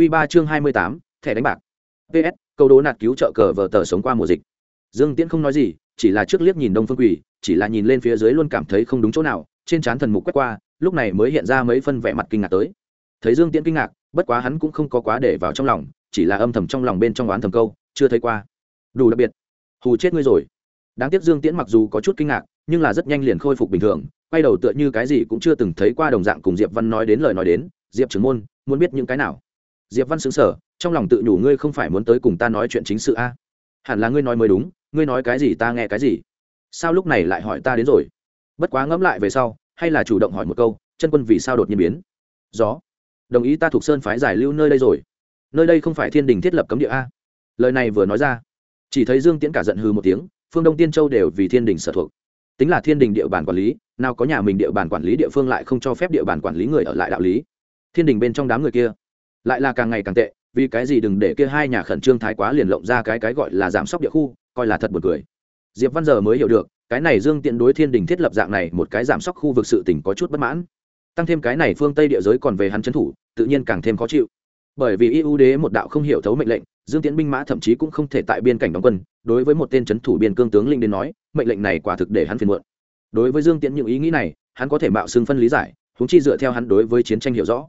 Q3 chương hai mươi tám, thẻ đánh bạc. Ps câu đố nạt cứu trợ cờ vở tờ sống qua mùa dịch. Dương tiễn không nói gì, chỉ là trước liếc nhìn đông phương quỷ chỉ là nhìn lên phía dưới luôn cảm thấy không đúng chỗ nào, trên trán thần mục quét qua, lúc này mới hiện ra mấy phân vẻ mặt kinh ngạc tới. Thấy dương tiễn kinh ngạc, bất quá hắn cũng không có quá để vào trong lòng, chỉ là âm thầm trong lòng bên trong oán thầm câu, chưa thấy qua. Đủ đặc biệt. Hù chết ngươi rồi. Đáng tiếc dương tiễn mặc dù có chút kinh ngạc, nhưng là rất nhanh liền khôi phục bình thường, quay đầu tựa như cái gì cũng chưa từng thấy qua đồng dạng cùng diệp văn nói đến lời nói đến. Diệp trưởng môn, muốn biết những cái nào? Diệp văn xứng sở trong lòng tự nhủ ngươi không phải muốn tới cùng ta nói chuyện chính sự a. Hẳn là ngươi nói mới đúng, ngươi nói cái gì ta nghe cái gì? Sao lúc này lại hỏi ta đến rồi? Bất quá ngẫm lại về sau, hay là chủ động hỏi một câu, chân quân vì sao đột nhiên biến? Gió. Đồng ý ta thuộc sơn phái giải lưu nơi đây rồi. Nơi đây không phải thiên đình thiết lập cấm địa a. Lời này vừa nói ra, chỉ thấy dương tiễn cả giận hư một tiếng, phương đông tiên châu đều vì thiên đình sở thuộc. Tính là thiên đình địa bàn quản lý, nào có nhà mình địa bàn quản lý địa phương lại không cho phép địa bàn quản lý người ở lại đạo lý. Thiên đình bên trong đám người kia lại là càng ngày càng tệ, vì cái gì đừng để kia hai nhà khẩn trương thái quá liền lộng ra cái cái gọi là giảm sốc địa khu, coi là thật buồn cười. Diệp văn giờ mới hiểu được, cái này dương tiện đối thiên đình thiết lập dạng này một cái giảm sốc khu vực sự tỉnh có chút bất mãn. Tăng thêm cái này phương tây địa giới còn về hắn trấn thủ, tự nhiên càng thêm khó chịu. Bởi vì ưu đế một đạo không hiểu thấu mệnh lệnh, dương tiễn binh mã thậm chí cũng không thể tại biên cảnh đóng quân, đối với một tên trấn thủ biên cương tướng linh đến nói, mệnh lệnh này quả thực để hắn phiền muộn. Đối với dương tiễn những ý nghĩ này, hắn có thể mạo xưng phân lý giải húng chi dựa theo hắn đối với chiến tranh hiểu rõ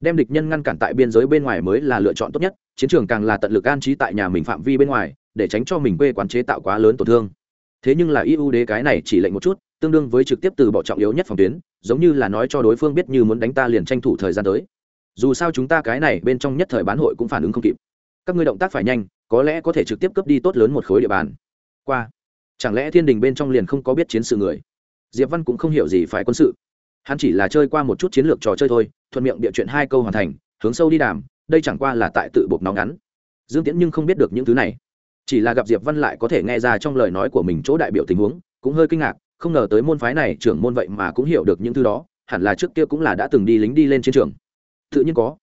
đem địch nhân ngăn cản tại biên giới bên ngoài mới là lựa chọn tốt nhất, chiến trường càng là tận lực an trí tại nhà mình phạm vi bên ngoài, để tránh cho mình quê quán chế tạo quá lớn tổn thương. Thế nhưng là ưu đế cái này chỉ lệnh một chút, tương đương với trực tiếp từ bỏ trọng yếu nhất phòng tuyến, giống như là nói cho đối phương biết như muốn đánh ta liền tranh thủ thời gian tới. Dù sao chúng ta cái này bên trong nhất thời bán hội cũng phản ứng không kịp. Các ngươi động tác phải nhanh, có lẽ có thể trực tiếp cướp đi tốt lớn một khối địa bàn. Qua, chẳng lẽ thiên đình bên trong liền không có biết chiến sự người? Diệp văn cũng không hiểu gì phải quân sự hắn chỉ là chơi qua một chút chiến lược trò chơi thôi, thuận miệng địa chuyện hai câu hoàn thành, hướng sâu đi đàm, đây chẳng qua là tại tự buộc nó ngắn. Dương tiễn nhưng không biết được những thứ này. Chỉ là gặp diệp văn lại có thể nghe ra trong lời nói của mình chỗ đại biểu tình huống, cũng hơi kinh ngạc, không ngờ tới môn phái này trưởng môn vậy mà cũng hiểu được những thứ đó, hẳn là trước kia cũng là đã từng đi lính đi lên chiến trường. Tự nhiên có.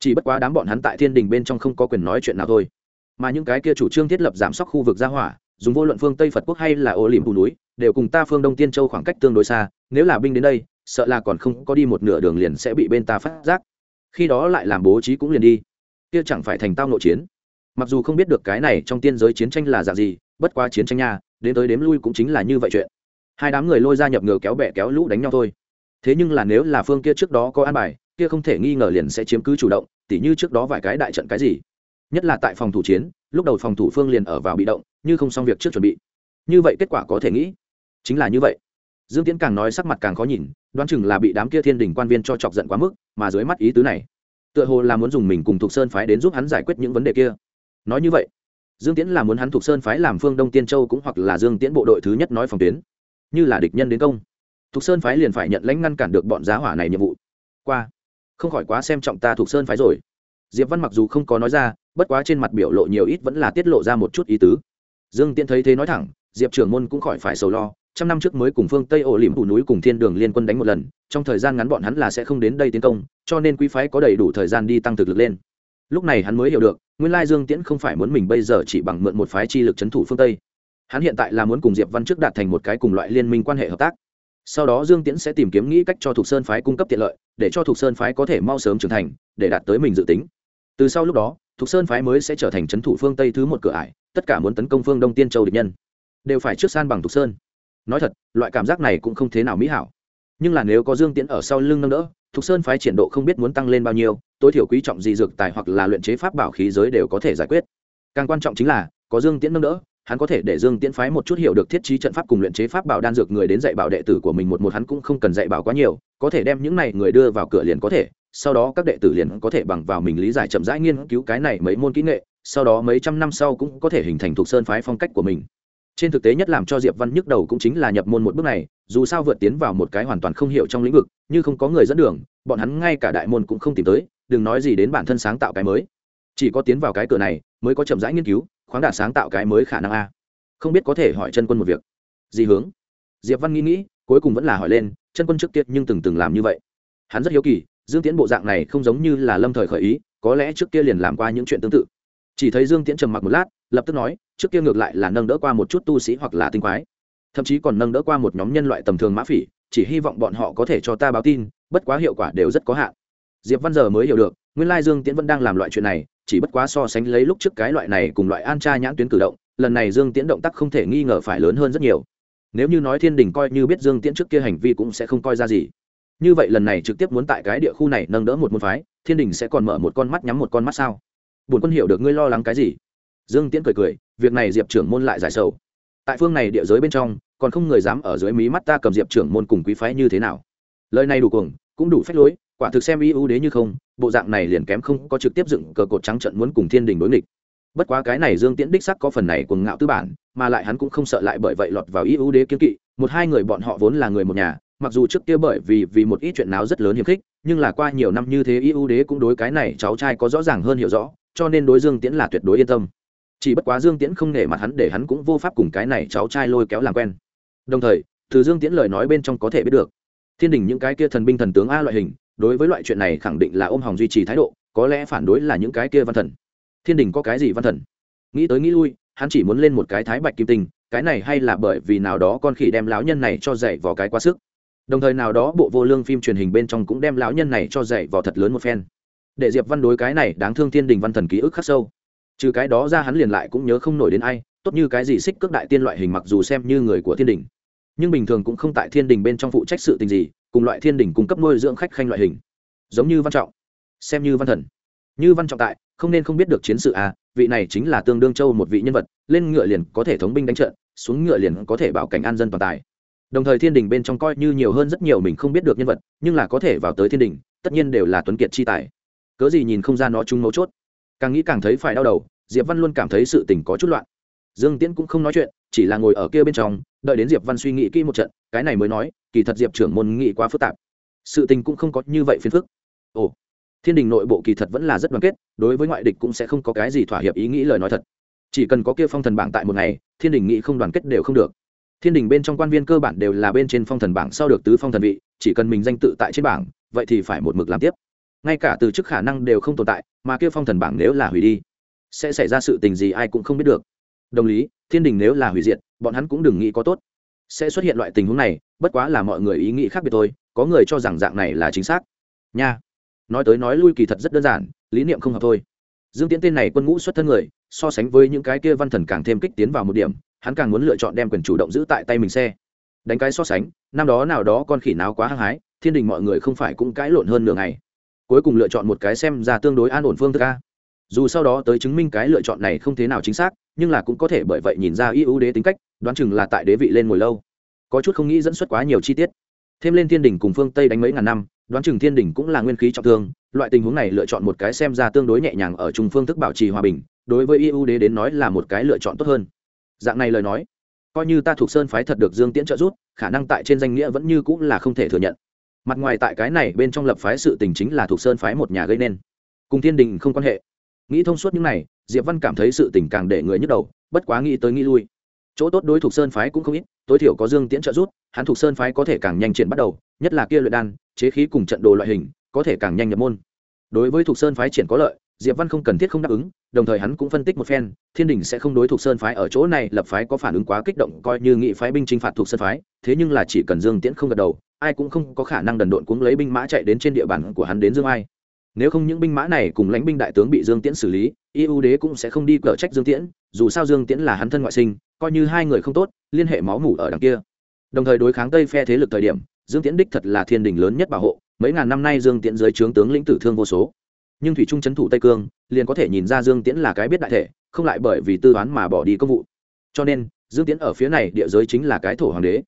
Chỉ bất quá đám bọn hắn tại thiên đình bên trong không có quyền nói chuyện nào thôi. Mà những cái kia chủ trương thiết lập giảm sóc khu vực gia hỏa, dùng vô luận phương tây phật quốc hay là ô liềm phù núi, đều cùng ta phương đông tiên châu khoảng cách tương đối xa, nếu là binh đến đây sợ là còn không có đi một nửa đường liền sẽ bị bên ta phát giác. Khi đó lại làm bố trí cũng liền đi. Kia chẳng phải thành tao nội chiến. Mặc dù không biết được cái này trong tiên giới chiến tranh là dạng gì, bất quá chiến tranh nha, đến tới đếm lui cũng chính là như vậy chuyện. Hai đám người lôi ra nhập ngờ kéo bẹ kéo lũ đánh nhau thôi. Thế nhưng là nếu là phương kia trước đó có an bài, kia không thể nghi ngờ liền sẽ chiếm cứ chủ động, tỉ như trước đó vài cái đại trận cái gì. Nhất là tại phòng thủ chiến, lúc đầu phòng thủ phương liền ở vào bị động, như không xong việc trước chuẩn bị. Như vậy kết quả có thể nghĩ. Chính là như vậy dương tiễn càng nói sắc mặt càng khó nhìn, đoán chừng là bị đám kia thiên đình quan viên cho chọc giận quá mức, mà dưới mắt ý tứ này, tựa hồ là muốn dùng mình cùng thục sơn phái đến giúp hắn giải quyết những vấn đề kia. Nói như vậy, dương tiễn là muốn hắn thục sơn phái làm phương đông tiên châu cũng hoặc là dương tiễn bộ đội thứ nhất nói phòng tuyến, như là địch nhân đến công. Thục sơn phái liền phải nhận lãnh ngăn cản được bọn giá hỏa này nhiệm vụ. Qua, không khỏi quá xem trọng ta Thục sơn phái rồi. Diệp văn mặc dù không có nói ra, bất quá trên mặt biểu lộ nhiều ít vẫn là tiết lộ ra một chút ý tứ. Dương tiễn thấy thế nói thẳng, diệp trưởng môn cũng khỏi phải sầu lo trăm năm trước mới cùng phương tây ổ liềm phủ núi cùng thiên đường liên quân đánh một lần, trong thời gian ngắn bọn hắn là sẽ không đến đây tiến công, cho nên quý phái có đầy đủ thời gian đi tăng thực lực lên. Lúc này hắn mới hiểu được, nguyên lai dương tiễn không phải muốn mình bây giờ chỉ bằng mượn một phái chi lực c thủ phương tây. Hắn hiện tại là muốn cùng diệp văn trước đạt thành một cái cùng loại liên minh quan hệ hợp tác. Sau đó dương tiễn sẽ tìm kiếm nghĩ cách cho thục sơn phái cung cấp tiện lợi, để cho thục sơn phái có thể mau sớm trưởng thành, để đạt tới mình dự tính. Từ sau lúc đó, thục sơn phái mới sẽ trở thành c h ấ n thủ phương tây thứ một cửa ải, tất cả muốn tấn công phương đông tiên châu địch nhân, đều phải trước san bằng thục sơn nói thật, loại cảm giác này cũng không thế nào mỹ hảo. Nhưng là nếu có dương tiễn ở sau lưng nâng đỡ, thục sơn phái triển độ không biết muốn tăng lên bao nhiêu, tối thiểu quý trọng gì dược tài hoặc là luyện chế pháp bảo khí giới đều có thể giải quyết. Càng quan trọng chính là, có dương tiễn nâng đỡ, hắn có thể để dương tiễn phái một chút hiểu được thiết trí trận pháp cùng luyện chế pháp bảo đan dược người đến dạy bảo đệ tử của mình một một, hắn cũng không cần dạy bảo quá nhiều, có thể đem những này người đưa vào cửa liền có thể, sau đó các đệ tử liền có thể bằng vào mình lý giải chậm rãi nghiên cứu cái này mấy môn kỹ nghệ, sau đó mấy trăm năm sau cũng có thể hình thành thuộc sơn phái phong cách của mình trên thực tế nhất làm cho diệp văn nhức đầu cũng chính là nhập môn một bước này, dù sao vượt tiến vào một cái hoàn toàn không hiểu trong lĩnh vực, như không có người dẫn đường, bọn hắn ngay cả đại môn cũng không tìm tới, đừng nói gì đến bản thân sáng tạo cái mới. Chỉ có tiến vào cái cửa này, mới có chậm rãi nghiên cứu, khoáng đạt sáng tạo cái mới khả năng a. Không biết có thể hỏi chân quân một việc. Gì hướng? Diệp văn nghĩ nghĩ, cuối cùng vẫn là hỏi lên, chân quân trước tiết nhưng từng từng làm như vậy. Hắn rất hiếu kỳ, dương tiễn bộ dạng này không giống như là lâm thời khởi ý, có lẽ trước kia liền làm qua những chuyện tương tự. Chỉ thấy dương tiễn trầm mặc một lát, lập tức nói trước kia ngược lại là nâng đỡ qua một chút tu sĩ hoặc là tinh quái. Thậm chí còn nâng đỡ qua một nhóm nhân loại tầm thường mã phỉ, chỉ hy vọng bọn họ có thể cho ta báo tin, bất quá hiệu quả đều rất có hạn. Diệp văn giờ mới hiểu được, nguyên lai dương tiễn vẫn đang làm loại chuyện này, chỉ bất quá so sánh lấy lúc trước cái loại này cùng loại an tra nhãn tuyến cử động, lần này dương tiễn động tác không thể nghi ngờ phải lớn hơn rất nhiều. Nếu như nói thiên đình coi như biết dương tiễn trước kia hành vi cũng sẽ không coi ra gì. Như vậy lần này trực tiếp muốn tại cái địa khu này nâng đỡ một môn phái, thiên đình sẽ còn mở một con mắt nhắm một con mắt sao? Bổn quân hiểu được ngươi lo lắng cái gì? Dương tiễn cười cười, việc này diệp trưởng môn lại giải sầu. Tại phương này địa giới bên trong, còn không người dám ở dưới mí mắt ta cầm diệp trưởng môn cùng quý phái như thế nào. Lời này đủ cuồng, cũng đủ phách lối, quả thực xem y ưu đế như không, bộ dạng này liền kém không có trực tiếp dựng cờ cột trắng trận muốn cùng thiên đình đối nghịch. Bất quá cái này dương tiễn đích sắc có phần này cuồng ngạo tư bản, mà lại hắn cũng không sợ lại bởi vậy lọt vào y ưu đế kiếm kỵ, một hai người bọn họ vốn là người một nhà, mặc dù trước kia bởi vì vì một ít chuyện nào rất lớn hiềm khích, nhưng là qua nhiều năm như thế y ưu đế cũng đối cái này cháu trai có rõ ràng hơn hiểu rõ, cho nên đối dương tiễn là tuyệt đối yên tâm chỉ bất quá dương tiễn không nể mặt hắn để hắn cũng vô pháp cùng cái này cháu trai lôi kéo làm quen. Đồng thời, từ dương tiễn lời nói bên trong có thể biết được, thiên đình những cái kia thần binh thần tướng a loại hình, đối với loại chuyện này khẳng định là ôm hòng duy trì thái độ, có lẽ phản đối là những cái kia văn thần. Thiên đình có cái gì văn thần? Nghĩ tới nghĩ lui, hắn chỉ muốn lên một cái thái bạch kim tinh, cái này hay là bởi vì nào đó con khỉ đem lão nhân này cho dạy vào cái quá sức. Đồng thời nào đó bộ vô lương phim truyền hình bên trong cũng đem lão nhân này cho dạy vào thật lớn một phen. Để diệp văn đối cái này đáng thương thiên đình văn thần ký ức khắc sâu trừ cái đó ra hắn liền lại cũng nhớ không nổi đến ai, tốt như cái gì xích cước đại tiên loại hình mặc dù xem như người của thiên đình, nhưng bình thường cũng không tại thiên đình bên trong phụ trách sự tình gì, cùng loại thiên đình cung cấp nuôi dưỡng khách khanh loại hình. Giống như văn trọng, xem như văn thần. Như văn trọng tại, không nên không biết được chiến sự à vị này chính là tương đương châu một vị nhân vật, lên ngựa liền có thể thống binh đánh trận, xuống ngựa liền có thể bảo cảnh an dân toàn tài. Đồng thời thiên đình bên trong coi như nhiều hơn rất nhiều mình không biết được nhân vật, nhưng là có thể vào tới thiên đình, tất nhiên đều là tuấn kiệt chi tài. Cớ gì nhìn không ra nó chung mấu chốt càng nghĩ càng thấy phải đau đầu, diệp văn luôn cảm thấy sự tình có chút loạn. Dương tiễn cũng không nói chuyện, chỉ là ngồi ở kia bên trong, đợi đến diệp văn suy nghĩ kỹ một trận, cái này mới nói, kỳ thật diệp trưởng môn nghị quá phức tạp. Sự tình cũng không có như vậy phiền phức. Ồ, thiên đình nội bộ kỳ thật vẫn là rất đoàn kết, đối với ngoại địch cũng sẽ không có cái gì thỏa hiệp ý nghĩ lời nói thật. Chỉ cần có kia phong thần bảng tại một ngày, thiên đình nghĩ không đoàn kết đều không được. Thiên đình bên trong quan viên cơ bản đều là bên trên phong thần bảng sau được tứ phong thần vị, chỉ cần mình danh tự tại trên bảng, vậy thì phải một mực làm tiếp ngay cả từ chức khả năng đều không tồn tại, mà kia phong thần bảng nếu là hủy đi, sẽ xảy ra sự tình gì ai cũng không biết được. Đồng lý, thiên đình nếu là hủy diệt, bọn hắn cũng đừng nghĩ có tốt. Sẽ xuất hiện loại tình huống này, bất quá là mọi người ý nghĩ khác biệt thôi, có người cho rằng dạng này là chính xác. Nha. Nói tới nói lui kỳ thật rất đơn giản, lý niệm không hợp thôi. Dương tiễn tên này quân ngũ xuất thân người, so sánh với những cái kia văn thần càng thêm kích tiến vào một điểm, hắn càng muốn lựa chọn đem quyền chủ động giữ tại tay mình xe. Đánh cái so sánh, năm đó nào đó con khỉ nào quá hăng hái, thiên đình mọi người không phải cũng cãi lộn hơn nửa ngày cuối cùng lựa chọn một cái xem ra tương đối an ổn phương thức a. Dù sau đó tới chứng minh cái lựa chọn này không thế nào chính xác, nhưng là cũng có thể bởi vậy nhìn ra y ưu đế tính cách, đoán chừng là tại đế vị lên ngồi lâu. Có chút không nghĩ dẫn xuất quá nhiều chi tiết. Thêm lên thiên đình cùng phương tây đánh mấy ngàn năm, đoán chừng thiên đình cũng là nguyên khí trọng thương, loại tình huống này lựa chọn một cái xem ra tương đối nhẹ nhàng ở trung phương thức bảo trì hòa bình, đối với y ưu đế đến nói là một cái lựa chọn tốt hơn. Dạng này lời nói, coi như ta thuộc sơn phái thật được dương tiễn trợ giúp, khả năng tại trên danh nghĩa vẫn như cũng là không thể thừa nhận mặt ngoài tại cái này bên trong lập phái sự tình chính là thuộc sơn phái một nhà gây nên. Cùng thiên đình không quan hệ. Nghĩ thông suốt những này diệp văn cảm thấy sự tình càng để người nhức đầu bất quá nghĩ tới nghĩ lui. Chỗ tốt đối thuộc sơn phái cũng không ít tối thiểu có dương tiễn trợ rút, hắn thuộc sơn phái có thể càng nhanh triển bắt đầu nhất là kia luyện đan chế khí cùng trận đồ loại hình có thể càng nhanh nhập môn. Đối với thuộc sơn phái triển có lợi diệp văn không cần thiết không đáp ứng đồng thời hắn cũng phân tích một phen thiên đình sẽ không đối thuộc sơn phái ở chỗ này lập phái có phản ứng quá kích động coi như nghị phái binh chinh phạt thuộc sơn phái thế nhưng là chỉ cần dương tiễn không gật đầu ai cũng không có khả năng đần độn cuống lấy binh mã chạy đến trên địa bàn của hắn đến dương ai. Nếu không những binh mã này cùng lãnh binh đại tướng bị dương tiễn xử lý, y ưu đế cũng sẽ không đi cở trách dương tiễn, dù sao dương tiễn là hắn thân ngoại sinh, coi như hai người không tốt, liên hệ máu mủ ở đằng kia. Đồng thời đối kháng tây phe thế lực thời điểm, dương tiễn đích thật là thiên đình lớn nhất bảo hộ, mấy ngàn năm nay dương tiễn dưới trướng tướng lĩnh tử thương vô số. Nhưng thủy trung c thủ tây cương, liền có thể nhìn ra dương tiễn là cái biết đại thể, không lại bởi vì tư toán mà bỏ đi công vụ. Cho nên, dương tiễn ở phía này địa giới chính là cái thổ hoàng đế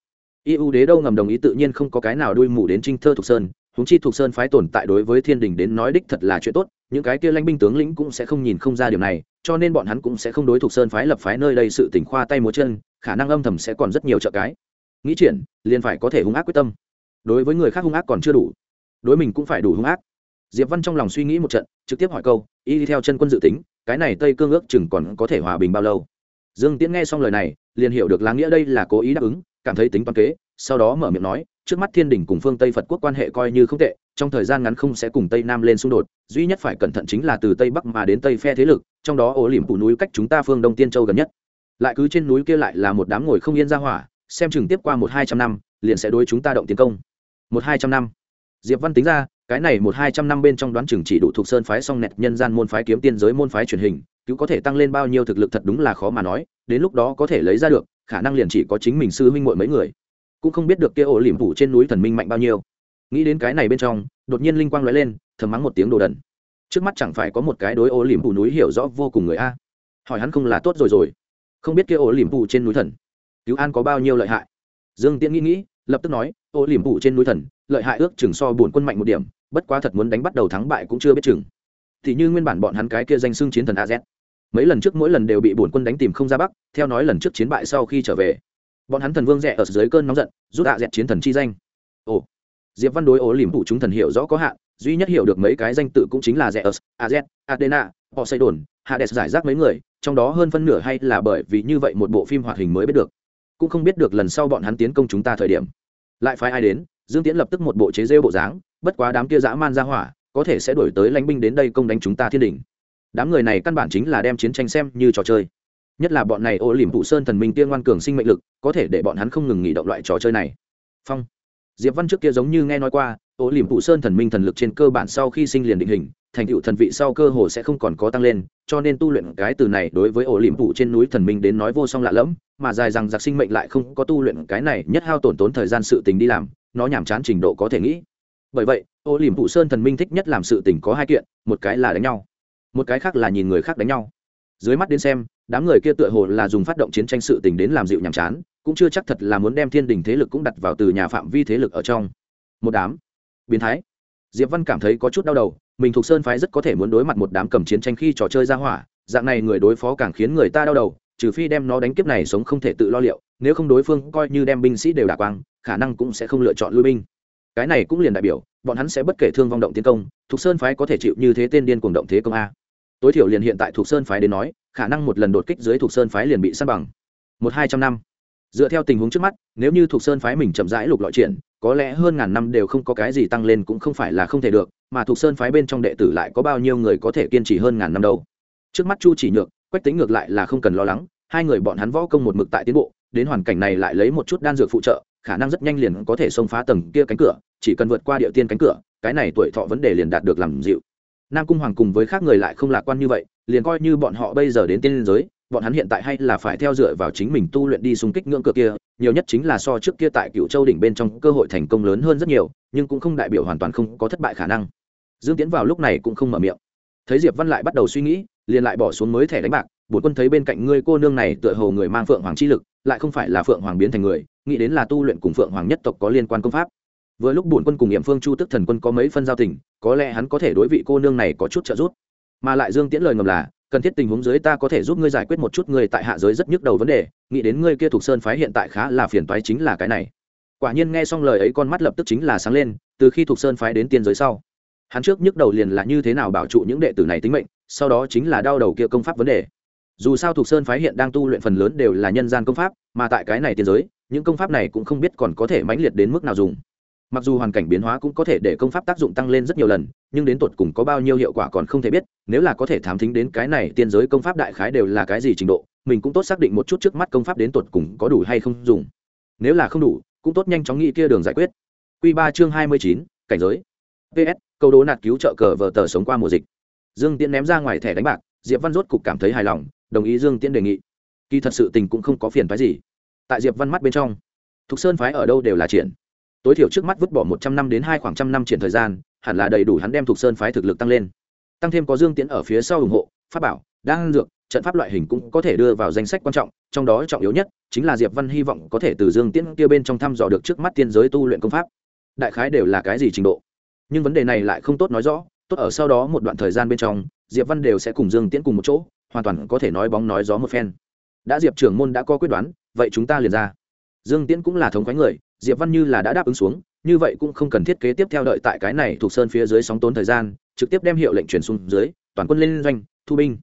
y ưu đế đâu ngầm đồng ý tự nhiên không có cái nào đuôi mù đến trinh thơ thục sơn húng chi thục sơn phái tồn tại đối với thiên đình đến nói đích thật là chuyện tốt, những cái kia lãnh binh tướng lĩnh cũng sẽ không nhìn không ra điều này, cho nên bọn hắn cũng sẽ không đối thục sơn phái lập phái nơi đây sự tỉnh khoa tay múa chân, khả năng âm thầm sẽ còn rất nhiều trợ cái. Nghĩ triển liền phải có thể hung ác quyết tâm. Đối với người khác hung ác còn chưa đủ, đối mình cũng phải đủ hung ác. Diệp văn trong lòng suy nghĩ một trận, trực tiếp hỏi câu, y đi theo chân quân dự tính, cái này tây cương ước chừng còn có thể hòa bình bao lâu? Dương tiễn nghe xong lời này, liền hiểu được láng nghĩa đây là cố ý đáp ứng cảm thấy tính toán kế, sau đó mở miệng nói, trước mắt thiên đình cùng phương tây phật quốc quan hệ coi như không tệ, trong thời gian ngắn không sẽ cùng tây nam lên xung đột, duy nhất phải cẩn thận chính là từ tây bắc mà đến tây phe thế lực, trong đó ổ liềm phủ núi cách chúng ta phương đông tiên châu gần nhất. Lại cứ trên núi kia lại là một đám ngồi không yên ra hỏa, xem chừng tiếp qua một hai trăm năm, liền sẽ đối chúng ta động tiến công. Một hai trăm năm. Diệp văn tính ra, cái này một hai trăm năm bên trong đoán chừng chỉ đủ thuộc sơn phái song nẹt nhân gian môn phái kiếm tiên giới môn phái truyền hình, cứu có thể tăng lên bao nhiêu thực lực thật đúng là khó mà nói, đến lúc đó có thể lấy ra được khả năng liền chỉ có chính mình sư huynh muội mấy người. Cũng không biết được kia ổ liềm phủ trên núi thần minh mạnh bao nhiêu. Nghĩ đến cái này bên trong, đột nhiên linh quang lóe lên, thầm mắng một tiếng đồ đần. Trước mắt chẳng phải có một cái đối ổ liềm phủ núi hiểu rõ vô cùng người a. Hỏi hắn không là tốt rồi rồi. Không biết kia ổ liềm phủ trên núi thần, cứu an có bao nhiêu lợi hại. Dương tiễn nghĩ nghĩ, lập tức nói, ổ liềm phủ trên núi thần, lợi hại ước chừng so bổn quân mạnh một điểm, bất quá thật muốn đánh bắt đầu thắng bại cũng chưa biết chừng. Thì như nguyên bản bọn hắn cái kia danh xưng chiến thần a z mấy lần trước mỗi lần đều bị bổn quân đánh tìm không ra bắc, theo nói lần trước chiến bại sau khi trở về. Bọn hắn thần vương rẽ ở dưới cơn nóng giận, rút ạ dẹt chiến thần chi danh. Ồ. Diệp văn đối ố liềm phụ chúng thần hiểu rõ có hạn, duy nhất hiểu được mấy cái danh tự cũng chính là rẽ ở az adena họ xây đồn hades giải rác mấy người, trong đó hơn phân nửa hay là bởi vì như vậy một bộ phim hoạt hình mới biết được. Cũng không biết được lần sau bọn hắn tiến công chúng ta thời điểm, lại phái ai đến, dương tiễn lập tức một bộ chế rêu bộ dáng, bất quá đám kia dã man ra hỏa, có thể sẽ đổi tới lãnh binh đến đây công đánh chúng ta thiên đình đám người này căn bản chính là đem chiến tranh xem như trò chơi. Nhất là bọn này ô liềm thụ sơn thần minh tiên ngoan cường sinh mệnh lực, có thể để bọn hắn không ngừng nghỉ động loại trò chơi này. Phong. Diệp văn trước kia giống như nghe nói qua ô liềm thụ sơn thần minh thần lực trên cơ bản sau khi sinh liền định hình, thành tựu thần vị sau cơ hồ sẽ không còn có tăng lên, cho nên tu luyện cái từ này đối với ổ liềm thụ trên núi thần minh đến nói vô song lạ lẫm, mà dài rằng giặc sinh mệnh lại không có tu luyện cái này nhất hao tổn tốn thời gian sự tình đi làm, nó nhàm chán trình độ có thể nghĩ. Bởi vậy ô liềm thụ sơn thần minh thích nhất làm sự tình có hai kiện, một cái là đánh nhau một cái khác là nhìn người khác đánh nhau. Dưới mắt đến xem, đám người kia tựa hồ là dùng phát động chiến tranh sự tình đến làm dịu nhàm chán, cũng chưa chắc thật là muốn đem thiên đình thế lực cũng đặt vào từ nhà phạm vi thế lực ở trong. Một đám. Biến thái. Diệp văn cảm thấy có chút đau đầu, mình thuộc sơn phái rất có thể muốn đối mặt một đám cầm chiến tranh khi trò chơi ra hỏa, dạng này người đối phó càng khiến người ta đau đầu, trừ phi đem nó đánh kiếp này sống không thể tự lo liệu, nếu không đối phương coi như đem binh sĩ đều đả quang, khả năng cũng sẽ không lựa chọn lui binh. Cái này cũng liền đại biểu, bọn hắn sẽ bất kể thương vong động tiến công, thuộc sơn phái có thể chịu như thế tên điên cuồng động thế công a tối thiểu liền hiện tại thuộc sơn phái đến nói, khả năng một lần đột kích dưới thuộc sơn phái liền bị săn bằng. Một hai trăm năm. Dựa theo tình huống trước mắt, nếu như thuộc sơn phái mình chậm rãi lục lọi triển, có lẽ hơn ngàn năm đều không có cái gì tăng lên cũng không phải là không thể được, mà thuộc sơn phái bên trong đệ tử lại có bao nhiêu người có thể kiên trì hơn ngàn năm đâu. Trước mắt chu chỉ nhược, quách tính ngược lại là không cần lo lắng, hai người bọn hắn võ công một mực tại tiến bộ, đến hoàn cảnh này lại lấy một chút đan dược phụ trợ, khả năng rất nhanh liền có thể xông phá tầng kia cánh cửa, chỉ cần vượt qua địa tiên cánh cửa, cái này tuổi thọ vấn đề liền đạt được làm dịu nam cung hoàng cùng với khác người lại không lạc quan như vậy, liền coi như bọn họ bây giờ đến tiên giới, bọn hắn hiện tại hay là phải theo dựa vào chính mình tu luyện đi xung kích ngưỡng cửa kia, nhiều nhất chính là so trước kia tại cựu châu đỉnh bên trong cơ hội thành công lớn hơn rất nhiều, nhưng cũng không đại biểu hoàn toàn không có thất bại khả năng. Dương tiến vào lúc này cũng không mở miệng. Thấy diệp văn lại bắt đầu suy nghĩ, liền lại bỏ xuống mới thẻ đánh bạc, bổn quân thấy bên cạnh ngươi cô nương này tựa hồ người mang phượng hoàng chi lực, lại không phải là phượng hoàng biến thành người, nghĩ đến là tu luyện cùng phượng hoàng nhất tộc có liên quan công pháp vừa lúc bổn quân cùng nghiệm phương chu tức thần quân có mấy phân giao tình, có lẽ hắn có thể đối vị cô nương này có chút trợ giúp. Mà lại dương tiễn lời ngầm là, cần thiết tình huống dưới ta có thể giúp ngươi giải quyết một chút người tại hạ giới rất nhức đầu vấn đề, nghĩ đến ngươi kia thuộc sơn phái hiện tại khá là phiền toái chính là cái này. Quả nhiên nghe xong lời ấy con mắt lập tức chính là sáng lên, từ khi thuộc sơn phái đến tiên giới sau, hắn trước nhức đầu liền là như thế nào bảo trụ những đệ tử này tính mệnh, sau đó chính là đau đầu kia công pháp vấn đề. Dù sao thuộc sơn phái hiện đang tu luyện phần lớn đều là nhân gian công pháp, mà tại cái này tiên giới, những công pháp này cũng không biết còn có thể mãnh liệt đến mức nào dùng mặc dù hoàn cảnh biến hóa cũng có thể để công pháp tác dụng tăng lên rất nhiều lần, nhưng đến tột cùng có bao nhiêu hiệu quả còn không thể biết, nếu là có thể thám thính đến cái này tiên giới công pháp đại khái đều là cái gì trình độ, mình cũng tốt xác định một chút trước mắt công pháp đến tột cùng có đủ hay không dùng. Nếu là không đủ, cũng tốt nhanh chóng nghĩ kia đường giải quyết. Q ba chương hai mươi chín, cảnh giới. Ps câu đố nạt cứu trợ cờ vờ tờ sống qua mùa dịch. Dương tiễn ném ra ngoài thẻ đánh bạc, diệp văn rốt cục cảm thấy hài lòng, đồng ý dương tiễn đề nghị. Kỳ thật sự tình cũng không có phiền phái gì. Tại diệp văn mắt bên trong, thục sơn phái ở đâu đều là triển tối thiểu trước mắt vứt bỏ một trăm năm đến hai khoảng trăm năm triển thời gian, hẳn là đầy đủ hắn đem thuộc sơn phái thực lực tăng lên. Tăng thêm có dương tiễn ở phía sau ủng hộ, pháp bảo đang dược, trận pháp loại hình cũng có thể đưa vào danh sách quan trọng, trong đó trọng yếu nhất chính là diệp văn hy vọng có thể từ dương tiễn kia bên trong thăm dò được trước mắt tiên giới tu luyện công pháp. Đại khái đều là cái gì trình độ? Nhưng vấn đề này lại không tốt nói rõ, tốt ở sau đó một đoạn thời gian bên trong, diệp văn đều sẽ cùng dương tiễn cùng một chỗ, hoàn toàn có thể nói bóng nói gió một phen. Đã diệp trưởng môn đã có quyết đoán, vậy chúng ta liền ra dương tiễn cũng là thống khoái người, diệp văn như là đã đáp ứng xuống, như vậy cũng không cần thiết kế tiếp theo đợi tại cái này thuộc sơn phía dưới sóng tốn thời gian, trực tiếp đem hiệu lệnh truyền xuống dưới, toàn quân lên doanh, thu binh.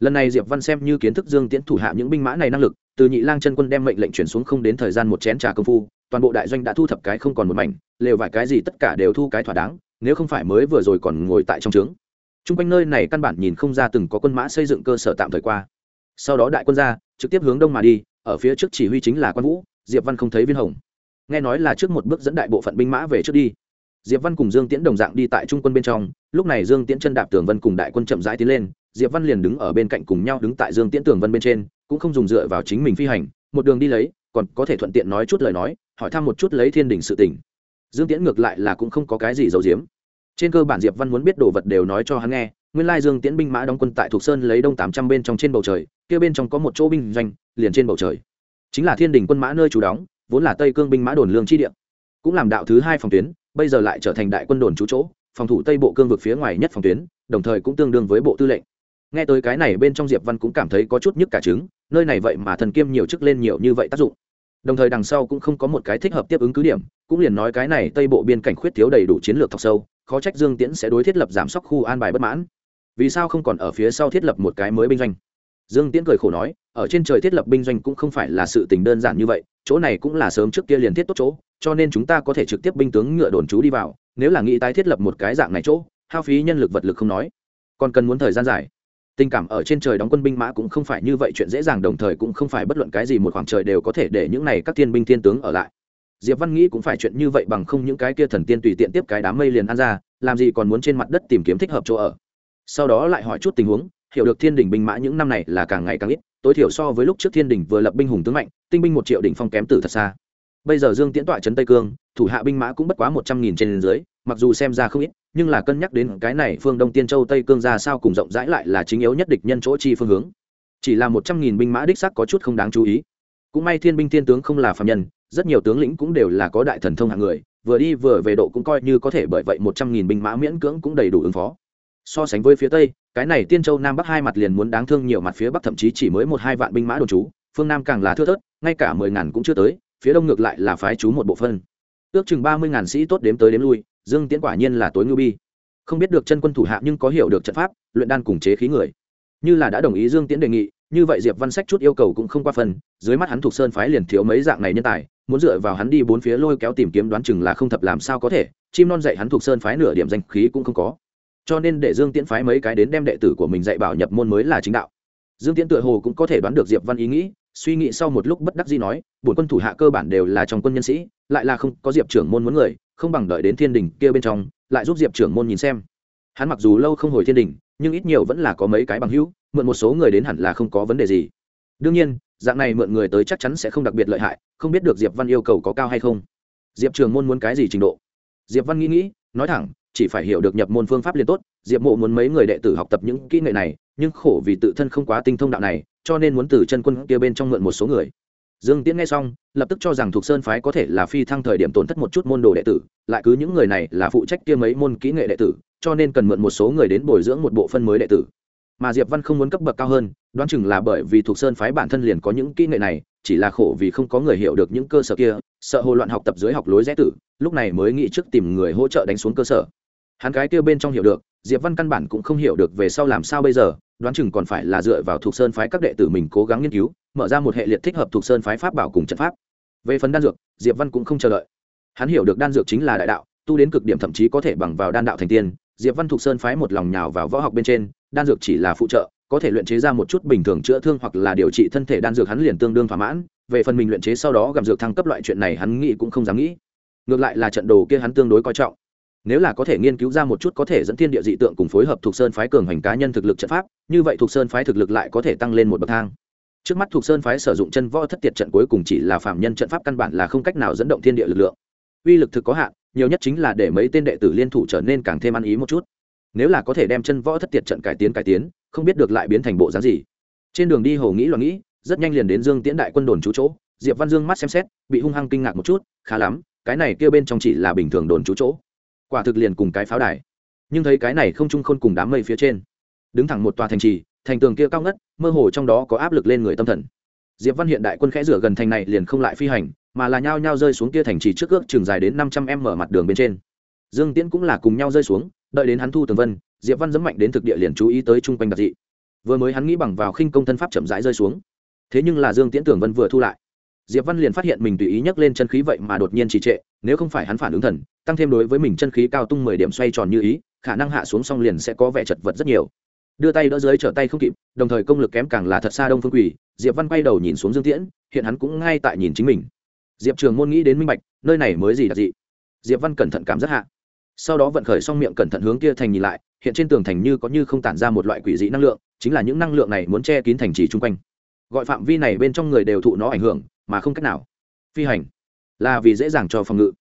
Lần này diệp văn xem như kiến thức dương tiễn thủ hạ những binh mã này năng lực, từ nhị lang chân quân đem mệnh lệnh chuyển xuống không đến thời gian một chén trà công phu, toàn bộ đại doanh đã thu thập cái không còn một mảnh, lều vài cái gì tất cả đều thu cái thỏa đáng, nếu không phải mới vừa rồi còn ngồi tại trong trướng. Trung quanh nơi này căn bản nhìn không ra từng có quân mã xây dựng cơ sở tạm thời qua. Sau đó đại quân ra, trực tiếp hướng đông mà đi, ở phía trước chỉ huy chính là quan vũ diệp văn không thấy viên hồng. Nghe nói là trước một bước dẫn đại bộ phận binh mã về trước đi. Diệp văn cùng dương tiễn đồng dạng đi tại trung quân bên trong, lúc này dương tiễn chân đạp tường vân cùng đại quân chậm rãi tiến lên, diệp văn liền đứng ở bên cạnh cùng nhau đứng tại dương tiễn tường vân bên trên, cũng không dùng dựa vào chính mình phi hành, một đường đi lấy, còn có thể thuận tiện nói chút lời nói, hỏi thăm một chút lấy thiên đình sự tình. Dương tiễn ngược lại là cũng không có cái gì giấu giếm. Trên cơ bản diệp văn muốn biết đồ vật đều nói cho hắn nghe, nguyên lai dương tiễn binh mã đóng quân tại Thục sơn lấy đông tám trăm bên trong trên bầu trời, kia bên trong có một chỗ binh doanh, liền trên bầu trời chính là thiên đình quân mã nơi trú đóng, vốn là tây cương binh mã đồn lương chi địa. Cũng làm đạo thứ hai phòng tuyến, bây giờ lại trở thành đại quân đồn trú chỗ, phòng thủ tây bộ cương vực phía ngoài nhất phòng tuyến, đồng thời cũng tương đương với bộ tư lệnh. Nghe tới cái này bên trong diệp văn cũng cảm thấy có chút nhức cả trứng, nơi này vậy mà thần kiêm nhiều chức lên nhiều như vậy tác dụng. Đồng thời đằng sau cũng không có một cái thích hợp tiếp ứng cứ điểm, cũng liền nói cái này tây bộ biên cảnh khuyết thiếu đầy đủ chiến lược thọc sâu, khó trách dương tiễn sẽ đối thiết lập giảm sóc khu an bài bất mãn. Vì sao không còn ở phía sau thiết lập một cái mới binh doanh? Dương tiễn cười khổ nói, ở trên trời thiết lập binh doanh cũng không phải là sự tình đơn giản như vậy, chỗ này cũng là sớm trước kia liền thiết tốt chỗ, cho nên chúng ta có thể trực tiếp binh tướng ngựa đồn trú đi vào, nếu là nghĩ tái thiết lập một cái dạng này chỗ, hao phí nhân lực vật lực không nói. Còn cần muốn thời gian dài. Tình cảm ở trên trời đóng quân binh mã cũng không phải như vậy chuyện dễ dàng, đồng thời cũng không phải bất luận cái gì một khoảng trời đều có thể để những này các thiên binh thiên tướng ở lại. Diệp văn nghĩ cũng phải chuyện như vậy bằng không những cái kia thần tiên tùy tiện tiếp cái đám mây liền ăn ra, làm gì còn muốn trên mặt đất tìm kiếm thích hợp chỗ ở. Sau đó lại hỏi chút tình huống hiểu được thiên đình binh mã những năm này là càng ngày càng ít, tối thiểu so với lúc trước thiên đình vừa lập binh hùng tướng mạnh, tinh binh một triệu đỉnh phong kém từ thật xa. Bây giờ dương tiễn tọa trấn tây cương, thủ hạ binh mã cũng bất quá một trăm nghìn trên dưới, mặc dù xem ra không ít, nhưng là cân nhắc đến cái này phương đông tiên châu tây cương ra sao cùng rộng rãi lại là chính yếu nhất địch nhân chỗ chi phương hướng. Chỉ là một trăm nghìn binh mã đích sắc có chút không đáng chú ý. Cũng may thiên binh thiên tướng không là phạm nhân, rất nhiều tướng lĩnh cũng đều là có đại thần thông hạng người, vừa đi vừa về độ cũng coi như có thể bởi vậy một trăm nghìn binh mã miễn cưỡng cũng đầy đủ ứng phó so sánh với phía tây, cái này tiên châu nam bắc hai mặt liền muốn đáng thương nhiều mặt, phía bắc thậm chí chỉ mới một hai vạn binh mã đồn trú, phương nam càng là thưa thớt, ngay cả mười ngàn cũng chưa tới, phía đông ngược lại là phái trú một bộ phân ước chừng ba mươi ngàn sĩ tốt đếm tới đếm lui, dương tiễn quả nhiên là tối ngưu bi. Không biết được chân quân thủ hạ nhưng có hiểu được trận pháp, luyện đan cùng chế khí người. Như là đã đồng ý dương tiễn đề nghị, như vậy diệp văn sách chút yêu cầu cũng không qua phần, dưới mắt hắn thuộc sơn phái liền thiếu mấy dạng này nhân tài, muốn dựa vào hắn đi bốn phía lôi kéo tìm kiếm đoán chừng là không thập làm sao có thể, chim non dạy hắn thuộc sơn phái nửa điểm danh khí cũng không có cho nên để dương tiễn phái mấy cái đến đem đệ tử của mình dạy bảo nhập môn mới là chính đạo. Dương tiễn tựa hồ cũng có thể đoán được diệp văn ý nghĩ, suy nghĩ sau một lúc bất đắc dĩ nói, bổn quân thủ hạ cơ bản đều là trong quân nhân sĩ, lại là không có diệp trưởng môn muốn người, không bằng đợi đến thiên đình kia bên trong, lại giúp diệp trưởng môn nhìn xem. Hắn mặc dù lâu không hồi thiên đình, nhưng ít nhiều vẫn là có mấy cái bằng hữu, mượn một số người đến hẳn là không có vấn đề gì. Đương nhiên, dạng này mượn người tới chắc chắn sẽ không đặc biệt lợi hại, không biết được diệp văn yêu cầu có cao hay không. Diệp trường môn muốn cái gì trình độ? Diệp văn nghĩ nghĩ, nói thẳng chỉ phải hiểu được nhập môn phương pháp liền tốt, diệp mộ muốn mấy người đệ tử học tập những kỹ nghệ này, nhưng khổ vì tự thân không quá tinh thông đạo này, cho nên muốn từ chân quân kia bên trong mượn một số người. Dương tiễn nghe xong, lập tức cho rằng thuộc sơn phái có thể là phi thăng thời điểm tổn thất một chút môn đồ đệ tử, lại cứ những người này là phụ trách kia mấy môn kỹ nghệ đệ tử, cho nên cần mượn một số người đến bồi dưỡng một bộ phân mới đệ tử. Mà diệp văn không muốn cấp bậc cao hơn, đoán chừng là bởi vì thuộc sơn phái bản thân liền có những kỹ nghệ này, chỉ là khổ vì không có người hiểu được những cơ sở kia, sợ hồ loạn học tập dưới học lối rẽ tử, lúc này mới nghĩ trước tìm người hỗ trợ đánh xuống cơ sở hắn cái kia bên trong hiểu được, diệp văn căn bản cũng không hiểu được về sau làm sao bây giờ, đoán chừng còn phải là dựa vào thuộc sơn phái các đệ tử mình cố gắng nghiên cứu, mở ra một hệ liệt thích hợp thuộc sơn phái pháp bảo cùng trận pháp. Về phần đan dược, diệp văn cũng không chờ đợi. Hắn hiểu được đan dược chính là đại đạo, tu đến cực điểm thậm chí có thể bằng vào đan đạo thành tiên, diệp văn thuộc sơn phái một lòng nhào vào võ học bên trên, đan dược chỉ là phụ trợ, có thể luyện chế ra một chút bình thường chữa thương hoặc là điều trị thân thể đan dược hắn liền tương đương thỏa mãn, về phần mình luyện chế sau đó gặm dược thăng cấp loại chuyện này hắn nghĩ cũng không dám nghĩ. Ngược lại là trận đồ kia hắn tương đối coi trọng nếu là có thể nghiên cứu ra một chút có thể dẫn thiên địa dị tượng cùng phối hợp thuộc sơn phái cường hành cá nhân thực lực trận pháp, như vậy thuộc sơn phái thực lực lại có thể tăng lên một bậc thang. Trước mắt thuộc sơn phái sử dụng chân võ thất tiệt trận cuối cùng chỉ là phạm nhân trận pháp căn bản là không cách nào dẫn động thiên địa lực lượng. Uy lực thực có hạn, nhiều nhất chính là để mấy tên đệ tử liên thủ trở nên càng thêm ăn ý một chút. Nếu là có thể đem chân võ thất tiệt trận cải tiến cải tiến, không biết được lại biến thành bộ dáng gì. Trên đường đi hồ nghĩ loạn nghĩ, rất nhanh liền đến dương tiễn đại quân đồn trú chỗ. Diệp văn dương mắt xem xét, bị hung hăng kinh ngạc một chút, khá lắm, cái này kêu bên trong chỉ là bình thường đồn trú chỗ quả thực liền cùng cái pháo đài. Nhưng thấy cái này không chung khôn cùng đám mây phía trên. Đứng thẳng một tòa thành trì, thành tường kia cao ngất, mơ hồ trong đó có áp lực lên người tâm thần. Diệp văn hiện đại quân khẽ rửa gần thành này liền không lại phi hành, mà là nhao nhao rơi xuống kia thành trì trước ước trường dài đến năm trăm em mở mặt đường bên trên. Dương tiễn cũng là cùng nhau rơi xuống, đợi đến hắn thu tường vân, diệp văn dẫm mạnh đến thực địa liền chú ý tới chung quanh đặc dị. Vừa mới hắn nghĩ bằng vào khinh công thân pháp chậm rãi rơi xuống. Thế nhưng là dương tiễn tường vân vừa thu lại. Diệp văn liền phát hiện mình tùy ý nhấc lên chân khí vậy mà đột nhiên trì trệ nếu không phải hắn phản ứng thần, tăng thêm đối với mình chân khí cao tung mười điểm xoay tròn như ý, khả năng hạ xuống xong liền sẽ có vẻ chật vật rất nhiều. Đưa tay đỡ dưới trở tay không kịp, đồng thời công lực kém càng là thật xa đông phương quỷ diệp văn quay đầu nhìn xuống dương tiễn, hiện hắn cũng ngay tại nhìn chính mình. Diệp trường môn nghĩ đến minh bạch, nơi này mới gì đặc dị diệp văn cẩn thận cảm giác hạ. Sau đó vận khởi xong miệng cẩn thận hướng kia thành nhìn lại, hiện trên tường thành như có như không tản ra một loại quỷ dị năng lượng, chính là những năng lượng này muốn che kín thành trì chung quanh. Gọi phạm vi này bên trong người đều thụ nó ảnh hưởng, mà không cách nào. Phi hành là vì dễ dàng cho phòng ngự.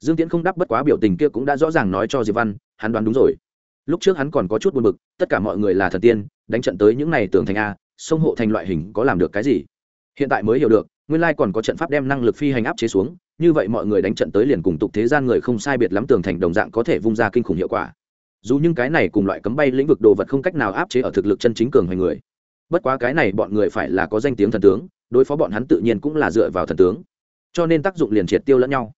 Dương tiễn không đáp bất quá biểu tình kia cũng đã rõ ràng nói cho diệp văn, hắn đoán đúng rồi. Lúc trước hắn còn có chút buồn bực, tất cả mọi người là thần tiên, đánh trận tới những này tường thành a, sông hộ thành loại hình có làm được cái gì? Hiện tại mới hiểu được, nguyên lai còn có trận pháp đem năng lực phi hành áp chế xuống, như vậy mọi người đánh trận tới liền cùng tục thế gian người không sai biệt lắm tường thành đồng dạng có thể vung ra kinh khủng hiệu quả. Dù những cái này cùng loại cấm bay lĩnh vực đồ vật không cách nào áp chế ở thực lực chân chính cường hoành người. Bất quá cái này bọn người phải là có danh tiếng thần tướng, đối phó bọn hắn tự nhiên cũng là dựa vào thần tướng cho nên tác dụng liền triệt tiêu lẫn nhau.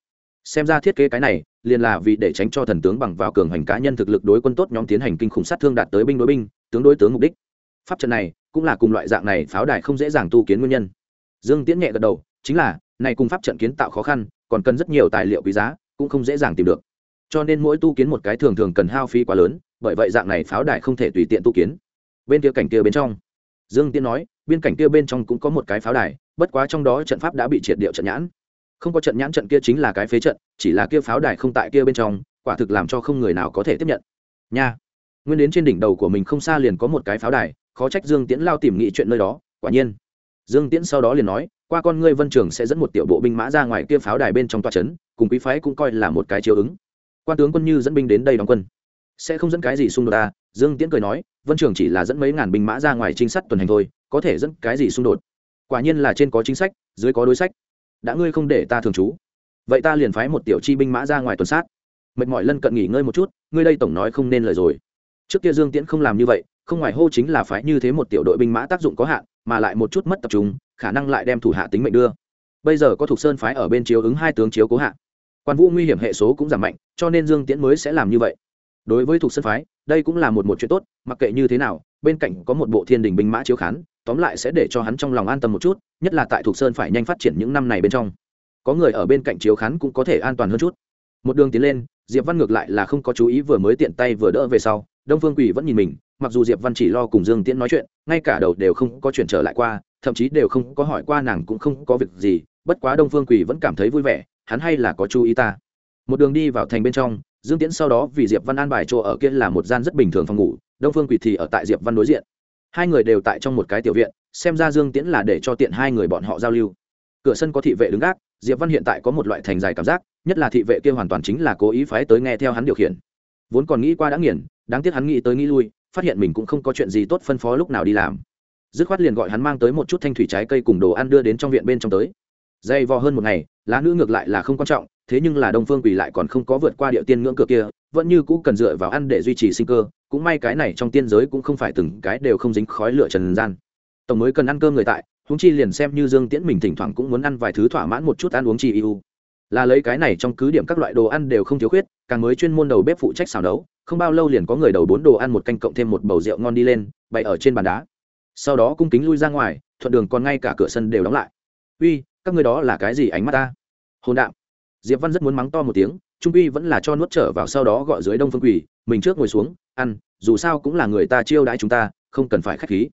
Xem ra thiết kế cái này, liền là vì để tránh cho thần tướng bằng vào cường hành cá nhân thực lực đối quân tốt nhóm tiến hành kinh khủng sát thương đạt tới binh đối binh, tướng đối tướng mục đích. Pháp trận này, cũng là cùng loại dạng này pháo đài không dễ dàng tu kiến nguyên nhân. Dương tiễn nhẹ gật đầu, chính là, này cùng pháp trận kiến tạo khó khăn, còn cần rất nhiều tài liệu quý giá, cũng không dễ dàng tìm được. Cho nên mỗi tu kiến một cái thường thường cần hao phí quá lớn, bởi vậy dạng này pháo đài không thể tùy tiện tu kiến. Bên kia cảnh kia bên trong, dương tiễn nói biên cảnh kia bên trong cũng có một cái pháo đài, bất quá trong đó trận pháp đã bị triệt điệu trận nhãn không có trận nhãn trận kia chính là cái phế trận, chỉ là kia pháo đài không tại kia bên trong, quả thực làm cho không người nào có thể tiếp nhận. Nha. Nguyên đến trên đỉnh đầu của mình không xa liền có một cái pháo đài, khó trách dương tiễn lao tìm nghị chuyện nơi đó, quả nhiên. Dương tiễn sau đó liền nói, qua con ngươi vân trường sẽ dẫn một tiểu bộ binh mã ra ngoài kia pháo đài bên trong toa trấn cùng quý phái cũng coi là một cái chiếu ứng. Quan tướng quân như dẫn binh đến đây đóng quân. Sẽ không dẫn cái gì xung đột ta dương tiễn cười nói, vân trường chỉ là dẫn mấy ngàn binh mã ra ngoài trinh sát tuần hành thôi, có thể dẫn cái gì xung đột? Quả nhiên là trên có chính sách, dưới có đối sách đã ngươi không để ta thường trú. Vậy ta liền phái một tiểu chi binh mã ra ngoài tuần sát. Mệt mỏi lân cận nghỉ ngơi một chút, ngươi đây tổng nói không nên lời rồi. Trước kia dương tiễn không làm như vậy, không ngoài hô chính là phái như thế một tiểu đội binh mã tác dụng có hạn, mà lại một chút mất tập trung, khả năng lại đem thủ hạ tính mệnh đưa. Bây giờ có thuộc sơn phái ở bên chiếu ứng hai tướng chiếu cố hạ. Quan vũ nguy hiểm hệ số cũng giảm mạnh, cho nên dương tiễn mới sẽ làm như vậy. Đối với thuộc sơn phái, đây cũng là một một chuyện tốt, mặc kệ như thế nào, bên cạnh có một bộ thiên đình binh mã chiếu khán, tóm lại sẽ để cho hắn trong lòng an tâm một chút nhất là tại thuộc sơn phải nhanh phát triển những năm này bên trong. Có người ở bên cạnh chiếu khán cũng có thể an toàn hơn chút. Một đường tiến lên, diệp văn ngược lại là không có chú ý vừa mới tiện tay vừa đỡ về sau, đông phương Quỷ vẫn nhìn mình, mặc dù diệp văn chỉ lo cùng dương tiễn nói chuyện, ngay cả đầu đều không có chuyển trở lại qua, thậm chí đều không có hỏi qua nàng cũng không có việc gì, bất quá đông phương Quỷ vẫn cảm thấy vui vẻ, hắn hay là có chú ý ta. Một đường đi vào thành bên trong, dương tiễn sau đó vì diệp văn an bài chỗ ở kia là một gian rất bình thường phòng ngủ, đông phương Quỷ thì ở tại diệp văn đối diện hai người đều tại trong một cái tiểu viện, xem ra dương tiễn là để cho tiện hai người bọn họ giao lưu. Cửa sân có thị vệ đứng gác, diệp văn hiện tại có một loại thành dài cảm giác, nhất là thị vệ kia hoàn toàn chính là cố ý phái tới nghe theo hắn điều khiển. Vốn còn nghĩ qua đã nghiền, đáng tiếc hắn nghĩ tới nghĩ lui, phát hiện mình cũng không có chuyện gì tốt phân phó lúc nào đi làm. Dứt khoát liền gọi hắn mang tới một chút thanh thủy trái cây cùng đồ ăn đưa đến trong viện bên trong tới. Dây vò hơn một ngày, lá nữ ngược lại là không quan trọng, thế nhưng là đông phương quỳ lại còn không có vượt qua địa tiên ngưỡng cửa kia, vẫn như cũ cần dựa vào ăn để duy trì sinh cơ cũng may cái này trong tiên giới cũng không phải từng cái đều không dính khói lửa trần gian. Tổng mới cần ăn cơm người tại húng chi liền xem như dương tiễn mình thỉnh thoảng cũng muốn ăn vài thứ thỏa mãn một chút ăn uống chi ưu. Là lấy cái này trong cứ điểm các loại đồ ăn đều không thiếu khuyết, càng mới chuyên môn đầu bếp phụ trách xào nấu, không bao lâu liền có người đầu bốn đồ ăn một canh cộng thêm một bầu rượu ngon đi lên, bày ở trên bàn đá. Sau đó cung kính lui ra ngoài, thuận đường còn ngay cả cửa sân đều đóng lại. Uy, các người đó là cái gì ánh mắt ta? Hồn đạm. Diệp văn rất muốn mắng to một tiếng, trung uy vẫn là cho nuốt trở vào sau đó gọi dưới đông phương quỳ, mình trước ngồi xuống ăn, dù sao cũng là người ta chiêu đãi chúng ta, không cần phải khách khí.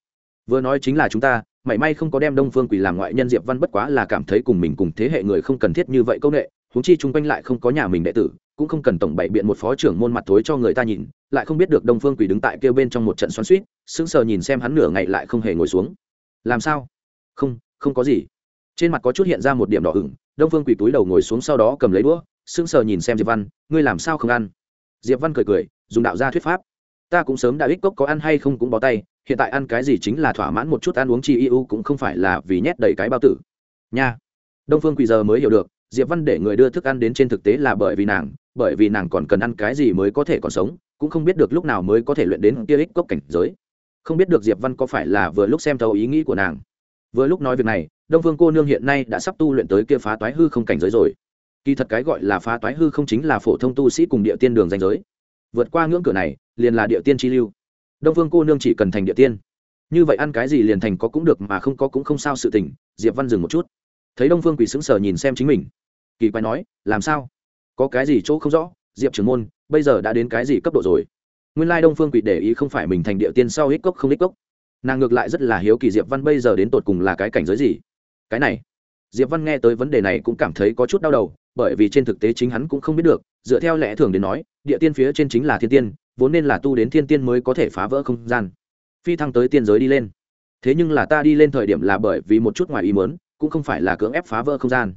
Vừa nói chính là chúng ta, mảy may không có đem đông phương quỳ làm ngoại nhân diệp văn bất quá là cảm thấy cùng mình cùng thế hệ người không cần thiết như vậy công nghệ huống chi chung quanh lại không có nhà mình đệ tử, cũng không cần tổng bày biện một phó trưởng môn mặt thối cho người ta nhìn, lại không biết được đông phương quỳ đứng tại kêu bên trong một trận xoắn suýt sững sờ nhìn xem hắn nửa ngày lại không hề ngồi xuống. Làm sao? Không không có gì. Trên mặt có chút hiện ra một điểm đỏ ửng, đông phương quỳ túi đầu ngồi xuống sau đó cầm lấy đũa, sững sờ nhìn xem diệp văn, ngươi làm sao không ăn? Diệp văn cười cười, dùng đạo gia thuyết pháp ta cũng sớm đã ít cốc có ăn hay không cũng bó tay, hiện tại ăn cái gì chính là thỏa mãn một chút ăn uống chi ưu cũng không phải là vì nhét đầy cái bao tử. Nha. Đông phương quỳ giờ mới hiểu được, diệp văn để người đưa thức ăn đến trên thực tế là bởi vì nàng, bởi vì nàng còn cần ăn cái gì mới có thể còn sống, cũng không biết được lúc nào mới có thể luyện đến kia ích cốc cảnh giới. Không biết được diệp văn có phải là vừa lúc xem thấu ý nghĩ của nàng. Vừa lúc nói việc này, đông phương cô nương hiện nay đã sắp tu luyện tới kia phá toái hư không cảnh giới rồi. Kỳ thật cái gọi là phá toái hư không chính là phổ thông tu sĩ cùng địa tiên đường danh giới. Vượt qua ngưỡng cửa này liền là địa tiên chi lưu. Đông phương cô nương chỉ cần thành địa tiên. Như vậy ăn cái gì liền thành có cũng được mà không có cũng không sao sự tình, diệp văn dừng một chút. Thấy đông phương quỳ sững sờ nhìn xem chính mình. Kỳ quái nói, làm sao? Có cái gì chỗ không rõ? Diệp trưởng môn, bây giờ đã đến cái gì cấp độ rồi? Nguyên lai đông phương quỳ để ý không phải mình thành địa tiên sau hít cốc không hít cốc. Nàng ngược lại rất là hiếu kỳ diệp văn bây giờ đến tột cùng là cái cảnh giới gì. Cái này, diệp văn nghe tới vấn đề này cũng cảm thấy có chút đau đầu, bởi vì trên thực tế chính hắn cũng không biết được, dựa theo lẽ thường đến nói, địa tiên phía trên chính là thiên tiên vốn nên là tu đến thiên tiên mới có thể phá vỡ không gian. Phi thăng tới tiên giới đi lên. Thế nhưng là ta đi lên thời điểm là bởi vì một chút ngoài ý muốn, cũng không phải là cưỡng ép phá vỡ không gian.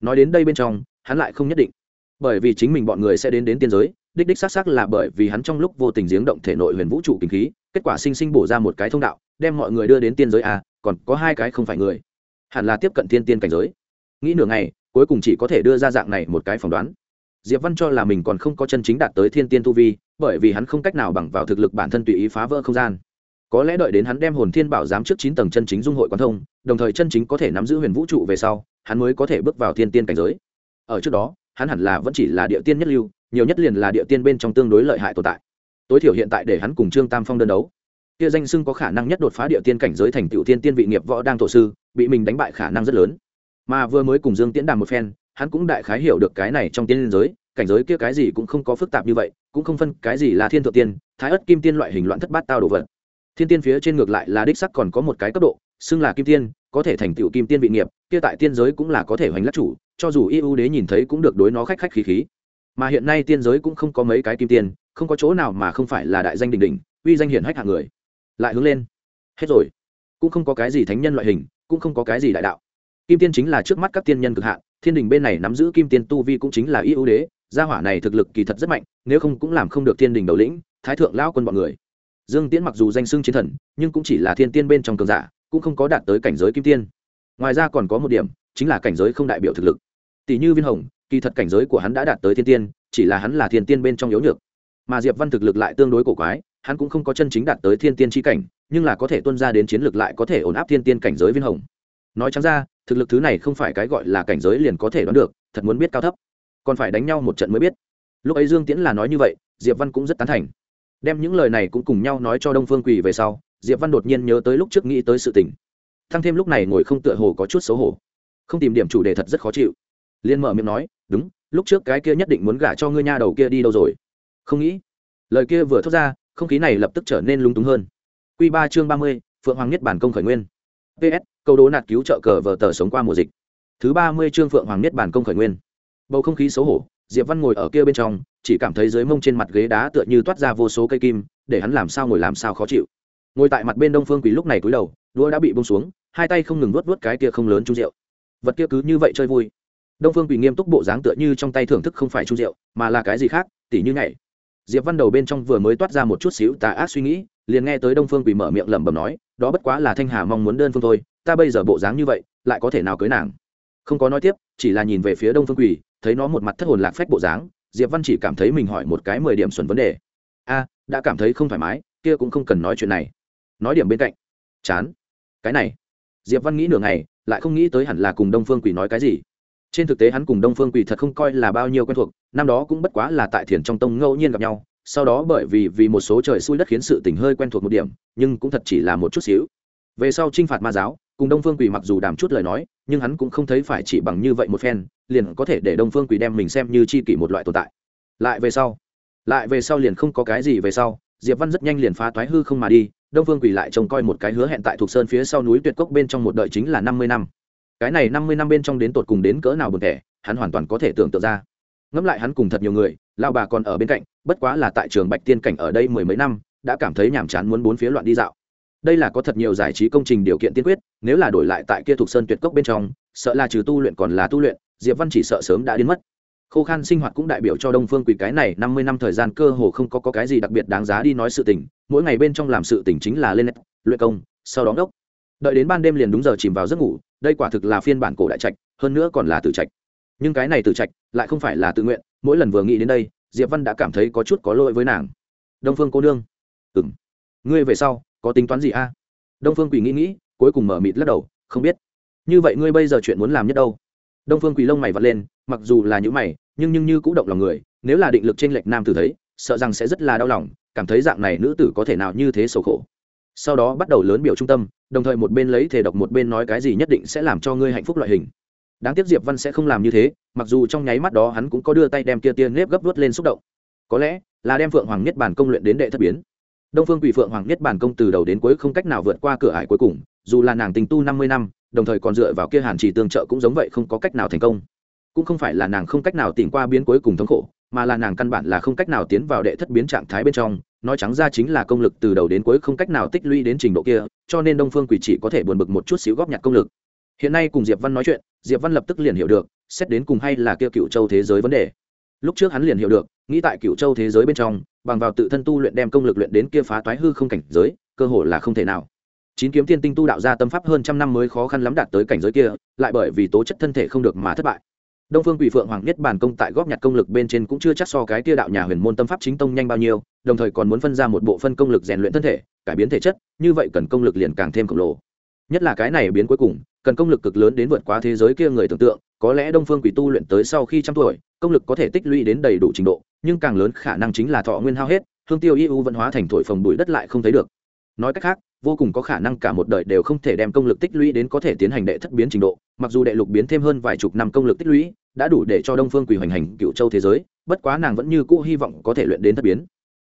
Nói đến đây bên trong, hắn lại không nhất định. Bởi vì chính mình bọn người sẽ đến đến tiên giới, đích đích xác xác là bởi vì hắn trong lúc vô tình giếng động thể nội huyền vũ trụ kinh khí, kết quả sinh sinh bổ ra một cái thông đạo, đem mọi người đưa đến tiên giới à còn có hai cái không phải người. Hẳn là tiếp cận tiên tiên cảnh giới. Nghĩ nửa ngày, cuối cùng chỉ có thể đưa ra dạng này một cái phỏng đoán. Diệp văn cho là mình còn không có chân chính đạt tới thiên tiên tu vi bởi vì hắn không cách nào bằng vào thực lực bản thân tùy ý phá vỡ không gian. Có lẽ đợi đến hắn đem hồn thiên bảo giám trước chín tầng chân chính dung hội quán thông, đồng thời chân chính có thể nắm giữ huyền vũ trụ về sau, hắn mới có thể bước vào thiên tiên cảnh giới. Ở trước đó, hắn hẳn là vẫn chỉ là địa tiên nhất lưu, nhiều nhất liền là địa tiên bên trong tương đối lợi hại tồn tại. Tối thiểu hiện tại để hắn cùng trương tam phong đơn đấu. Kia danh xưng có khả năng nhất đột phá địa tiên cảnh giới thành tựu tiên tiên vị nghiệp võ đang tổ sư, bị mình đánh bại khả năng rất lớn. Mà vừa mới cùng dương tiễn đàm một phen, hắn cũng đại khái hiểu được cái này trong tiên giới cảnh giới kia cái gì cũng không có phức tạp như vậy, cũng không phân cái gì là thiên thượng tiên, thái ất kim tiên loại hình loạn thất bát tao đồ vật. Thiên tiên phía trên ngược lại là đích sắc còn có một cái cấp độ, xưng là kim tiên, có thể thành tựu kim tiên vị nghiệp, kia tại tiên giới cũng là có thể hoành lắc chủ, cho dù y ưu đế nhìn thấy cũng được đối nó khách khách khí khí. Mà hiện nay tiên giới cũng không có mấy cái kim tiên, không có chỗ nào mà không phải là đại danh đình đình uy danh hiển hách hạng người. Lại hướng lên. Hết rồi. Cũng không có cái gì thánh nhân loại hình, cũng không có cái gì đại đạo. Kim tiên chính là trước mắt các tiên nhân cực hạn, thiên đình bên này nắm giữ kim tiên tu vi cũng chính là y ưu đế gia hỏa này thực lực kỳ thật rất mạnh, nếu không cũng làm không được thiên đình đầu lĩnh, thái thượng lão quân bọn người. Dương tiễn mặc dù danh xưng chiến thần, nhưng cũng chỉ là thiên tiên bên trong cường giả, cũng không có đạt tới cảnh giới kim tiên. Ngoài ra còn có một điểm, chính là cảnh giới không đại biểu thực lực. Tỷ như viên hồng, kỳ thật cảnh giới của hắn đã đạt tới thiên tiên, chỉ là hắn là thiên tiên bên trong yếu nhược. Mà diệp văn thực lực lại tương đối cổ quái, hắn cũng không có chân chính đạt tới thiên tiên tri cảnh, nhưng là có thể tuân ra đến chiến lược lại có thể ổn áp thiên tiên cảnh giới viên hồng. Nói chẳng ra, thực lực thứ này không phải cái gọi là cảnh giới liền có thể đoán được, thật muốn biết cao thấp còn phải đánh nhau một trận mới biết. Lúc ấy dương tiễn là nói như vậy, diệp văn cũng rất tán thành. Đem những lời này cũng cùng nhau nói cho đông phương quỳ về sau, diệp văn đột nhiên nhớ tới lúc trước nghĩ tới sự tình. Thăng thêm lúc này ngồi không tựa hồ có chút xấu hổ. Không tìm điểm chủ đề thật rất khó chịu. Liên mở miệng nói, đúng, lúc trước cái kia nhất định muốn gả cho ngươi nha đầu kia đi đâu rồi? Không nghĩ, lời kia vừa thốt ra, không khí này lập tức trở nên lung túng hơn. Q ba chương ba mươi, phượng hoàng nhất bản công khởi nguyên. Ps câu đố nạt cứu trợ cờ vờ tờ sống qua mùa dịch. Thứ ba mươi chương phượng hoàng nhất bản công khởi nguyên bầu không khí xấu hổ, diệp văn ngồi ở kia bên trong, chỉ cảm thấy dưới mông trên mặt ghế đá tựa như toát ra vô số cây kim, để hắn làm sao ngồi làm sao khó chịu. Ngồi tại mặt bên đông phương quỳ lúc này cúi đầu, đũa đã bị bông xuống, hai tay không ngừng nuốt nuốt cái kia không lớn chung rượu. Vật kia cứ như vậy chơi vui. Đông phương quỳ nghiêm túc bộ dáng tựa như trong tay thưởng thức không phải chung rượu, mà là cái gì khác, tỉ như ngày diệp văn đầu bên trong vừa mới toát ra một chút xíu tà ác suy nghĩ, liền nghe tới đông phương quỳ mở miệng lẩm bẩm nói, đó bất quá là thanh hà mong muốn đơn phương thôi, ta bây giờ bộ dáng như vậy, lại có thể nào cưới nàng? Không có nói tiếp, chỉ là nhìn về phía đông phương quỳ thấy nó một mặt thất hồn lạc phách bộ dáng, diệp văn chỉ cảm thấy mình hỏi một cái mười điểm xuẩn vấn đề. A, đã cảm thấy không thoải mái, kia cũng không cần nói chuyện này. Nói điểm bên cạnh. Chán. Cái này. Diệp văn nghĩ nửa ngày, lại không nghĩ tới hẳn là cùng đông phương quỷ nói cái gì. Trên thực tế hắn cùng đông phương quỷ thật không coi là bao nhiêu quen thuộc, năm đó cũng bất quá là tại thiền trong tông ngẫu nhiên gặp nhau, sau đó bởi vì vì một số trời xui đất khiến sự tình hơi quen thuộc một điểm, nhưng cũng thật chỉ là một chút xíu. Về sau t r i n h phạt ma giáo cùng đông phương quỳ mặc dù đàm chút lời nói, nhưng hắn cũng không thấy phải chỉ bằng như vậy một phen, liền có thể để đông phương quỳ đem mình xem như c h i kỷ một loại tồn tại. Lại về sau, lại về sau liền không có cái gì về sau, diệp văn rất nhanh liền phá thoái hư không mà đi, đông phương quỳ lại trông coi một cái hứa hẹn tại thuộc sơn phía sau núi tuyệt cốc bên trong một đợi chính là năm mươi năm. Cái này năm mươi năm bên trong đến tột cùng đến cỡ nào buồn thẻ hắn hoàn toàn có thể tưởng tượng ra. Ngẫm lại hắn cùng thật nhiều người lao bà còn ở bên cạnh, bất quá là tại trường bạch tiên cảnh ở đây mười mấy năm, đã cảm thấy nhàm chán muốn bốn phía loạn đi dạo đây là có thật nhiều giải trí công trình điều kiện tiên quyết nếu là đổi lại tại kia thuộc sơn tuyệt cốc bên trong sợ là trừ tu luyện còn là tu luyện diệp văn chỉ sợ sớm đã đến mất. Khô khan sinh hoạt cũng đại biểu cho đông phương quỳ cái này năm mươi năm thời gian cơ hồ không có, có cái gì đặc biệt đáng giá đi nói sự tình mỗi ngày bên trong làm sự tình chính là lên luyện công sau đó đốc. Đợi đến ban đêm liền đúng giờ chìm vào giấc ngủ đây quả thực là phiên bản cổ đại trạch hơn nữa còn là tử trạch. Nhưng cái này tử trạch lại không phải là tự nguyện mỗi lần vừa nghĩ đến đây diệp văn đã cảm thấy có chút có lỗi với nàng. Đông phương cô nương. Ừng ngươi về sau có tính toán gì a? Đông phương quỳ nghĩ nghĩ, cuối cùng mở mịt lắc đầu, không biết. Như vậy ngươi bây giờ chuyện muốn làm nhất đâu? Đông phương quỳ lông mày vật lên, mặc dù là những mày, nhưng nhưng như cũng động lòng người, nếu là định lực trên lệch nam tử thấy, sợ rằng sẽ rất là đau lòng, cảm thấy dạng này nữ tử có thể nào như thế sầu khổ. Sau đó bắt đầu lớn biểu trung tâm, đồng thời một bên lấy thể độc một bên nói cái gì nhất định sẽ làm cho ngươi hạnh phúc loại hình. Đáng tiếc diệp văn sẽ không làm như thế, mặc dù trong nháy mắt đó hắn cũng có đưa tay đem tia tia nếp gấp vớt lên xúc động. Có lẽ là đem phượng hoàng nhất bản công luyện đến đệ thất biến đông phương quỷ phượng hoàng niết bản công từ đầu đến cuối không cách nào vượt qua cửa ải cuối cùng, dù là nàng tình tu năm mươi năm, đồng thời còn dựa vào kia hàn chỉ tương trợ cũng giống vậy không có cách nào thành công. Cũng không phải là nàng không cách nào tìm qua biến cuối cùng thống khổ, mà là nàng căn bản là không cách nào tiến vào đệ thất biến trạng thái bên trong, nói trắng ra chính là công lực từ đầu đến cuối không cách nào tích lũy đến trình độ kia, cho nên đông phương quỷ chỉ có thể buồn bực một chút xíu góp nhặt công lực. Hiện nay cùng diệp văn nói chuyện, diệp văn lập tức liền hiểu được, xét đến cùng hay là kia cựu châu thế giới vấn đề lúc trước hắn liền hiểu được, nghĩ tại cựu châu thế giới bên trong, bằng vào tự thân tu luyện đem công lực luyện đến kia phá toái hư không cảnh giới, cơ hội là không thể nào. Chín kiếm tiên tinh tu đạo ra tâm pháp hơn trăm năm mới khó khăn lắm đạt tới cảnh giới kia, lại bởi vì tố chất thân thể không được mà thất bại. Đông phương quỷ phượng hoàng nhất bản công tại góp nhặt công lực bên trên cũng chưa chắc so cái kia đạo nhà huyền môn tâm pháp chính tông nhanh bao nhiêu, đồng thời còn muốn phân ra một bộ phân công lực rèn luyện thân thể, cải biến thể chất, như vậy cần công lực liền càng thêm khổng lồ. Nhất là cái này biến cuối cùng, cần công lực cực lớn đến vượt quá thế giới kia người tưởng tượng có lẽ đông phương quỷ tu luyện tới sau khi trăm tuổi, công lực có thể tích lũy đến đầy đủ trình độ, nhưng càng lớn khả năng chính là thọ nguyên hao hết, hương tiêu y u vận hóa thành thổi phồng bụi đất lại không thấy được. Nói cách khác, vô cùng có khả năng cả một đời đều không thể đem công lực tích lũy đến có thể tiến hành đệ thất biến trình độ, mặc dù đệ lục biến thêm hơn vài chục năm công lực tích lũy, đã đủ để cho đông phương quỳ hoành hành cựu châu thế giới, bất quá nàng vẫn như cũ hy vọng có thể luyện đến thất biến.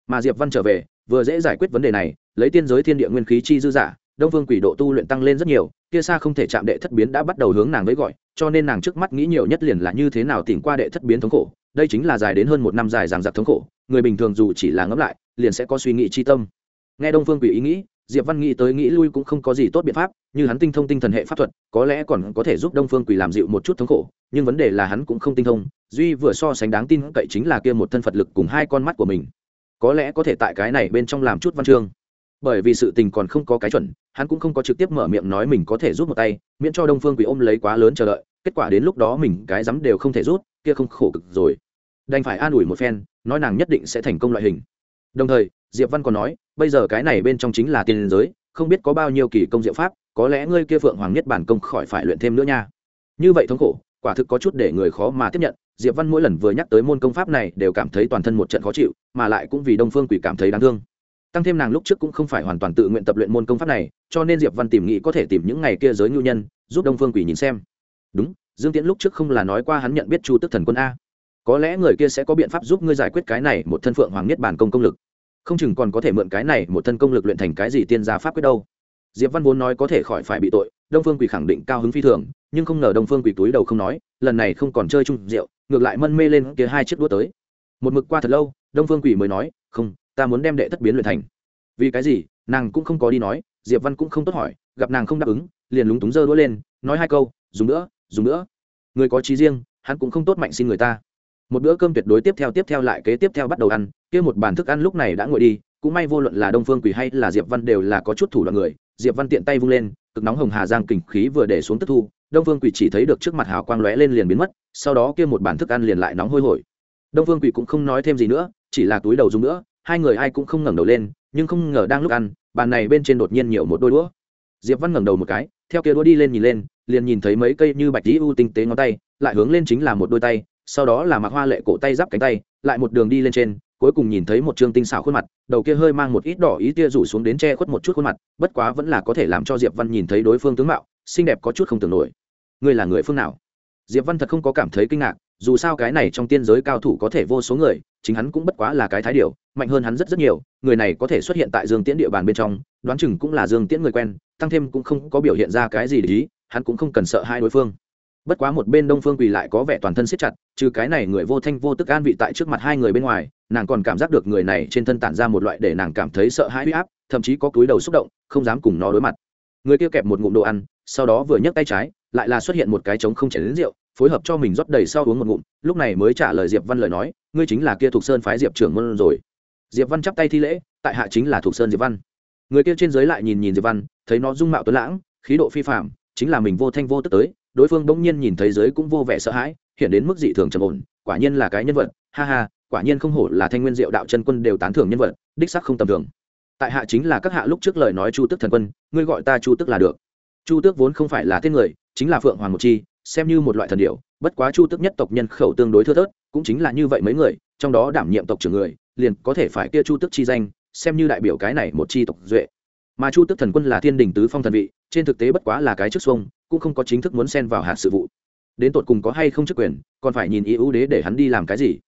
Mà diệp văn trở về, vừa dễ giải quyết vấn đề này, lấy tiên giới thiên địa nguyên khí chi dư giả đông phương quỷ độ tu luyện tăng lên rất nhiều, kia xa không thể chạm đệ thất biến đã bắt đầu hướng nàng với gọi, cho nên nàng trước mắt nghĩ nhiều nhất liền là như thế nào tìm qua đệ thất biến thống khổ. Đây chính là dài đến hơn một năm dài dằng dặc thống khổ, người bình thường dù chỉ là ngẫm lại, liền sẽ có suy nghĩ chi tâm. Nghe đông phương quỷ ý nghĩ, diệp văn nghĩ tới nghĩ lui cũng không có gì tốt biện pháp, như hắn tinh thông tinh thần hệ pháp thuật, có lẽ còn có thể giúp đông phương quỷ làm dịu một chút thống khổ, nhưng vấn đề là hắn cũng không tinh thông, duy vừa so sánh đáng tin cậy chính là kia một thân phật lực cùng hai con mắt của mình. Có lẽ có thể tại cái này bên trong làm chút văn chương bởi vì sự tình còn không có cái chuẩn, hắn cũng không có trực tiếp mở miệng nói mình có thể rút một tay, miễn cho đông phương quỷ ôm lấy quá lớn chờ đợi, kết quả đến lúc đó mình cái dám đều không thể rút, kia không khổ cực rồi. Đành phải an ủi một phen, nói nàng nhất định sẽ thành công loại hình. Đồng thời, diệp văn còn nói, bây giờ cái này bên trong chính là tiền giới, không biết có bao nhiêu kỳ công diệu pháp, có lẽ ngươi kia phượng hoàng nhất bản công khỏi phải luyện thêm nữa nha. Như vậy thống khổ, quả thực có chút để người khó mà tiếp nhận, diệp văn mỗi lần vừa nhắc tới môn công pháp này đều cảm thấy toàn thân một trận khó chịu, mà lại cũng vì đông phương quỷ cảm thấy đáng thương tăng thêm nàng lúc trước cũng không phải hoàn toàn tự nguyện tập luyện môn công pháp này, cho nên diệp văn tìm nghĩ có thể tìm những ngày kia giới ngưu nhân, giúp đông phương quỷ nhìn xem. Đúng, dương tiễn lúc trước không là nói qua hắn nhận biết chu tức thần quân a. Có lẽ người kia sẽ có biện pháp giúp ngươi giải quyết cái này một thân phượng hoàng nhất bản công công lực. Không chừng còn có thể mượn cái này một thân công lực luyện thành cái gì tiên gia pháp quyết đâu. Diệp văn vốn nói có thể khỏi phải bị tội, đông phương quỷ khẳng định cao hứng phi thường, nhưng không ngờ đông phương quỷ túi đầu không nói, lần này không còn chơi chung rượu, ngược lại mân mê lên kia hai chiếc đũa tới. Một mực qua thật lâu, đông phương quỷ mới nói, không ta muốn đem đệ thất biến luyện thành. Vì cái gì? Nàng cũng không có đi nói, diệp văn cũng không tốt hỏi, gặp nàng không đáp ứng, liền lúng túng giơ đũa lên, nói hai câu, dùng nữa dùng nữa. Người có trí riêng, hắn cũng không tốt mạnh xin người ta. Một bữa cơm tuyệt đối tiếp theo tiếp theo lại kế tiếp theo bắt đầu ăn, kia một bàn thức ăn lúc này đã nguội đi, cũng may vô luận là đông phương quỷ hay là diệp văn đều là có chút thủ đoạn người, diệp văn tiện tay vung lên, cực nóng hồng hà giang kình khí vừa để xuống tức thu, đông phương quỷ chỉ thấy được trước mặt hào quang lóe lên liền biến mất, sau đó kia một bàn thức ăn liền lại nóng hôi hổi. Đông phương quỷ cũng không nói thêm gì nữa, chỉ là túi đầu dùng nữa hai người ai cũng không ngẩng đầu lên, nhưng không ngờ đang lúc ăn, bàn này bên trên đột nhiên nhiều một đôi đũa. Diệp văn ngẩng đầu một cái, theo kia đũa đi lên nhìn lên, liền nhìn thấy mấy cây như bạch tí u tinh tế ngón tay, lại hướng lên chính là một đôi tay, sau đó là mặc hoa lệ cổ tay giáp cánh tay, lại một đường đi lên trên, cuối cùng nhìn thấy một trương tinh xảo khuôn mặt, đầu kia hơi mang một ít đỏ ý tia rủ xuống đến che khuất một chút khuôn mặt, bất quá vẫn là có thể làm cho diệp văn nhìn thấy đối phương tướng mạo, xinh đẹp có chút không tưởng nổi. Ngươi là người phương nào? Diệp văn thật không có cảm thấy kinh ngạc, dù sao cái này trong tiên giới cao thủ có thể vô số người chính hắn cũng bất quá là cái thái điều, mạnh hơn hắn rất rất nhiều, người này có thể xuất hiện tại dương tiễn địa bàn bên trong, đoán chừng cũng là dương tiễn người quen, tăng thêm cũng không có biểu hiện ra cái gì để ý, hắn cũng không cần sợ hai đối phương. Bất quá một bên đông phương quỳ lại có vẻ toàn thân siết chặt, trừ cái này người vô thanh vô tức an vị tại trước mặt hai người bên ngoài, nàng còn cảm giác được người này trên thân tản ra một loại để nàng cảm thấy sợ hãi huy áp, thậm chí có túi đầu xúc động, không dám cùng nó đối mặt. Người kia kẹp một ngụm đồ ăn, sau đó vừa nhấc tay trái, lại là xuất hiện một cái trống không chảy đến rượu, phối hợp cho mình rót đầy sau uống một ngụm, lúc này mới trả lời diệp văn lời nói ngươi chính là kia thuộc sơn phái diệp trưởng môn rồi. Diệp văn chắp tay thi lễ, tại hạ chính là thuộc sơn diệp văn. Người kia trên dưới lại nhìn nhìn diệp văn, thấy nó dung mạo tuấn lãng, khí độ phi phạm chính là mình vô thanh vô tức tới, đối phương bỗng nhiên nhìn thấy giới cũng vô vẻ sợ hãi, hiện đến mức dị thường trầm ổn, quả nhiên là cái nhân vật, ha ha, quả nhiên không hổ là thanh nguyên diệu đạo chân quân đều tán thưởng nhân vật, đích sắc không tầm thường. Tại hạ chính là các hạ lúc trước lời nói chu tức thần quân, ngươi gọi ta chu tức là được. Chu tước vốn không phải là tên người, chính là phượng hoàng một chi, xem như một loại thần điệu bất quá chu tước nhất tộc nhân khẩu tương đối thưa thớt cũng chính là như vậy mấy người, trong đó đảm nhiệm tộc trưởng người, liền có thể phải kia chu tước chi danh, xem như đại biểu cái này một chi tộc duệ. Mà chu tước thần quân là thiên đình tứ phong thần vị, trên thực tế bất quá là cái chức xuông, cũng không có chính thức muốn xen vào hạt sự vụ. Đến tột cùng có hay không chức quyền, còn phải nhìn ý ưu đế để hắn đi làm cái gì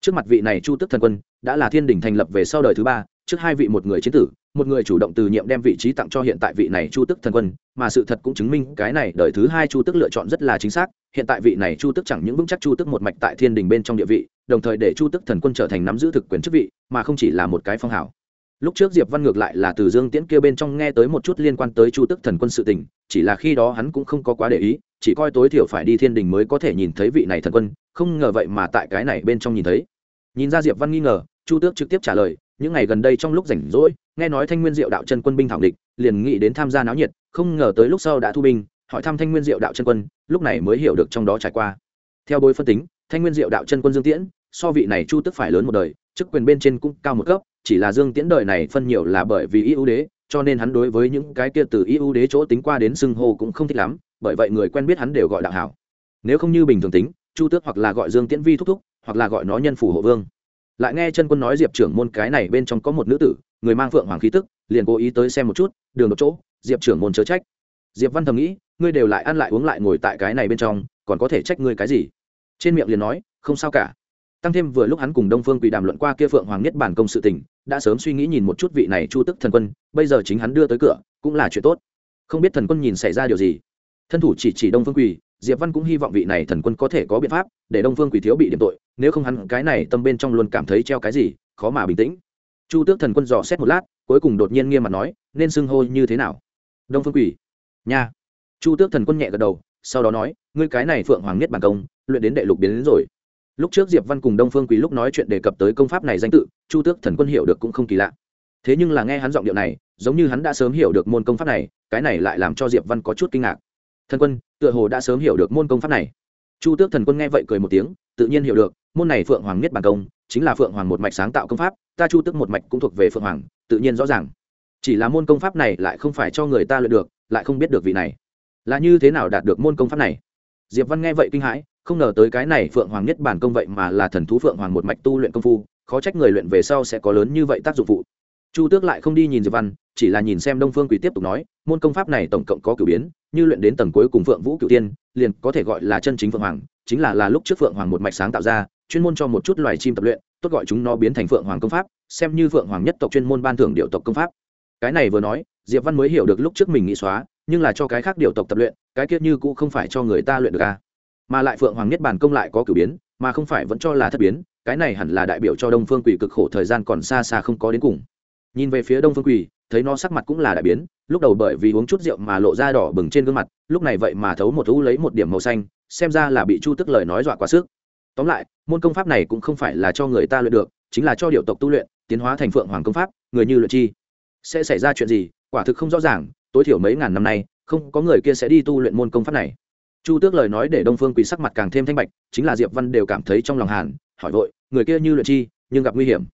trước mặt vị này chu tức thần quân, đã là thiên đình thành lập về sau đời thứ ba, trước hai vị một người chiến tử, một người chủ động từ nhiệm đem vị trí tặng cho hiện tại vị này chu tức thần quân, mà sự thật cũng chứng minh cái này đời thứ hai chu tức lựa chọn rất là chính xác, hiện tại vị này chu tức chẳng những vững chắc chu tức một mạch tại thiên đình bên trong địa vị, đồng thời để chu tức thần quân trở thành nắm giữ thực quyền chức vị, mà không chỉ là một cái phong hào. Lúc trước diệp văn ngược lại là từ dương tiễn kia bên trong nghe tới một chút liên quan tới chu tức thần quân sự tình, chỉ là khi đó hắn cũng không có quá để ý chỉ coi tối thiểu phải đi thiên đình mới có thể nhìn thấy vị này thần quân, không ngờ vậy mà tại cái này bên trong nhìn thấy. Nhìn ra diệp văn nghi ngờ, chu tước trực tiếp trả lời, những ngày gần đây trong lúc rảnh rỗi, nghe nói thanh nguyên diệu đạo chân quân binh thảo địch liền nghĩ đến tham gia náo nhiệt, không ngờ tới lúc sau đã thu binh, hỏi thăm thanh nguyên diệu đạo chân quân, lúc này mới hiểu được trong đó trải qua. Theo bối phân tính, thanh nguyên diệu đạo chân quân dương tiễn, so vị này chu tức phải lớn một đời, chức quyền bên trên cũng cao một cấp, chỉ là dương tiễn đời này phân nhiều là bởi vì ưu đế, cho nên hắn đối với những cái kia từ ưu đế chỗ tính qua đến xưng hô cũng không thích lắm bởi vậy người quen biết hắn đều gọi đạo hảo. Nếu không như bình thường tính, chu tước hoặc là gọi dương tiễn vi thúc thúc, hoặc là gọi nó nhân phủ hộ vương. Lại nghe chân quân nói diệp trưởng môn cái này bên trong có một nữ tử, người mang phượng hoàng khí tức, liền cố ý tới xem một chút, đường một chỗ, diệp trưởng môn chớ trách. Diệp văn thầm nghĩ, ngươi đều lại ăn lại uống lại ngồi tại cái này bên trong, còn có thể trách ngươi cái gì? Trên miệng liền nói, không sao cả. Tăng thêm vừa lúc hắn cùng đông phương quỳ đàm luận qua kia phượng hoàng nhất bản công sự tình, đã sớm suy nghĩ nhìn một chút vị này chu tức thần quân, bây giờ chính hắn đưa tới cửa, cũng là chuyện tốt. Không biết thần quân nhìn xảy ra điều gì thân thủ chỉ chỉ đông phương quỳ, diệp văn cũng hy vọng vị này thần quân có thể có biện pháp, để đông phương quỳ thiếu bị điểm tội, nếu không hắn cái này tâm bên trong luôn cảm thấy treo cái gì, khó mà bình tĩnh. Chu tước thần quân dò xét một lát, cuối cùng đột nhiên nghiêm mặt nói, nên xưng hô như thế nào? Đông phương quỳ. Nha. Chu tước thần quân nhẹ gật đầu, sau đó nói, ngươi cái này phượng hoàng nhất bản công, luyện đến đệ lục biến đến rồi. Lúc trước diệp văn cùng đông phương quý lúc nói chuyện đề cập tới công pháp này danh tự, chu tước thần quân hiểu được cũng không kỳ lạ. Thế nhưng là nghe hắn giọng điệu này, giống như hắn đã sớm hiểu được môn công pháp này, cái này lại làm cho diệp văn có chút kinh ngạc thần quân, tựa hồ đã sớm hiểu được môn công pháp này. Chu tước thần quân nghe vậy cười một tiếng, tự nhiên hiểu được, môn này phượng hoàng nhất bản công, chính là phượng hoàng một mạch sáng tạo công pháp, ta chu tước một mạch cũng thuộc về phượng hoàng, tự nhiên rõ ràng. Chỉ là môn công pháp này lại không phải cho người ta luyện được, lại không biết được vị này. Là như thế nào đạt được môn công pháp này? Diệp văn nghe vậy kinh hãi, không ngờ tới cái này phượng hoàng nhất bản công vậy mà là thần thú phượng hoàng một mạch tu luyện công phu, khó trách người luyện về sau sẽ có lớn như vậy tác dụng phụ chu tước lại không đi nhìn diệp văn, chỉ là nhìn xem đông phương quỷ tiếp tục nói, môn công pháp này tổng cộng có cửu biến, như luyện đến tầng cuối cùng phượng vũ cửu tiên, liền có thể gọi là chân chính phượng hoàng, chính là là lúc trước phượng hoàng một mạch sáng tạo ra, chuyên môn cho một chút loài chim tập luyện, tốt gọi chúng nó biến thành phượng hoàng công pháp, xem như phượng hoàng nhất tộc chuyên môn ban thưởng điệu tộc công pháp cái này vừa nói, diệp văn mới hiểu được lúc trước mình nghĩ xóa, nhưng là cho cái khác điệu tộc tập luyện, cái kia như cũng không phải cho người ta luyện được a à. mà lại phượng hoàng nhất bản công lại có cửu biến, mà không phải vẫn cho là thất biến, cái này hẳn là đại biểu cho đông phương quỷ cực khổ thời gian còn xa xa không có đến cùng nhìn về phía đông phương Quỳ, thấy nó sắc mặt cũng là đại biến, lúc đầu bởi vì uống chút rượu mà lộ ra đỏ bừng trên gương mặt, lúc này vậy mà thấu một thú lấy một điểm màu xanh, xem ra là bị chu tức lời nói dọa quá sức. Tóm lại, môn công pháp này cũng không phải là cho người ta luyện được, chính là cho điệu tộc tu luyện, tiến hóa thành phượng hoàng công pháp, người như luyện chi. Sẽ xảy ra chuyện gì, quả thực không rõ ràng, tối thiểu mấy ngàn năm nay, không có người kia sẽ đi tu luyện môn công pháp này. Chu tước lời nói để đông phương quỳ sắc mặt càng thêm thanh bạch, chính là diệp văn đều cảm thấy trong lòng hàn, hỏi vội, người kia như luyện chi, nhưng gặp nguy hiểm.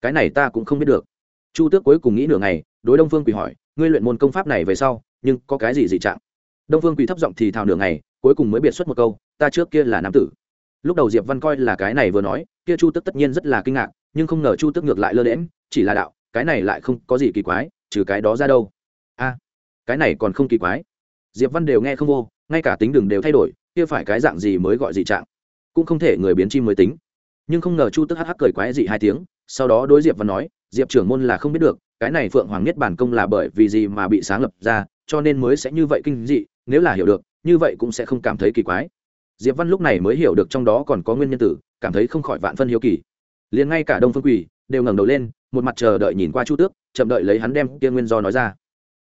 Cái này ta cũng không biết được chu tước cuối cùng nghĩ nửa ngày, đối đông phương quỳ hỏi, ngươi luyện môn công pháp này về sau, nhưng có cái gì dị trạng? Đông phương quỳ thấp giọng thì thào nửa ngày, cuối cùng mới biệt xuất một câu, ta trước kia là nam tử. Lúc đầu diệp văn coi là cái này vừa nói, kia chu tước tất nhiên rất là kinh ngạc, nhưng không ngờ chu tước ngược lại lơ lẽm chỉ là đạo, cái này lại không có gì kỳ quái, trừ cái đó ra đâu. A, cái này còn không kỳ quái. Diệp văn đều nghe không vô, ngay cả tính đường đều thay đổi, kia phải cái dạng gì mới gọi dị trạng? Cũng không thể người biến chim mới tính. Nhưng không ngờ chu tức hắc hắc cười quái dị hai tiếng sau đó đối diệp văn nói, diệp trưởng môn là không biết được, cái này phượng hoàng nhất bản công là bởi vì gì mà bị sáng lập ra, cho nên mới sẽ như vậy kinh dị, nếu là hiểu được, như vậy cũng sẽ không cảm thấy kỳ quái. Diệp văn lúc này mới hiểu được trong đó còn có nguyên nhân tử, cảm thấy không khỏi vạn phân hiếu kỳ. Liền ngay cả đông phương quỳ đều ngẩng đầu lên, một mặt chờ đợi nhìn qua chu tước, chậm đợi lấy hắn đem kia nguyên do nói ra.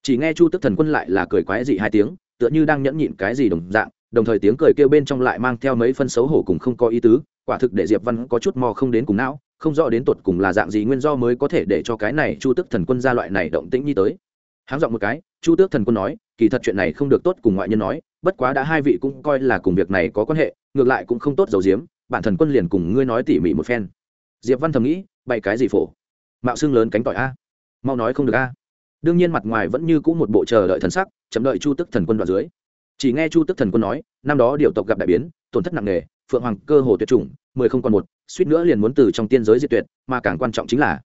Chỉ nghe chu tước thần quân lại là cười quái dị hai tiếng, tựa như đang nhẫn nhịn cái gì đồng dạng, đồng thời tiếng cười kêu bên trong lại mang theo mấy phân xấu hổ cùng không có ý tứ, quả thực để diệp văn có chút mò không đến cùng não không rõ đến tột cùng là dạng gì nguyên do mới có thể để cho cái này chu tước thần quân ra loại này động tĩnh như tới. Háng dọn một cái, chu tước thần quân nói, kỳ thật chuyện này không được tốt cùng ngoại nhân nói, bất quá đã hai vị cũng coi là cùng việc này có quan hệ, ngược lại cũng không tốt dầu diếm bản thần quân liền cùng ngươi nói tỉ mỉ một phen. Diệp văn thầm nghĩ, bày cái gì phổ? Mạo xương lớn cánh tỏi a. Mau nói không được a. Đương nhiên mặt ngoài vẫn như cũ một bộ chờ đợi thần sắc chậm đợi chu tức thần quân đoạn dưới. Chỉ nghe chu tức thần quân nói, năm đó điều tộc gặp đại biến, tổn thất nặng nề, phượng hoàng cơ hồ tuyệt chủng, mười không còn một suýt nữa liền muốn từ trong tiên giới diệt tuyệt, mà càng quan trọng chính là,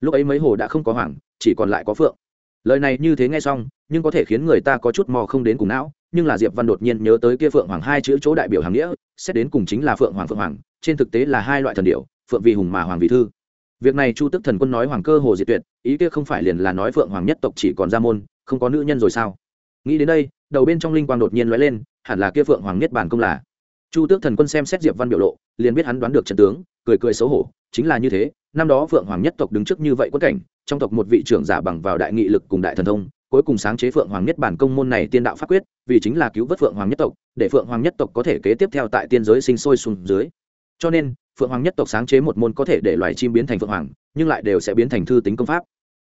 lúc ấy mấy hồ đã không có hoàng, chỉ còn lại có phượng. Lời này như thế nghe xong, nhưng có thể khiến người ta có chút mò không đến cùng não, nhưng là diệp văn đột nhiên nhớ tới kia phượng hoàng hai chữ chỗ đại biểu hàng nghĩa, xét đến cùng chính là phượng hoàng phượng hoàng, trên thực tế là hai loại thần điệu phượng vì hùng mà hoàng vì thư. Việc này chu tức thần quân nói hoàng cơ hồ diệt tuyệt, ý kia không phải liền là nói phượng hoàng nhất tộc chỉ còn ra môn, không có nữ nhân rồi sao? Nghĩ đến đây, đầu bên trong linh quang đột nhiên lóe lên, hẳn là kia phượng hoàng nhất bản công là chu tước thần quân xem xét diệp văn biểu lộ, liền biết hắn đoán được trận tướng, cười cười xấu hổ, chính là như thế, năm đó phượng hoàng nhất tộc đứng trước như vậy quất cảnh, trong tộc một vị trưởng giả bằng vào đại nghị lực cùng đại thần thông, cuối cùng sáng chế phượng hoàng nhất bản công môn này tiên đạo pháp quyết, vì chính là cứu vớt phượng hoàng nhất tộc, để phượng hoàng nhất tộc có thể kế tiếp theo tại tiên giới sinh sôi xuống dưới. Cho nên, phượng hoàng nhất tộc sáng chế một môn có thể để loài chim biến thành phượng hoàng, nhưng lại đều sẽ biến thành thư tính công pháp.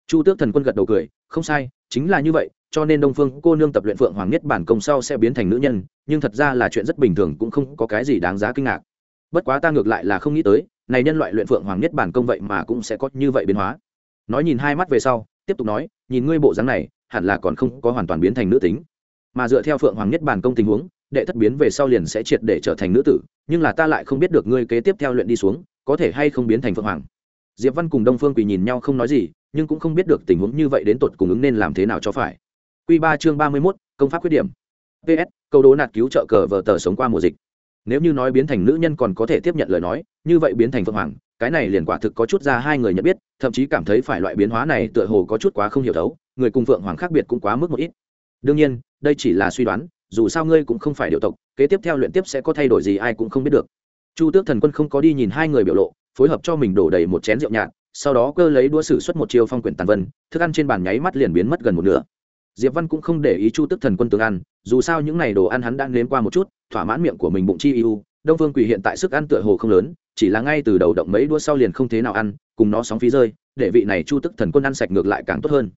Chu tước thần quân gật đầu cười, không sai, chính là như vậy cho nên đông phương cô nương tập luyện phượng hoàng nhất bản công sau sẽ biến thành nữ nhân, nhưng thật ra là chuyện rất bình thường cũng không có cái gì đáng giá kinh ngạc. Bất quá ta ngược lại là không nghĩ tới, này nhân loại luyện phượng hoàng nhất bản công vậy mà cũng sẽ có như vậy biến hóa. Nói nhìn hai mắt về sau, tiếp tục nói, nhìn ngươi bộ dáng này, hẳn là còn không có hoàn toàn biến thành nữ tính. Mà dựa theo phượng hoàng nhất bản công tình huống, đệ thất biến về sau liền sẽ triệt để trở thành nữ tử, nhưng là ta lại không biết được ngươi kế tiếp theo luyện đi xuống, có thể hay không biến thành phượng hoàng. Diệp văn cùng đông phương quỳ nhìn nhau không nói gì, nhưng cũng không biết được tình huống như vậy đến tột cùng ứng nên làm thế nào cho phải. Quy ba chương ba mươi 31, công pháp khuyết điểm. Ps câu đố nạt cứu trợ cờ vở tờ sống qua mùa dịch. Nếu như nói biến thành nữ nhân còn có thể tiếp nhận lời nói như vậy biến thành phượng hoàng cái này liền quả thực có chút ra hai người nhận biết thậm chí cảm thấy phải loại biến hóa này tựa hồ có chút quá không hiểu thấu người cùng phượng hoàng khác biệt cũng quá mức một ít. Đương nhiên đây chỉ là suy đoán dù sao ngươi cũng không phải điều tộc kế tiếp theo luyện tiếp sẽ có thay đổi gì ai cũng không biết được. Chu tước thần quân không có đi nhìn hai người biểu lộ phối hợp cho mình đổ đầy một chén rượu nhạt sau đó cơ lấy đũa sử xuất một chiêu phong quyển tàn vân thức ăn trên bàn nháy mắt liền biến mất gần một nửa diệp văn cũng không để ý chu tước thần quân tương ăn, dù sao những n à y đồ ăn hắn đã nếm qua một chút, thỏa mãn miệng của mình bụng chi yêu. đông phương quỳ hiện tại sức ăn tựa hồ không lớn, chỉ là ngay từ đầu động mấy đũa sau liền không thế nào ăn, cùng nó sóng phí rơi, để vị này chu tức thần quân ăn sạch ngược lại càng tốt hơn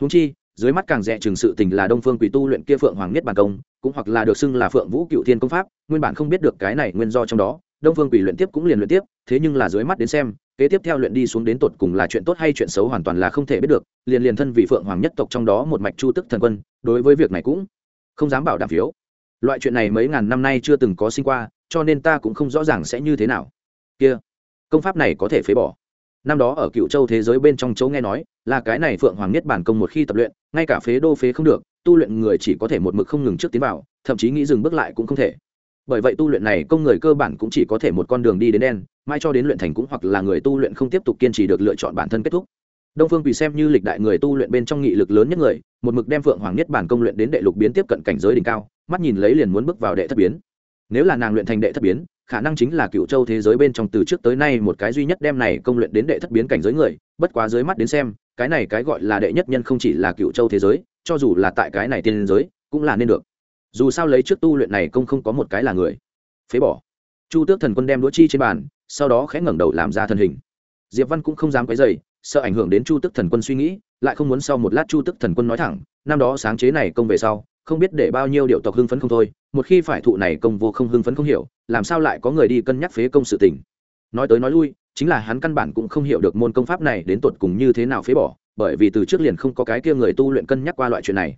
húng chi, dưới mắt càng rẻ chừng sự tình là đông phương quỳ tu luyện kia phượng hoàng nhất bàn công, cũng hoặc là được xưng là phượng vũ cựu thiên công pháp, nguyên bản không biết được cái này nguyên do trong đó, đông phương quỳ luyện tiếp cũng liền luyện tiếp, thế nhưng là dưới mắt đến xem kế tiếp theo luyện đi xuống đến tột cùng là chuyện tốt hay chuyện xấu hoàn toàn là không thể biết được, liền liền thân vị phượng hoàng nhất tộc trong đó một mạch chu tức thần quân, đối với việc này cũng không dám bảo đảm phiếu. Loại chuyện này mấy ngàn năm nay chưa từng có sinh qua, cho nên ta cũng không rõ ràng sẽ như thế nào. Kia, công pháp này có thể phế bỏ. Năm đó ở cựu châu thế giới bên trong châu nghe nói, là cái này phượng hoàng nhất bản công một khi tập luyện, ngay cả phế đô phế không được, tu luyện người chỉ có thể một mực không ngừng trước tiến vào, thậm chí nghĩ dừng bước lại cũng không thể bởi vậy tu luyện này công người cơ bản cũng chỉ có thể một con đường đi đến đen, mai cho đến luyện thành cũng hoặc là người tu luyện không tiếp tục kiên trì được lựa chọn bản thân kết thúc. Đông phương quỳ xem như lịch đại người tu luyện bên trong nghị lực lớn nhất người, một mực đem phượng hoàng nhất bản công luyện đến đệ lục biến tiếp cận cảnh giới đỉnh cao, mắt nhìn lấy liền muốn bước vào đệ thất biến. Nếu là nàng luyện thành đệ thất biến, khả năng chính là cựu châu thế giới bên trong từ trước tới nay một cái duy nhất đem này công luyện đến đệ thất biến cảnh giới người, bất quá dưới mắt đến xem, cái này cái gọi là đệ nhất nhân không chỉ là cựu châu thế giới, cho dù là tại cái này tiên giới, cũng là nên được dù sao lấy trước tu luyện này công không có một cái là người. Phế bỏ. Chu tước thần quân đem đũa chi trên bàn, sau đó khẽ ngẩng đầu làm ra thân hình. Diệp văn cũng không dám quấy dày sợ ảnh hưởng đến chu tước thần quân suy nghĩ, lại không muốn sau một lát chu tước thần quân nói thẳng, năm đó sáng chế này công về sau, không biết để bao nhiêu điệu tộc hưng phấn không thôi, một khi phải thụ này công vô không hưng phấn không hiểu, làm sao lại có người đi cân nhắc phế công sự tình. Nói tới nói lui, chính là hắn căn bản cũng không hiểu được môn công pháp này đến tột cùng như thế nào phế bỏ, bởi vì từ trước liền không có cái kia người tu luyện cân nhắc qua loại chuyện này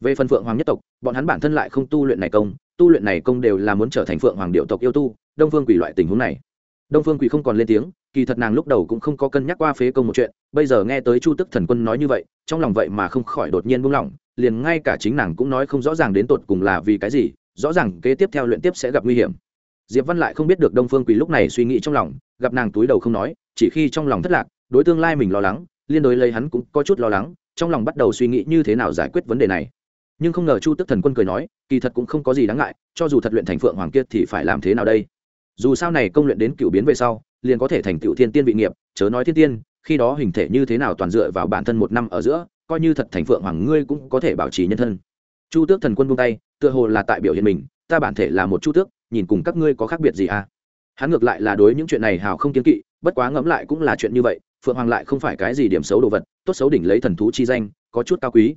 về phần phượng hoàng nhất tộc, bọn hắn bản thân lại không tu luyện này công, tu luyện này công đều là muốn trở thành phượng hoàng điệu tộc yêu tu, đông phương quỷ loại tình huống này. Đông phương quỷ không còn lên tiếng, kỳ thật nàng lúc đầu cũng không có cân nhắc qua phế công một chuyện, bây giờ nghe tới chu tức thần quân nói như vậy, trong lòng vậy mà không khỏi đột nhiên buông lỏng, liền ngay cả chính nàng cũng nói không rõ ràng đến tột cùng là vì cái gì, rõ ràng kế tiếp theo luyện tiếp sẽ gặp nguy hiểm. Diệp văn lại không biết được đông phương quỳ lúc này suy nghĩ trong lòng, gặp nàng túi đầu không nói, chỉ khi trong lòng thất lạc, đối tương lai mình lo lắng, liên đối lấy hắn cũng có chút lo lắng, trong lòng bắt đầu suy nghĩ như thế nào giải quyết vấn đề này nhưng không ngờ chu tức thần quân cười nói, kỳ thật cũng không có gì đáng ngại, cho dù thật luyện thành phượng hoàng kiệt thì phải làm thế nào đây? Dù sao này công luyện đến cựu biến về sau, liền có thể thành tựu thiên tiên vị nghiệp, chớ nói thiên tiên, khi đó hình thể như thế nào toàn dựa vào bản thân một năm ở giữa, coi như thật thành phượng hoàng ngươi cũng có thể bảo trì nhân thân. Chu tước thần quân buông tay, tựa hồ là tại biểu hiện mình, ta bản thể là một chu tước, nhìn cùng các ngươi có khác biệt gì à? Hắn ngược lại là đối những chuyện này hào không kiên kỵ, bất quá ngẫm lại cũng là chuyện như vậy, phượng hoàng lại không phải cái gì điểm xấu đồ vật, tốt xấu đỉnh lấy thần thú chi danh, có chút cao quý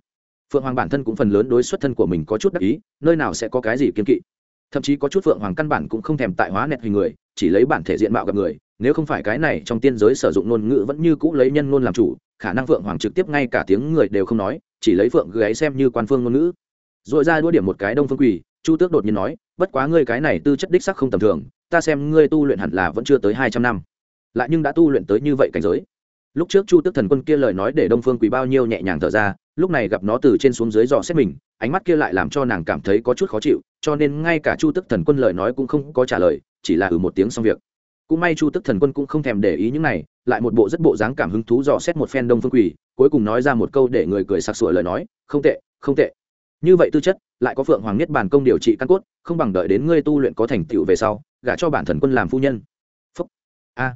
phượng hoàng bản thân cũng phần lớn đối xuất thân của mình có chút đắc ý, nơi nào sẽ có cái gì kiên kỵ. Thậm chí có chút phượng hoàng căn bản cũng không thèm tại hóa nẹt hình người, chỉ lấy bản thể diện mạo gặp người, nếu không phải cái này trong tiên giới sử dụng ngôn ngữ vẫn như cũ lấy nhân ngôn làm chủ, khả năng phượng hoàng trực tiếp ngay cả tiếng người đều không nói, chỉ lấy phượng gáy xem như quan phương ngôn ngữ. Dội ra đua điểm một cái đông phương quỳ, chu tước đột nhiên nói, bất quá ngươi cái này tư chất đích sắc không tầm thường, ta xem ngươi tu luyện hẳn là vẫn chưa tới hai trăm năm. Lại nhưng đã tu luyện tới như vậy cảnh giới. Lúc trước chu tước thần quân kia lời nói để đông phương quỳ bao nhiêu nhẹ nhàng thở ra lúc này gặp nó từ trên xuống dưới dò xét mình, ánh mắt kia lại làm cho nàng cảm thấy có chút khó chịu, cho nên ngay cả chu tức thần quân lời nói cũng không có trả lời, chỉ là ừ một tiếng xong việc. Cũng may chu tức thần quân cũng không thèm để ý những này, lại một bộ rất bộ dáng cảm hứng thú dò xét một phen đông phương quỷ cuối cùng nói ra một câu để người cười sặc sụa lời nói, không tệ không tệ. Như vậy tư chất, lại có phượng hoàng nhất bản công điều trị căn cốt, không bằng đợi đến ngươi tu luyện có thành tựu về sau, gả cho bản thần quân làm phu nhân. Phúc. A.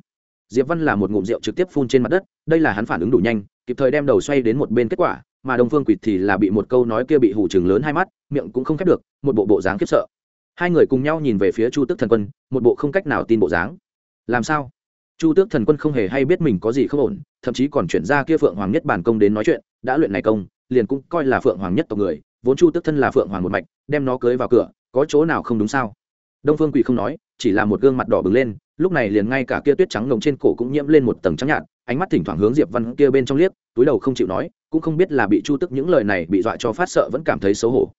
Diệp văn là một ngụm rượu trực tiếp phun trên mặt đất, đây là hắn phản ứng đủ nhanh, kịp thời đem đầu xoay đến một bên kết quả mà đông phương quỷ thì là bị một câu nói kia bị hủ chừng lớn hai mắt, miệng cũng không khép được, một bộ bộ dáng khiếp sợ. Hai người cùng nhau nhìn về phía chu Tước thần quân, một bộ không cách nào tin bộ dáng. Làm sao? Chu tước thần quân không hề hay biết mình có gì không ổn, thậm chí còn chuyển ra kia phượng hoàng nhất bản công đến nói chuyện, đã luyện này công, liền cũng coi là phượng hoàng nhất tộc người, vốn chu tước thân là phượng hoàng một mạch, đem nó cưới vào cửa, có chỗ nào không đúng sao? Đông phương quỷ không nói, chỉ là một gương mặt đỏ bừng lên, lúc này liền ngay cả kia tuyết trắng ngồng trên cổ cũng nhiễm lên một tầng trắng nhạt, ánh mắt thỉnh thoảng hướng diệp văn kia bên trong liếc, túi đầu không chịu nói cũng không biết là bị chu tức những lời này bị dọa cho phát sợ vẫn cảm thấy xấu hổ.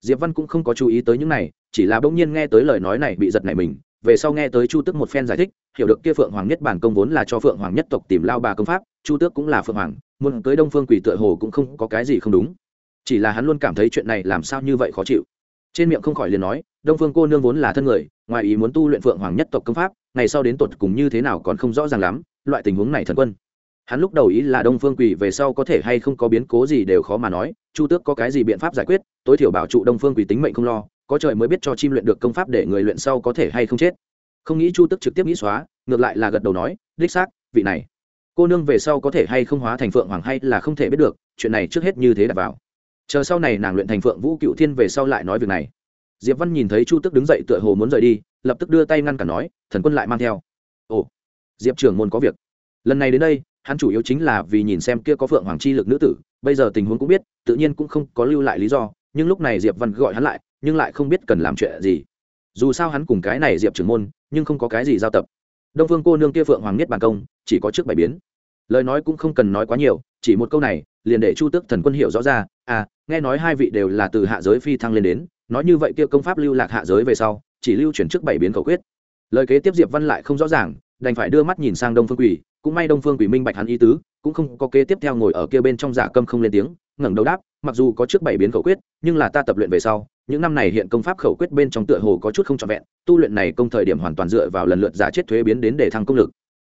Diệp văn cũng không có chú ý tới những này, chỉ là bỗng nhiên nghe tới lời nói này bị giật này mình. Về sau nghe tới chu tước một phen giải thích, hiểu được kia phượng hoàng nhất bản công vốn là cho phượng hoàng nhất tộc tìm lao bà công pháp, chu tước cũng là phượng hoàng, muốn tới đông phương quỷ tựa hồ cũng không có cái gì không đúng. Chỉ là hắn luôn cảm thấy chuyện này làm sao như vậy khó chịu. Trên miệng không khỏi liền nói, đông phương cô nương vốn là thân người, ngoài ý muốn tu luyện phượng hoàng nhất tộc công pháp, ngày sau đến tột cùng như thế nào còn không rõ ràng lắm, loại tình huống này thần quân hắn lúc đầu ý là đông phương quỳ về sau có thể hay không có biến cố gì đều khó mà nói, chu tước có cái gì biện pháp giải quyết, tối thiểu bảo trụ đông phương quỳ tính mệnh không lo, có trời mới biết cho chim luyện được công pháp để người luyện sau có thể hay không chết. Không nghĩ chu tước trực tiếp nghĩ xóa, ngược lại là gật đầu nói, đích xác, vị này, cô nương về sau có thể hay không hóa thành phượng hoàng hay là không thể biết được, chuyện này trước hết như thế đặt vào. Chờ sau này nàng luyện thành phượng vũ cựu thiên về sau lại nói việc này. Diệp văn nhìn thấy chu tước đứng dậy tựa hồ muốn rời đi, lập tức đưa tay ngăn cản nói, thần quân lại mang theo. Ồ, diệp trưởng môn có việc. Lần này đến đây hắn chủ yếu chính là vì nhìn xem kia có phượng hoàng chi lực nữ tử, bây giờ tình huống cũng biết, tự nhiên cũng không có lưu lại lý do, nhưng lúc này diệp văn gọi hắn lại, nhưng lại không biết cần làm chuyện gì. Dù sao hắn cùng cái này diệp trưởng môn, nhưng không có cái gì giao tập. Đông phương cô nương kia phượng hoàng nhất bàn công, chỉ có trước bảy biến. Lời nói cũng không cần nói quá nhiều, chỉ một câu này, liền để chu tước thần quân hiểu rõ ra à nghe nói hai vị đều là từ hạ giới phi thăng lên đến, nói như vậy kia công pháp lưu lạc hạ giới về sau, chỉ lưu chuyển trước bảy biến cầu quyết. Lời kế tiếp diệp văn lại không rõ ràng đành phải đưa mắt nhìn sang đông phương quỷ cũng may đông phương quỷ minh bạch hắn ý tứ, cũng không có kế tiếp theo ngồi ở kia bên trong giả câm không lên tiếng, ngẩng đầu đáp, mặc dù có trước bảy biến khẩu quyết, nhưng là ta tập luyện về sau, những năm này hiện công pháp khẩu quyết bên trong tựa hồ có chút không trọn vẹn, tu luyện này công thời điểm hoàn toàn dựa vào lần lượt giả chết thuế biến đến để thăng công lực.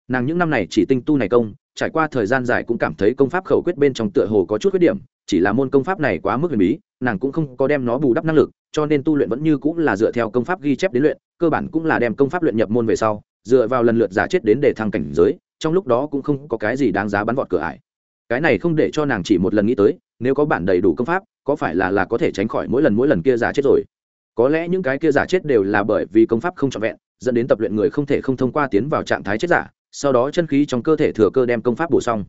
Nàng những năm này chỉ tinh tu này công, trải qua thời gian dài cũng cảm thấy công pháp khẩu quyết bên trong tựa hồ có chút khuyết điểm chỉ là môn công pháp này quá mức huyền bí, nàng cũng không có đem nó bù đắp năng lực, cho nên tu luyện vẫn như cũng là dựa theo công pháp ghi chép đến luyện, cơ bản cũng là đem công pháp luyện nhập môn về sau, dựa vào lần lượt giả chết đến để thăng cảnh giới, trong lúc đó cũng không có cái gì đáng giá bắn vọt cửa ải. Cái này không để cho nàng chỉ một lần nghĩ tới, nếu có bản đầy đủ công pháp, có phải là là có thể tránh khỏi mỗi lần mỗi lần kia giả chết rồi? Có lẽ những cái kia giả chết đều là bởi vì công pháp không trọn vẹn, dẫn đến tập luyện người không thể không thông qua tiến vào trạng thái chết giả, sau đó chân khí trong cơ thể thừa cơ đem công pháp bổ xong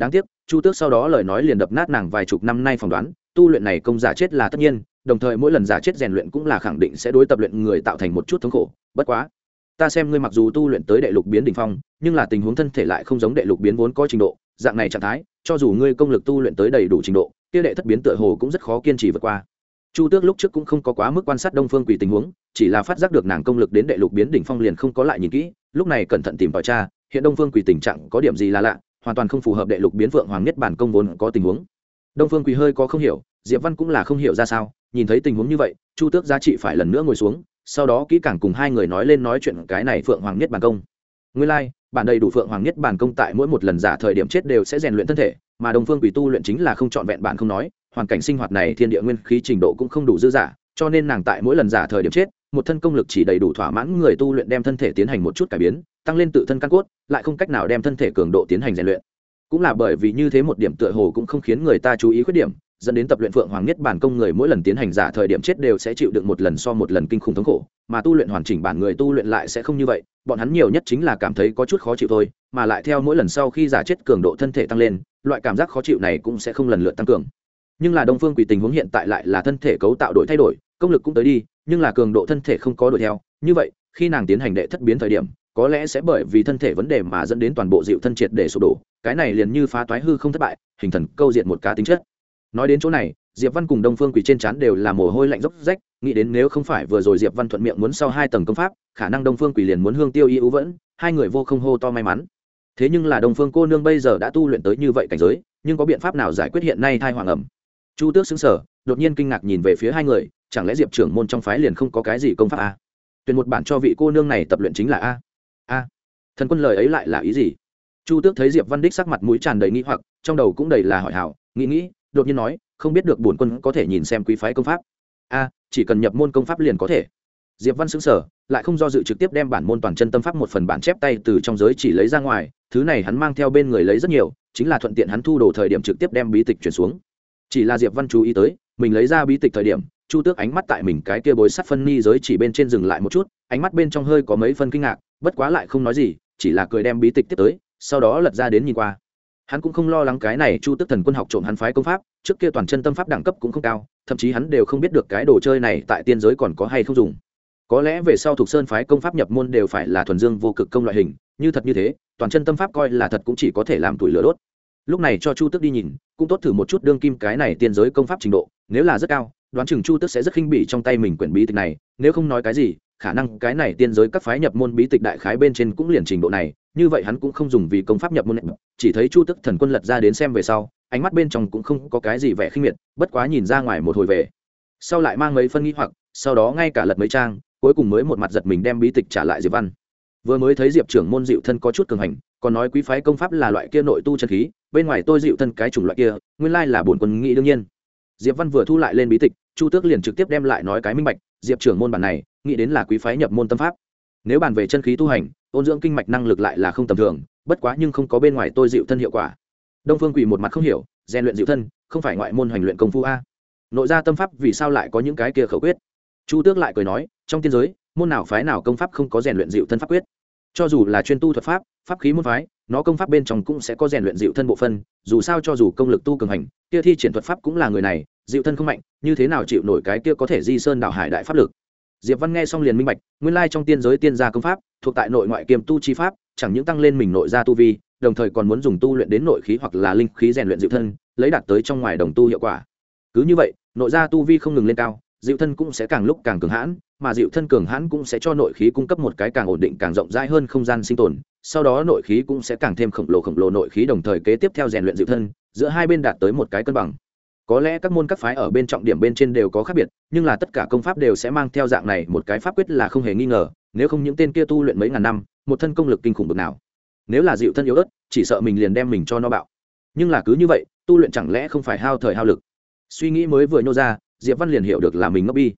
đáng tiếc, chu tước sau đó lời nói liền đập nát nàng vài chục năm nay phỏng đoán, tu luyện này công giả chết là tất nhiên, đồng thời mỗi lần giả chết rèn luyện cũng là khẳng định sẽ đối tập luyện người tạo thành một chút thống khổ. Bất quá, ta xem ngươi mặc dù tu luyện tới đệ lục biến đ ỉ n h phong, nhưng là tình huống thân thể lại không giống đệ lục biến vốn có trình độ, dạng này trạng thái, cho dù ngươi công lực tu luyện tới đầy đủ trình độ, kia đệ thất biến tựa hồ cũng rất khó kiên trì vượt qua. Chu tước lúc trước cũng không có quá mức quan sát đông phương quỳ tình huống, chỉ là phát giác được nàng công lực đến đệ lục biến đỉnh phong liền không có lại nhìn kỹ, lúc này cẩn thận tìm tòi tra, hiện đông phương quỳ tình trạng có điểm gì là lạ hoàn toàn không phù hợp đệ lục biến vượng hoàng nhất bản công vốn có tình huống. Đông phương quỳ hơi có không hiểu diệp văn cũng là không hiểu ra sao nhìn thấy tình huống như vậy chu tước giá trị phải lần nữa ngồi xuống sau đó kỹ càng cùng hai người nói lên nói chuyện cái này phượng hoàng nhất bản công. Nguyên lai、like, bản đầy đủ phượng hoàng nhất bản công tại mỗi một lần giả thời điểm chết đều sẽ rèn luyện thân thể mà đồng phương quỷ tu luyện chính là không trọn vẹn bản không nói hoàn cảnh sinh hoạt này thiên địa nguyên khí trình độ cũng không đủ dư giả cho nên nàng tại mỗi lần giả thời điểm chết một thân công lực chỉ đầy đủ thỏa mãn người tu luyện đem thân thể tiến hành một chút cải biến, tăng lên tự thân căn cốt, lại không cách nào đem thân thể cường độ tiến hành rèn luyện. Cũng là bởi vì như thế một điểm tựa hồ cũng không khiến người ta chú ý khuyết điểm, dẫn đến tập luyện phượng hoàng nhất bản công người mỗi lần tiến hành giả thời điểm chết đều sẽ chịu được một lần so một lần kinh khủng thống khổ, mà tu luyện hoàn chỉnh bản người tu luyện lại sẽ không như vậy, bọn hắn nhiều nhất chính là cảm thấy có chút khó chịu thôi, mà lại theo mỗi lần sau khi giả chết cường độ thân thể tăng lên, loại cảm giác khó chịu này cũng sẽ không lần lượt tăng cường. Nhưng là đông phương quỷ tình huống hiện tại lại là thân thể cấu tạo đổi thay đổi, công lực cũng tới đi nhưng là cường độ thân thể không có đổi theo. Như vậy, khi nàng tiến hành đệ thất biến thời điểm, có lẽ sẽ bởi vì thân thể vấn đề mà dẫn đến toàn bộ dịu thân triệt để sụp đổ. Cái này liền như phá toái hư không thất bại, hình thần câu diện một cá tính chất. Nói đến chỗ này, diệp văn cùng đông phương quỳ trên trán đều là mồ hôi lạnh dốc rách, nghĩ đến nếu không phải vừa rồi diệp văn thuận miệng muốn sau hai tầng công pháp, khả năng đông phương quỳ liền muốn hương tiêu y ưu vẫn, hai người vô không hô to may mắn. Thế nhưng là đông phương cô nương bây giờ đã tu luyện tới như vậy cảnh giới, nhưng có biện pháp nào giải quyết hiện nay thai hoàng ẩm? Chu tước xứng sở đột nhiên kinh ngạc nhìn về phía hai người chẳng lẽ diệp trưởng môn trong phái liền không có cái gì công pháp a à? tuyển một bản cho vị cô nương này tập luyện chính là a. A. Thần quân lời ấy lại là ý gì? Chu tước thấy diệp văn đích sắc mặt mũi tràn đầy nghĩ hoặc, trong đầu cũng đầy là hỏi hảo, nghĩ nghĩ, đột nhiên nói, không biết được bổn quân có thể nhìn xem quý phái công pháp. A, chỉ cần nhập môn công pháp liền có thể. Diệp văn xứng sở lại không do dự trực tiếp đem bản môn toàn chân tâm pháp một phần bản chép tay từ trong giới chỉ lấy ra ngoài, thứ này hắn mang theo bên người lấy rất nhiều, chính là thuận tiện hắn thu đồ thời điểm trực tiếp đem bí tịch chuyển xuống. Chỉ là diệp văn chú ý tới, mình lấy ra bí tịch thời điểm chu tước ánh mắt tại mình cái kia bối sắt phân ni giới chỉ bên trên dừng lại một chút, ánh mắt bên trong hơi có mấy phân kinh ngạc, bất quá lại không nói gì, chỉ là cười đem bí tịch tiếp tới, sau đó lật ra đến nhìn qua. Hắn cũng không lo lắng cái này chu tước thần quân học trộm hắn phái công pháp, trước kia toàn chân tâm pháp đẳng cấp cũng không cao, thậm chí hắn đều không biết được cái đồ chơi này tại tiên giới còn có hay không dùng. Có lẽ về sau thuộc sơn phái công pháp nhập môn đều phải là thuần dương vô cực công loại hình, như thật như thế, toàn chân tâm pháp coi là thật cũng chỉ có thể làm tuổi lửa đốt lúc này cho chu tước đi nhìn, cũng tốt thử một chút đương kim cái này tiên giới công pháp trình độ, nếu là rất cao, đoán chừng chu tước sẽ rất khinh bỉ trong tay mình quyển bí tịch này, nếu không nói cái gì, khả năng cái này tiên giới các phái nhập môn bí tịch đại khái bên trên cũng liền trình độ này, như vậy hắn cũng không dùng vì công pháp nhập môn này, chỉ thấy chu tức thần quân lật ra đến xem về sau, ánh mắt bên trong cũng không có cái gì vẻ khinh miệt, bất quá nhìn ra ngoài một hồi về. Sau lại mang mấy phân nghĩ hoặc, sau đó ngay cả lật mấy trang, cuối cùng mới một mặt giật mình đem bí tịch trả lại diệp văn. Vừa mới thấy diệp trưởng môn dịu thân có chút cường hành, còn nói quý phái công pháp là loại kia nội tu chân khí bên ngoài tôi dịu thân cái chủng loại kia, nguyên lai là bổn quân nghĩ đương nhiên. Diệp văn vừa thu lại lên bí tịch, chu tước liền trực tiếp đem lại nói cái minh bạch, diệp trưởng môn bản này, nghĩ đến là quý phái nhập môn tâm pháp. Nếu bàn về chân khí tu hành, ôn dưỡng kinh mạch năng lực lại là không tầm thường, bất quá nhưng không có bên ngoài tôi dịu thân hiệu quả. Đông phương quỳ một mặt không hiểu, rèn luyện dịu thân, không phải ngoại môn hành luyện công phu a. Nội gia tâm pháp vì sao lại có những cái kia khẩu quyết? Chu tước lại cười nói, trong tiên giới, môn nào phái nào công pháp không có rèn luyện dịu thân pháp quyết? Cho dù là chuyên tu thuật pháp pháp khí môn phái nó công pháp bên trong cũng sẽ có rèn luyện dịu thân bộ phân, dù sao cho dù công lực tu cường hành, kia thi triển thuật pháp cũng là người này, dịu thân không mạnh, như thế nào chịu nổi cái kia có thể di sơn đảo hải đại pháp lực? Diệp văn nghe xong liền minh bạch, nguyên lai trong tiên giới tiên gia công pháp, thuộc tại nội ngoại kiềm tu chi pháp, chẳng những tăng lên mình nội gia tu vi, đồng thời còn muốn dùng tu luyện đến nội khí hoặc là linh khí rèn luyện dịu thân, lấy đạt tới trong ngoài đồng tu hiệu quả. Cứ như vậy, nội gia tu vi không ngừng lên cao, dịu thân cũng sẽ càng lúc càng cường hãn, mà dịu thân cường hãn cũng sẽ cho nội khí cung cấp một cái càng ổn định, càng rộng rãi hơn không gian sinh tồn sau đó nội khí cũng sẽ càng thêm khổng lồ khổng lồ nội khí đồng thời kế tiếp theo rèn luyện dịu thân, giữa hai bên đạt tới một cái cân bằng. Có lẽ các môn các phái ở bên trọng điểm bên trên đều có khác biệt, nhưng là tất cả công pháp đều sẽ mang theo dạng này một cái pháp quyết là không hề nghi ngờ, nếu không những tên kia tu luyện mấy ngàn năm, một thân công lực kinh khủng bực nào. Nếu là dịu thân yếu ớt, chỉ sợ mình liền đem mình cho nó bạo. Nhưng là cứ như vậy, tu luyện chẳng lẽ không phải hao thời hao lực? Suy nghĩ mới vừa nhô ra, diệp văn liền hiểu được là mình ngốc bi.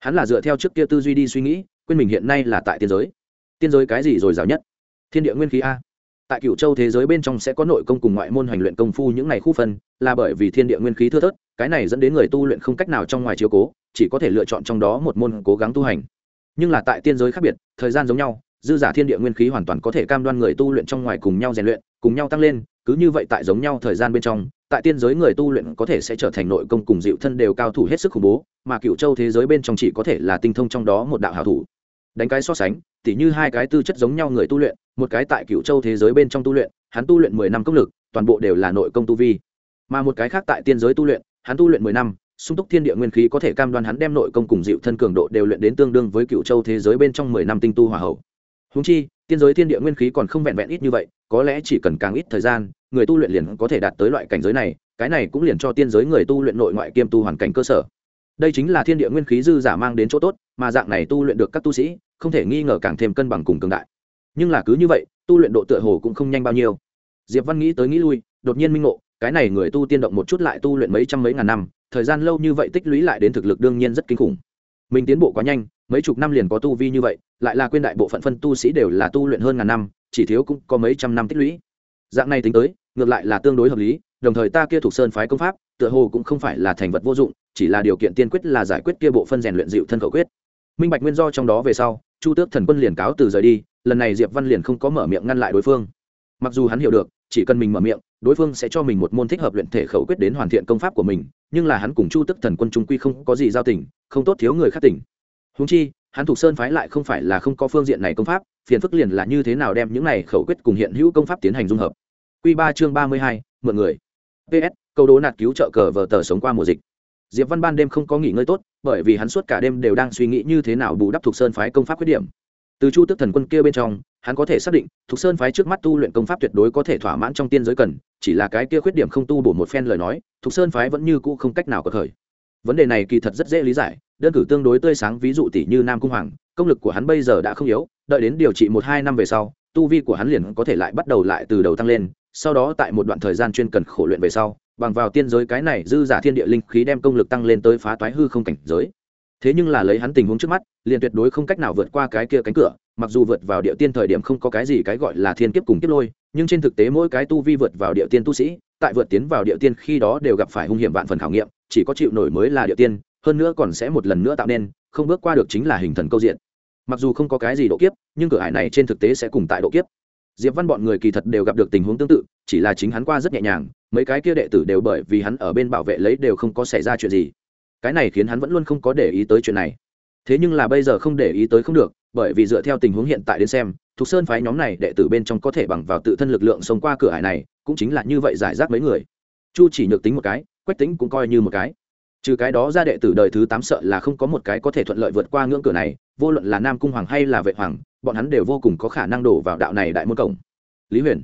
Hắn là dựa theo trước kia tư duy đi suy nghĩ, quên mình hiện nay là tại tiên giới. Tiên giới cái gì rồi rào nhất? Thiên địa nguyên khí a. Tại cựu châu thế giới bên trong sẽ có nội công cùng ngoại môn hành luyện công phu những ngày khu phân, là bởi vì thiên địa nguyên khí thưa thớt, cái này dẫn đến người tu luyện không cách nào trong ngoài chiếu cố, chỉ có thể lựa chọn trong đó một môn cố gắng tu hành. Nhưng là tại tiên giới khác biệt, thời gian giống nhau, dư giả thiên địa nguyên khí hoàn toàn có thể cam đoan người tu luyện trong ngoài cùng nhau rèn luyện, cùng nhau tăng lên, cứ như vậy tại giống nhau thời gian bên trong, tại tiên giới người tu luyện có thể sẽ trở thành nội công cùng dịu thân đều cao thủ hết sức khủng bố, mà cựu châu thế giới bên trong chỉ có thể là tinh thông trong đó một đạo hảo thủ. Đánh cái so sánh, tỉ như hai cái tư chất giống nhau người tu luyện một cái tại cựu châu thế giới bên trong tu luyện, hắn tu luyện mười năm công lực, toàn bộ đều là nội công tu vi. Mà một cái khác tại tiên giới tu luyện, hắn tu luyện mười năm, sung túc thiên địa nguyên khí có thể cam đoan hắn đem nội công cùng dịu thân cường độ đều luyện đến tương đương với cựu châu thế giới bên trong mười năm tinh tu hòa hậu. Húng chi, tiên giới thiên địa nguyên khí còn không vẹn vẹn ít như vậy, có lẽ chỉ cần càng ít thời gian, người tu luyện liền có thể đạt tới loại cảnh giới này, cái này cũng liền cho tiên giới người tu luyện nội ngoại kiêm tu hoàn cảnh cơ sở. Đây chính là thiên địa nguyên khí dư giả mang đến chỗ tốt, mà dạng này tu luyện được các tu sĩ, không thể nghi ngờ càng thêm cân bằng cùng cường đại nhưng là cứ như vậy, tu luyện độ tựa hồ cũng không nhanh bao nhiêu. Diệp văn nghĩ tới nghĩ lui, đột nhiên minh ngộ, cái này người tu tiên động một chút lại tu luyện mấy trăm mấy ngàn năm, thời gian lâu như vậy tích lũy lại đến thực lực đương nhiên rất kinh khủng. Mình tiến bộ quá nhanh, mấy chục năm liền có tu vi như vậy, lại là quên đại bộ phận phân tu sĩ đều là tu luyện hơn ngàn năm, chỉ thiếu cũng có mấy trăm năm tích lũy. Dạng này tính tới, ngược lại là tương đối hợp lý, đồng thời ta kia thuộc sơn phái công pháp, tựa hồ cũng không phải là thành vật vô dụng, chỉ là điều kiện tiên quyết là giải quyết kia bộ phân rèn luyện dịu thân khẩu quyết. Minh bạch nguyên do trong đó về sau, chu tước thần quân liền cáo từ rời đi lần này diệp văn liền không có mở miệng ngăn lại đối phương mặc dù hắn hiểu được chỉ cần mình mở miệng đối phương sẽ cho mình một môn thích hợp luyện thể khẩu quyết đến hoàn thiện công pháp của mình nhưng là hắn cùng chu tức thần quân trung quy không có gì giao tình không tốt thiếu người khác tỉnh húng chi hắn thuộc sơn phái lại không phải là không có phương diện này công pháp phiền phức liền là như thế nào đem những này khẩu quyết cùng hiện hữu công pháp tiến hành dung hợp q ba chương ba mươi hai, mượn người ps câu đố nạt cứu trợ cờ vờ tờ sống qua mùa dịch diệp văn ban đêm không có nghỉ ngơi tốt bởi vì hắn suốt cả đêm đều đang suy nghĩ như thế nào bù đắp thuộc sơn phái công pháp khuyết điểm từ chu tức thần quân kia bên trong, hắn có thể xác định, thục sơn phái trước mắt tu luyện công pháp tuyệt đối có thể thỏa mãn trong tiên giới cần, chỉ là cái kia khuyết điểm không tu bổ một phen lời nói, thục sơn phái vẫn như cũ không cách nào có thời. Vấn đề này kỳ thật rất dễ lý giải, đơn cử tương đối tươi sáng ví dụ tỷ như nam cung hoàng, công lực của hắn bây giờ đã không yếu, đợi đến điều trị một hai năm về sau, tu vi của hắn liền có thể lại bắt đầu lại từ đầu tăng lên, sau đó tại một đoạn thời gian chuyên cần khổ luyện về sau, bằng vào tiên giới cái này dư giả thiên địa linh khí đem công lực tăng lên tới phá toái hư không cảnh giới thế nhưng là lấy hắn tình huống trước mắt, liền tuyệt đối không cách nào vượt qua cái kia cánh cửa, mặc dù vượt vào địa tiên thời điểm không có cái gì cái gọi là thiên kiếp cùng kiếp lôi, nhưng trên thực tế mỗi cái tu vi vượt vào địa tiên tu sĩ, tại vượt tiến vào địa tiên khi đó đều gặp phải hung hiểm vạn phần khảo nghiệm, chỉ có chịu nổi mới là địa tiên, hơn nữa còn sẽ một lần nữa tạo nên, không bước qua được chính là hình thần câu diện. Mặc dù không có cái gì độ kiếp, nhưng cửa hải này trên thực tế sẽ cùng tại độ kiếp. Diệp văn bọn người kỳ thật đều gặp được tình huống tương tự, chỉ là chính hắn qua rất nhẹ nhàng, mấy cái kia đệ tử đều bởi vì hắn ở bên bảo vệ lấy đều không có xảy ra chuyện gì cái này khiến hắn vẫn luôn không có để ý tới chuyện này. Thế nhưng là bây giờ không để ý tới không được, bởi vì dựa theo tình huống hiện tại đến xem, thục sơn phái nhóm này đệ tử bên trong có thể bằng vào tự thân lực lượng sống qua cửa hải này, cũng chính là như vậy giải rác mấy người. Chu chỉ nhược tính một cái, quách tính cũng coi như một cái. Trừ cái đó ra đệ tử đời thứ tám sợ là không có một cái có thể thuận lợi vượt qua ngưỡng cửa này, vô luận là nam cung hoàng hay là vệ hoàng, bọn hắn đều vô cùng có khả năng đổ vào đạo này đại môn cổng. Lý huyền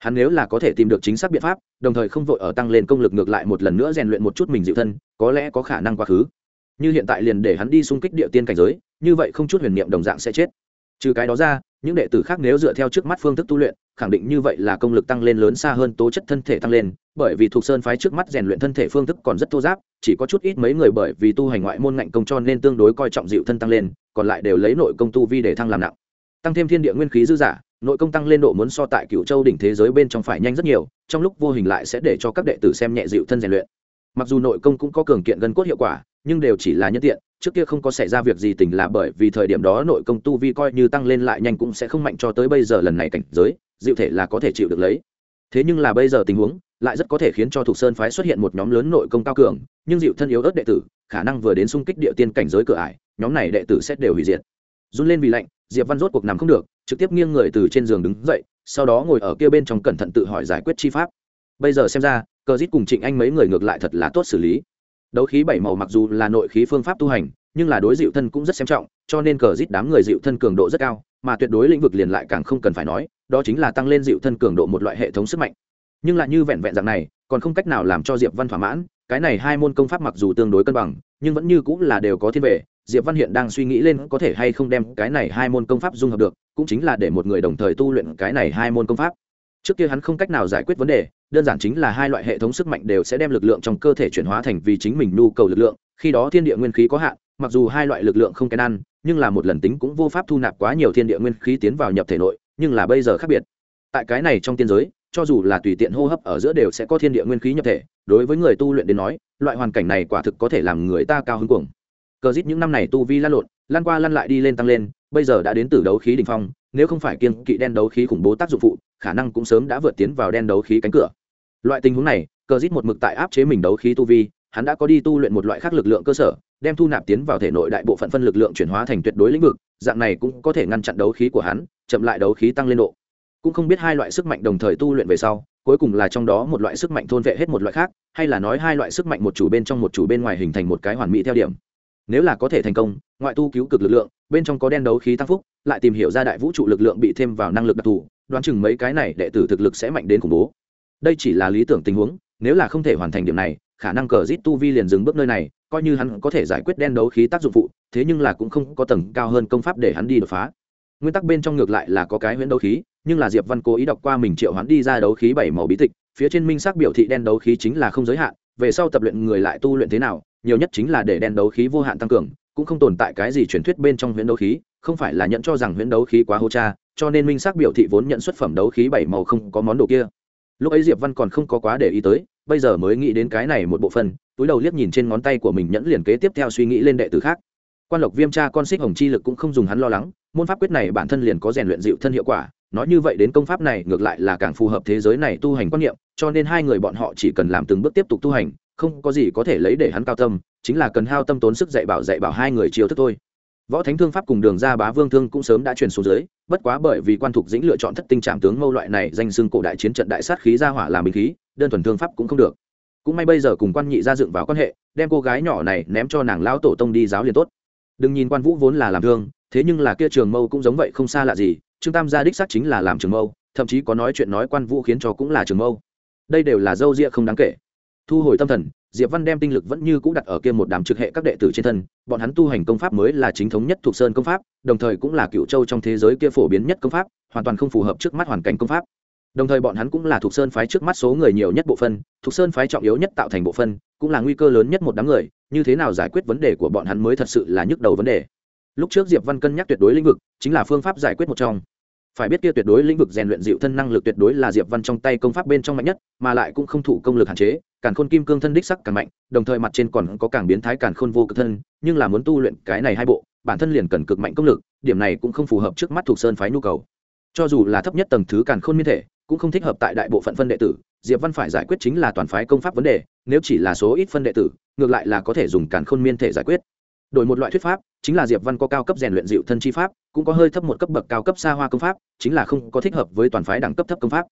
hắn nếu là có thể tìm được chính xác biện pháp, đồng thời không vội ở tăng lên công lực ngược lại một lần nữa rèn luyện một chút mình dịu thân, có lẽ có khả năng quá khứ. Như hiện tại liền để hắn đi xung kích địa tiên cảnh giới, như vậy không chút huyền niệm đồng dạng sẽ chết. Trừ cái đó ra, những đệ tử khác nếu dựa theo trước mắt phương thức tu luyện, khẳng định như vậy là công lực tăng lên lớn xa hơn tố chất thân thể tăng lên, bởi vì thuộc sơn phái trước mắt rèn luyện thân thể phương thức còn rất thô giáp, chỉ có chút ít mấy người bởi vì tu hành ngoại môn ngạnh công cho nên tương đối coi trọng dịu thân tăng lên, còn lại đều lấy nội công tu vi để thăng làm nặng. Tăng thêm thiên địa nguyên khí dư giả nội công tăng lên độ muốn so tại cựu châu đỉnh thế giới bên trong phải nhanh rất nhiều, trong lúc vô hình lại sẽ để cho các đệ tử xem nhẹ dịu thân rèn luyện. Mặc dù nội công cũng có cường kiện gân cốt hiệu quả, nhưng đều chỉ là nhân tiện, trước kia không có xảy ra việc gì tình là bởi vì thời điểm đó nội công tu vi coi như tăng lên lại nhanh cũng sẽ không mạnh cho tới bây giờ lần này cảnh giới, dịu thể là có thể chịu được lấy. Thế nhưng là bây giờ tình huống lại rất có thể khiến cho Thục sơn phái xuất hiện một nhóm lớn nội công cao cường, nhưng dịu thân yếu ớt đệ tử, khả năng vừa đến xung kích địa tiên cảnh giới cửa ải, nhóm này đệ tử sẽ đều hủy diệt. Run lên vì lạnh diệp văn rốt cuộc nằm không được, trực tiếp nghiêng người từ trên giường đứng dậy, sau đó ngồi ở kia bên trong cẩn thận tự hỏi giải quyết chi pháp bây giờ xem ra, cờ dít cùng trịnh anh mấy người ngược lại thật là tốt xử lý đấu khí bảy màu mặc dù là nội khí phương pháp tu hành, nhưng là đối dịu thân cũng rất xem trọng, cho nên cờ dít đám người dịu thân cường độ rất cao, mà tuyệt đối lĩnh vực liền lại càng không cần phải nói, đó chính là tăng lên dịu thân cường độ một loại hệ thống sức mạnh nhưng lại như vẹn vẹn dạng này, còn không cách nào làm cho diệp văn thỏa mãn, cái này hai môn công pháp mặc dù tương đối cân bằng, nhưng vẫn như cũng là đều có thiên về diệp văn hiện đang suy nghĩ lên có thể hay không đem cái này hai môn công pháp dung hợp được, cũng chính là để một người đồng thời tu luyện cái này hai môn công pháp. Trước kia hắn không cách nào giải quyết vấn đề, đơn giản chính là hai loại hệ thống sức mạnh đều sẽ đem lực lượng trong cơ thể chuyển hóa thành vì chính mình nhu cầu lực lượng, khi đó thiên địa nguyên khí có hạn, mặc dù hai loại lực lượng không kén ăn, nhưng là một lần tính cũng vô pháp thu nạp quá nhiều thiên địa nguyên khí tiến vào nhập thể nội, nhưng là bây giờ khác biệt. Tại cái này trong tiên giới, cho dù là tùy tiện hô hấp ở giữa đều sẽ có thiên địa nguyên khí nhập thể, đối với người tu luyện đến nói, loại hoàn cảnh này quả thực có thể làm người ta cao hứng cuồng cờ dít những năm này tu vi lan lộn, lan qua lăn lại đi lên tăng lên, bây giờ đã đến từ đấu khí đ ỉ n h phong, nếu không phải kiên kỵ đen đấu khí khủng bố tác dụng phụ, khả năng cũng sớm đã vượt tiến vào đen đấu khí cánh cửa. Loại tình huống này, cờ dít một mực tại áp chế mình đấu khí tu vi, hắn đã có đi tu luyện một loại khác lực lượng cơ sở, đem thu nạp tiến vào thể nội đại bộ phận phân lực lượng chuyển hóa thành tuyệt đối lĩnh vực, dạng này cũng có thể ngăn chặn đấu khí của hắn, chậm lại đấu khí tăng lên độ. Cũng không biết hai loại sức mạnh đồng thời tu luyện về sau, cuối cùng là trong đó một loại sức mạnh thôn vệ hết một loại khác, hay là nói hai loại sức mạnh một chủ bên trong một chủ bên ngoài hình thành một cái hoàn mỹ theo điểm nếu là có thể thành công, ngoại tu cứu cực lực lượng, bên trong có đen đấu khí tăng phúc, lại tìm hiểu ra đại vũ trụ lực lượng bị thêm vào năng lực đặc thù, đoán chừng mấy cái này đệ tử thực lực sẽ mạnh đến khủng bố. Đây chỉ là lý tưởng tình huống, nếu là không thể hoàn thành điểm này, khả năng cờ rít tu vi liền dừng bước nơi này, coi như hắn có thể giải quyết đen đấu khí tác dụng phụ, thế nhưng là cũng không có tầng cao hơn công pháp để hắn đi đột phá. Nguyên tắc bên trong ngược lại là có cái huyễn đấu khí, nhưng là diệp văn cố ý đọc qua mình triệu hắn đi ra đấu khí bảy màu bí tịch, phía trên minh xác biểu thị đen đấu khí chính là không giới hạn, về sau tập luyện người lại tu luyện thế nào nhiều nhất chính là để đen đấu khí vô hạn tăng cường, cũng không tồn tại cái gì truyền thuyết bên trong huyễn đấu khí, không phải là nhận cho rằng huyễn đấu khí quá hô cha, cho nên minh xác biểu thị vốn nhận xuất phẩm đấu khí bảy màu không có món đồ kia. Lúc ấy diệp văn còn không có quá để ý tới, bây giờ mới nghĩ đến cái này một bộ phận, túi đầu liếc nhìn trên ngón tay của mình nhẫn liền kế tiếp theo suy nghĩ lên đệ tử khác. Quan lộc viêm cha con xích hồng chi lực cũng không dùng hắn lo lắng, môn pháp quyết này bản thân liền có rèn luyện dịu thân hiệu quả, nói như vậy đến công pháp này ngược lại là càng phù hợp thế giới này tu hành quan niệm, cho nên hai người bọn họ chỉ cần làm từng bước tiếp tục tu hành không có gì có thể lấy để hắn cao tâm, chính là cần hao tâm tốn sức dạy bảo dạy bảo hai người chiêu thức thôi. Võ thánh thương pháp cùng đường ra bá vương thương cũng sớm đã truyền xuống dưới, bất quá bởi vì quan thục dĩnh lựa chọn thất tinh trạm tướng mâu loại này danh xưng cổ đại chiến trận đại sát khí ra hỏa làm bình khí, đơn thuần thương pháp cũng không được. Cũng may bây giờ cùng quan nhị ra dựng vào quan hệ, đem cô gái nhỏ này ném cho nàng lão tổ tông đi giáo liền tốt. Đừng nhìn quan vũ vốn là làm thương, thế nhưng là kia trường mâu cũng giống vậy không xa lạ gì, trương tam gia đích xác chính là làm trường mâu, thậm chí có nói chuyện nói quan vũ khiến cho cũng là trường mâu. Đây đều là dâu ria không đáng kể thu hồi tâm thần, diệp văn đem tinh lực vẫn như cũ đặt ở kia một đám trực hệ các đệ tử trên thân, bọn hắn tu hành công pháp mới là chính thống nhất thuộc sơn công pháp, đồng thời cũng là cựu châu trong thế giới kia phổ biến nhất công pháp, hoàn toàn không phù hợp trước mắt hoàn cảnh công pháp. Đồng thời bọn hắn cũng là thuộc sơn phái trước mắt số người nhiều nhất bộ phân, thuộc sơn phái trọng yếu nhất tạo thành bộ phân, cũng là nguy cơ lớn nhất một đám người, như thế nào giải quyết vấn đề của bọn hắn mới thật sự là nhức đầu vấn đề. Lúc trước diệp văn cân nhắc tuyệt đối lĩnh vực, chính là phương pháp giải quyết một trong. Phải biết kia tuyệt đối lĩnh vực rèn luyện dịu thân năng lực tuyệt đối là diệp văn trong tay công pháp bên trong mạnh nhất, mà lại cũng không thủ công lực hạn chế càn khôn kim cương thân đích sắc càng mạnh, đồng thời mặt trên còn có càng biến thái càn khôn vô cực thân, nhưng là muốn tu luyện cái này hai bộ, bản thân liền cần cực mạnh công lực, điểm này cũng không phù hợp trước mắt thuộc sơn phái nhu cầu. Cho dù là thấp nhất tầng thứ càn khôn miên thể, cũng không thích hợp tại đại bộ phận phân đệ tử, diệp văn phải giải quyết chính là toàn phái công pháp vấn đề, nếu chỉ là số ít phân đệ tử, ngược lại là có thể dùng càn khôn miên thể giải quyết. Đổi một loại thuyết pháp, chính là diệp văn có cao cấp rèn luyện dịu thân chi pháp, cũng có hơi thấp một cấp bậc cao cấp xa hoa công pháp, chính là không có thích hợp với toàn phái đẳng cấp thấp công pháp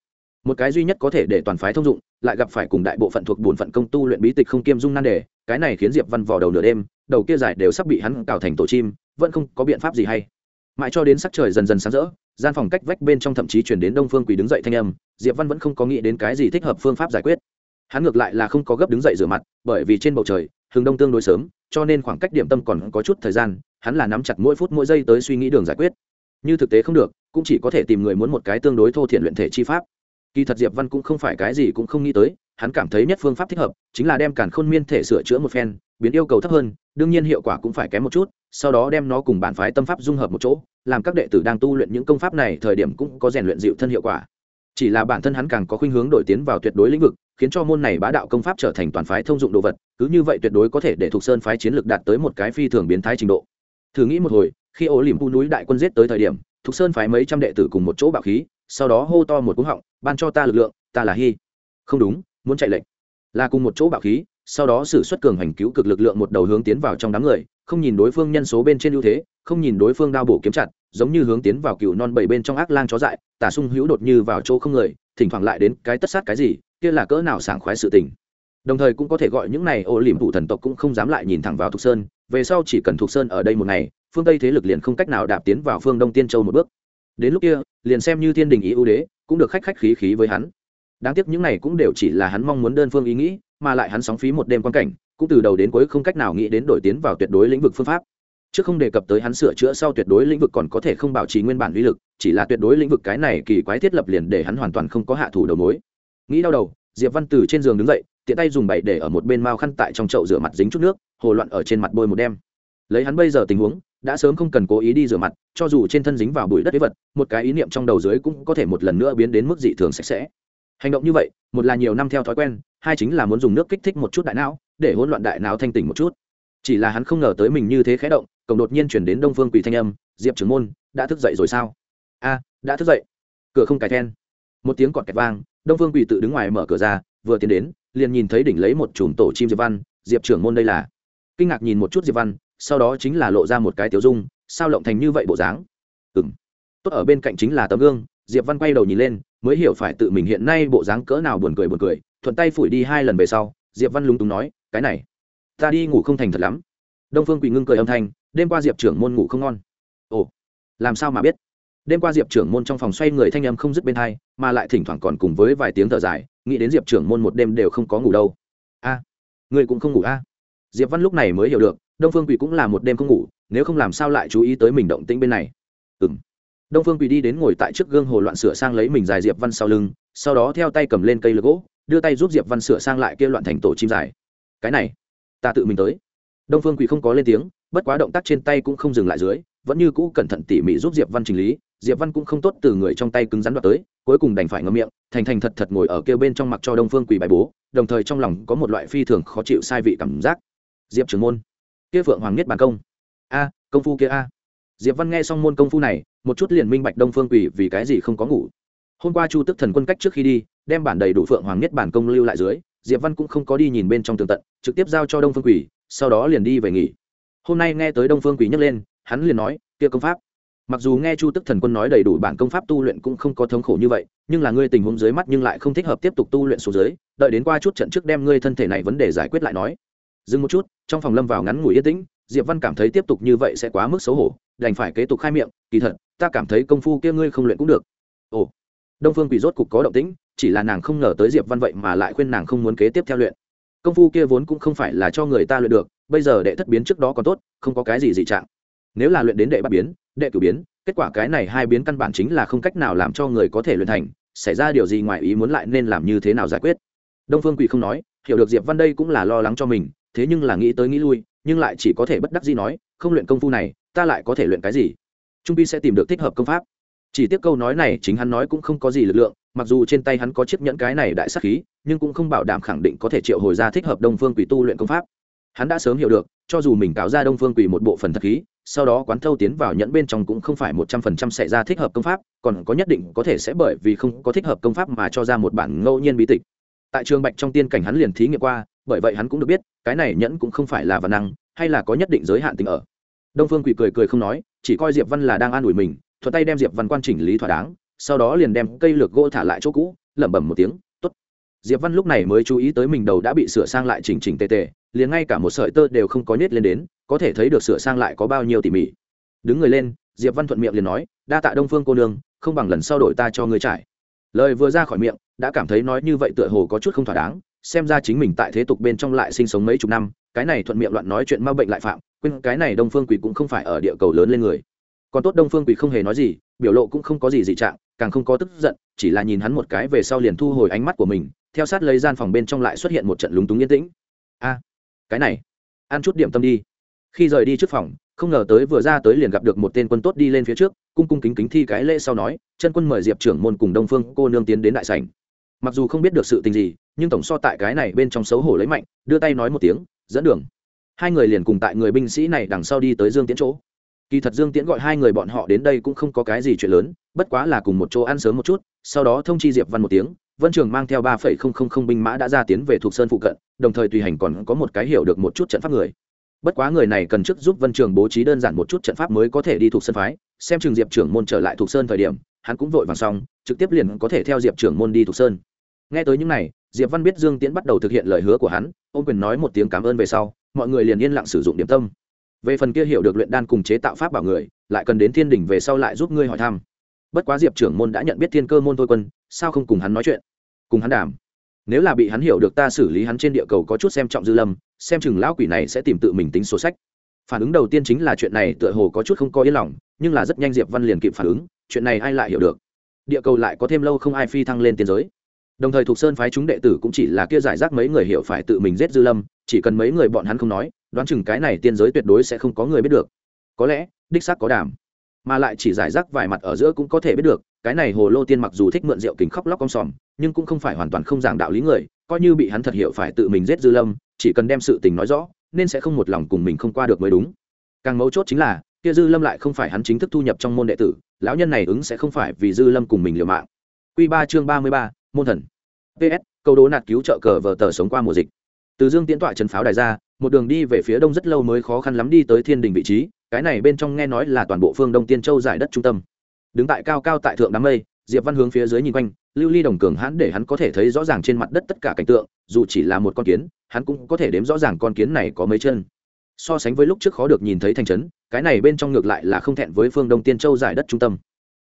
một cái duy nhất có thể để toàn phái thông dụng, lại gặp phải cùng đại bộ phận thuộc bổn phận công tu luyện bí tịch không kiêm dung nan đề, cái này khiến diệp văn vò đầu nửa đêm, đầu kia dài đều sắp bị hắn cào thành tổ chim, vẫn không có biện pháp gì hay. Mãi cho đến sắc trời dần dần sáng rỡ, gian phòng cách vách bên trong thậm chí chuyển đến đông phương quỳ đứng dậy thanh âm, diệp văn vẫn không có nghĩ đến cái gì thích hợp phương pháp giải quyết. Hắn ngược lại là không có gấp đứng dậy rửa mặt, bởi vì trên bầu trời, hướng đông tương đối sớm, cho nên khoảng cách điểm tâm còn có chút thời gian, hắn là nắm chặt mỗi phút mỗi giây tới suy nghĩ đường giải quyết. Như thực tế không được, cũng chỉ có thể tìm người muốn một cái tương đối thô thiện luyện thể chi pháp kỳ thật diệp văn cũng không phải cái gì cũng không nghĩ tới, hắn cảm thấy nhất phương pháp thích hợp chính là đem càn khôn miên thể sửa chữa một phen, biến yêu cầu thấp hơn, đương nhiên hiệu quả cũng phải kém một chút, sau đó đem nó cùng bản phái tâm pháp dung hợp một chỗ, làm các đệ tử đang tu luyện những công pháp này thời điểm cũng có rèn luyện dịu thân hiệu quả. Chỉ là bản thân hắn càng có khuynh hướng đổi tiến vào tuyệt đối lĩnh vực, khiến cho môn này bá đạo công pháp trở thành toàn phái thông dụng đồ vật, cứ như vậy tuyệt đối có thể để thuộc sơn phái chiến lược đạt tới một cái phi thường biến thái trình độ. Thử nghĩ một hồi, khi ổ liềm u núi đại quân giết tới thời điểm thuộc sơn phái mấy trăm đệ tử cùng một chỗ bạo khí, sau đó hô to một cú họng ban cho ta lực lượng, ta là hy không đúng, muốn chạy lệnh. Là cùng một chỗ bạo khí, sau đó sử xuất cường hành cứu cực lực lượng một đầu hướng tiến vào trong đám người, không nhìn đối phương nhân số bên trên ưu thế, không nhìn đối phương đao bổ kiếm chặt, giống như hướng tiến vào cựu non bảy bên trong ác lang chó dại tả sung hữu đột như vào chỗ không người, thỉnh thoảng lại đến cái tất sát cái gì, kia là cỡ nào sảng khoái sự tình. Đồng thời cũng có thể gọi những này ô liềm thủ thần tộc cũng không dám lại nhìn thẳng vào thục sơn, về sau chỉ cần thục sơn ở đây một ngày, phương tây thế lực liền không cách nào đạp tiến vào phương đông tiên châu một bước đến lúc kia, liền xem như thiên đình ý ưu đế, cũng được khách khách khí khí với hắn. Đáng tiếc những này cũng đều chỉ là hắn mong muốn đơn phương ý nghĩ, mà lại hắn sóng phí một đêm quan cảnh, cũng từ đầu đến cuối không cách nào nghĩ đến đổi tiến vào tuyệt đối lĩnh vực phương pháp. Chứ không đề cập tới hắn sửa chữa sau tuyệt đối lĩnh vực còn có thể không bảo trì nguyên bản uy lực, chỉ là tuyệt đối lĩnh vực cái này kỳ quái thiết lập liền để hắn hoàn toàn không có hạ thủ đầu mối. Nghĩ đau đầu, diệp văn từ trên giường đứng dậy, tiện tay dùng bậy để ở một bên mao khăn tại trong chậu rửa mặt dính chút nước, hồ loạn ở trên mặt bôi một đêm. Lấy hắn bây giờ tình huống đã sớm không cần cố ý đi rửa mặt, cho dù trên thân dính vào bụi đất với vật, một cái ý niệm trong đầu dưới cũng có thể một lần nữa biến đến mức dị thường sạch sẽ. Hành động như vậy, một là nhiều năm theo thói quen, hai chính là muốn dùng nước kích thích một chút đại não, để hỗn loạn đại não thanh tỉnh một chút. Chỉ là hắn không ngờ tới mình như thế khẽ động cổng đột nhiên chuyển đến đông phương quỳ thanh âm, diệp trưởng môn, đã thức dậy rồi sao? A, đã thức dậy. Cửa không cài then. Một tiếng cọt kẹt vang, đông phương quỳ tự đứng ngoài mở cửa ra, vừa tiến đến, liền nhìn thấy đỉnh lấy một chùm tổ chim diệp văn. Diệp trưởng môn đây là? Kinh ngạc nhìn một chút diệp văn sau đó chính là lộ ra một cái tiểu dung sao lộng thành như vậy bộ dáng? Ừ m tốt ở bên cạnh chính là tấm gương diệp văn quay đầu nhìn lên mới hiểu phải tự mình hiện nay bộ dáng cỡ nào buồn cười buồn cười thuận tay phủi đi hai lần về sau diệp văn lúng túng nói cái này ta đi ngủ không thành thật lắm. Đông phương quỳ ngưng cười âm thanh đêm qua diệp trưởng môn ngủ không ngon. Ồ làm sao mà biết? Đêm qua diệp trưởng môn trong phòng xoay người thanh âm không dứt bên hai mà lại thỉnh thoảng còn cùng với vài tiếng thở dài nghĩ đến diệp trưởng môn một đêm đều không có ngủ đâu. A à, người cũng không ngủ a? Diệp văn lúc này mới hiểu được đông phương quỳ cũng là một đêm không ngủ, nếu không làm sao lại chú ý tới mình động tĩnh bên này? Ừ m đông phương quỳ đi đến ngồi tại trước gương hồ loạn sửa sang lấy mình dài diệp văn sau lưng, sau đó theo tay cầm lên cây lược gỗ, đưa tay giúp diệp văn sửa sang lại kia loạn thành tổ chim dài. Cái này, ta tự mình tới. Đông phương quỳ không có lên tiếng, bất quá động tác trên tay cũng không dừng lại dưới, vẫn như cũ cẩn thận tỉ mỉ giúp diệp văn chỉnh lý, diệp văn cũng không tốt từ người trong tay cứng rắn đoạt tới, cuối cùng đành phải ngậm miệng, thành thành thật thật ngồi ở kêu bên trong mặc cho đông phương quỳ bài bố, đồng thời trong lòng có một loại phi thường khó chịu sai vị cảm giác. Diệp trưởng môn kia phượng hoàng niết bàn công. A, công phu kia a. Diệp văn nghe xong môn công phu này, một chút liền minh bạch đông phương quỷ vì cái gì không có ngủ. Hôm qua chu tức thần quân cách trước khi đi, đem bản đầy đủ phượng hoàng niết bản công lưu lại dưới, diệp văn cũng không có đi nhìn bên trong tường tận, trực tiếp giao cho đông phương quỷ, sau đó liền đi về nghỉ. Hôm nay nghe tới đông phương quỷ nhắc lên, hắn liền nói, kia công pháp. Mặc dù nghe chu tức thần quân nói đầy đủ bản công pháp tu luyện cũng không có thống khổ như vậy, nhưng là ngươi tình huống dưới mắt nhưng lại không thích hợp tiếp tục tu luyện số dưới, đợi đến qua chút trận trước đem ngươi thân thể này vấn đề giải quyết lại nói dừng một chút, trong phòng lâm vào ngắn ngủi yên tĩnh, diệp văn cảm thấy tiếp tục như vậy sẽ quá mức xấu hổ, đành phải kế tục khai miệng, kỳ thật, ta cảm thấy công phu kia ngươi không luyện cũng được. Ồ. Đông phương quỷ rốt cục có động tĩnh, chỉ là nàng không ngờ tới diệp văn vậy mà lại khuyên nàng không muốn kế tiếp theo luyện. Công phu kia vốn cũng không phải là cho người ta luyện được, bây giờ đệ thất biến trước đó còn tốt, không có cái gì dị trạng. Nếu là luyện đến đệ bát biến, đệ cửu biến, kết quả cái này hai biến căn bản chính là không cách nào làm cho người có thể luyện thành, xảy ra điều gì ngoài ý muốn lại nên làm như thế nào giải quyết? Đông phương quỷ không nói, hiểu được diệp văn đây cũng là lo lắng cho mình thế nhưng là nghĩ tới nghĩ lui, nhưng lại chỉ có thể bất đắc dĩ nói, không luyện công phu này, ta lại có thể luyện cái gì? Trung pi sẽ tìm được thích hợp công pháp. Chỉ tiếc câu nói này chính hắn nói cũng không có gì lực lượng, mặc dù trên tay hắn có chiếc nhẫn cái này đại sắc khí, nhưng cũng không bảo đảm khẳng định có thể triệu hồi ra thích hợp đông phương quỷ tu luyện công pháp. Hắn đã sớm hiểu được, cho dù mình cáo ra đông phương quỷ một bộ phần thật khí, sau đó quán thâu tiến vào nhẫn bên trong cũng không phải một trăm phần trăm xảy ra thích hợp công pháp, còn có nhất định có thể sẽ bởi vì không có thích hợp công pháp mà cho ra một bản ngẫu nhiên bí tịch tại trường bạch trong tiên cảnh hắn liền thí nghiệm qua, bởi vậy hắn cũng được biết, cái này nhẫn cũng không phải là văn năng, hay là có nhất định giới hạn tình ở. Đông phương quỷ cười cười không nói, chỉ coi diệp văn là đang an ủi mình thuật tay đem diệp văn quan chỉnh lý thỏa đáng, sau đó liền đem cây lược gỗ thả lại chỗ cũ, lẩm bẩm một tiếng, tốt. Diệp văn lúc này mới chú ý tới mình đầu đã bị sửa sang lại chỉnh chỉnh tề tề, liền ngay cả một sợi tơ đều không có nhét lên đến, có thể thấy được sửa sang lại có bao nhiêu tỉ mỉ. Đứng người lên, diệp văn thuận miệng liền nói, đa tạ đông phương cô nương, không bằng lần sau đổi ta cho ngươi trải. Lời vừa ra khỏi miệng đã cảm thấy nói như vậy tựa hồ có chút không thỏa đáng, xem ra chính mình tại thế tục bên trong lại sinh sống mấy chục năm, cái này thuận miệng loạn nói chuyện ma bệnh lại phạm, quên cái này đông phương quỷ cũng không phải ở địa cầu lớn lên người. Còn tốt đông phương quỷ không hề nói gì, biểu lộ cũng không có gì dị trạng, càng không có tức giận, chỉ là nhìn hắn một cái về sau liền thu hồi ánh mắt của mình, theo sát lấy gian phòng bên trong lại xuất hiện một trận lúng túng yên tĩnh. A, cái này, ăn chút điểm tâm đi. Khi rời đi trước phòng, không ngờ tới vừa ra tới liền gặp được một tên quân tốt đi lên phía trước, cung cung kính kính thi cái lễ sau nói, chân quân mời diệp trưởng môn cùng đông phương cô nương tiến đến đại sảnh mặc dù không biết được sự tình gì, nhưng tổng so tại cái này bên trong xấu hổ lấy mạnh, đưa tay nói một tiếng, dẫn đường. Hai người liền cùng tại người binh sĩ này đằng sau đi tới dương tiễn chỗ. Kỳ thật dương tiễn gọi hai người bọn họ đến đây cũng không có cái gì chuyện lớn, bất quá là cùng một chỗ ăn sớm một chút, sau đó thông chi diệp văn một tiếng, vân trường mang theo ba phẩy không không không binh mã đã ra tiến về thuộc sơn phụ cận, đồng thời tùy hành còn có một cái hiểu được một chút trận pháp người. Bất quá người này cần trước giúp vân trường bố trí đơn giản một chút trận pháp mới có thể đi thuộc sơn phái, xem trường diệp trưởng môn trở lại thuộc sơn thời điểm, hắn cũng vội vàng xong, trực tiếp liền có thể theo diệp trưởng môn đi thuộc sơn nghe tới những này, diệp văn biết dương tiễn bắt đầu thực hiện lời hứa của hắn, ôm quyền nói một tiếng cảm ơn về sau, mọi người liền yên lặng sử dụng điểm tâm. Về phần kia hiểu được luyện đan cùng chế tạo pháp bảo người, lại cần đến thiên đình về sau lại giúp ngươi hỏi thăm. Bất quá diệp trưởng môn đã nhận biết thiên cơ môn thôi quân, sao không cùng hắn nói chuyện? Cùng hắn đàm. Nếu là bị hắn hiểu được ta xử lý hắn trên địa cầu có chút xem trọng dư lâm, xem chừng lão quỷ này sẽ tìm tự mình tính sổ sách. Phản ứng đầu tiên chính là chuyện này tựa hồ có chút không có yên lòng, nhưng là rất nhanh diệp văn liền kịp phản ứng, chuyện này ai lại hiểu được? Địa cầu lại có thêm lâu không ai phi thăng lên tiến giới đồng thời thuộc sơn phái chúng đệ tử cũng chỉ là kia giải rác mấy người hiểu phải tự mình giết dư lâm chỉ cần mấy người bọn hắn không nói đoán chừng cái này tiên giới tuyệt đối sẽ không có người biết được. Có lẽ đích xác có đảm, mà lại chỉ giải rác vài mặt ở giữa cũng có thể biết được cái này hồ lô tiên mặc dù thích mượn rượu kính khóc lóc con sòm nhưng cũng không phải hoàn toàn không giảng đạo lý người coi như bị hắn thật hiểu phải tự mình giết dư lâm chỉ cần đem sự tình nói rõ nên sẽ không một lòng cùng mình không qua được mới đúng. Càng mấu chốt chính là kia dư lâm lại không phải hắn chính thức thu nhập trong môn đệ tử lão nhân này ứng sẽ không phải vì dư lâm cùng mình liều mạng. Q ba chương ba mươi ba môn thần. Ps câu đố nạt cứu trợ cờ vờ tờ sống qua mùa dịch. Từ dương tiến tọa trần pháo đài ra, một đường đi về phía đông rất lâu mới khó khăn lắm đi tới thiên đình vị trí, cái này bên trong nghe nói là toàn bộ phương đông tiên châu giải đất trung tâm. Đứng tại cao cao tại thượng đám mây, diệp văn hướng phía dưới nhìn quanh, lưu ly đồng cường hãn để hắn có thể thấy rõ ràng trên mặt đất tất cả cảnh tượng, dù chỉ là một con kiến, hắn cũng có thể đếm rõ ràng con kiến này có mấy chân. So sánh với lúc trước khó được nhìn thấy thành trấn, cái này bên trong ngược lại là không thẹn với phương đông tiên châu giải đất trung tâm.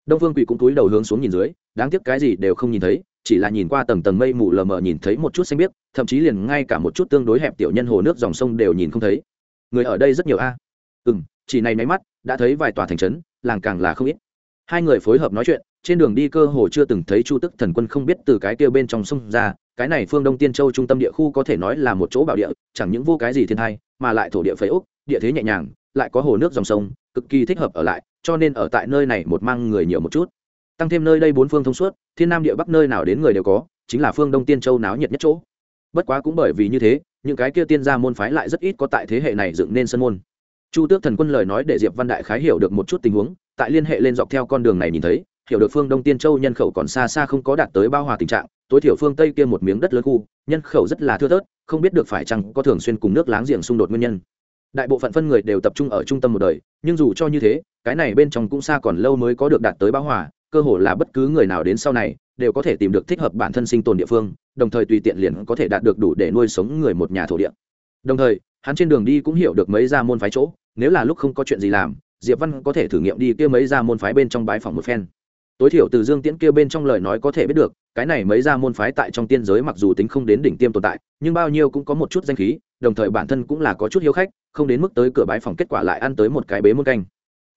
Đông phương quỷ cũng túi đầu hướng xuống nhìn dưới, đáng tiếc cái gì đều không nhìn thấy chỉ là nhìn qua tầng tầng mây mù lờ mờ nhìn thấy một chút xanh biếc, thậm chí liền ngay cả một chút tương đối hẹp tiểu nhân hồ nước dòng sông đều nhìn không thấy. Người ở đây rất nhiều a. À. ừ m chỉ này máy mắt, đã thấy vài tòa thành trấn, làng càng là không ít. Hai người phối hợp nói chuyện, trên đường đi cơ hồ chưa từng thấy chu tức thần quân không biết từ cái kia bên trong sông ra, cái này phương đông tiên châu trung tâm địa khu có thể nói là một chỗ bảo địa, chẳng những vô cái gì thiên thai mà lại thổ địa phế úc địa thế nhẹ nhàng, lại có hồ nước dòng sông, cực kỳ thích hợp ở lại, cho nên ở tại nơi này một mang người nhiều một chút tăng thêm nơi đây bốn phương thông suốt, thiên nam địa bắc nơi nào đến người đều có, chính là phương đông tiên châu náo nhiệt nhất chỗ. Bất quá cũng bởi vì như thế, những cái kia tiên gia môn phái lại rất ít có tại thế hệ này dựng nên sân môn. Chu tước thần quân lời nói để diệp văn đại khái hiểu được một chút tình huống, tại liên hệ lên dọc theo con đường này nhìn thấy, hiểu được phương đông tiên châu nhân khẩu còn xa xa không có đạt tới bao hòa tình trạng, tối thiểu phương tây kia một miếng đất lớn khu, nhân khẩu rất là thưa thớt, không biết được phải chăng có thường xuyên cùng nước láng giềng xung đột nguyên nhân. Đại bộ phận phân người đều tập trung ở trung tâm một đời, nhưng dù cho như thế, cái này bên trong cũng xa còn lâu mới có được đạt tới bao hòa cơ hồ là bất cứ người nào đến sau này, đều có thể tìm được thích hợp bản thân sinh tồn địa phương, đồng thời tùy tiện liền có thể đạt được đủ để nuôi sống người một nhà thổ địa. Đồng thời, hắn trên đường đi cũng hiểu được mấy gia môn phái chỗ, nếu là lúc không có chuyện gì làm, diệp văn có thể thử nghiệm đi kia mấy gia môn phái bên trong bái phòng một phen. Tối thiểu từ dương tiễn kia bên trong lời nói có thể biết được, cái này mấy ra môn phái tại trong tiên giới mặc dù tính không đến đỉnh tiêm tồn tại, nhưng bao nhiêu cũng có một chút danh khí, đồng thời bản thân cũng là có chút hiếu khách, không đến mức tới cửa bãi phòng kết quả lại ăn tới một cái bế môn canh.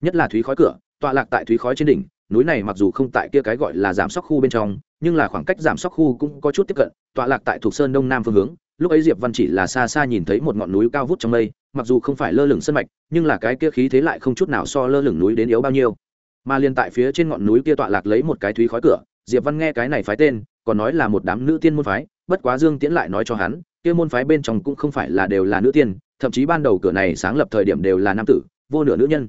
Nhất là thúy khói cửa, tọa lạc tại thúy khói trên đỉnh núi này mặc dù không tại kia cái gọi là giảm sóc khu bên trong, nhưng là khoảng cách giảm sóc khu cũng có chút tiếp cận, tọa lạc tại thuộc sơn đông nam phương hướng. Lúc ấy diệp văn chỉ là xa xa nhìn thấy một ngọn núi cao vút trong mây, mặc dù không phải lơ lửng sân mạch, nhưng là cái kia khí thế lại không chút nào so lơ lửng núi đến yếu bao nhiêu. Mà liên tại phía trên ngọn núi kia tọa lạc lấy một cái thúy khói cửa, diệp văn nghe cái này phái tên, còn nói là một đám nữ tiên môn phái, bất quá dương tiễn lại nói cho hắn, kia môn phái bên trong cũng không phải là đều là nữ tiên, thậm chí ban đầu cửa này sáng lập thời điểm đều là nam tử, vô nửa nữ nhân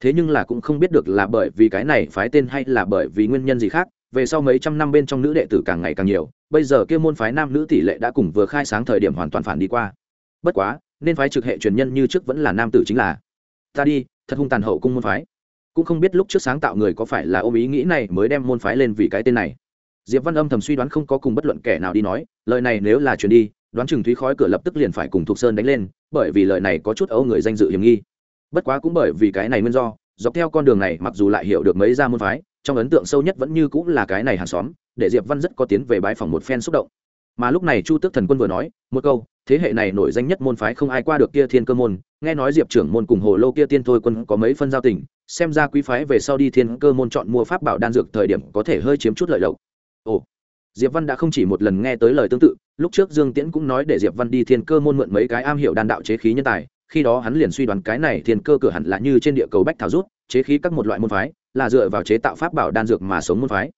thế nhưng là cũng không biết được là bởi vì cái này phái tên hay là bởi vì nguyên nhân gì khác, về sau mấy trăm năm bên trong nữ đệ tử càng ngày càng nhiều, bây giờ kia môn phái nam nữ tỷ lệ đã cùng vừa khai sáng thời điểm hoàn toàn phản đi qua. Bất quá, nên phái trực hệ truyền nhân như trước vẫn là nam tử chính là. Ta đi, thật hung tàn hậu cung môn phái. Cũng không biết lúc trước sáng tạo người có phải là ôm ý nghĩ này mới đem môn phái lên vì cái tên này. Diệp văn âm thầm suy đoán không có cùng bất luận kẻ nào đi nói, lời này nếu là truyền đi, đoán chừng thúy khói cửa lập tức liền phải cùng thục sơn đánh lên, bởi vì lời này có chút ấu người danh dự hiểm nghi bất quá cũng bởi vì cái này nguyên do, dọc theo con đường này mặc dù lại hiểu được mấy gia môn phái, trong ấn tượng sâu nhất vẫn như cũng là cái này hàng xóm, để diệp văn rất có tiến về bái phòng một phen xúc động. Mà lúc này chu tước thần quân vừa nói, một câu, thế hệ này nổi danh nhất môn phái không ai qua được kia thiên cơ môn, nghe nói diệp trưởng môn cùng hồ lô kia tiên thôi quân có mấy phân giao tình, xem ra quý phái về sau đi thiên cơ môn chọn mua pháp bảo đan dược thời điểm có thể hơi chiếm chút lợi lộc. Ồ, diệp văn đã không chỉ một lần nghe tới lời tương tự, lúc trước dương tiễn cũng nói để diệp văn đi thiên cơ môn mượn mấy cái am hiểu đan đạo chế khí nhân tài khi đó hắn liền suy đoán cái này thiên cơ cửa hẳn là như trên địa cầu bách thảo rút, chế khí các một loại môn phái, là dựa vào chế tạo pháp bảo đan dược mà sống môn phái.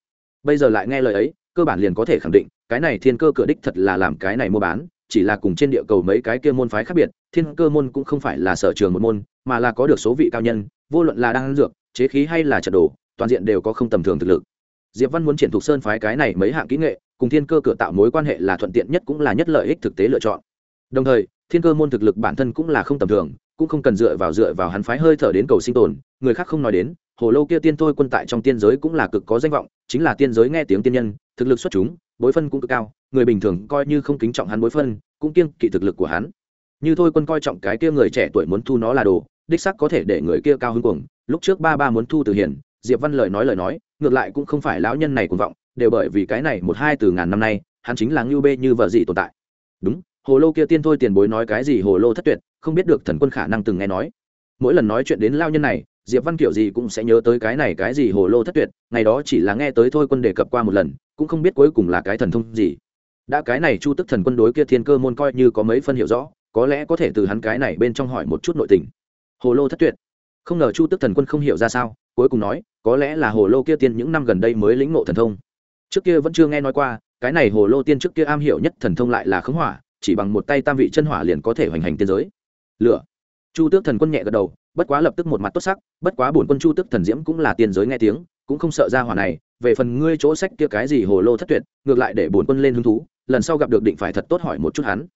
Bây giờ lại nghe lời ấy, cơ bản liền có thể khẳng định, cái này thiên cơ cửa đích thật là làm cái này mua bán, chỉ là cùng trên địa cầu mấy cái kia môn phái khác biệt, thiên cơ môn cũng không phải là sở trường một môn, mà là có được số vị cao nhân, vô luận là đan dược, chế khí hay là trận đồ, toàn diện đều có không tầm thường thực lực. Diệp văn muốn triển thục sơn phái cái này mấy hạng kỹ nghệ, cùng thiên cơ cửa tạo mối quan hệ là thuận tiện nhất cũng là nhất lợi ích thực tế lựa chọn. Đồng thời thiên cơ môn thực lực bản thân cũng là không tầm thường, cũng không cần dựa vào dựa vào hắn phái hơi thở đến cầu sinh tồn, người khác không nói đến, hồ lô kia tiên thôi quân tại trong tiên giới cũng là cực có danh vọng, chính là tiên giới nghe tiếng tiên nhân, thực lực xuất chúng, bối phân cũng cực cao, người bình thường coi như không kính trọng hắn bối phân, cũng kiêng kỵ thực lực của hắn. Như thôi quân coi trọng cái kia người trẻ tuổi muốn thu nó là đồ, đích sắc có thể để người kia cao hứng cuồng, lúc trước ba ba muốn thu từ hiền diệp văn lời nói lời nói, ngược lại cũng không phải lão nhân này cuồng vọng, đều bởi vì cái này một hai từ ngàn năm nay, hắn chính là ngưu bê như vợ gì tồn tại. Đúng hồ lô kia tiên thôi tiền bối nói cái gì hồ lô thất tuyệt, không biết được thần quân khả năng từng nghe nói. Mỗi lần nói chuyện đến lao nhân này, diệp văn kiểu gì cũng sẽ nhớ tới cái này cái gì hồ lô thất tuyệt, ngày đó chỉ là nghe tới thôi quân đề cập qua một lần, cũng không biết cuối cùng là cái thần thông gì. Đã cái này chu tức thần quân đối kia thiên cơ môn coi như có mấy phân hiểu rõ, có lẽ có thể từ hắn cái này bên trong hỏi một chút nội tình. Hồ lô thất tuyệt. Không ngờ chu tức thần quân không hiểu ra sao, cuối cùng nói, có lẽ là hồ lô kia tiên những năm gần đây mới lĩnh ngộ thần thông. Trước kia vẫn chưa nghe nói qua, cái này hồ lô tiên trước kia am hiểu nhất thần thông lại là khống hỏa chỉ bằng một tay tam vị chân hỏa liền có thể hoành hành tiên giới. Lửa. Chu tước thần quân nhẹ gật đầu, bất quá lập tức một mặt tốt sắc, bất quá bổn quân chu tước thần diễm cũng là tiên giới nghe tiếng, cũng không sợ ra hỏa này, về phần ngươi chỗ sách kia cái gì hồ lô thất tuyệt, ngược lại để bổn quân lên hứng thú, lần sau gặp được định phải thật tốt hỏi một chút hắn.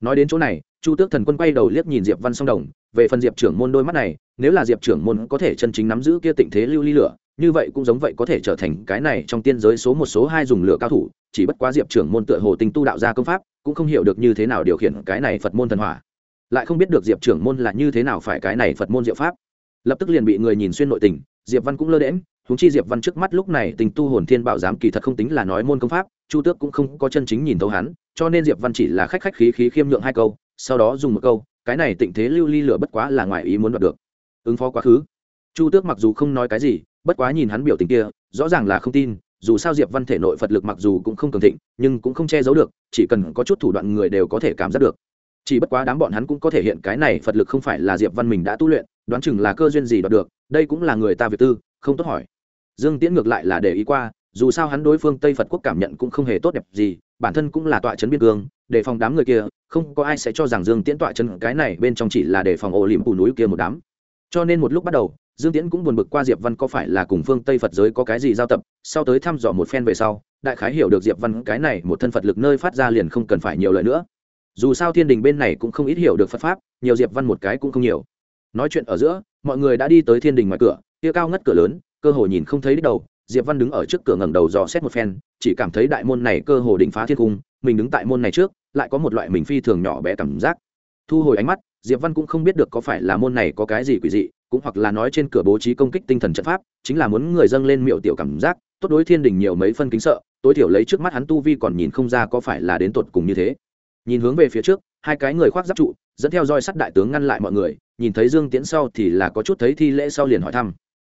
Nói đến chỗ này, chu tước thần quân quay đầu liếc nhìn diệp văn song đồng, về phần diệp trưởng môn đôi mắt này, nếu là diệp trưởng môn có thể chân chính nắm giữ kia tịnh thế lưu ly lửa, như vậy cũng giống vậy có thể trở thành cái này trong tiên giới số một số hai dùng lửa cao thủ chỉ bất quá diệp trưởng môn tựa hồ tinh tu đạo gia công pháp, cũng không hiểu được như thế nào điều khiển cái này phật môn thần hỏa. Lại không biết được diệp trưởng môn là như thế nào phải cái này phật môn diệu pháp. Lập tức liền bị người nhìn xuyên nội tình, diệp văn cũng lơ đễm húng chi diệp văn trước mắt lúc này tình tu hồn thiên bảo giám kỳ thật không tính là nói môn công pháp, chu tước cũng không có chân chính nhìn thấu hắn, cho nên diệp văn chỉ là khách khách khí khí khiêm nhượng hai câu, sau đó dùng một câu, cái này tịnh thế lưu ly lửa bất quá là ngoài ý muốn đoạt được. Ứng phó quá khứ. Chu tước mặc dù không nói cái gì, bất quá nhìn hắn biểu tình kia, rõ ràng là không tin dù sao diệp văn thể nội phật lực mặc dù cũng không cường thịnh, nhưng cũng không che giấu được, chỉ cần có chút thủ đoạn người đều có thể cảm giác được. Chỉ bất quá đám bọn hắn cũng có thể hiện cái này phật lực không phải là diệp văn mình đã tu luyện, đoán chừng là cơ duyên gì đoạt được, đây cũng là người ta việc tư, không tốt hỏi. Dương tiễn ngược lại là để ý qua, dù sao hắn đối phương tây phật quốc cảm nhận cũng không hề tốt đẹp gì, bản thân cũng là tọa chấn biên cương, đề phòng đám người kia, không có ai sẽ cho rằng dương tiễn tọa chấn cái này bên trong chỉ là đề phòng ổ liềm phủ núi kia một đám. Cho nên một lúc bắt đầu dương tiễn cũng buồn bực qua diệp văn có phải là cùng phương tây phật giới có cái gì giao tập, sau tới thăm dò một phen về sau, đại khái hiểu được diệp văn cái này một thân phật lực nơi phát ra liền không cần phải nhiều lời nữa. Dù sao thiên đình bên này cũng không ít hiểu được phật pháp, nhiều diệp văn một cái cũng không nhiều. Nói chuyện ở giữa, mọi người đã đi tới thiên đình ngoài cửa, kia cao ngất cửa lớn, cơ hồ nhìn không thấy đích đầu, diệp văn đứng ở trước cửa ngẩng đầu dò xét một phen, chỉ cảm thấy đại môn này cơ hồ định phá thiên cung, mình đứng tại môn này trước, lại có một loại mình phi thường nhỏ bé cảm giác. Thu hồi ánh mắt diệp văn cũng không biết được có phải là môn này có cái gì quỷ dị, cũng hoặc là nói trên cửa bố trí công kích tinh thần trận pháp, chính là muốn người dâng lên miệu tiểu cảm giác, tốt đối thiên đình nhiều mấy phân kính sợ, tối thiểu lấy trước mắt hắn tu vi còn nhìn không ra có phải là đến tột cùng như thế. Nhìn hướng về phía trước, hai cái người khoác giáp trụ, dẫn theo roi sắt đại tướng ngăn lại mọi người, nhìn thấy dương tiễn sau thì là có chút thấy thi lễ sau liền hỏi thăm.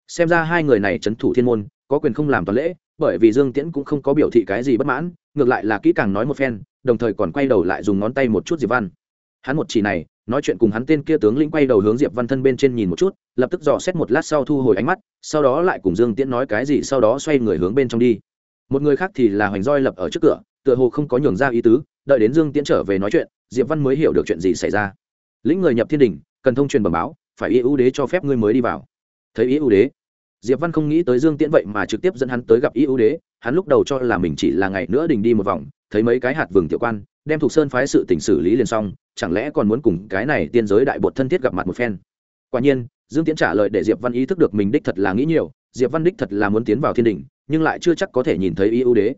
Xem ra hai người này trấn thủ thiên môn, có quyền không làm toàn lễ, bởi vì dương tiễn cũng không có biểu thị cái gì bất mãn, ngược lại là kỹ càng nói một phen, đồng thời còn quay đầu lại dùng ngón tay một chút diệp văn. Hắn một chỉ này nói chuyện cùng hắn tên kia tướng lĩnh quay đầu hướng diệp văn thân bên trên nhìn một chút, lập tức dò xét một lát sau thu hồi ánh mắt, sau đó lại cùng dương tiễn nói cái gì sau đó xoay người hướng bên trong đi. Một người khác thì là hoành roi lập ở trước cửa, tựa hồ không có nhường ra ý tứ, đợi đến dương tiễn trở về nói chuyện, diệp văn mới hiểu được chuyện gì xảy ra. Lĩnh người nhập thiên đình, cần thông truyền bẩm báo, phải y ưu đế cho phép ngươi mới đi vào. Thấy ý ưu đế, diệp văn không nghĩ tới dương tiễn vậy mà trực tiếp dẫn hắn tới gặp ý ưu đế, hắn lúc đầu cho là mình chỉ là ngày nữa đình đi một vòng, thấy mấy cái hạt vừng tiểu quan đem thuộc sơn phái sự tình xử lý liền xong, chẳng lẽ còn muốn cùng cái này tiên giới đại bột thân thiết gặp mặt một phen? Quả nhiên, dương tiễn trả lời để diệp văn ý thức được mình đích thật là nghĩ nhiều, diệp văn đích thật là muốn tiến vào thiên đình, nhưng lại chưa chắc có thể nhìn thấy y ưu đế.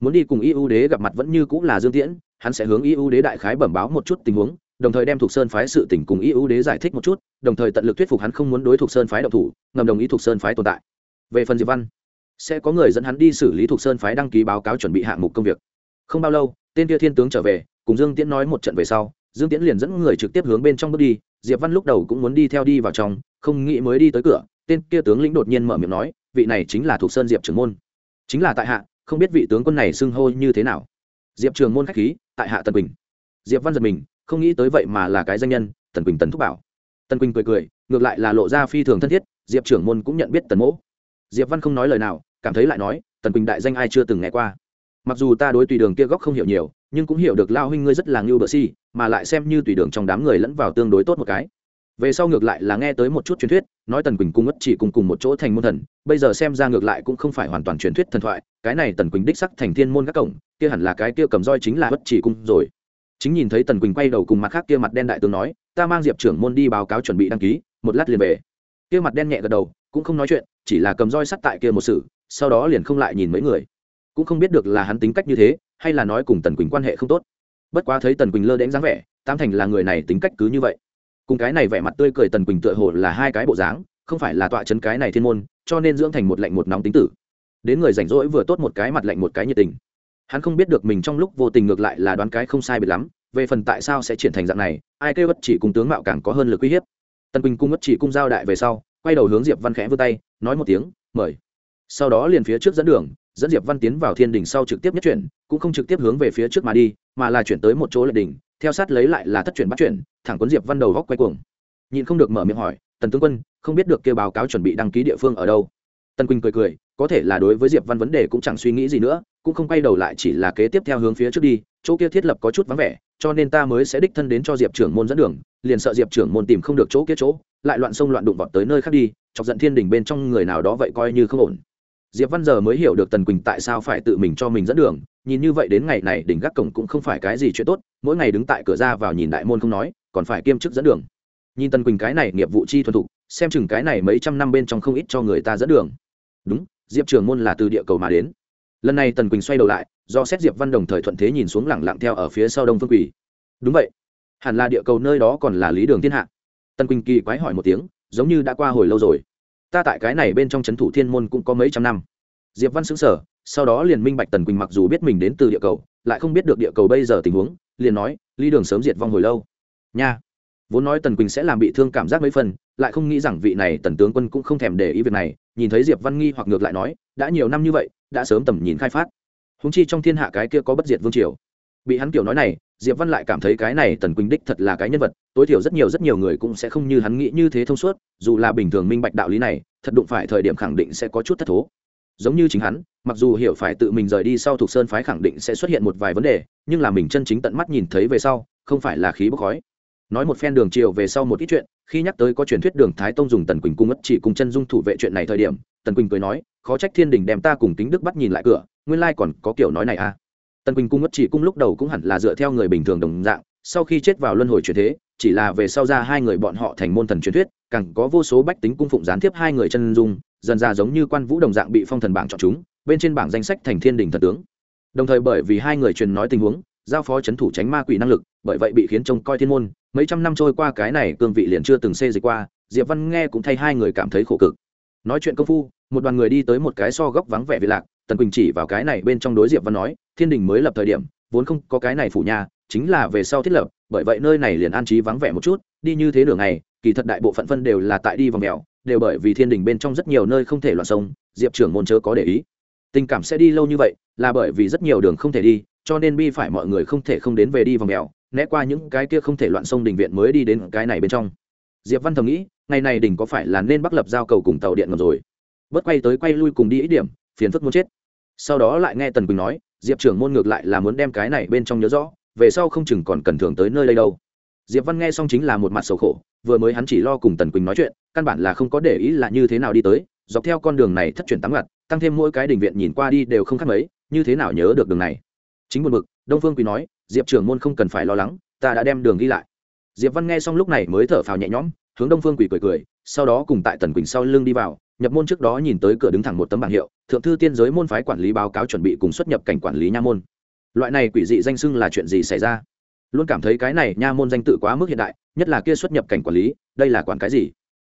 Muốn đi cùng y ưu đế gặp mặt vẫn như cũng là dương tiễn, hắn sẽ hướng y ưu đế đại khái bẩm báo một chút tình huống, đồng thời đem thuộc sơn phái sự tình cùng y ưu đế giải thích một chút, đồng thời tận lực thuyết phục hắn không muốn đối thuộc sơn phái độc thủ, ngầm đồng ý thuộc sơn phái tồn tại. Về phần diệp văn, sẽ có người dẫn hắn đi xử lý thuộc sơn phái đăng ký báo cáo chuẩn bị hạng mục công việc. Không bao lâu tên kia thiên tướng trở về, cùng dương tiễn nói một trận về sau, dương tiễn liền dẫn người trực tiếp hướng bên trong bước đi, diệp văn lúc đầu cũng muốn đi theo đi vào trong, không nghĩ mới đi tới cửa, tên kia tướng lĩnh đột nhiên mở miệng nói, vị này chính là thuộc sơn diệp trưởng môn. Chính là tại hạ, không biết vị tướng quân này xưng hô như thế nào. Diệp trường môn khách khí, tại hạ tần quỳnh. Diệp văn giật mình, không nghĩ tới vậy mà là cái danh nhân, tần quỳnh tần thúc bảo. Tần quỳnh cười cười, ngược lại là lộ ra phi thường thân thiết, diệp trưởng môn cũng nhận biết tần mỗ. Diệp văn không nói lời nào, cảm thấy lại nói, tần quỳnh đại danh ai chưa từng nghe qua mặc dù ta đối tùy đường kia góc không hiểu nhiều, nhưng cũng hiểu được lao huynh ngươi rất là ngưu bờ si, mà lại xem như tùy đường trong đám người lẫn vào tương đối tốt một cái. Về sau ngược lại là nghe tới một chút truyền thuyết, nói tần quỳnh cung ất chỉ cùng cùng một chỗ thành môn thần, bây giờ xem ra ngược lại cũng không phải hoàn toàn truyền thuyết thần thoại, cái này tần quỳnh đích sắc thành thiên môn các cổng, kia hẳn là cái kia cầm roi chính là ất chỉ cung rồi. Chính nhìn thấy tần quỳnh quay đầu cùng mặt khác kia mặt đen đại tướng nói, ta mang diệp trưởng môn đi báo cáo chuẩn bị đăng ký, một lát liền về. Kia mặt đen nhẹ gật đầu, cũng không nói chuyện, chỉ là cầm roi sắt tại kia một sự, sau đó liền không lại nhìn mấy người cũng không biết được là hắn tính cách như thế, hay là nói cùng tần quỳnh quan hệ không tốt. Bất quá thấy tần quỳnh lơ đánh dáng vẻ tam thành là người này tính cách cứ như vậy. Cùng cái này vẻ mặt tươi cười tần quỳnh tựa hồ là hai cái bộ dáng, không phải là tọa chấn cái này thiên môn, cho nên dưỡng thành một lạnh một nóng tính tử. Đến người rảnh rỗi vừa tốt một cái mặt lạnh một cái nhiệt tình. Hắn không biết được mình trong lúc vô tình ngược lại là đoán cái không sai biệt lắm, về phần tại sao sẽ triển thành dạng này, ai kêu bất chỉ cùng tướng mạo càng có hơn lực uy hiếp. Tần quỳnh cung bất chỉ cung giao đại về sau, quay đầu hướng diệp văn khẽ vươn tay, nói một tiếng, mời. Sau đó liền phía trước dẫn đường dẫn diệp văn tiến vào thiên đình sau trực tiếp nhất chuyển, cũng không trực tiếp hướng về phía trước mà đi, mà là chuyển tới một chỗ lệ đình theo sát lấy lại là thất chuyển bắt chuyển, thẳng cuốn diệp văn đầu góc quay cuồng. Nhìn không được mở miệng hỏi, tần tướng quân, không biết được kêu báo cáo chuẩn bị đăng ký địa phương ở đâu? Tần quỳnh cười cười, có thể là đối với diệp văn vấn đề cũng chẳng suy nghĩ gì nữa, cũng không quay đầu lại chỉ là kế tiếp theo hướng phía trước đi, chỗ kia thiết lập có chút vắng vẻ, cho nên ta mới sẽ đích thân đến cho diệp trưởng môn dẫn đường, liền sợ diệp trưởng môn tìm không được chỗ kia chỗ, lại loạn sông loạn đụng vọt tới nơi khác đi, chọc giận thiên đình bên trong người nào đó vậy coi như không ổn diệp văn giờ mới hiểu được tần quỳnh tại sao phải tự mình cho mình dẫn đường, nhìn như vậy đến ngày này đỉnh gác cổng cũng không phải cái gì chuyện tốt, mỗi ngày đứng tại cửa ra vào nhìn đại môn không nói, còn phải kiêm chức dẫn đường. Nhìn tần quỳnh cái này nghiệp vụ chi thuần thục, xem chừng cái này mấy trăm năm bên trong không ít cho người ta dẫn đường. Đúng, diệp trường môn là từ địa cầu mà đến. Lần này tần quỳnh xoay đầu lại, do xét diệp văn đồng thời thuận thế nhìn xuống lẳng lặng theo ở phía sau đông phương quỳ. Đúng vậy. Hẳn là địa cầu nơi đó còn là lý đường thiên hạ. Tần quỳnh kỳ quái hỏi một tiếng, giống như đã qua hồi lâu rồi ta tại cái này bên trong c h ấ n thủ thiên môn cũng có mấy trăm năm. Diệp văn xứng sở sau đó liền minh bạch tần quỳnh mặc dù biết mình đến từ địa cầu, lại không biết được địa cầu bây giờ tình huống, liền nói ly đường sớm diệt vong hồi lâu. Nha. Vốn nói tần quỳnh sẽ làm bị thương cảm giác mấy phần, lại không nghĩ rằng vị này tần tướng quân cũng không thèm để ý việc này, nhìn thấy diệp văn nghi hoặc ngược lại nói, đã nhiều năm như vậy, đã sớm tầm nhìn khai phát. Húng chi trong thiên hạ cái kia có bất diệt vương triều bị hắn kiểu nói này, diệp văn lại cảm thấy cái này tần quỳnh đích thật là cái nhân vật, tối thiểu rất nhiều rất nhiều người cũng sẽ không như hắn nghĩ như thế thông suốt, dù là bình thường minh bạch đạo lý này, thật đụng phải thời điểm khẳng định sẽ có chút thất thố. Giống như chính hắn, mặc dù hiểu phải tự mình rời đi sau thuộc sơn phái khẳng định sẽ xuất hiện một vài vấn đề, nhưng là mình chân chính tận mắt nhìn thấy về sau, không phải là khí bốc khói. Nói một phen đường chiều về sau một ít chuyện, khi nhắc tới có truyền thuyết đường thái tông dùng tần quỳnh cung ất chỉ cùng chân dung thủ vệ chuyện này thời điểm, tần quỳnh cười nói, khó trách thiên đình đem ta cùng tính đức bắt nhìn lại cửa, nguyên lai còn có kiểu nói này à tần quỳnh cung ngất chỉ cung lúc đầu cũng hẳn là dựa theo người bình thường đồng dạng, sau khi chết vào luân hồi truyền thế, chỉ là về sau ra hai người bọn họ thành môn thần truyền thuyết, càng có vô số bách tính cung phụng gián tiếp hai người chân dung, dần ra giống như quan vũ đồng dạng bị phong thần bảng chọn chúng, bên trên bảng danh sách thành thiên đình thần tướng. Đồng thời bởi vì hai người truyền nói tình huống, giao phó c h ấ n thủ tránh ma quỷ năng lực, bởi vậy bị khiến trông coi thiên môn, mấy trăm năm trôi qua cái này cương vị liền chưa từng xê dịch qua, diệp văn nghe cũng thay hai người cảm thấy khổ cực. Nói chuyện công phu, một đoàn người đi tới một cái so góc vắng vẻ vị lạc tần quỳnh chỉ vào cái này bên trong đối diệp văn nói, thiên đình mới lập thời điểm, vốn không có cái này phủ nhà, chính là về sau thiết lập, bởi vậy nơi này liền an trí vắng vẻ một chút, đi như thế nửa ngày, kỳ thật đại bộ phận phân đều là tại đi vòng mèo, đều bởi vì thiên đình bên trong rất nhiều nơi không thể loạn sông, diệp trưởng môn chớ có để ý. Tình cảm sẽ đi lâu như vậy, là bởi vì rất nhiều đường không thể đi, cho nên bi phải mọi người không thể không đến về đi vòng mèo, né qua những cái kia không thể loạn sông đình viện mới đi đến cái này bên trong. Diệp văn thầm nghĩ, ngày này đình có phải là nên bắc lập giao cầu cùng tàu điện ngầm rồi? Bớt quay tới quay lui cùng đi ít điểm, phiền phức muốn chết sau đó lại nghe tần quỳnh nói, diệp trưởng môn ngược lại là muốn đem cái này bên trong nhớ rõ, về sau không chừng còn cần thưởng tới nơi đây đâu. Diệp văn nghe xong chính là một mặt sầu khổ, vừa mới hắn chỉ lo cùng tần quỳnh nói chuyện, căn bản là không có để ý là như thế nào đi tới, dọc theo con đường này thất truyền tám ngặt, tăng thêm mỗi cái đình viện nhìn qua đi đều không khác mấy, như thế nào nhớ được đường này. Chính một mực đông phương quý nói, diệp trưởng môn không cần phải lo lắng, ta đã đem đường ghi lại. Diệp văn nghe xong lúc này mới thở phào nhẹ nhõm, hướng đông phương quỳ cười cười, sau đó cùng tại tần quỳnh sau lưng đi vào nhập môn trước đó nhìn tới cửa đứng thẳng một tấm bảng hiệu, thượng thư tiên giới môn phái quản lý báo cáo chuẩn bị cùng xuất nhập cảnh quản lý nha môn. Loại này quỷ dị danh xưng là chuyện gì xảy ra? Luôn cảm thấy cái này nha môn danh tự quá mức hiện đại, nhất là kia xuất nhập cảnh quản lý, đây là quản cái gì?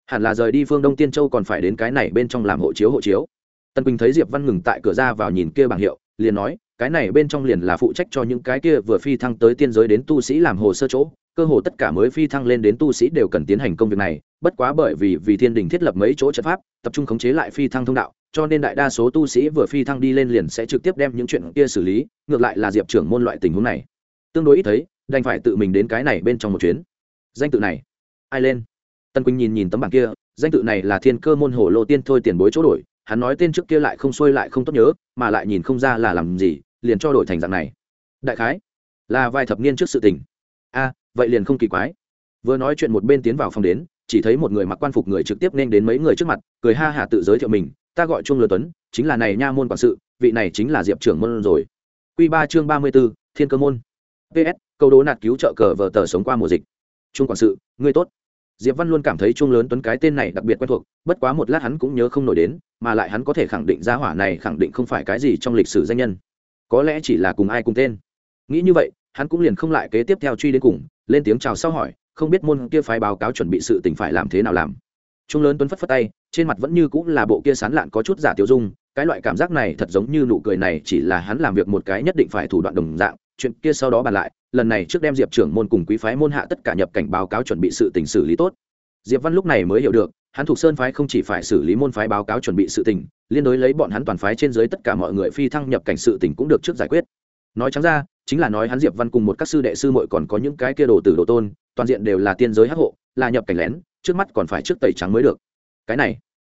Hẳn là rời đi phương đông tiên châu còn phải đến cái này bên trong làm hộ chiếu hộ chiếu. Tân quỳnh thấy diệp văn ngừng tại cửa ra vào nhìn kia bảng hiệu, liền nói, cái này bên trong liền là phụ trách cho những cái kia vừa phi thăng tới tiên giới đến tu sĩ làm hồ sơ chỗ cơ hồ tất cả mới phi thăng lên đến tu sĩ đều cần tiến hành công việc này, bất quá bởi vì vì thiên đình thiết lập mấy chỗ trận pháp, tập trung khống chế lại phi thăng thông đạo, cho nên đại đa số tu sĩ vừa phi thăng đi lên liền sẽ trực tiếp đem những chuyện kia xử lý, ngược lại là diệp trưởng môn loại tình huống này. Tương đối ít thấy, đành phải tự mình đến cái này bên trong một chuyến. Danh tự này, ai lên? Tân quỳnh nhìn nhìn tấm bảng kia, danh tự này là thiên cơ môn hồ lô tiên thôi tiền bối chỗ đổi, hắn nói tên trước kia lại không xuôi lại không tốt nhớ, mà lại nhìn không ra là làm gì, liền cho đổi thành dạng này. Đại khái, là vài thập niên trước sự tình. A vậy liền không kỳ quái. Vừa nói chuyện một bên tiến vào phòng đến, chỉ thấy một người mặc quan phục người trực tiếp nên đến mấy người trước mặt, cười ha hả tự giới thiệu mình, ta gọi Chung lừa tuấn, chính là này nha môn quản sự, vị này chính là diệp trưởng môn rồi. Q ba chương ba mươi b ố thiên cơ môn. Ps câu đố nạt cứu trợ cờ vờ tờ sống qua mùa dịch. Chung quản sự, ngươi tốt. Diệp văn luôn cảm thấy Chung lớn tuấn cái tên này đặc biệt quen thuộc, bất quá một lát hắn cũng nhớ không nổi đến, mà lại hắn có thể khẳng định ra hỏa này khẳng định không phải cái gì trong lịch sử danh nhân. Có lẽ chỉ là cùng ai cùng tên. Nghĩ như vậy, hắn cũng liền không lại kế tiếp theo truy đến cùng lên tiếng chào sau hỏi, không biết môn kia phái báo cáo chuẩn bị sự tình phải làm thế nào làm. Trung lớn tuấn phất phất tay, trên mặt vẫn như cũng là bộ kia sán lạn có chút giả tiêu dung, cái loại cảm giác này thật giống như nụ cười này chỉ là hắn làm việc một cái nhất định phải thủ đoạn đồng dạng. Chuyện kia sau đó bàn lại, lần này trước đem diệp trưởng môn cùng quý phái môn hạ tất cả nhập cảnh báo cáo chuẩn bị sự tình xử lý tốt. Diệp văn lúc này mới hiểu được, hắn thuộc sơn phái không chỉ phải xử lý môn phái báo cáo chuẩn bị sự tình, liên đối lấy bọn hắn toàn phái trên dưới tất cả mọi người phi thăng nhập cảnh sự tình cũng được trước giải quyết. Nói trắng ra chính là nói hắn diệp văn cùng một các sư đệ sư muội còn có những cái kia đồ tử đồ tôn, toàn diện đều là tiên giới hắc hộ, là nhập cảnh lén, trước mắt còn phải trước tẩy trắng mới được. Cái này,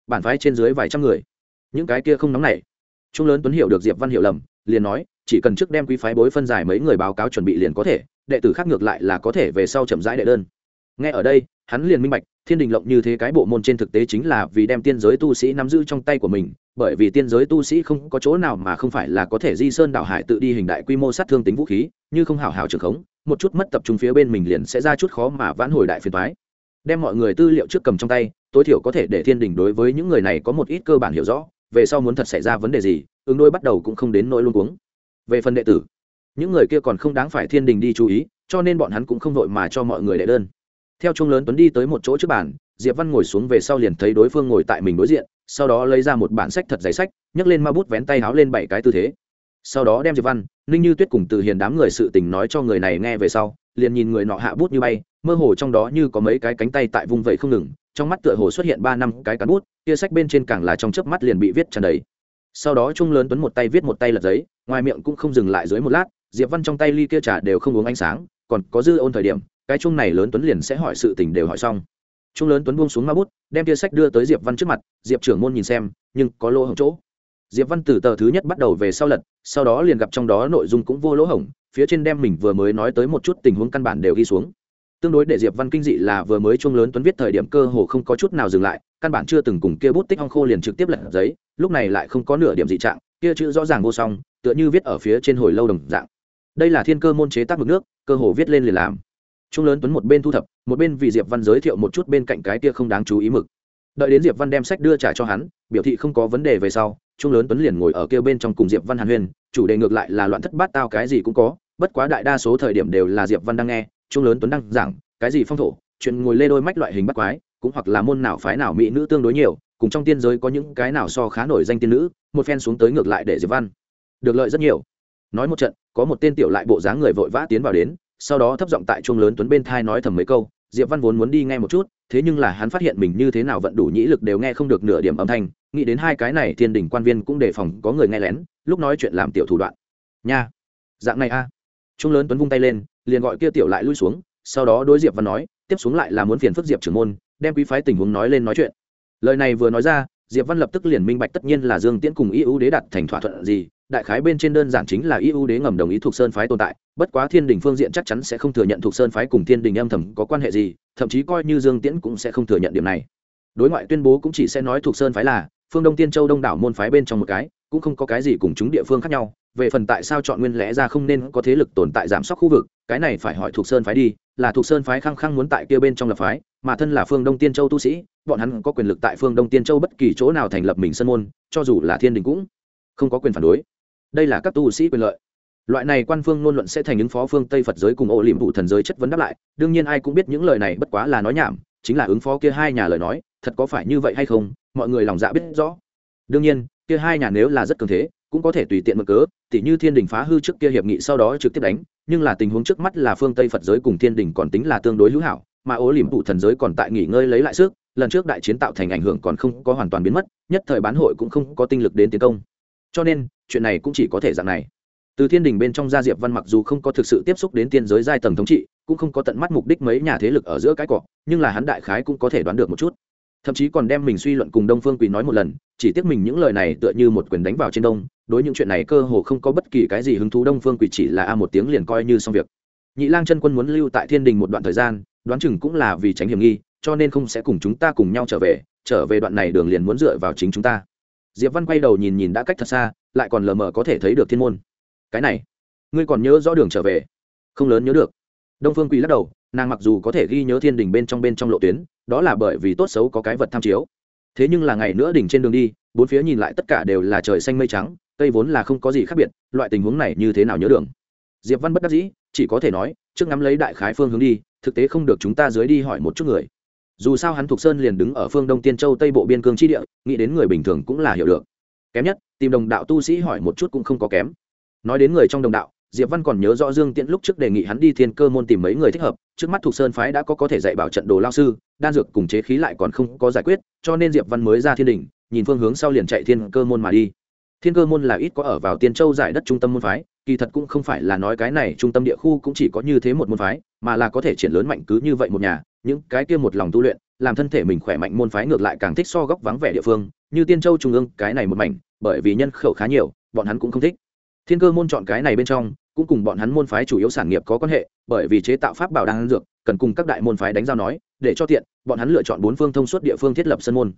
bản phái trên dưới vài trăm người. Những cái kia không nóng nảy trung lớn tuấn hiểu được diệp văn hiểu lầm, liền nói, chỉ cần trước đem quý phái bối phân giải mấy người báo cáo chuẩn bị liền có thể, đệ tử khác ngược lại là có thể về sau chậm rãi đệ đơn. Nghe ở đây, hắn liền minh bạch thiên đình lộng như thế cái bộ môn trên thực tế chính là vì đem tiên giới tu sĩ nắm giữ trong tay của mình, bởi vì tiên giới tu sĩ không có chỗ nào mà không phải là có thể di sơn đảo hải tự đi hình đại quy mô sát thương tính vũ khí, như không hào hào trường khống, một chút mất tập trung phía bên mình liền sẽ ra chút khó mà vãn hồi đại phiền thoái đem mọi người tư liệu trước cầm trong tay, tối thiểu có thể để thiên đình đối với những người này có một ít cơ bản hiểu rõ, về sau muốn thật xảy ra vấn đề gì, ứng đôi bắt đầu cũng không đến nỗi luôn cuống. Về phần đệ tử, những người kia còn không đáng phải thiên đình đi chú ý, cho nên bọn hắn cũng không vội mà cho mọi người đệ đơn theo Chung lớn tuấn đi tới một chỗ trước bàn, diệp văn ngồi xuống về sau liền thấy đối phương ngồi tại mình đối diện, sau đó lấy ra một bản sách thật giấy sách, nhấc lên ma bút vén tay háo lên bảy cái tư thế. Sau đó đem diệp văn, ninh như tuyết cùng từ hiền đám người sự tình nói cho người này nghe về sau, liền nhìn người nọ hạ bút như bay, mơ hồ trong đó như có mấy cái cánh tay tại vùng vẩy không ngừng, trong mắt tựa hồ xuất hiện ba năm cái cán bút, kia sách bên trên càng là trong chớp mắt liền bị viết tràn đầy. Sau đó trung lớn tuấn một tay viết một tay lật giấy, ngoài miệng cũng không dừng lại dưới một lát, diệp văn trong tay ly kia trà đều không uống ánh sáng còn có dư ôn thời điểm, cái chung này lớn tuấn liền sẽ hỏi sự tình đều hỏi xong. Chung lớn tuấn buông xuống ma bút, đem tia sách đưa tới diệp văn trước mặt, diệp trưởng môn nhìn xem, nhưng có lỗ hổng chỗ. Diệp văn từ tờ thứ nhất bắt đầu về sau lật, sau đó liền gặp trong đó nội dung cũng vô lỗ hổng, phía trên đem mình vừa mới nói tới một chút tình huống căn bản đều ghi xuống. Tương đối để diệp văn kinh dị là vừa mới chung lớn tuấn viết thời điểm cơ hồ không có chút nào dừng lại, căn bản chưa từng cùng kia bút tích hong khô liền trực tiếp lật giấy, lúc này lại không có nửa điểm dị trạng, kia chữ rõ ràng vô song, tựa như viết ở phía trên hồi lâu đồng dạng đây là thiên cơ môn chế tác mực nước, cơ hồ viết lên liền làm. Trung lớn tuấn một bên thu thập, một bên vì diệp văn giới thiệu một chút bên cạnh cái kia không đáng chú ý mực. Đợi đến diệp văn đem sách đưa trả cho hắn, biểu thị không có vấn đề về sau, trung lớn tuấn liền ngồi ở kia bên trong cùng diệp văn hàn huyên, chủ đề ngược lại là loạn thất bát tao cái gì cũng có, bất quá đại đa số thời điểm đều là diệp văn đang nghe, trung lớn tuấn đang giảng, cái gì phong thổ, chuyện ngồi lê đôi mách loại hình bắt quái, cũng hoặc là môn nào phái nào mỹ nữ tương đối nhiều, cùng trong tiên giới có những cái nào so khá nổi danh tiên nữ, một phen xuống tới ngược lại để diệp văn được lợi rất nhiều. Nói một trận có một tên tiểu lại bộ dáng người vội vã tiến vào đến, sau đó thấp giọng tại chuông lớn tuấn bên thai nói thầm mấy câu, diệp văn vốn muốn đi nghe một chút, thế nhưng là hắn phát hiện mình như thế nào vận đủ nhĩ lực đều nghe không được nửa điểm âm thanh, nghĩ đến hai cái này thiên đình quan viên cũng đề phòng có người nghe lén, lúc nói chuyện làm tiểu thủ đoạn nha, dạng này a à. trung lớn tuấn vung tay lên, liền gọi kia tiểu lại lui xuống, sau đó đối diệp văn nói, tiếp xuống lại là muốn phiền phức diệp trưởng môn, đem quý phái tình huống nói lên nói chuyện lời này vừa nói ra, diệp văn lập tức liền minh bạch tất nhiên là dương tiễn cùng y ưu đế đặt thành thỏa thuận gì đại khái bên trên đơn giản chính là y ưu đế ngầm đồng ý thuộc sơn phái tồn tại, bất quá thiên đình phương diện chắc chắn sẽ không thừa nhận thuộc sơn phái cùng thiên đình âm thầm có quan hệ gì, thậm chí coi như dương tiễn cũng sẽ không thừa nhận điểm này. Đối ngoại tuyên bố cũng chỉ sẽ nói thuộc sơn phái là phương đông tiên châu đông đảo môn phái bên trong một cái, cũng không có cái gì cùng chúng địa phương khác nhau, về phần tại sao chọn nguyên lẽ ra không nên có thế lực tồn tại giảm sóc khu vực, cái này phải hỏi thuộc sơn phái đi, là thuộc sơn phái khăng khăng muốn tại kia bên trong lập phái, mà thân là phương đông tiên châu tu sĩ, bọn hắn có quyền lực tại phương đông tiên châu bất kỳ chỗ nào thành lập mình sân môn, cho dù là thiên đình cũng không có quyền phản đối đây là các tu sĩ quyền lợi. Loại này quan phương ngôn luận sẽ thành những phó phương tây phật giới cùng ô liềm vụ thần giới chất vấn đáp lại. Đương nhiên ai cũng biết những lời này bất quá là nói nhảm, chính là ứng phó kia hai nhà lời nói, thật có phải như vậy hay không, mọi người lòng dạ biết rõ. Đương nhiên, kia hai nhà nếu là rất cường thế, cũng có thể tùy tiện mở cớ, tỉ như thiên đình phá hư trước kia hiệp nghị sau đó trực tiếp đánh, nhưng là tình huống trước mắt là phương tây phật giới cùng thiên đình còn tính là tương đối hữu hảo, mà ố liềm phụ thần giới còn tại nghỉ ngơi lấy lại sức, lần trước đại chiến tạo thành ảnh hưởng còn không có hoàn toàn biến mất, nhất thời bán hội cũng không có tinh lực đến tiến công cho nên, chuyện này cũng chỉ có thể dạng này. Từ thiên đình bên trong gia diệp văn mặc dù không có thực sự tiếp xúc đến tiên giới giai tầng thống trị, cũng không có tận mắt mục đích mấy nhà thế lực ở giữa cái cọ, nhưng là hắn đại khái cũng có thể đoán được một chút. Thậm chí còn đem mình suy luận cùng đông phương quỳ nói một lần, chỉ tiếc mình những lời này tựa như một quyền đánh vào trên đông, đối những chuyện này cơ hồ không có bất kỳ cái gì hứng thú, đông phương quỳ chỉ là a một tiếng liền coi như xong việc. Nhị lang chân quân muốn lưu tại thiên đình một đoạn thời gian, đoán chừng cũng là vì tránh hiểm nghi, cho nên không sẽ cùng chúng ta cùng nhau trở về trở về đoạn này đường liền muốn dựa vào chính chúng ta diệp văn quay đầu nhìn nhìn đã cách thật xa, lại còn lờ mờ có thể thấy được thiên môn. Cái này, ngươi còn nhớ rõ đường trở về? Không lớn nhớ được. Đông phương quỳ lắc đầu, nàng mặc dù có thể ghi nhớ thiên đình bên trong bên trong lộ tuyến, đó là bởi vì tốt xấu có cái vật tham chiếu. Thế nhưng là ngày nữa đỉnh trên đường đi, bốn phía nhìn lại tất cả đều là trời xanh mây trắng, cây vốn là không có gì khác biệt, loại tình huống này như thế nào nhớ đường? Diệp văn bất đắc dĩ, chỉ có thể nói, trước ngắm lấy đại khái phương hướng đi, thực tế không được chúng ta dưới đi hỏi một chút người dù sao hắn thuộc sơn liền đứng ở phương đông tiên châu tây bộ biên cương tri địa, nghĩ đến người bình thường cũng là hiểu được. Kém nhất, tìm đồng đạo tu sĩ hỏi một chút cũng không có kém. Nói đến người trong đồng đạo, diệp văn còn nhớ rõ dương tiễn lúc trước đề nghị hắn đi thiên cơ môn tìm mấy người thích hợp, trước mắt thuộc sơn phái đã có có thể dạy bảo trận đồ lao sư, đan dược cùng chế khí lại còn không có giải quyết, cho nên diệp văn mới ra thiên đình, nhìn phương hướng sau liền chạy thiên cơ môn mà đi. Thiên cơ môn là ít có ở vào tiên châu giải đất trung tâm môn phái, kỳ thật cũng không phải là nói cái này trung tâm địa khu cũng chỉ có như thế một môn phái, mà là có thể triển lớn mạnh cứ như vậy một nhà những cái kia một lòng tu luyện, làm thân thể mình khỏe mạnh môn phái ngược lại càng thích so góc vắng vẻ địa phương, như tiên châu trung ương, cái này một mảnh, bởi vì nhân khẩu khá nhiều, bọn hắn cũng không thích. Thiên cơ môn chọn cái này bên trong, cũng cùng bọn hắn môn phái chủ yếu sản nghiệp có quan hệ, bởi vì chế tạo pháp bảo đang dược, cần cùng các đại môn phái đánh giao nói, để cho tiện, bọn hắn lựa chọn bốn phương thông suốt địa phương thiết lập sân môn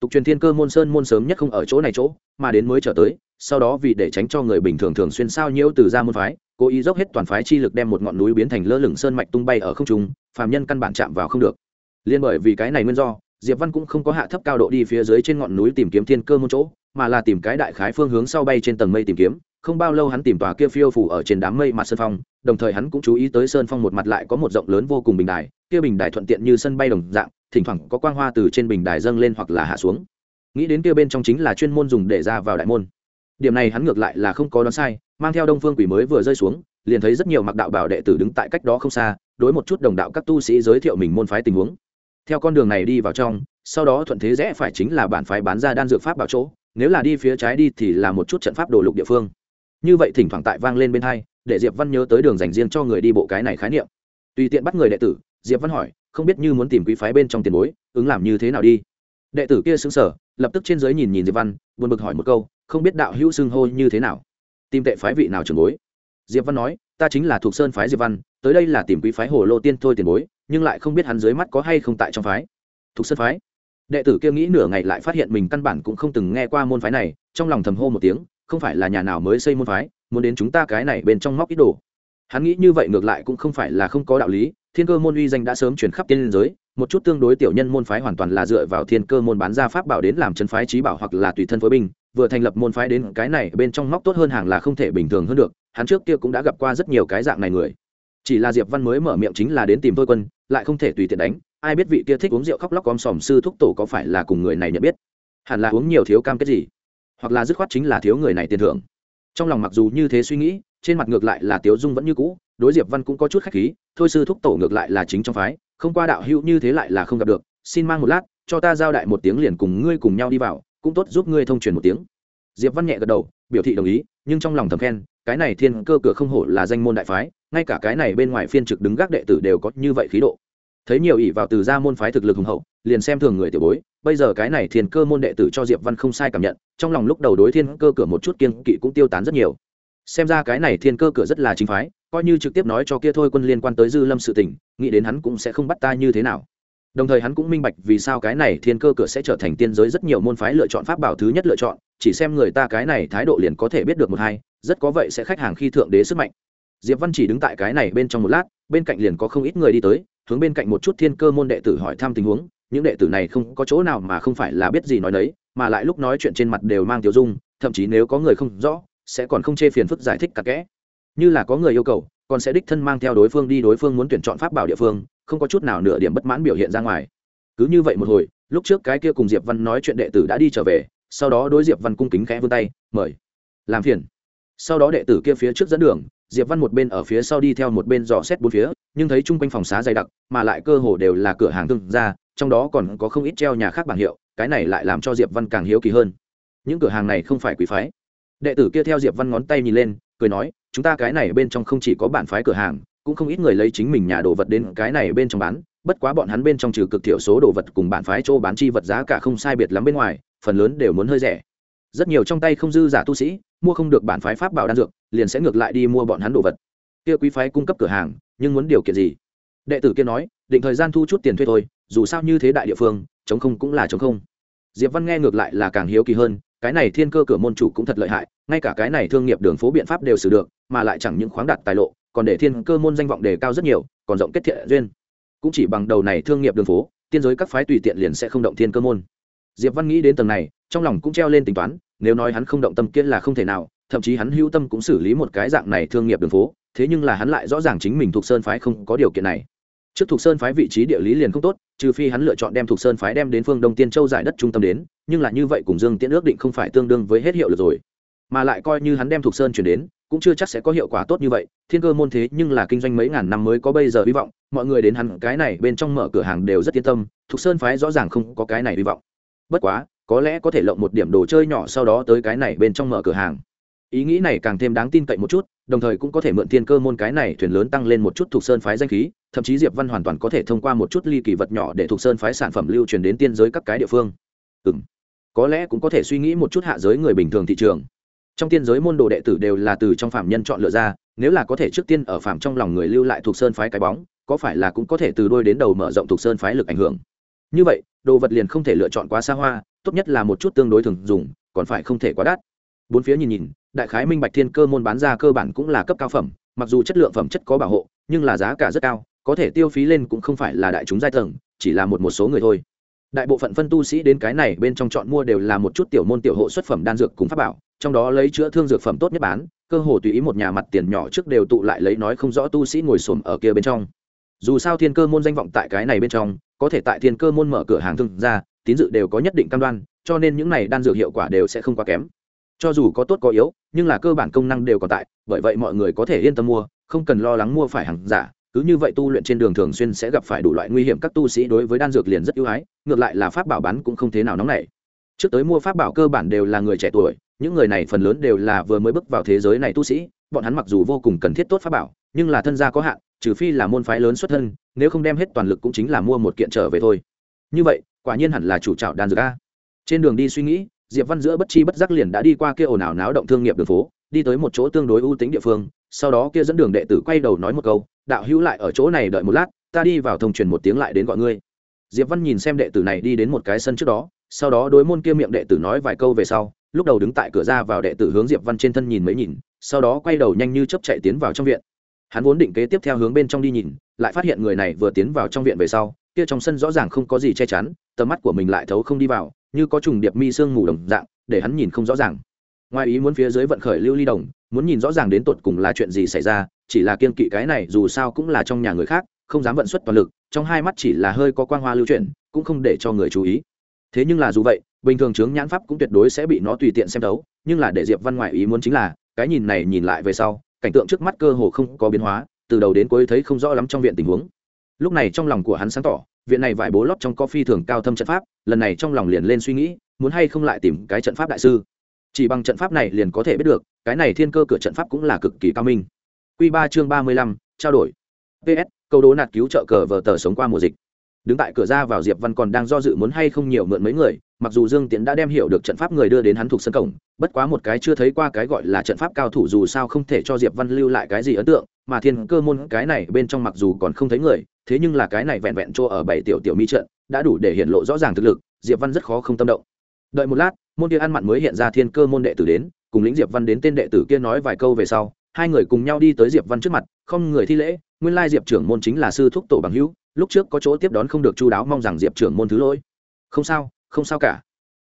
tục truyền thiên cơ môn sơn môn sớm nhất không ở chỗ này chỗ, mà đến mới trở tới, sau đó vì để tránh cho người bình thường thường xuyên sao nhiễu từ ra môn phái, cố ý dốc hết toàn phái chi lực đem một ngọn núi biến thành lơ lửng sơn mạch tung bay ở không trung, phàm nhân căn bản chạm vào không được. Liên bởi vì cái này nguyên do, diệp văn cũng không có hạ thấp cao độ đi phía dưới trên ngọn núi tìm kiếm thiên cơ môn chỗ, mà là tìm cái đại khái phương hướng sau bay trên tầng mây tìm kiếm, không bao lâu hắn tìm tòa kia phiêu phủ ở trên đám mây mặt sơn phong, đồng thời hắn cũng chú ý tới sơn phong một mặt lại có một rộng lớn vô cùng bình đài kia bình đài thuận tiện như sân bay đồng dạng, thỉnh thoảng có quang hoa từ trên bình đài dâng lên hoặc là hạ xuống. Nghĩ đến kia bên trong chính là chuyên môn dùng để ra vào đại môn. Điểm này hắn ngược lại là không có đoán sai, mang theo đông phương quỷ mới vừa rơi xuống, liền thấy rất nhiều mặc đạo bảo đệ tử đứng tại cách đó không xa, đối một chút đồng đạo các tu sĩ giới thiệu mình môn phái tình huống. Theo con đường này đi vào trong, sau đó thuận thế rẽ phải chính là bản phái bán ra đan dược pháp bảo chỗ, nếu là đi phía trái đi thì là một chút trận pháp đồ lục địa phương. Như vậy thỉnh thoảng tại vang lên bên hai, để diệp văn nhớ tới đường dành riêng cho người đi bộ cái này khái niệm. Tùy tiện bắt người đệ tử diệp văn hỏi, không biết như muốn tìm quý phái bên trong tiền bối, ứng làm như thế nào đi? Đệ tử kia xứng sở lập tức trên giới nhìn nhìn diệp văn, buồn bực hỏi một câu, không biết đạo hữu xưng hô như thế nào? Tìm tệ phái vị nào trường bối? Diệp văn nói, ta chính là thuộc sơn phái diệp văn, tới đây là tìm quý phái hồ lô tiên thôi tiền bối, nhưng lại không biết hắn dưới mắt có hay không tại trong phái. Thuộc sơn phái? Đệ tử kia nghĩ nửa ngày lại phát hiện mình căn bản cũng không từng nghe qua môn phái này, trong lòng thầm hô một tiếng, không phải là nhà nào mới xây môn phái, muốn đến chúng ta cái này bên trong móc ít đồ. Hắn nghĩ như vậy ngược lại cũng không phải là không có đạo lý thiên cơ môn uy danh đã sớm chuyển khắp tiên liên giới, một chút tương đối tiểu nhân môn phái hoàn toàn là dựa vào thiên cơ môn bán ra pháp bảo đến làm chân phái trí bảo hoặc là tùy thân phối binh, vừa thành lập môn phái đến cái này bên trong móc tốt hơn hàng là không thể bình thường hơn được, hắn trước kia cũng đã gặp qua rất nhiều cái dạng này người. Chỉ là diệp văn mới mở miệng chính là đến tìm Thôi quân, lại không thể tùy tiện đánh, ai biết vị kia thích uống rượu khóc lóc om sòm sư thúc tổ có phải là cùng người này nhận biết? Hẳn là uống nhiều thiếu cam kết gì? Hoặc là dứt khoát chính là thiếu người này tiền thưởng. Trong lòng mặc dù như thế suy nghĩ, trên mặt ngược lại là tiếu dung vẫn như cũ đối diệp văn cũng có chút khách khí, thôi sư thúc tổ ngược lại là chính trong phái, không qua đạo hữu như thế lại là không gặp được, xin mang một lát, cho ta giao đại một tiếng liền cùng ngươi cùng nhau đi vào, cũng tốt giúp ngươi thông truyền một tiếng. Diệp văn nhẹ gật đầu, biểu thị đồng ý, nhưng trong lòng thầm khen, cái này thiên cơ cửa không hổ là danh môn đại phái, ngay cả cái này bên ngoài phiên trực đứng gác đệ tử đều có như vậy khí độ. Thấy nhiều ỷ vào từ gia môn phái thực lực hùng hậu, liền xem thường người tiểu bối, bây giờ cái này thiên cơ môn đệ tử cho diệp văn không sai cảm nhận, trong lòng lúc đầu đối thiên cơ cửa một chút kiên kỵ cũng tiêu tán rất nhiều. Xem ra cái này thiên cơ cửa rất là chính phái coi như trực tiếp nói cho kia thôi quân liên quan tới dư lâm sự tình, nghĩ đến hắn cũng sẽ không bắt ta như thế nào. Đồng thời hắn cũng minh bạch vì sao cái này thiên cơ cửa sẽ trở thành tiên giới rất nhiều môn phái lựa chọn pháp bảo thứ nhất lựa chọn, chỉ xem người ta cái này thái độ liền có thể biết được một hai, rất có vậy sẽ khách hàng khi thượng đế sức mạnh. Diệp văn chỉ đứng tại cái này bên trong một lát, bên cạnh liền có không ít người đi tới, hướng bên cạnh một chút thiên cơ môn đệ tử hỏi thăm tình huống, những đệ tử này không có chỗ nào mà không phải là biết gì nói đấy mà lại lúc nói chuyện trên mặt đều mang tiêu dung, thậm chí nếu có người không rõ, sẽ còn không chê phiền phức giải thích cả kẽ như là có người yêu cầu, còn sẽ đích thân mang theo đối phương đi, đối phương muốn tuyển chọn pháp bảo địa phương, không có chút nào nửa điểm bất mãn biểu hiện ra ngoài. Cứ như vậy một hồi, lúc trước cái kia cùng diệp văn nói chuyện đệ tử đã đi trở về, sau đó đối diệp văn cung kính khẽ vươn tay, mời. Làm phiền. Sau đó đệ tử kia phía trước dẫn đường, diệp văn một bên ở phía sau đi theo một bên dò xét bốn phía, nhưng thấy chung quanh phòng xá dày đặc, mà lại cơ hồ đều là cửa hàng thương gia, trong đó còn có không ít treo nhà khác bảng hiệu, cái này lại làm cho diệp văn càng hiếu kỳ hơn. Những cửa hàng này không phải quý phái. Đệ tử kia theo diệp văn ngón tay nhìn lên cười nói, chúng ta cái này bên trong không chỉ có bản phái cửa hàng, cũng không ít người lấy chính mình nhà đồ vật đến cái này bên trong bán, bất quá bọn hắn bên trong trừ cực thiểu số đồ vật cùng bản phái chỗ bán chi vật giá cả không sai biệt lắm bên ngoài, phần lớn đều muốn hơi rẻ. Rất nhiều trong tay không dư giả tu sĩ, mua không được bản phái pháp bảo đan dược, liền sẽ ngược lại đi mua bọn hắn đồ vật. Kia quý phái cung cấp cửa hàng, nhưng muốn điều kiện gì? Đệ tử kia nói, định thời gian thu chút tiền thuê thôi, dù sao như thế đại địa phương, chống không cũng là chống không. Diệp văn nghe ngược lại là càng hiếu kỳ hơn cái này thiên cơ cửa môn chủ cũng thật lợi hại, ngay cả cái này thương nghiệp đường phố biện pháp đều xử được, mà lại chẳng những khoáng đạt tài lộ, còn để thiên cơ môn danh vọng đề cao rất nhiều, còn rộng kết thiện duyên. Cũng chỉ bằng đầu này thương nghiệp đường phố, tiên giới các phái tùy tiện liền sẽ không động thiên cơ môn. Diệp văn nghĩ đến tầng này, trong lòng cũng treo lên tính toán, nếu nói hắn không động tâm kia là không thể nào, thậm chí hắn hữu tâm cũng xử lý một cái dạng này thương nghiệp đường phố, thế nhưng là hắn lại rõ ràng chính mình thuộc sơn phái không có điều kiện này trước thuộc sơn phái vị trí địa lý liền không tốt, trừ phi hắn lựa chọn đem thuộc sơn phái đem đến phương đông tiên châu giải đất trung tâm đến, nhưng là như vậy cùng dương tiễn ước định không phải tương đương với hết hiệu lực rồi. Mà lại coi như hắn đem thuộc sơn chuyển đến, cũng chưa chắc sẽ có hiệu quả tốt như vậy, thiên cơ môn thế nhưng là kinh doanh mấy ngàn năm mới có bây giờ hy vọng, mọi người đến hắn cái này bên trong mở cửa hàng đều rất yên tâm thuộc sơn phái rõ ràng không có cái này hy vọng. Bất quá, có lẽ có thể lộng một điểm đồ chơi nhỏ sau đó tới cái này bên trong mở cửa hàng ý nghĩ này càng thêm đáng tin cậy một chút, đồng thời cũng có thể mượn thiên cơ môn cái này thuyền lớn tăng lên một chút thuộc sơn phái danh khí, thậm chí diệp văn hoàn toàn có thể thông qua một chút ly kỳ vật nhỏ để thuộc sơn phái sản phẩm lưu truyền đến tiên giới các cái địa phương. Ừ m có lẽ cũng có thể suy nghĩ một chút hạ giới người bình thường thị trường. Trong tiên giới môn đồ đệ tử đều là từ trong phạm nhân chọn lựa ra, nếu là có thể trước tiên ở phạm trong lòng người lưu lại thuộc sơn phái cái bóng, có phải là cũng có thể từ đôi đến đầu mở rộng thuộc sơn phái lực ảnh hưởng? Như vậy, đồ vật liền không thể lựa chọn quá xa hoa, tốt nhất là một chút tương đối thường dùng, còn phải không thể quá đắt bốn phía nhìn nhìn, đại khái minh bạch thiên cơ môn bán ra cơ bản cũng là cấp cao phẩm, mặc dù chất lượng phẩm chất có bảo hộ, nhưng là giá cả rất cao, có thể tiêu phí lên cũng không phải là đại chúng giai tầng, chỉ là một một số người thôi. Đại bộ phận phân tu sĩ đến cái này bên trong chọn mua đều là một chút tiểu môn tiểu hộ xuất phẩm đan dược cùng pháp bảo, trong đó lấy chữa thương dược phẩm tốt nhất bán, cơ hồ tùy ý một nhà mặt tiền nhỏ trước đều tụ lại lấy nói không rõ tu sĩ ngồi xổm ở kia bên trong. Dù sao thiên cơ môn danh vọng tại cái này bên trong, có thể tại thiên cơ môn mở cửa hàng thương ra tín dự đều có nhất định cam đoan, cho nên những này đan dược hiệu quả đều sẽ không quá kém cho dù có tốt có yếu, nhưng là cơ bản công năng đều còn tại, bởi vậy mọi người có thể yên tâm mua, không cần lo lắng mua phải hàng giả. Cứ như vậy tu luyện trên đường thường xuyên sẽ gặp phải đủ loại nguy hiểm, các tu sĩ đối với đan dược liền rất ưu ái, ngược lại là pháp bảo bán cũng không thế nào nóng nảy. Trước tới mua pháp bảo cơ bản đều là người trẻ tuổi, những người này phần lớn đều là vừa mới bước vào thế giới này tu sĩ, bọn hắn mặc dù vô cùng cần thiết tốt pháp bảo, nhưng là thân gia có hạn, trừ phi là môn phái lớn xuất thân, nếu không đem hết toàn lực cũng chính là mua một kiện trở về thôi. Như vậy, quả nhiên hẳn là chủ trào đan dược a. Trên đường đi suy nghĩ diệp văn giữa bất chi bất giác liền đã đi qua kia ồn ào náo động thương nghiệp đường phố, đi tới một chỗ tương đối ưu tính địa phương, sau đó kia dẫn đường đệ tử quay đầu nói một câu, đạo hữu lại ở chỗ này đợi một lát, ta đi vào thông truyền một tiếng lại đến gọi ngươi. Diệp văn nhìn xem đệ tử này đi đến một cái sân trước đó, sau đó đối môn kia miệng đệ tử nói vài câu về sau, lúc đầu đứng tại cửa ra vào đệ tử hướng diệp văn trên thân nhìn mấy nhìn, sau đó quay đầu nhanh như chấp chạy tiến vào trong viện. Hắn vốn định kế tiếp theo hướng bên trong đi nhìn, lại phát hiện người này vừa tiến vào trong viện về sau, kia trong sân rõ ràng không có gì che chắn, tầm mắt của mình lại thấu không đi vào như có trùng điệp mi sương mù đồng dạng, để hắn nhìn không rõ ràng. Ngoài ý muốn phía dưới vận khởi lưu ly đồng, muốn nhìn rõ ràng đến tột cùng là chuyện gì xảy ra, chỉ là kiên kỵ cái này, dù sao cũng là trong nhà người khác, không dám vận xuất toàn lực, trong hai mắt chỉ là hơi có quang hoa lưu chuyển, cũng không để cho người chú ý. Thế nhưng là dù vậy, bình thường chướng nhãn pháp cũng tuyệt đối sẽ bị nó tùy tiện xem đấu nhưng là để diệp văn ngoại ý muốn chính là, cái nhìn này nhìn lại về sau, cảnh tượng trước mắt cơ hồ không có biến hóa, từ đầu đến cuối thấy không rõ lắm trong viện tình huống. Lúc này trong lòng của hắn sáng tỏ viện này vải bố lót trong có phi thường cao thâm trận pháp, lần này trong lòng liền lên suy nghĩ, muốn hay không lại tìm cái trận pháp đại sư. Chỉ bằng trận pháp này liền có thể biết được, cái này thiên cơ cửa trận pháp cũng là cực kỳ cao minh. Q ba chương ba mươi lăm, trao đổi. Ps câu đố nạt cứu trợ cờ vờ tờ sống qua mùa dịch. Đứng tại cửa ra vào diệp văn còn đang do dự muốn hay không nhiều mượn mấy người, mặc dù dương tiễn đã đem hiểu được trận pháp người đưa đến hắn thuộc sân cổng, bất quá một cái chưa thấy qua cái gọi là trận pháp cao thủ dù sao không thể cho diệp văn lưu lại cái gì ấn tượng mà thiên cơ môn cái này bên trong mặc dù còn không thấy người, thế nhưng là cái này vẹn vẹn chỗ ở bảy tiểu tiểu mi trận, đã đủ để hiện lộ rõ ràng thực lực, diệp văn rất khó không tâm động. Đợi một lát, môn kia ăn mặn mới hiện ra thiên cơ môn đệ tử đến, cùng lĩnh diệp văn đến tên đệ tử kia nói vài câu về sau, hai người cùng nhau đi tới diệp văn trước mặt, không người thi lễ, nguyên lai diệp trưởng môn chính là sư thúc tổ bằng hữu, lúc trước có chỗ tiếp đón không được chu đáo mong rằng diệp trưởng môn thứ lỗi. Không sao không sao cả.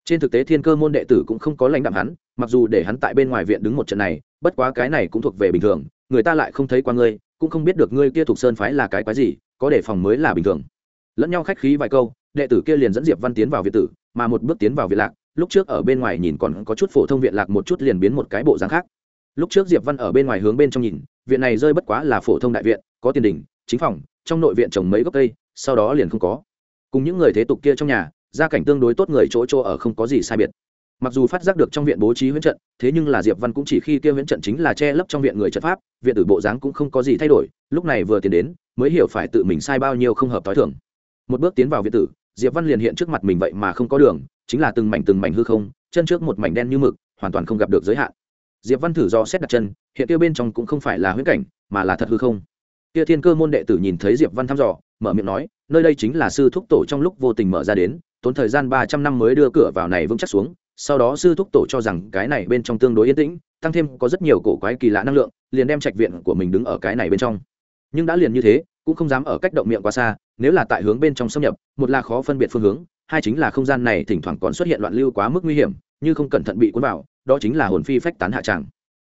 Trên thực tế thiên cơ môn đệ tử cũng không có lãnh đạm hắn, mặc dù để hắn tại bên ngoài viện đứng một trận này, bất quá cái này cũng thuộc về bình thường người ta lại không thấy qua ngươi, cũng không biết được ngươi kia thuộc sơn phái là cái quái gì, có đề phòng mới là bình thường. Lẫn nhau khách khí vài câu, đệ tử kia liền dẫn diệp văn tiến vào viện tử, mà một bước tiến vào viện lạc, lúc trước ở bên ngoài nhìn còn có chút phổ thông viện lạc một chút liền biến một cái bộ dáng khác. Lúc trước diệp văn ở bên ngoài hướng bên trong nhìn, viện này rơi bất quá là phổ thông đại viện, có tiền đình, chính phòng, trong nội viện trồng mấy gốc cây, sau đó liền không có. Cùng những người thế tục kia trong nhà, gia cảnh tương đối tốt người chỗ chỗ ở không có gì sai biệt mặc dù phát giác được trong viện bố trí huyễn trận, thế nhưng là diệp văn cũng chỉ khi kia huyễn trận chính là che lấp trong viện người trận pháp, viện tử bộ dáng cũng không có gì thay đổi, lúc này vừa tiến đến, mới hiểu phải tự mình sai bao nhiêu không hợp t h i thường. Một bước tiến vào viện tử, diệp văn liền hiện trước mặt mình vậy mà không có đường, chính là từng mảnh từng mảnh hư không, chân trước một mảnh đen như mực, hoàn toàn không gặp được giới hạn. Diệp văn thử do xét đặt chân, hiện kia bên trong cũng không phải là huyễn cảnh, mà là thật hư không. Kia thiên cơ môn đệ tử nhìn thấy diệp văn thăm dò, mở miệng nói, nơi đây chính là sư thúc tổ trong lúc vô tình mở ra đến, tốn thời gian ba trăm năm mới đưa cửa vào này vững chắc xuống sau đó sư thúc tổ cho rằng cái này bên trong tương đối yên tĩnh, tăng thêm có rất nhiều cổ quái kỳ lạ năng lượng, liền đem trạch viện của mình đứng ở cái này bên trong. Nhưng đã liền như thế, cũng không dám ở cách động miệng quá xa, nếu là tại hướng bên trong xâm nhập, một là khó phân biệt phương hướng, hai chính là không gian này thỉnh thoảng còn xuất hiện loạn lưu quá mức nguy hiểm, như không cẩn thận bị cuốn vào, đó chính là hồn phi phách tán hạ tràng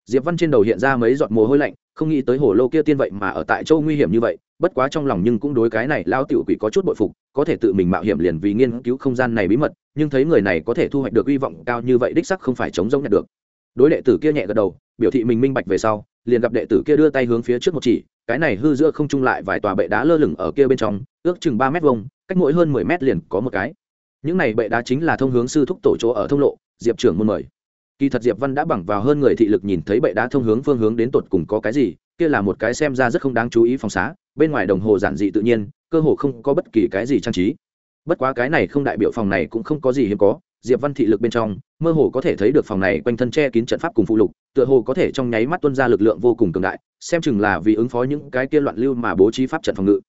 diệp văn trên đầu hiện ra mấy giọt mồ hôi lạnh không nghĩ tới hồ lô kia tiên vậy mà ở tại châu nguy hiểm như vậy, bất quá trong lòng nhưng cũng đối cái này lao tiểu quỷ có chút bội phục, có thể tự mình mạo hiểm liền vì nghiên cứu không gian này bí mật, nhưng thấy người này có thể thu hoạch được hy vọng cao như vậy đích sắc không phải chống giống nhận được. Đối đệ tử kia nhẹ gật đầu, biểu thị mình minh bạch về sau, liền gặp đệ tử kia đưa tay hướng phía trước một chỉ, cái này hư giữa không trung lại vài tòa bệ đá lơ lửng ở kia bên trong, ước chừng ba mét vuông, cách mỗi hơn mười mét liền có một cái. Những này bệ đá chính là thông hướng sư thúc tổ chỗ ở thông lộ, diệp trưởng muốn mời kỳ thật diệp văn đã bằng vào hơn người thị lực nhìn thấy bệ đá thông hướng phương hướng đến tột cùng có cái gì, kia là một cái xem ra rất không đáng chú ý phòng xá, bên ngoài đồng hồ giản dị tự nhiên, cơ hồ không có bất kỳ cái gì trang trí. Bất quá cái này không đại biểu phòng này cũng không có gì hiếm có, diệp văn thị lực bên trong, mơ hồ có thể thấy được phòng này quanh thân che kín trận pháp cùng phụ lục, tựa hồ có thể trong nháy mắt tuân ra lực lượng vô cùng cường đại, xem chừng là vì ứng phó những cái kia loạn lưu mà bố trí pháp trận phòng ngự.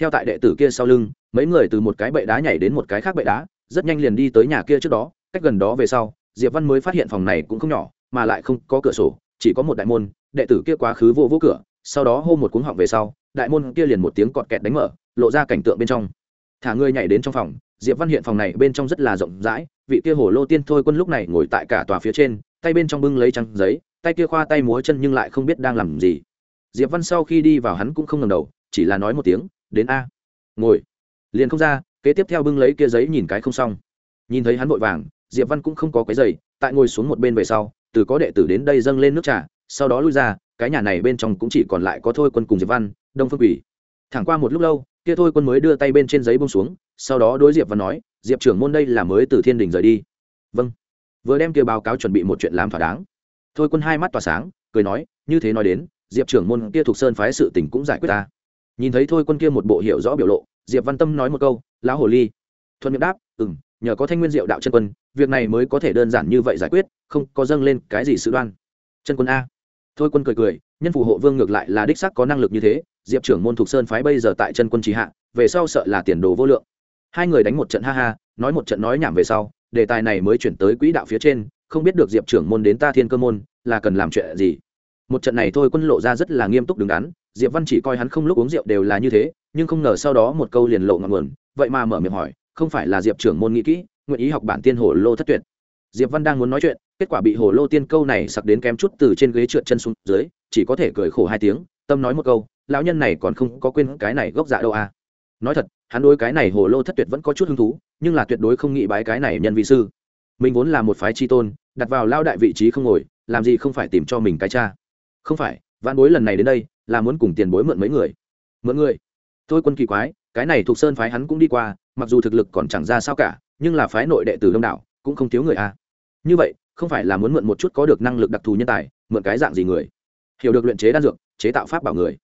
Theo tại đệ tử kia sau lưng, mấy người từ một cái bệ đá nhảy đến một cái khác bệ đá, rất nhanh liền đi tới nhà kia trước đó, cách gần đó về sau diệp văn mới phát hiện phòng này cũng không nhỏ, mà lại không có cửa sổ, chỉ có một đại môn, đệ tử kia quá khứ vô vô cửa, sau đó hô một cuống họng về sau, đại môn kia liền một tiếng cọt kẹt đánh mở, lộ ra cảnh tượng bên trong. Thả người nhảy đến trong phòng, diệp văn hiện phòng này bên trong rất là rộng rãi, vị kia hồ lô tiên thôi quân lúc này ngồi tại cả tòa phía trên, tay bên trong bưng lấy trăng giấy, tay kia khoa tay múa chân nhưng lại không biết đang làm gì. Diệp văn sau khi đi vào hắn cũng không ngầm đầu, chỉ là nói một tiếng, đến a, ngồi. Liền không ra, kế tiếp theo bưng lấy kia giấy nhìn cái không xong. Nhìn thấy hắn vội vàng diệp văn cũng không có cái giày tại ngồi xuống một bên về sau, từ có đệ tử đến đây dâng lên nước trà, sau đó lui ra, cái nhà này bên trong cũng chỉ còn lại có thôi quân cùng diệp văn, đông phương quỷ. Thẳng qua một lúc lâu, kia thôi quân mới đưa tay bên trên giấy bông xuống, sau đó đối diệp văn nói, diệp trưởng môn đây là mới từ thiên đình rời đi. Vâng. Vừa đem kia báo cáo chuẩn bị một chuyện làm thỏa đáng. Thôi quân hai mắt tỏa sáng, cười nói, như thế nói đến, diệp trưởng môn kia thuộc sơn phái sự tình cũng giải quyết ta. Nhìn thấy thôi quân kia một bộ hiểu rõ biểu lộ, diệp văn tâm nói một câu, lão hồ ly. Thuận miệng đáp ừ m nhờ có thanh nguyên diệu đạo chân quân, việc này mới có thể đơn giản như vậy giải quyết, không có dâng lên cái gì sự đoan. Chân quân a. Thôi quân cười cười, nhân phù hộ vương ngược lại là đích sắc có năng lực như thế, diệp trưởng môn thục sơn phái bây giờ tại chân quân trí hạ, về sau sợ là tiền đồ vô lượng. Hai người đánh một trận ha ha, nói một trận nói nhảm về sau, đề tài này mới chuyển tới quỹ đạo phía trên, không biết được diệp trưởng môn đến ta thiên cơ môn, là cần làm chuyện gì. Một trận này thôi quân lộ ra rất là nghiêm túc đứng đắn, diệp văn chỉ coi hắn không lúc uống rượu đều là như thế, nhưng không ngờ sau đó một câu liền lộ ngọn nguồn, vậy mà mở miệng hỏi không phải là diệp trưởng môn nghĩ kỹ, nguyện ý học bản tiên hồ lô thất tuyệt. Diệp văn đang muốn nói chuyện, kết quả bị hồ lô tiên câu này sặc đến kém chút từ trên ghế trượt chân xuống dưới, chỉ có thể cười khổ hai tiếng, tâm nói một câu, lão nhân này còn không có quên cái này gốc dạ đâu à? Nói thật, hắn đối cái này hồ lô thất tuyệt vẫn có chút hứng thú, nhưng là tuyệt đối không nghĩ bái cái này nhân vị sư. Mình vốn là một phái tri tôn, đặt vào lao đại vị trí không ngồi, làm gì không phải tìm cho mình cái cha. Không phải văn bối lần này đến đây, là muốn cùng tiền bối mượn mấy người. Mượn người? Tôi quân kỳ quái cái này thuộc sơn phái hắn cũng đi qua, mặc dù thực lực còn chẳng ra sao cả, nhưng là phái nội đệ tử đông đảo, cũng không thiếu người a. À. như vậy, không phải là muốn mượn một chút có được năng lực đặc thù nhân tài, mượn cái dạng gì người? Hiểu được luyện chế đan dược, chế tạo pháp bảo người.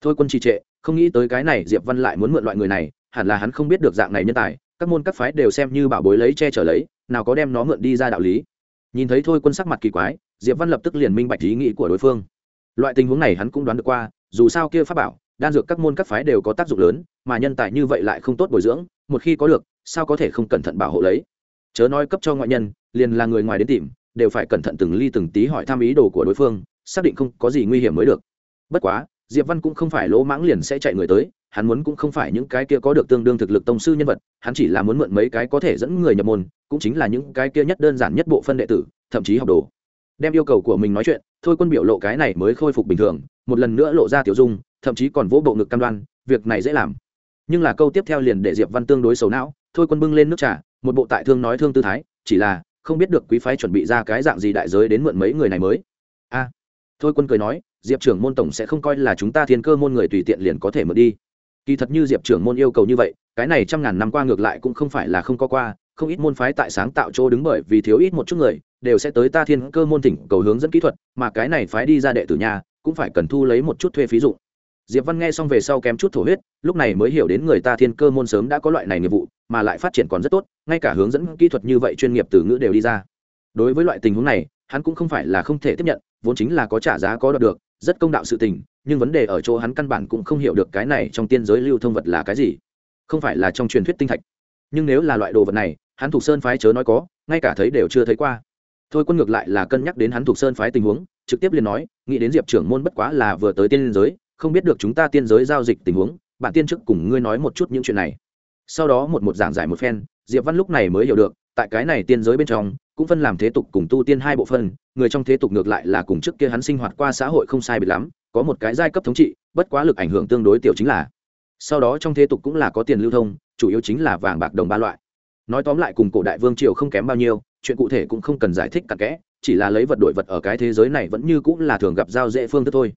Thôi quân trì trệ, không nghĩ tới cái này diệp văn lại muốn mượn loại người này, hẳn là hắn không biết được dạng này nhân tài, các môn các phái đều xem như bảo bối lấy che chở lấy, nào có đem nó mượn đi ra đạo lý. Nhìn thấy thôi quân sắc mặt kỳ quái, diệp văn lập tức liền minh bạch ý nghĩ của đối phương. Loại tình huống này hắn cũng đoán được qua, dù sao kia pháp bảo đan dược các môn các phái đều có tác dụng lớn, mà nhân tài như vậy lại không tốt bồi dưỡng, một khi có được, sao có thể không cẩn thận bảo hộ lấy? Chớ nói cấp cho ngoại nhân, liền là người ngoài đến tìm, đều phải cẩn thận từng ly từng tí hỏi thăm ý đồ của đối phương, xác định không có gì nguy hiểm mới được. Bất quá, diệp văn cũng không phải lỗ mãng liền sẽ chạy người tới, hắn muốn cũng không phải những cái kia có được tương đương thực lực tông sư nhân vật, hắn chỉ là muốn mượn mấy cái có thể dẫn người nhập môn, cũng chính là những cái kia nhất đơn giản nhất bộ phân đệ tử, thậm chí học đồ. Đem yêu cầu của mình nói chuyện, thôi quân biểu lộ cái này mới khôi phục bình thường, một lần nữa lộ ra tiểu dung thậm chí còn vỗ bộ ngực cam đoan, việc này dễ làm. Nhưng là câu tiếp theo liền để diệp văn tương đối xấu não, thôi quân bưng lên nước trà, một bộ tại thương nói thương tư thái, chỉ là không biết được quý phái chuẩn bị ra cái dạng gì đại giới đến mượn mấy người này mới. A, thôi quân cười nói, diệp trưởng môn tổng sẽ không coi là chúng ta thiên cơ môn người tùy tiện liền có thể mượn đi. Kỳ thật như diệp trưởng môn yêu cầu như vậy, cái này trăm ngàn năm qua ngược lại cũng không phải là không có qua, không ít môn phái tại sáng tạo chỗ đứng bởi vì thiếu ít một chút người, đều sẽ tới ta thiên cơ môn thỉnh cầu hướng dẫn kỹ thuật, mà cái này phái đi ra đệ tử nhà, cũng phải cần thu lấy một chút thuê phí dụng diệp văn nghe xong về sau kém chút thổ huyết, lúc này mới hiểu đến người ta thiên cơ môn sớm đã có loại này nghiệp vụ, mà lại phát triển còn rất tốt, ngay cả hướng dẫn kỹ thuật như vậy chuyên nghiệp từ ngữ đều đi ra. Đối với loại tình huống này, hắn cũng không phải là không thể tiếp nhận, vốn chính là có trả giá có đoạt được, rất công đạo sự tình, nhưng vấn đề ở chỗ hắn căn bản cũng không hiểu được cái này trong tiên giới lưu thông vật là cái gì. Không phải là trong truyền thuyết tinh thạch. Nhưng nếu là loại đồ vật này, hắn thuộc sơn phái chớ nói có, ngay cả thấy đều chưa thấy qua. Thôi quân ngược lại là cân nhắc đến hắn thuộc sơn phái tình huống, trực tiếp liền nói, nghĩ đến diệp trưởng môn bất quá là vừa tới tiên giới không biết được chúng ta tiên giới giao dịch tình huống, bạn tiên trước cùng ngươi nói một chút những chuyện này. Sau đó một một giảng giải một phen, diệp văn lúc này mới hiểu được, tại cái này tiên giới bên trong, cũng phân làm thế tục cùng tu tiên hai bộ phân người trong thế tục ngược lại là cùng trước kia hắn sinh hoạt qua xã hội không sai biệt lắm, có một cái giai cấp thống trị, bất quá lực ảnh hưởng tương đối tiểu chính là. Sau đó trong thế tục cũng là có tiền lưu thông, chủ yếu chính là vàng bạc đồng ba loại. Nói tóm lại cùng cổ đại vương triều không kém bao nhiêu, chuyện cụ thể cũng không cần giải thích cặn kẽ, chỉ là lấy vật đổi vật ở cái thế giới này vẫn như cũng là thường gặp giao dễ phương thức thôi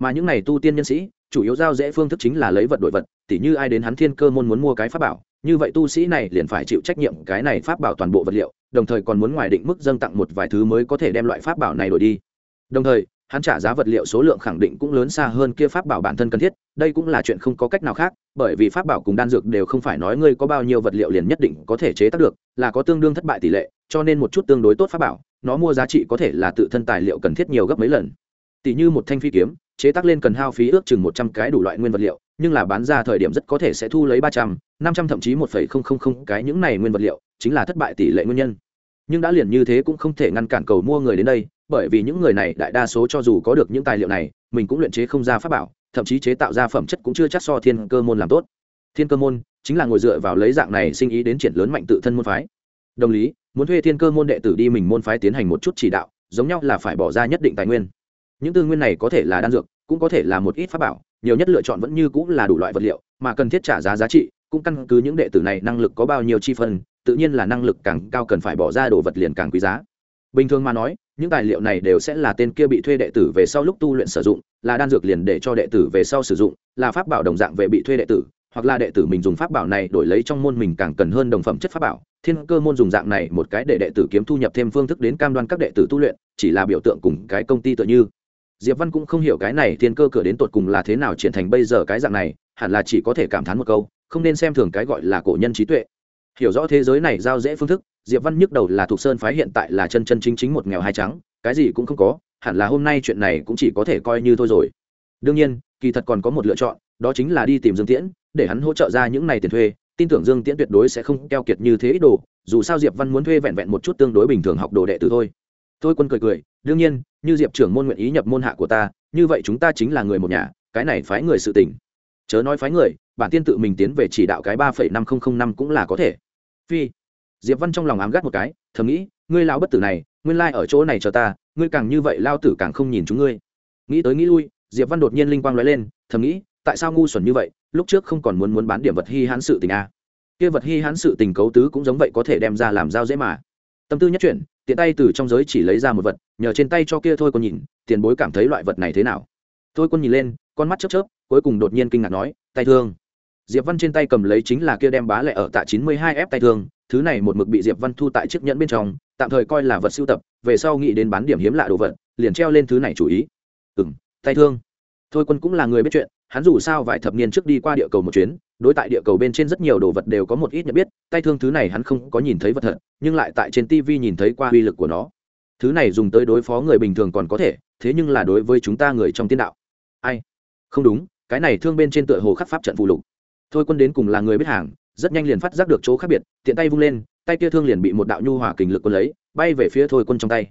mà những này tu tiên nhân sĩ, chủ yếu giao dễ phương thức chính là lấy vật đổi vật, tỉ như ai đến hắn thiên cơ môn muốn mua cái pháp bảo, như vậy tu sĩ này liền phải chịu trách nhiệm cái này pháp bảo toàn bộ vật liệu, đồng thời còn muốn ngoài định mức dâng tặng một vài thứ mới có thể đem loại pháp bảo này đổi đi. Đồng thời, hắn trả giá vật liệu số lượng khẳng định cũng lớn xa hơn kia pháp bảo bản thân cần thiết, đây cũng là chuyện không có cách nào khác, bởi vì pháp bảo cùng đan dược đều không phải nói ngươi có bao nhiêu vật liệu liền nhất định có thể chế tác được, là có tương đương thất bại tỷ lệ, cho nên một chút tương đối tốt pháp bảo, nó mua giá trị có thể là tự thân tài liệu cần thiết nhiều gấp mấy lần tỷ như một thanh phi kiếm, chế tác lên cần hao phí ước chừng một trăm cái đủ loại nguyên vật liệu, nhưng là bán ra thời điểm rất có thể sẽ thu lấy ba trăm, năm trăm thậm chí một phẩy không không không cái những này nguyên vật liệu, chính là thất bại tỷ lệ nguyên nhân. Nhưng đã liền như thế cũng không thể ngăn cản cầu mua người đến đây, bởi vì những người này đại đa số cho dù có được những tài liệu này, mình cũng luyện chế không ra pháp bảo, thậm chí chế tạo ra phẩm chất cũng chưa chắc so thiên cơ môn làm tốt. Thiên cơ môn chính là ngồi dựa vào lấy dạng này sinh ý đến triển lớn mạnh tự thân môn phái. Đồng lý, muốn thuê thiên cơ môn đệ tử đi mình môn phái tiến hành một chút chỉ đạo, giống nhau là phải bỏ ra nhất định tài nguyên những tư nguyên này có thể là đan dược, cũng có thể là một ít pháp bảo, nhiều nhất lựa chọn vẫn như cũng là đủ loại vật liệu, mà cần thiết trả giá giá trị, cũng căn cứ những đệ tử này năng lực có bao nhiêu chi phân, tự nhiên là năng lực càng cao cần phải bỏ ra đồ vật liền càng quý giá. Bình thường mà nói, những tài liệu này đều sẽ là tên kia bị thuê đệ tử về sau lúc tu luyện sử dụng, là đan dược liền để cho đệ tử về sau sử dụng, là pháp bảo đồng dạng về bị thuê đệ tử, hoặc là đệ tử mình dùng pháp bảo này đổi lấy trong môn mình càng cần hơn đồng phẩm chất pháp bảo. Thiên cơ môn dùng dạng này một cái để đệ tử kiếm thu nhập thêm phương thức đến cam đoan các đệ tử tu luyện, chỉ là biểu tượng cùng cái công ty tựa như diệp văn cũng không hiểu cái này thiên cơ cửa đến tột cùng là thế nào triển thành bây giờ cái dạng này, hẳn là chỉ có thể cảm thán một câu, không nên xem thường cái gọi là cổ nhân trí tuệ. Hiểu rõ thế giới này giao dễ phương thức, diệp văn nhức đầu là thuộc sơn phái hiện tại là chân chân chính chính một nghèo hai trắng, cái gì cũng không có, hẳn là hôm nay chuyện này cũng chỉ có thể coi như thôi rồi. Đương nhiên, kỳ thật còn có một lựa chọn, đó chính là đi tìm dương tiễn, để hắn hỗ trợ ra những này tiền thuê, tin tưởng dương tiễn tuyệt đối sẽ không keo kiệt như thế ít đồ, dù sao diệp văn muốn thuê vẹn vẹn một chút tương đối bình thường học đồ đệ tử thôi. Tôi quân cười cười, đương nhiên như diệp trưởng môn nguyện ý nhập môn hạ của ta, như vậy chúng ta chính là người một nhà, cái này phái người sự tình. Chớ nói phái người, bản tiên tự mình tiến về chỉ đạo cái ba phẩy năm không năm cũng là có thể. Phi. Diệp văn trong lòng ám gắt một cái, thầm nghĩ, ngươi lão bất tử này, nguyên lai ở chỗ này chờ ta, ngươi càng như vậy lao tử càng không nhìn chúng ngươi. Nghĩ tới nghĩ lui, diệp văn đột nhiên linh quang lóe lên, thầm nghĩ, tại sao ngu xuẩn như vậy, lúc trước không còn muốn muốn bán điểm vật hy hãn sự tình a à. kia vật hy hãn sự tình cấu tứ cũng giống vậy có thể đem ra làm giao dễ mà tâm tư nhất chuyển, tiện tay từ trong giới chỉ lấy ra một vật, nhờ trên tay cho kia thôi còn nhìn, tiền bối cảm thấy loại vật này thế nào? Thôi quân nhìn lên, con mắt chớp chớp, cuối cùng đột nhiên kinh ngạc nói, tay thương. Diệp văn trên tay cầm lấy chính là kia đem bá lệ ở tạ chín mươi hai f tay thương, thứ này một mực bị diệp văn thu tại chiếc nhẫn bên trong, tạm thời coi là vật sưu tập, về sau nghĩ đến bán điểm hiếm lạ đồ vật, liền treo lên thứ này chủ ý. Ừm, tay thương. Thôi quân cũng là người biết chuyện, hắn dù sao vài thập niên trước đi qua địa cầu một chuyến, đối tại địa cầu bên trên rất nhiều đồ vật đều có một ít nhận biết tay thương thứ này hắn không có nhìn thấy vật thật, nhưng lại tại trên tv nhìn thấy qua uy lực của nó. Thứ này dùng tới đối phó người bình thường còn có thể, thế nhưng là đối với chúng ta người trong tiên đạo. Ai? Không đúng, cái này thương bên trên tựa hồ khắc pháp trận phụ lục. Thôi quân đến cùng là người biết hàng, rất nhanh liền phát giác được chỗ khác biệt, tiện tay vung lên, tay kia thương liền bị một đạo nhu hòa kình lực quân lấy, bay về phía thôi quân trong tay.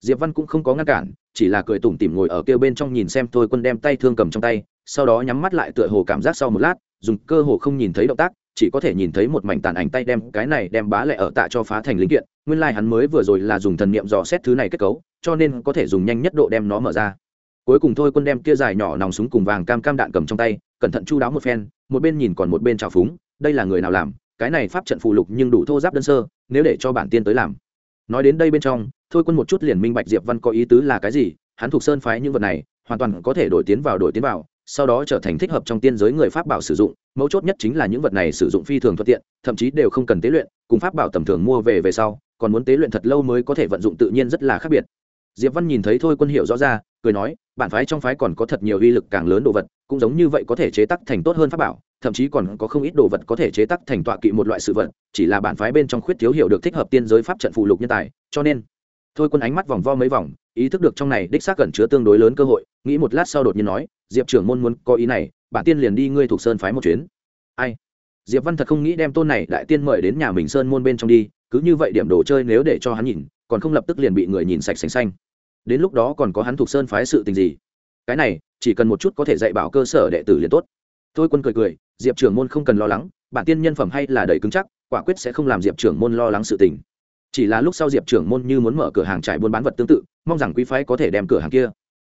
Diệp văn cũng không có ngăn cản, chỉ là cười tủm tỉm ngồi ở kia bên trong nhìn xem thôi quân đem tay thương cầm trong tay, sau đó nhắm mắt lại tựa hồ cảm giác sau một lát, dùng cơ hồ không nhìn thấy động tác chỉ có thể nhìn thấy một mảnh tàn ảnh tay đem cái này đem bá lệ ở tạ cho phá thành linh kiện, nguyên lai hắn mới vừa rồi là dùng thần niệm dò xét thứ này kết cấu, cho nên có thể dùng nhanh nhất độ đem nó mở ra. Cuối cùng thôi quân đem kia dài nhỏ nòng súng cùng vàng cam cam đạn cầm trong tay, cẩn thận chu đáo một phen, một bên nhìn còn một bên trào phúng, đây là người nào làm, cái này pháp trận phụ lục nhưng đủ thô giáp đơn sơ, nếu để cho bản tiên tới làm. Nói đến đây bên trong, thôi quân một chút liền minh bạch diệp văn có ý tứ là cái gì, hắn thuộc sơn phái những vật này, hoàn toàn có thể đổi tiến vào, đổi tiến vào sau đó trở thành thích hợp trong tiên giới người pháp bảo sử dụng, mấu chốt nhất chính là những vật này sử dụng phi thường thuận tiện, thậm chí đều không cần tế luyện, cùng pháp bảo tầm thường mua về về sau, còn muốn tế luyện thật lâu mới có thể vận dụng tự nhiên rất là khác biệt. Diệp văn nhìn thấy thôi quân hiệu rõ ra, cười nói, bản phái trong phái còn có thật nhiều uy lực càng lớn đồ vật, cũng giống như vậy có thể chế tác thành tốt hơn pháp bảo, thậm chí còn có không ít đồ vật có thể chế tác thành tọa kỵ một loại sự vật, chỉ là bản phái bên trong khuyết thiếu hiểu được thích hợp tiên giới pháp trận phụ lục nhân tài, cho nên. Thôi quân ánh mắt vòng vo mấy vòng ý thức được trong này đích xác cẩn chứa tương đối lớn cơ hội, nghĩ một lát sau đột nhiên nói, diệp trưởng môn muốn có ý này, bản tiên liền đi ngươi thuộc sơn phái một chuyến. Ai? Diệp văn thật không nghĩ đem tôn này đại tiên mời đến nhà mình sơn môn bên trong đi, cứ như vậy điểm đồ chơi nếu để cho hắn nhìn, còn không lập tức liền bị người nhìn sạch sành xanh. Đến lúc đó còn có hắn thuộc sơn phái sự tình gì? Cái này, chỉ cần một chút có thể dạy bảo cơ sở đệ tử liền tốt. Thôi quân cười cười, diệp trưởng môn không cần lo lắng, bản tiên nhân phẩm hay là đầy cứng chắc, quả quyết sẽ không làm diệp trưởng môn lo lắng sự tình. Chỉ là lúc sau diệp trưởng môn như muốn mở cửa hàng trải buôn bán vật tương tự mong rằng quý phái có thể đem cửa hàng kia.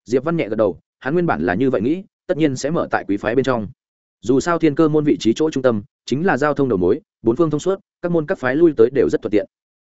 Diệp văn nhẹ gật đầu, hắn nguyên bản là như vậy nghĩ, tất nhiên sẽ mở tại quý phái bên trong. Dù sao thiên cơ môn vị trí chỗ trung tâm, chính là giao thông đầu mối, bốn phương thông suốt, các môn các phái lui tới đều rất thuận tiện.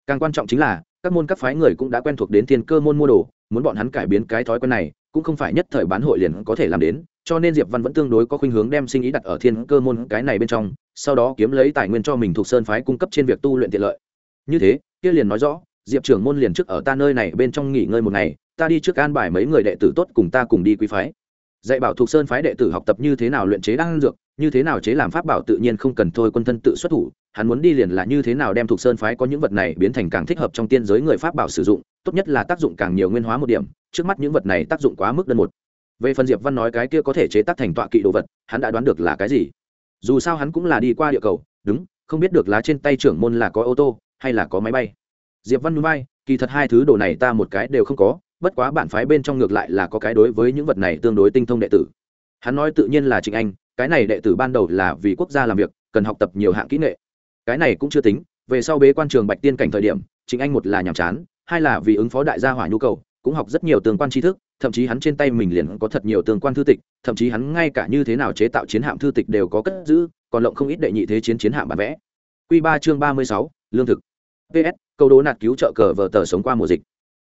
Càng quan trọng chính là, các môn các phái người cũng đã quen thuộc đến thiên cơ môn mua đồ, muốn bọn hắn cải biến cái thói quen này, cũng không phải nhất thời bán hội liền có thể làm đến, cho nên diệp văn vẫn tương đối có khuynh hướng đem sinh ý đặt ở thiên cơ môn cái này bên trong, sau đó kiếm lấy tài nguyên cho mình thuộc sơn phái cung cấp trên việc tu luyện tiện lợi. Như thế, kia liền nói rõ diệp trưởng môn liền trước ở ta nơi này bên trong nghỉ ngơi một ngày, ta đi trước an bài mấy người đệ tử tốt cùng ta cùng đi quý phái. Dạy bảo thuộc sơn phái đệ tử học tập như thế nào luyện chế đan dược, như thế nào chế làm pháp bảo tự nhiên không cần thôi quân thân tự xuất thủ, hắn muốn đi liền là như thế nào đem thuộc sơn phái có những vật này biến thành càng thích hợp trong tiên giới người pháp bảo sử dụng, tốt nhất là tác dụng càng nhiều nguyên hóa một điểm, trước mắt những vật này tác dụng quá mức đơn một. Về phần diệp văn nói cái kia có thể chế tác thành tọa kỵ đồ vật, hắn đã đoán được là cái gì? Dù sao hắn cũng là đi qua địa cầu, đúng, không biết được lá trên tay trưởng môn là có ô tô, hay là có máy bay diệp văn núi bay kỳ thật hai thứ đồ này ta một cái đều không có, bất quá bản phái bên trong ngược lại là có cái đối với những vật này tương đối tinh thông đệ tử. Hắn nói tự nhiên là trịnh anh, cái này đệ tử ban đầu là vì quốc gia làm việc, cần học tập nhiều hạng kỹ nghệ. Cái này cũng chưa tính, về sau bế quan trường bạch tiên cảnh thời điểm, trịnh anh một là nhàm chán, hai là vì ứng phó đại gia hỏa nhu cầu, cũng học rất nhiều tương quan tri thức, thậm chí hắn trên tay mình liền có thật nhiều tương quan thư tịch, thậm chí hắn ngay cả như thế nào chế tạo chiến hạm thư tịch đều có cất giữ, còn lộng không ít đệ nhị thế chiến chiến hạm bản vẽ. Q ba chương ba mươi sáu, lương thực. Ps câu đố nạt cứu trợ cờ vờ tờ sống qua mùa dịch.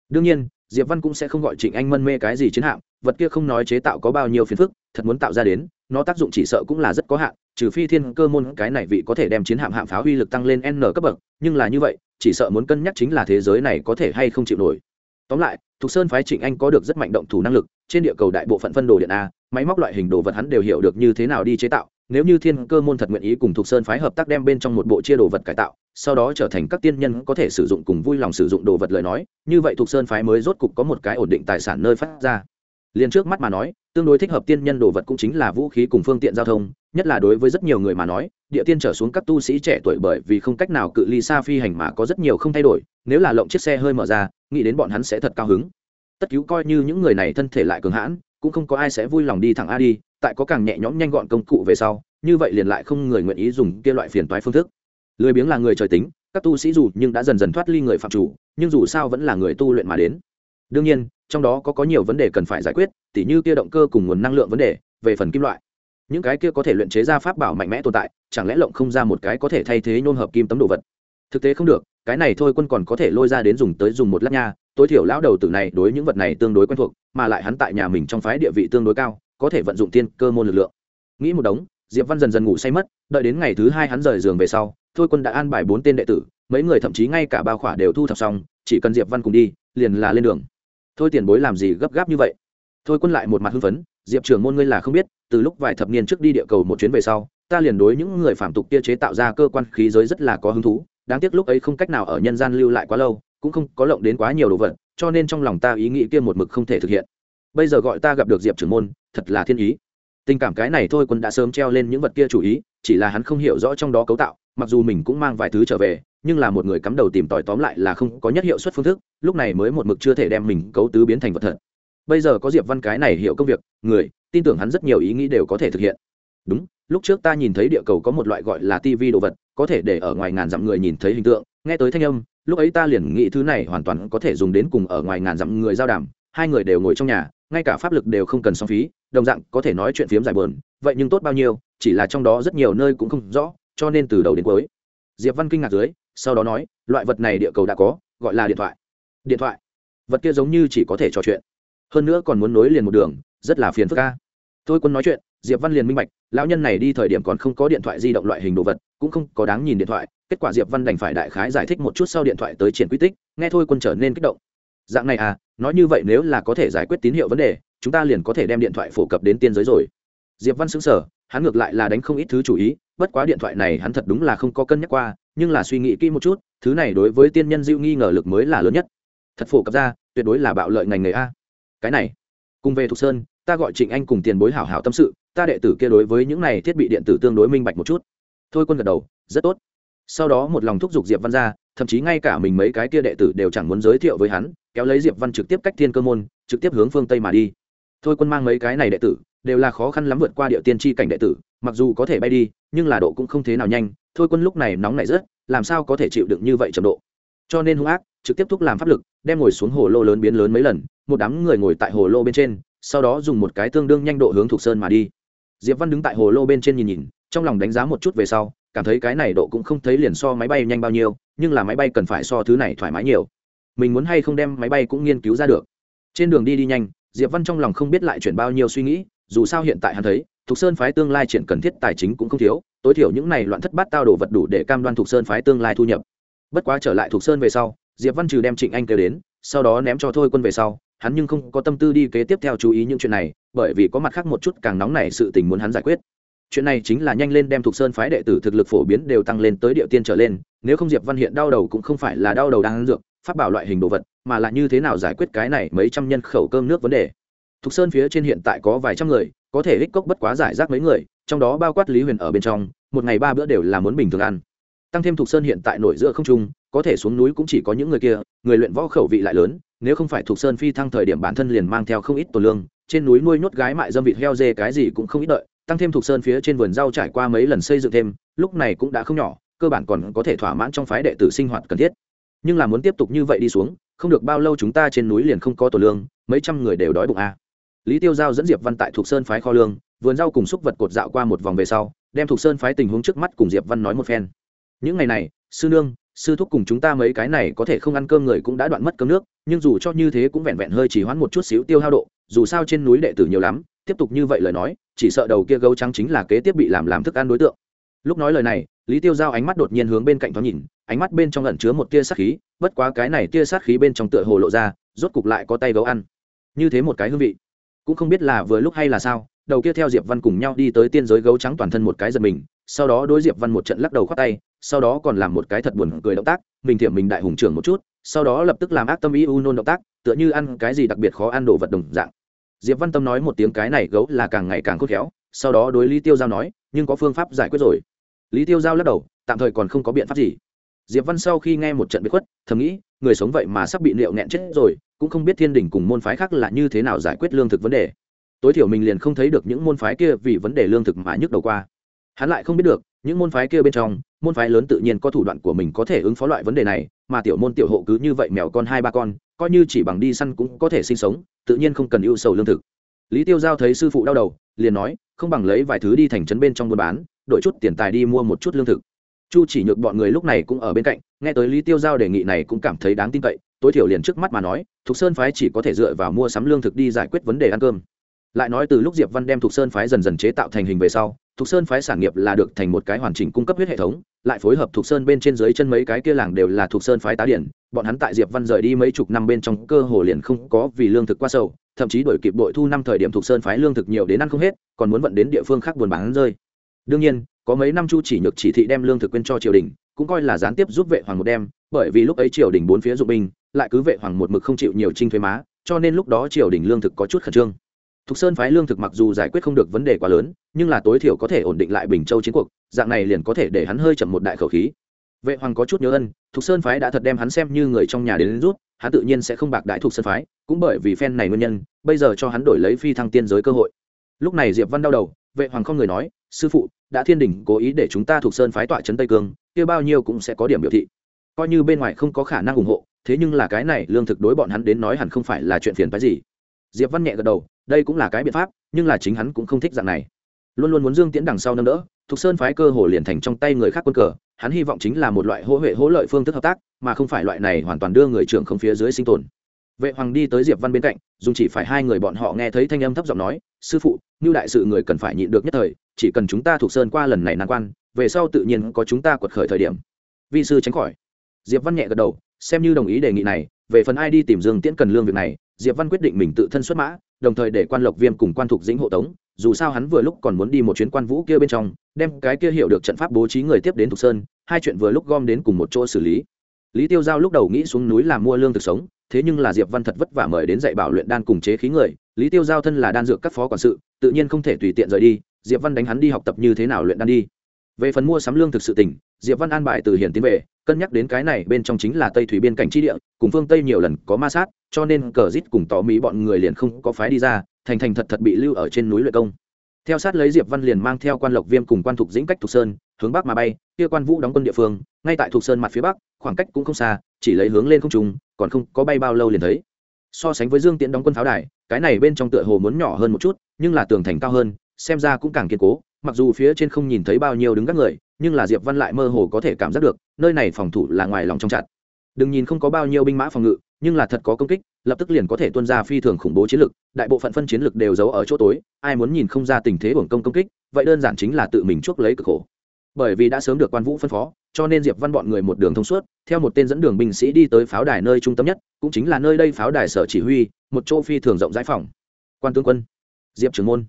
Đương nhiên, diệp văn cũng sẽ không gọi trịnh anh mân mê cái gì chiến hạm, vật kia không nói chế tạo có bao nhiêu phiền phức, thật muốn tạo ra đến, nó tác dụng chỉ sợ cũng là rất có hạn, trừ phi thiên cơ môn cái này vị có thể đem chiến hạm hạm pháo uy lực tăng lên n cấp bậc, nhưng là như vậy, chỉ sợ muốn cân nhắc chính là thế giới này có thể hay không chịu nổi. Tóm lại, thục sơn phái trịnh anh có được rất mạnh động thủ năng lực, trên địa cầu đại bộ phận phân đồ điện a, máy móc loại hình đồ vật hắn đều hiểu được như thế nào đi chế tạo nếu như thiên cơ môn thật nguyện ý cùng thục sơn phái hợp tác đem bên trong một bộ chia đồ vật cải tạo, sau đó trở thành các tiên nhân có thể sử dụng cùng vui lòng sử dụng đồ vật lời nói, như vậy thục sơn phái mới rốt cục có một cái ổn định tài sản nơi phát ra. Liền trước mắt mà nói, tương đối thích hợp tiên nhân đồ vật cũng chính là vũ khí cùng phương tiện giao thông, nhất là đối với rất nhiều người mà nói, địa tiên trở xuống các tu sĩ trẻ tuổi bởi vì không cách nào cự ly xa phi hành mà có rất nhiều không thay đổi, nếu là lộng chiếc xe hơi mở ra, nghĩ đến bọn hắn sẽ thật cao hứng. Tất cứu coi như những người này thân thể lại cường hãn, cũng không có ai sẽ vui lòng đi thẳng a đi tại có càng nhẹ nhõm nhanh gọn công cụ về sau, như vậy liền lại không người nguyện ý dùng kia loại phiền toái phương thức. Lười biếng là người trời tính, các tu sĩ dù nhưng đã dần dần thoát ly người phạm chủ, nhưng dù sao vẫn là người tu luyện mà đến. Đương nhiên, trong đó có có nhiều vấn đề cần phải giải quyết, tỉ như kia động cơ cùng nguồn năng lượng vấn đề, về phần kim loại. Những cái kia có thể luyện chế ra pháp bảo mạnh mẽ tồn tại, chẳng lẽ lộng không ra một cái có thể thay thế nhôm hợp kim tấm đồ vật? Thực tế không được, cái này thôi quân còn có thể lôi ra đến dùng tới dùng một lát nha, tối thiểu lão đầu tử này đối những vật này tương đối quen thuộc, mà lại hắn tại nhà mình trong phái địa vị tương đối cao có thể vận dụng tiên cơ môn lực lượng. Nghĩ một đống, diệp văn dần dần ngủ say mất, đợi đến ngày thứ hai hắn rời giường về sau, thôi quân đã an bài bốn tên đệ tử, mấy người thậm chí ngay cả bao khỏa đều thu thập xong, chỉ cần diệp văn cùng đi, liền là lên đường. Thôi tiền bối làm gì gấp gáp như vậy? Thôi quân lại một mặt hưng phấn, diệp trưởng môn ngươi là không biết, từ lúc vài thập niên trước đi địa cầu một chuyến về sau, ta liền đối những người phạm tục kia chế tạo ra cơ quan khí giới rất là có hứng thú, đáng tiếc lúc ấy không cách nào ở nhân gian lưu lại quá lâu, cũng không có lộng đến quá nhiều đồ vật, cho nên trong lòng ta ý nghĩ kia một mực không thể thực hiện. Bây giờ gọi ta gặp được diệp trưởng môn thật là thiên ý. Tình cảm cái này thôi, quân đã sớm treo lên những vật kia chủ ý, chỉ là hắn không hiểu rõ trong đó cấu tạo, mặc dù mình cũng mang vài thứ trở về, nhưng là một người cắm đầu tìm tòi tóm lại là không có nhất hiệu suất phương thức, lúc này mới một mực chưa thể đem mình cấu tứ biến thành vật thật. Bây giờ có diệp văn cái này hiểu công việc, người, tin tưởng hắn rất nhiều ý nghĩ đều có thể thực hiện. Đúng, lúc trước ta nhìn thấy địa cầu có một loại gọi là tivi đồ vật, có thể để ở ngoài ngàn dặm người nhìn thấy hình tượng, nghe tới thanh âm, lúc ấy ta liền nghĩ thứ này hoàn toàn có thể dùng đến cùng ở ngoài ngàn dặm người giao đàm, hai người đều ngồi trong nhà, ngay cả pháp lực đều không cần song phí đồng dạng có thể nói chuyện phiếm giải bờn vậy nhưng tốt bao nhiêu, chỉ là trong đó rất nhiều nơi cũng không rõ, cho nên từ đầu đến cuối, diệp văn kinh ngạc dưới, sau đó nói, loại vật này địa cầu đã có, gọi là điện thoại. Điện thoại? Vật kia giống như chỉ có thể trò chuyện. Hơn nữa còn muốn nối liền một đường, rất là phiền phức ca tôi quân nói chuyện, diệp văn liền minh bạch, lão nhân này đi thời điểm còn không có điện thoại di động loại hình đồ vật, cũng không có đáng nhìn điện thoại, kết quả diệp văn đành phải đại khái giải thích một chút sau điện thoại tới triển quy tích, nghe thôi quân trở nên kích động. Dạng này à nói như vậy nếu là có thể giải quyết tín hiệu vấn đề chúng ta liền có thể đem điện thoại phổ cập đến tiên giới rồi. Diệp văn xứng sở hắn ngược lại là đánh không ít thứ chủ ý, bất quá điện thoại này hắn thật đúng là không có cân nhắc qua, nhưng là suy nghĩ kỹ một chút, thứ này đối với tiên nhân dịu nghi ngờ lực mới là lớn nhất. Thật phổ cập ra, tuyệt đối là bạo lợi ngành nghề a. Cái này, cùng về thục sơn, ta gọi trịnh anh cùng tiền bối hảo hảo tâm sự, ta đệ tử kia đối với những này thiết bị điện tử tương đối minh bạch một chút. Thôi quân gật đầu, rất tốt. Sau đó một lòng thúc giục diệp văn ra, thậm chí ngay cả mình mấy cái kia đệ tử đều chẳng muốn giới thiệu với hắn, kéo lấy diệp văn trực tiếp cách thiên cơ môn, trực tiếp hướng phương tây mà đi thôi quân mang mấy cái này đệ tử, đều là khó khăn lắm vượt qua địa tiên tri cảnh đệ tử, mặc dù có thể bay đi, nhưng là độ cũng không thế nào nhanh, thôi quân lúc này nóng nảy rất, làm sao có thể chịu đựng như vậy chậm độ? Cho nên hung ác, trực tiếp thúc làm pháp lực, đem ngồi xuống hồ lô lớn biến lớn mấy lần, một đám người ngồi tại hồ lô bên trên, sau đó dùng một cái tương đương nhanh độ hướng thục sơn mà đi. Diệp văn đứng tại hồ lô bên trên nhìn nhìn, trong lòng đánh giá một chút về sau, cảm thấy cái này độ cũng không thấy liền so máy bay nhanh bao nhiêu, nhưng là máy bay cần phải so thứ này thoải mái nhiều. Mình muốn hay không đem máy bay cũng nghiên cứu ra được. Trên đường đi đi nhanh diệp văn trong lòng không biết lại chuyển bao nhiêu suy nghĩ, dù sao hiện tại hắn thấy, thục sơn phái tương lai triển cần thiết tài chính cũng không thiếu, tối thiểu những này loạn thất bát tao đồ vật đủ để cam đoan thục sơn phái tương lai thu nhập. Bất quá trở lại thục sơn về sau, diệp văn trừ đem trịnh anh kêu đến, sau đó ném cho thôi quân về sau, hắn nhưng không có tâm tư đi kế tiếp theo chú ý những chuyện này, bởi vì có mặt khác một chút càng nóng này sự tình muốn hắn giải quyết. Chuyện này chính là nhanh lên đem thuộc sơn phái đệ tử thực lực phổ biến đều tăng lên tới địa tiên trở lên, nếu không diệp văn hiện đau đầu cũng không phải là đau đầu đang dược phát bảo loại hình đồ vật mà là như thế nào giải quyết cái này mấy trăm nhân khẩu cơm nước vấn đề? Thục sơn phía trên hiện tại có vài trăm người, có thể ích cốc bất quá giải rác mấy người, trong đó bao quát lý huyền ở bên trong, một ngày ba bữa đều là muốn bình thường ăn. Tăng thêm thục sơn hiện tại nổi giữa không trung, có thể xuống núi cũng chỉ có những người kia, người luyện võ khẩu vị lại lớn, nếu không phải thuộc sơn phi thăng thời điểm bản thân liền mang theo không ít tổ lương, trên núi nuôi nhốt gái mại dâm vịt heo dê cái gì cũng không ít đợi, tăng thêm thuộc sơn phía trên vườn rau trải qua mấy lần xây dựng thêm, lúc này cũng đã không nhỏ, cơ bản còn có thể thỏa mãn trong phái đệ tử sinh hoạt cần thiết. Nhưng là muốn tiếp tục như vậy đi xuống không được bao lâu chúng ta trên núi liền không có tổ lương, mấy trăm người đều đói bụng a lý tiêu giao dẫn diệp văn tại thuộc sơn phái kho lương, vườn rau cùng xúc vật cột dạo qua một vòng về sau, đem thuộc sơn phái tình huống trước mắt cùng diệp văn nói một phen. Những ngày này, sư nương, sư thúc cùng chúng ta mấy cái này có thể không ăn cơm người cũng đã đoạn mất cơm nước, nhưng dù cho như thế cũng vẹn vẹn hơi chỉ hoãn một chút xíu tiêu hao độ, dù sao trên núi đệ tử nhiều lắm, tiếp tục như vậy lời nói, chỉ sợ đầu kia gấu trắng chính là kế tiếp bị làm làm thức ăn đối tượng. Lúc nói lời này lý tiêu giao ánh mắt đột nhiên hướng bên cạnh thoáng nhìn, ánh mắt bên trong lẩn chứa một tia sát khí, bất quá cái này tia sát khí bên trong tựa hồ lộ ra, rốt cục lại có tay gấu ăn. Như thế một cái hương vị. Cũng không biết là vừa lúc hay là sao, đầu kia theo diệp văn cùng nhau đi tới tiên giới gấu trắng toàn thân một cái giật mình, sau đó đối diệp văn một trận lắc đầu khoát tay, sau đó còn làm một cái thật buồn cười động tác, mình thiểm mình đại hùng trưởng một chút, sau đó lập tức làm ác tâm ý u nôn động tác, tựa như ăn cái gì đặc biệt khó ăn đồ vật đồng dạng. Diệp văn tâm nói một tiếng cái này gấu là càng ngày càng khôn khéo, sau đó đối lý tiêu giao nói, nhưng có phương pháp giải quyết rồi lý tiêu giao lắc đầu, tạm thời còn không có biện pháp gì. Diệp văn sau khi nghe một trận bị khuất, thầm nghĩ, người sống vậy mà sắp bị liệu nghẹn chết rồi, cũng không biết thiên đình cùng môn phái khác là như thế nào giải quyết lương thực vấn đề. Tối thiểu mình liền không thấy được những môn phái kia vì vấn đề lương thực mà nhức đầu qua. Hắn lại không biết được, những môn phái kia bên trong, môn phái lớn tự nhiên có thủ đoạn của mình có thể ứng phó loại vấn đề này, mà tiểu môn tiểu hộ cứ như vậy mèo con hai ba con, coi như chỉ bằng đi săn cũng có thể sinh sống, tự nhiên không cần ưu sầu lương thực. Lý tiêu giao thấy sư phụ đau đầu, liền nói, không bằng lấy vài thứ đi thành trấn bên trong buôn bán đổi chút tiền tài đi mua một chút lương thực. Chu chỉ nhược bọn người lúc này cũng ở bên cạnh, nghe tới lý tiêu giao đề nghị này cũng cảm thấy đáng tin cậy, tối thiểu liền trước mắt mà nói, thục sơn phái chỉ có thể dựa vào mua sắm lương thực đi giải quyết vấn đề ăn cơm. Lại nói từ lúc diệp văn đem thục sơn phái dần dần chế tạo thành hình về sau, thục sơn phái sản nghiệp là được thành một cái hoàn chỉnh cung cấp huyết hệ thống, lại phối hợp thục sơn bên trên dưới chân mấy cái kia làng đều là thục sơn phái tá điển, bọn hắn tại diệp văn rời đi mấy chục năm bên trong cơ hồ liền không có vì lương thực qua sâu thậm chí đổi kịp đội thu năm thời điểm thục sơn phái lương thực nhiều đến ăn không hết, còn muốn vận đến địa phương khác buồn bán rơi đương nhiên có mấy năm chu chỉ nhược chỉ thị đem lương thực quên cho triều đình cũng coi là gián tiếp giúp vệ hoàng một đem bởi vì lúc ấy triều đình bốn phía dụng binh lại cứ vệ hoàng một mực không chịu nhiều trinh thuế má cho nên lúc đó triều đình lương thực có chút khẩn trương. Thục sơn phái lương thực mặc dù giải quyết không được vấn đề quá lớn nhưng là tối thiểu có thể ổn định lại bình châu chiến cuộc dạng này liền có thể để hắn hơi chậm một đại khẩu khí. Vệ hoàng có chút nhớ ân thục sơn phái đã thật đem hắn xem như người trong nhà đến, đến rút hắn tự nhiên sẽ không bạc đại thục sơn phái cũng bởi vì phen này nguyên nhân bây giờ cho hắn đổi lấy phi thăng tiên giới cơ hội lúc này diệp văn đau đầu, vệ hoàng không người nói, sư phụ, đã thiên đình cố ý để chúng ta thuộc sơn phái tọa trấn tây cương, kia bao nhiêu cũng sẽ có điểm biểu thị. Coi như bên ngoài không có khả năng ủng hộ, thế nhưng là cái này lương thực đối bọn hắn đến nói hẳn không phải là chuyện phiền phái gì. Diệp văn nhẹ gật đầu, đây cũng là cái biện pháp, nhưng là chính hắn cũng không thích dạng này. Luôn luôn muốn dương tiễn đằng sau nâng đỡ, thuộc sơn phái cơ hồ liền thành trong tay người khác quân cờ, hắn hy vọng chính là một loại hỗ huệ hỗ lợi phương thức hợp tác, mà không phải loại này hoàn toàn đưa người trưởng không phía dưới sinh tồn vệ hoàng đi tới diệp văn bên cạnh, dùng chỉ phải hai người bọn họ nghe thấy thanh âm thấp giọng nói, sư phụ như đại sự người cần phải nhịn được nhất thời, chỉ cần chúng ta thuộc sơn qua lần này nan quan, về sau tự nhiên có chúng ta quật khởi thời điểm. Vi sư tránh khỏi. Diệp văn nhẹ gật đầu, xem như đồng ý đề nghị này, về phần ai đi tìm dương tiễn cần lương việc này, diệp văn quyết định mình tự thân xuất mã, đồng thời để quan lộc viêm cùng quan thục dĩnh hộ tống, dù sao hắn vừa lúc còn muốn đi một chuyến quan vũ kia bên trong, đem cái kia hiểu được trận pháp bố trí người tiếp đến thục sơn, hai chuyện vừa lúc gom đến cùng một chỗ xử lý. Lý tiêu giao lúc đầu nghĩ xuống núi làm mua lương thực sống thế nhưng là diệp văn thật vất vả mời đến dạy bảo luyện đan cùng chế khí người, lý tiêu giao thân là đan dược các phó quản sự, tự nhiên không thể tùy tiện rời đi, diệp văn đánh hắn đi học tập như thế nào luyện đan đi. Về phần mua sắm lương thực sự tỉnh diệp văn an bài từ hiển tiến về, cân nhắc đến cái này bên trong chính là tây thủy biên cảnh chi địa, cùng phương tây nhiều lần có ma sát, cho nên cờ rít cùng tỏ mỹ bọn người liền không có phái đi ra, thành thành thật thật bị lưu ở trên núi luyện công. Theo sát lấy diệp văn liền mang theo quan lộc viêm cùng quan thục dĩnh cách thục sơn, hướng bắc mà bay, kia quan vũ đóng quân địa phương, ngay tại thục sơn mặt phía bắc, khoảng cách cũng không xa chỉ lấy hướng lên không trùng còn không có bay bao lâu liền thấy. So sánh với dương tiễn đóng quân pháo đài, cái này bên trong tựa hồ muốn nhỏ hơn một chút, nhưng là tường thành cao hơn, xem ra cũng càng kiên cố, mặc dù phía trên không nhìn thấy bao nhiêu đứng các người, nhưng là diệp văn lại mơ hồ có thể cảm giác được, nơi này phòng thủ là ngoài lòng trong chặt. Đừng nhìn không có bao nhiêu binh mã phòng ngự, nhưng là thật có công kích, lập tức liền có thể tuân ra phi thường khủng bố chiến lực, đại bộ phận phân chiến lực đều giấu ở chỗ tối, ai muốn nhìn không ra tình thế hưởng công công kích, vậy đơn giản chính là tự mình chuốc lấy cực khổ. Bởi vì đã sớm được quan vũ phân phó cho nên diệp văn bọn người một đường thông suốt, theo một tên dẫn đường binh sĩ đi tới pháo đài nơi trung tâm nhất, cũng chính là nơi đây pháo đài sở chỉ huy, một chỗ phi thường rộng rãi phòng. Quan tướng quân, diệp trưởng môn.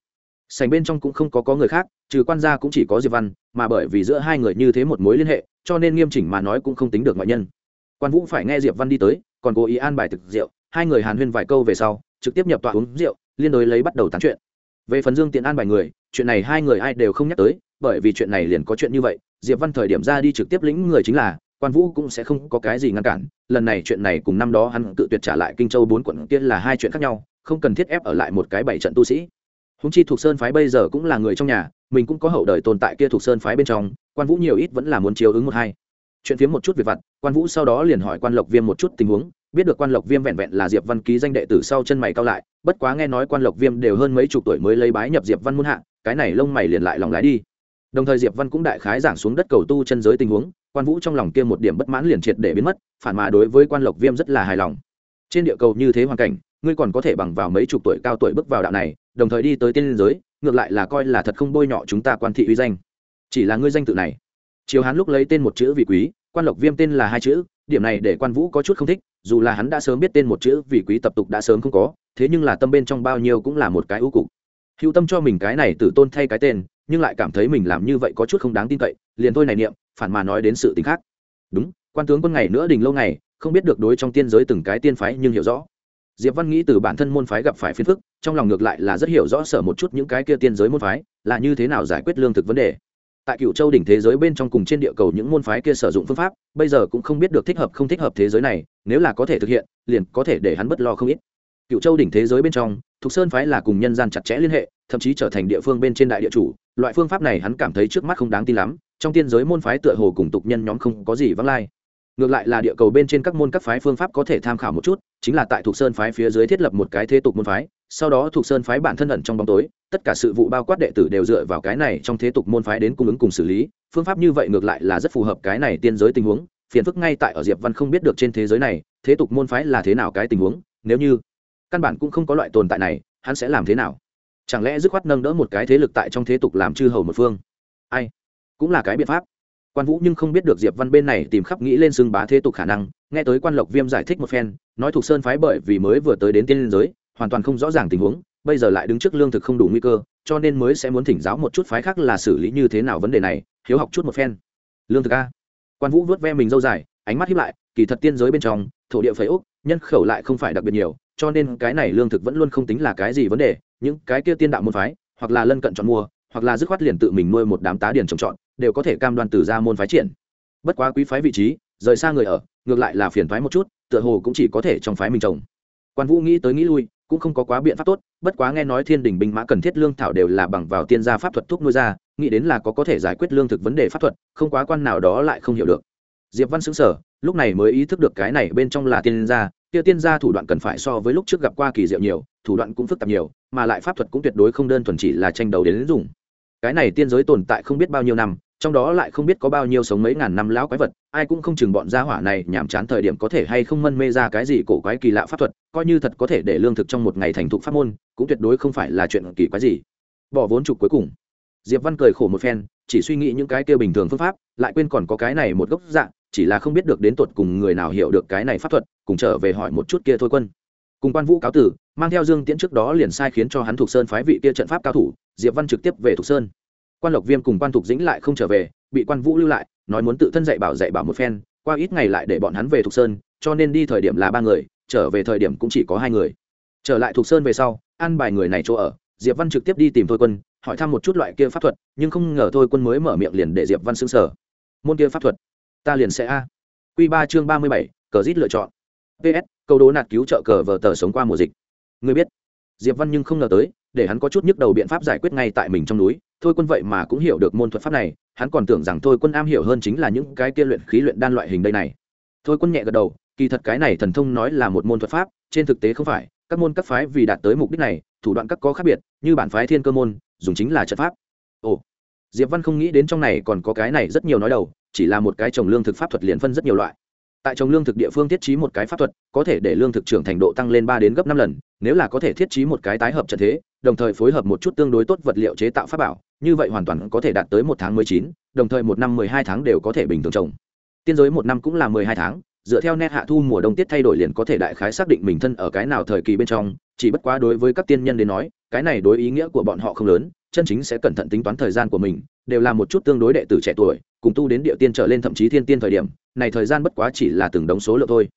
Sành bên trong cũng không có có người khác, trừ quan gia cũng chỉ có diệp văn, mà bởi vì giữa hai người như thế một mối liên hệ, cho nên nghiêm chỉnh mà nói cũng không tính được ngoại nhân. Quan vũ phải nghe diệp văn đi tới, còn cố ý an bài thực rượu, hai người hàn huyên vài câu về sau, trực tiếp nhập tọa uống rượu, liên đối lấy bắt đầu tán chuyện về phần dương tiện an bài người, chuyện này hai người ai đều không nhắc tới, bởi vì chuyện này liền có chuyện như vậy, diệp văn thời điểm ra đi trực tiếp lĩnh người chính là, quan vũ cũng sẽ không có cái gì ngăn cản, lần này chuyện này cùng năm đó hắn tự tuyệt trả lại kinh châu bốn quận kia là hai chuyện khác nhau, không cần thiết ép ở lại một cái bảy trận tu sĩ. Húng chi thuộc sơn phái bây giờ cũng là người trong nhà, mình cũng có hậu đời tồn tại kia thuộc sơn phái bên trong, quan vũ nhiều ít vẫn là muốn chiếu ứng một hai. Chuyện phiếm một chút việc vặt, quan vũ sau đó liền hỏi quan lộc viêm một chút tình huống biết được quan lộc viêm vẹn vẹn là diệp văn ký danh đệ tử sau chân mày cao lại, bất quá nghe nói quan lộc viêm đều hơn mấy chục tuổi mới lấy bái nhập diệp văn muôn hạ, cái này lông mày liền lại lòng lái đi. Đồng thời diệp văn cũng đại khái giảng xuống đất cầu tu chân giới tình huống, quan vũ trong lòng kia một điểm bất mãn liền triệt để biến mất, phản mà đối với quan lộc viêm rất là hài lòng. Trên địa cầu như thế hoàn cảnh, ngươi còn có thể bằng vào mấy chục tuổi cao tuổi bước vào đạo này, đồng thời đi tới tiên giới, ngược lại là coi là thật không bôi nhọ chúng ta quan thị uy danh. Chỉ là ngươi danh tự này. Chiều hán lúc lấy tên một chữ vị quý, quan lộc viêm tên là hai chữ điểm này để quan vũ có chút không thích, dù là hắn đã sớm biết tên một chữ vì quý tập tục đã sớm không có, thế nhưng là tâm bên trong bao nhiêu cũng là một cái ưu cục. Hữu tâm cho mình cái này tự tôn thay cái tên, nhưng lại cảm thấy mình làm như vậy có chút không đáng tin cậy, liền thôi này niệm, phản mà nói đến sự t khác. Đúng, quan tướng quân ngày nữa đình lâu ngày, không biết được đối trong tiên giới từng cái tiên phái nhưng hiểu rõ. Diệp văn nghĩ từ bản thân môn phái gặp phải phiền phức, trong lòng ngược lại là rất hiểu rõ sở một chút những cái kia tiên giới môn phái, là như thế nào giải quyết lương thực vấn đề tại cựu châu đỉnh thế giới bên trong cùng trên địa cầu những môn phái kia sử dụng phương pháp, bây giờ cũng không biết được thích hợp không thích hợp thế giới này, nếu là có thể thực hiện, liền có thể để hắn bất lo không ít. Cựu châu đỉnh thế giới bên trong, thục sơn phái là cùng nhân gian chặt chẽ liên hệ, thậm chí trở thành địa phương bên trên đại địa chủ, loại phương pháp này hắn cảm thấy trước mắt không đáng tin lắm, trong tiên giới môn phái tựa hồ cùng tục nhân nhóm không có gì vắng lai. Ngược lại là địa cầu bên trên các môn các phái phương pháp có thể tham khảo một chút, chính là tại thục sơn phái phía dưới thiết lập một cái thế tục môn phái sau đó thuộc sơn phái bản thân ẩn trong bóng tối, tất cả sự vụ bao quát đệ tử đều dựa vào cái này trong thế tục môn phái đến cung ứng cùng xử lý. Phương pháp như vậy ngược lại là rất phù hợp cái này tiên giới tình huống, phiền phức ngay tại ở diệp văn không biết được trên thế giới này, thế tục môn phái là thế nào cái tình huống, nếu như căn bản cũng không có loại tồn tại này, hắn sẽ làm thế nào? Chẳng lẽ dứt khoát nâng đỡ một cái thế lực tại trong thế tục làm chư hầu một phương? Ai? Cũng là cái biện pháp. Quan vũ nhưng không biết được diệp văn bên này tìm khắp nghĩ lên xưng bá thế tục khả năng, nghe tới quan lộc viêm giải thích một phen, nói thuộc sơn phái bởi vì mới vừa tới đến tiên giới hoàn toàn không rõ ràng tình huống, bây giờ lại đứng trước lương thực không đủ nguy cơ, cho nên mới sẽ muốn thỉnh giáo một chút phái khác là xử lý như thế nào vấn đề này, hiếu học chút một phen. Lương thực a. Quan vũ vớt ve mình dâu dài, ánh mắt hiếp lại, kỳ thật tiên giới bên trong, thổ địa phế úc nhân khẩu lại không phải đặc biệt nhiều, cho nên cái này lương thực vẫn luôn không tính là cái gì vấn đề, những cái kia tiên đạo môn phái, hoặc là lân cận chọn mua, hoặc là dứt khoát liền tự mình nuôi một đám tá điền trồng trọt, đều có thể cam đoan từ ra môn phái triển. Bất quá quý phái vị trí, rời xa người ở, ngược lại là phiền phái một chút, tựa hồ cũng chỉ có thể trong phái mình trồng. Quan vũ nghĩ tới nghĩ lui cũng không có quá biện pháp tốt, bất quá nghe nói thiên đình binh mã cần thiết lương thảo đều là bằng vào tiên gia pháp thuật thuốc nuôi ra, nghĩ đến là có có thể giải quyết lương thực vấn đề pháp thuật, không quá quan nào đó lại không hiểu được. Diệp văn xứng sở lúc này mới ý thức được cái này bên trong là tiên gia, kia tiên gia thủ đoạn cần phải so với lúc trước gặp qua kỳ diệu nhiều, thủ đoạn cũng phức tạp nhiều, mà lại pháp thuật cũng tuyệt đối không đơn thuần chỉ là tranh đầu đến dùng. Cái này tiên giới tồn tại không biết bao nhiêu năm trong đó lại không biết có bao nhiêu sống mấy ngàn năm lão quái vật, ai cũng không chừng bọn gia hỏa này nhảm chán thời điểm có thể hay không mân mê ra cái gì cổ quái kỳ lạ pháp thuật, coi như thật có thể để lương thực trong một ngày thành thục pháp môn, cũng tuyệt đối không phải là chuyện kỳ quái gì. Bỏ vốn trục cuối cùng. Diệp văn cười khổ một phen, chỉ suy nghĩ những cái kia bình thường phương pháp, lại quên còn có cái này một gốc dạng chỉ là không biết được đến tột cùng người nào hiểu được cái này pháp thuật, cùng trở về hỏi một chút kia thôi quân. Cùng quan vũ cáo tử, mang theo dương tiễn trước đó liền sai khiến cho hắn thuộc sơn phái vị kia trận pháp cao thủ, diệp văn trực tiếp về thuộc sơn quan lộc viêm cùng quan thục dĩnh lại không trở về, bị quan vũ lưu lại, nói muốn tự thân dạy bảo dạy bảo một phen, qua ít ngày lại để bọn hắn về thục sơn, cho nên đi thời điểm là ba người, trở về thời điểm cũng chỉ có hai người. Trở lại thục sơn về sau ăn bài người này chỗ ở, diệp văn trực tiếp đi tìm thôi quân, hỏi thăm một chút loại kia pháp thuật, nhưng không ngờ thôi quân mới mở miệng liền để diệp văn xứng sở môn kia pháp thuật, ta liền sẽ a. Q ba chương ba mươi bảy, cờ rít lựa chọn. Ps câu đố nạt cứu trợ cờ vờ tờ sống qua mùa dịch. Người biết. Diệp văn nhưng không ngờ tới, để hắn có chút nhức đầu biện pháp giải quyết ngay tại mình trong núi thôi quân vậy mà cũng hiểu được môn thuật pháp này, hắn còn tưởng rằng thôi quân am hiểu hơn chính là những cái kia luyện khí luyện đan loại hình đây này. Thôi quân nhẹ gật đầu, kỳ thật cái này thần thông nói là một môn thuật pháp, trên thực tế không phải, các môn các phái vì đạt tới mục đích này, thủ đoạn các có khác biệt, như bản phái thiên cơ môn, dùng chính là trận pháp. Ồ, diệp văn không nghĩ đến trong này còn có cái này rất nhiều nói đầu, chỉ là một cái trồng lương thực pháp thuật liền phân rất nhiều loại. Tại trồng lương thực địa phương thiết trí một cái pháp thuật, có thể để lương thực trưởng thành độ tăng lên ba đến gấp năm lần, nếu là có thể thiết trí một cái tái hợp trận thế, đồng thời phối hợp một chút tương đối tốt vật liệu chế tạo pháp bảo như vậy hoàn toàn có thể đạt tới một tháng mười chín, đồng thời một năm mười hai tháng đều có thể bình thường trồng. Tiên giới một năm cũng là mười hai tháng, dựa theo nét hạ thu mùa đông tiết thay đổi liền có thể đại khái xác định mình thân ở cái nào thời kỳ bên trong, chỉ bất quá đối với các tiên nhân đến nói, cái này đối ý nghĩa của bọn họ không lớn, chân chính sẽ cẩn thận tính toán thời gian của mình, đều là một chút tương đối đệ tử trẻ tuổi, cùng tu đến địa tiên trở lên thậm chí thiên tiên thời điểm, này thời gian bất quá chỉ là từng đống số lượng thôi.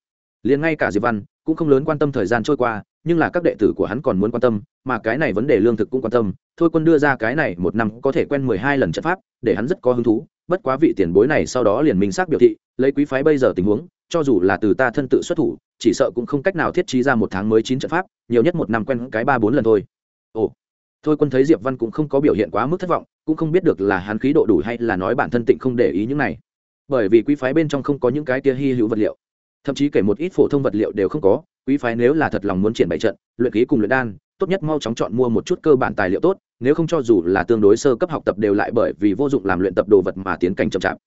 Liền ngay cả diệp văn cũng không lớn quan tâm thời gian trôi qua, nhưng là các đệ tử của hắn còn muốn quan tâm, mà cái này vấn đề lương thực cũng quan tâm. Thôi quân đưa ra cái này một năm có thể quen mười hai lần trận pháp, để hắn rất có hứng thú. Bất quá vị tiền bối này sau đó liền minh xác biểu thị, lấy quý phái bây giờ tình huống, cho dù là từ ta thân tự xuất thủ, chỉ sợ cũng không cách nào thiết trí ra một tháng mới chín trận pháp, nhiều nhất một năm quen cái ba bốn lần thôi. Ồ. Thôi quân thấy diệp văn cũng không có biểu hiện quá mức thất vọng, cũng không biết được là hắn khí độ đủ hay là nói bản thân tịnh không để ý những này. Bởi vì quý phái bên trong không có những cái tia hy hữu vật liệu thậm chí kể một ít phổ thông vật liệu đều không có, quý phái nếu là thật lòng muốn triển bày trận, luyện khí cùng luyện đan, tốt nhất mau chóng chọn mua một chút cơ bản tài liệu tốt, nếu không cho dù là tương đối sơ cấp học tập đều lại bởi vì vô dụng làm luyện tập đồ vật mà tiến cảnh chậm chạp.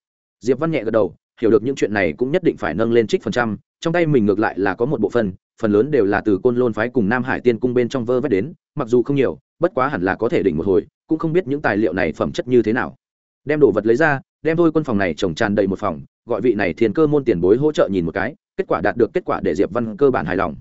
Diệp văn nhẹ gật đầu, hiểu được những chuyện này cũng nhất định phải nâng lên trích phần trăm, trong tay mình ngược lại là có một bộ phần phần lớn đều là từ côn lôn phái cùng nam hải tiên cung bên trong vơ vét đến, mặc dù không nhiều, bất quá hẳn là có thể đỉnh một hồi, cũng không biết những tài liệu này phẩm chất như thế nào. Đem đồ vật lấy ra, đem thôi quân phòng này trồng tràn đầy một phòng, gọi vị này thiên cơ môn tiền bối hỗ trợ nhìn một cái kết quả đạt được kết quả để diệp văn cơ bản hài lòng.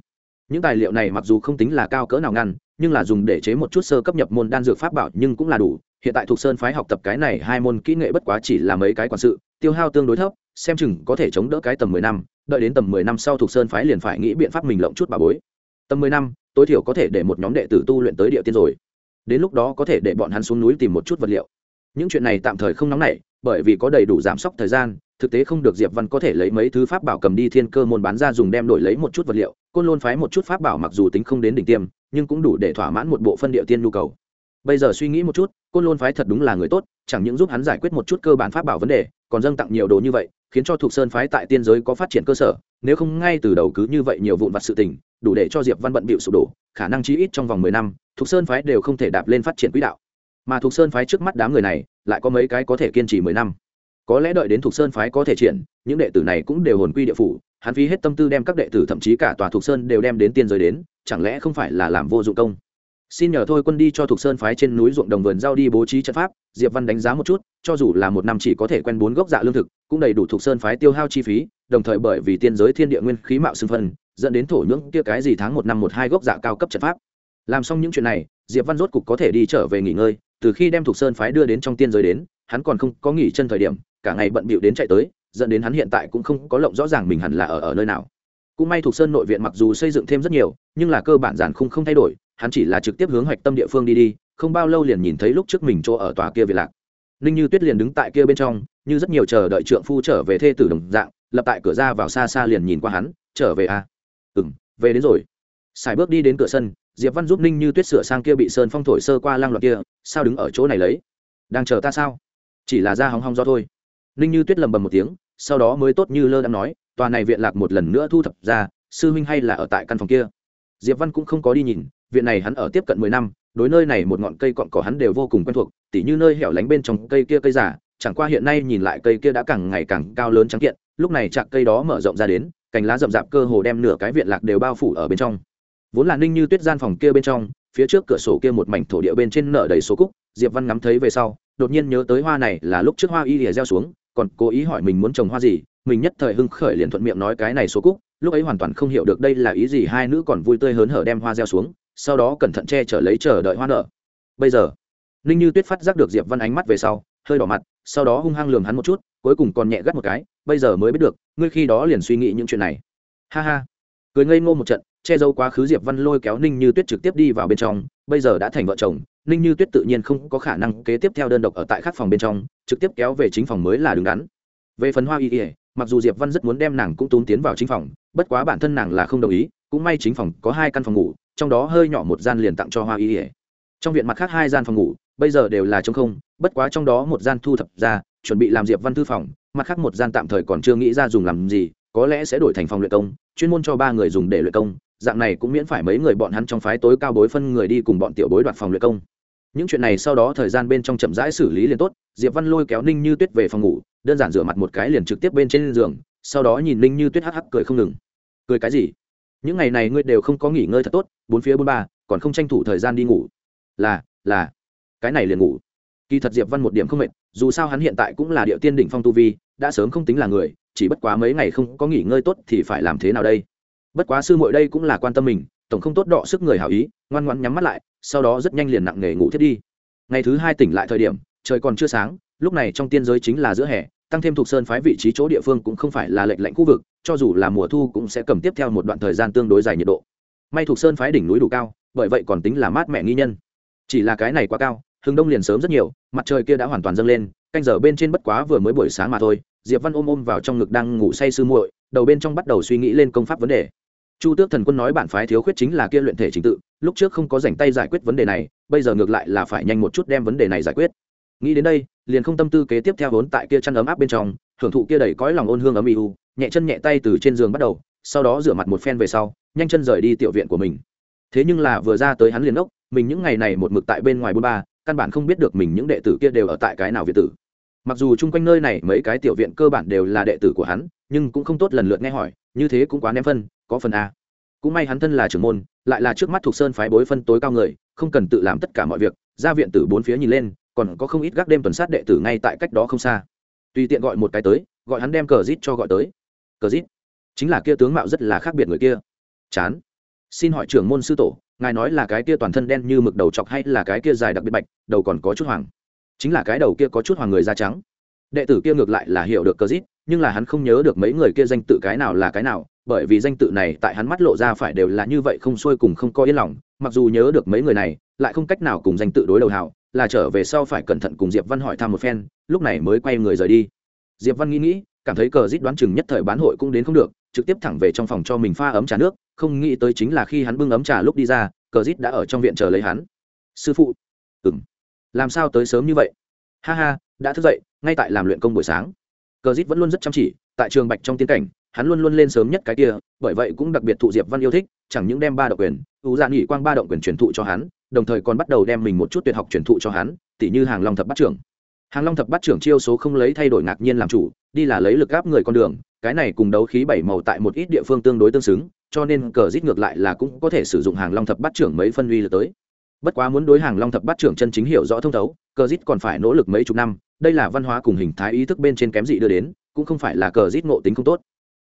Những tài liệu này mặc dù không tính là cao cỡ nào ngăn, nhưng là dùng để chế một chút sơ cấp nhập môn đan dược pháp bảo nhưng cũng là đủ. Hiện tại thuộc sơn phái học tập cái này hai môn kỹ nghệ bất quá chỉ là mấy cái quản sự, tiêu hao tương đối thấp, xem chừng có thể chống đỡ cái tầm mười năm, đợi đến tầm mười năm sau thuộc sơn phái liền phải nghĩ biện pháp mình lộng chút bà bối. Tầm mười năm, tối thiểu có thể để một nhóm đệ tử tu luyện tới địa tiên rồi. Đến lúc đó có thể để bọn hắn xuống núi tìm một chút vật liệu. Những chuyện này tạm thời không nóng nảy, bởi vì có đầy đủ giảm sốc thời gian thực tế không được diệp văn có thể lấy mấy thứ pháp bảo cầm đi thiên cơ môn bán ra dùng đem đổi lấy một chút vật liệu, côn lôn phái một chút pháp bảo mặc dù tính không đến đỉnh tiêm, nhưng cũng đủ để thỏa mãn một bộ phân địa tiên nhu cầu. Bây giờ suy nghĩ một chút, côn lôn phái thật đúng là người tốt, chẳng những giúp hắn giải quyết một chút cơ bản pháp bảo vấn đề, còn dâng tặng nhiều đồ như vậy, khiến cho thuộc sơn phái tại tiên giới có phát triển cơ sở, nếu không ngay từ đầu cứ như vậy nhiều vụn vặt sự tình, đủ để cho diệp văn bận bịu sụp đổ, khả năng chí ít trong vòng mười năm, thuộc sơn phái đều không thể đạp lên phát triển quỹ đạo. Mà thuộc sơn phái trước mắt đám người này, lại có mấy cái có thể kiên trì mười năm có lẽ đợi đến thuộc sơn phái có thể triển, những đệ tử này cũng đều hồn quy địa phủ, hắn phí hết tâm tư đem các đệ tử, thậm chí cả tòa thuộc sơn đều đem đến tiên giới đến, chẳng lẽ không phải là làm vô dụng công? Xin nhờ thôi quân đi cho thuộc sơn phái trên núi ruộng đồng vườn giao đi bố trí trận pháp, diệp văn đánh giá một chút, cho dù là một năm chỉ có thể quen bốn gốc dạ lương thực, cũng đầy đủ thuộc sơn phái tiêu hao chi phí, đồng thời bởi vì tiên giới thiên địa nguyên khí mạo xưng phân, dẫn đến thổ nhưỡng kia cái gì tháng một năm một hai gốc dạ cao cấp trận pháp. Làm xong những chuyện này, diệp văn rốt cục có thể đi trở về nghỉ ngơi, từ khi đem thuộc sơn phái đưa đến trong tiên giới đến, hắn còn không có nghỉ chân thời điểm cả ngày bận bịu đến chạy tới, dẫn đến hắn hiện tại cũng không có lộng rõ ràng mình hẳn là ở ở nơi nào. Cũng may thuộc sơn nội viện mặc dù xây dựng thêm rất nhiều, nhưng là cơ bản giản khung không thay đổi, hắn chỉ là trực tiếp hướng hoạch tâm địa phương đi đi, không bao lâu liền nhìn thấy lúc trước mình chỗ ở tòa kia về lạc. Ninh như tuyết liền đứng tại kia bên trong, như rất nhiều chờ đợi trượng phu trở về thê tử đồng dạng, lập tại cửa ra vào xa xa liền nhìn qua hắn, trở về à? Ừ m về đến rồi. Sài bước đi đến cửa sân, diệp văn giúp ninh như tuyết sửa sang kia bị sơn phong thổi sơ qua lang loạt kia, sao đứng ở chỗ này lấy? Đang chờ ta sao? Chỉ là ra hóng hóng do thôi ninh như tuyết lầm bầm một tiếng, sau đó mới tốt như lơ đang nói, tòa này viện lạc một lần nữa thu thập ra, sư huynh hay là ở tại căn phòng kia. Diệp văn cũng không có đi nhìn, viện này hắn ở tiếp cận mười năm, đối nơi này một ngọn cây cọn cỏ hắn đều vô cùng quen thuộc, tỉ như nơi hẻo lánh bên trong cây kia cây giả chẳng qua hiện nay nhìn lại cây kia đã càng ngày càng cao lớn trắng kiện, lúc này chạc cây đó mở rộng ra đến, cành lá rậm rạp cơ hồ đem nửa cái viện lạc đều bao phủ ở bên trong. Vốn là ninh như tuyết gian phòng kia bên trong, phía trước cửa sổ kia một mảnh thổ địa bên trên nở đầy số cúc, diệp văn ngắm thấy về sau, đột nhiên nhớ tới hoa này là lúc trước hoa y lìa gieo xuống còn cố ý hỏi mình muốn trồng hoa gì, mình nhất thời hưng khởi liền thuận miệng nói cái này số cúc, lúc ấy hoàn toàn không hiểu được đây là ý gì, hai nữ còn vui tươi hớn hở đem hoa gieo xuống, sau đó cẩn thận che chở lấy chờ đợi hoa nở. Bây giờ, ninh như tuyết phát giác được diệp văn ánh mắt về sau, hơi đỏ mặt, sau đó hung hăng lường hắn một chút, cuối cùng còn nhẹ gắt một cái, bây giờ mới biết được, ngươi khi đó liền suy nghĩ những chuyện này. Ha ha. Cười ngây ngô một trận, che giấu quá khứ diệp văn lôi kéo ninh như tuyết trực tiếp đi vào bên trong, bây giờ đã thành vợ chồng ninh như tuyết tự nhiên không có khả năng kế tiếp theo đơn độc ở tại các phòng bên trong, trực tiếp kéo về chính phòng mới là đứng đắn. Về phần hoa y ỉa mặc dù diệp văn rất muốn đem nàng cũng tốn tiến vào chính phòng, bất quá bản thân nàng là không đồng ý, cũng may chính phòng có hai căn phòng ngủ, trong đó hơi nhỏ một gian liền tặng cho hoa y ỉa trong viện mặt khác hai gian phòng ngủ, bây giờ đều là t không, bất quá trong đó một gian thu thập ra, chuẩn bị làm diệp văn thư phòng, mặt khác một gian tạm thời còn chưa nghĩ ra dùng làm gì, có lẽ sẽ đổi thành phòng luyện công, chuyên môn cho ba người dùng để luyện công, dạng này cũng miễn phải mấy người bọn hắn trong phái tối cao bối phân người đi cùng bọn tiểu bối đoạt phòng luyện công những chuyện này sau đó thời gian bên trong chậm rãi xử lý liền tốt, diệp văn lôi kéo ninh như tuyết về phòng ngủ, đơn giản rửa mặt một cái liền trực tiếp bên trên giường, sau đó nhìn ninh như tuyết hắc hắc cười không ngừng. Cười cái gì? Những ngày này ngươi đều không có nghỉ ngơi thật tốt, bốn phía bốn ba, còn không tranh thủ thời gian đi ngủ. Là là, cái này liền ngủ. Kỳ thật diệp văn một điểm không mệt, dù sao hắn hiện tại cũng là địa tiên đỉnh phong tu vi, đã sớm không tính là người, chỉ bất quá mấy ngày không có nghỉ ngơi tốt thì phải làm thế nào đây? Bất quá sư muội đây cũng là quan tâm mình, tổng không tốt đọ sức người hảo ý, ngoan ngoãn nhắm mắt lại sau đó rất nhanh liền nặng nghề ngủ thiết đi. Ngày thứ hai tỉnh lại thời điểm, trời còn chưa sáng, lúc này trong tiên giới chính là giữa hè, tăng thêm thuộc sơn phái vị trí chỗ địa phương cũng không phải là lệnh lệnh khu vực, cho dù là mùa thu cũng sẽ cầm tiếp theo một đoạn thời gian tương đối dài nhiệt độ. May thuộc sơn phái đỉnh núi đủ cao, bởi vậy còn tính là mát mẻ nghi nhân. Chỉ là cái này quá cao, hừng đông liền sớm rất nhiều, mặt trời kia đã hoàn toàn dâng lên, canh giờ bên trên bất quá vừa mới buổi sáng mà thôi, diệp văn ôm ôm vào trong ngực đang ngủ say sư muội, đầu bên trong bắt đầu suy nghĩ lên công pháp vấn đề. Chu tước thần quân nói bản phái thiếu khuyết chính là kia luyện thể chính tự lúc trước không có dành tay giải quyết vấn đề này, bây giờ ngược lại là phải nhanh một chút đem vấn đề này giải quyết. Nghĩ đến đây, liền không tâm tư kế tiếp theo vốn tại kia chăn ấm áp bên trong thưởng thụ kia đầy cõi lòng ôn hương ấm ưu, nhẹ chân nhẹ tay từ trên giường bắt đầu, sau đó rửa mặt một phen về sau, nhanh chân rời đi tiểu viện của mình. Thế nhưng là vừa ra tới hắn liền ốc, mình những ngày này một mực tại bên ngoài bôn ba, căn bản không biết được mình những đệ tử kia đều ở tại cái nào việt tử. Mặc dù chung quanh nơi này mấy cái tiểu viện cơ bản đều là đệ tử của hắn, nhưng cũng không tốt lần lượt nghe hỏi, như thế cũng quá ném phân, có phần a. Cũng may hắn thân là trưởng môn lại là trước mắt thuộc sơn phái bối phân tối cao người, không cần tự làm tất cả mọi việc, ra viện từ bốn phía nhìn lên, còn có không ít gác đêm tuần sát đệ tử ngay tại cách đó không xa. Tùy tiện gọi một cái tới, gọi hắn đem cờ rít cho gọi tới. Cờ rít? Chính là kia tướng mạo rất là khác biệt người kia. Chán. Xin hỏi trưởng môn sư tổ, ngài nói là cái kia toàn thân đen như mực đầu chọc hay là cái kia dài đặc biệt bạch, đầu còn có chút hoàng? Chính là cái đầu kia có chút hoàng người da trắng. Đệ tử kia ngược lại là hiểu được cờ rít, nhưng là hắn không nhớ được mấy người kia danh tự cái nào là cái nào bởi vì danh tự này tại hắn mắt lộ ra phải đều là như vậy không xuôi cùng không có yên lòng, mặc dù nhớ được mấy người này, lại không cách nào cùng danh tự đối đầu hảo, là trở về sau phải cẩn thận cùng diệp văn hỏi thăm một phen, lúc này mới quay người rời đi. Diệp văn nghĩ nghĩ, cảm thấy cờ rít đoán chừng nhất thời bán hội cũng đến không được, trực tiếp thẳng về trong phòng cho mình pha ấm trà nước, không nghĩ tới chính là khi hắn bưng ấm trà lúc đi ra, cờ rít đã ở trong viện chờ lấy hắn. Sư phụ. Ừng làm sao tới sớm như vậy? Ha ha, đã thức dậy, ngay tại làm luyện công buổi sáng. Cờ rít vẫn luôn rất chăm chỉ, tại trường bạch trong tiến cảnh hắn luôn luôn lên sớm nhất cái kia, bởi vậy cũng đặc biệt thụ diệp văn yêu thích, chẳng những đem ba động quyền ưu dạ nghỉ quang ba động quyền truyền thụ cho hắn, đồng thời còn bắt đầu đem mình một chút tuyệt học truyền thụ cho hắn, tỉ như hàng long thập bắt trưởng. Hàng long thập bắt trưởng chiêu số không lấy thay đổi ngạc nhiên làm chủ, đi là lấy lực áp người con đường, cái này cùng đấu khí bảy màu tại một ít địa phương tương đối tương xứng, cho nên cờ rít ngược lại là cũng có thể sử dụng hàng long thập bắt trưởng mấy phân uy lực tới. Bất quá muốn đối hàng long thập bắt trưởng chân chính hiểu rõ thông thấu, cờ rít còn phải nỗ lực mấy chục năm, đây là văn hóa cùng hình thái ý thức bên trên kém dị đưa đến, cũng không phải là cờ rít ngộ tính không tốt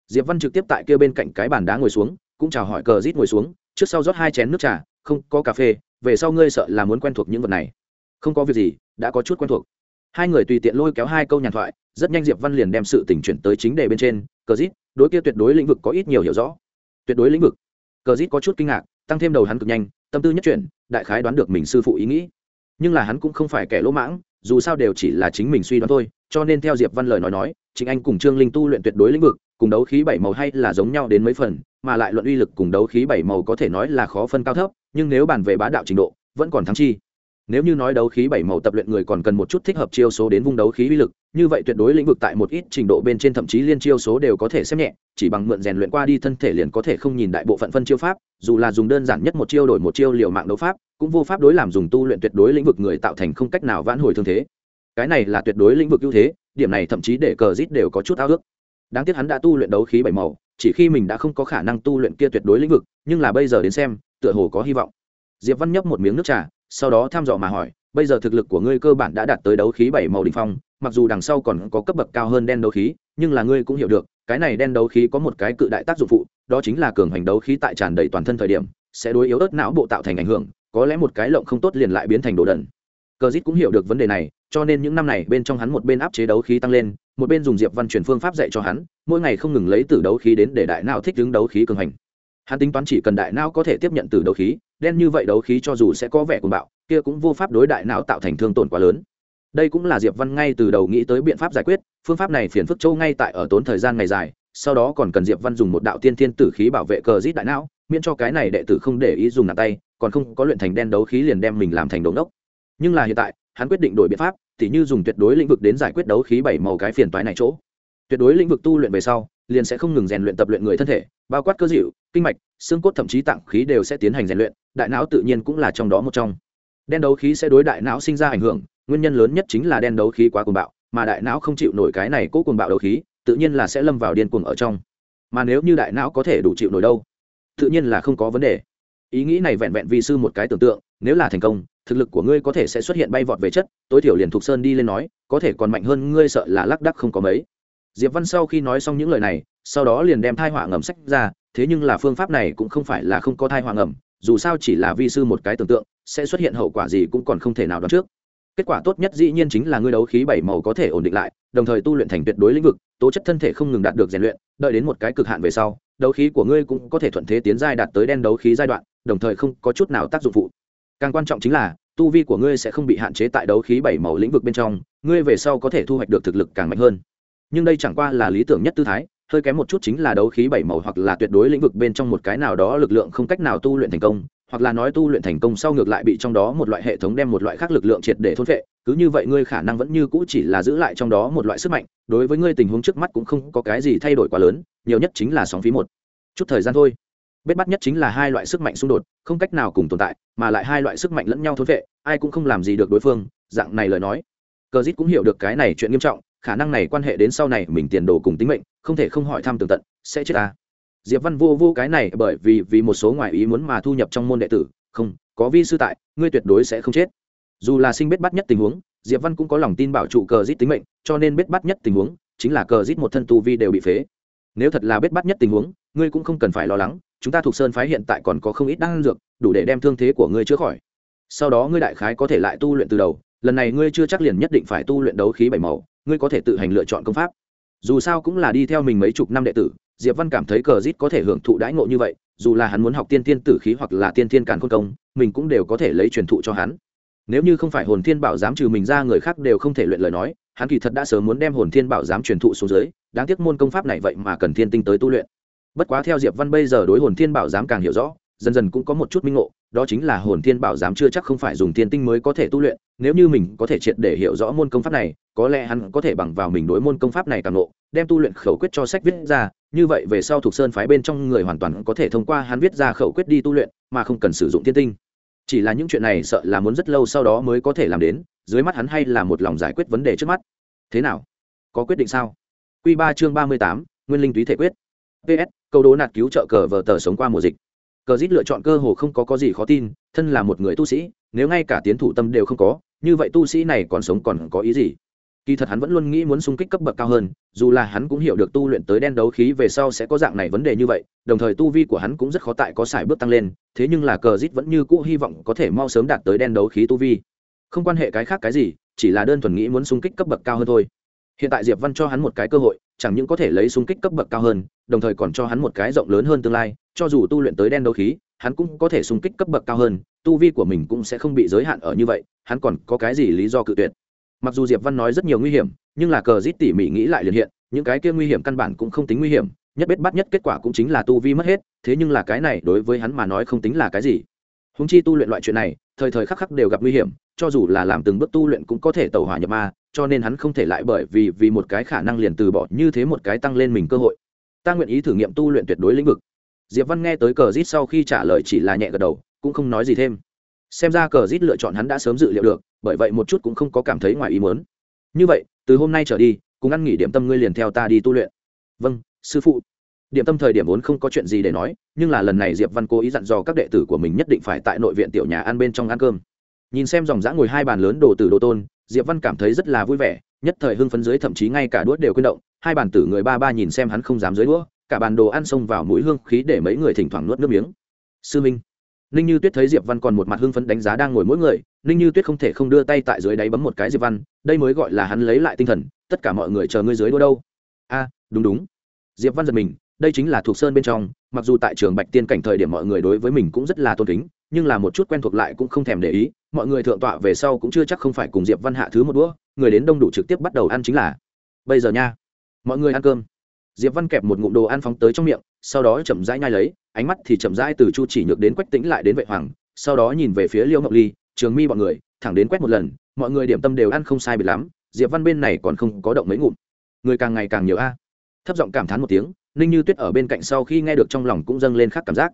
diệp văn trực tiếp tại kia bên cạnh cái bàn đá ngồi xuống, cũng chào hỏi cờ rít ngồi xuống, trước sau rót hai chén nước trà, không có cà phê, về sau ngươi sợ là muốn quen thuộc những vật này. Không có việc gì, đã có chút quen thuộc. Hai người tùy tiện lôi kéo hai câu nhàn thoại, rất nhanh diệp văn liền đem sự tình chuyển tới chính đề bên trên, cờ rít, đối kia tuyệt đối lĩnh vực có ít nhiều hiểu rõ. Tuyệt đối lĩnh vực. Cờ rít có chút kinh ngạc, tăng thêm đầu hắn cực nhanh, tâm tư nhất chuyển, đại khái đoán được mình sư phụ ý nghĩ. Nhưng là hắn cũng không phải kẻ lỗ mãng, dù sao đều chỉ là chính mình suy đoán thôi cho nên theo diệp văn lời nói nói chính anh cùng trương linh tu luyện tuyệt đối lĩnh vực, cùng đấu khí bảy màu hay là giống nhau đến mấy phần, mà lại luận uy lực cùng đấu khí bảy màu có thể nói là khó phân cao thấp, nhưng nếu bàn về bá đạo trình độ, vẫn còn thắng chi. Nếu như nói đấu khí bảy màu tập luyện người còn cần một chút thích hợp chiêu số đến vung đấu khí uy lực, như vậy tuyệt đối lĩnh vực tại một ít trình độ bên trên thậm chí liên chiêu số đều có thể xem nhẹ, chỉ bằng mượn rèn luyện qua đi thân thể liền có thể không nhìn đại bộ phận phân chiêu pháp, dù là dùng đơn giản nhất một chiêu đổi một chiêu liều mạng đấu pháp, cũng vô pháp đối làm dùng tu luyện tuyệt đối lĩnh vực người tạo thành không cách nào vãn hồi thương thế cái này là tuyệt đối lĩnh vực ưu thế, điểm này thậm chí để cờ rít đều có chút ao ước. Đáng tiếc hắn đã tu luyện đấu khí bảy màu, chỉ khi mình đã không có khả năng tu luyện kia tuyệt đối lĩnh vực, nhưng là bây giờ đến xem, tựa hồ có hy vọng. Diệp văn nhấp một miếng nước trà, sau đó thăm dò mà hỏi, bây giờ thực lực của ngươi cơ bản đã đạt tới đấu khí bảy màu đỉnh phong, mặc dù đằng sau còn có cấp bậc cao hơn đen đấu khí, nhưng là ngươi cũng hiểu được, cái này đen đấu khí có một cái cự đại tác dụng phụ, đó chính là cường hành đấu khí tại tràn đầy toàn thân thời điểm, sẽ đối yếu ớt não bộ tạo thành ảnh hưởng, có lẽ một cái lộng không tốt liền lại biến thành đồ đần cờ dít cũng hiểu được vấn đề này, cho nên những năm này bên trong hắn một bên áp chế đấu khí tăng lên, một bên dùng diệp văn truyền phương pháp dạy cho hắn, mỗi ngày không ngừng lấy từ đấu khí đến để đại não thích ứng đấu khí cường hành. Hắn tính toán chỉ cần đại não có thể tiếp nhận từ đấu khí, đen như vậy đấu khí cho dù sẽ có vẻ cuồng bạo, kia cũng vô pháp đối đại não tạo thành thương tổn quá lớn. Đây cũng là diệp văn ngay từ đầu nghĩ tới biện pháp giải quyết, phương pháp này phiền phức châu ngay tại ở tốn thời gian ngày dài, sau đó còn cần diệp văn dùng một đạo tiên thiên tử khí bảo vệ cờ rít đại não miễn cho cái này đệ tử không để ý dùng nạt tay, còn không có luyện thành đen đấu khí liền đem mình làm thành đống đốc nhưng là hiện tại, hắn quyết định đổi biện pháp, tỉ như dùng tuyệt đối lĩnh vực đến giải quyết đấu khí bảy màu cái phiền toái này chỗ. Tuyệt đối lĩnh vực tu luyện về sau, liền sẽ không ngừng rèn luyện tập luyện người thân thể, bao quát cơ dịu, kinh mạch, xương cốt thậm chí tạng khí đều sẽ tiến hành rèn luyện, đại não tự nhiên cũng là trong đó một trong. Đen đấu khí sẽ đối đại não sinh ra ảnh hưởng, nguyên nhân lớn nhất chính là đen đấu khí quá cuồng bạo, mà đại não không chịu nổi cái này cố cuồng bạo đấu khí, tự nhiên là sẽ lâm vào điên cuồng ở trong. Mà nếu như đại não có thể đủ chịu nổi đâu, tự nhiên là không có vấn đề. Ý nghĩ này vẹn vẹn vì sư một cái tưởng tượng nếu là thành công, thực lực của ngươi có thể sẽ xuất hiện bay vọt về chất. Tối thiểu liền thục sơn đi lên nói, có thể còn mạnh hơn ngươi sợ là lắc đắc không có mấy. Diệp văn sau khi nói xong những lời này, sau đó liền đem thai họa ngầm sách ra, thế nhưng là phương pháp này cũng không phải là không có thai họa ngầm, dù sao chỉ là vi sư một cái tưởng tượng, sẽ xuất hiện hậu quả gì cũng còn không thể nào đoán trước. Kết quả tốt nhất dĩ nhiên chính là ngươi đấu khí bảy màu có thể ổn định lại, đồng thời tu luyện thành tuyệt đối lĩnh vực, tố chất thân thể không ngừng đạt được rèn luyện, đợi đến một cái cực hạn về sau, đấu khí của ngươi cũng có thể thuận thế tiến giai đạt tới đen đấu khí giai đoạn, đồng thời không có chút nào tác dụng phụ càng quan trọng chính là, tu vi của ngươi sẽ không bị hạn chế tại đấu khí bảy màu lĩnh vực bên trong, ngươi về sau có thể thu hoạch được thực lực càng mạnh hơn. Nhưng đây chẳng qua là lý tưởng nhất tư thái, hơi kém một chút chính là đấu khí bảy màu hoặc là tuyệt đối lĩnh vực bên trong một cái nào đó lực lượng không cách nào tu luyện thành công, hoặc là nói tu luyện thành công sau ngược lại bị trong đó một loại hệ thống đem một loại khác lực lượng triệt để thôn vệ cứ như vậy ngươi khả năng vẫn như cũ chỉ là giữ lại trong đó một loại sức mạnh, đối với ngươi tình huống trước mắt cũng không có cái gì thay đổi quá lớn, nhiều nhất chính là sóng phí một chút thời gian thôi bết bắt nhất chính là hai loại sức mạnh xung đột, không cách nào cùng tồn tại, mà lại hai loại sức mạnh lẫn nhau thôn vệ, ai cũng không làm gì được đối phương, dạng này lời nói. Cờ dít cũng hiểu được cái này chuyện nghiêm trọng, khả năng này quan hệ đến sau này mình tiền đồ cùng tính mệnh, không thể không hỏi thăm tường tận, sẽ chết ta. Diệp văn vô vô cái này bởi vì vì một số ngoại ý muốn mà thu nhập trong môn đệ tử, không, có vi sư tại, ngươi tuyệt đối sẽ không chết. Dù là sinh biết bắt nhất tình huống, diệp văn cũng có lòng tin bảo trụ cờ Dít tính mệnh, cho nên biết bắt nhất tình huống, chính là cờ Dít một thân tu vi đều bị phế. Nếu thật là biết bắt nhất tình huống ngươi cũng không cần phải lo lắng, chúng ta thuộc sơn phái hiện tại còn có không ít đan dược, đủ để đem thương thế của ngươi chữa khỏi. Sau đó ngươi đại khái có thể lại tu luyện từ đầu, lần này ngươi chưa chắc liền nhất định phải tu luyện đấu khí bảy màu, ngươi có thể tự hành lựa chọn công pháp. Dù sao cũng là đi theo mình mấy chục năm đệ tử, diệp văn cảm thấy cờ rít có thể hưởng thụ đãi ngộ như vậy, dù là hắn muốn học tiên tiên tử khí hoặc là tiên tiên càn khôn công, mình cũng đều có thể lấy truyền thụ cho hắn. Nếu như không phải hồn thiên bảo dám trừ mình ra người khác đều không thể luyện lời nói, hắn kỳ thật đã sớm muốn đem hồn thiên bảo dám truyền thụ xuống dưới, đáng tiếc môn công pháp này vậy mà cần thiên tinh tới tu luyện bất quá theo diệp văn bây giờ đối hồn thiên bảo giám càng hiểu rõ, dần dần cũng có một chút minh ngộ, đó chính là hồn thiên bảo giám chưa chắc không phải dùng thiên tinh mới có thể tu luyện, nếu như mình có thể triệt để hiểu rõ môn công pháp này, có lẽ hắn có thể bằng vào mình đối môn công pháp này càng ngộ, đem tu luyện khẩu quyết cho sách viết ra, như vậy về sau thuộc sơn phái bên trong người hoàn toàn có thể thông qua hắn viết ra khẩu quyết đi tu luyện, mà không cần sử dụng thiên tinh. Chỉ là những chuyện này sợ là muốn rất lâu sau đó mới có thể làm đến, dưới mắt hắn hay là một lòng giải quyết vấn đề trước mắt. Thế nào? Có quyết định sao? Q ba chương ba mươi tám, nguyên linh túy thể quyết ps câu đố nạt cứu trợ cờ vờ tờ sống qua mùa dịch. Cờ dít lựa chọn cơ hồ không có có gì khó tin, thân là một người tu sĩ, nếu ngay cả tiến thủ tâm đều không có, như vậy tu sĩ này còn sống còn có ý gì? Kỳ thật hắn vẫn luôn nghĩ muốn xung kích cấp bậc cao hơn, dù là hắn cũng hiểu được tu luyện tới đen đấu khí về sau sẽ có dạng này vấn đề như vậy, đồng thời tu vi của hắn cũng rất khó tại có sải bước tăng lên, thế nhưng là cờ dít vẫn như cũ hy vọng có thể mau sớm đạt tới đen đấu khí tu vi. Không quan hệ cái khác cái gì, chỉ là đơn thuần nghĩ muốn xung kích cấp bậc cao hơn thôi hiện tại diệp văn cho hắn một cái cơ hội, chẳng những có thể lấy xung kích cấp bậc cao hơn, đồng thời còn cho hắn một cái rộng lớn hơn tương lai, cho dù tu luyện tới đen đấu khí, hắn cũng có thể xung kích cấp bậc cao hơn, tu vi của mình cũng sẽ không bị giới hạn ở như vậy, hắn còn có cái gì lý do cự tuyệt? Mặc dù diệp văn nói rất nhiều nguy hiểm, nhưng là cờ rít tỉ mỉ nghĩ lại liền hiện, những cái kia nguy hiểm căn bản cũng không tính nguy hiểm, nhất biết bắt nhất kết quả cũng chính là tu vi mất hết, thế nhưng là cái này đối với hắn mà nói không tính là cái gì. Húng chi tu luyện loại chuyện này, thời thời khắc khắc đều gặp nguy hiểm cho dù là làm từng bước tu luyện cũng có thể tẩu hỏa nhập ma, cho nên hắn không thể lại bởi vì vì một cái khả năng liền từ bỏ như thế một cái tăng lên mình cơ hội. Ta nguyện ý thử nghiệm tu luyện tuyệt đối lĩnh vực. Diệp văn nghe tới cờ rít sau khi trả lời chỉ là nhẹ gật đầu, cũng không nói gì thêm. Xem ra cờ rít lựa chọn hắn đã sớm dự liệu được, bởi vậy một chút cũng không có cảm thấy ngoài ý muốn. Như vậy, từ hôm nay trở đi, cùng ăn nghỉ điểm tâm ngươi liền theo ta đi tu luyện. Vâng sư phụ. Điểm tâm thời điểm vốn không có chuyện gì để nói, nhưng là lần này diệp văn cố ý dặn dò các đệ tử của mình nhất định phải tại nội viện tiểu nhà ăn bên trong ăn cơm nhìn xem dòng dã ngồi hai bàn lớn đồ tử đồ tôn, diệp văn cảm thấy rất là vui vẻ, nhất thời hưng phấn dưới thậm chí ngay cả đuốt đều quên động, hai bàn tử người ba ba nhìn xem hắn không dám dưới đũa, cả bàn đồ ăn xông vào mũi hương khí để mấy người thỉnh thoảng nuốt nước miếng. Sư minh, ninh như tuyết thấy diệp văn còn một mặt hưng phấn đánh giá đang ngồi mỗi người, ninh như tuyết không thể không đưa tay tại dưới đáy bấm một cái diệp văn, đây mới gọi là hắn lấy lại tinh thần, tất cả mọi người chờ ngươi dưới đua đâu. A, đúng đúng. Diệp văn giật mình, đây chính là thuộc sơn bên trong, mặc dù tại trường bạch tiên cảnh thời điểm mọi người đối với mình cũng rất là tôn kính nhưng là một chút quen thuộc lại cũng không thèm để ý, mọi người thượng tọa về sau cũng chưa chắc không phải cùng diệp văn hạ thứ một đũa, người đến đông đủ trực tiếp bắt đầu ăn chính là, bây giờ nha, mọi người ăn cơm. Diệp văn kẹp một ngụm đồ ăn phóng tới trong miệng, sau đó chậm rãi nhai lấy, ánh mắt thì chậm rãi từ chu chỉ nhược đến quách tĩnh lại đến vệ hoàng, sau đó nhìn về phía liêu ngọc ly, trường mi bọn người, thẳng đến quét một lần, mọi người điểm tâm đều ăn không sai biệt lắm, diệp văn bên này còn không có động mấy ngụm. Người càng ngày càng nhiều a. Thấp giọng cảm thán một tiếng, ninh như tuyết ở bên cạnh sau khi nghe được trong lòng cũng dâng lên khác cảm giác.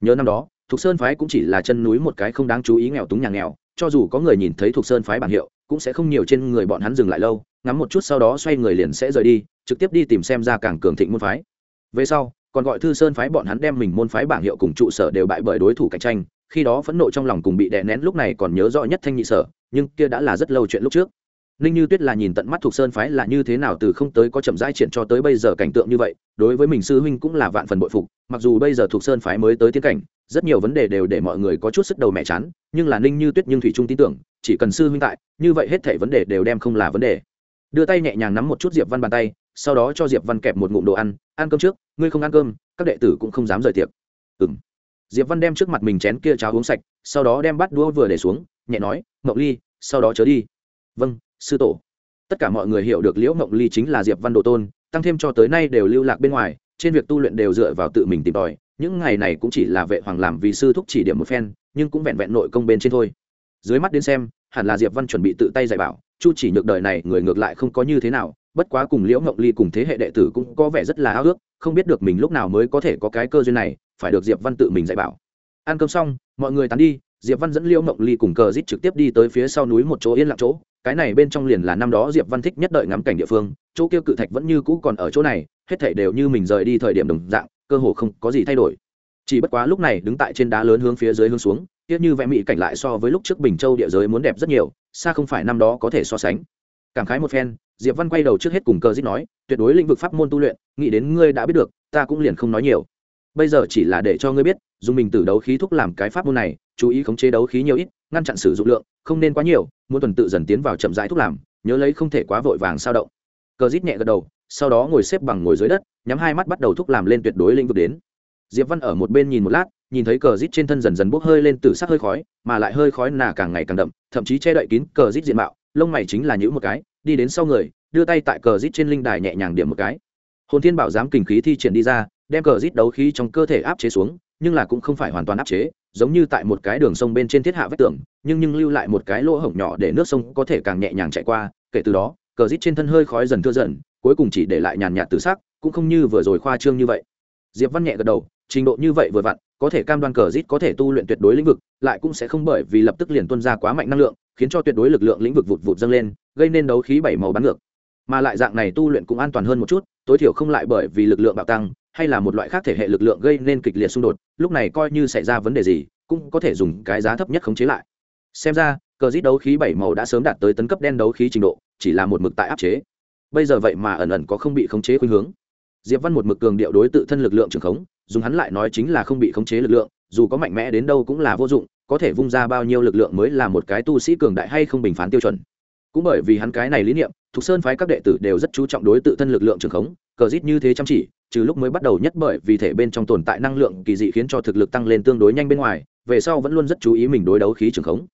Nhớ năm đó thục sơn phái cũng chỉ là chân núi một cái không đáng chú ý nghèo túng nhà nghèo, cho dù có người nhìn thấy thục sơn phái bảng hiệu, cũng sẽ không nhiều trên người bọn hắn dừng lại lâu, ngắm một chút sau đó xoay người liền sẽ rời đi, trực tiếp đi tìm xem ra càng cường thịnh môn phái. Về sau, còn gọi thư sơn phái bọn hắn đem mình môn phái bảng hiệu cùng trụ sở đều bại bởi đối thủ cạnh tranh, khi đó phẫn nộ trong lòng cùng bị đè nén lúc này còn nhớ rõ nhất thanh nhị sở, nhưng kia đã là rất lâu chuyện lúc trước. Ninh như tuyết là nhìn tận mắt thuộc sơn phái là như thế nào từ không tới có chậm rãi triển cho tới bây giờ cảnh tượng như vậy, đối với mình sư huynh cũng là vạn phần bội phục, mặc dù bây giờ thuộc sơn phái mới tới tiến cảnh rất nhiều vấn đề đều để mọi người có chút sức đầu mẹ chán, nhưng là ninh như tuyết nhưng thủy trung tin tưởng, chỉ cần sư huynh tại, như vậy hết thể vấn đề đều đem không là vấn đề. Đưa tay nhẹ nhàng nắm một chút diệp văn bàn tay, sau đó cho diệp văn kẹp một ngụm đồ ăn ăn cơm trước, ngươi không ăn cơm, các đệ tử cũng không dám rời tiệc. Ừ m diệp văn đem trước mặt mình chén kia cháo uống sạch, sau đó đem bát đũa vừa để xuống, nhẹ nói, mộng ly, sau đó chớ đi. Vâng sư tổ. Tất cả mọi người hiểu được liễu mộng ly chính là diệp văn độ tôn, tăng thêm cho tới nay đều lưu lạc bên ngoài, trên việc tu luyện đều dựa vào tự mình tìm tòi những ngày này cũng chỉ là vệ hoàng làm vì sư thúc chỉ điểm một phen, nhưng cũng vẹn vẹn nội công bên trên thôi. Dưới mắt đến xem, hẳn là diệp văn chuẩn bị tự tay dạy bảo, chu chỉ nhược đời này người ngược lại không có như thế nào, bất quá cùng liễu ngộng ly cùng thế hệ đệ tử cũng có vẻ rất là ao ước không biết được mình lúc nào mới có thể có cái cơ duyên này, phải được diệp văn tự mình dạy bảo. Ăn cơm xong, mọi người tán đi, diệp văn dẫn liễu ngộng ly cùng cờ rít trực tiếp đi tới phía sau núi một chỗ yên lặng chỗ, cái này bên trong liền là năm đó diệp văn thích nhất đợi ngắm cảnh địa phương, chỗ kia cự thạch vẫn như cũ còn ở chỗ này, hết thảy đều như mình rời đi thời điểm đồng dạng cơ hồ không có gì thay đổi. Chỉ bất quá lúc này đứng tại trên đá lớn hướng phía dưới hướng xuống, tiếc như vẽ mỹ cảnh lại so với lúc trước bình châu địa giới muốn đẹp rất nhiều, xa không phải năm đó có thể so sánh. Cảm khái một phen, diệp văn quay đầu trước hết cùng cờ dít nói, tuyệt đối lĩnh vực pháp môn tu luyện, nghĩ đến ngươi đã biết được, ta cũng liền không nói nhiều. Bây giờ chỉ là để cho ngươi biết, dùng mình từ đấu khí thúc làm cái pháp môn này, chú ý khống chế đấu khí nhiều ít, ngăn chặn sử dụng lượng, không nên quá nhiều, muốn tuần tự dần tiến vào chậm rãi thúc làm, nhớ lấy không thể quá vội vàng sao động cờ rít nhẹ gật đầu, sau đó ngồi xếp bằng ngồi dưới đất, nhắm hai mắt bắt đầu thúc làm lên tuyệt đối lĩnh vực đến. Diệp văn ở một bên nhìn một lát, nhìn thấy cờ rít trên thân dần dần bốc hơi lên từ sắc hơi khói, mà lại hơi khói nà càng ngày càng đậm, thậm chí che đậy kín cờ rít diện mạo, lông mày chính là những một cái, đi đến sau người, đưa tay tại cờ rít trên linh đài nhẹ nhàng điểm một cái. Hồn thiên bảo giám kình khí thi triển đi ra, đem cờ rít đấu khí trong cơ thể áp chế xuống, nhưng là cũng không phải hoàn toàn áp chế, giống như tại một cái đường sông bên trên thiết hạ vách tường, nhưng nhưng lưu lại một cái lỗ hổng nhỏ để nước sông có thể càng nhẹ nhàng chạy qua, kể từ đó cờ rít trên thân hơi khói dần thưa dần, cuối cùng chỉ để lại nhàn nhạt từ sắc, cũng không như vừa rồi khoa trương như vậy. Diệp văn nhẹ gật đầu, trình độ như vậy vừa vặn, có thể cam đoan cờ rít có thể tu luyện tuyệt đối lĩnh vực, lại cũng sẽ không bởi vì lập tức liền tuân ra quá mạnh năng lượng, khiến cho tuyệt đối lực lượng lĩnh vực vụt vụt dâng lên, gây nên đấu khí bảy màu bắn ngược. Mà lại dạng này tu luyện cũng an toàn hơn một chút, tối thiểu không lại bởi vì lực lượng bạo tăng, hay là một loại khác thể hệ lực lượng gây nên kịch liệt xung đột, lúc này coi như xảy ra vấn đề gì, cũng có thể dùng cái giá thấp nhất khống chế lại. Xem ra, cờ rít đấu khí bảy màu đã sớm đạt tới tấn cấp đen đấu khí trình độ chỉ là một mực tại áp chế. Bây giờ vậy mà ẩn ẩn có không bị khống chế khuynh hướng. Diệp văn một mực cường điệu đối tự thân lực lượng trường khống, dùng hắn lại nói chính là không bị khống chế lực lượng, dù có mạnh mẽ đến đâu cũng là vô dụng, có thể vung ra bao nhiêu lực lượng mới là một cái tu sĩ cường đại hay không bình phán tiêu chuẩn. Cũng bởi vì hắn cái này lý niệm, thục sơn phái các đệ tử đều rất chú trọng đối tự thân lực lượng trường khống, cờ rít như thế chăm chỉ, trừ lúc mới bắt đầu nhất bởi vì thể bên trong tồn tại năng lượng kỳ dị khiến cho thực lực tăng lên tương đối nhanh bên ngoài, về sau vẫn luôn rất chú ý mình đối đấu khí trường khống.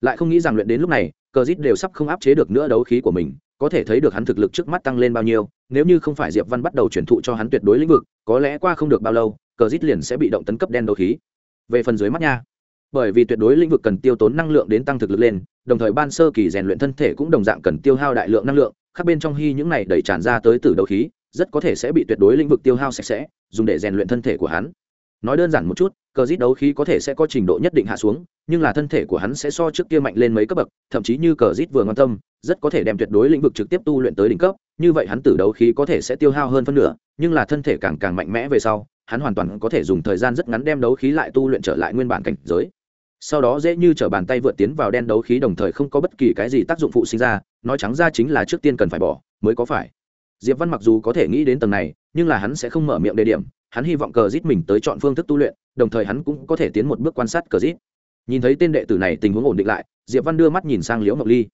Lại không nghĩ rằng luyện đến lúc này cờ rít đều sắp không áp chế được nữa đấu khí của mình, có thể thấy được hắn thực lực trước mắt tăng lên bao nhiêu, nếu như không phải diệp văn bắt đầu truyền thụ cho hắn tuyệt đối lĩnh vực, có lẽ qua không được bao lâu, cờ rít liền sẽ bị động tấn cấp đen đấu khí. Về phần dưới mắt nha, bởi vì tuyệt đối lĩnh vực cần tiêu tốn năng lượng đến tăng thực lực lên, đồng thời ban sơ kỳ rèn luyện thân thể cũng đồng dạng cần tiêu hao đại lượng năng lượng, khác bên trong hy những này đẩy tràn ra tới từ đấu khí, rất có thể sẽ bị tuyệt đối lĩnh vực tiêu hao sạch sẽ, dùng để rèn luyện thân thể của hắn nói đơn giản một chút, cờ rít đấu khí có thể sẽ có trình độ nhất định hạ xuống, nhưng là thân thể của hắn sẽ so trước kia mạnh lên mấy cấp bậc, thậm chí như cờ rít vừa ngon tâm, rất có thể đem tuyệt đối lĩnh vực trực tiếp tu luyện tới đỉnh cấp. Như vậy hắn tử đấu khí có thể sẽ tiêu hao hơn phân nửa, nhưng là thân thể càng càng mạnh mẽ về sau, hắn hoàn toàn có thể dùng thời gian rất ngắn đem đấu khí lại tu luyện trở lại nguyên bản cảnh giới. Sau đó dễ như t r ở bàn tay vượt tiến vào đen đấu khí đồng thời không có bất kỳ cái gì tác dụng phụ sinh ra, nói trắng ra chính là trước tiên cần phải bỏ, mới có phải. Diệp văn mặc dù có thể nghĩ đến tầng này, nhưng là hắn sẽ không mở miệng đề điểm hắn hy vọng cờ rít mình tới chọn phương thức tu luyện, đồng thời hắn cũng có thể tiến một bước quan sát cờ rít. Nhìn thấy tên đệ tử này tình huống ổn định lại, diệp văn đưa mắt nhìn sang liễu ngọc ly.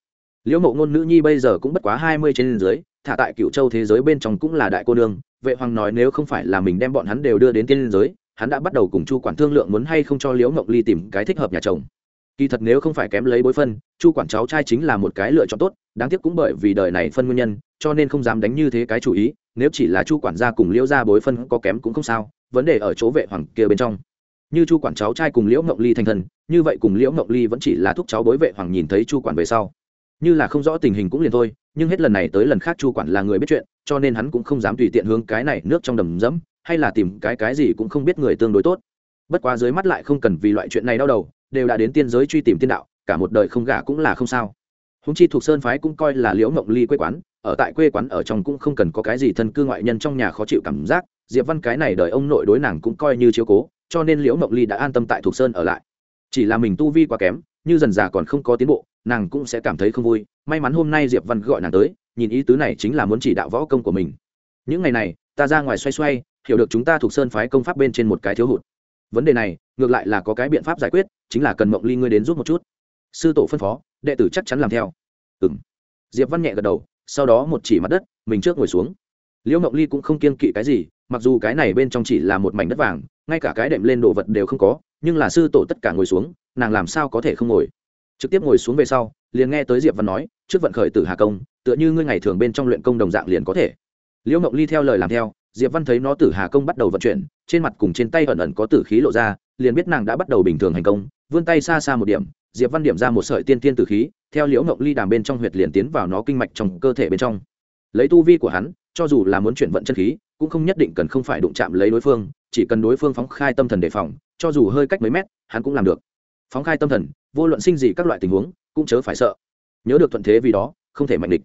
Liễu mộ ngôn nữ nhi bây giờ cũng bất quá hai mươi trên dưới, thả tại cựu châu thế giới bên trong cũng là đại cô nương, vệ hoàng nói nếu không phải là mình đem bọn hắn đều đưa đến tiên giới, hắn đã bắt đầu cùng chu quản thương lượng muốn hay không cho liễu ngọc ly tìm cái thích hợp nhà chồng kỳ thật nếu không phải kém lấy bối phân chu quản cháu trai chính là một cái lựa chọn tốt đáng tiếc cũng bởi vì đời này phân nguyên nhân cho nên không dám đánh như thế cái chủ ý nếu chỉ là chu quản gia cùng liễu gia bối phân có kém cũng không sao vấn đề ở chỗ vệ hoàng kia bên trong. Như chu quản cháu trai cùng liễu ngọc ly thành thần, như vậy cùng liễu ngọc ly vẫn chỉ là thúc cháu bối vệ hoàng nhìn thấy chu quản về sau. Như là không rõ tình hình cũng liền thôi nhưng hết lần này tới lần khác chu quản là người biết chuyện cho nên hắn cũng không dám tùy tiện hướng cái này nước trong đầm dẫm hay là tìm cái cái gì cũng không biết người tương đối tốt. Bất quá dưới mắt lại không cần vì loại chuyện này đau đầu đều đã đến tiên giới truy tìm tiên đạo, cả một đời không gả cũng là không sao. Húng chi thuộc sơn phái cũng coi là liễu mộng ly quê quán, ở tại quê quán ở trong cũng không cần có cái gì thân cư ngoại nhân trong nhà khó chịu cảm giác, diệp văn cái này đời ông nội đối nàng cũng coi như chiếu cố, cho nên liễu mộng ly đã an tâm tại thuộc sơn ở lại. Chỉ là mình tu vi quá kém, như dần già còn không có tiến bộ, nàng cũng sẽ cảm thấy không vui. May mắn hôm nay diệp văn gọi nàng tới, nhìn ý tứ này chính là muốn chỉ đạo võ công của mình. Những ngày này, ta ra ngoài xoay xoay, hiểu được chúng ta thuộc sơn phái công pháp bên trên một cái thiếu hụt vấn đề này, ngược lại là có cái biện pháp giải quyết, chính là cần mộng ly ngươi đến giúp một chút. Sư tổ phân phó, đệ tử chắc chắn làm theo. Ừ m diệp văn nhẹ gật đầu, sau đó một chỉ mặt đất, mình trước ngồi xuống. Liễu mộng ly cũng không kiên kỵ cái gì, mặc dù cái này bên trong chỉ là một mảnh đất vàng, ngay cả cái đệm lên đồ vật đều không có, nhưng là sư tổ tất cả ngồi xuống, nàng làm sao có thể không ngồi? Trực tiếp ngồi xuống về sau, liền nghe tới diệp văn nói, trước vận khởi tử hà công, tựa như ngươi ngày thường bên trong luyện công đồng dạng liền có thể. Liễu mộng ly theo lời làm theo diệp văn thấy nó tử hà công bắt đầu vận chuyển, trên mặt cùng trên tay ẩn ẩn có tử khí lộ ra, liền biết nàng đã bắt đầu bình thường hành công, vươn tay xa xa một điểm, diệp văn điểm ra một sợi tiên tiên tử khí, theo liễu ngộng ly đàm bên trong huyệt liền tiến vào nó kinh mạch trong cơ thể bên trong. Lấy tu vi của hắn, cho dù là muốn chuyển vận chân khí, cũng không nhất định cần không phải đụng chạm lấy đối phương, chỉ cần đối phương phóng khai tâm thần đề phòng, cho dù hơi cách mấy mét, hắn cũng làm được. Phóng khai tâm thần, vô luận sinh gì các loại tình huống, cũng chớ phải sợ. Nhớ được thuận thế vì đó, không thể mạnh địch.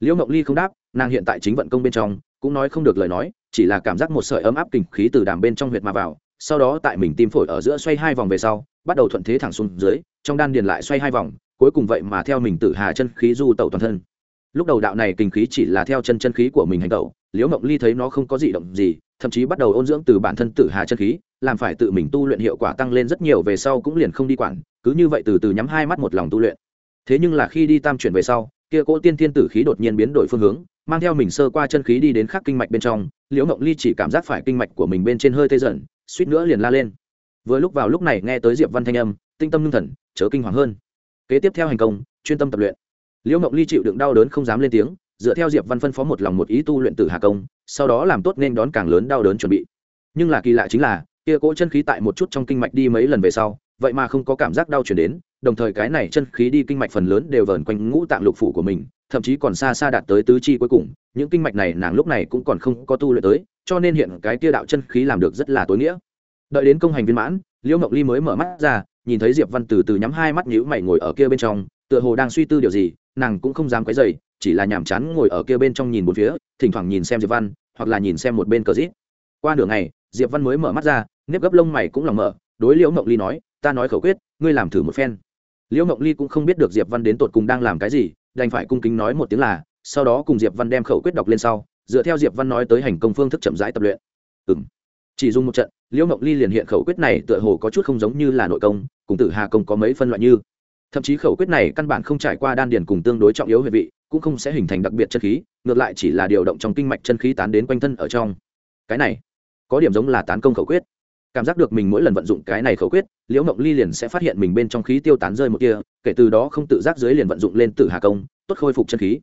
Liễu ngộng ly không đáp, nàng hiện tại chính vận công bên trong, cũng nói không được lời nói chỉ là cảm giác một sợi ấm áp kinh khí từ đàm bên trong huyệt mà vào, sau đó tại mình tim phổi ở giữa xoay hai vòng về sau, bắt đầu thuận thế thẳng xuống dưới, trong đan điền lại xoay hai vòng, cuối cùng vậy mà theo mình tử hà chân khí du tẩu toàn thân. Lúc đầu đạo này kinh khí chỉ là theo chân chân khí của mình hành tẩu, liễu mộng ly thấy nó không có gì động gì, thậm chí bắt đầu ôn dưỡng từ bản thân tử hà chân khí, làm phải tự mình tu luyện hiệu quả tăng lên rất nhiều về sau cũng liền không đi quản, cứ như vậy từ từ nhắm hai mắt một lòng tu luyện. Thế nhưng là khi đi tam chuyển về sau, kia cỗ tiên thiên tử khí đột nhiên biến đổi phương hướng mang theo mình sơ qua chân khí đi đến khắc kinh mạch bên trong, liễu mộng ly chỉ cảm giác phải kinh mạch của mình bên trên hơi tê dần, suýt nữa liền la lên. Vừa lúc vào lúc này nghe tới diệp văn thanh âm, tinh tâm ngưng thần, chớ kinh hoàng hơn. Kế tiếp theo hành công, chuyên tâm tập luyện. Liễu mộng ly chịu đựng đau đớn không dám lên tiếng, dựa theo diệp văn phân phó một lòng một ý tu luyện tử hà công, sau đó làm tốt nên đón càng lớn đau đớn chuẩn bị. Nhưng là kỳ lạ chính là, kia cỗ chân khí tại một chút trong kinh mạch đi mấy lần về sau, vậy mà không có cảm giác đau chuyển đến, đồng thời cái này chân khí đi kinh mạch phần lớn đều vờn quanh ngũ tạng lục phủ của mình thậm chí còn xa xa đạt tới tứ chi cuối cùng, những kinh mạch này nàng lúc này cũng còn không có tu luyện tới, cho nên hiện cái tia đạo chân khí làm được rất là tối nghĩa. Đợi đến công hành viên mãn, liễu ngọc ly mới mở mắt ra, nhìn thấy diệp văn từ từ nhắm hai mắt nhữ mày ngồi ở kia bên trong, tựa hồ đang suy tư điều gì, nàng cũng không dám quấy dày chỉ là nhàm chán ngồi ở kia bên trong nhìn một phía, thỉnh thoảng nhìn xem diệp văn, hoặc là nhìn xem một bên cờ dít qua nửa ngày, diệp văn mới mở mắt ra, nếp gấp lông mày cũng lòng mở, đối liễu ngọc ly nói, ta nói khẩu quyết, ngươi làm thử một phen. Liễu ngọc ly cũng không biết được diệp văn đến tột cùng đang làm cái gì đành phải cung kính nói một tiếng là, sau đó cùng diệp văn đem khẩu quyết đọc lên sau, dựa theo diệp văn nói tới hành công phương thức chậm rãi tập luyện. Ừ m chỉ dùng một trận, liễu Mộng ly liền hiện khẩu quyết này tựa hồ có chút không giống như là nội công, cùng tử hà công có mấy phân loại như. Thậm chí khẩu quyết này căn bản không trải qua đan điền cùng tương đối trọng yếu hệ vị, cũng không sẽ hình thành đặc biệt chân khí, ngược lại chỉ là điều động trong kinh mạch chân khí tán đến quanh thân ở trong. Cái này, có điểm giống là tán công khẩu quyết cảm giác được mình mỗi lần vận dụng cái này khẩu quyết, liễu mộng ly liền sẽ phát hiện mình bên trong khí tiêu tán rơi một kia kể từ đó không tự giác dưới liền vận dụng lên tử hà công, tốt khôi phục chân khí.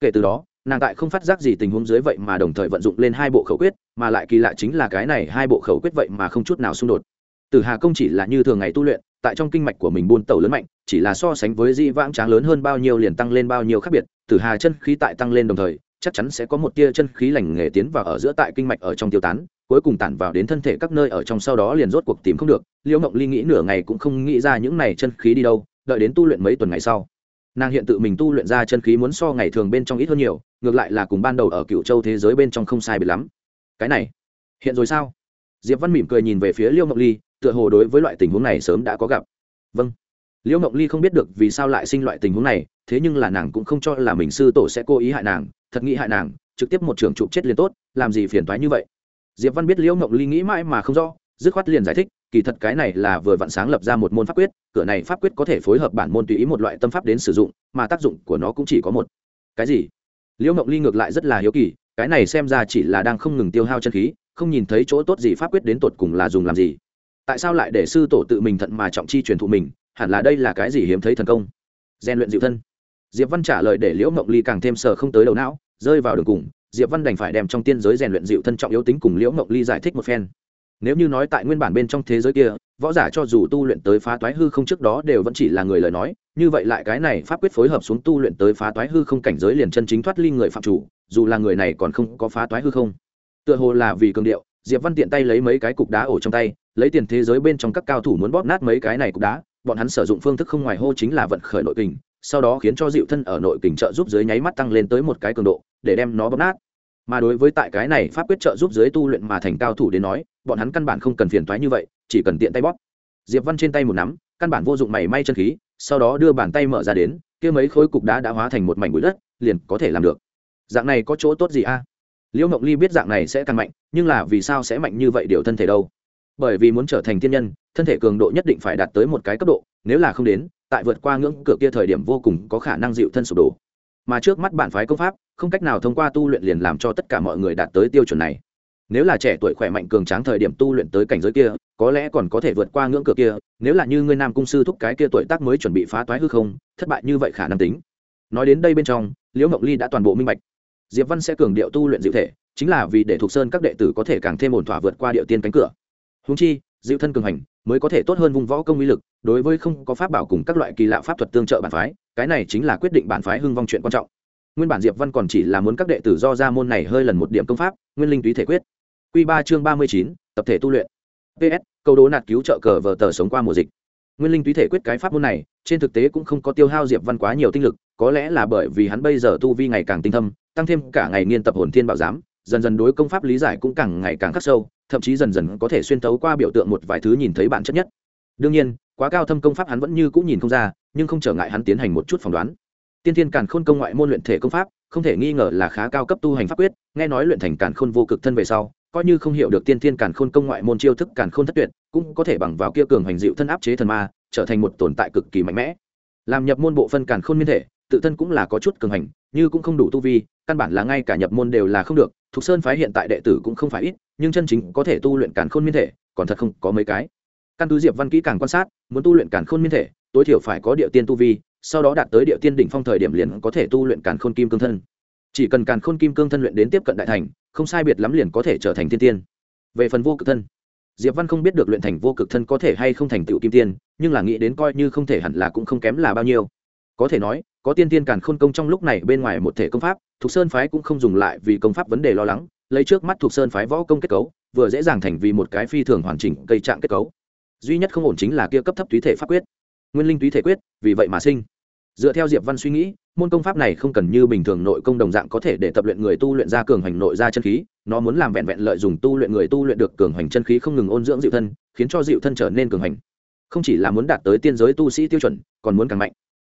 Kể từ đó, nàng tại không phát giác gì tình huống dưới vậy mà đồng thời vận dụng lên hai bộ khẩu quyết, mà lại kỳ lạ chính là cái này hai bộ khẩu quyết vậy mà không chút nào xung đột. Tử hà công chỉ là như thường ngày tu luyện, tại trong kinh mạch của mình buôn tẩu lớn mạnh, chỉ là so sánh với di vãng tráng lớn hơn bao nhiêu liền tăng lên bao nhiêu khác biệt, tử hà chân khí tại tăng lên đồng thời chắc chắn sẽ có một tia chân khí lành nghề tiến vào ở giữa tại kinh mạch ở trong tiêu tán, cuối cùng tản vào đến thân thể các nơi ở trong sau đó liền rốt cuộc tìm không được. Liễu mộng ly nghĩ nửa ngày cũng không nghĩ ra những này chân khí đi đâu, đợi đến tu luyện mấy tuần ngày sau. Nàng hiện tự mình tu luyện ra chân khí muốn so ngày thường bên trong ít hơn nhiều, ngược lại là cùng ban đầu ở cựu châu thế giới bên trong không sai biệt lắm. Cái này, hiện rồi sao? Diệp văn mỉm cười nhìn về phía liễu mộng ly, tựa hồ đối với loại tình huống này sớm đã có gặp. Vâng. Liễu mộng ly không biết được vì sao lại sinh loại tình huống này, thế nhưng là nàng cũng không cho là mình sư tổ sẽ cố ý hại nàng thật nghĩ hại nàng, trực tiếp một trường chụp chết liền tốt, làm gì phiền toái như vậy? Diệp văn biết liễu mộng ly nghĩ mãi mà không rõ, dứt khoát liền giải thích, kỳ thật cái này là vừa vặn sáng lập ra một môn pháp quyết, cửa này pháp quyết có thể phối hợp bản môn tùy ý một loại tâm pháp đến sử dụng, mà tác dụng của nó cũng chỉ có một. Cái gì? Liễu mộng ly ngược lại rất là hiếu kỳ, cái này xem ra chỉ là đang không ngừng tiêu hao chân khí, không nhìn thấy chỗ tốt gì pháp quyết đến tột cùng là dùng làm gì. Tại sao lại để sư tổ tự mình thận mà trọng chi truyền thụ mình, hẳn là đây là cái gì hiếm thấy thần công? Gian luyện dịu thân diệp văn trả lời để liễu mộng ly càng thêm sờ không tới đầu não, rơi vào đường cùng, diệp văn đành phải đem trong tiên giới rèn luyện dịu thân trọng yếu tính cùng liễu mộng ly giải thích một phen. Nếu như nói tại nguyên bản bên trong thế giới kia, võ giả cho dù tu luyện tới phá toái hư không trước đó đều vẫn chỉ là người lời nói, như vậy lại cái này pháp quyết phối hợp xuống tu luyện tới phá toái hư không cảnh giới liền chân chính thoát ly người phạm chủ, dù là người này còn không có phá toái hư không. Tựa hồ là vì cường điệu, diệp văn tiện tay lấy mấy cái cục đá ổ trong tay, lấy tiền thế giới bên trong các cao thủ muốn bóp nát mấy cái này cục đá, bọn hắn sử dụng phương thức không ngoài hô chính là vận khởi nội kình sau đó khiến cho dịu thân ở nội kình trợ giúp dưới nháy mắt tăng lên tới một cái cường độ, để đem nó bóp nát. Mà đối với tại cái này pháp quyết trợ giúp dưới tu luyện mà thành cao thủ đến nói, bọn hắn căn bản không cần phiền toái như vậy, chỉ cần tiện tay bóp. Diệp văn trên tay một nắm, căn bản vô dụng mảy may chân khí, sau đó đưa bàn tay mở ra đến, kia mấy khối cục đá đã hóa thành một mảnh bụi đất, liền có thể làm được. Dạng này có chỗ tốt gì a? À? Liễu mộng ly biết dạng này sẽ càng mạnh, nhưng là vì sao sẽ mạnh như vậy điều thân thể đâu? Bởi vì muốn trở thành thiên nhân, thân thể cường độ nhất định phải đạt tới một cái cấp độ, nếu là không đến tại vượt qua ngưỡng cửa kia thời điểm vô cùng có khả năng dịu thân sụp đổ. Mà trước mắt bản phái công pháp, không cách nào thông qua tu luyện liền làm cho tất cả mọi người đạt tới tiêu chuẩn này. Nếu là trẻ tuổi khỏe mạnh cường tráng thời điểm tu luyện tới cảnh giới kia, có lẽ còn có thể vượt qua ngưỡng cửa kia, nếu là như ngươi nam cung sư thúc cái kia tuổi tác mới chuẩn bị phá toái hư không, thất bại như vậy khả năng tính. Nói đến đây bên trong, liễu ngọc ly đã toàn bộ minh bạch. Diệp văn sẽ cường điệu tu luyện dịu thể, chính là vì để thuộc sơn các đệ tử có thể càng thêm ổn thỏa vượt qua điệu tiên cánh cửa. Húng chi, dịu thân cường hành mới có thể tốt hơn vùng võ công uy lực, đối với không có pháp bảo cùng các loại kỳ lạ pháp thuật tương trợ bản phái, cái này chính là quyết định bản phái hưng vong chuyện quan trọng. Nguyên bản diệp văn còn chỉ là muốn các đệ tử do ra môn này hơi lần một điểm công pháp, nguyên linh túy thể quyết. Q ba chương ba mươi chín, tập thể tu luyện. Ps câu đố nạt cứu trợ cờ vờ tờ sống qua mùa dịch. Nguyên linh túy thể quyết cái pháp môn này, trên thực tế cũng không có tiêu hao diệp văn quá nhiều tinh lực, có lẽ là bởi vì hắn bây giờ tu vi ngày càng tinh thâm, tăng thêm cả ngày nghiên tập hồn thiên bảo giám, dần dần đối công pháp lý giải cũng càng ngày càng khắc sâu thậm chí dần dần có thể xuyên tấu qua biểu tượng một vài thứ nhìn thấy bản chất nhất. Đương nhiên, quá cao thâm công pháp hắn vẫn như cũng nhìn không ra, nhưng không trở ngại hắn tiến hành một chút phỏng đoán. Tiên thiên càn khôn công ngoại môn luyện thể công pháp, không thể nghi ngờ là khá cao cấp tu hành pháp quyết, nghe nói luyện thành càn khôn vô cực thân về sau, coi như không hiểu được tiên thiên càn khôn công ngoại môn chiêu thức càn khôn thất tuyệt, cũng có thể bằng vào kia cường hành dịu thân áp chế thần ma, trở thành một tồn tại cực kỳ mạnh mẽ. Làm nhập môn bộ phân càn khôn miên thể, tự thân cũng là có chút cường hành, như cũng không đủ tu vi, căn bản là ngay cả nhập môn đều là không được, thục sơn phái hiện tại đệ tử cũng không phải ít nhưng chân chính có thể tu luyện càn khôn miên thể, còn thật không có mấy cái. Căn cứ diệp văn kỹ càng quan sát, muốn tu luyện càn khôn miên thể, tối thiểu phải có địa tiên tu vi, sau đó đạt tới địa tiên đỉnh phong thời điểm liền có thể tu luyện càn khôn kim cương thân. Chỉ cần càn khôn kim cương thân luyện đến tiếp cận đại thành, không sai biệt lắm liền có thể trở thành thiên tiên. Về phần vô cực thân, diệp văn không biết được luyện thành vô cực thân có thể hay không thành tựu kim tiên, nhưng là nghĩ đến coi như không thể hẳn là cũng không kém là bao nhiêu. Có thể nói, có tiên tiên càn khôn công trong lúc này bên ngoài một thể công pháp, Thục sơn phái cũng không dùng lại vì công pháp vấn đề lo lắng lấy trước mắt thuộc sơn phái võ công kết cấu, vừa dễ dàng thành vì một cái phi thường hoàn chỉnh cây trạng kết cấu. Duy nhất không ổn chính là kia cấp thấp túy thể pháp quyết. Nguyên linh túy thể quyết, vì vậy mà sinh. Dựa theo diệp văn suy nghĩ, môn công pháp này không cần như bình thường nội công đồng dạng có thể để tập luyện người tu luyện ra cường hành nội ra chân khí, nó muốn làm vẹn vẹn lợi dụng tu luyện người tu luyện được cường hành chân khí không ngừng ôn dưỡng dịu thân, khiến cho dịu thân trở nên cường hành không chỉ là muốn đạt tới tiên giới tu sĩ tiêu chuẩn, còn muốn càng mạnh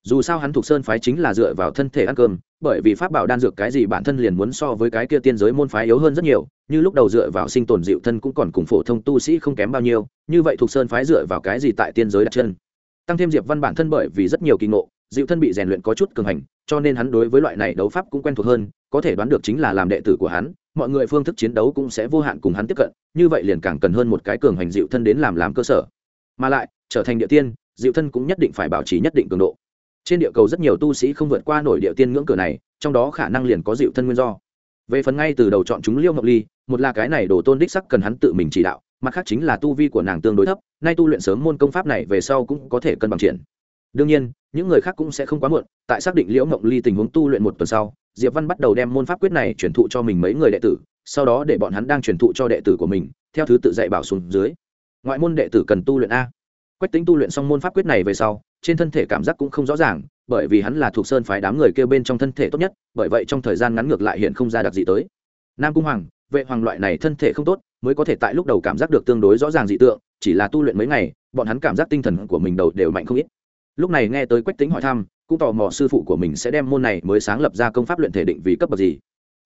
dù sao hắn thuộc sơn phái chính là dựa vào thân thể ăn cơm, bởi vì pháp bảo đan dược cái gì bản thân liền muốn so với cái kia tiên giới môn phái yếu hơn rất nhiều, như lúc đầu dựa vào sinh tồn dịu thân cũng còn cùng phổ thông tu sĩ không kém bao nhiêu, như vậy thuộc sơn phái dựa vào cái gì tại tiên giới đặt chân? Tăng thêm diệp văn bản thân bởi vì rất nhiều kỳ ngộ, dịu thân bị rèn luyện có chút cường hành, cho nên hắn đối với loại này đấu pháp cũng quen thuộc hơn, có thể đoán được chính là làm đệ tử của hắn, mọi người phương thức chiến đấu cũng sẽ vô hạn cùng hắn tiếp cận, như vậy liền càng cần hơn một cái cường hành dịu thân đến làm làm cơ sở. Mà lại, trở thành địa tiên, dịu thân cũng nhất định phải bảo trì nhất định cường độ trên địa cầu rất nhiều tu sĩ không vượt qua nổi địa tiên ngưỡng cửa này, trong đó khả năng liền có dịu thân nguyên do. Về phần ngay từ đầu chọn chúng liêu ngọc ly, một là cái này đồ tôn đích sắc cần hắn tự mình chỉ đạo, mặt khác chính là tu vi của nàng tương đối thấp, nay tu luyện sớm môn công pháp này về sau cũng có thể cân bằng triển. Đương nhiên, những người khác cũng sẽ không quá muộn, tại xác định liễu ngọc ly tình huống tu luyện một tuần sau, diệp văn bắt đầu đem môn pháp quyết này truyền thụ cho mình mấy người đệ tử, sau đó để bọn hắn đang truyền thụ cho đệ tử của mình, theo thứ tự dạy bảo xuống dưới. Ngoại môn đệ tử cần tu luyện a. Quách tính tu luyện xong môn pháp quyết này về sau trên thân thể cảm giác cũng không rõ ràng, bởi vì hắn là thuộc sơn phái đám người kêu bên trong thân thể tốt nhất, bởi vậy trong thời gian ngắn ngược lại hiện không ra đặc gì tới. Nam cung hoàng, vệ hoàng loại này thân thể không tốt, mới có thể tại lúc đầu cảm giác được tương đối rõ ràng dị tượng, chỉ là tu luyện mấy ngày, bọn hắn cảm giác tinh thần của mình đầu đều mạnh không ít. Lúc này nghe tới quách tính hỏi thăm, cũng tò mò sư phụ của mình sẽ đem môn này mới sáng lập ra công pháp luyện thể định vì cấp bậc gì.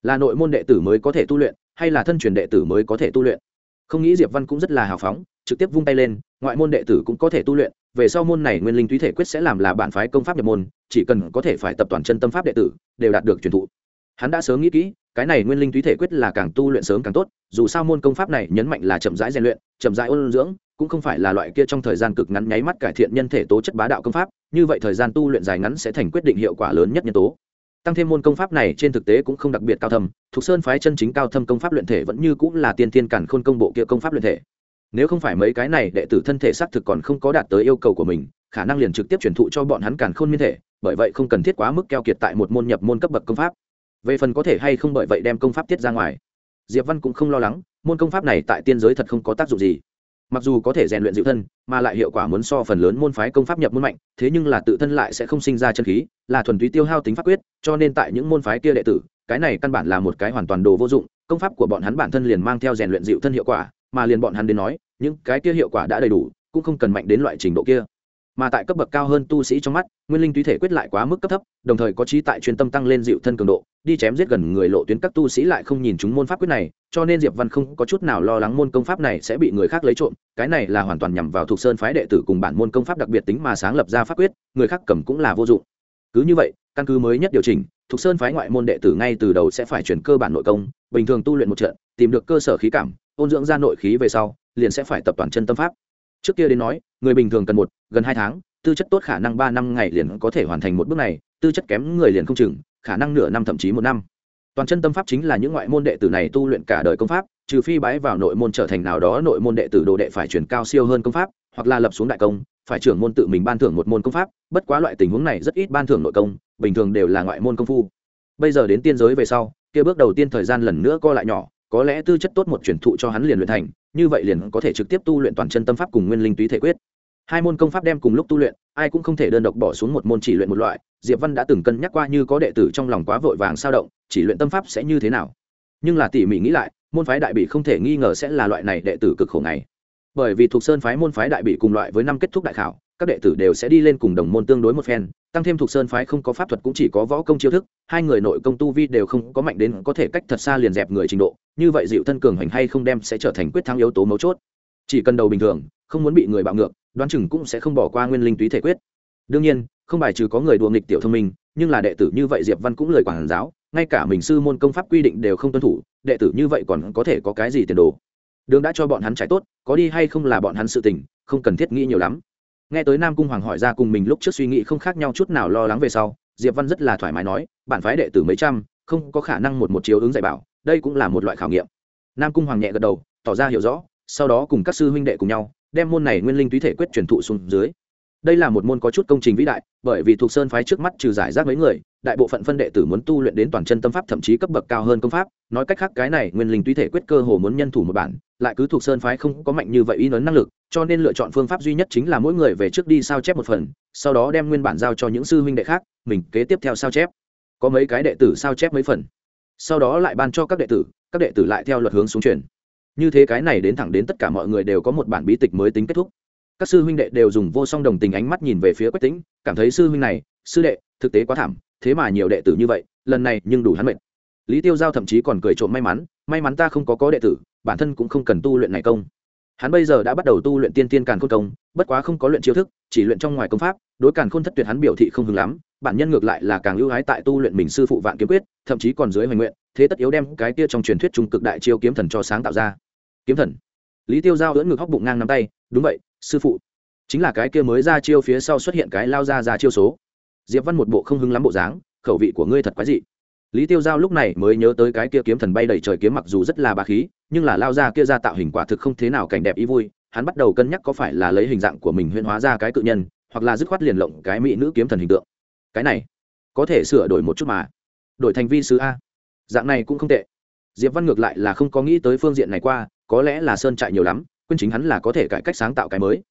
Là nội môn đệ tử mới có thể tu luyện, hay là thân truyền đệ tử mới có thể tu luyện? Không nghĩ diệp văn cũng rất là hào phóng, trực tiếp vung tay lên, ngoại môn đệ tử cũng có thể tu luyện về sau môn này nguyên linh túy thể quyết sẽ làm là bản phái công pháp nhập môn, chỉ cần có thể phải tập toàn chân tâm pháp đệ tử, đều đạt được truyền thụ. Hắn đã sớm nghĩ kỹ, cái này nguyên linh túy thể quyết là càng tu luyện sớm càng tốt, dù sao môn công pháp này nhấn mạnh là chậm rãi rèn luyện, chậm rãi ôn dưỡng, cũng không phải là loại kia trong thời gian cực ngắn nháy mắt cải thiện nhân thể tố chất bá đạo công pháp, như vậy thời gian tu luyện dài ngắn sẽ thành quyết định hiệu quả lớn nhất nhân tố. Tăng thêm môn công pháp này trên thực tế cũng không đặc biệt cao thâm, thuộc sơn phái chân chính cao thâm công pháp luyện thể vẫn như cũng là tiên tiên cản khôn công bộ kia công pháp luyện thể nếu không phải mấy cái này đệ tử thân thể xác thực còn không có đạt tới yêu cầu của mình, khả năng liền trực tiếp truyền thụ cho bọn hắn càn khôn miên thể, bởi vậy không cần thiết quá mức keo kiệt tại một môn nhập môn cấp bậc công pháp. Về phần có thể hay không bởi vậy đem công pháp tiết ra ngoài, diệp văn cũng không lo lắng, môn công pháp này tại tiên giới thật không có tác dụng gì. Mặc dù có thể rèn luyện dịu thân, mà lại hiệu quả muốn so phần lớn môn phái công pháp nhập môn mạnh, thế nhưng là tự thân lại sẽ không sinh ra chân khí, là thuần túy tiêu hao tính pháp quyết, cho nên tại những môn phái kia đệ tử, cái này căn bản là một cái hoàn toàn đồ vô dụng, công pháp của bọn hắn bản thân liền mang theo rèn luyện dịu thân hiệu quả mà liền bọn hắn đến nói, những cái kia hiệu quả đã đầy đủ, cũng không cần mạnh đến loại trình độ kia. Mà tại cấp bậc cao hơn tu sĩ trong mắt, nguyên linh túy thể quyết lại quá mức cấp thấp, đồng thời có trí tại chuyên tâm tăng lên dịu thân cường độ, đi chém giết gần người lộ tuyến các tu sĩ lại không nhìn chúng môn pháp quyết này, cho nên diệp văn không có chút nào lo lắng môn công pháp này sẽ bị người khác lấy trộm, cái này là hoàn toàn nhằm vào thuộc sơn phái đệ tử cùng bản môn công pháp đặc biệt tính mà sáng lập ra pháp quyết, người khác cầm cũng là vô dụng. Cứ như vậy, căn cứ mới nhất điều chỉnh, thuộc sơn phái ngoại môn đệ tử ngay từ đầu sẽ phải chuyển cơ bản nội công, bình thường tu luyện một trận, tìm được cơ sở khí cảm ôn dưỡng ra nội khí về sau, liền sẽ phải tập toàn chân tâm pháp. Trước kia đến nói, người bình thường cần một, gần hai tháng, tư chất tốt khả năng ba năm ngày liền có thể hoàn thành một bước này, tư chất kém người liền không chừng, khả năng nửa năm thậm chí một năm. Toàn chân tâm pháp chính là những ngoại môn đệ tử này tu luyện cả đời công pháp, trừ phi bái vào nội môn trở thành nào đó nội môn đệ tử đồ đệ phải chuyển cao siêu hơn công pháp, hoặc là lập xuống đại công, phải trưởng môn tự mình ban thưởng một môn công pháp, bất quá loại tình huống này rất ít ban thưởng nội công, bình thường đều là ngoại môn công phu. Bây giờ đến tiên giới về sau, kia bước đầu tiên thời gian lần nữa co lại nhỏ có lẽ tư chất tốt một truyền thụ cho hắn liền luyện thành, như vậy liền có thể trực tiếp tu luyện toàn chân tâm pháp cùng nguyên linh túy thể quyết. Hai môn công pháp đem cùng lúc tu luyện, ai cũng không thể đơn độc bỏ xuống một môn chỉ luyện một loại. Diệp văn đã từng cân nhắc qua như có đệ tử trong lòng quá vội vàng sao động, chỉ luyện tâm pháp sẽ như thế nào. Nhưng là tỉ mỉ nghĩ lại, môn phái đại bị không thể nghi ngờ sẽ là loại này đệ tử cực khổ này bởi vì thuộc sơn phái môn phái đại bị cùng loại với năm kết thúc đại khảo, các đệ tử đều sẽ đi lên cùng đồng môn tương đối một phen, tăng thêm thuộc sơn phái không có pháp thuật cũng chỉ có võ công chiêu thức, hai người nội công tu vi đều không có mạnh đến có thể cách thật xa liền dẹp người trình độ, như vậy dịu thân cường hành hay không đem sẽ trở thành quyết thắng yếu tố mấu chốt. Chỉ cần đầu bình thường, không muốn bị người bạo ngược, đoán chừng cũng sẽ không bỏ qua nguyên linh túy thể quyết. Đương nhiên, không bài trừ có người đùa nghịch tiểu thông minh, nhưng là đệ tử như vậy diệp văn cũng lời quản giáo, ngay cả mình sư môn công pháp quy định đều không tuân thủ, đệ tử như vậy còn có thể có cái gì tiền đồ? Đường đã cho bọn hắn trải tốt, có đi hay không là bọn hắn sự tình, không cần thiết nghĩ nhiều lắm. Nghe tới nam cung hoàng hỏi ra cùng mình lúc trước suy nghĩ không khác nhau chút nào lo lắng về sau, diệp văn rất là thoải mái nói bản phái đệ tử mấy trăm, không có khả năng một một chiếu ứng dạy bảo, đây cũng là một loại khảo nghiệm. Nam cung hoàng nhẹ gật đầu, tỏ ra hiểu rõ, sau đó cùng các sư huynh đệ cùng nhau, đem môn này nguyên linh túy thể quyết truyền thụ xuống dưới đây là một môn có chút công trình vĩ đại, bởi vì thuộc sơn phái trước mắt trừ giải rác mấy người, đại bộ phận phân đệ tử muốn tu luyện đến toàn chân tâm pháp thậm chí cấp bậc cao hơn công pháp. Nói cách khác, cái này nguyên linh tuy thể quyết cơ hồ muốn nhân thủ một bản, lại cứ thuộc sơn phái không có mạnh như vậy ý nấn năng lực, cho nên lựa chọn phương pháp duy nhất chính là mỗi người về trước đi sao chép một phần, sau đó đem nguyên bản giao cho những sư huynh đệ khác, mình kế tiếp theo sao chép. Có mấy cái đệ tử sao chép mấy phần, sau đó lại ban cho các đệ tử, các đệ tử lại theo luật hướng xuống truyền. Như thế cái này đến thẳng đến tất cả mọi người đều có một bản bí tịch mới tính kết thúc các sư huynh đệ đều dùng vô song đồng tình ánh mắt nhìn về phía quách tĩnh, cảm thấy sư huynh này, sư đệ, thực tế quá thảm, thế mà nhiều đệ tử như vậy, lần này nhưng đủ hắn mệnh. Lý tiêu giao thậm chí còn cười trộm may mắn may mắn ta không có có đệ tử, bản thân cũng không cần tu luyện này công. Hắn bây giờ đã bắt đầu tu luyện tiên tiên càn khôn công, bất quá không có luyện chiêu thức, chỉ luyện trong ngoài công pháp, đối càn khôn thất tuyệt hắn biểu thị không hứng lắm, bản nhân ngược lại là càng ưu ái tại tu luyện mình sư phụ vạn kiếm quyết, thậm chí còn dưới hoành nguyện, thế tất yếu đem cái kia trong truyền thuyết trung cực đại chiêu kiếm thần cho sáng tạo ra. Kiếm thần lý tiêu giao ưỡn ngực hóc bụng ngang nắm tay, đúng vậy, sư phụ. Chính là cái kia mới ra chiêu phía sau xuất hiện cái lao ra ra chiêu số. Diệp văn một bộ không hứng lắm bộ dáng, khẩu vị của ngươi thật quái dị. Lý tiêu giao lúc này mới nhớ tới cái kia kiếm thần bay đầy trời kiếm mặc dù rất là bà khí, nhưng là lao ra kia ra tạo hình quả thực không thế nào cảnh đẹp ý vui, hắn bắt đầu cân nhắc có phải là lấy hình dạng của mình huyễn hóa ra cái cự nhân, hoặc là dứt khoát liền lộng cái mỹ nữ kiếm thần hình tượng. Cái này, có thể sửa đổi một chút mà. Đổi thành vi sứ a. Dạng này cũng không tệ. Diệp văn ngược lại là không có nghĩ tới phương diện này qua có lẽ là sơn trại nhiều lắm, quên chính hắn là có thể cải cách sáng tạo cái mới.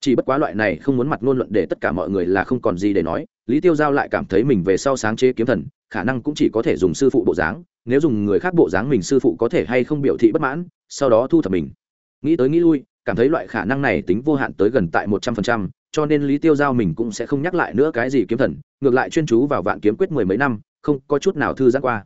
Chỉ bất quá loại này không muốn mặt ngôn luận để tất cả mọi người là không còn gì để nói, lý tiêu giao lại cảm thấy mình về sau sáng chế kiếm thần, khả năng cũng chỉ có thể dùng sư phụ bộ dáng, nếu dùng người khác bộ dáng mình sư phụ có thể hay không biểu thị bất mãn, sau đó thu thập mình. Nghĩ tới nghĩ lui, cảm thấy loại khả năng này tính vô hạn tới gần tại một trăm phần trăm, cho nên lý tiêu giao mình cũng sẽ không nhắc lại nữa cái gì kiếm thần, ngược lại chuyên chú vào vạn kiếm quyết mười mấy năm, không có chút nào thư giãn qua.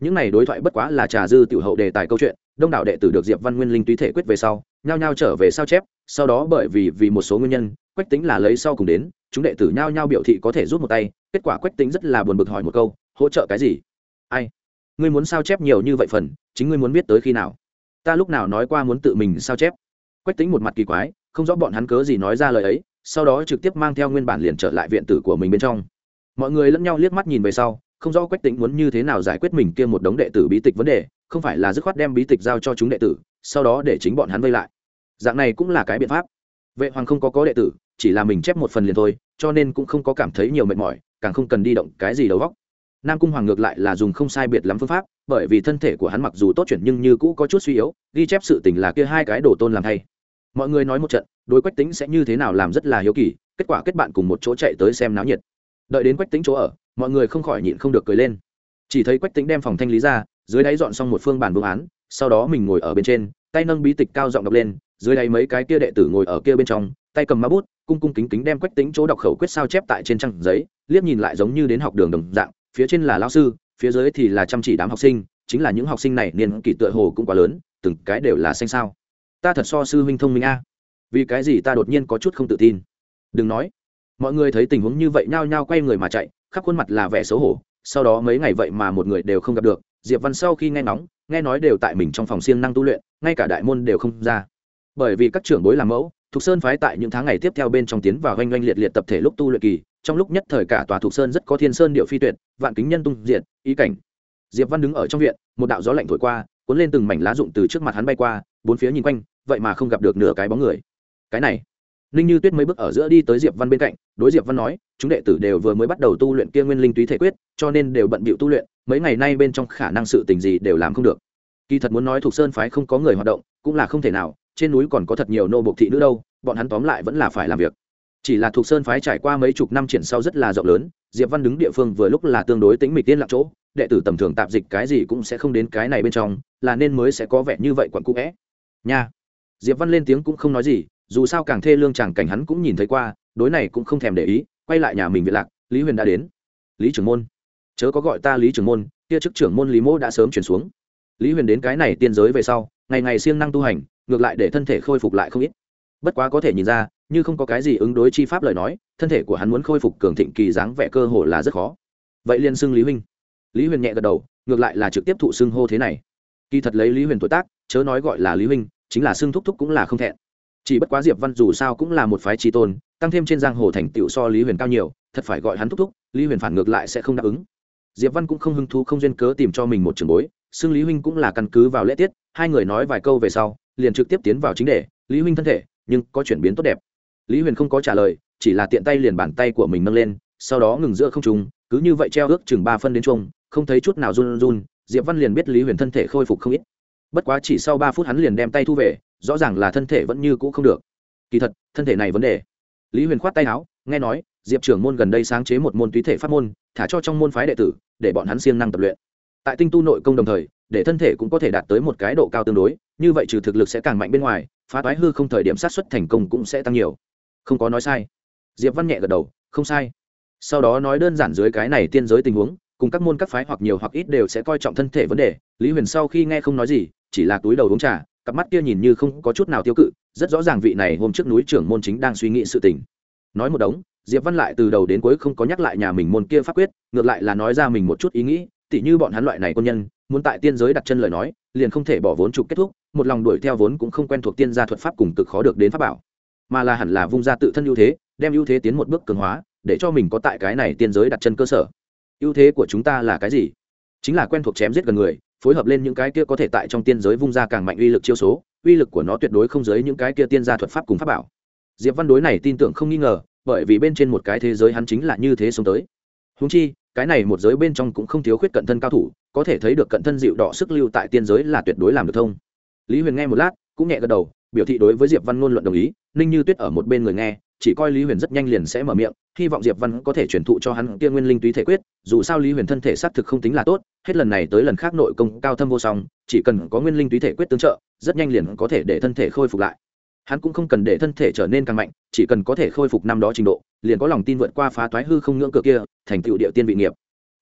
Những này đối thoại bất quá là trà dư tiểu hậu đề tài câu chuyện đông đảo đệ tử được diệp văn nguyên linh túy thể quyết về sau, nhao nhao trở về sao chép, sau đó bởi vì vì một số nguyên nhân, quách tính là lấy sau cùng đến, chúng đệ tử nhao nhao biểu thị có thể rút một tay, kết quả quách tính rất là buồn bực hỏi một câu, hỗ trợ cái gì? Ai? Ngươi muốn sao chép nhiều như vậy phần, chính ngươi muốn biết tới khi nào? Ta lúc nào nói qua muốn tự mình sao chép? Quách tính một mặt kỳ quái, không rõ bọn hắn cớ gì nói ra lời ấy, sau đó trực tiếp mang theo nguyên bản liền trở lại viện tử của mình bên trong. Mọi người lẫn nhau liếc mắt nhìn về sau, không rõ quách tính muốn như thế nào giải quyết mình kia một đống đệ tử bí tịch vấn đề không phải là dứt khoát đem bí tịch giao cho chúng đệ tử, sau đó để chính bọn hắn vây lại. Dạng này cũng là cái biện pháp. Vệ hoàng không có có đệ tử, chỉ là mình chép một phần liền thôi, cho nên cũng không có cảm thấy nhiều mệt mỏi, càng không cần đi động cái gì đầu góc nam cung hoàng ngược lại là dùng không sai biệt lắm phương pháp, bởi vì thân thể của hắn mặc dù tốt chuyển nhưng như cũ có chút suy yếu, ghi chép sự tình là kia hai cái đồ tôn làm thay mọi người nói một trận, đối quách tính sẽ như thế nào làm rất là hiếu kỳ, kết quả kết bạn cùng một chỗ chạy tới xem náo nhiệt. Đợi đến quách tính chỗ ở, mọi người không khỏi nhịn không được cười lên chỉ thấy quách tính đem phòng thanh lý ra, dưới đáy dọn xong một phương bản vương án, sau đó mình ngồi ở bên trên, tay nâng bí tịch cao giọng đọc lên, dưới đáy mấy cái kia đệ tử ngồi ở kia bên trong, tay cầm má bút, cung cung kính kính đem quách tính chỗ đọc khẩu quyết sao chép tại trên trang giấy, liếc nhìn lại giống như đến học đường đồng dạng, phía trên là lao sư, phía dưới thì là chăm chỉ đám học sinh, chính là những học sinh này niên kỷ tựa hồ cũng quá lớn, từng cái đều là xanh sao. Ta thật so sư huynh thông minh a. Vì cái gì ta đột nhiên có chút không tự tin? Đừng nói. Mọi người thấy tình huống như vậy nhao nhao quay người mà chạy, khắp khuôn mặt là vẻ xấu hổ sau đó mấy ngày vậy mà một người đều không gặp được, diệp văn sau khi nghe ngóng, nghe nói đều tại mình trong phòng siêng năng tu luyện, ngay cả đại môn đều không ra. Bởi vì các trưởng bối làm mẫu, thục sơn phái tại những tháng ngày tiếp theo bên trong tiến vào oanh oanh liệt liệt tập thể lúc tu luyện kỳ, trong lúc nhất thời cả tòa thục sơn rất có thiên sơn điệu phi tuyệt, vạn kính nhân tung diện ý cảnh. Diệp văn đứng ở trong viện, một đạo gió lạnh thổi qua, cuốn lên từng mảnh lá rụng từ trước mặt hắn bay qua, bốn phía nhìn quanh, vậy mà không gặp được nửa cái bóng người. Cái này ninh như tuyết mấy bước ở giữa đi tới diệp văn bên cạnh, đối diệp văn nói, chúng đệ tử đều vừa mới bắt đầu tu luyện kia nguyên linh túy thể quyết, cho nên đều bận bịu tu luyện, mấy ngày nay bên trong khả năng sự tình gì đều làm không được. Kỳ thật muốn nói thuộc sơn phái không có người hoạt động, cũng là không thể nào, trên núi còn có thật nhiều nô bộc thị nữ đâu, bọn hắn tóm lại vẫn là phải làm việc. Chỉ là thuộc sơn phái trải qua mấy chục năm triển sau rất là rộng lớn, diệp văn đứng địa phương vừa lúc là tương đối tính mịch tiên lạc chỗ, đệ tử tầm thường tạp dịch cái gì cũng sẽ không đến cái này bên trong, là nên mới sẽ có vẻ như vậy quặn cũ vẽ nha. Diệp văn lên tiếng cũng không nói gì dù sao càng thê lương chàng cảnh hắn cũng nhìn thấy qua, đối này cũng không thèm để ý, quay lại nhà mình viện lạc, lý huyền đã đến. Lý trưởng môn. Chớ có gọi ta lý trưởng môn, kia chức trưởng môn lý mô đã sớm chuyển xuống. Lý huyền đến cái này tiên giới về sau, ngày ngày siêng năng tu hành, ngược lại để thân thể khôi phục lại không ít. Bất quá có thể nhìn ra, như không có cái gì ứng đối chi pháp lời nói, thân thể của hắn muốn khôi phục cường thịnh kỳ dáng vẻ cơ hồ là rất khó. Vậy liên xưng lý huynh. Lý huyền nhẹ gật đầu, ngược lại là trực tiếp thụ xưng hô thế này. Kỳ thật lấy lý huyền tuổi tác, chớ nói gọi là lý huynh, chính là xưng thúc thúc cũng là không thẹn chỉ bất quá diệp văn dù sao cũng là một phái trí tôn, tăng thêm trên giang hồ thành tựu so lý huyền cao nhiều, thật phải gọi hắn thúc thúc, lý huyền phản ngược lại sẽ không đáp ứng. Diệp văn cũng không hứng thú không duyên cớ tìm cho mình một trường bối, xưng lý huynh cũng là căn cứ vào lễ tiết, hai người nói vài câu về sau, liền trực tiếp tiến vào chính đề, lý huynh thân thể, nhưng có chuyển biến tốt đẹp. Lý huyền không có trả lời, chỉ là tiện tay liền bàn tay của mình nâng lên, sau đó ngừng giữa không trùng cứ như vậy treo ước chừng ba phân đến chung không thấy chút nào run run, diệp văn liền biết lý huyền thân thể khôi phục không ít. Bất quá chỉ sau ba phút hắn liền đem tay thu về rõ ràng là thân thể vẫn như cũ không được. Kỳ thật, thân thể này vấn đề. Lý huyền khoát tay áo, nghe nói, diệp trưởng môn gần đây sáng chế một môn túy thể pháp môn, thả cho trong môn phái đệ tử, để bọn hắn siêng năng tập luyện. Tại tinh tu nội công đồng thời, để thân thể cũng có thể đạt tới một cái độ cao tương đối, như vậy trừ thực lực sẽ càng mạnh bên ngoài, phá toái hư không thời điểm sát xuất thành công cũng sẽ tăng nhiều. Không có nói sai. Diệp văn nhẹ gật đầu, không sai. Sau đó nói đơn giản dưới cái này tiên giới tình huống, cùng các môn các phái hoặc nhiều hoặc ít đều sẽ coi trọng thân thể vấn đề. Lý huyền sau khi nghe không nói gì, chỉ là túi đầu uống trà cặp mắt kia nhìn như không có chút nào tiêu cự, rất rõ ràng vị này hôm trước núi trưởng môn chính đang suy nghĩ sự tình. Nói một đống, diệp văn lại từ đầu đến cuối không có nhắc lại nhà mình môn kia pháp quyết, ngược lại là nói ra mình một chút ý nghĩ, tỉ như bọn hắn loại này quân nhân, muốn tại tiên giới đặt chân lời nói, liền không thể bỏ vốn trục kết thúc, một lòng đuổi theo vốn cũng không quen thuộc tiên gia thuật pháp cùng cực khó được đến pháp bảo. Mà là hẳn là vung ra tự thân ưu thế, đem ưu thế tiến một bước cường hóa, để cho mình có tại cái này tiên giới đặt chân cơ sở. Ưu thế của chúng ta là cái gì? Chính là quen thuộc chém giết gần người phối hợp lên những cái kia có thể tại trong tiên giới vung ra càng mạnh uy lực chiêu số, uy lực của nó tuyệt đối không dưới những cái kia tiên gia thuật pháp cùng pháp bảo. Diệp văn đối này tin tưởng không nghi ngờ, bởi vì bên trên một cái thế giới hắn chính là như thế sống tới. Húng chi, cái này một giới bên trong cũng không thiếu khuyết cận thân cao thủ, có thể thấy được cận thân dịu đỏ sức lưu tại tiên giới là tuyệt đối làm được thông. Lý huyền nghe một lát, cũng nhẹ gật đầu, biểu thị đối với diệp văn ngôn luận đồng ý, ninh như tuyết ở một bên người nghe chỉ coi lý huyền rất nhanh liền sẽ mở miệng, hy vọng diệp văn có thể truyền thụ cho hắn kia nguyên linh túy thể quyết, dù sao lý huyền thân thể xác thực không tính là tốt, hết lần này tới lần khác nội công cao thâm vô song, chỉ cần có nguyên linh túy thể quyết tương trợ, rất nhanh liền có thể để thân thể khôi phục lại. Hắn cũng không cần để thân thể trở nên càng mạnh, chỉ cần có thể khôi phục năm đó trình độ, liền có lòng tin vượt qua phá toái hư không ngưỡng cửa kia, thành tựu địa tiên vị nghiệp.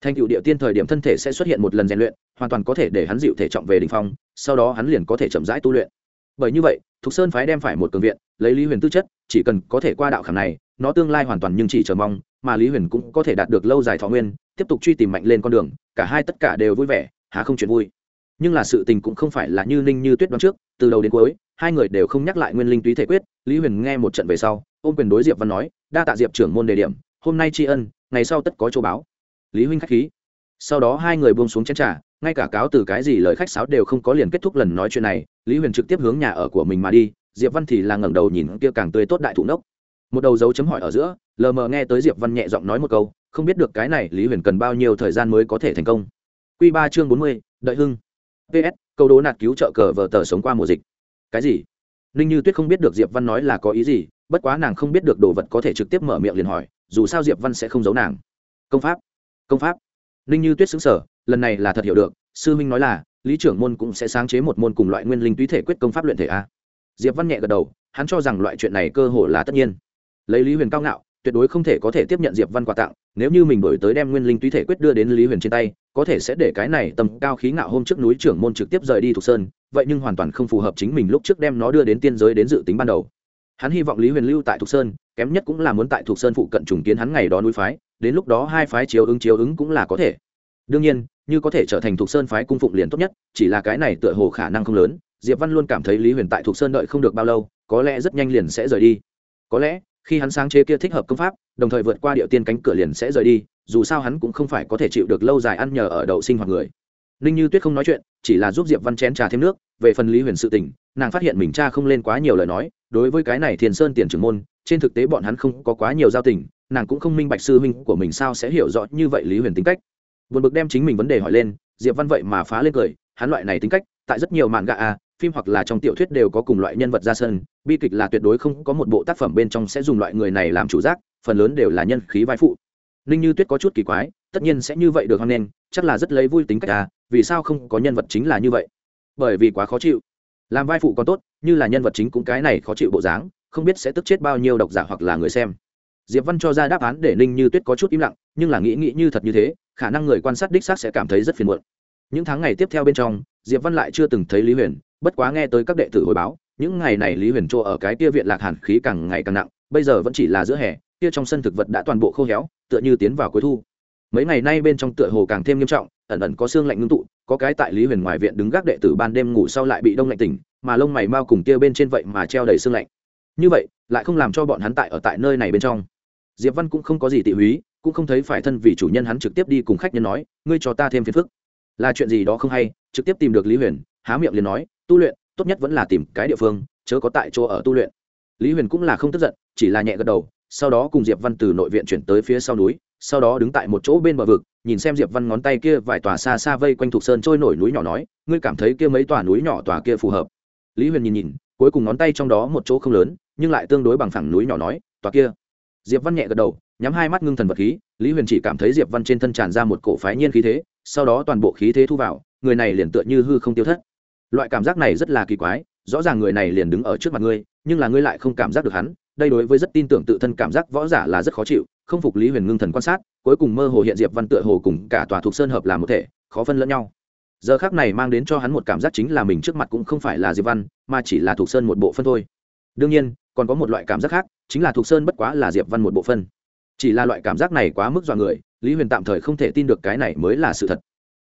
Thành tựu địa tiên thời điểm thân thể sẽ xuất hiện một lần rèn luyện, hoàn toàn có thể để hắn dịu thể trọng về đ ỉ n h phong, sau đó hắn liền có thể chậm rãi tu luyện bởi như vậy, thục sơn phái đem phải một cường viện, lấy lý huyền tư chất, chỉ cần có thể qua đạo khảm này, nó tương lai hoàn toàn nhưng chỉ chờ mong, mà lý huyền cũng có thể đạt được lâu dài thọ nguyên, tiếp tục truy tìm mạnh lên con đường, cả hai tất cả đều vui vẻ, há không chuyện vui. Nhưng là sự tình cũng không phải là như ninh như tuyết đoán trước, từ đầu đến cuối, hai người đều không nhắc lại nguyên linh túy thể quyết, lý huyền nghe một trận về sau, ôm quyền đối diệp văn nói, đa tạ diệp trưởng môn đề điểm, hôm nay tri ân, ngày sau tất có châu báo. Lý huynh khách khí. Sau đó hai người buông xuống chén trà ngay cả cáo từ cái gì lời khách sáo đều không có liền kết thúc lần nói chuyện này, lý huyền trực tiếp hướng nhà ở của mình mà đi, diệp văn thì là ngẩng đầu nhìn kia càng tươi tốt đại thụ nốc. Một đầu dấu chấm hỏi ở giữa, lờ mờ nghe tới diệp văn nhẹ giọng nói một câu, không biết được cái này lý huyền cần bao nhiêu thời gian mới có thể thành công. Q ba chương bốn mươi, đợi hưng. Ps câu đố nạt cứu trợ cờ vờ tờ sống qua mùa dịch. Cái gì? Ninh như tuyết không biết được diệp văn nói là có ý gì, bất quá nàng không biết được đồ vật có thể trực tiếp mở miệng liền hỏi, dù sao diệp văn sẽ không giấu nàng. Công pháp. Công pháp. Ninh như tuyết xứng sở lần này là thật hiểu được, sư minh nói là, lý trưởng môn cũng sẽ sáng chế một môn cùng loại nguyên linh túy thể quyết công pháp luyện thể a. Diệp văn nhẹ gật đầu, hắn cho rằng loại chuyện này cơ hồ là tất nhiên. Lấy lý huyền cao ngạo, tuyệt đối không thể có thể tiếp nhận diệp văn quà tặng, nếu như mình đổi tới đem nguyên linh túy thể quyết đưa đến lý huyền trên tay, có thể sẽ để cái này tầm cao khí ngạo hôm trước núi trưởng môn trực tiếp rời đi thuộc sơn, vậy nhưng hoàn toàn không phù hợp chính mình lúc trước đem nó đưa đến tiên giới đến dự tính ban đầu. Hắn hy vọng lý huyền lưu tại thuộc sơn, kém nhất cũng là muốn tại thuộc sơn phụ cận trùng kiến hắn ngày đó núi phái, đến lúc đó hai phái chiếu ứng chiếu ứng cũng là có thể đương nhiên, như có thể trở thành thuộc sơn phái cung phụng liền tốt nhất, chỉ là cái này tựa hồ khả năng không lớn, diệp văn luôn cảm thấy lý huyền tại thuộc sơn đợi không được bao lâu, có lẽ rất nhanh liền sẽ rời đi. Có lẽ, khi hắn sáng chế kia thích hợp công pháp, đồng thời vượt qua địa tiên cánh cửa liền sẽ rời đi, dù sao hắn cũng không phải có thể chịu được lâu dài ăn nhờ ở đậu sinh hoạt người. Ninh như tuyết không nói chuyện, chỉ là giúp diệp văn chén trà thêm nước, về phần lý huyền sự tình, nàng phát hiện mình cha không lên quá nhiều lời nói, đối với cái này thiền sơn tiền trưởng môn, trên thực tế bọn hắn không có quá nhiều giao tình, nàng cũng không minh bạch sư huynh của mình sao sẽ hiểu rõ như vậy lý huyền tính cách buồn bực đem chính mình vấn đề hỏi lên, diệp văn vậy mà phá lên cười, hắn loại này tính cách, tại rất nhiều màn gạ à phim hoặc là trong tiểu thuyết đều có cùng loại nhân vật ra sân, bi kịch là tuyệt đối không có một bộ tác phẩm bên trong sẽ dùng loại người này làm chủ giác, phần lớn đều là nhân khí vai phụ. Ninh như tuyết có chút kỳ quái, tất nhiên sẽ như vậy được hoan nghênh, chắc là rất lấy vui tính cách à vì sao không có nhân vật chính là như vậy? Bởi vì quá khó chịu. Làm vai phụ còn tốt, như là nhân vật chính cũng cái này khó chịu bộ dáng, không biết sẽ tức chết bao nhiêu độc giả hoặc là người xem diệp văn cho ra đáp án để ninh như tuyết có chút im lặng, nhưng là nghĩ nghĩ như thật như thế, khả năng người quan sát đích xác sẽ cảm thấy rất phiền muộn. Những tháng ngày tiếp theo bên trong, diệp văn lại chưa từng thấy lý huyền, bất quá nghe tới các đệ tử hồi báo, những ngày này lý huyền chỗ ở cái kia viện lạc hàn khí càng ngày càng nặng, bây giờ vẫn chỉ là giữa hè, kia trong sân thực vật đã toàn bộ khô héo, tựa như tiến vào cuối thu. Mấy ngày nay bên trong tựa hồ càng thêm nghiêm trọng, ẩn ẩn có xương lạnh ngưng tụ, có cái tại lý huyền ngoài viện đứng gác đệ tử ban đêm ngủ sau lại bị đông lạnh tỉnh, mà lông mày mau cùng kia bên trên vậy mà treo đầy xương lạnh. Như vậy, lại không làm cho bọn hắn tại ở tại nơi này bên trong diệp văn cũng không có gì tị húy, cũng không thấy phải thân vì chủ nhân hắn trực tiếp đi cùng khách nhân nói, ngươi cho ta thêm phiền phức. Là chuyện gì đó không hay, trực tiếp tìm được lý huyền, há miệng liền nói, tu luyện, tốt nhất vẫn là tìm cái địa phương, chớ có tại chỗ ở tu luyện. Lý huyền cũng là không tức giận, chỉ là nhẹ gật đầu, sau đó cùng diệp văn từ nội viện chuyển tới phía sau núi, sau đó đứng tại một chỗ bên bờ vực, nhìn xem diệp văn ngón tay kia vài tòa xa xa vây quanh thuộc sơn trôi nổi núi nhỏ nói, ngươi cảm thấy kia mấy tòa núi nhỏ tòa kia phù hợp? Lý huyền nhìn nhìn, cuối cùng ngón tay trong đó một chỗ không lớn, nhưng lại tương đối bằng phẳng núi nhỏ nói, tòa kia diệp văn nhẹ gật đầu, nhắm hai mắt ngưng thần vật khí, lý huyền chỉ cảm thấy diệp văn trên thân tràn ra một cổ phái nhiên khí thế, sau đó toàn bộ khí thế thu vào, người này liền tựa như hư không tiêu thất. Loại cảm giác này rất là kỳ quái, rõ ràng người này liền đứng ở trước mặt ngươi, nhưng là ngươi lại không cảm giác được hắn, đây đối với rất tin tưởng tự thân cảm giác võ giả là rất khó chịu, không phục lý huyền ngưng thần quan sát, cuối cùng mơ hồ hiện diệp văn tựa hồ cùng cả tòa thuộc sơn hợp làm một thể, khó phân lẫn nhau. Giờ khác này mang đến cho hắn một cảm giác chính là mình trước mặt cũng không phải là diệp văn, mà chỉ là thuộc sơn một bộ phân thôi. Đương nhiên, còn có một loại cảm giác khác chính là thuộc sơn bất quá là diệp văn một bộ phân. Chỉ là loại cảm giác này quá mức dọa người, lý huyền tạm thời không thể tin được cái này mới là sự thật.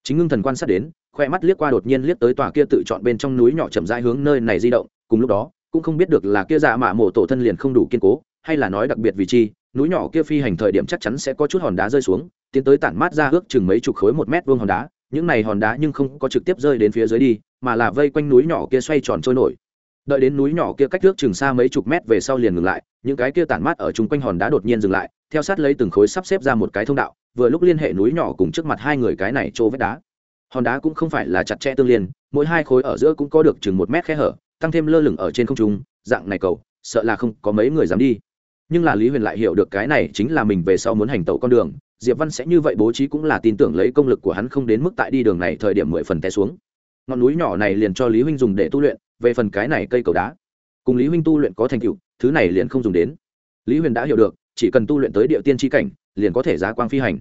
Chính ngưng thần quan sát đến, khoe mắt liếc qua đột nhiên liếc tới tòa kia tự chọn bên trong núi nhỏ chậm rãi hướng nơi này di động, cùng lúc đó, cũng không biết được là kia dạ mạ mộ tổ thân liền không đủ kiên cố, hay là nói đặc biệt vì chi, núi nhỏ kia phi hành thời điểm chắc chắn sẽ có chút hòn đá rơi xuống, tiến tới tản mát ra ước chừng mấy chục khối một mét vuông hòn đá, những này hòn đá nhưng không có trực tiếp rơi đến phía dưới đi, mà là vây quanh núi nhỏ kia xoay tròn trôi nổi đợi đến núi nhỏ kia cách nước chừng xa mấy chục mét về sau liền ngừng lại, những cái kia tản mát ở chung quanh hòn đá đột nhiên dừng lại, theo sát lấy từng khối sắp xếp ra một cái thông đạo, vừa lúc liên hệ núi nhỏ cùng trước mặt hai người cái này trô vết đá. Hòn đá cũng không phải là chặt chẽ tương liên, mỗi hai khối ở giữa cũng có được chừng một mét khe hở, tăng thêm lơ lửng ở trên không trung, dạng này cầu, sợ là không có mấy người dám đi. Nhưng là lý huyền lại hiểu được cái này chính là mình về sau muốn hành tẩu con đường, diệp văn sẽ như vậy bố trí cũng là tin tưởng lấy công lực của hắn không đến mức tại đi đường này thời điểm mười phần té xuống. Ngọn núi nhỏ này liền cho lý huynh dùng để tu luyện về phần cái này cây cầu đá. Cùng lý huynh tu luyện có thành tựu, thứ này liền không dùng đến. Lý huyền đã hiểu được, chỉ cần tu luyện tới địa tiên tri cảnh, liền có thể giá quang phi hành.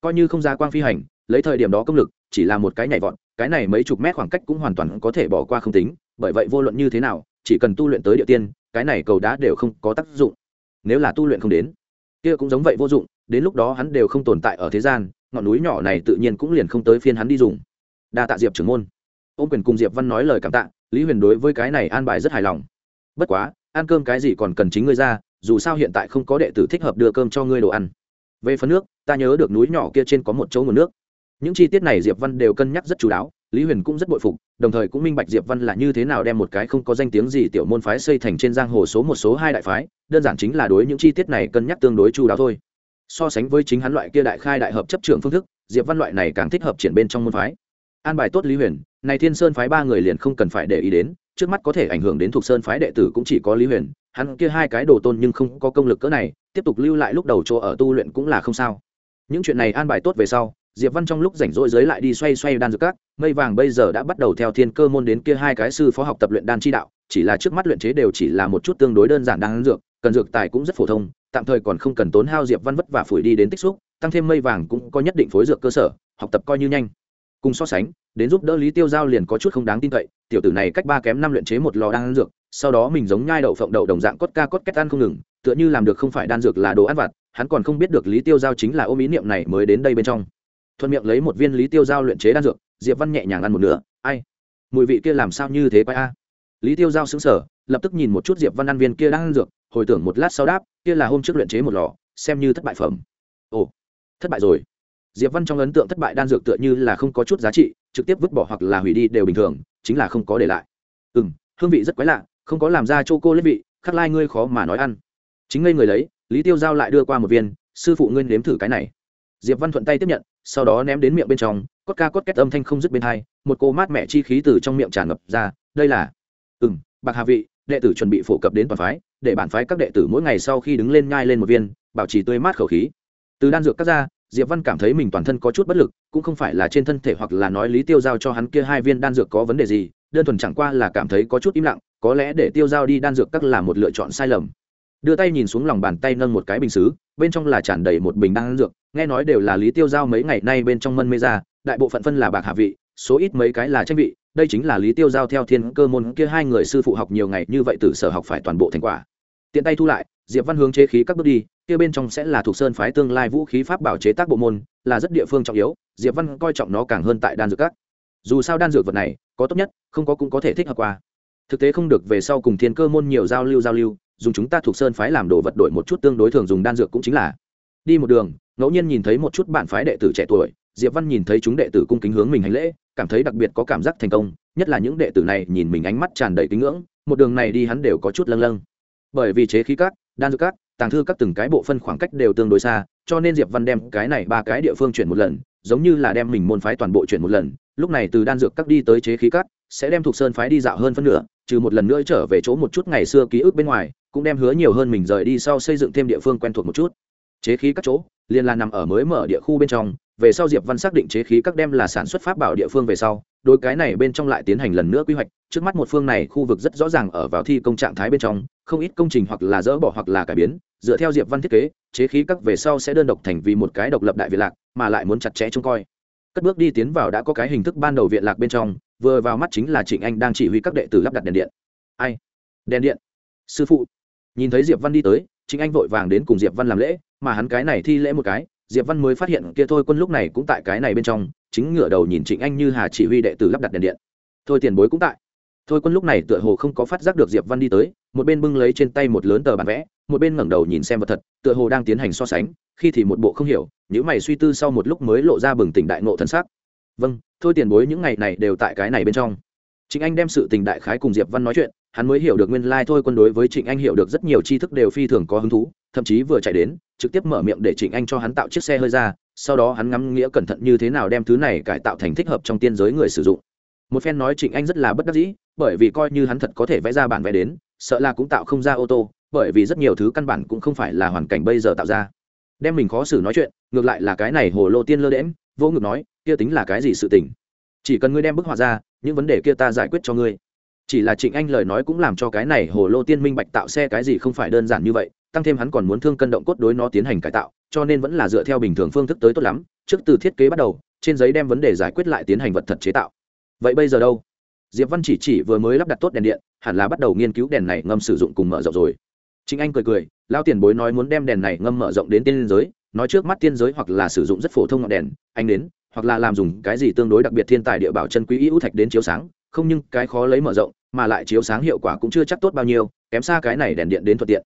Coi như không giá quang phi hành, lấy thời điểm đó công lực, chỉ là một cái nhảy vọt, cái này mấy chục mét khoảng cách cũng hoàn toàn có thể bỏ qua không tính, bởi vậy vô luận như thế nào, chỉ cần tu luyện tới địa tiên, cái này cầu đá đều không có tác dụng. Nếu là tu luyện không đến, kia cũng giống vậy vô dụng, đến lúc đó hắn đều không tồn tại ở thế gian, ngọn núi nhỏ này tự nhiên cũng liền không tới phiên hắn đi dùng. Đa tạ diệp trưởng môn. Ô quyền cùng diệp văn nói lời cảm tạ lý huyền đối với cái này an bài rất hài lòng. Bất quá, ăn cơm cái gì còn cần chính ngươi ra, dù sao hiện tại không có đệ tử thích hợp đưa cơm cho ngươi đồ ăn. Về phần nước, ta nhớ được núi nhỏ kia trên có một chỗ nguồn nước. Những chi tiết này diệp văn đều cân nhắc rất chú đáo, lý huyền cũng rất bội phục, đồng thời cũng minh bạch diệp văn là như thế nào đem một cái không có danh tiếng gì tiểu môn phái xây thành trên giang hồ số một số hai đại phái, đơn giản chính là đối những chi tiết này cân nhắc tương đối chú đáo thôi. So sánh với chính hắn loại kia đại khai đại hợp chấp trưởng phương thức, diệp văn loại này càng thích hợp triển bên trong môn phái an bài tốt lý huyền, này thiên sơn phái ba người liền không cần phải để ý đến, trước mắt có thể ảnh hưởng đến thuộc sơn phái đệ tử cũng chỉ có lý huyền, hắn kia hai cái đồ tôn nhưng không có công lực cỡ này, tiếp tục lưu lại lúc đầu chỗ ở tu luyện cũng là không sao. Những chuyện này an bài tốt về sau, diệp văn trong lúc rảnh rỗi giới lại đi xoay xoay đan dược các, mây vàng bây giờ đã bắt đầu theo thiên cơ môn đến kia hai cái sư phó học tập luyện đan chi đạo, chỉ là trước mắt luyện chế đều chỉ là một chút tương đối đơn giản đan dược, cần dược tài cũng rất phổ thông, tạm thời còn không cần tốn hao diệp văn vất vả phủi đi đến tích xúc, tăng thêm mây vàng cũng có nhất định phối dược cơ sở, học tập coi như nhanh cùng so sánh, đến giúp đỡ lý tiêu giao liền có chút không đáng tin cậy, tiểu tử này cách ba kém năm luyện chế một lò đan dược, sau đó mình giống nhai đậu phộng đậu đồng dạng cốt ca cốt cách ăn không ngừng, tựa như làm được không phải đan dược là đồ ăn vặt, hắn còn không biết được lý tiêu giao chính là ôm ý niệm này mới đến đây bên trong. Thuận miệng lấy một viên lý tiêu giao luyện chế đan dược, diệp văn nhẹ nhàng ăn một nửa, ai, mùi vị kia làm sao như thế quay a? Lý tiêu giao xứng sở lập tức nhìn một chút diệp văn ăn viên kia đang ăn dược, hồi tưởng một lát sau đáp, kia là hôm trước luyện chế một lò, xem như thất bại phẩm. Ồ, thất bại rồi diệp văn trong ấn tượng thất bại đan dược tựa như là không có chút giá trị, trực tiếp vứt bỏ hoặc là hủy đi đều bình thường, chính là không có để lại. Ừ m hương vị rất quái lạ, không có làm ra cho cô lên vị, khắc lai ngươi khó mà nói ăn. Chính ngây người lấy, lý tiêu giao lại đưa qua một viên, sư phụ ngươi nếm thử cái này. Diệp văn thuận tay tiếp nhận, sau đó ném đến miệng bên trong, cốt ca cốt két âm thanh không dứt bên hai, một cô mát mẻ chi khí từ trong miệng tràn ngập ra, đây là ừ m bạc hà vị, đệ tử chuẩn bị phổ cập đến toàn phái, để bản phái các đệ tử mỗi ngày sau khi đứng lên nhai lên một viên, bảo trì tươi mát khẩu khí. Từ đan dược cắt ra diệp văn cảm thấy mình toàn thân có chút bất lực, cũng không phải là trên thân thể hoặc là nói lý tiêu giao cho hắn kia hai viên đan dược có vấn đề gì, đơn thuần chẳng qua là cảm thấy có chút im lặng, có lẽ để tiêu giao đi đan dược các là một lựa chọn sai lầm. Đưa tay nhìn xuống lòng bàn tay nâng một cái bình xứ, bên trong là tràn đầy một bình đan dược, nghe nói đều là lý tiêu giao mấy ngày nay bên trong mân mê ra, đại bộ phận phân là bạc hạ vị, số ít mấy cái là tranh vị, đây chính là lý tiêu giao theo thiên cơ môn kia hai người sư phụ học nhiều ngày như vậy từ sở học phải toàn bộ thành quả. Tiện tay thu lại diệp văn hướng chế khí các bước đi, kia bên trong sẽ là thuộc sơn phái tương lai vũ khí pháp bảo chế tác bộ môn, là rất địa phương trọng yếu, diệp văn coi trọng nó càng hơn tại đan dược các. Dù sao đan dược vật này, có tốt nhất, không có cũng có thể thích hợp qua. Thực tế không được về sau cùng thiên cơ môn nhiều giao lưu giao lưu dùng chúng ta thuộc sơn phái làm đồ vật đổi một chút tương đối thường dùng đan dược cũng chính là. Đi một đường, ngẫu nhiên nhìn thấy một chút bạn phái đệ tử trẻ tuổi, diệp văn nhìn thấy chúng đệ tử cung kính hướng mình hành lễ, cảm thấy đặc biệt có cảm giác thành công, nhất là những đệ tử này nhìn mình ánh mắt tràn đầy kính ngưỡng, một đường này đi hắn đều có chút lâng lâng. Bởi vì chế khí các đan dược cát tàng thư các từng cái bộ phân khoảng cách đều tương đối xa, cho nên diệp văn đem cái này ba cái địa phương chuyển một lần, giống như là đem mình môn phái toàn bộ chuyển một lần. Lúc này từ đan dược các đi tới chế khí các, sẽ đem thuộc sơn phái đi dạo hơn phân nửa, trừ một lần nữa trở về chỗ một chút ngày xưa ký ức bên ngoài, cũng đem hứa nhiều hơn mình rời đi sau xây dựng thêm địa phương quen thuộc một chút. Chế khí các chỗ, liền là nằm ở mới mở địa khu bên trong, về sau diệp văn xác định chế khí các đem là sản xuất pháp bảo địa phương về sau đôi cái này bên trong lại tiến hành lần nữa quy hoạch, trước mắt một phương này khu vực rất rõ ràng ở vào thi công trạng thái bên trong, không ít công trình hoặc là dỡ bỏ hoặc là cải biến, dựa theo diệp văn thiết kế, chế khí các về sau sẽ đơn độc thành vì một cái độc lập đại viện lạc, mà lại muốn chặt chẽ trông coi. Cất bước đi tiến vào đã có cái hình thức ban đầu viện lạc bên trong, vừa vào mắt chính là trịnh anh đang chỉ huy các đệ tử lắp đặt đèn điện. Ai? Đèn điện. Sư phụ. Nhìn thấy diệp văn đi tới, trịnh anh vội vàng đến cùng diệp văn làm lễ, mà hắn cái này thi lễ một cái, diệp văn mới phát hiện kia thôi quân lúc này cũng tại cái này bên trong chính ngửa đầu nhìn trịnh anh như hà chỉ huy đệ tử lắp đặt đèn điện. Thôi tiền bối cũng tại. Thôi quân lúc này tựa hồ không có phát giác được diệp văn đi tới, một bên bưng lấy trên tay một lớn tờ bản vẽ, một bên ngẩng đầu nhìn xem vật thật, tựa hồ đang tiến hành so sánh, khi thì một bộ không hiểu những mày suy tư sau một lúc mới lộ ra bừng tỉnh đại ngộ thân xác vâng thôi tiền bối những ngày này đều tại cái này bên trong. Trịnh anh đem sự tình đại khái cùng diệp văn nói chuyện, hắn mới hiểu được nguyên lai thôi quân đối với trịnh anh hiểu được rất nhiều tri thức đều phi thường có hứng thú, thậm chí vừa chạy đến, trực tiếp mở miệng để trịnh anh cho hắn tạo chiếc xe hơi ra sau đó hắn ngắm nghĩa cẩn thận như thế nào đem thứ này cải tạo thành thích hợp trong tiên giới người sử dụng. Một phen nói trịnh anh rất là bất đắc dĩ, bởi vì coi như hắn thật có thể vẽ ra bản vẽ đến, sợ là cũng tạo không ra ô tô, bởi vì rất nhiều thứ căn bản cũng không phải là hoàn cảnh bây giờ tạo ra. Đem mình khó xử nói chuyện, ngược lại là cái này hồ lô tiên lơ đễm vô ngực nói, kia tính là cái gì sự tình? Chỉ cần ngươi đem bức họa ra, những vấn đề kia ta giải quyết cho ngươi. Chỉ là trịnh anh lời nói cũng làm cho cái này hồ lô tiên minh bạch tạo xe cái gì không phải đơn giản như vậy tăng thêm hắn còn muốn thương cân động cốt đối nó tiến hành cải tạo, cho nên vẫn là dựa theo bình thường phương thức tới tốt lắm, trước từ thiết kế bắt đầu, trên giấy đem vấn đề giải quyết lại tiến hành vật thật chế tạo. Vậy bây giờ đâu? Diệp văn chỉ chỉ vừa mới lắp đặt tốt đèn điện, hẳn là bắt đầu nghiên cứu đèn này ngâm sử dụng cùng mở rộng rồi. Chính anh cười cười, lao tiền bối nói muốn đem đèn này ngâm mở rộng đến tiên giới, nói trước mắt tiên giới hoặc là sử dụng rất phổ thông ngọn đèn, anh đến, hoặc là làm dùng cái gì tương đối đặc biệt thiên tài địa bảo chân quý ưu thạch đến chiếu sáng, không nhưng cái khó lấy mở rộng, mà lại chiếu sáng hiệu quả cũng chưa chắc tốt bao nhiêu, kém xa cái này đèn điện đến thuận tiện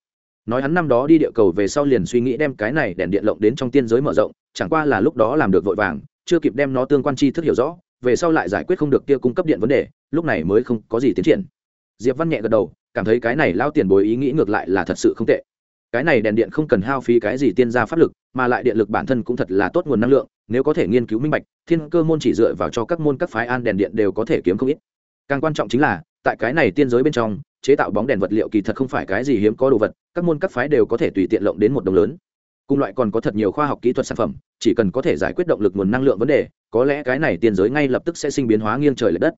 nói hắn năm đó đi địa cầu về sau liền suy nghĩ đem cái này đèn điện lộng đến trong tiên giới mở rộng, chẳng qua là lúc đó làm được vội vàng, chưa kịp đem nó tương quan chi thức hiểu rõ, về sau lại giải quyết không được kia cung cấp điện vấn đề, lúc này mới không có gì tiến triển. Diệp văn nhẹ gật đầu, cảm thấy cái này lao tiền bối ý nghĩ ngược lại là thật sự không tệ. Cái này đèn điện không cần hao phí cái gì tiên gia pháp lực, mà lại điện lực bản thân cũng thật là tốt nguồn năng lượng, nếu có thể nghiên cứu minh bạch, thiên cơ môn chỉ dựa vào cho các môn các phái an đèn điện đều có thể kiếm không ít. Càng quan trọng chính là, tại cái này tiên giới bên trong chế tạo bóng đèn vật liệu kỳ thật không phải cái gì hiếm có đồ vật, các môn các phái đều có thể tùy tiện lộng đến một đồng lớn. Cùng loại còn có thật nhiều khoa học kỹ thuật sản phẩm, chỉ cần có thể giải quyết động lực nguồn năng lượng vấn đề, có lẽ cái này tiên giới ngay lập tức sẽ sinh biến hóa nghiêng trời l ệ đất.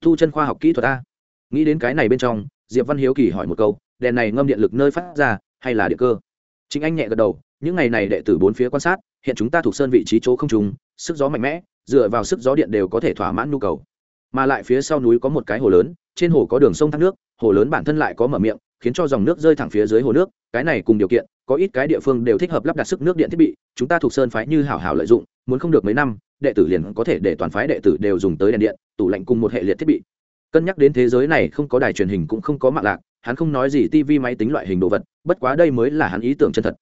Thu chân khoa học kỹ thuật a. Nghĩ đến cái này bên trong, diệp văn hiếu kỳ hỏi một câu, đèn này ngâm điện lực nơi phát ra, hay là điện cơ? Chính anh nhẹ gật đầu, những ngày này đệ tử bốn phía quan sát, hiện chúng ta thuộc sơn vị trí chỗ không trùng, sức gió mạnh mẽ, dựa vào sức gió điện đều có thể thỏa mãn nhu cầu. Mà lại phía sau núi có một cái hồ lớn trên hồ có đường sông thác nước, hồ lớn bản thân lại có mở miệng, khiến cho dòng nước rơi thẳng phía dưới hồ nước, cái này cùng điều kiện, có ít cái địa phương đều thích hợp lắp đặt sức nước điện thiết bị, chúng ta thuộc sơn phái như hảo hảo lợi dụng, muốn không được mấy năm, đệ tử liền có thể để toàn phái đệ tử đều dùng tới đèn điện, tủ lạnh cùng một hệ liệt thiết bị. Cân nhắc đến thế giới này không có đài truyền hình cũng không có mạng lạc hắn không nói gì tivi máy tính loại hình đồ vật, bất quá đây mới là hắn ý tưởng chân thật.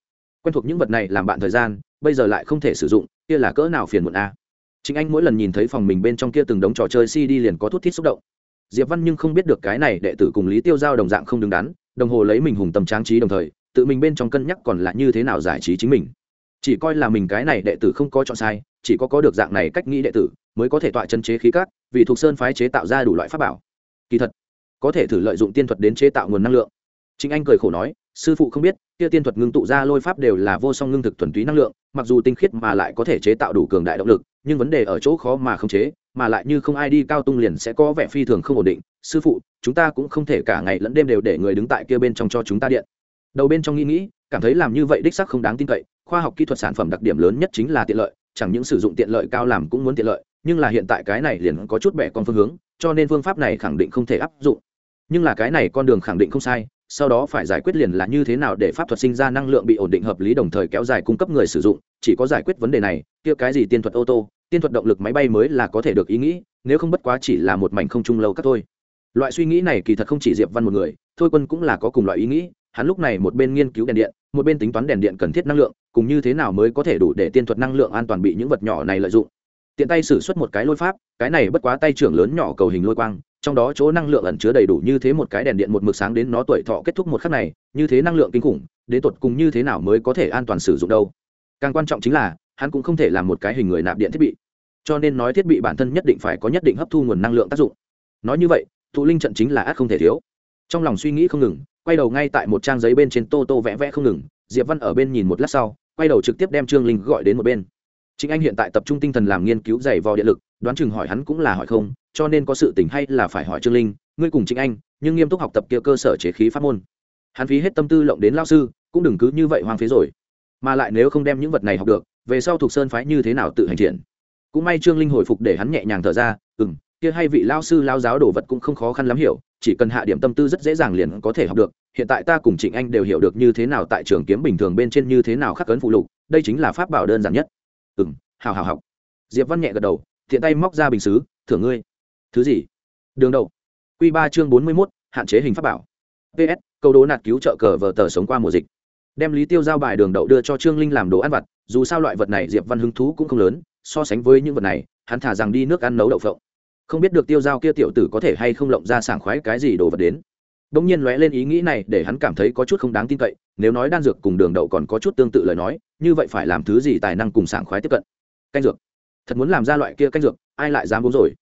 Quen thuộc những vật này làm bạn thời gian, bây giờ lại không thể sử dụng, kia là cỡ nào phiền muộn a. Chính anh mỗi lần nhìn thấy phòng mình bên trong kia từng đống trò chơi cd liền có thút thít xúc động diệp văn nhưng không biết được cái này đệ tử cùng lý tiêu giao đồng dạng không đứng đắn, đồng hồ lấy mình hùng tâm tráng trí đồng thời, tự mình bên trong cân nhắc còn là như thế nào giải trí chính mình. Chỉ coi là mình cái này đệ tử không có chọn sai, chỉ có có được dạng này cách nghĩ đệ tử, mới có thể tọa chân chế khí cát vì thuộc sơn phái chế tạo ra đủ loại pháp bảo. Kỳ thật, có thể thử lợi dụng tiên thuật đến chế tạo nguồn năng lượng. Chính anh cười khổ nói, sư phụ không biết, kia tiên thuật ngưng tụ ra lôi pháp đều là vô song ngưng thực thuần túy năng lượng, mặc dù tinh khiết mà lại có thể chế tạo đủ cường đại động lực, nhưng vấn đề ở chỗ khó mà không chế mà lại như không ai đi cao tung liền sẽ có vẻ phi thường không ổn định. Sư phụ, chúng ta cũng không thể cả ngày lẫn đêm đều để người đứng tại kia bên trong cho chúng ta điện. Đầu bên trong nghĩ nghĩ, cảm thấy làm như vậy đích sắc không đáng tin cậy. Khoa học kỹ thuật sản phẩm đặc điểm lớn nhất chính là tiện lợi, chẳng những sử dụng tiện lợi cao làm cũng muốn tiện lợi, nhưng là hiện tại cái này liền có chút bẻ con phương hướng, cho nên phương pháp này khẳng định không thể áp dụng. Nhưng là cái này con đường khẳng định không sai, sau đó phải giải quyết liền là như thế nào để pháp thuật sinh ra năng lượng bị ổn định hợp lý đồng thời kéo dài cung cấp người sử dụng, chỉ có giải quyết vấn đề này, kia cái gì tiên thuật ô tô tiên thuật động lực máy bay mới là có thể được ý nghĩ, nếu không bất quá chỉ là một mảnh không trung lâu các thôi. Loại suy nghĩ này kỳ thật không chỉ diệp văn một người, thôi quân cũng là có cùng loại ý nghĩ, hắn lúc này một bên nghiên cứu đèn điện, một bên tính toán đèn điện cần thiết năng lượng, cùng như thế nào mới có thể đủ để tiên thuật năng lượng an toàn bị những vật nhỏ này lợi dụng. Tiện tay sử xuất một cái lôi pháp, cái này bất quá tay trưởng lớn nhỏ cầu hình lôi quang, trong đó chỗ năng lượng ẩn chứa đầy đủ như thế một cái đèn điện một mực sáng đến nó tuổi thọ kết thúc một khắc này, như thế năng lượng kinh khủng, đến tột cùng như thế nào mới có thể an toàn sử dụng đâu. Càng quan trọng chính là hắn cũng không thể làm một cái hình người nạp điện thiết bị. Cho nên nói thiết bị bản thân nhất định phải có nhất định hấp thu nguồn năng lượng tác dụng. Nói như vậy, thụ linh trận chính là ác không thể thiếu. Trong lòng suy nghĩ không ngừng, quay đầu ngay tại một trang giấy bên trên tô tô vẽ vẽ không ngừng, diệp văn ở bên nhìn một lát sau, quay đầu trực tiếp đem trương linh gọi đến một bên. Chính anh hiện tại tập trung tinh thần làm nghiên cứu dày vò điện lực, đoán chừng hỏi hắn cũng là hỏi không, cho nên có sự tình hay là phải hỏi trương linh, ngươi cùng chính anh, nhưng nghiêm túc học tập kia cơ sở chế khí pháp môn. Hắn phí hết tâm tư lộng đến lao sư, cũng đừng cứ như vậy hoang phí rồi. Mà lại nếu không đem những vật này học được về sau thuộc sơn phái như thế nào tự hành triển. Cũng may trương linh hồi phục để hắn nhẹ nhàng thở ra ừ m kia hay vị lao sư lao giáo đồ vật cũng không khó khăn lắm hiểu, chỉ cần hạ điểm tâm tư rất dễ dàng liền có thể học được, hiện tại ta cùng trịnh anh đều hiểu được như thế nào tại trường kiếm bình thường bên trên như thế nào khắc cấn phụ lục, đây chính là pháp bảo đơn giản nhất. Ừ m hào hào học. Diệp văn nhẹ gật đầu, thiện tay móc ra bình xứ, thưởng ngươi. Thứ gì? Đường đầu. Q ba chương bốn mươi mốt, hạn chế hình pháp bảo. Ps câu đố nạt cứu trợ cờ vờ tờ sống qua mùa dịch đem lý tiêu giao bài đường đậu đưa cho trương linh làm đồ ăn vặt dù sao loại vật này diệp văn hứng thú cũng không lớn so sánh với những vật này hắn thả rằng đi nước ăn nấu đậu phộng không biết được tiêu giao kia tiểu tử có thể hay không lộng ra sảng khoái cái gì đồ vật đến Đông nhiên lóe lên ý nghĩ này để hắn cảm thấy có chút không đáng tin cậy, nếu nói đan dược cùng đường đậu còn có chút tương tự lời nói, như vậy phải làm thứ gì tài năng cùng sảng khoái tiếp cận. Canh dược. Thật muốn làm ra loại kia canh dược, ai lại dám uống rồi.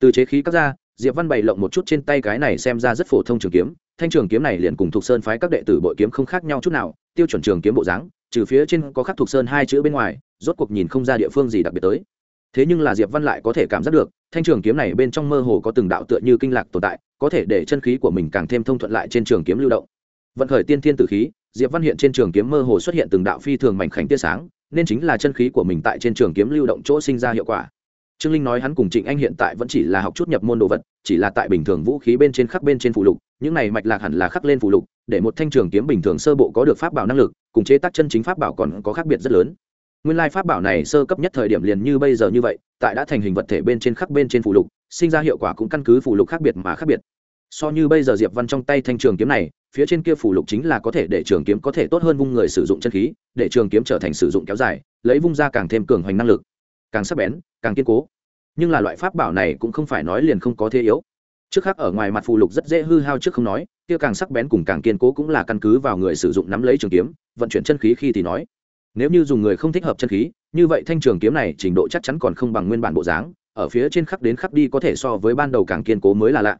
Từ chế khí cắt ra, Diệp Văn bày lộng một chút trên tay cái này xem ra rất phổ thông trường kiếm, thanh trường kiếm này liền cùng thuộc sơn phái các đệ tử bội kiếm không khác nhau chút nào, tiêu chuẩn trường kiếm bộ dáng, trừ phía trên có khắc thuộc sơn hai chữ bên ngoài, rốt cuộc nhìn không ra địa phương gì đặc biệt tới. Thế nhưng là diệp văn lại có thể cảm giác được thanh trường kiếm này bên trong mơ hồ có từng đạo tựa như kinh lạc tồn tại có thể để chân khí của mình càng thêm thông thuận lại trên trường kiếm lưu động. Vận khởi tiên thiên tử khí diệp văn hiện trên trường kiếm mơ hồ xuất hiện từng đạo phi thường mảnh khảnh tia sáng nên chính là chân khí của mình tại trên trường kiếm lưu động chỗ sinh ra hiệu quả trương linh nói hắn cùng trịnh anh hiện tại vẫn chỉ là học chút nhập môn đồ vật, chỉ là tại bình thường vũ khí bên trên khắc bên trên phụ lục, những này mạch lạc hẳn là khắc lên phụ lục, để một thanh trường kiếm bình thường sơ bộ có được pháp bảo năng lực, cùng chế tác chân chính pháp bảo còn có khác biệt rất lớn. Nguyên lai pháp bảo này sơ cấp nhất thời điểm liền như bây giờ như vậy, tại đã thành hình vật thể bên trên khắc bên trên phụ lục, sinh ra hiệu quả cũng căn cứ phụ lục khác biệt mà khác biệt. So như bây giờ diệp văn trong tay thanh trường kiếm này, phía trên kia phụ lục chính là có thể để trường kiếm có thể tốt hơn vung người sử dụng chân khí, để trường kiếm trở thành sử dụng kéo dài, lấy vung ra càng thêm cường hoành năng lực. Càng sắc bén, càng kiên cố nhưng là loại pháp bảo này cũng không phải nói liền không có thế yếu. Trước khác ở ngoài mặt phù lục rất dễ hư hao trước không nói, kia càng sắc bén cùng càng kiên cố cũng là căn cứ vào người sử dụng nắm lấy trường kiếm, vận chuyển chân khí khi thì nói. Nếu như dùng người không thích hợp chân khí, như vậy thanh trường kiếm này trình độ chắc chắn còn không bằng nguyên bản bộ dáng, ở phía trên khắc đến khắc đi có thể so với ban đầu càng kiên cố mới là lạ.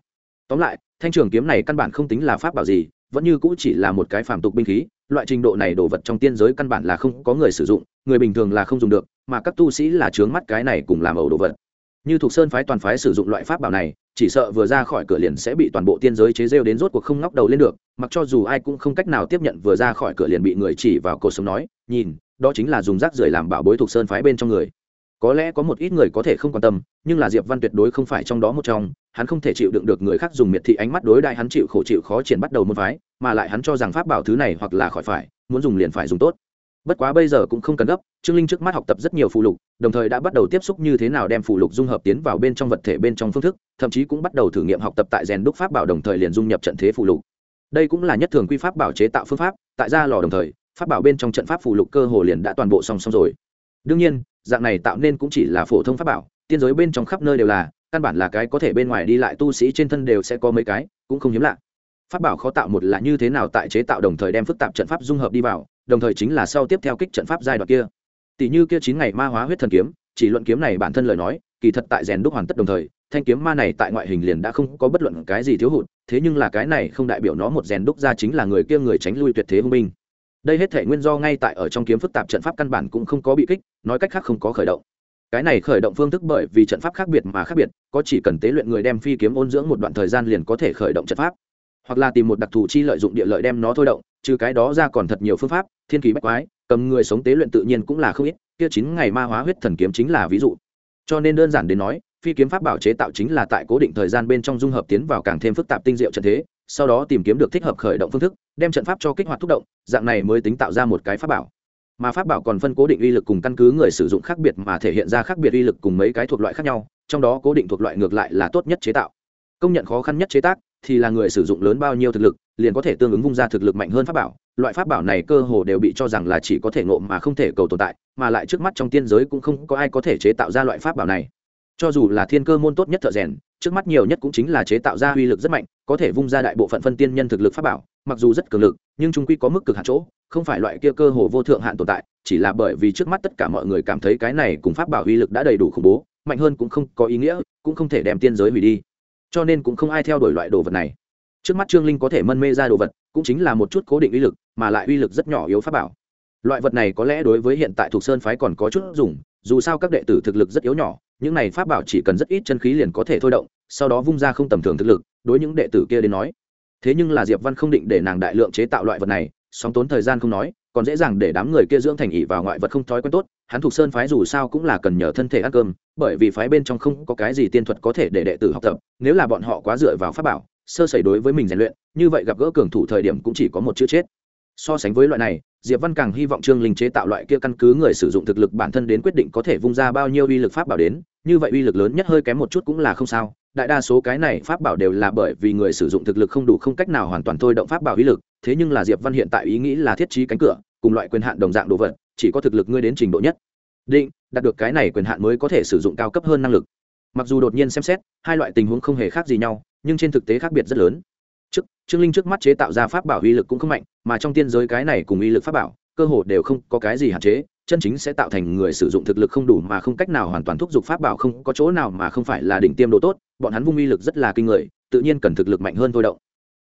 Tóm lại, thanh trường kiếm này căn bản không tính là pháp bảo gì, vẫn như cũ chỉ là một cái phàm tục binh khí, loại trình độ này đồ vật trong tiên giới căn bản là không có người sử dụng, người bình thường là không dùng được, mà các tu sĩ là trướng mắt cái này cùng làm ẩu đồ vật như thuộc sơn phái toàn phái sử dụng loại pháp bảo này, chỉ sợ vừa ra khỏi cửa liền sẽ bị toàn bộ tiên giới chế rêu đến rốt cuộc không ngóc đầu lên được, mặc cho dù ai cũng không cách nào tiếp nhận vừa ra khỏi cửa liền bị người chỉ vào cuộc sống nói, nhìn, đó chính là dùng rác rưởi làm bảo bối thuộc sơn phái bên trong người. Có lẽ có một ít người có thể không quan tâm, nhưng là diệp văn tuyệt đối không phải trong đó một trong, hắn không thể chịu đựng được người khác dùng miệt thị ánh mắt đối đại hắn chịu khổ chịu khó triển bắt đầu môn phái, mà lại hắn cho rằng pháp bảo thứ này hoặc là khỏi phải, muốn dùng liền phải dùng tốt bất quá bây giờ cũng không cần gấp, trương linh trước mắt học tập rất nhiều phụ lục, đồng thời đã bắt đầu tiếp xúc như thế nào đem phụ lục dung hợp tiến vào bên trong vật thể bên trong phương thức, thậm chí cũng bắt đầu thử nghiệm học tập tại rèn đúc pháp bảo đồng thời liền dung nhập trận thế phụ lục. Đây cũng là nhất thường quy pháp bảo chế tạo phương pháp, tại gia lò đồng thời, pháp bảo bên trong trận pháp phụ lục cơ hồ liền đã toàn bộ song song rồi. Đương nhiên, dạng này tạo nên cũng chỉ là phổ thông pháp bảo, tiên giới bên trong khắp nơi đều là, căn bản là cái có thể bên ngoài đi lại tu sĩ trên thân đều sẽ có mấy cái, cũng không hiếm lạ. Pháp bảo khó tạo một là như thế nào tại chế tạo đồng thời đem phức tạp trận pháp dung hợp đi vào đồng thời chính là sau tiếp theo kích trận pháp giai đoạn kia. Tỷ như kia chín ngày ma hóa huyết thần kiếm, chỉ luận kiếm này bản thân lời nói, kỳ thật tại rèn đúc hoàn tất đồng thời, thanh kiếm ma này tại ngoại hình liền đã không có bất luận cái gì thiếu hụt, thế nhưng là cái này không đại biểu nó một rèn đúc ra chính là người kia người tránh lui tuyệt thế hung binh. Đây hết thể nguyên do ngay tại ở trong kiếm phức tạp trận pháp căn bản cũng không có bị kích, nói cách khác không có khởi động. Cái này khởi động phương thức bởi vì trận pháp khác biệt mà khác biệt, có chỉ cần tế luyện người đem phi kiếm ôn dưỡng một đoạn thời gian liền có thể khởi động trận pháp. Hoặc là tìm một đặc thù chi lợi dụng địa lợi đem nó thôi động trừ cái đó ra còn thật nhiều phương pháp, thiên kỳ bách quái, cầm người sống tế luyện tự nhiên cũng là không ít, kia chín ngày ma hóa huyết thần kiếm chính là ví dụ. Cho nên đơn giản đến nói, phi kiếm pháp bảo chế tạo chính là tại cố định thời gian bên trong dung hợp tiến vào càng thêm phức tạp tinh diệu trận thế, sau đó tìm kiếm được thích hợp khởi động phương thức, đem trận pháp cho kích hoạt thúc động, dạng này mới tính tạo ra một cái pháp bảo. Mà pháp bảo còn phân cố định uy lực cùng căn cứ người sử dụng khác biệt mà thể hiện ra khác biệt uy lực cùng mấy cái thuộc loại khác nhau, trong đó cố định thuộc loại ngược lại là tốt nhất chế tạo. Công nhận khó khăn nhất chế tác thì là người sử dụng lớn bao nhiêu thực lực liền có thể tương ứng vung ra thực lực mạnh hơn pháp bảo. Loại pháp bảo này cơ hồ đều bị cho rằng là chỉ có thể ngộ mà không thể cầu tồn tại, mà lại trước mắt trong tiên giới cũng không có ai có thể chế tạo ra loại pháp bảo này. Cho dù là thiên cơ môn tốt nhất thợ rèn, trước mắt nhiều nhất cũng chính là chế tạo ra uy lực rất mạnh, có thể vung ra đại bộ phận phân tiên nhân thực lực pháp bảo, mặc dù rất cường lực, nhưng chúng quy có mức cực hạn chỗ, không phải loại kia cơ hồ vô thượng hạn tồn tại, chỉ là bởi vì trước mắt tất cả mọi người cảm thấy cái này cùng pháp bảo uy lực đã đầy đủ khủng bố, mạnh hơn cũng không có ý nghĩa, cũng không thể đem tiên giới hủy đi. Cho nên cũng không ai theo đuổi loại đồ vật này trước mắt trương linh có thể mân mê ra đồ vật, cũng chính là một chút cố định uy lực, mà lại uy lực rất nhỏ yếu pháp bảo. Loại vật này có lẽ đối với hiện tại thuộc sơn phái còn có chút dùng, dù sao các đệ tử thực lực rất yếu nhỏ, những này pháp bảo chỉ cần rất ít chân khí liền có thể thôi động, sau đó vung ra không tầm thường thực lực, đối những đệ tử kia đến nói. Thế nhưng là diệp văn không định để nàng đại lượng chế tạo loại vật này sóng tốn thời gian không nói, còn dễ dàng để đám người kia dưỡng thành ỷ vào ngoại vật không thói quen tốt, hắn thuộc sơn phái dù sao cũng là cần nhờ thân thể ăn cơm, bởi vì phái bên trong không có cái gì tiên thuật có thể để đệ tử học tập, nếu là bọn họ quá dựa vào pháp bảo sơ sẩy đối với mình rèn luyện, như vậy gặp gỡ cường thủ thời điểm cũng chỉ có một chữ chết. So sánh với loại này, diệp văn càng hy vọng trương linh chế tạo loại kia căn cứ người sử dụng thực lực bản thân đến quyết định có thể vung ra bao nhiêu uy lực pháp bảo đến, như vậy uy lực lớn nhất hơi kém một chút cũng là không sao, đại đa số cái này pháp bảo đều là bởi vì người sử dụng thực lực không đủ không cách nào hoàn toàn thôi động pháp bảo uy lực, thế nhưng là diệp văn hiện tại ý nghĩ là thiết trí cánh cửa, cùng loại quyền hạn đồng dạng đồ vật, chỉ có thực lực ngươi đến trình độ nhất. Định, đạt được cái này quyền hạn mới có thể sử dụng cao cấp hơn năng lực mặc dù đột nhiên xem xét, hai loại tình huống không hề khác gì nhau, nhưng trên thực tế khác biệt rất lớn. Trước, trương linh trước mắt chế tạo ra pháp bảo uy lực cũng không mạnh, mà trong tiên giới cái này cùng uy lực pháp bảo, cơ hồ đều không có cái gì hạn chế, chân chính sẽ tạo thành người sử dụng thực lực không đủ mà không cách nào hoàn toàn thúc giục pháp bảo không có chỗ nào mà không phải là đỉnh tiêm độ tốt, bọn hắn vung uy lực rất là kinh người, tự nhiên cần thực lực mạnh hơn thôi động.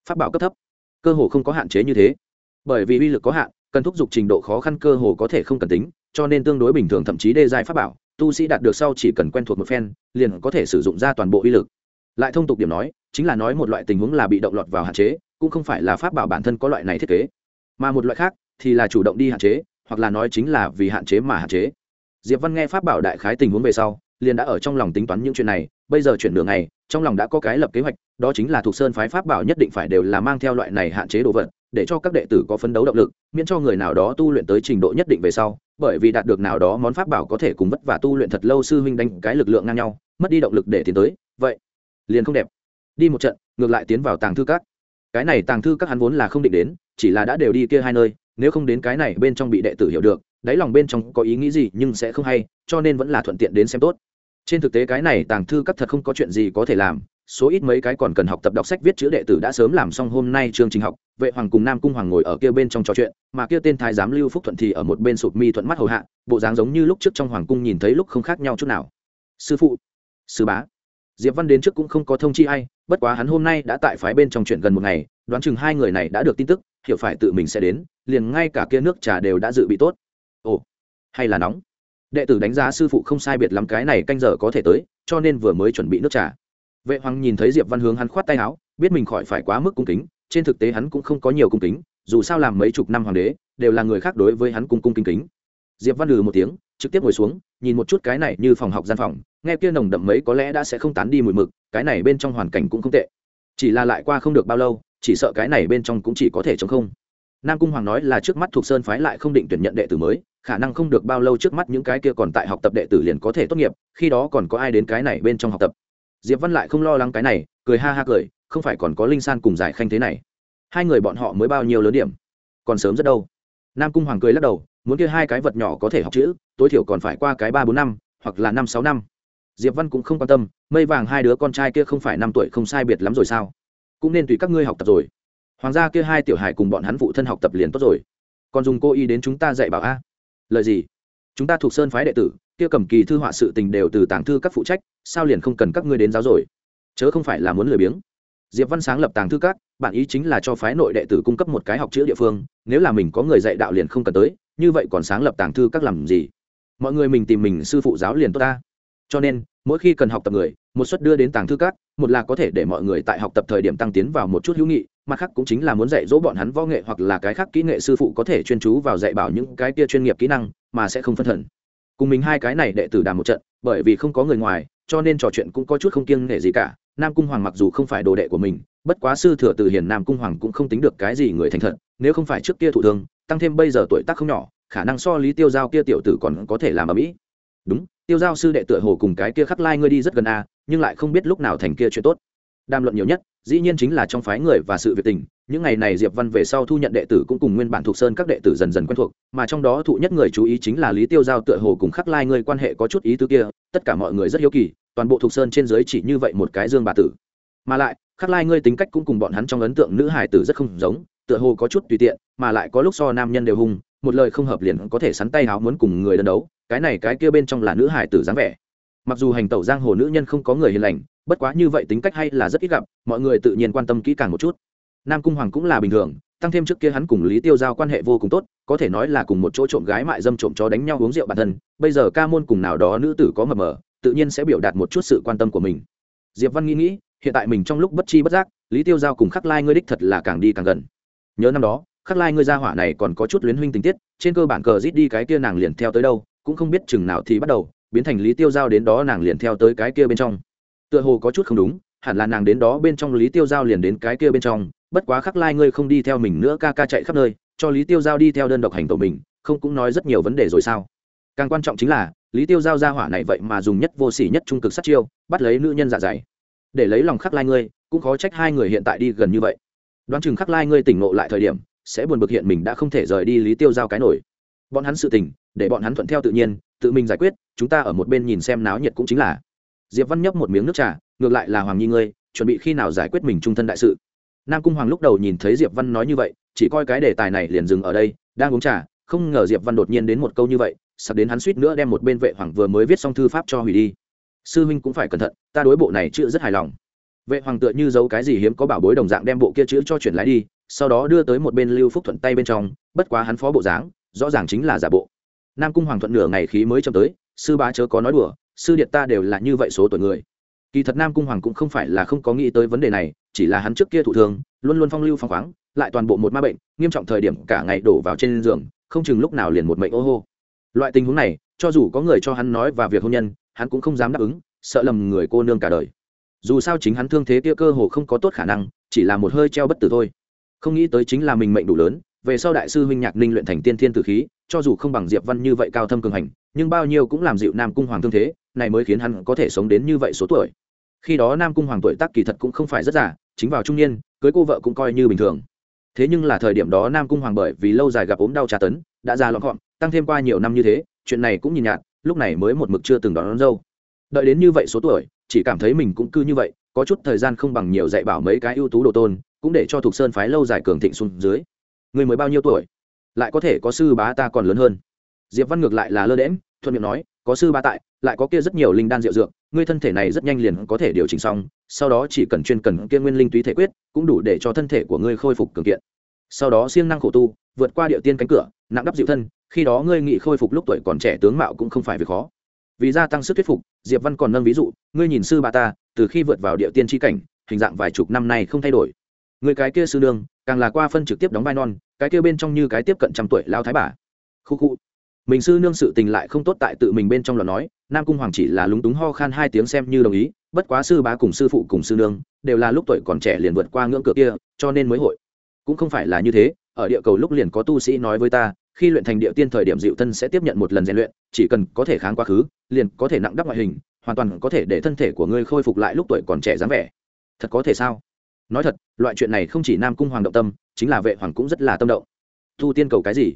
Pháp bảo cấp thấp, cơ hồ không có hạn chế như thế. Bởi vì uy lực có hạn, cần thúc giục trình độ khó khăn cơ hồ có thể không cần tính, cho nên tương đối bình thường thậm chí đê giai pháp bảo tu sĩ đạt được sau chỉ cần quen thuộc một phen, liền có thể sử dụng ra toàn bộ uy lực. Lại thông tục điểm nói, chính là nói một loại tình huống là bị động lọt vào hạn chế, cũng không phải là pháp bảo bản thân có loại này thiết kế. Mà một loại khác thì là chủ động đi hạn chế, hoặc là nói chính là vì hạn chế mà hạn chế. Diệp văn nghe pháp bảo đại khái tình huống về sau, liền đã ở trong lòng tính toán những chuyện này. Bây giờ chuyển đường này trong lòng đã có cái lập kế hoạch, đó chính là thuộc sơn phái pháp bảo nhất định phải đều là mang theo loại này hạn chế đồ vật để cho các đệ tử có phấn đấu động lực, miễn cho người nào đó tu luyện tới trình độ nhất định về sau, bởi vì đạt được nào đó món pháp bảo có thể cùng vất vả tu luyện thật lâu sư huynh đánh cái lực lượng ngang nhau, mất đi động lực để tiến tới, vậy, liền không đẹp. Đi một trận, ngược lại tiến vào tàng thư các. Cái này tàng thư các hắn vốn là không định đến, chỉ là đã đều đi kia hai nơi, nếu không đến cái này bên trong bị đệ tử hiểu được, đáy lòng bên trong có ý nghĩ gì nhưng sẽ không hay, cho nên vẫn là thuận tiện đến xem tốt. Trên thực tế cái này tàng thư các thật không có chuyện gì có thể làm số ít mấy cái còn cần học tập đọc sách viết chữ đệ tử đã sớm làm xong hôm nay chương trình học. Vệ hoàng cùng nam cung hoàng ngồi ở kia bên trong trò chuyện, mà kia tên thái giám lưu phúc thuận thì ở một bên sụp mi thuận mắt hầu hạ, bộ dáng giống như lúc trước trong hoàng cung nhìn thấy lúc không khác nhau chút nào. Sư phụ, sư bá. Diệp văn đến trước cũng không có thông chi ai, bất quá hắn hôm nay đã tại phái bên trong chuyện gần một ngày, đoán chừng hai người này đã được tin tức, hiểu phải tự mình sẽ đến, liền ngay cả kia nước trà đều đã dự bị tốt. Ồ, hay là nóng. Đệ tử đánh giá sư phụ không sai biệt lắm cái này canh giờ có thể tới, cho nên vừa mới chuẩn bị nước trà vệ hoàng nhìn thấy diệp văn hướng hắn khoát tay áo, biết mình khỏi phải quá mức cung kính, trên thực tế hắn cũng không có nhiều cung kính, dù sao làm mấy chục năm hoàng đế, đều là người khác đối với hắn cung cung kính kính. Diệp văn lừ một tiếng, trực tiếp ngồi xuống, nhìn một chút cái này như phòng học gian phòng, nghe kia nồng đậm mấy có lẽ đã sẽ không tán đi mùi mực, cái này bên trong hoàn cảnh cũng không tệ. Chỉ là lại qua không được bao lâu, chỉ sợ cái này bên trong cũng chỉ có thể chống không. Nam cung hoàng nói là trước mắt thuộc sơn phái lại không định tuyển nhận đệ tử mới, khả năng không được bao lâu trước mắt những cái kia còn tại học tập đệ tử liền có thể tốt nghiệp, khi đó còn có ai đến cái này bên trong học tập diệp văn lại không lo lắng cái này, cười ha ha cười, không phải còn có linh san cùng giải khanh thế này. Hai người bọn họ mới bao nhiêu lớn điểm? Còn sớm rất đâu. Nam cung hoàng cười lắc đầu, muốn kia hai cái vật nhỏ có thể học chữ, tối thiểu còn phải qua cái ba bốn năm, hoặc là năm sáu năm. Diệp văn cũng không quan tâm, mây vàng hai đứa con trai kia không phải năm tuổi không sai biệt lắm rồi sao? Cũng nên tùy các ngươi học tập rồi. Hoàng gia kia hai tiểu hải cùng bọn hắn phụ thân học tập liền tốt rồi. Còn dùng cô y đến chúng ta dạy bảo a. Lời gì? Chúng ta thuộc sơn phái đệ tử kia cầm kỳ thư họa sự tình đều từ tàng thư các phụ trách, sao liền không cần các ngươi đến giáo rồi? Chớ không phải là muốn lười biếng. Diệp văn sáng lập tàng thư các bản ý chính là cho phái nội đệ tử cung cấp một cái học chữ địa phương, nếu là mình có người dạy đạo liền không cần tới, như vậy còn sáng lập tàng thư các làm gì? Mọi người mình tìm mình sư phụ giáo liền tốt ta. Cho nên, mỗi khi cần học tập người, một suất đưa đến tàng thư các, một là có thể để mọi người tại học tập thời điểm tăng tiến vào một chút hữu nghị, mặt khác cũng chính là muốn dạy dỗ bọn hắn võ nghệ hoặc là cái khác kỹ nghệ sư phụ có thể chuyên chú vào dạy bảo những cái kia chuyên nghiệp kỹ năng, mà sẽ không phân thần cùng mình hai cái này đệ tử đàm một trận, bởi vì không có người ngoài, cho nên trò chuyện cũng có chút không kiêng nể gì cả. Nam cung hoàng mặc dù không phải đồ đệ của mình, bất quá sư thừa từ hiền nam cung hoàng cũng không tính được cái gì người thành thật, nếu không phải trước kia thụ thương, tăng thêm bây giờ tuổi tác không nhỏ, khả năng so lý tiêu giao kia tiểu tử còn có thể làm ở mỹ đúng, tiêu giao sư đệ tựa hồ cùng cái kia khắc lai ngươi đi rất gần a, nhưng lại không biết lúc nào thành kia chuyện tốt đàm luận nhiều nhất, dĩ nhiên chính là trong phái người và sự việc tình. Những ngày này diệp văn về sau thu nhận đệ tử cũng cùng nguyên bản thuộc sơn các đệ tử dần dần quen thuộc, mà trong đó thụ nhất người chú ý chính là lý tiêu giao tựa hồ cùng khắc lai ngươi quan hệ có chút ý tứ kia, tất cả mọi người rất hiếu kỳ, toàn bộ thuộc sơn trên dưới chỉ như vậy một cái dương bà tử. Mà lại, khắc lai ngươi tính cách cũng cùng bọn hắn trong ấn tượng nữ hải tử rất không giống, tựa hồ có chút tùy tiện, mà lại có lúc so nam nhân đều hung, một lời không hợp liền có thể sắn tay háo muốn cùng người đơn đấu, cái này cái kia bên trong là nữ hải tử dáng vẻ. Mặc dù hành tẩu giang hồ nữ nhân không có người hiền lành bất quá như vậy tính cách hay là rất ít gặp, mọi người tự nhiên quan tâm kỹ càng một chút. Nam cung hoàng cũng là bình thường, tăng thêm trước kia hắn cùng lý tiêu giao quan hệ vô cùng tốt, có thể nói là cùng một chỗ trộm gái mại dâm trộm chó đánh nhau uống rượu bản thân, bây giờ ca môn cùng nào đó nữ tử có mờ mờ, tự nhiên sẽ biểu đạt một chút sự quan tâm của mình. Diệp văn nghĩ nghĩ, hiện tại mình trong lúc bất chi bất giác, lý tiêu giao cùng khắc lai ngươi đích thật là càng đi càng gần. Nhớ năm đó, khắc lai ngươi gia hỏa này còn có chút luyến huynh tình tiết, trên cơ bản cờ rít đi cái kia nàng liền theo tới đâu, cũng không biết chừng nào thì bắt đầu, biến thành lý tiêu giao đến đó nàng liền theo tới cái kia bên trong tựa hồ có chút không đúng, hẳn là nàng đến đó bên trong lý tiêu giao liền đến cái kia bên trong, bất quá khắc lai ngươi không đi theo mình nữa ca ca chạy khắp nơi, cho lý tiêu giao đi theo đơn độc hành tổ mình, không cũng nói rất nhiều vấn đề rồi sao? Càng quan trọng chính là, lý tiêu giao ra hỏa này vậy mà dùng nhất vô sỉ nhất trung cực sát chiêu, bắt lấy nữ nhân dạ dày. Để lấy lòng khắc lai ngươi, cũng khó trách hai người hiện tại đi gần như vậy. Đoán chừng khắc lai ngươi tỉnh ngộ lại thời điểm, sẽ buồn bực hiện mình đã không thể rời đi lý tiêu giao cái nổi. Bọn hắn sự tình, để bọn hắn thuận theo tự nhiên, tự mình giải quyết, chúng ta ở một bên nhìn xem náo nhiệt cũng chính là diệp văn nhấp một miếng nước trà, ngược lại là hoàng nhi ngươi, chuẩn bị khi nào giải quyết mình trung thân đại sự. Nam cung hoàng lúc đầu nhìn thấy diệp văn nói như vậy, chỉ coi cái đề tài này liền dừng ở đây, đang uống trà, không ngờ diệp văn đột nhiên đến một câu như vậy, sắp đến hắn suýt nữa đem một bên vệ hoàng vừa mới viết xong thư pháp cho hủy đi. Sư huynh cũng phải cẩn thận, ta đối bộ này chữ rất hài lòng. Vệ hoàng tựa như giấu cái gì hiếm có bảo bối đồng dạng đem bộ kia chữ cho chuyển lái đi, sau đó đưa tới một bên lưu phúc thuận tay bên trong, bất quá hắn phó bộ dáng, rõ ràng chính là giả bộ. Nam cung hoàng thuận nửa ngày khí mới chậm tới, sư bá chớ có nói đùa sư điện ta đều là như vậy số tuổi người. Kỳ thật nam cung hoàng cũng không phải là không có nghĩ tới vấn đề này, chỉ là hắn trước kia thụ thường, luôn luôn phong lưu phong khoáng, lại toàn bộ một ma bệnh, nghiêm trọng thời điểm cả ngày đổ vào trên giường, không chừng lúc nào liền một mệnh ô hô. Loại tình huống này, cho dù có người cho hắn nói và việc hôn nhân, hắn cũng không dám đáp ứng, sợ lầm người cô nương cả đời. Dù sao chính hắn thương thế kia cơ hồ không có tốt khả năng, chỉ là một hơi treo bất tử thôi. Không nghĩ tới chính là mình mệnh đủ lớn về sau đại sư huynh nhạc ninh luyện thành tiên thiên tử khí cho dù không bằng diệp văn như vậy cao thâm cường hành nhưng bao nhiêu cũng làm dịu nam cung hoàng thương thế này mới khiến hắn có thể sống đến như vậy số tuổi. Khi đó nam cung hoàng tuổi tác kỳ thật cũng không phải rất già chính vào trung niên cưới cô vợ cũng coi như bình thường. Thế nhưng là thời điểm đó nam cung hoàng bởi vì lâu dài gặp ốm đau tra tấn đã già lọn gọn tăng thêm qua nhiều năm như thế chuyện này cũng nhìn nhạt lúc này mới một mực chưa từng đón, đón dâu. Đợi đến như vậy số tuổi chỉ cảm thấy mình cũng cư như vậy có chút thời gian không bằng nhiều dạy bảo mấy cái ưu tú đồ tôn cũng để cho thuộc sơn phái lâu dài cường thịnh xuống dưới người mới bao nhiêu tuổi? Lại có thể có sư bá ta còn lớn hơn. Diệp văn ngược lại là lơ đễm thuận miệng nói, có sư bá tại, lại có kia rất nhiều linh đan rượu dược, ngươi thân thể này rất nhanh liền có thể điều chỉnh xong, sau đó chỉ cần chuyên cần kia nguyên linh túy thể quyết, cũng đủ để cho thân thể của ngươi khôi phục cường kiện. Sau đó siêng năng khổ tu, vượt qua địa tiên cánh cửa, nặng đắp dịu thân, khi đó ngươi nghị khôi phục lúc tuổi còn trẻ tướng mạo cũng không phải việc khó. Vì gia tăng sức thuyết phục, diệp văn còn nâng ví dụ, ngươi nhìn sư bà ta, từ khi vượt vào địa tiên tri cảnh, hình dạng vài chục năm nay không thay đổi người cái kia sư nương, càng là qua phân trực tiếp đóng vai non, cái kia bên trong như cái tiếp cận trăm tuổi lao thái bà. Khu khu. Mình sư nương sự tình lại không tốt tại tự mình bên trong lò nói, nam cung hoàng chỉ là lúng túng ho khan hai tiếng xem như đồng ý, bất quá sư bá cùng sư phụ cùng sư nương, đều là lúc tuổi còn trẻ liền vượt qua ngưỡng cửa kia, cho nên mới hội. Cũng không phải là như thế, ở địa cầu lúc liền có tu sĩ nói với ta, khi luyện thành địa tiên thời điểm dịu thân sẽ tiếp nhận một lần rèn luyện, chỉ cần có thể kháng quá khứ, liền có thể nặng đắp ngoại hình, hoàn toàn có thể để thân thể của ngươi khôi phục lại lúc tuổi còn trẻ dáng vẻ. Thật có thể sao? Nói thật, loại chuyện này không chỉ nam cung hoàng động tâm, chính là vệ hoàng cũng rất là tâm động. Tu tiên cầu cái gì?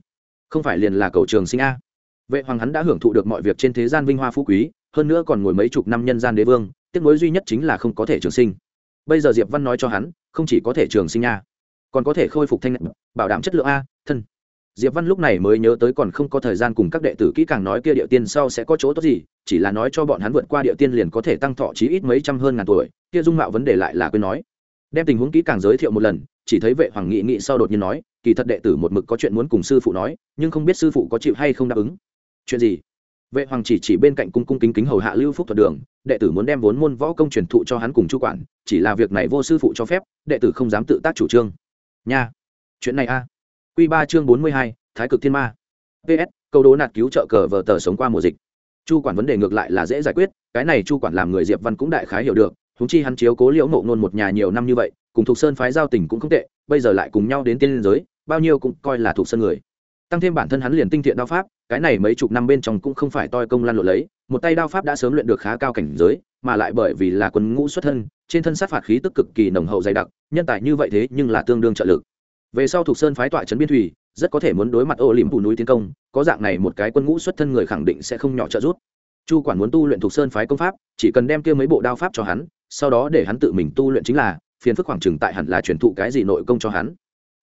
Không phải liền là cầu trường sinh a. Vệ hoàng hắn đã hưởng thụ được mọi việc trên thế gian vinh hoa phú quý, hơn nữa còn ngồi mấy chục năm nhân gian đế vương, tiếc nối duy nhất chính là không có thể trường sinh. Bây giờ diệp văn nói cho hắn, không chỉ có thể trường sinh nha còn có thể khôi phục thanh bảo đảm chất lượng a, thân. Diệp văn lúc này mới nhớ tới còn không có thời gian cùng các đệ tử kỹ càng nói kia địa tiên sau sẽ có chỗ tốt gì, chỉ là nói cho bọn hắn vượt qua địa tiên liền có thể tăng thọ chí ít mấy trăm hơn ngàn tuổi, kia dung mạo vấn đề lại là quên nói đem tình huống kỹ càng giới thiệu một lần, chỉ thấy vệ hoàng nghị nghị sau đột nhiên nói, kỳ thật đệ tử một mực có chuyện muốn cùng sư phụ nói, nhưng không biết sư phụ có chịu hay không đáp ứng. Chuyện gì? Vệ hoàng chỉ chỉ bên cạnh cung cung kính kính hầu hạ lưu phúc thuật đường, đệ tử muốn đem vốn môn võ công truyền thụ cho hắn cùng chu quản, chỉ là việc này vô sư phụ cho phép, đệ tử không dám tự tác chủ trương. Nha, chuyện này a. Q ba chương bốn mươi hai, thái cực thiên ma. Ps câu đố nạt cứu trợ cờ vờ tờ sống qua mùa dịch. Chu quản vấn đề ngược lại là dễ giải quyết, cái này chu quản làm người diệp văn cũng đại khái hiểu được húng chi hắn chiếu cố liễu mộ nôn một nhà nhiều năm như vậy, cùng thuộc sơn phái giao tình cũng không tệ, bây giờ lại cùng nhau đến tiên liên giới, bao nhiêu cũng coi là thuộc sơn người. Tăng thêm bản thân hắn liền tinh thiện đao pháp, cái này mấy chục năm bên trong cũng không phải toi công lan lộ lấy, một tay đao pháp đã sớm luyện được khá cao cảnh giới, mà lại bởi vì là quân ngũ xuất thân, trên thân sát phạt khí tức cực kỳ nồng hậu dày đặc, nhân tài như vậy thế nhưng là tương đương trợ lực. Về sau thuộc sơn phái tọa trấn biên thủy, rất có thể muốn đối mặt ô liềm phủ núi tiến công, có dạng này một cái quân ngũ xuất thân người khẳng định sẽ không nhỏ trợ giúp. Chu quản muốn tu luyện thuộc sơn phái công pháp, chỉ cần đem kia mấy bộ đao pháp cho hắn sau đó để hắn tự mình tu luyện chính là phiền phức khoảng chừng tại hẳn là truyền thụ cái gì nội công cho hắn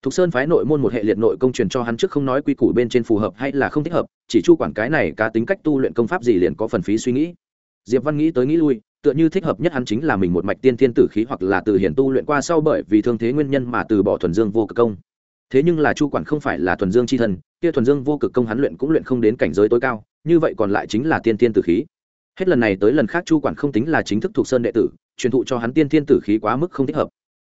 Thục Sơn phái nội môn một hệ liệt nội công truyền cho hắn trước không nói quy củ bên trên phù hợp hay là không thích hợp, chỉ chu quản cái này cá tính cách tu luyện công pháp gì liền có phần phí suy nghĩ. Diệp Văn nghĩ tới nghĩ lui, tựa như thích hợp nhất hắn chính là mình một mạch tiên thiên tử khí hoặc là từ hiển tu luyện qua sau bởi vì thương thế nguyên nhân mà từ bỏ thuần dương vô cực công. Thế nhưng là chu quản không phải là thuần dương chi thần, kia thuần dương vô cực công hắn luyện cũng luyện không đến cảnh giới tối cao, như vậy còn lại chính là tiên thiên tử khí. Hết lần này tới lần khác chu quản không tính là chính thức thuộc sơn đệ tử, truyền thụ cho hắn tiên thiên tử khí quá mức không thích hợp.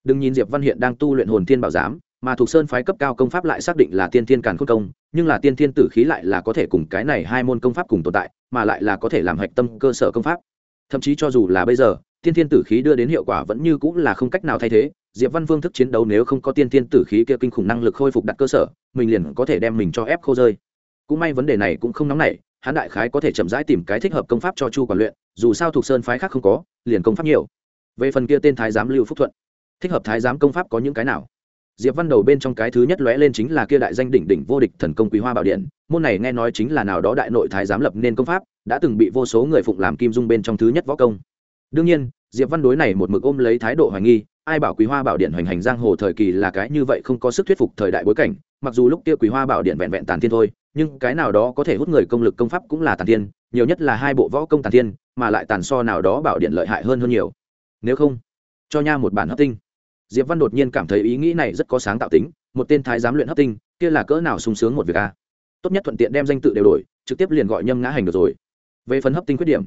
Đừng nhìn Diệp Văn hiện đang tu luyện hồn thiên bảo giám, mà thuộc sơn phái cấp cao công pháp lại xác định là tiên thiên càn khôn công nhưng là tiên thiên tử khí lại là có thể cùng cái này hai môn công pháp cùng tồn tại mà lại là có thể làm hạch tâm cơ sở công pháp thậm chí cho dù là bây giờ tiên thiên tử khí đưa đến hiệu quả vẫn như cũng là không cách nào thay thế diệp văn vương thức chiến đấu nếu không có tiên thiên tử khí kia kinh khủng năng lực khôi phục đặt cơ sở mình liền có thể đem mình cho ép khô rơi cũng may vấn đề này cũng không nóng nảy hắn đại khái có thể chậm rãi tìm cái thích hợp công pháp cho chu quản luyện, dù sao thuộc sơn phái khác không có, liền công pháp nhiều. Về phần kia tên thái giám lưu phúc thuận, thích hợp thái giám công pháp có những cái nào? Diệp văn đầu bên trong cái thứ nhất lóe lên chính là kia đại danh đỉnh đỉnh vô địch thần công quý hoa bảo điện, môn này nghe nói chính là nào đó đại nội thái giám lập nên công pháp, đã từng bị vô số người phụng làm kim dung bên trong thứ nhất võ công. Đương nhiên, diệp văn đối này một mực ôm lấy thái độ hoài nghi, ai bảo quý hoa bảo điện hoành hành giang hồ thời kỳ là cái như vậy không có sức thuyết phục thời đại bối cảnh, mặc dù lúc kia quý hoa bảo điện vẹn vẹn tàn thiên thôi nhưng cái nào đó có thể hút người công lực công pháp cũng là tàn thiên, nhiều nhất là hai bộ võ công tàn thiên, mà lại tàn so nào đó bảo điện lợi hại hơn hơn nhiều. Nếu không, cho nha một bản hấp tinh. Diệp văn đột nhiên cảm thấy ý nghĩ này rất có sáng tạo tính, một tên thái giám luyện hấp tinh, kia là cỡ nào sung sướng một việc a tốt nhất thuận tiện đem danh tự đều đổi, trực tiếp liền gọi nhâm ngã hành được rồi. Về phần hấp tinh khuyết điểm,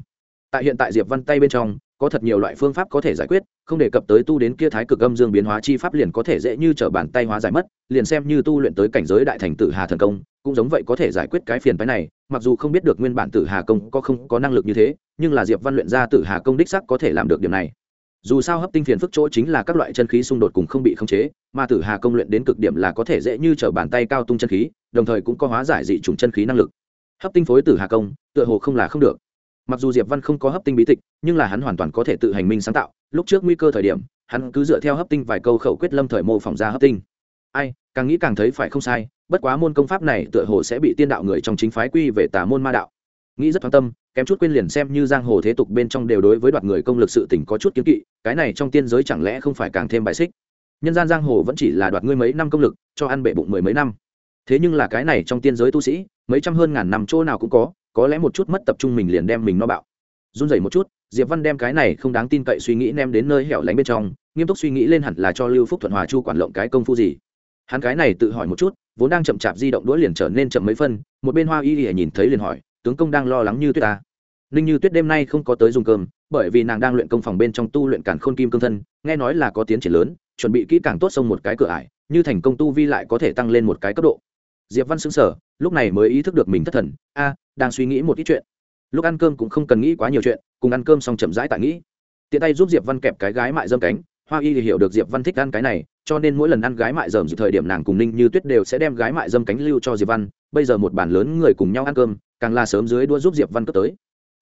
tại hiện tại diệp văn tay bên trong có thật nhiều loại phương pháp có thể giải quyết, không đề cập tới tu đến kia thái cực âm dương biến hóa chi pháp liền có thể dễ như trở bàn tay hóa giải mất, liền xem như tu luyện tới cảnh giới đại thành tử hà thần công, cũng giống vậy có thể giải quyết cái phiền phái này, mặc dù không biết được nguyên bản tử hà công có không có năng lực như thế, nhưng là diệp văn luyện ra tử hà công đích sắc có thể làm được điểm này. Dù sao hấp tinh phiền phức chỗ chính là các loại chân khí xung đột cùng không bị khống chế, mà tử hà công luyện đến cực điểm là có thể dễ như t bàn tay cao tung chân khí, đồng thời cũng có hóa giải dị chủng chân khí năng lực. Hấp tinh phối tử hà công, tựa hồ không là không được mặc dù diệp văn không có hấp tinh bí tịch, nhưng là hắn hoàn toàn có thể tự hành minh sáng tạo. Lúc trước nguy cơ thời điểm, hắn cứ dựa theo hấp tinh vài câu khẩu quyết lâm thời mô phỏng ra hấp tinh. Ai, càng nghĩ càng thấy phải không sai, bất quá môn công pháp này tựa hồ sẽ bị tiên đạo người trong chính phái quy về tà môn ma đạo. Nghĩ rất thoáng tâm, kém chút quên liền xem như giang hồ thế tục bên trong đều đối với đoạt người công lực sự tình có chút kiếm kỵ, cái này trong tiên giới chẳng lẽ không phải càng thêm bài xích? Nhân gian giang hồ vẫn chỉ là đoạt ngươi mấy năm công lực, cho ăn bệ bụng mười mấy năm. Thế nhưng là cái này trong tiên giới tu sĩ, mấy trăm hơn ngàn năm chỗ nào cũng có có lẽ một chút mất tập trung mình liền đem mình no bạo. Run rẩy một chút, diệp văn đem cái này không đáng tin cậy suy nghĩ nem đến nơi hẻo lánh bên trong, nghiêm túc suy nghĩ lên hẳn là cho lưu phúc thuận hòa chu quản lộng cái công phu gì. Hắn cái này tự hỏi một chút, vốn đang chậm chạp di động đũa liền trở nên chậm mấy phân, một bên hoa y y nhìn thấy liền hỏi, tướng công đang lo lắng như tuyết ta ninh như tuyết đêm nay không có tới dùng cơm, bởi vì nàng đang luyện công phòng bên trong tu luyện cản khôn kim cương thân, nghe nói là có tiến triển lớn, chuẩn bị kỹ càng tốt xông một cái cửa ải, như thành công tu vi lại có thể tăng lên một cái cấp độ. Diệp văn xứng sở lúc này mới ý thức được mình thất thần, a đang suy nghĩ một ít chuyện. Lúc ăn cơm cũng không cần nghĩ quá nhiều chuyện, cùng ăn cơm xong chậm rãi tại nghĩ. Tiện tay giúp diệp văn kẹp cái gái mại dâm cánh, hoa y thì hiểu được diệp văn thích ăn cái này, cho nên mỗi lần ăn gái mại dởm dịp thời điểm nàng cùng ninh như tuyết đều sẽ đem gái mại dâm cánh lưu cho diệp văn. Bây giờ một bàn lớn người cùng nhau ăn cơm, càng là sớm dưới đua giúp diệp văn cất tới.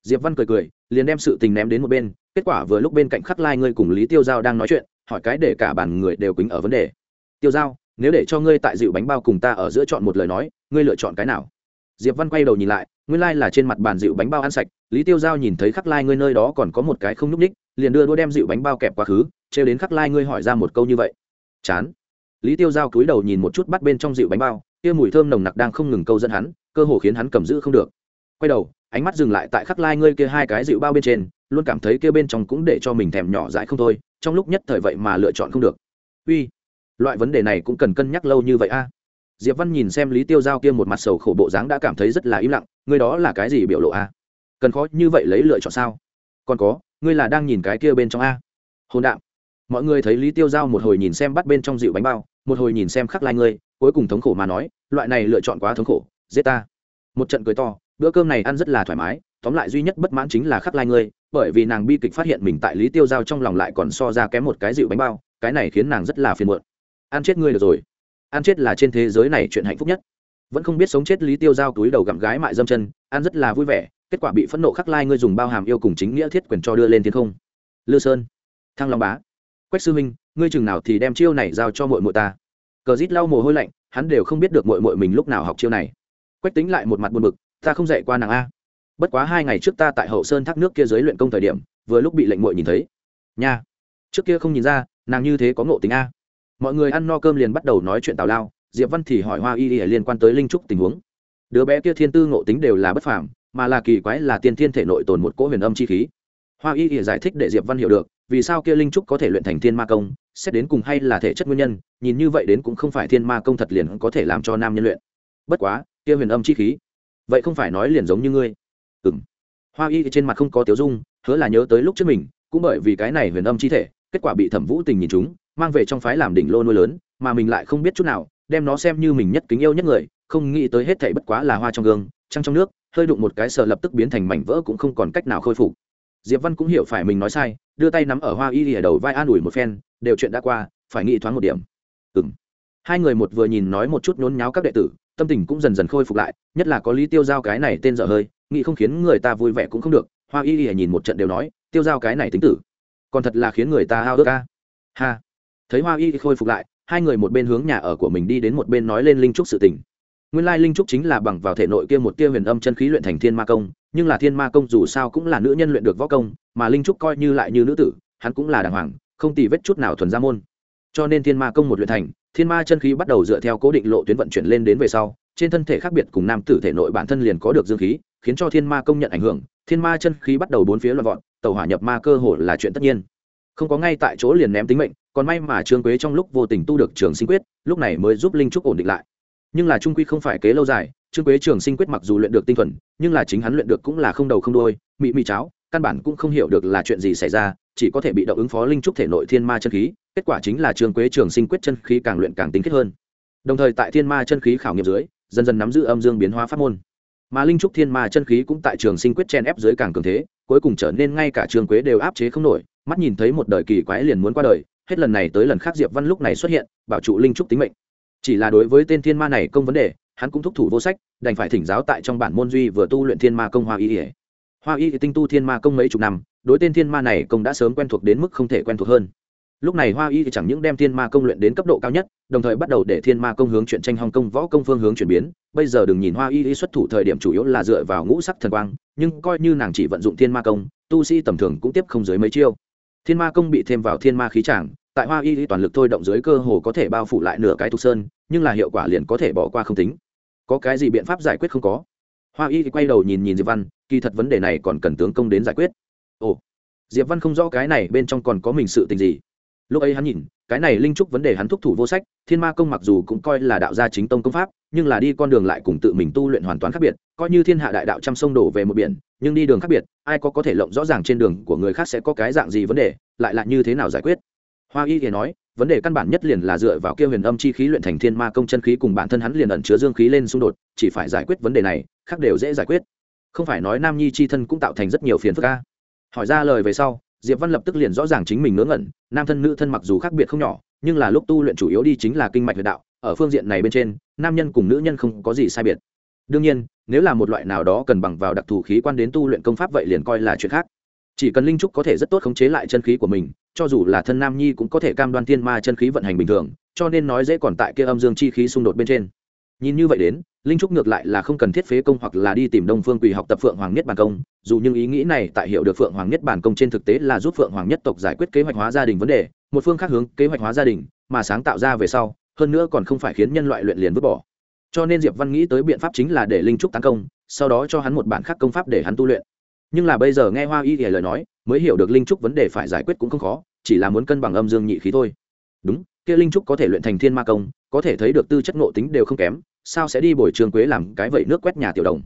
Diệp văn cười cười, liền đem sự tình ném đến một bên. Kết quả vừa lúc bên cạnh khắc lai ngươi cùng lý tiêu giao đang nói chuyện, hỏi cái để cả bàn người đều quýnh ở vấn đề. Tiêu giao, nếu để cho ngươi tại dịu bánh bao cùng ta ở giữa chọn một lời nói, ngươi lựa chọn cái nào? Diệp văn quay đầu nhìn lại nguyên lai、like、là trên mặt bàn dịu bánh bao ăn sạch, lý tiêu giao nhìn thấy khắc lai ngươi nơi đó còn có một cái không n ú c ních liền đưa đua đem dịu bánh bao kẹp quá khứ, trêu đến khắc lai ngươi hỏi ra một câu như vậy. Chán. Lý tiêu giao cúi đầu nhìn một chút bắt bên trong dịu bánh bao, kia mùi thơm nồng nặc đang không ngừng câu dẫn hắn, cơ hồ khiến hắn cầm giữ không được. Quay đầu, ánh mắt dừng lại tại khắc lai ngươi kia hai cái dịu bao bên trên, luôn cảm thấy kia bên trong cũng để cho mình thèm nhỏ dãi không thôi, trong lúc nhất thời vậy mà lựa chọn không được. Uy, loại vấn đề này cũng cần cân nhắc lâu như vậy a. Diệp văn nhìn xem lý tiêu giao kia một mặt sầu khổ bộ dáng đã cảm thấy rất là im lặng ngươi đó là cái gì biểu lộ a? Cần khó như vậy lấy lựa chọn sao? Còn có, ngươi là đang nhìn cái kia bên trong a? Hôn đạm. Mọi người thấy lý tiêu giao một hồi nhìn xem bắt bên trong dịu bánh bao, một hồi nhìn xem khắc lai ngươi, cuối cùng thống khổ mà nói, loại này lựa chọn quá thống khổ, giết ta. Một trận cười to, bữa cơm này ăn rất là thoải mái, tóm lại duy nhất bất mãn chính là khắc lai ngươi, bởi vì nàng bi kịch phát hiện mình tại lý tiêu giao trong lòng lại còn so ra kém một cái dịu bánh bao, cái này khiến nàng rất là phiền muộn. Ăn chết ngươi được rồi. Ăn chết là trên thế giới này chuyện hạnh phúc nhất vẫn không biết sống chết lý tiêu giao túi đầu gặm gái mại dâm chân, ăn rất là vui vẻ, kết quả bị phẫn nộ khắc lai ngươi dùng bao hàm yêu cùng chính nghĩa thiết quyền cho đưa lên thiên không. Lư sơn, thăng long bá, quách sư minh, ngươi chừng nào thì đem chiêu này giao cho mội mội ta. Cờ rít lau mồ hôi lạnh, hắn đều không biết được mội mội mình lúc nào học chiêu này. Quách tính lại một mặt buồn bực, ta không dạy qua nàng a. Bất quá hai ngày trước ta tại hậu sơn thác nước kia dưới luyện công thời điểm, vừa lúc bị lệnh muội nhìn thấy. Nha. Trước kia không nhìn ra, nàng như thế có ngộ tính a. Mọi người ăn no cơm liền bắt đầu nói chuyện tào lao diệp văn thì hỏi hoa y y liên quan tới linh trúc tình huống. Đứa bé kia thiên tư ngộ tính đều là bất phàm, mà là kỳ quái là tiên thiên thể nội tồn một cỗ huyền âm chi khí. Hoa y y giải thích để diệp văn hiểu được, vì sao kia linh trúc có thể luyện thành thiên ma công, xét đến cùng hay là thể chất nguyên nhân, nhìn như vậy đến cũng không phải thiên ma công thật liền có thể làm cho nam nhân luyện. Bất quá, kia huyền âm chi khí, vậy không phải nói liền giống như ngươi. Ừ m hoa y trên mặt không có tiếu dung, hứa là nhớ tới lúc trước mình, cũng bởi vì cái này huyền âm chi thể, kết quả bị thẩm vũ tình nhìn chúng, mang về trong phái làm đỉnh lô nuôi lớn, mà mình lại không biết chút nào đem nó xem như mình nhất kính yêu nhất người, không nghĩ tới hết thảy bất quá là hoa trong gương, trăng trong nước, hơi đụng một cái sờ lập tức biến thành mảnh vỡ cũng không còn cách nào khôi phục. Diệp văn cũng hiểu phải mình nói sai, đưa tay nắm ở hoa y ở đầu vai an ủi một phen, đều chuyện đã qua, phải nghĩ thoáng một điểm. Ừ hai người một vừa nhìn nói một chút nhốn nháo các đệ tử, tâm tình cũng dần dần khôi phục lại, nhất là có lý tiêu giao cái này tên dở hơi, nghĩ không khiến người ta vui vẻ cũng không được, hoa y y nhìn một trận đều nói, tiêu giao cái này tính tử, còn thật là khiến người ta hao ước ca ha. Thấy hoa y khôi phục lại hai người một bên hướng nhà ở của mình đi đến một bên nói lên linh trúc sự tình. Nguyên lai linh trúc chính là bằng vào thể nội kia một tia huyền âm chân khí luyện thành thiên ma công, nhưng là thiên ma công dù sao cũng là nữ nhân luyện được võ công, mà linh trúc coi như lại như nữ tử, hắn cũng là đàng hoàng, không tì vết chút nào thuần ra môn. Cho nên thiên ma công một luyện thành, thiên ma chân khí bắt đầu dựa theo cố định lộ tuyến vận chuyển lên đến về sau, trên thân thể khác biệt cùng nam tử thể nội bản thân liền có được dương khí, khiến cho thiên ma công nhận ảnh hưởng, thiên ma chân khí bắt đầu bốn phía loạn vọt, tàu hỏa nhập ma cơ hồ là chuyện tất nhiên không có ngay tại chỗ liền ném tính mệnh, còn may mà trương quế trong lúc vô tình tu được trường sinh quyết, lúc này mới giúp linh trúc ổn định lại. Nhưng là trung quy không phải kế lâu dài, trương quế trường sinh quyết mặc dù luyện được tinh thuần, nhưng là chính hắn luyện được cũng là không đầu không đôi mị mị cháo, căn bản cũng không hiểu được là chuyện gì xảy ra, chỉ có thể bị động ứng phó linh trúc thể nội thiên ma chân khí, kết quả chính là trương quế trường sinh quyết chân khí càng luyện càng tính kết hơn. Đồng thời tại thiên ma chân khí khảo nghiệm dưới, dần dần nắm giữ âm dương biến hóa pháp môn. Mà linh trúc thiên ma chân khí cũng tại trường sinh quyết chen ép dưới càng cường thế, cuối cùng trở nên ngay cả trương quế đều áp chế không nổi mắt nhìn thấy một đời kỳ quái liền muốn qua đời, hết lần này tới lần khác diệp văn lúc này xuất hiện, bảo trụ linh trúc tính mệnh. Chỉ là đối với tên thiên ma này công vấn đề, hắn cũng thúc thủ vô sách, đành phải thỉnh giáo tại trong bản môn duy vừa tu luyện thiên ma công hoa y ỉa hoa y tinh tu thiên ma công mấy chục năm, đối tên thiên ma này công đã sớm quen thuộc đến mức không thể quen thuộc hơn. Lúc này hoa y thì chẳng những đem thiên ma công luyện đến cấp độ cao nhất, đồng thời bắt đầu để thiên ma công hướng chuyện tranh hong công võ công phương hướng chuyển biến. Bây giờ đừng nhìn hoa y xuất thủ thời điểm chủ yếu là dựa vào ngũ sắc thần quang, nhưng coi như nàng chỉ vận dụng thiên ma công, tu sĩ tầm thường cũng tiếp không dưới mấy chiêu thiên ma công bị thêm vào thiên ma khí tràng, tại hoa y toàn lực thôi động dưới cơ hồ có thể bao phủ lại nửa cái thục sơn, nhưng là hiệu quả liền có thể bỏ qua không tính. Có cái gì biện pháp giải quyết không có? Hoa y quay đầu nhìn nhìn diệp văn, kỳ thật vấn đề này còn cần tướng công đến giải quyết. Ồ, diệp văn không rõ cái này bên trong còn có mình sự tình gì. Lúc ấy hắn nhìn, cái này linh trúc vấn đề hắn thúc thủ vô sách, thiên ma công mặc dù cũng coi là đạo gia chính tông công pháp nhưng là đi con đường lại cùng tự mình tu luyện hoàn toàn khác biệt, coi như thiên hạ đại đạo trăm sông đổ về một biển, nhưng đi đường khác biệt, ai có có thể lộng rõ ràng trên đường của người khác sẽ có cái dạng gì vấn đề, lại là như thế nào giải quyết? Hoa y thì nói, vấn đề căn bản nhất liền là dựa vào kia huyền âm chi khí luyện thành thiên ma công chân khí cùng bản thân hắn liền ẩn chứa dương khí lên xung đột, chỉ phải giải quyết vấn đề này, khác đều dễ giải quyết. Không phải nói nam nhi chi thân cũng tạo thành rất nhiều phiền phức ca hỏi ra lời về sau, diệp văn lập tức liền rõ ràng chính mình ngớ ngẩn, nam thân nữ thân mặc dù khác biệt không nhỏ, nhưng là lúc tu luyện chủ yếu đi chính là kinh mạch huyệt đạo ở phương diện này bên trên, nam nhân cùng nữ nhân không có gì sai biệt. Đương nhiên, nếu là một loại nào đó cần bằng vào đặc thù khí quan đến tu luyện công pháp vậy liền coi là chuyện khác. Chỉ cần linh trúc có thể rất tốt khống chế lại chân khí của mình, cho dù là thân nam nhi cũng có thể cam đoan thiên ma chân khí vận hành bình thường, cho nên nói dễ còn tại kia âm dương chi khí xung đột bên trên. Nhìn như vậy đến, linh trúc ngược lại là không cần thiết phế công hoặc là đi tìm đông phương quỳ học tập phượng hoàng nhất bản công, dù những ý nghĩ này tại hiệu được phượng hoàng nhất bản công trên thực tế là giúp phượng hoàng nhất tộc giải quyết kế hoạch hóa gia đình vấn đề, một phương khác hướng kế hoạch hóa gia đình, mà sáng tạo ra về sau hơn nữa còn không phải khiến nhân loại luyện liền vứt bỏ. Cho nên diệp văn nghĩ tới biện pháp chính là để linh trúc tấn công, sau đó cho hắn một bản khác công pháp để hắn tu luyện. Nhưng là bây giờ nghe hoa y thì lời nói, mới hiểu được linh trúc vấn đề phải giải quyết cũng không khó, chỉ là muốn cân bằng âm dương nhị khí thôi. Đúng, kia linh trúc có thể luyện thành thiên ma công, có thể thấy được tư chất ngộ tính đều không kém, sao sẽ đi bồi trường quế làm cái vậy nước quét nhà tiểu đồng?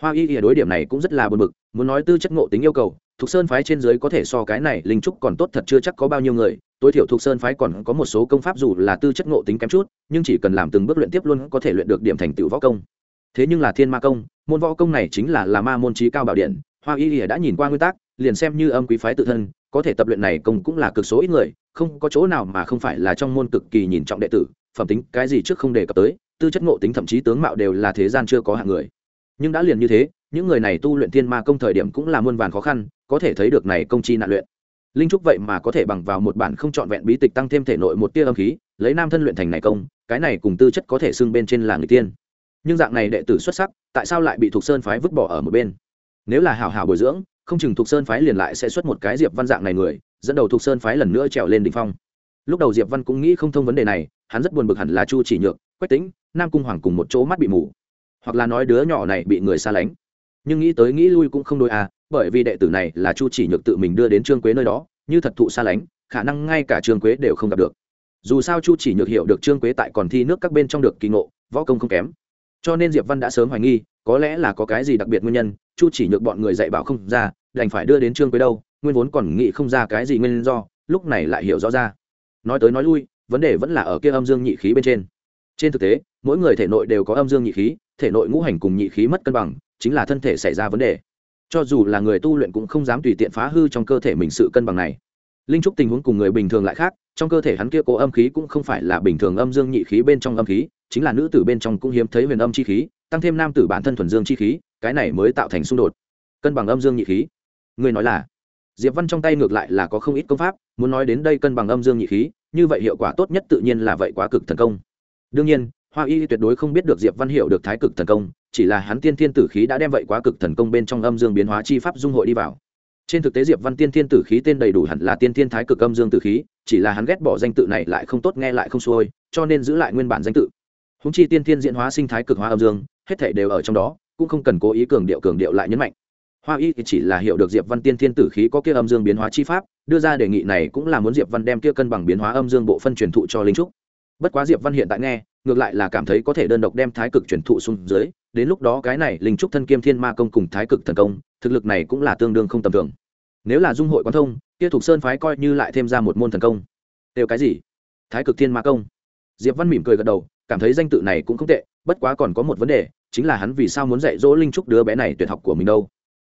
Hoa y y đối điểm này cũng rất là buồn bực, muốn nói tư chất ngộ tính yêu cầu thuộc sơn phái trên dưới có thể so cái này linh trúc còn tốt thật chưa chắc có bao nhiêu người tối thiểu thuộc sơn phái còn có một số công pháp dù là tư chất ngộ tính kém chút, nhưng chỉ cần làm từng bước luyện tiếp luôn có thể luyện được điểm thành tựu võ công. Thế nhưng là thiên ma công, môn võ công này chính là là ma môn trí cao bảo điện, hoa y ỉa đã nhìn qua nguyên tắc, liền xem như âm quý phái tự thân, có thể tập luyện này công cũng là cực số ít người, không có chỗ nào mà không phải là trong môn cực kỳ nhìn trọng đệ tử, phẩm tính cái gì trước không đề cập tới, tư chất ngộ tính thậm chí tướng mạo đều là thế gian chưa có hạng người. Nhưng đã liền như thế, những người này tu luyện thiên ma công thời điểm cũng là muôn vàn khó khăn, có thể thấy được này công chi nạn luyện linh trúc vậy mà có thể bằng vào một bản không trọn vẹn bí tịch tăng thêm thể nội một tia âm khí, lấy nam thân luyện thành này công, cái này cùng tư chất có thể xưng bên trên là người tiên. Nhưng dạng này đệ tử xuất sắc, tại sao lại bị thuộc sơn phái vứt bỏ ở một bên? Nếu là hảo hảo bồi dưỡng, không chừng thuộc sơn phái liền lại sẽ xuất một cái diệp văn dạng này người, dẫn đầu thuộc sơn phái lần nữa trèo lên đỉnh phong. Lúc đầu diệp văn cũng nghĩ không thông vấn đề này, hắn rất buồn bực hẳn là chu chỉ nhược, quách tính nam cung hoàng cùng một chỗ mắt bị mù. Hoặc là nói đứa nhỏ này bị người xa lánh. Nhưng nghĩ tới nghĩ lui cũng không đôi à bởi vì đệ tử này là chu chỉ nhược tự mình đưa đến trương quế nơi đó, như thật thụ xa lánh, khả năng ngay cả trương quế đều không gặp được. Dù sao chu chỉ nhược hiểu được trương quế tại còn thi nước các bên trong được kỳ ngộ, võ công không kém. Cho nên diệp văn đã sớm hoài nghi, có lẽ là có cái gì đặc biệt nguyên nhân, chu chỉ nhược bọn người dạy bảo không ra, đành phải đưa đến trương quế đâu, nguyên vốn còn nghĩ không ra cái gì nguyên do, lúc này lại hiểu rõ ra. Nói tới nói lui, vấn đề vẫn là ở kia âm dương nhị khí bên trên. Trên thực tế, mỗi người thể nội đều có âm dương nhị khí, thể nội ngũ hành cùng nhị khí mất cân bằng, chính là thân thể xảy ra vấn đề cho dù là người tu luyện cũng không dám tùy tiện phá hư trong cơ thể mình sự cân bằng này. Linh trúc tình huống cùng người bình thường lại khác, trong cơ thể hắn kia cố âm khí cũng không phải là bình thường âm dương nhị khí bên trong âm khí, chính là nữ tử bên trong cũng hiếm thấy huyền âm chi khí, tăng thêm nam tử bản thân thuần dương chi khí, cái này mới tạo thành xung đột. Cân bằng âm dương nhị khí. Người nói là, diệp văn trong tay ngược lại là có không ít công pháp, muốn nói đến đây cân bằng âm dương nhị khí, như vậy hiệu quả tốt nhất tự nhiên là vậy quá cực thần công. Đương nhiên hoa y tuyệt đối không biết được diệp văn hiểu được thái cực thần công, chỉ là hắn tiên thiên tử khí đã đem vậy quá cực thần công bên trong âm dương biến hóa chi pháp dung hội đi vào. Trên thực tế diệp văn tiên thiên tử khí tên đầy đủ hẳn là tiên thiên thái cực âm dương tử khí, chỉ là hắn ghét bỏ danh tự này lại không tốt nghe lại không xuôi, cho nên giữ lại nguyên bản danh tự. Húng chi tiên thiên diễn hóa sinh thái cực hóa âm dương, hết thể đều ở trong đó, cũng không cần cố ý cường điệu cường điệu lại nhấn mạnh. Hoa y thì chỉ là hiểu được diệp văn tiên thiên tử khí có kia âm dương biến hóa chi pháp, đưa ra đề nghị này cũng là muốn diệp văn đem kia cân bằng biến hóa âm dương bộ phân truyền thụ cho linh trúc bất quá diệp văn hiện tại nghe, ngược lại là cảm thấy có thể đơn độc đem thái cực chuyển thụ xuống dưới, đến lúc đó cái này linh trúc thân kiêm thiên ma công cùng thái cực thần công, thực lực này cũng là tương đương không tầm thường. Nếu là dung hội quan thông, kia thuộc sơn phái coi như lại thêm ra một môn thần công. Đều cái gì? Thái cực thiên ma công. Diệp văn mỉm cười gật đầu, cảm thấy danh tự này cũng không tệ, bất quá còn có một vấn đề, chính là hắn vì sao muốn dạy dỗ linh trúc đứa bé này tuyệt học của mình đâu?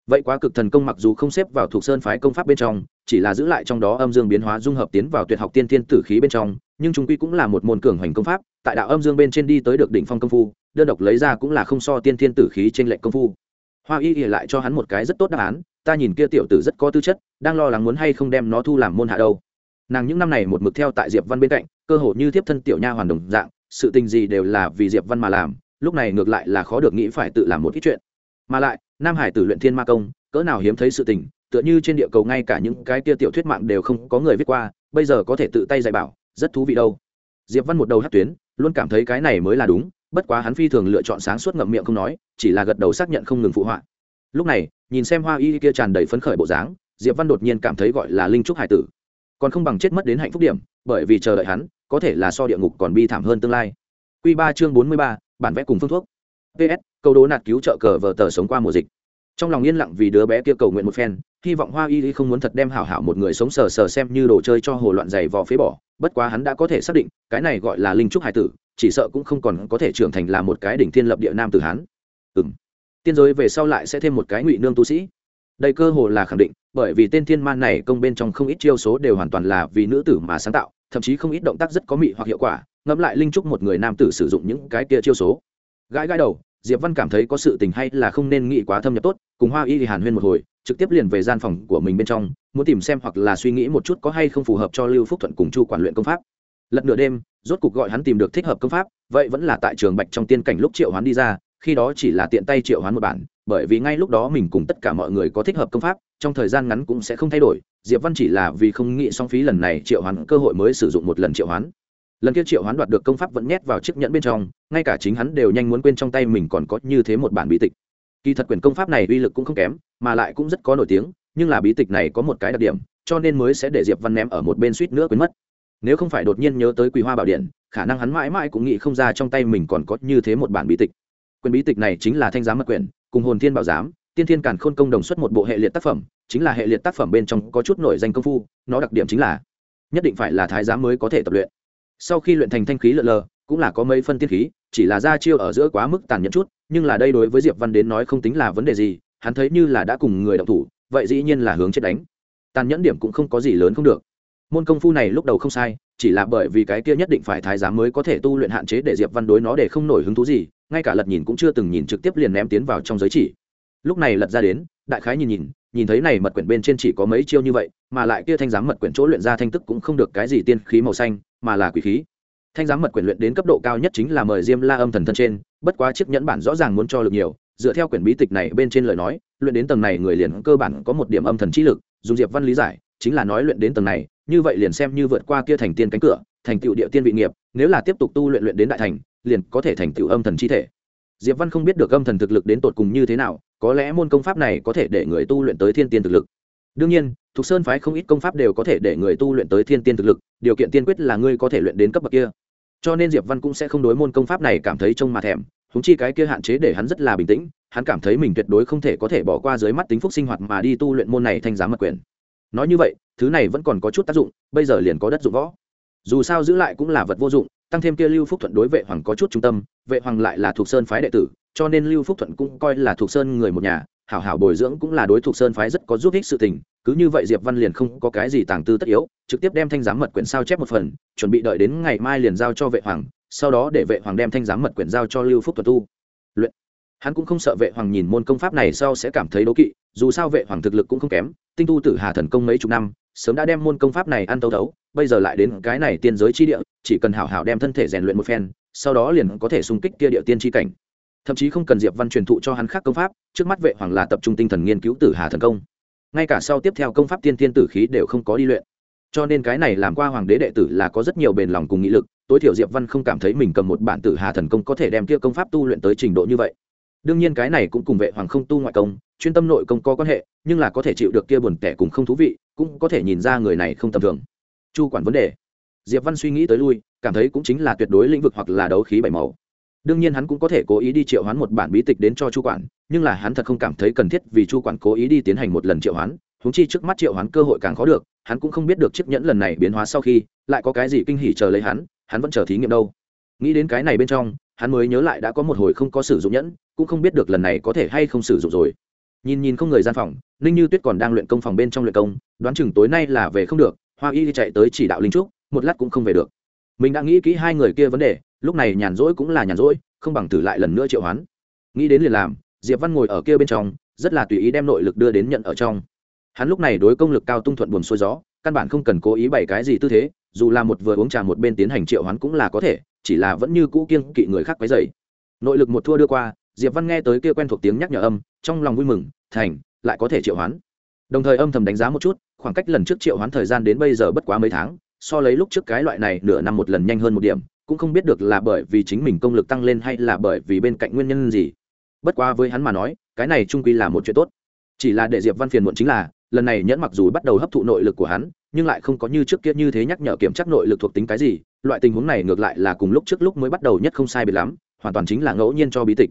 Vậy quá cực thần công mặc dù không xếp vào thuộc sơn phái công pháp bên trong, chỉ là giữ lại trong đó âm dương biến hóa dung hợp tiến vào tuyệt học tiên thiên tử khí bên trong nhưng chúng quy cũng là một môn cường hoành công pháp, tại đạo âm dương bên trên đi tới được đỉnh phong công phu, đơn độc lấy ra cũng là không so tiên thiên tử khí trên lệnh công phu. Hoa y y lại cho hắn một cái rất tốt đáp án, ta nhìn kia tiểu tử rất có tư chất, đang lo lắng muốn hay không đem nó thu làm môn hạ đâu. Nàng những năm này một mực theo tại diệp văn bên cạnh, cơ hội như tiếp thân tiểu nha hoàn đồng dạng, sự tình gì đều là vì diệp văn mà làm, lúc này ngược lại là khó được nghĩ phải tự làm một ít chuyện. Mà lại, nam hải tử luyện thiên ma công, cỡ nào hiếm thấy sự tình, tựa như trên địa cầu ngay cả những cái kia tiểu thuyết mạng đều không có người viết qua, bây giờ có thể tự tay dạy bảo rất thú vị đâu. Diệp văn một đầu hát tuyến, luôn cảm thấy cái này mới là đúng, bất quá hắn phi thường lựa chọn sáng suốt ngậm miệng không nói, chỉ là gật đầu xác nhận không ngừng phụ họa. Lúc này, nhìn xem hoa y kia tràn đầy phấn khởi bộ dáng, diệp văn đột nhiên cảm thấy gọi là linh trúc hải tử. Còn không bằng chết mất đến hạnh phúc điểm, bởi vì chờ đợi hắn, có thể là so địa ngục còn bi thảm hơn tương lai. Q ba chương bốn mươi ba, bản vẽ cùng phương thuốc. Ps câu đố nạt cứu trợ cờ vờ tờ sống qua mùa dịch. Trong lòng yên lặng vì đứa bé kia cầu nguyện một phen, hy vọng hoa y không muốn thật đem hảo hảo một người sống sờ sờ xem như đồ chơi cho hồ loạn giày vò phế bỏ bất quá hắn đã có thể xác định, cái này gọi là linh trúc hải tử, chỉ sợ cũng không còn có thể trưởng thành là một cái đỉnh thiên lập địa nam tử hán. Ừ m tiên giới về sau lại sẽ thêm một cái ngụy nương tu sĩ. Đây cơ hồ là khẳng định, bởi vì tên thiên man này công bên trong không ít chiêu số đều hoàn toàn là vì nữ tử mà sáng tạo, thậm chí không ít động tác rất có mị hoặc hiệu quả, ngẫm lại linh trúc một người nam tử sử dụng những cái kia chiêu số. Gãi gãi đầu diệp văn cảm thấy có sự tình hay là không nên nghĩ quá thâm nhập tốt, cùng hoa y thì hàn huyên một hồi, trực tiếp liền về gian phòng của mình bên trong, muốn tìm xem hoặc là suy nghĩ một chút có hay không phù hợp cho lưu phúc thuận cùng chu quản luyện công pháp. Lật nửa đêm, rốt cục gọi hắn tìm được thích hợp công pháp, vậy vẫn là tại trường bạch trong tiên cảnh lúc triệu hoán đi ra, khi đó chỉ là tiện tay triệu hoán một bản, bởi vì ngay lúc đó mình cùng tất cả mọi người có thích hợp công pháp, trong thời gian ngắn cũng sẽ không thay đổi, diệp văn chỉ là vì không nghĩ song phí lần này triệu hoán cơ hội mới sử dụng một lần triệu hoán lần kia triệu hoán đoạt được công pháp vẫn nhét vào chiếc nhẫn bên trong, ngay cả chính hắn đều nhanh muốn quên trong tay mình còn có như thế một bản bí tịch. Kỳ thật quyển công pháp này uy lực cũng không kém, mà lại cũng rất có nổi tiếng, nhưng là bí tịch này có một cái đặc điểm, cho nên mới sẽ để diệp văn ném ở một bên suýt nữa quên mất. Nếu không phải đột nhiên nhớ tới quỳ hoa bảo điện, khả năng hắn mãi mãi cũng nghĩ không ra trong tay mình còn có như thế một bản bí tịch. Quyển bí tịch này chính là thanh giám mật quyển, cùng hồn thiên bảo giám, tiên thiên càn khôn công đồng xuất một bộ hệ liệt tác phẩm, chính là hệ liệt tác phẩm bên trong có chút nổi danh công phu, nó đặc điểm chính là, nhất định phải là thái giám mới có thể tập luyện sau khi luyện thành thanh khí lợn lờ, cũng là có mấy phân tiết khí, chỉ là ra chiêu ở giữa quá mức tàn nhẫn chút, nhưng là đây đối với diệp văn đến nói không tính là vấn đề gì, hắn thấy như là đã cùng người động thủ, vậy dĩ nhiên là hướng chết đánh. Tàn nhẫn điểm cũng không có gì lớn không được. Môn công phu này lúc đầu không sai, chỉ là bởi vì cái kia nhất định phải thái giám mới có thể tu luyện hạn chế để diệp văn đối nó để không nổi hứng thú gì, ngay cả lật nhìn cũng chưa từng nhìn trực tiếp liền ném tiến vào trong giới chỉ. Lúc này lật ra đến, đại khái nhìn nhìn nhìn thấy này mật quyển bên trên chỉ có mấy chiêu như vậy, mà lại kia thanh giám mật quyển chỗ luyện ra thanh tức cũng không được cái gì tiên khí màu xanh, mà là quỷ khí. Thanh giám mật quyển luyện đến cấp độ cao nhất chính là mời diêm la âm thần thân trên, bất quá chiếc nhẫn bản rõ ràng muốn cho lực nhiều, dựa theo quyển bí tịch này bên trên lời nói, luyện đến tầng này người liền cơ bản có một điểm âm thần trí lực, dùng diệp văn lý giải, chính là nói luyện đến tầng này, như vậy liền xem như vượt qua kia thành tiên cánh cửa, thành tựu địa tiên vị nghiệp, nếu là tiếp tục tu luyện luyện đến đại thành, liền có thể thành tựu âm thần chi thể. Diệp văn không biết được âm thần thực lực đến tột cùng như thế nào có lẽ môn công pháp này có thể để người tu luyện tới thiên tiên thực lực. Đương nhiên thuộc sơn phái không ít công pháp đều có thể để người tu luyện tới thiên tiên thực lực, điều kiện tiên quyết là ngươi có thể luyện đến cấp bậc kia. Cho nên diệp văn cũng sẽ không đối môn công pháp này cảm thấy trông mà thèm húng chi cái kia hạn chế để hắn rất là bình tĩnh, hắn cảm thấy mình tuyệt đối không thể có thể bỏ qua dưới mắt tính phúc sinh hoạt mà đi tu luyện môn này thanh giá mật quyền. Nói như vậy, thứ này vẫn còn có chút tác dụng, bây giờ liền có đất dụng võ. Dù sao giữ lại cũng là vật vô dụng, tăng thêm kia lưu phúc thuận đối vệ hoàng có chút trung tâm, vệ hoàng lại là thuộc sơn phái đệ tử cho nên lưu phúc thuận cũng coi là thuộc sơn người một nhà, hảo hảo bồi dưỡng cũng là đối thuộc sơn phái rất có giúp ích sự tình, cứ như vậy diệp văn liền không có cái gì tàng tư tất yếu, trực tiếp đem thanh giám mật quyển sao chép một phần, chuẩn bị đợi đến ngày mai liền giao cho vệ hoàng, sau đó để vệ hoàng đem thanh giám mật quyển giao cho lưu phúc thuật tu. Luyện. Hắn cũng không sợ vệ hoàng nhìn môn công pháp này sau sẽ cảm thấy đố kỵ, dù sao vệ hoàng thực lực cũng không kém, tinh tu tử hà thần công mấy chục năm, sớm đã đem môn công pháp này ăn tấu tấu, bây giờ lại đến cái này tiên giới chi địa, chỉ cần hảo hảo đem thân thể rèn luyện một phen, sau đó liền có thể xung kích kia địa tiên chi cảnh thậm chí không cần diệp văn truyền thụ cho hắn khác công pháp, trước mắt vệ hoàng là tập trung tinh thần nghiên cứu tử hà thần công. Ngay cả sau tiếp theo công pháp tiên tiên tử khí đều không có đi luyện. Cho nên cái này làm qua hoàng đế đệ tử là có rất nhiều bền lòng cùng nghị lực, tối thiểu diệp văn không cảm thấy mình cầm một bản tử hà thần công có thể đem kia công pháp tu luyện tới trình độ như vậy. Đương nhiên cái này cũng cùng vệ hoàng không tu ngoại công, chuyên tâm nội công có quan hệ, nhưng là có thể chịu được kia buồn tẻ cùng không thú vị, cũng có thể nhìn ra người này không tầm thường. Chu quản vấn đề. Diệp văn suy nghĩ tới lui, cảm thấy cũng chính là tuyệt đối lĩnh vực hoặc là đấu khí bảy màu đương nhiên hắn cũng có thể cố ý đi triệu hoán một bản bí tịch đến cho chu quản, nhưng là hắn thật không cảm thấy cần thiết vì chu quản cố ý đi tiến hành một lần triệu hoán húng chi trước mắt triệu hoán cơ hội càng khó được, hắn cũng không biết được chiếc nhẫn lần này biến hóa sau khi lại có cái gì kinh hỉ chờ lấy hắn hắn vẫn chờ thí nghiệm đâu. Nghĩ đến cái này bên trong, hắn mới nhớ lại đã có một hồi không có sử dụng nhẫn, cũng không biết được lần này có thể hay không sử dụng rồi. Nhìn nhìn không người gian phòng, ninh như tuyết còn đang luyện công phòng bên trong luyện công, đoán chừng tối nay là về không được, hoa y chạy tới chỉ đạo linh trúc, một lát cũng không về được. Mình đã nghĩ kỹ hai người kia vấn đề lúc này nhàn rỗi cũng là nhàn rỗi, không bằng thử lại lần nữa triệu hoán. Nghĩ đến liền làm, diệp văn ngồi ở kia bên trong, rất là tùy ý đem nội lực đưa đến nhận ở trong. Hắn lúc này đối công lực cao tung thuận buồn xuôi gió, căn bản không cần cố ý bày cái gì tư thế, dù là một vừa uống trà một bên tiến hành triệu hoán cũng là có thể, chỉ là vẫn như cũ kiêng kỵ người khác quấy dày nội lực một thua đưa qua, diệp văn nghe tới kia quen thuộc tiếng nhắc nhở âm, trong lòng vui mừng, thành, lại có thể triệu hoán. Đồng thời âm thầm đánh giá một chút, khoảng cách lần trước triệu hoán thời gian đến bây giờ bất quá mấy tháng, so lấy lúc trước cái loại này nửa năm một lần nhanh hơn một điểm cũng không biết được là bởi vì chính mình công lực tăng lên hay là bởi vì bên cạnh nguyên nhân gì. Bất quá với hắn mà nói, cái này trung quy là một chuyện tốt. Chỉ là để diệp văn phiền muộn chính là, lần này nhẫn mặc dù bắt đầu hấp thụ nội lực của hắn, nhưng lại không có như trước kia như thế nhắc nhở kiểm tra nội lực thuộc tính cái gì, loại tình huống này ngược lại là cùng lúc trước lúc mới bắt đầu nhất không sai biệt lắm, hoàn toàn chính là ngẫu nhiên cho bí tịch.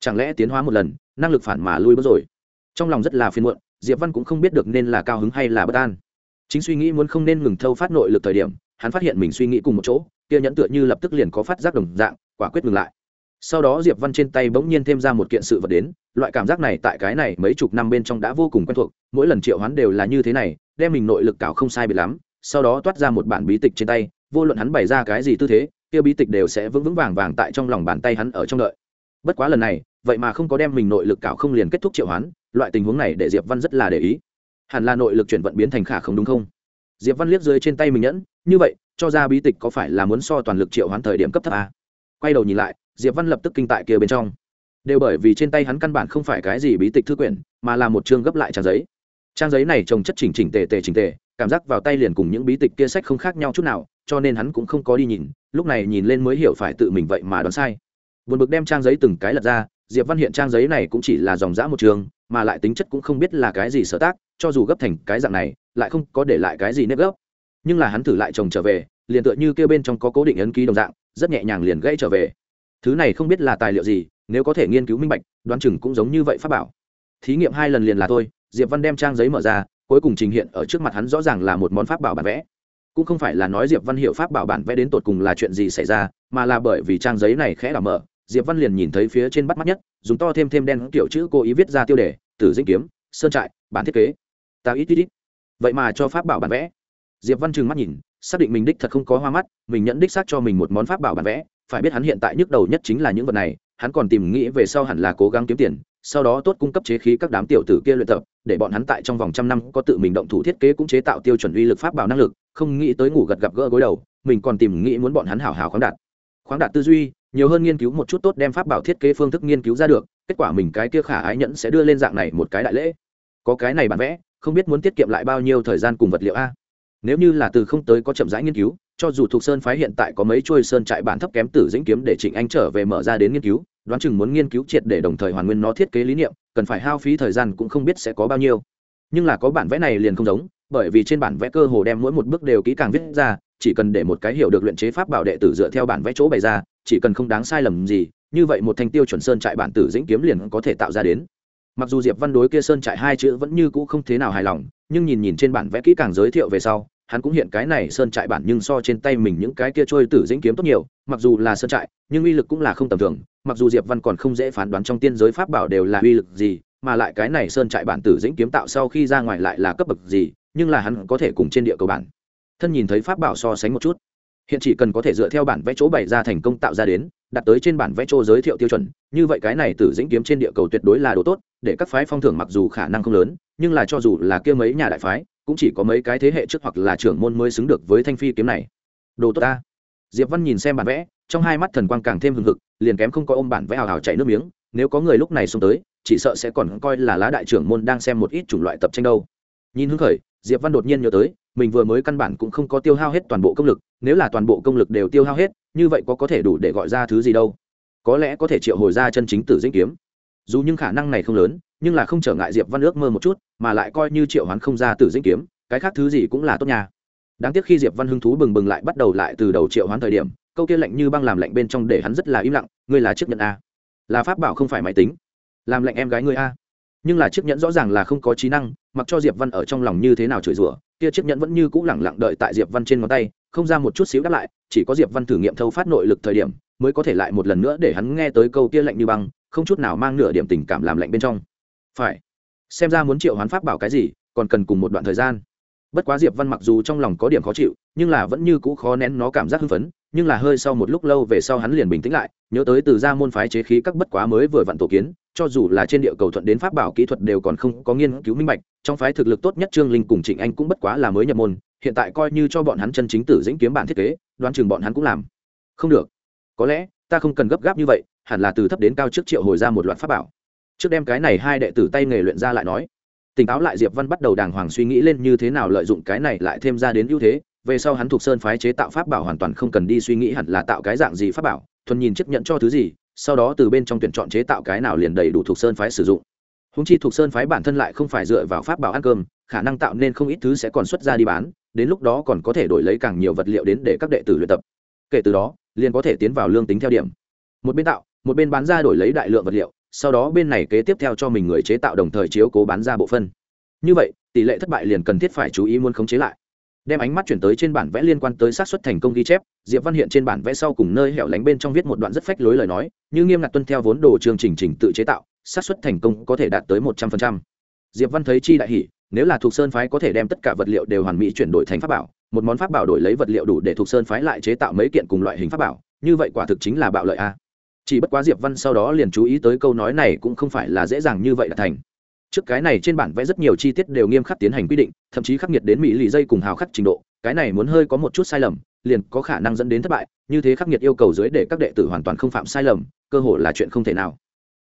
Chẳng lẽ tiến hóa một lần, năng lực phản mà lui bước rồi? Trong lòng rất là phiền muộn, diệp văn cũng không biết được nên là cao hứng hay là bất an. Chính suy nghĩ muốn không nên ngừng thâu phát nội lực thời điểm, hắn phát hiện mình suy nghĩ cùng một chỗ kia nhẫn tựa như lập tức liền có phát giác đồng dạng, quả quyết ngừng lại. Sau đó diệp văn trên tay bỗng nhiên thêm ra một kiện sự vật đến, loại cảm giác này tại cái này mấy chục năm bên trong đã vô cùng quen thuộc, mỗi lần triệu hoán đều là như thế này, đem mình nội lực cảo không sai bị lắm, sau đó toát ra một bản bí tịch trên tay, vô luận hắn bày ra cái gì tư thế, kia bí tịch đều sẽ vững vững vàng vàng tại trong lòng bàn tay hắn ở trong đợi. Bất quá lần này, vậy mà không có đem mình nội lực cảo không liền kết thúc triệu hoán, loại tình huống này để diệp văn rất là để ý. Hẳn là nội lực chuyển vận biến thành khả không đúng không? Diệp văn liếc dưới trên tay mình nhẫn, như vậy cho ra bí tịch có phải là muốn so toàn lực triệu hoán thời điểm cấp thấp a? Quay đầu nhìn lại, diệp văn lập tức kinh tại kia bên trong. Đều bởi vì trên tay hắn căn bản không phải cái gì bí tịch thư quyển, mà là một chương gấp lại trang giấy. Trang giấy này trồng chất chỉnh chỉnh tề tề chỉnh tề, cảm giác vào tay liền cùng những bí tịch kia sách không khác nhau chút nào, cho nên hắn cũng không có đi nhìn, lúc này nhìn lên mới hiểu phải tự mình vậy mà đoán sai. Buồn bực đem trang giấy từng cái lật ra, diệp văn hiện trang giấy này cũng chỉ là dòng dã một trường, mà lại tính chất cũng không biết là cái gì sở tác, cho dù gấp thành cái dạng này, lại không có để lại cái gì nếp gấp nhưng là hắn thử lại trồng trở về, liền tựa như kêu bên trong có cố định ấn ký đồng dạng, rất nhẹ nhàng liền gãy trở về. Thứ này không biết là tài liệu gì, nếu có thể nghiên cứu minh bạch, đoán chừng cũng giống như vậy pháp bảo. Thí nghiệm hai lần liền là thôi, diệp văn đem trang giấy mở ra, cuối cùng trình hiện ở trước mặt hắn rõ ràng là một món pháp bảo bản vẽ. Cũng không phải là nói diệp văn hiệu pháp bảo bản vẽ đến tột cùng là chuyện gì xảy ra, mà là bởi vì trang giấy này khẽ đảo mở, diệp văn liền nhìn thấy phía trên bắt mắt nhất, dùng to thêm thêm đen kiểu chữ cố ý viết ra tiêu đề, tử dĩnh kiếm, sơn trại, bản thiết kế. Ta ít ít ít. Vậy mà cho pháp bảo bản vẽ diệp văn trừng mắt nhìn, xác định mình đích thật không có hoa mắt, mình nhận đích xác cho mình một món pháp bảo bản vẽ. Phải biết hắn hiện tại nhức đầu nhất chính là những vật này, hắn còn tìm nghĩ về sau hẳn là cố gắng kiếm tiền, sau đó tốt cung cấp chế khí các đám tiểu tử kia luyện tập, để bọn hắn tại trong vòng trăm năm có tự mình động thủ thiết kế cũng chế tạo tiêu chuẩn uy lực pháp bảo năng lực, không nghĩ tới ngủ gật gặp gỡ gối đầu, mình còn tìm nghĩ muốn bọn hắn hảo hảo khoáng đạt. Khoáng đạt tư duy, nhiều hơn nghiên cứu một chút tốt đem pháp bảo thiết kế phương thức nghiên cứu ra được, kết quả mình cái kia khả ái nhẫn sẽ đưa lên dạng này một cái đại lễ. Có cái này bản vẽ, không biết muốn tiết kiệm lại bao nhiêu thời gian cùng vật liệu a? Nếu như là từ không tới có chậm rãi nghiên cứu, cho dù thuộc sơn phái hiện tại có mấy chuôi sơn trại bản thấp kém tử dĩnh kiếm để trịnh anh trở về mở ra đến nghiên cứu, đoán chừng muốn nghiên cứu triệt để đồng thời hoàn nguyên nó thiết kế lý niệm, cần phải hao phí thời gian cũng không biết sẽ có bao nhiêu. Nhưng là có bản vẽ này liền không giống, bởi vì trên bản vẽ cơ hồ đem mỗi một bước đều kỹ càng viết ra, chỉ cần để một cái hiểu được luyện chế pháp bảo đệ tử dựa theo bản vẽ chỗ bày ra, chỉ cần không đáng sai lầm gì, như vậy một thanh tiêu chuẩn sơn trại bản tử dĩnh kiếm liền có thể tạo ra đến mặc dù diệp văn đối kia sơn trại hai chữ vẫn như cũ không thế nào hài lòng, nhưng nhìn nhìn trên bản vẽ kỹ càng giới thiệu về sau, hắn cũng hiện cái này sơn trại bản nhưng so trên tay mình những cái kia trôi tử dĩnh kiếm tốt nhiều, mặc dù là sơn trại, nhưng uy lực cũng là không tầm thường, mặc dù diệp văn còn không dễ phán đoán trong tiên giới pháp bảo đều là uy lực gì, mà lại cái này sơn trại bản tử dĩnh kiếm tạo sau khi ra ngoài lại là cấp bậc gì, nhưng là hắn có thể cùng trên địa cầu bản. Thân nhìn thấy pháp bảo so sánh một chút, hiện chỉ cần có thể dựa theo bản vẽ chỗ bày ra thành công tạo ra đến đặt tới trên bản vẽ chỗ giới thiệu tiêu chuẩn. Như vậy cái này tử dĩnh kiếm trên địa cầu tuyệt đối là đồ tốt, để các phái phong thưởng mặc dù khả năng không lớn, nhưng là cho dù là kia mấy nhà đại phái, cũng chỉ có mấy cái thế hệ trước hoặc là trưởng môn mới xứng được với thanh phi kiếm này. Đồ tốt ta. Diệp văn nhìn xem bản vẽ, trong hai mắt thần quang càng thêm hừng hực, liền kém không có ôm bản vẽ hào hào chảy nước miếng, nếu có người lúc này xuống tới, chỉ sợ sẽ còn coi là lá đại trưởng môn đang xem một ít chủng loại tập tranh đâu. Nhìn hứng khởi, diệp văn đột nhiên nhớ tới, mình vừa mới căn bản cũng không có tiêu hao hết toàn bộ công lực, nếu là toàn bộ công lực đều tiêu hao hết như vậy có có thể đủ để gọi ra thứ gì đâu. Có lẽ có thể triệu hồi ra chân chính tử dĩnh kiếm. Dù những khả năng này không lớn, nhưng là không trở ngại diệp văn ước mơ một chút, mà lại coi như triệu hoán không ra tử dĩnh kiếm, cái khác thứ gì cũng là tốt nha. Đáng tiếc khi diệp văn hứng thú bừng bừng lại bắt đầu lại từ đầu triệu hoán thời điểm, câu kia lạnh như băng làm lạnh bên trong để hắn rất là im lặng, ngươi là chiếc nhận a. Là pháp bảo không phải máy tính. Làm lạnh em gái ngươi a nhưng là chiếc nhẫn rõ ràng là không có trí năng, mặc cho diệp văn ở trong lòng như thế nào chửi rủa, kia chiếc nhẫn vẫn như cũ lẳng lặng đợi tại diệp văn trên ngón tay, không ra một chút xíu đáp lại, chỉ có diệp văn thử nghiệm thâu phát nội lực thời điểm, mới có thể lại một lần nữa để hắn nghe tới câu kia lạnh như băng, không chút nào mang nửa điểm tình cảm làm lạnh bên trong. Phải, xem ra muốn triệu hoán pháp bảo cái gì, còn cần cùng một đoạn thời gian. Bất quá diệp văn mặc dù trong lòng có điểm khó chịu, nhưng là vẫn như cũ khó nén nó cảm giác hưng phấn nhưng là hơi sau một lúc lâu về sau hắn liền bình tĩnh lại, nhớ tới từ ra môn phái chế khí các bất quá mới vừa vặn tổ kiến, cho dù là trên địa cầu thuận đến pháp bảo kỹ thuật đều còn không có nghiên cứu minh bạch, trong phái thực lực tốt nhất trương linh cùng trịnh anh cũng bất quá là mới nhập môn, hiện tại coi như cho bọn hắn chân chính tử dĩnh kiếm bản thiết kế, đoán chừng bọn hắn cũng làm không được. Có lẽ, ta không cần gấp gáp như vậy, hẳn là từ thấp đến cao trước triệu hồi ra một loạt pháp bảo. Trước đem cái này hai đệ tử tay nghề luyện ra lại nói. Tỉnh táo lại, diệp văn bắt đầu đàng hoàng suy nghĩ lên như thế nào lợi dụng cái này lại thêm ra đến ưu thế về sau hắn thuộc sơn phái chế tạo pháp bảo hoàn toàn không cần đi suy nghĩ hẳn là tạo cái dạng gì pháp bảo, thuần nhìn chấp nhận cho thứ gì, sau đó từ bên trong tuyển chọn chế tạo cái nào liền đầy đủ thuộc sơn phái sử dụng. Húng chi thuộc sơn phái bản thân lại không phải dựa vào pháp bảo ăn cơm, khả năng tạo nên không ít thứ sẽ còn xuất ra đi bán, đến lúc đó còn có thể đổi lấy càng nhiều vật liệu đến để các đệ tử luyện tập. Kể từ đó, liền có thể tiến vào lương tính theo điểm. Một bên tạo, một bên bán ra đổi lấy đại lượng vật liệu, sau đó bên này kế tiếp theo cho mình người chế tạo đồng thời chiếu cố bán ra bộ phân. Như vậy, tỷ lệ thất bại liền cần thiết phải chú ý muốn khống chế lại đem ánh mắt chuyển tới trên bản vẽ liên quan tới xác suất thành công ghi chép diệp văn hiện trên bản vẽ sau cùng nơi hẻo lánh bên trong viết một đoạn rất phách lối lời nói như nghiêm ngặt tuân theo vốn đồ chương trình trình tự chế tạo xác suất thành công có thể đạt tới một trăm phần trăm. Diệp văn thấy chi đại hỉ, nếu là thuộc sơn phái có thể đem tất cả vật liệu đều hoàn mỹ chuyển đổi thành pháp bảo một món pháp bảo đổi lấy vật liệu đủ để thuộc sơn phái lại chế tạo mấy kiện cùng loại hình pháp bảo như vậy quả thực chính là bạo lợi a. Chỉ bất quá diệp văn sau đó liền chú ý tới câu nói này cũng không phải là dễ dàng như vậy là thành trước cái này trên bản vẽ rất nhiều chi tiết đều nghiêm khắc tiến hành quy định, thậm chí khắc nghiệt đến mỹ lì dây cùng hào khắc trình độ, cái này muốn hơi có một chút sai lầm, liền có khả năng dẫn đến thất bại, như thế khắc nghiệt yêu cầu dưới để các đệ tử hoàn toàn không phạm sai lầm, cơ hội là chuyện không thể nào.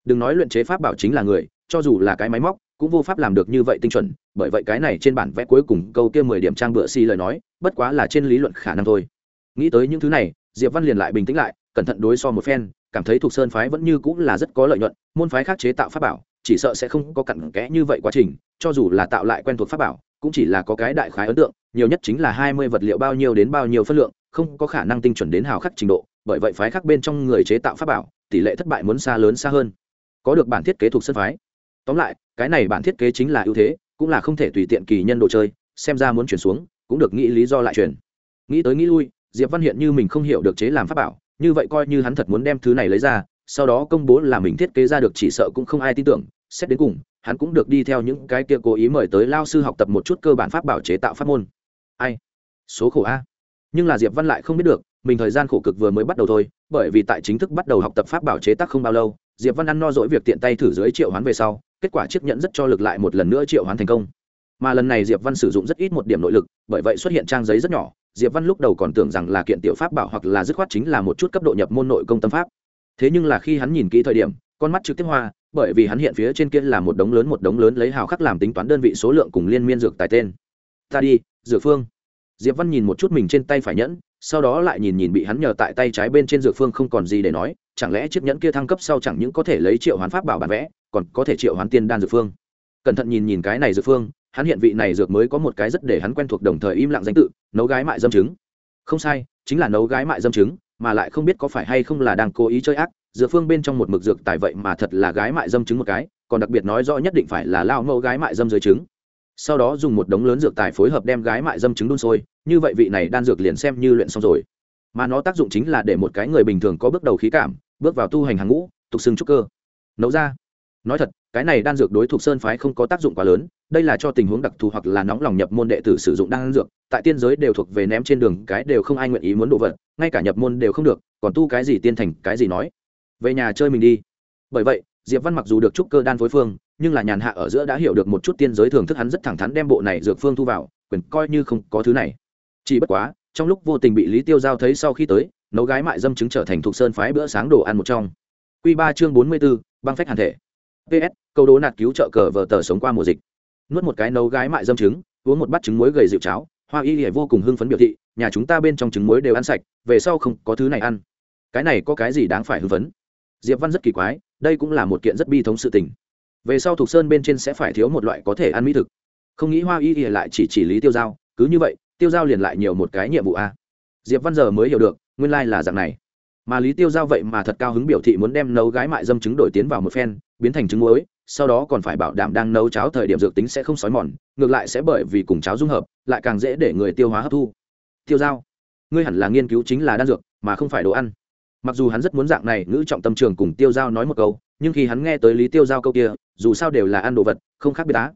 Đừng nói luyện chế pháp bảo chính là người, cho dù là cái máy móc, cũng vô pháp làm được như vậy tinh chuẩn, bởi vậy cái này trên bản vẽ cuối cùng câu kia mười điểm trang bựa xi lời nói, bất quá là trên lý luận khả năng thôi. Nghĩ tới những thứ này, diệp văn liền lại bình tĩnh lại, cẩn thận đối so một phen, cảm thấy thuộc sơn phái vẫn như cũng là rất có lợi nhuận, môn phái khác chế tạo pháp bảo chỉ sợ sẽ không có cặn kẽ như vậy quá trình, cho dù là tạo lại quen thuộc pháp bảo, cũng chỉ là có cái đại khái ấn tượng, nhiều nhất chính là hai mươi vật liệu bao nhiêu đến bao nhiêu phân lượng, không có khả năng tinh chuẩn đến hào khắc trình độ, bởi vậy phái khác bên trong người chế tạo pháp bảo, tỷ lệ thất bại muốn xa lớn xa hơn. Có được bản thiết kế thuộc sân phái. Tóm lại, cái này bản thiết kế chính là ưu thế, cũng là không thể tùy tiện kỳ nhân đồ chơi, xem ra muốn chuyển xuống, cũng được nghĩ lý do lại chuyển. Nghĩ tới nghĩ lui, diệp văn hiện như mình không hiểu được chế làm pháp bảo, như vậy coi như hắn thật muốn đem thứ này lấy ra, sau đó công bố là mình thiết kế ra được chỉ sợ cũng không ai tin tưởng xét đến cùng, hắn cũng được đi theo những cái kia cố ý mời tới lao sư học tập một chút cơ bản pháp bảo chế tạo pháp môn. Ai? Số khổ a. Nhưng là diệp văn lại không biết được, mình thời gian khổ cực vừa mới bắt đầu thôi, bởi vì tại chính thức bắt đầu học tập pháp bảo chế tác không bao lâu, diệp văn ăn no dỗi việc tiện tay thử dưới triệu hoán về sau, kết quả chiếc nhẫn rất cho lực lại một lần nữa triệu hoán thành công. Mà lần này diệp văn sử dụng rất ít một điểm nội lực, bởi vậy xuất hiện trang giấy rất nhỏ, diệp văn lúc đầu còn tưởng rằng là kiện tiểu pháp bảo hoặc là dứt khoát chính là một chút cấp độ nhập môn nội công tâm pháp. Thế nhưng là khi hắn nhìn kỹ thời điểm, con mắt trực tiếp hoa bởi vì hắn hiện phía trên kia là một đống lớn một đống lớn lấy hào khắc làm tính toán đơn vị số lượng cùng liên miên dược tài tên. Ta đi, dược phương. Diệp văn nhìn một chút mình trên tay phải nhẫn, sau đó lại nhìn nhìn bị hắn nhờ tại tay trái bên trên dược phương không còn gì để nói, chẳng lẽ chiếc nhẫn kia thăng cấp sau chẳng những có thể lấy triệu hoán pháp bảo bản vẽ, còn có thể triệu hoán tiên đan dược phương. Cẩn thận nhìn nhìn cái này dược phương, hắn hiện vị này dược mới có một cái rất để hắn quen thuộc đồng thời im lặng danh tự, nấu gái mại dâm trứng. Không sai, chính là nấu gái mại dâm trứng, mà lại không biết có phải hay không là đang cố ý chơi ác dược phương bên trong một mực dược tài vậy mà thật là gái mại dâm trứng một cái, còn đặc biệt nói rõ nhất định phải là lao mẫu gái mại dâm dưới trứng. Sau đó dùng một đống lớn dược tài phối hợp đem gái mại dâm trứng đun sôi, như vậy vị này đan dược liền xem như luyện xong rồi. Mà nó tác dụng chính là để một cái người bình thường có bước đầu khí cảm, bước vào tu hành hàng ngũ, tục xưng trúc cơ. Nấu ra. Nói thật, cái này đan dược đối thuộc sơn phái không có tác dụng quá lớn, đây là cho tình huống đặc thù hoặc là nóng lòng nhập môn đệ tử sử dụng đan dược, tại tiên giới đều thuộc về ném trên đường cái đều không ai nguyện ý muốn đồ vật, ngay cả nhập môn đều không được, còn tu cái gì tiên thành, cái gì nói về nhà chơi mình đi. Bởi vậy, diệp văn mặc dù được trúc cơ đan phối phương, nhưng là nhàn hạ ở giữa đã hiểu được một chút tiên giới thưởng thức hắn rất thẳng thắn đem bộ này dược phương thu vào, quyền coi như không có thứ này. Chỉ bất quá, trong lúc vô tình bị lý tiêu giao thấy sau khi tới, nấu gái mại dâm chứng trở thành thuộc sơn phái bữa sáng đồ ăn một trong. Q ba chương bốn mươi b ố băng phách hàn thể. Ps câu đố nạt cứu trợ cờ vờ tờ sống qua mùa dịch. Nuốt một cái nấu gái mại dâm trứng, uống một bát trứng muối gầy dịu cháo, hoa y hề vô cùng hưng phấn biểu thị, nhà chúng ta bên trong trứng muối đều ăn sạch, về sau không có thứ này ăn. Cái này có cái gì đáng phải hưng phấn? Diệp văn rất kỳ quái, đây cũng là một kiện rất bi thống sự tình. Về sau thuộc sơn bên trên sẽ phải thiếu một loại có thể ăn mỹ thực. Không nghĩ hoa y hề lại chỉ chỉ lý tiêu giao, cứ như vậy, tiêu giao liền lại nhiều một cái nhiệm vụ a. Diệp văn giờ mới hiểu được, nguyên lai là dạng này. Mà lý tiêu giao vậy mà thật cao hứng biểu thị muốn đem nấu gái mại dâm trứng đổi tiến vào một phen, biến thành trứng muối, sau đó còn phải bảo đảm đang nấu cháo thời điểm dược tính sẽ không xói mòn, ngược lại sẽ bởi vì cùng cháo dung hợp, lại càng dễ để người tiêu hóa hấp thu. Tiêu giao, ngươi hẳn là nghiên cứu chính là đan dược, mà không phải đồ ăn mặc dù hắn rất muốn dạng này ngữ trọng tâm trường cùng tiêu giao nói một câu nhưng khi hắn nghe tới lý tiêu giao câu kia dù sao đều là ăn đồ vật không khác biệt đá,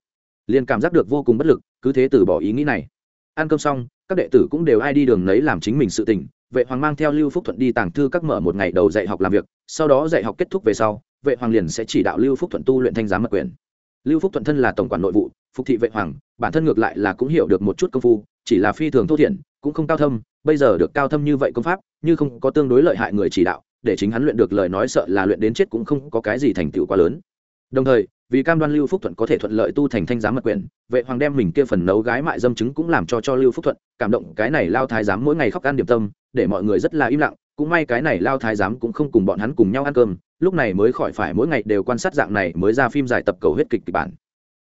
liền cảm giác được vô cùng bất lực cứ thế từ bỏ ý nghĩ này. Ăn cơm xong các đệ tử cũng đều ai đi đường nấy làm chính mình sự tình vệ hoàng mang theo lưu phúc thuận đi tàng thư các mở một ngày đầu dạy học làm việc sau đó dạy học kết thúc về sau vệ hoàng liền sẽ chỉ đạo lưu phúc thuận tu luyện thanh giá mật quyền. Lưu phúc thuận thân là tổng quản nội vụ phục thị vệ hoàng bản thân ngược lại là cũng hiểu được một chút công phu chỉ là phi thường thô thiển cũng không cao thâm bây giờ được cao thâm như vậy công pháp, như không có tương đối lợi hại người chỉ đạo, để chính hắn luyện được lời nói sợ là luyện đến chết cũng không có cái gì thành tựu quá lớn. Đồng thời, vì cam đoan lưu phúc thuận có thể thuận lợi tu thành thanh giám mật quyền, vệ hoàng đem mình kia phần nấu gái mại dâm chứng cũng làm cho cho lưu phúc thuận, cảm động cái này lao thái giám mỗi ngày khóc ăn điểm tâm, để mọi người rất là im lặng, cũng may cái này lao thái giám cũng không cùng bọn hắn cùng nhau ăn cơm, lúc này mới khỏi phải mỗi ngày đều quan sát dạng này mới ra phim giải tập cầu hết kịch kịch bản.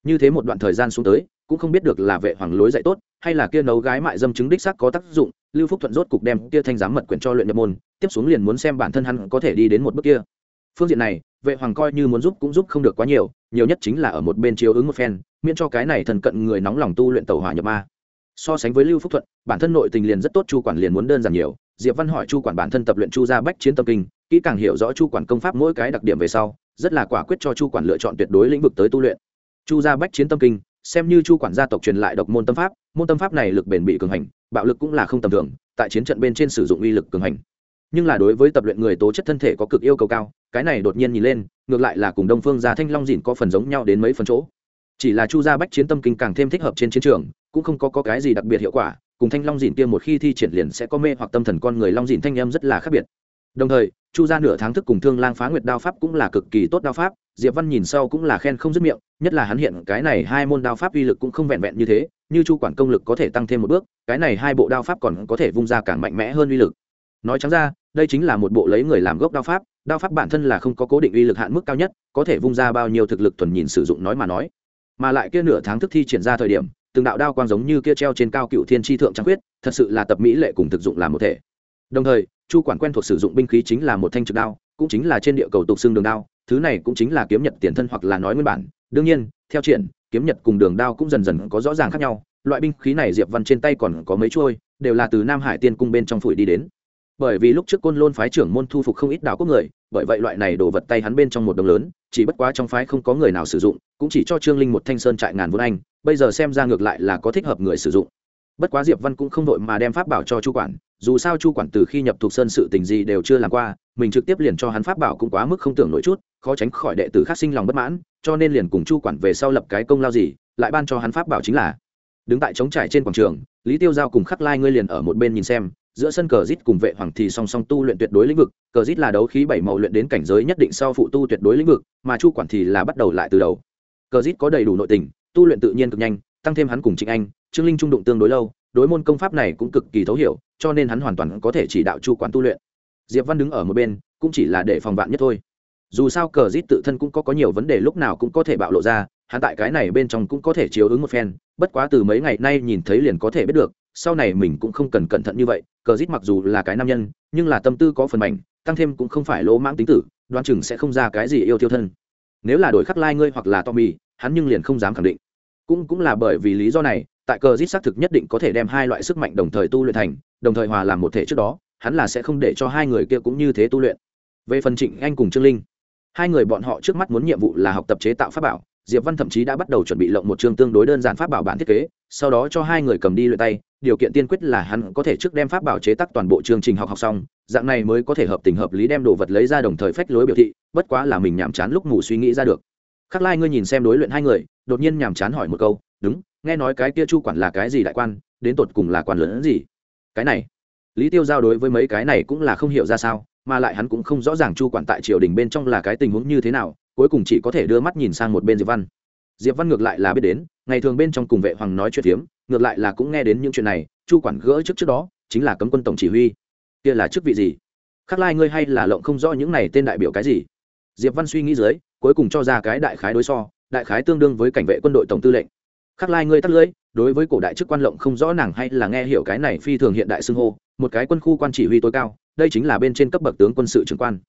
Như thế một đoạn thời gian xuống tới cũng không biết được là vệ hoàng lối dạy tốt, hay là kia nấu gái mại dâm chứng đích xác có tác dụng, lưu phúc thuận rốt cục đem kia thanh giám mật quyển cho luyện nhập môn, tiếp xuống liền muốn xem bản thân hắn có thể đi đến một bước kia. Phương diện này, vệ hoàng coi như muốn giúp cũng giúp không được quá nhiều nhiều nhất chính là ở một bên chiếu ứng một phen, miễn cho cái này thần cận người nóng lòng tu luyện tàu hỏa nhập ma. So sánh với lưu phúc thuận, bản thân nội tình liền rất tốt, chu quản liền muốn đơn giản nhiều. Diệp văn hỏi chu quản bản thân tập luyện chu gia bách chiến tâm kinh, kỹ càng hiểu rõ chu quản công pháp mỗi cái đặc điểm về sau, rất là quả quyết cho chu quản lựa chọn tuyệt đối lĩnh vực tới tu luyện. Chu gia bách chiến tâm kinh xem như chu quản gia tộc truyền lại độc môn tâm pháp môn tâm pháp này lực bền bị cường hành bạo lực cũng là không tầm thường tại chiến trận bên trên sử dụng uy lực cường hành. Nhưng là đối với tập luyện người tố chất thân thể có cực yêu cầu cao cái này đột nhiên nhìn lên ngược lại là cùng đông phương gia thanh long dìn có phần giống nhau đến mấy phần chỗ. Chỉ là chu gia bách chiến tâm kinh càng thêm thích hợp trên chiến trường cũng không có, có cái gì đặc biệt hiệu quả cùng thanh long dìn kia một khi thi triển liền sẽ có mê hoặc tâm thần con người long dìn thanh em rất là khác biệt đồng thời, chu gia nửa tháng thức cùng thương lang phá nguyệt đao pháp cũng là cực kỳ tốt đao pháp, diệp văn nhìn sau cũng là khen không dứt miệng, nhất là hắn hiện cái này hai môn đao pháp uy lực cũng không vẹn vẹn như thế, như chu quản công lực có thể tăng thêm một bước, cái này hai bộ đao pháp còn có thể vung ra càng mạnh mẽ hơn uy lực. Nói trắng ra, đây chính là một bộ lấy người làm gốc đao pháp đao pháp bản thân là không có cố định uy lực hạn mức cao nhất, có thể vung ra bao nhiêu thực lực thuần nhìn sử dụng nói mà nói. Mà lại kia nửa tháng thức thi triển ra thời điểm, từng đạo đao quang giống như kia treo trên cao cựu thiên tri thượng trăng quyết thật sự là tập mỹ lệ cùng thực dụng làm một thể đồng thời, chu quản quen thuộc sử dụng binh khí chính là một thanh trực đao, cũng chính là trên địa cầu tục xương đường đao, thứ này cũng chính là kiếm nhật tiền thân hoặc là nói nguyên bản. Đương nhiên, theo triển, kiếm nhật cùng đường đao cũng dần dần có rõ ràng khác nhau, loại binh khí này diệp văn trên tay còn có mấy trôi đều là từ nam hải tiên cung bên trong phủi đi đến. Bởi vì lúc trước côn lôn phái trưởng môn thu phục không ít đạo quốc người, bởi vậy loại này đổ vật tay hắn bên trong một đồng lớn, chỉ bất quá trong phái không có người nào sử dụng, cũng chỉ cho trương linh một thanh sơn trại ngàn vốn anh, bây giờ xem ra ngược lại là có thích hợp người sử dụng bất quá diệp văn cũng không đội mà đem pháp bảo cho chu quản, dù sao chu quản từ khi nhập thuộc sơn sự tình gì đều chưa làm qua, mình trực tiếp liền cho hắn pháp bảo cũng quá mức không tưởng nổi chút, khó tránh khỏi đệ tử khác sinh lòng bất mãn, cho nên liền cùng chu quản về sau lập cái công lao gì, lại ban cho hắn pháp bảo chính là, đứng tại trống trải trên quảng trường, lý tiêu giao cùng khắc lai ngươi liền ở một bên nhìn xem, giữa sân cờ rít cùng vệ hoàng thì song song tu luyện tuyệt đối lĩnh vực, cờ rít là đấu khí bảy màu luyện đến cảnh giới nhất định sau phụ tu tuyệt đối lĩnh vực, mà chu quản thì là bắt đầu lại từ đầu. Cờ rít có đầy đủ nội tình, tu luyện tự nhiên cực nhanh tăng thêm hắn cùng trịnh anh, trương linh trung đụng tương đối lâu, đối môn công pháp này cũng cực kỳ thấu hiểu, cho nên hắn hoàn toàn có thể chỉ đạo chu quản tu luyện. Diệp văn đứng ở một bên, cũng chỉ là để phòng vạn nhất thôi. Dù sao cờ rít tự thân cũng có có nhiều vấn đề lúc nào cũng có thể bạo lộ ra, hắn tại cái này bên trong cũng có thể chiếu ứng một phen, bất quá từ mấy ngày nay nhìn thấy liền có thể biết được, sau này mình cũng không cần cẩn thận như vậy, cờ rít mặc dù là cái nam nhân, nhưng là tâm tư có phần mạnh tăng thêm cũng không phải lỗ mãng tính tử đoan chừng sẽ không ra cái gì yêu tiêu thân. Nếu là đổi khắc lai ngươi hoặc là tommy, hắn nhưng liền không dám khẳng định cũng cũng là bởi vì lý do này, tại cờ giết xác thực nhất định có thể đem hai loại sức mạnh đồng thời tu luyện thành, đồng thời hòa làm một thể trước đó, hắn là sẽ không để cho hai người kia cũng như thế tu luyện. Về phần trịnh anh cùng trương linh, hai người bọn họ trước mắt muốn nhiệm vụ là học tập chế tạo pháp bảo, diệp văn thậm chí đã bắt đầu chuẩn bị lộng một chương tương đối đơn giản pháp bảo bản thiết kế, sau đó cho hai người cầm đi luyện tay, điều kiện tiên quyết là hắn có thể trước đem pháp bảo chế tác toàn bộ chương trình học học xong, dạng này mới có thể hợp tình hợp lý đem đồ vật lấy ra đồng thời phách lối biểu thị, bất quá là mình nhàm chán lúc ngủ suy nghĩ ra được khắc lai ngươi nhìn xem đối luyện hai người, đột nhiên nhàm chán hỏi một câu, đúng, nghe nói cái kia chu quản là cái gì đại quan, đến tột cùng là quan lớn gì? Cái này, lý tiêu giao đối với mấy cái này cũng là không hiểu ra sao, mà lại hắn cũng không rõ ràng chu quản tại triều đình bên trong là cái tình huống như thế nào, cuối cùng chỉ có thể đưa mắt nhìn sang một bên diệp văn. Diệp văn ngược lại là biết đến, ngày thường bên trong cùng vệ hoàng nói chuyện phiếm, ngược lại là cũng nghe đến những chuyện này, chu quản gỡ trước trước đó, chính là cấm quân tổng chỉ huy. Kia là chức vị gì? Khắc lai ngươi hay là lộng không rõ những này tên đại biểu cái gì? Diệp văn suy nghĩ dưới cuối cùng cho ra cái đại khái đối so, đại khái tương đương với cảnh vệ quân đội tổng tư lệnh. Khắc lai ngươi tắt lưỡi đối với cổ đại chức quan lộng không rõ nàng hay là nghe hiểu cái này phi thường hiện đại xưng hô, một cái quân khu quan chỉ huy tối cao, đây chính là bên trên cấp bậc tướng quân sự trưởng quan.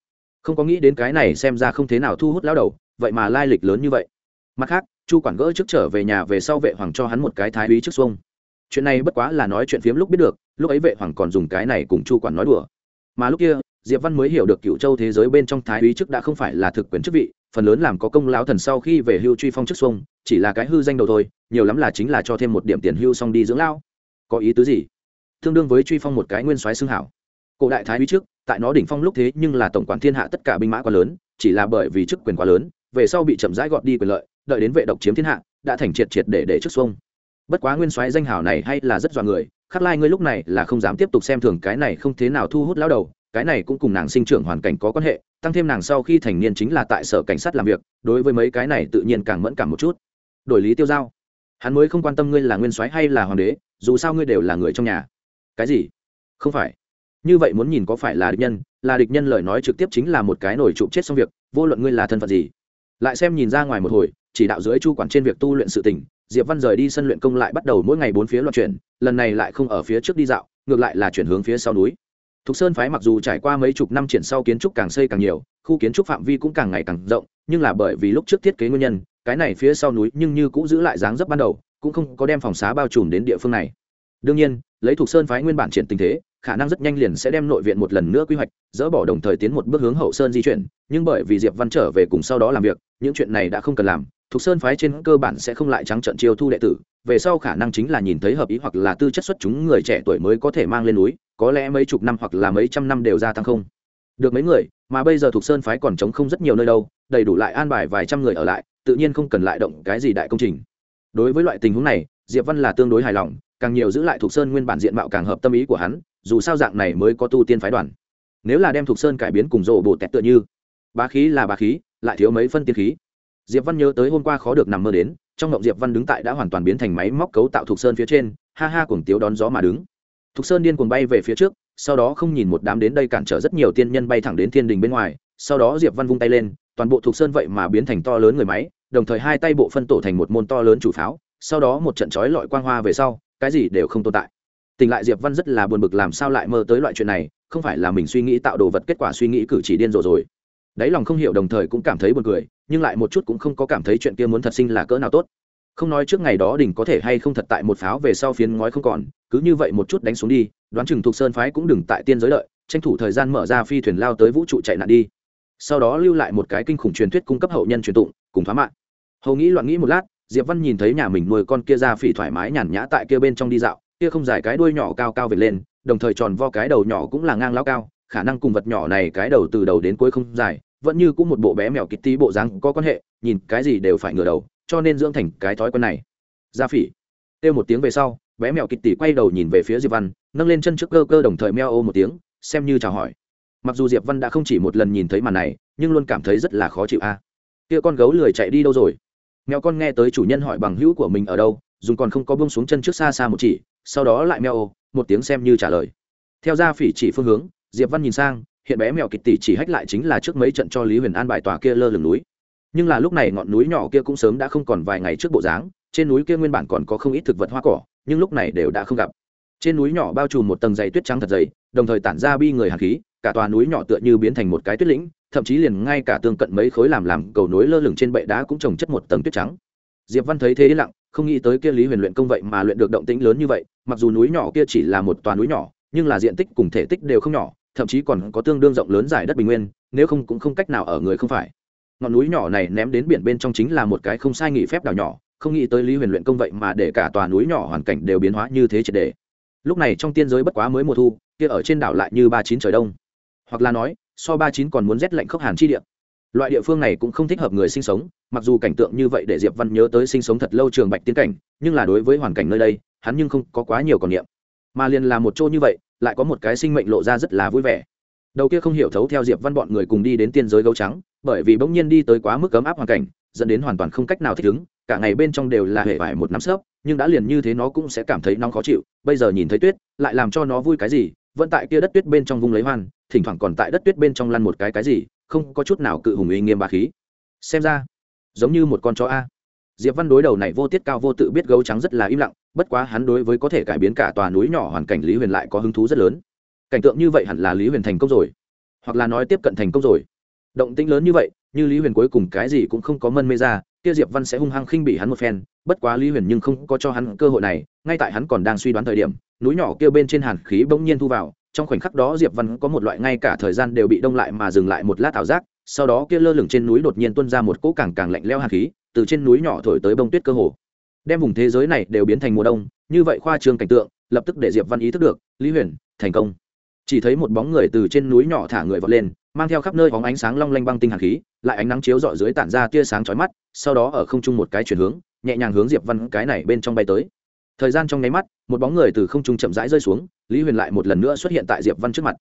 Không có nghĩ đến cái này xem ra không thế nào thu hút lao đầu, vậy mà lai lịch lớn như vậy. Mặt khác, chu quản gỡ trước trở về nhà về sau vệ hoàng cho hắn một cái thái úy trước xuông. Chuyện này bất quá là nói chuyện phiếm lúc biết được, lúc ấy vệ hoàng còn dùng cái này cùng chu quản nói đùa. Mà lúc kia, diệp văn mới hiểu được cựu châu thế giới bên trong thái úy chức đã không phải là thực quyền chức vị phần lớn làm có công lão thần sau khi về hưu truy phong chức xuông, chỉ là cái hư danh đầu thôi, nhiều lắm là chính là cho thêm một điểm tiền hưu xong đi dưỡng lao có ý tứ gì? Tương đương với truy phong một cái nguyên soái xưng hảo. Cổ đại thái úy trước, tại nó đỉnh phong lúc thế nhưng là tổng quản thiên hạ tất cả binh mã quá lớn, chỉ là bởi vì chức quyền quá lớn, về sau bị chậm rãi gọt đi quyền lợi, đợi đến vệ độc chiếm thiên hạ, đã thành triệt triệt để để trước xuông. Bất quá nguyên soái danh hào này hay là rất dọa người, khắc lai ngươi lúc này là không dám tiếp tục xem thường cái này không thế nào thu hút lão đầu cái này cũng cùng nàng sinh trưởng hoàn cảnh có quan hệ, tăng thêm nàng sau khi thành niên chính là tại sở cảnh sát làm việc, đối với mấy cái này tự nhiên càng mẫn cảm một chút. Đổi lý tiêu giao, hắn mới không quan tâm ngươi là nguyên soái hay là hoàng đế, dù sao ngươi đều là người trong nhà. Cái gì? Không phải. Như vậy muốn nhìn có phải là địch nhân, là địch nhân lời nói trực tiếp chính là một cái nổi trụ chết xong việc, vô luận ngươi là thân phận gì. Lại xem nhìn ra ngoài một hồi, chỉ đạo dưới chu quản trên việc tu luyện sự tình, diệp văn rời đi sân luyện công lại bắt đầu mỗi ngày bốn phía loạn chuyển, lần này lại không ở phía trước đi dạo, ngược lại là chuyển hướng phía sau núi thục sơn phái mặc dù trải qua mấy chục năm triển sau kiến trúc càng xây càng nhiều, khu kiến trúc phạm vi cũng càng ngày càng rộng, nhưng là bởi vì lúc trước thiết kế nguyên nhân, cái này phía sau núi nhưng như cũng giữ lại dáng dấp ban đầu, cũng không có đem phòng xá bao trùm đến địa phương này. Đương nhiên, lấy thục sơn phái nguyên bản triển tình thế, khả năng rất nhanh liền sẽ đem nội viện một lần nữa quy hoạch, dỡ bỏ đồng thời tiến một bước hướng hậu sơn di chuyển, nhưng bởi vì diệp văn trở về cùng sau đó làm việc, những chuyện này đã không cần làm, thục sơn phái trên cơ bản sẽ không lại trắng trợn chiêu thu đệ tử về sau khả năng chính là nhìn thấy hợp ý hoặc là tư chất xuất chúng người trẻ tuổi mới có thể mang lên núi, có lẽ mấy chục năm hoặc là mấy trăm năm đều gia tăng không. Được mấy người, mà bây giờ thuộc sơn phái còn chống không rất nhiều nơi đâu, đầy đủ lại an bài vài trăm người ở lại, tự nhiên không cần lại động cái gì đại công trình. Đối với loại tình huống này, diệp văn là tương đối hài lòng, càng nhiều giữ lại thuộc sơn nguyên bản diện mạo càng hợp tâm ý của hắn, dù sao dạng này mới có tu tiên phái đoàn. Nếu là đem thuộc sơn cải biến cùng rộ bộ tẹt tựa như, bá khí là bá khí, lại thiếu mấy phân tiên khí. Diệp văn nhớ tới hôm qua khó được nằm mơ đến trong ngộng diệp văn đứng tại đã hoàn toàn biến thành máy móc cấu tạo thục sơn phía trên, ha ha cùng tiếu đón gió mà đứng. Thục sơn điên cuồng bay về phía trước, sau đó không nhìn một đám đến đây cản trở rất nhiều tiên nhân bay thẳng đến thiên đình bên ngoài, sau đó diệp văn vung tay lên, toàn bộ thục sơn vậy mà biến thành to lớn người máy, đồng thời hai tay bộ phân tổ thành một môn to lớn chủ pháo, sau đó một trận chói lọi quang hoa về sau, cái gì đều không tồn tại. Tỉnh lại diệp văn rất là buồn bực làm sao lại mơ tới loại chuyện này, không phải là mình suy nghĩ tạo đồ vật kết quả suy nghĩ cử chỉ điên rồ rồi đáy lòng không hiểu đồng thời cũng cảm thấy buồn cười, nhưng lại một chút cũng không có cảm thấy chuyện kia muốn thật sinh là cỡ nào tốt. Không nói trước ngày đó đỉnh có thể hay không thật tại một pháo về sau phiến ngói không còn, cứ như vậy một chút đánh xuống đi, đoán chừng thuộc sơn phái cũng đừng tại tiên giới lợi tranh thủ thời gian mở ra phi thuyền lao tới vũ trụ chạy nạn đi. Sau đó lưu lại một cái kinh khủng truyền thuyết cung cấp hậu nhân truyền tụng, cùng thoá mạng hầu nghĩ loạn nghĩ một lát, diệp văn nhìn thấy nhà mình nuôi con kia ra phỉ thoải mái nhàn nhã tại kia bên trong đi dạo, kia không dài cái đuôi nhỏ cao cao về lên, đồng thời tròn vo cái đầu nhỏ cũng là ngang lao cao khả năng cùng vật nhỏ này cái đầu từ đầu đến cuối không dài, vẫn như cũng một bộ bé mèo kít tí bộ dáng có quan hệ, nhìn cái gì đều phải ngửa đầu, cho nên dưỡng thành cái thói quen này. Gia phỉ, kêu một tiếng về sau, bé mèo kịt tỉ quay đầu nhìn về phía diệp văn, nâng lên chân trước cơ cơ đồng thời meo ô một tiếng, xem như chào hỏi. Mặc dù diệp văn đã không chỉ một lần nhìn thấy màn này, nhưng luôn cảm thấy rất là khó chịu a. Kia con gấu lười chạy đi đâu rồi? Mèo con nghe tới chủ nhân hỏi bằng hữu của mình ở đâu, dùng còn không có bông xuống chân trước xa xa một chỉ, sau đó lại meo ô, một tiếng xem như trả lời. Theo ra phỉ chỉ phương hướng diệp văn nhìn sang, hiện bé mèo kịch tỷ chỉ hách lại chính là trước mấy trận cho lý huyền an bài tòa kia lơ lửng núi. Nhưng là lúc này ngọn núi nhỏ kia cũng sớm đã không còn vài ngày trước bộ dáng, trên núi kia nguyên bản còn có không ít thực vật hoa cỏ, nhưng lúc này đều đã không gặp. Trên núi nhỏ bao trùm một tầng dày tuyết trắng thật dày, đồng thời tản ra bi người hạt khí, cả tòa núi nhỏ tựa như biến thành một cái tuyết lĩnh, thậm chí liền ngay cả tương cận mấy khối làm làm cầu nối lơ lửng trên bệ đá cũng trồng chất một tầng tuyết trắng. Diệp văn thấy thế yên lặng, không nghĩ tới kia lý huyền luyện công vậy mà luyện được động tĩnh lớn như vậy, mặc dù núi nhỏ kia chỉ là một tòa núi nhỏ, nhưng là diện tích cùng thể tích đều không nhỏ thậm chí còn có tương đương rộng lớn giải đất bình nguyên, nếu không cũng không cách nào ở người không phải. Ngọn núi nhỏ này ném đến biển bên trong chính là một cái không sai nghỉ phép đảo nhỏ, không nghĩ tới lý huyền luyện công vậy mà để cả tòa núi nhỏ hoàn cảnh đều biến hóa như thế triệt đề lúc này trong tiên giới bất quá mới mùa thu, kia ở trên đảo lại như ba chín trời đông. Hoặc là nói, so ba chín còn muốn rét lạnh khốc hàn chi địa. Loại địa phương này cũng không thích hợp người sinh sống, mặc dù cảnh tượng như vậy để diệp văn nhớ tới sinh sống thật lâu trường bạch tiến cảnh, nhưng là đối với hoàn cảnh nơi đây, hắn nhưng không có quá nhiều còn niệm. Mà liền là một chỗ như vậy lại có một cái sinh mệnh lộ ra rất là vui vẻ. Đầu kia không hiểu thấu theo diệp văn bọn người cùng đi đến tiên giới gấu trắng, bởi vì bỗng nhiên đi tới quá mức cấm áp hoàn cảnh, dẫn đến hoàn toàn không cách nào thích ứng, cả ngày bên trong đều là hệ vải một nắm sớp nhưng đã liền như thế nó cũng sẽ cảm thấy nóng khó chịu, bây giờ nhìn thấy tuyết, lại làm cho nó vui cái gì, vẫn tại kia đất tuyết bên trong vung lấy hoan, thỉnh thoảng còn tại đất tuyết bên trong lăn một cái cái gì, không có chút nào cự hùng uy nghiêm bà khí. Xem ra, giống như một con chó a. Diệp văn đối đầu này vô tiết cao vô tự biết gấu trắng rất là im lặng bất quá hắn đối với có thể cải biến cả tòa núi nhỏ hoàn cảnh lý huyền lại có hứng thú rất lớn. Cảnh tượng như vậy hẳn là lý huyền thành công rồi. Hoặc là nói tiếp cận thành công rồi. Động tĩnh lớn như vậy, như lý huyền cuối cùng cái gì cũng không có mân mê ra, kia diệp văn sẽ hung hăng khinh bị hắn một phen, bất quá lý huyền nhưng không có cho hắn cơ hội này, ngay tại hắn còn đang suy đoán thời điểm, núi nhỏ kia bên trên hàn khí bỗng nhiên thu vào, trong khoảnh khắc đó diệp văn có một loại ngay cả thời gian đều bị đông lại mà dừng lại một lát ảo giác, sau đó kia lơ lửng trên núi đột nhiên tuôn ra một cỗ càng càng lạnh leo hàn khí, từ trên núi nhỏ thổi tới bông tuyết cơ hồ đem vùng thế giới này đều biến thành mùa đông, như vậy khoa trương cảnh tượng, lập tức để diệp văn ý thức được, lý huyền, thành công. Chỉ thấy một bóng người từ trên núi nhỏ thả người vọt lên, mang theo khắp nơi bóng ánh sáng long lanh băng tinh hàn khí, lại ánh nắng chiếu rọi dưới tản ra tia sáng chói mắt, sau đó ở không trung một cái chuyển hướng, nhẹ nhàng hướng diệp văn cái này bên trong bay tới. Thời gian trong nháy mắt, một bóng người từ không trung chậm rãi rơi xuống, lý huyền lại một lần nữa xuất hiện tại diệp văn trước mặt.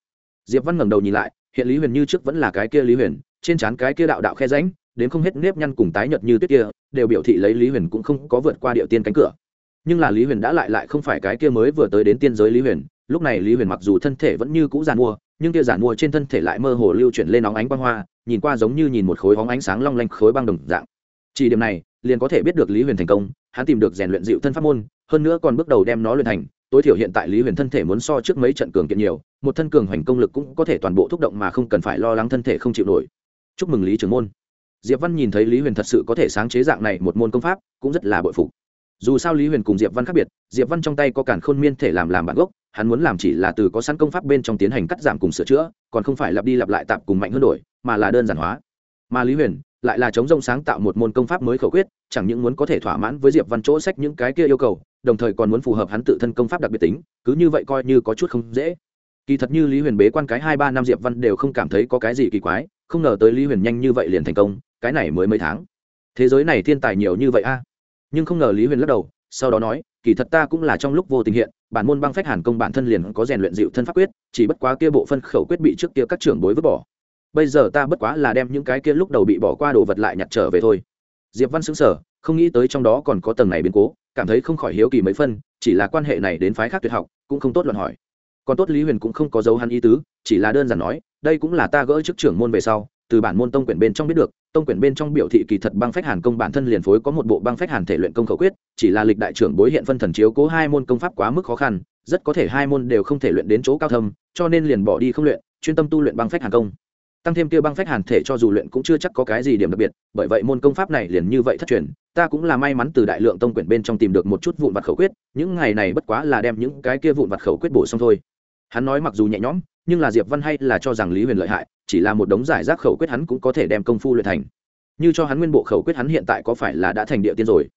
Diệp văn ngẩng đầu nhìn lại, hiện lý huyền như trước vẫn là cái kia lý huyền, trên trán cái kia đạo đạo khe ránh đến không hết nếp nhăn cùng tái nhợt như tuyết kia đều biểu thị lấy lý huyền cũng không có vượt qua địa tiên cánh cửa. Nhưng là lý huyền đã lại lại không phải cái kia mới vừa tới đến tiên giới lý huyền, lúc này lý huyền mặc dù thân thể vẫn như cũ giàn mua, nhưng kia giàn mua trên thân thể lại mơ hồ lưu chuyển lên óng ánh quang hoa, nhìn qua giống như nhìn một khối óng ánh sáng long lanh khối băng đồng dạng. Chỉ điểm này, liền có thể biết được lý huyền thành công, hắn tìm được rèn luyện dịu thân pháp môn, hơn nữa còn bước đầu đem nó luyện thành. Tối thiểu hiện tại lý huyền thân thể muốn so trước mấy trận cường kiện nhiều, một thân cường hoành công lực cũng có thể toàn bộ thúc động mà không cần phải lo lắng thân thể không chịu nổi. Chúc mừng lý trưởng môn diệp văn nhìn thấy lý huyền thật sự có thể sáng chế dạng này một môn công pháp, cũng rất là bội phục. Dù sao lý huyền cùng diệp văn khác biệt, diệp văn trong tay có cản khôn miên thể làm làm bản gốc, hắn muốn làm chỉ là từ có sẵn công pháp bên trong tiến hành cắt giảm cùng sửa chữa, còn không phải lặp đi lặp lại tạm cùng mạnh hơn đổi, mà là đơn giản hóa. Mà lý huyền lại là chống rông sáng tạo một môn công pháp mới khẩu quyết, chẳng những muốn có thể thỏa mãn với diệp văn chỗ sách những cái kia yêu cầu, đồng thời còn muốn phù hợp hắn tự thân công pháp đặc biệt tính, cứ như vậy coi như có chút không dễ. Kỳ thật như lý huyền bế quan cái hai ba năm diệp văn đều không cảm thấy có cái gì kỳ quái, không ngờ tới lý huyền nhanh như vậy liền thành công cái này mới mấy tháng. Thế giới này thiên tài nhiều như vậy a. Nhưng không ngờ lý huyền lắc đầu, sau đó nói, kỳ thật ta cũng là trong lúc vô tình hiện, bản môn băng phách hàn công bản thân liền có rèn luyện dịu thân pháp quyết, chỉ bất quá kia bộ phân khẩu quyết bị trước kia các trưởng bối vứt bỏ. Bây giờ ta bất quá là đem những cái kia lúc đầu bị bỏ qua đồ vật lại nhặt trở về thôi. Diệp văn xứng sở không nghĩ tới trong đó còn có tầng này biến cố, cảm thấy không khỏi hiếu kỳ mấy phân, chỉ là quan hệ này đến phái khác tuyệt học, cũng không tốt luận hỏi. Còn tốt lý huyền cũng không có dấu hắn ý tứ, chỉ là đơn giản nói, đây cũng là ta gỡ chức trưởng môn về sau từ bản môn tông quyển bên trong biết được, tông quyển bên trong biểu thị kỳ thật băng phách hàn công bản thân liền phối có một bộ băng phách hàn thể luyện công khẩu quyết, chỉ là lịch đại trưởng bối hiện phân thần chiếu cố hai môn công pháp quá mức khó khăn, rất có thể hai môn đều không thể luyện đến chỗ cao thâm, cho nên liền bỏ đi không luyện, chuyên tâm tu luyện băng phách hàn công. Tăng thêm kia băng phách hàn thể cho dù luyện cũng chưa chắc có cái gì điểm đặc biệt, bởi vậy môn công pháp này liền như vậy thất truyền, ta cũng là may mắn từ đại lượng tông quyển bên trong tìm được một chút vụn vặt khẩu quyết, những ngày này bất quá là đem những cái kia vụn vặt khẩu quyết bổ xong thôi. Hắn nói mặc dù nhẹ nhõm, nhưng là diệp văn hay là cho rằng lý huyền lợi hại chỉ là một đống giải rác khẩu quyết hắn cũng có thể đem công phu luyện thành. Như cho hắn nguyên bộ khẩu quyết hắn hiện tại có phải là đã thành địa tiên rồi?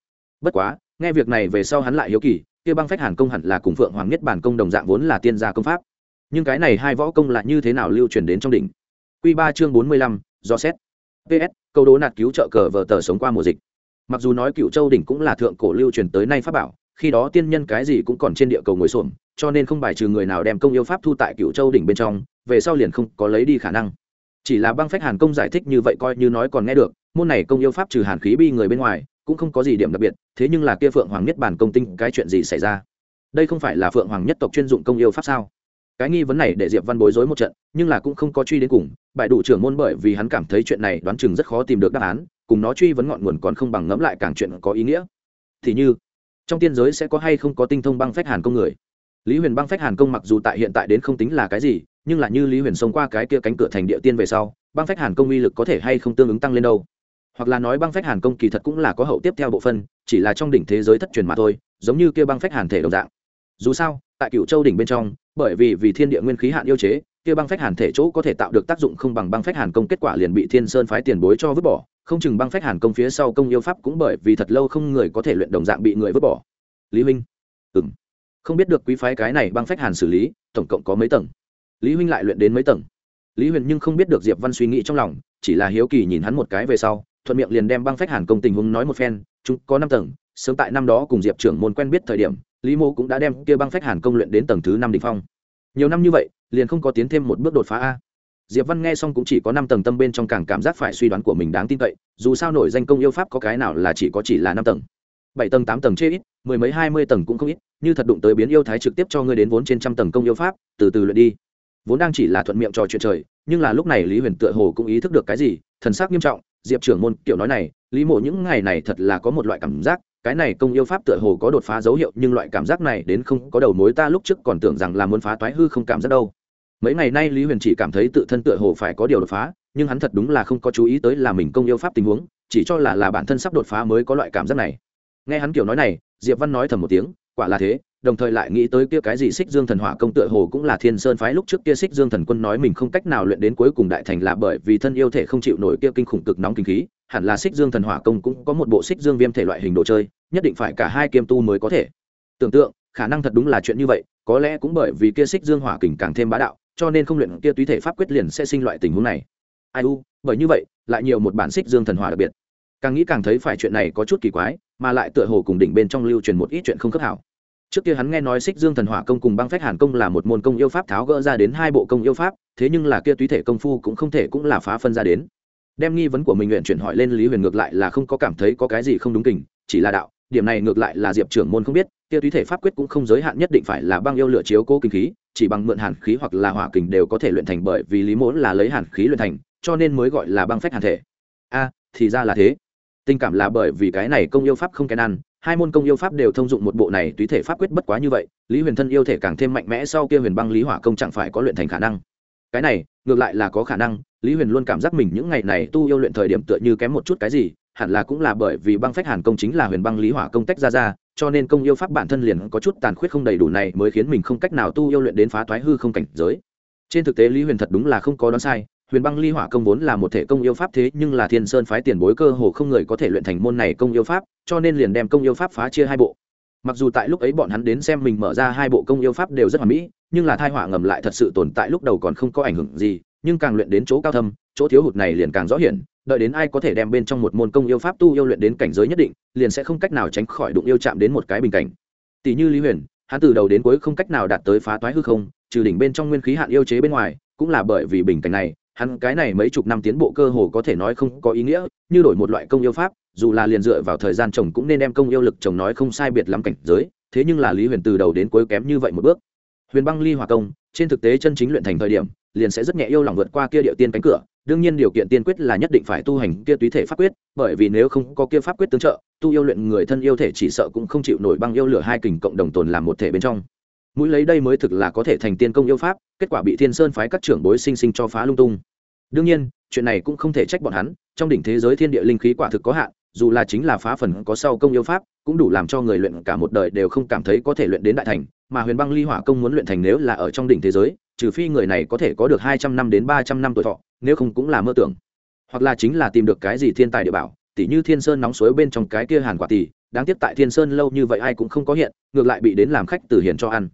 Bất quá, nghe việc này về sau hắn lại hiếu kỳ, kia băng phách hàn công hẳn là cùng phượng hoàng nhất bản công đồng dạng vốn là tiên gia công pháp. Nhưng cái này hai võ công là như thế nào lưu truyền đến trong đỉnh? Quy ba chương bốn mươi lăm, do xét. Ps câu đố nạt cứu trợ cờ vờ tờ sống qua mùa dịch. Mặc dù nói cựu châu đỉnh cũng là thượng cổ lưu truyền tới nay pháp bảo, khi đó tiên nhân cái gì cũng còn trên địa cầu ngồi xổm, cho nên không bài trừ người nào đem công yêu pháp thu tại cựu châu đỉnh bên trong, về sau liền không có lấy đi khả năng chỉ là băng phách hàn công giải thích như vậy coi như nói còn nghe được, môn này công yêu pháp trừ hàn khí bi người bên ngoài, cũng không có gì điểm đặc biệt, thế nhưng là kia phượng hoàng nhất bản công tinh, cái chuyện gì xảy ra? Đây không phải là phượng hoàng nhất tộc chuyên dụng công yêu pháp sao? Cái nghi vấn này để diệp văn bối rối một trận, nhưng là cũng không có truy đến cùng, bại đủ trưởng môn bởi vì hắn cảm thấy chuyện này đoán chừng rất khó tìm được đáp án, cùng nó truy vấn ngọn nguồn còn không bằng ngẫm lại càng chuyện có ý nghĩa. Thì như, trong tiên giới sẽ có hay không có tinh thông băng phách hàn công người? Lý huyền băng phách hàn công mặc dù tại hiện tại đến không tính là cái gì nhưng là như lý huyền xông qua cái kia cánh cửa thành địa tiên về sau, băng phách hàn công uy lực có thể hay không tương ứng tăng lên đâu? Hoặc là nói băng phách hàn công kỳ thật cũng là có hậu tiếp theo bộ phân, chỉ là trong đỉnh thế giới thất truyền mà thôi, giống như kia băng phách hàn thể đồng dạng. Dù sao, tại cựu châu đỉnh bên trong, bởi vì vì thiên địa nguyên khí hạn yêu chế, kia băng phách hàn thể chỗ có thể tạo được tác dụng không bằng băng phách hàn công kết quả liền bị thiên sơn phái tiền bối cho vứt bỏ, không chừng băng phách hàn công phía sau công yêu pháp cũng bởi vì thật lâu không người có thể luyện đồng dạng bị người vứt bỏ. Lý huynh. Ừng không biết được quý phái cái này băng phách hàn xử lý, tổng cộng có mấy tầng? Lý huynh lại luyện đến mấy tầng? Lý huyền nhưng không biết được diệp văn suy nghĩ trong lòng, chỉ là hiếu kỳ nhìn hắn một cái về sau, thuận miệng liền đem băng phách hàn công tình huống nói một phen, chúng có năm tầng, sớm tại năm đó cùng diệp trưởng môn quen biết thời điểm, lý mô cũng đã đem kia băng phách hàn công luyện đến tầng thứ năm đ ỉ n h phong. Nhiều năm như vậy, liền không có tiến thêm một bước đột phá a? Diệp văn nghe xong cũng chỉ có năm tầng tâm bên trong càng cảm giác phải suy đoán của mình đáng tin cậy, dù sao nổi danh công yêu pháp có cái nào là chỉ có chỉ là năm tầng. Bảy tầng, tám tầng chê ít, mười mấy, hai mươi tầng cũng không ít, như thật đụng tới biến yêu thái trực tiếp cho ngươi đến vốn trên trăm tầng công yêu pháp, từ từ luyện đi vốn đang chỉ là thuận miệng trò chuyện trời, nhưng là lúc này lý huyền tựa hồ cũng ý thức được cái gì, thần sắc nghiêm trọng, diệp trưởng môn kiểu nói này, lý mộ những ngày này thật là có một loại cảm giác, cái này công yêu pháp tựa hồ có đột phá dấu hiệu, nhưng loại cảm giác này đến không có đầu mối ta lúc trước còn tưởng rằng là muốn phá toái hư không cảm giác đâu. Mấy ngày nay lý huyền chỉ cảm thấy tự thân tựa hồ phải có điều đột phá, nhưng hắn thật đúng là không có chú ý tới là mình công yêu pháp tình huống, chỉ cho là là bản thân sắp đột phá mới có loại cảm giác này. Nghe hắn kiểu nói này, diệp văn nói thầm một tiếng, quả là thế đồng thời lại nghĩ tới kia cái gì xích dương thần hỏa công tựa hồ cũng là thiên sơn phái lúc trước kia xích dương thần quân nói mình không cách nào luyện đến cuối cùng đại thành là bởi vì thân yêu thể không chịu nổi kia kinh khủng cực nóng kinh khí, hẳn là xích dương thần hỏa công cũng có một bộ xích dương viêm thể loại hình đồ chơi, nhất định phải cả hai kiêm tu mới có thể. Tưởng tượng, khả năng thật đúng là chuyện như vậy, có lẽ cũng bởi vì kia xích dương hỏa kình càng thêm bá đạo, cho nên không luyện kia túy thể pháp quyết liền sẽ sinh loại tình huống này. Ai u, bởi như vậy, lại nhiều một bản xích dương thần hỏa đặc biệt. Càng nghĩ càng thấy phải chuyện này có chút kỳ quái, mà lại tựa hồ cùng đỉnh bên trong lưu truyền một ít chuyện không khớp hảo trước kia hắn nghe nói xích dương thần hỏa công cùng băng phách hàn công là một môn công yêu pháp tháo gỡ ra đến hai bộ công yêu pháp, thế nhưng là kia túy thể công phu cũng không thể cũng là phá phân ra đến. Đem nghi vấn của mình nguyện chuyển hỏi lên lý huyền ngược lại là không có cảm thấy có cái gì không đúng kình, chỉ là đạo, điểm này ngược lại là diệp trưởng môn không biết, kia túy thể pháp quyết cũng không giới hạn nhất định phải là băng yêu lửa chiếu cố kinh khí, chỉ bằng mượn hàn khí hoặc là hỏa kình đều có thể luyện thành bởi vì lý mỗ là lấy hàn khí luyện thành, cho nên mới gọi là băng phách hàn thể. A, thì ra là thế. Tình cảm là bởi vì cái này công yêu pháp không kèn ăn hai môn công yêu pháp đều thông dụng một bộ này tùy thể pháp quyết bất quá như vậy, lý huyền thân yêu thể càng thêm mạnh mẽ sau kia huyền băng lý hỏa công chẳng phải có luyện thành khả năng. Cái này, ngược lại là có khả năng, lý huyền luôn cảm giác mình những ngày này tu yêu luyện thời điểm tựa như kém một chút cái gì, hẳn là cũng là bởi vì băng phách hàn công chính là huyền băng lý hỏa công tách ra ra, cho nên công yêu pháp bản thân liền có chút tàn khuyết không đầy đủ này mới khiến mình không cách nào tu yêu luyện đến phá thoái hư không cảnh giới. Trên thực tế lý huyền thật đúng là không có đoán sai huyền băng ly hỏa công vốn là một thể công yêu pháp thế, nhưng là thiên sơn phái tiền bối cơ hồ không người có thể luyện thành môn này công yêu pháp, cho nên liền đem công yêu pháp phá chia hai bộ. Mặc dù tại lúc ấy bọn hắn đến xem mình mở ra hai bộ công yêu pháp đều rất hoàn mỹ, nhưng là thai hỏa ngầm lại thật sự tồn tại lúc đầu còn không có ảnh hưởng gì, nhưng càng luyện đến chỗ cao thâm, chỗ thiếu hụt này liền càng rõ hiển, đợi đến ai có thể đem bên trong một môn công yêu pháp tu yêu luyện đến cảnh giới nhất định, liền sẽ không cách nào tránh khỏi đụng yêu chạm đến một cái bình cảnh. Tỷ như lý huyền, hắn từ đầu đến cuối không cách nào đạt tới phá toái hư không, trừ đỉnh bên trong nguyên khí hạn yêu chế bên ngoài, cũng là bởi vì bình cảnh này hắn cái này mấy chục năm tiến bộ cơ hồ có thể nói không có ý nghĩa, như đổi một loại công yêu pháp, dù là liền dựa vào thời gian chồng cũng nên đem công yêu lực chồng nói không sai biệt lắm cảnh giới, thế nhưng là lý huyền từ đầu đến cuối kém như vậy một bước. Huyền băng ly hòa công, trên thực tế chân chính luyện thành thời điểm, liền sẽ rất nhẹ yêu lòng vượt qua kia địa tiên cánh cửa, đương nhiên điều kiện tiên quyết là nhất định phải tu hành kia túy thể pháp quyết, bởi vì nếu không có kia pháp quyết tương trợ, tu yêu luyện người thân yêu thể chỉ sợ cũng không chịu nổi băng yêu lửa hai kình cộng đồng tồn làm một thể bên trong mũi lấy đây mới thực là có thể thành tiên công yêu pháp, kết quả bị thiên sơn phái các trưởng bối sinh sinh cho phá lung tung. Đương nhiên, chuyện này cũng không thể trách bọn hắn, trong đỉnh thế giới thiên địa linh khí quả thực có hạn, dù là chính là phá phần có sau công yêu pháp, cũng đủ làm cho người luyện cả một đời đều không cảm thấy có thể luyện đến đại thành, mà huyền băng ly hỏa công muốn luyện thành nếu là ở trong đỉnh thế giới, trừ phi người này có thể có được hai trăm năm đến ba trăm năm tuổi thọ, nếu không cũng là mơ tưởng. Hoặc là chính là tìm được cái gì thiên tài địa bảo, tỉ như thiên sơn nóng suối bên trong cái kia hàn quả tỷ, đáng tiếc tại thiên sơn lâu như vậy ai cũng không có hiện, ngược lại bị đến làm khách từ hiền cho ăn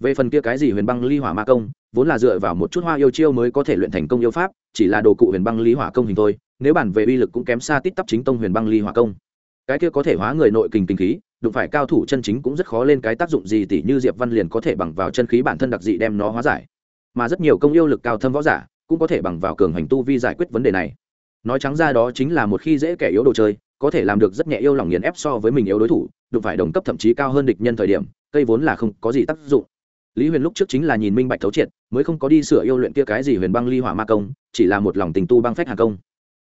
về phần kia cái gì huyền băng ly hỏa ma công, vốn là dựa vào một chút hoa yêu chiêu mới có thể luyện thành công yêu pháp, chỉ là đồ cụ huyền băng ly hỏa công hình thôi, nếu bản về uy lực cũng kém xa tít tắp chính tông huyền băng ly hỏa công. Cái kia có thể hóa người nội kình kinh khí, đụng phải cao thủ chân chính cũng rất khó lên cái tác dụng gì tỉ như diệp văn liền có thể bằng vào chân khí bản thân đặc dị đem nó hóa giải. Mà rất nhiều công yêu lực cao thâm võ giả cũng có thể bằng vào cường hành tu vi giải quyết vấn đề này. Nói trắng ra đó chính là một khi dễ kẻ yếu đồ chơi, có thể làm được rất nhẹ yêu lòng nghiền ép so với mình yếu đối thủ, đụng phải đồng cấp thậm chí cao hơn địch nhân thời điểm, cây vốn là không có gì tác dụng lý huyền lúc trước chính là nhìn minh bạch thấu triệt, mới không có đi sửa yêu luyện kia cái gì huyền băng ly hỏa ma công, chỉ là một lòng tình tu băng phách hà công.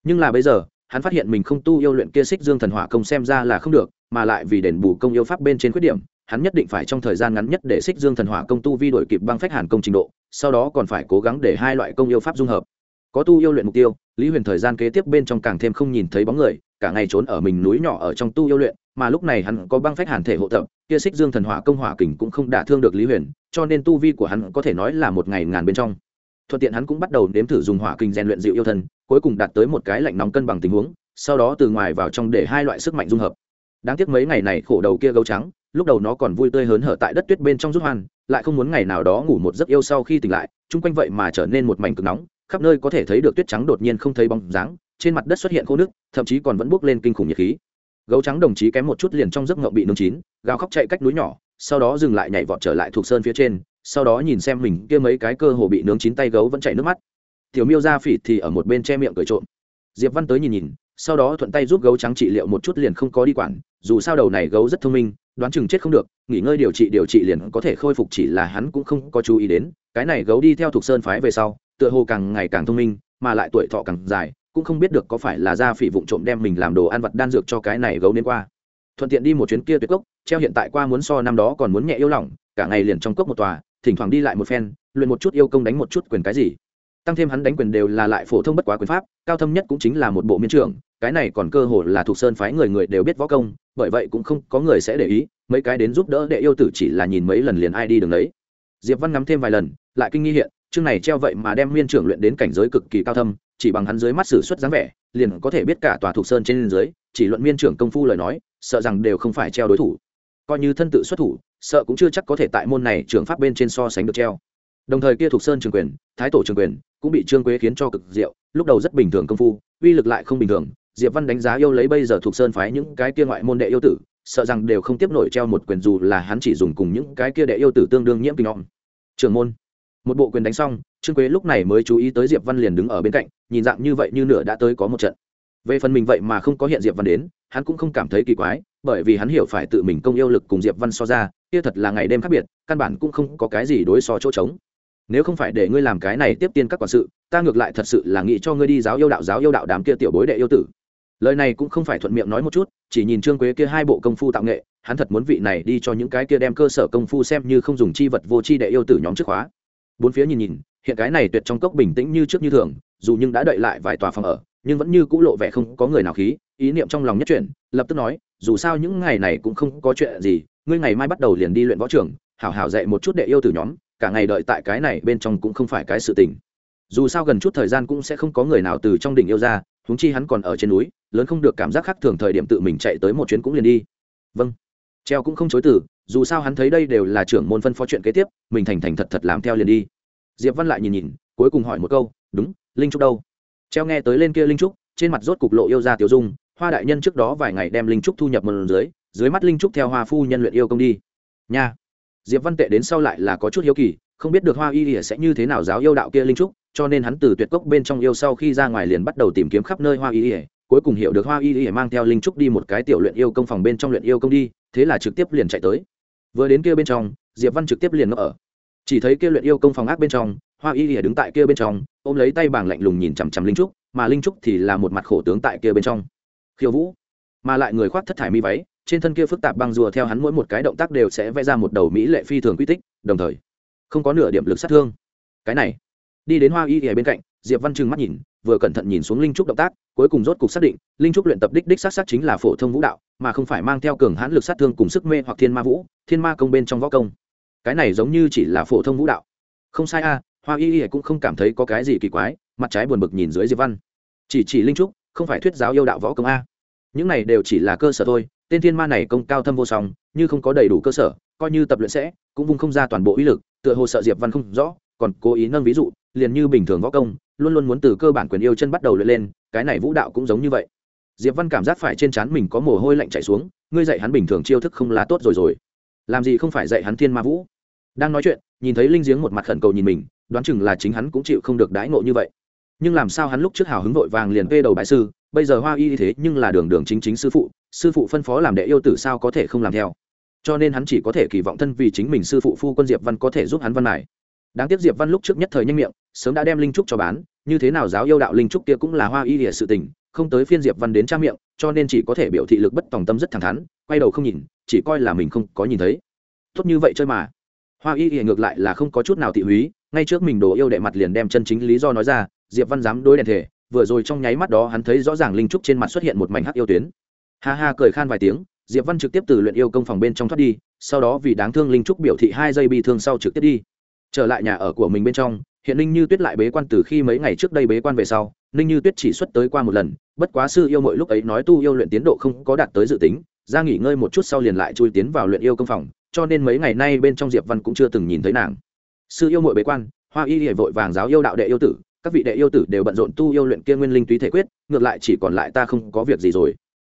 Nhưng là bây giờ, hắn phát hiện mình không tu yêu luyện kia xích dương thần hỏa công xem ra là không được, mà lại vì đền bù công yêu pháp bên trên khuyết điểm, hắn nhất định phải trong thời gian ngắn nhất để xích dương thần hỏa công tu vi đổi kịp băng phách hàn công trình độ, sau đó còn phải cố gắng để hai loại công yêu pháp dung hợp. Có tu yêu luyện mục tiêu, lý huyền thời gian kế tiếp bên trong càng thêm không nhìn thấy bóng người, cả ngày trốn ở mình núi nhỏ ở trong tu yêu luyện mà lúc này hắn có băng phách hàn thể hộ tập, kia xích dương thần hỏa công hỏa kình cũng không đả thương được lý huyền, cho nên tu vi của hắn có thể nói là một ngày ngàn bên trong. Thuận tiện hắn cũng bắt đầu nếm thử dùng hỏa kình rèn luyện dịu yêu thân, cuối cùng đạt tới một cái lạnh nóng cân bằng tình huống, sau đó từ ngoài vào trong để hai loại sức mạnh dung hợp. Đáng tiếc mấy ngày này khổ đầu kia gấu trắng, lúc đầu nó còn vui tươi hớn hở tại đất tuyết bên trong rút hoan, lại không muốn ngày nào đó ngủ một giấc yêu sau khi tỉnh lại, chung quanh vậy mà trở nên một mảnh cực nóng, khắp nơi có thể thấy được tuyết trắng đột nhiên không thấy bóng dáng, trên mặt đất xuất hiện khô nước, thậm chí còn vẫn bốc lên kinh khủng nhiệt khí gấu trắng đồng chí kém một chút liền trong giấc ngộng bị nướng chín, gào khóc chạy cách núi nhỏ, sau đó dừng lại nhảy vọt trở lại thuộc sơn phía trên, sau đó nhìn xem mình kia mấy cái cơ hồ bị nướng chín tay gấu vẫn chảy nước mắt. Tiểu miêu ra phỉ thì ở một bên che miệng cười trộm. Diệp văn tới nhìn nhìn, sau đó thuận tay giúp gấu trắng trị liệu một chút liền không có đi quản, dù sao đầu này gấu rất thông minh, đoán chừng chết không được, nghỉ ngơi điều trị điều trị liền có thể khôi phục chỉ là hắn cũng không có chú ý đến, cái này gấu đi theo thuộc sơn phái về sau, tựa hồ càng ngày càng thông minh, mà lại tuổi thọ càng dài cũng không biết được có phải là gia phỉ vụng trộm đem mình làm đồ ăn vật đan dược cho cái này gấu đến qua. Thuận tiện đi một chuyến kia tuyệt cốc, treo hiện tại qua muốn so năm đó còn muốn nhẹ yêu lỏng cả ngày liền trong cốc một tòa, thỉnh thoảng đi lại một phen, luyện một chút yêu công đánh một chút quyền cái gì. Tăng thêm hắn đánh quyền đều là lại phổ thông bất quá quyền pháp, cao thâm nhất cũng chính là một bộ miên trưởng cái này còn cơ hồ là thuộc sơn phái người người đều biết võ công, bởi vậy cũng không có người sẽ để ý, mấy cái đến giúp đỡ đệ yêu tử chỉ là nhìn mấy lần liền ai đi đường đấy. Diệp văn ngắm thêm vài lần, lại kinh nghi hiện, chương này treo vậy mà đem miên trưởng luyện đến cảnh giới cực kỳ cao thâm chỉ bằng hắn dưới mắt sử xuất dáng vẻ, liền có thể biết cả tòa thủ sơn trên dưới, chỉ luận miên trưởng công phu lời nói, sợ rằng đều không phải treo đối thủ. Coi như thân tự xuất thủ, sợ cũng chưa chắc có thể tại môn này trường pháp bên trên so sánh được treo. Đồng thời kia thuộc sơn trường quyền, thái tổ trường quyền, cũng bị trương quế khiến cho cực diệu, lúc đầu rất bình thường công phu, uy lực lại không bình thường. Diệp văn đánh giá yêu lấy bây giờ thuộc sơn phái những cái kia ngoại môn đệ yêu tử, sợ rằng đều không tiếp nổi treo một quyền dù là hắn chỉ dùng cùng những cái kia đệ yêu tử tương đương nhiễm kinh ngọn trường môn một bộ quyền đánh xong, trương quế lúc này mới chú ý tới diệp văn liền đứng ở bên cạnh, nhìn dạng như vậy như nửa đã tới có một trận. Về phần mình vậy mà không có hiện diệp văn đến, hắn cũng không cảm thấy kỳ quái, bởi vì hắn hiểu phải tự mình công yêu lực cùng diệp văn so ra, kia thật là ngày đêm khác biệt, căn bản cũng không có cái gì đối so chỗ trống. Nếu không phải để ngươi làm cái này tiếp tiên các quản sự, ta ngược lại thật sự là nghĩ cho ngươi đi giáo yêu đạo giáo yêu đạo đám kia tiểu bối đệ yêu tử. Lời này cũng không phải thuận miệng nói một chút, chỉ nhìn trương quế kia hai bộ công phu tạo nghệ, hắn thật muốn vị này đi cho những cái kia đem cơ sở công phu xem như không dùng chi vật vô chi đệ yêu tử nhóm trước khóa bốn phía nhìn nhìn, hiện cái này tuyệt trong cốc bình tĩnh như trước như thường, dù nhưng đã đợi lại vài tòa phòng ở, nhưng vẫn như cũ lộ vẻ không có người nào khí, ý niệm trong lòng nhất chuyển, lập tức nói, dù sao những ngày này cũng không có chuyện gì, ngươi ngày mai bắt đầu liền đi luyện võ trường, hảo hảo dạy một chút đệ yêu từ nhóm, cả ngày đợi tại cái này bên trong cũng không phải cái sự tình. Dù sao gần chút thời gian cũng sẽ không có người nào từ trong đỉnh yêu ra, huống chi hắn còn ở trên núi, lớn không được cảm giác khác thường thời điểm tự mình chạy tới một chuyến cũng liền đi. Vâng. Treo cũng không chối từ dù sao hắn thấy đây đều là trưởng môn phân phó chuyện kế tiếp, mình thành thành thật thật làm theo liền đi. Diệp văn lại nhìn nhìn, cuối cùng hỏi một câu, đúng, linh trúc đâu? Treo nghe tới lên kia linh trúc, trên mặt rốt cục lộ yêu ra tiểu dung, hoa đại nhân trước đó vài ngày đem linh trúc thu nhập một dưới dưới mắt linh trúc theo hoa phu nhân luyện yêu công đi. Nha. Diệp văn tệ đến sau lại là có chút hiếu kỳ, không biết được hoa y ỉa sẽ như thế nào giáo yêu đạo kia linh trúc, cho nên hắn từ tuyệt cốc bên trong yêu sau khi ra ngoài liền bắt đầu tìm kiếm khắp nơi hoa y ỉa cuối cùng hiểu được hoa y ỉa mang theo linh trúc đi một cái tiểu luyện yêu công phòng bên trong luyện yêu công đi, thế là trực tiếp liền chạy tới vừa đến kia bên trong, diệp văn trực tiếp liền ngỡ ở. Chỉ thấy kia luyện yêu công phòng ác bên trong, hoa y ỉa đứng tại kia bên trong, ôm lấy tay bảng lạnh lùng nhìn chằm chằm linh trúc, mà linh trúc thì là một mặt khổ tướng tại kia bên trong. Khiêu vũ, mà lại người khoác thất thải mi váy, trên thân kia phức tạp băng rùa theo hắn mỗi một cái động tác đều sẽ vẽ ra một đầu mỹ lệ phi thường quy tích, đồng thời không có nửa điểm lực sát thương. Cái này, đi đến hoa y ỉa bên cạnh diệp văn trừng mắt nhìn, vừa cẩn thận nhìn xuống linh trúc động tác, cuối cùng rốt cục xác định, linh trúc luyện tập đích đích sát sát chính là phổ thông vũ đạo, mà không phải mang theo cường hãn lực sát thương cùng sức mê hoặc thiên ma vũ, thiên ma công bên trong võ công. Cái này giống như chỉ là phổ thông vũ đạo. Không sai a, hoa y y cũng không cảm thấy có cái gì kỳ quái, mặt trái buồn bực nhìn dưới diệp văn. Chỉ chỉ linh trúc, không phải thuyết giáo yêu đạo võ công a. Những này đều chỉ là cơ sở thôi, tên thiên ma này công cao thâm vô song, như không có đầy đủ cơ sở, coi như tập luyện sẽ, cũng vung không ra toàn bộ uy lực, tựa hồ sợ diệp văn không rõ, còn cố ý nâng ví dụ, liền như bình thường võ công luôn luôn muốn từ cơ bản quyền yêu chân bắt đầu luyện lên, cái này vũ đạo cũng giống như vậy. Diệp văn cảm giác phải trên trán mình có mồ hôi lạnh chảy xuống, ngươi dạy hắn bình thường chiêu thức không là tốt rồi rồi. Làm gì không phải dạy hắn thiên ma vũ? Đang nói chuyện, nhìn thấy linh giếng một mặt khẩn cầu nhìn mình, đoán chừng là chính hắn cũng chịu không được đãi ngộ như vậy. Nhưng làm sao hắn lúc trước hào hứng vội vàng liền vê đầu bại sư, bây giờ hoa y thế nhưng là đường đường chính chính sư phụ sư phụ phân phó làm đệ yêu tử sao có thể không làm theo. Cho nên hắn chỉ có thể kỳ vọng thân vì chính mình sư phụ phu quân diệp văn có thể giúp hắn văn này đáng tiếc diệp văn lúc trước nhất thời nhanh miệng, sớm đã đem linh trúc cho bán, như thế nào giáo yêu đạo linh trúc kia cũng là hoa y địa sự tình, không tới phiên diệp văn đến trang miệng, cho nên chỉ có thể biểu thị lực bất tòng tâm rất thẳng thắn, quay đầu không nhìn, chỉ coi là mình không có nhìn thấy. Tốt như vậy chơi mà. Hoa y địa ngược lại là không có chút nào thị húy, ngay trước mình đồ yêu đệ mặt liền đem chân chính lý do nói ra, diệp văn dám đối đèn thể vừa rồi trong nháy mắt đó hắn thấy rõ ràng linh trúc trên mặt xuất hiện một mảnh hắc yêu tuyến. Ha ha cười khan vài tiếng, diệp văn trực tiếp từ luyện yêu công phòng bên trong thoát đi, sau đó vì đáng thương linh trúc biểu thị hai giây bi thương sau trực tiếp đi trở lại nhà ở của mình bên trong, hiện ninh như tuyết lại bế quan từ khi mấy ngày trước đây bế quan về sau, ninh như tuyết chỉ xuất tới qua một lần, bất quá sư yêu mỗi lúc ấy nói tu yêu luyện tiến độ không có đạt tới dự tính, ra nghỉ ngơi một chút sau liền lại chui tiến vào luyện yêu công phòng, cho nên mấy ngày nay bên trong diệp văn cũng chưa từng nhìn thấy nàng. Sư yêu mội bế quan, hoa y hệ vội vàng giáo yêu đạo đệ yêu tử, các vị đệ yêu tử đều bận rộn tu yêu luyện kia nguyên linh túy thể quyết, ngược lại chỉ còn lại ta không có việc gì rồi.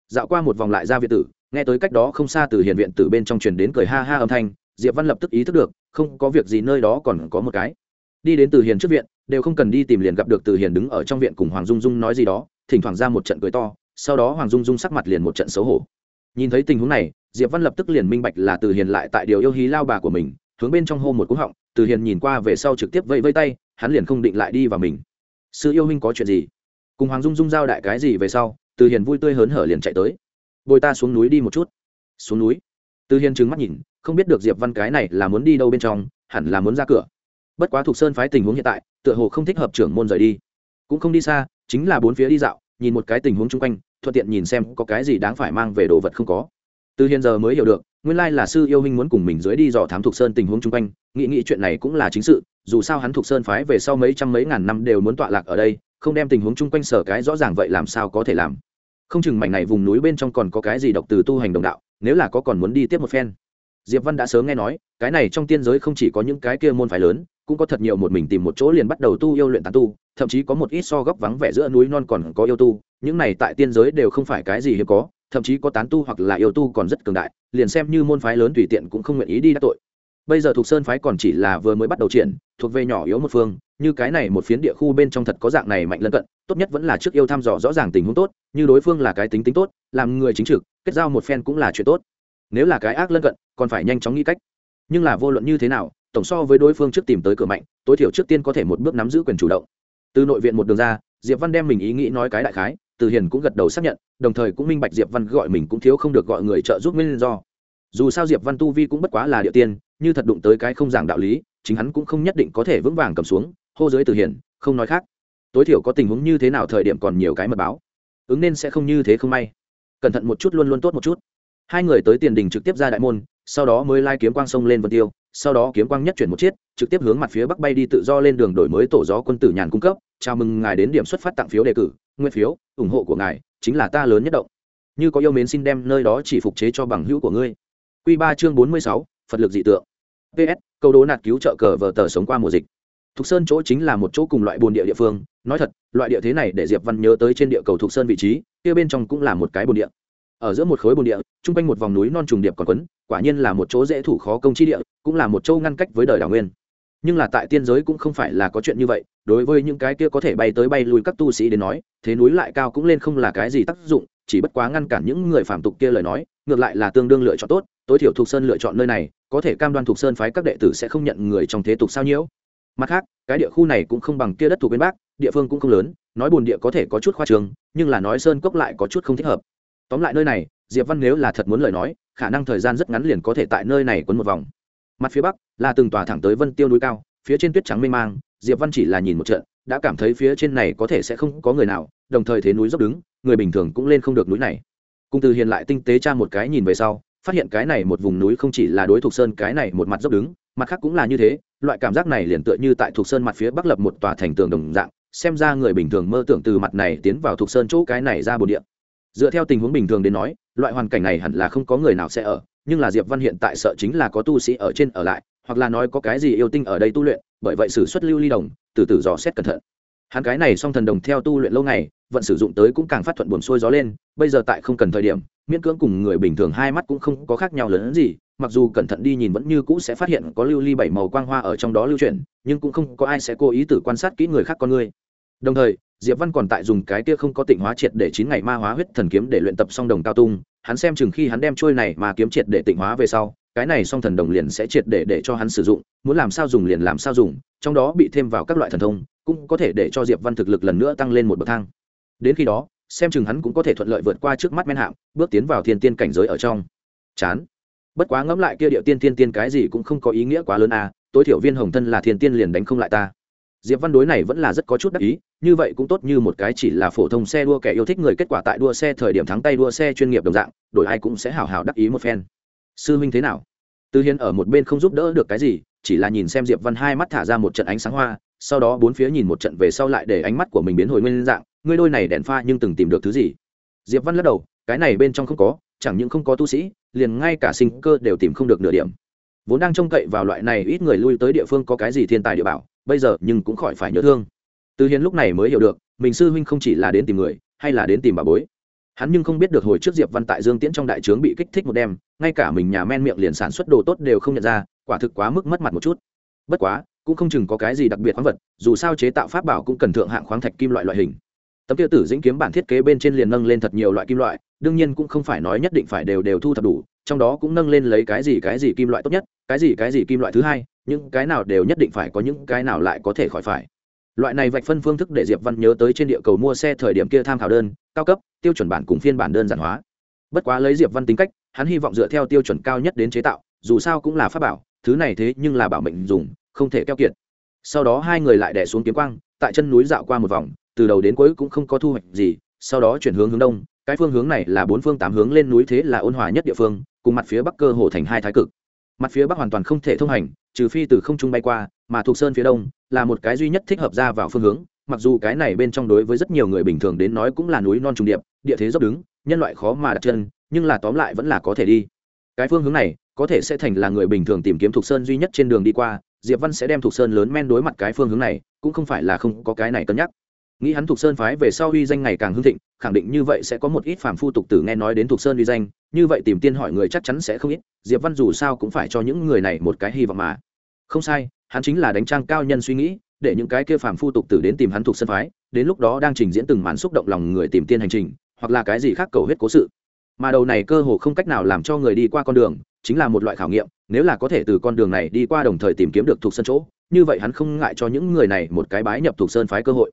Dạo qua một vòng lại ra viện tử, nghe tới cách đó không xa từ hiền viện tử bên trong truyền đến cười ha ha âm thanh diệp văn lập tức ý thức được, không có việc gì nơi đó còn có một cái. Đi đến từ hiền trước viện, đều không cần đi tìm liền gặp được từ hiền đứng ở trong viện cùng hoàng dung dung nói gì đó, thỉnh thoảng ra một trận cười to, sau đó hoàng dung dung sắc mặt liền một trận xấu hổ. Nhìn thấy tình huống này, diệp văn lập tức liền minh bạch là từ hiền lại tại điều yêu hí lao bà của mình, hướng bên trong hô một cú họng, từ hiền nhìn qua về sau trực tiếp vẫy vây tay, hắn liền không định lại đi vào mình. Sư yêu huynh có chuyện gì? Cùng hoàng dung dung giao đại cái gì về sau, từ hiền vui tươi hớn hở liền chạy tới. Bồi ta xuống núi đi một chút. Xuống núi? Từ hiền trừng mắt nhìn không biết được diệp văn cái này là muốn đi đâu bên trong, hẳn là muốn ra cửa. Bất quá thuộc sơn phái tình huống hiện tại, tựa hồ không thích hợp trưởng môn rời đi. Cũng không đi xa, chính là bốn phía đi dạo, nhìn một cái tình huống chung quanh, thuận tiện nhìn xem có cái gì đáng phải mang về đồ vật không có. Từ hiện giờ mới hiểu được, nguyên lai là sư yêu huynh muốn cùng mình dưới đi dò thám thuộc sơn tình huống chung quanh, nghĩ nghĩ chuyện này cũng là chính sự, dù sao hắn thuộc sơn phái về sau mấy trăm mấy ngàn năm đều muốn tọa lạc ở đây, không đem tình huống chung quanh sở cái rõ ràng vậy làm sao có thể làm. Không chừng mảnh này vùng núi bên trong còn có cái gì độc từ tu hành đồng đạo, nếu là có còn muốn đi tiếp một phen diệp văn đã sớm nghe nói, cái này trong tiên giới không chỉ có những cái kia môn phái lớn, cũng có thật nhiều một mình tìm một chỗ liền bắt đầu tu yêu luyện tán tu, thậm chí có một ít so góc vắng vẻ giữa núi non còn có yêu tu, những này tại tiên giới đều không phải cái gì hiếm có, thậm chí có tán tu hoặc là yêu tu còn rất cường đại, liền xem như môn phái lớn tùy tiện cũng không nguyện ý đi đắc tội. Bây giờ thuộc sơn phái còn chỉ là vừa mới bắt đầu triển, thuộc về nhỏ yếu một phương, như cái này một phiến địa khu bên trong thật có dạng này mạnh lân cận, tốt nhất vẫn là trước yêu thăm dò rõ ràng tình huống tốt, như đối phương là cái tính tính tốt, làm người chính trực, kết giao một phen cũng là chuyện tốt nếu là cái ác lân cận, còn phải nhanh chóng nghĩ cách. Nhưng là vô luận như thế nào, tổng so với đối phương trước tìm tới cửa mạnh, tối thiểu trước tiên có thể một bước nắm giữ quyền chủ động. Từ nội viện một đường ra, diệp văn đem mình ý nghĩ nói cái đại khái, từ hiền cũng gật đầu xác nhận, đồng thời cũng minh bạch diệp văn gọi mình cũng thiếu không được gọi người trợ giúp nguyên do. Dù sao diệp văn tu vi cũng bất quá là địa tiên, như thật đụng tới cái không giảng đạo lý, chính hắn cũng không nhất định có thể vững vàng cầm xuống, hô giới từ hiền, không nói khác. Tối thiểu có tình huống như thế nào thời điểm còn nhiều cái mật báo. Ứng nên sẽ không như thế không may. Cẩn thận một chút luôn luôn tốt một chút hai người tới tiền đình trực tiếp ra đại môn, sau đó mới lai kiếm quang sông lên vân tiêu, sau đó kiếm quang nhất chuyển một chiếc, trực tiếp hướng mặt phía bắc bay đi tự do lên đường đổi mới tổ gió quân tử nhàn cung cấp. Chào mừng ngài đến điểm xuất phát tặng phiếu đề cử nguyên phiếu, ủng hộ của ngài chính là ta lớn nhất động. Như có yêu mến xin đem nơi đó chỉ phục chế cho bằng hữu của ngươi. Q ba chương bốn mươi sáu, phật lực dị tượng. Ps câu đố nạt cứu trợ cờ vờ tờ sống qua mùa dịch. Thục sơn chỗ chính là một chỗ cùng loại bồn địa địa phương, nói thật, loại địa thế này để diệp văn nhớ tới trên địa cầu thục sơn vị trí, kia bên trong cũng là một cái bồn địa ở giữa một khối bồn địa, chung quanh một vòng núi non trùng điệp còn quấn, quả nhiên là một chỗ dễ thủ khó công chi địa, cũng là một châu ngăn cách với đời đảo nguyên. Nhưng là tại tiên giới cũng không phải là có chuyện như vậy, đối với những cái kia có thể bay tới bay lui các tu sĩ đến nói, thế núi lại cao cũng lên không là cái gì tác dụng, chỉ bất quá ngăn cản những người phạm tục kia lời nói, ngược lại là tương đương lựa chọn tốt, tối thiểu thuộc sơn lựa chọn nơi này, có thể cam đoan thuộc sơn phái các đệ tử sẽ không nhận người trong thế tục sao nhiễu. Mặt khác, cái địa khu này cũng không bằng kia đất thuộc bên bắc địa phương cũng không lớn, nói bồn địa có thể có chút khoa trường, nhưng là nói sơn cốc lại có chút không thích hợp tóm lại nơi này, diệp văn nếu là thật muốn lời nói, khả năng thời gian rất ngắn liền có thể tại nơi này quấn một vòng. Mặt phía bắc, là từng tòa thẳng tới vân tiêu núi cao, phía trên tuyết trắng mênh mang, diệp văn chỉ là nhìn một trận, đã cảm thấy phía trên này có thể sẽ không có người nào, đồng thời thế núi dốc đứng, người bình thường cũng lên không được núi này. Cung từ hiền lại tinh tế tra một cái nhìn về sau, phát hiện cái này một vùng núi không chỉ là đối thuộc sơn, cái này một mặt dốc đứng, mặt khác cũng là như thế, loại cảm giác này liền tựa như tại thuộc sơn mặt phía bắc lập một tòa thành tường đồng dạng, xem ra người bình thường mơ tưởng từ mặt này tiến vào thuộc sơn chỗ cái này ra bồn địa dựa theo tình huống bình thường đến nói, loại hoàn cảnh này hẳn là không có người nào sẽ ở, nhưng là diệp văn hiện tại sợ chính là có tu sĩ ở trên ở lại, hoặc là nói có cái gì yêu tinh ở đây tu luyện, bởi vậy sử xuất lưu ly đồng, từ từ dò xét cẩn thận. Hắn cái này song thần đồng theo tu luyện lâu ngày, vận sử dụng tới cũng càng phát thuận buồn xuôi gió lên, bây giờ tại không cần thời điểm, miễn cưỡng cùng người bình thường hai mắt cũng không có khác nhau lớn hơn gì, mặc dù cẩn thận đi nhìn vẫn như cũ sẽ phát hiện có lưu ly bảy màu quang hoa ở trong đó lưu chuyển, nhưng cũng không có ai sẽ cố ý tử quan sát kỹ người khác con người. Đồng thời diệp văn còn tại dùng cái kia không có tịnh hóa triệt để chín ngày ma hóa huyết thần kiếm để luyện tập song đồng cao tung, hắn xem chừng khi hắn đem trôi này mà kiếm triệt để tịnh hóa về sau, cái này song thần đồng liền sẽ triệt để để cho hắn sử dụng, muốn làm sao dùng liền làm sao dùng, trong đó bị thêm vào các loại thần thông, cũng có thể để cho diệp văn thực lực lần nữa tăng lên một bậc thang. Đến khi đó, xem chừng hắn cũng có thể thuận lợi vượt qua trước mắt men hạm bước tiến vào thiên tiên cảnh giới ở trong. Chán. Bất quá ngẫm lại kia điệu tiên tiên tiên cái gì cũng không có ý nghĩa quá lớn à tối thiểu viên hồng thân là thiên tiên liền đánh không lại ta diệp văn đối này vẫn là rất có chút đắc ý, như vậy cũng tốt như một cái chỉ là phổ thông xe đua kẻ yêu thích người kết quả tại đua xe thời điểm thắng tay đua xe chuyên nghiệp đồng dạng, đổi ai cũng sẽ hào hào đắc ý một phen. Sư huynh thế nào? Tư hiên ở một bên không giúp đỡ được cái gì, chỉ là nhìn xem diệp văn hai mắt thả ra một trận ánh sáng hoa, sau đó bốn phía nhìn một trận về sau lại để ánh mắt của mình biến hồi nguyên dạng, ngươi đôi này đèn pha nhưng từng tìm được thứ gì? Diệp văn lắc đầu, cái này bên trong không có, chẳng những không có tu sĩ, liền ngay cả sinh cơ đều tìm không được nửa điểm. Vốn đang trông cậy vào loại này ít người lui tới địa phương có cái gì thiên tài địa bảo bây giờ nhưng cũng khỏi phải nhớ thương. Từ hiền lúc này mới hiểu được, mình sư huynh không chỉ là đến tìm người, hay là đến tìm bà bối. Hắn nhưng không biết được hồi trước diệp văn tại dương tiễn trong đại trướng bị kích thích một đêm, ngay cả mình nhà men miệng liền sản xuất đồ tốt đều không nhận ra, quả thực quá mức mất mặt một chút. Bất quá, cũng không chừng có cái gì đặc biệt khoáng vật, dù sao chế tạo pháp bảo cũng cần thượng hạng khoáng thạch kim loại loại hình. Tấm tiêu tử dĩnh kiếm bản thiết kế bên trên liền nâng lên thật nhiều loại kim loại, đương nhiên cũng không phải nói nhất định phải đều đều thu thập đủ, trong đó cũng nâng lên lấy cái gì cái gì kim loại tốt nhất, cái gì cái gì kim loại thứ hai những cái nào đều nhất định phải có những cái nào lại có thể khỏi phải. Loại này vạch phân phương thức để diệp văn nhớ tới trên địa cầu mua xe thời điểm kia tham khảo đơn, cao cấp, tiêu chuẩn bản cùng phiên bản đơn giản hóa. Bất quá lấy diệp văn tính cách, hắn hy vọng dựa theo tiêu chuẩn cao nhất đến chế tạo, dù sao cũng là pháp bảo, thứ này thế nhưng là bảo mệnh dùng, không thể keo kiệt. Sau đó hai người lại đẻ xuống kiếm quang, tại chân núi dạo qua một vòng, từ đầu đến cuối cũng không có thu hoạch gì, sau đó chuyển hướng hướng đông, cái phương hướng này là bốn phương tám hướng lên núi thế là ôn hòa nhất địa phương, cùng mặt phía bắc cơ hồ thành hai thái cực. Mặt phía bắc hoàn toàn không thể thông hành trừ phi từ không trung bay qua, mà thuộc sơn phía đông, là một cái duy nhất thích hợp ra vào phương hướng, mặc dù cái này bên trong đối với rất nhiều người bình thường đến nói cũng là núi non trùng điệp, địa thế dốc đứng, nhân loại khó mà đặt chân, nhưng là tóm lại vẫn là có thể đi. Cái phương hướng này có thể sẽ thành là người bình thường tìm kiếm thuộc sơn duy nhất trên đường đi qua, diệp văn sẽ đem thuộc sơn lớn men đối mặt cái phương hướng này, cũng không phải là không có cái này cân nhắc nghĩ hắn thuộc sơn phái về sau uy danh ngày càng hưng thịnh, khẳng định như vậy sẽ có một ít phàm phu tục tử nghe nói đến thuộc sơn uy danh, như vậy tìm tiên hỏi người chắc chắn sẽ không ít, diệp văn dù sao cũng phải cho những người này một cái hy vọng mà. Không sai, hắn chính là đánh trang cao nhân suy nghĩ, để những cái kia phàm phu tục tử đến tìm hắn thuộc sơn phái, đến lúc đó đang trình diễn từng màn xúc động lòng người tìm tiên hành trình, hoặc là cái gì khác cầu huyết cố sự. Mà đầu này cơ hồ không cách nào làm cho người đi qua con đường, chính là một loại khảo nghiệm, nếu là có thể từ con đường này đi qua đồng thời tìm kiếm được thuộc sơn chỗ, như vậy hắn không ngại cho những người này một cái bái nhập thuộc sơn phái cơ hội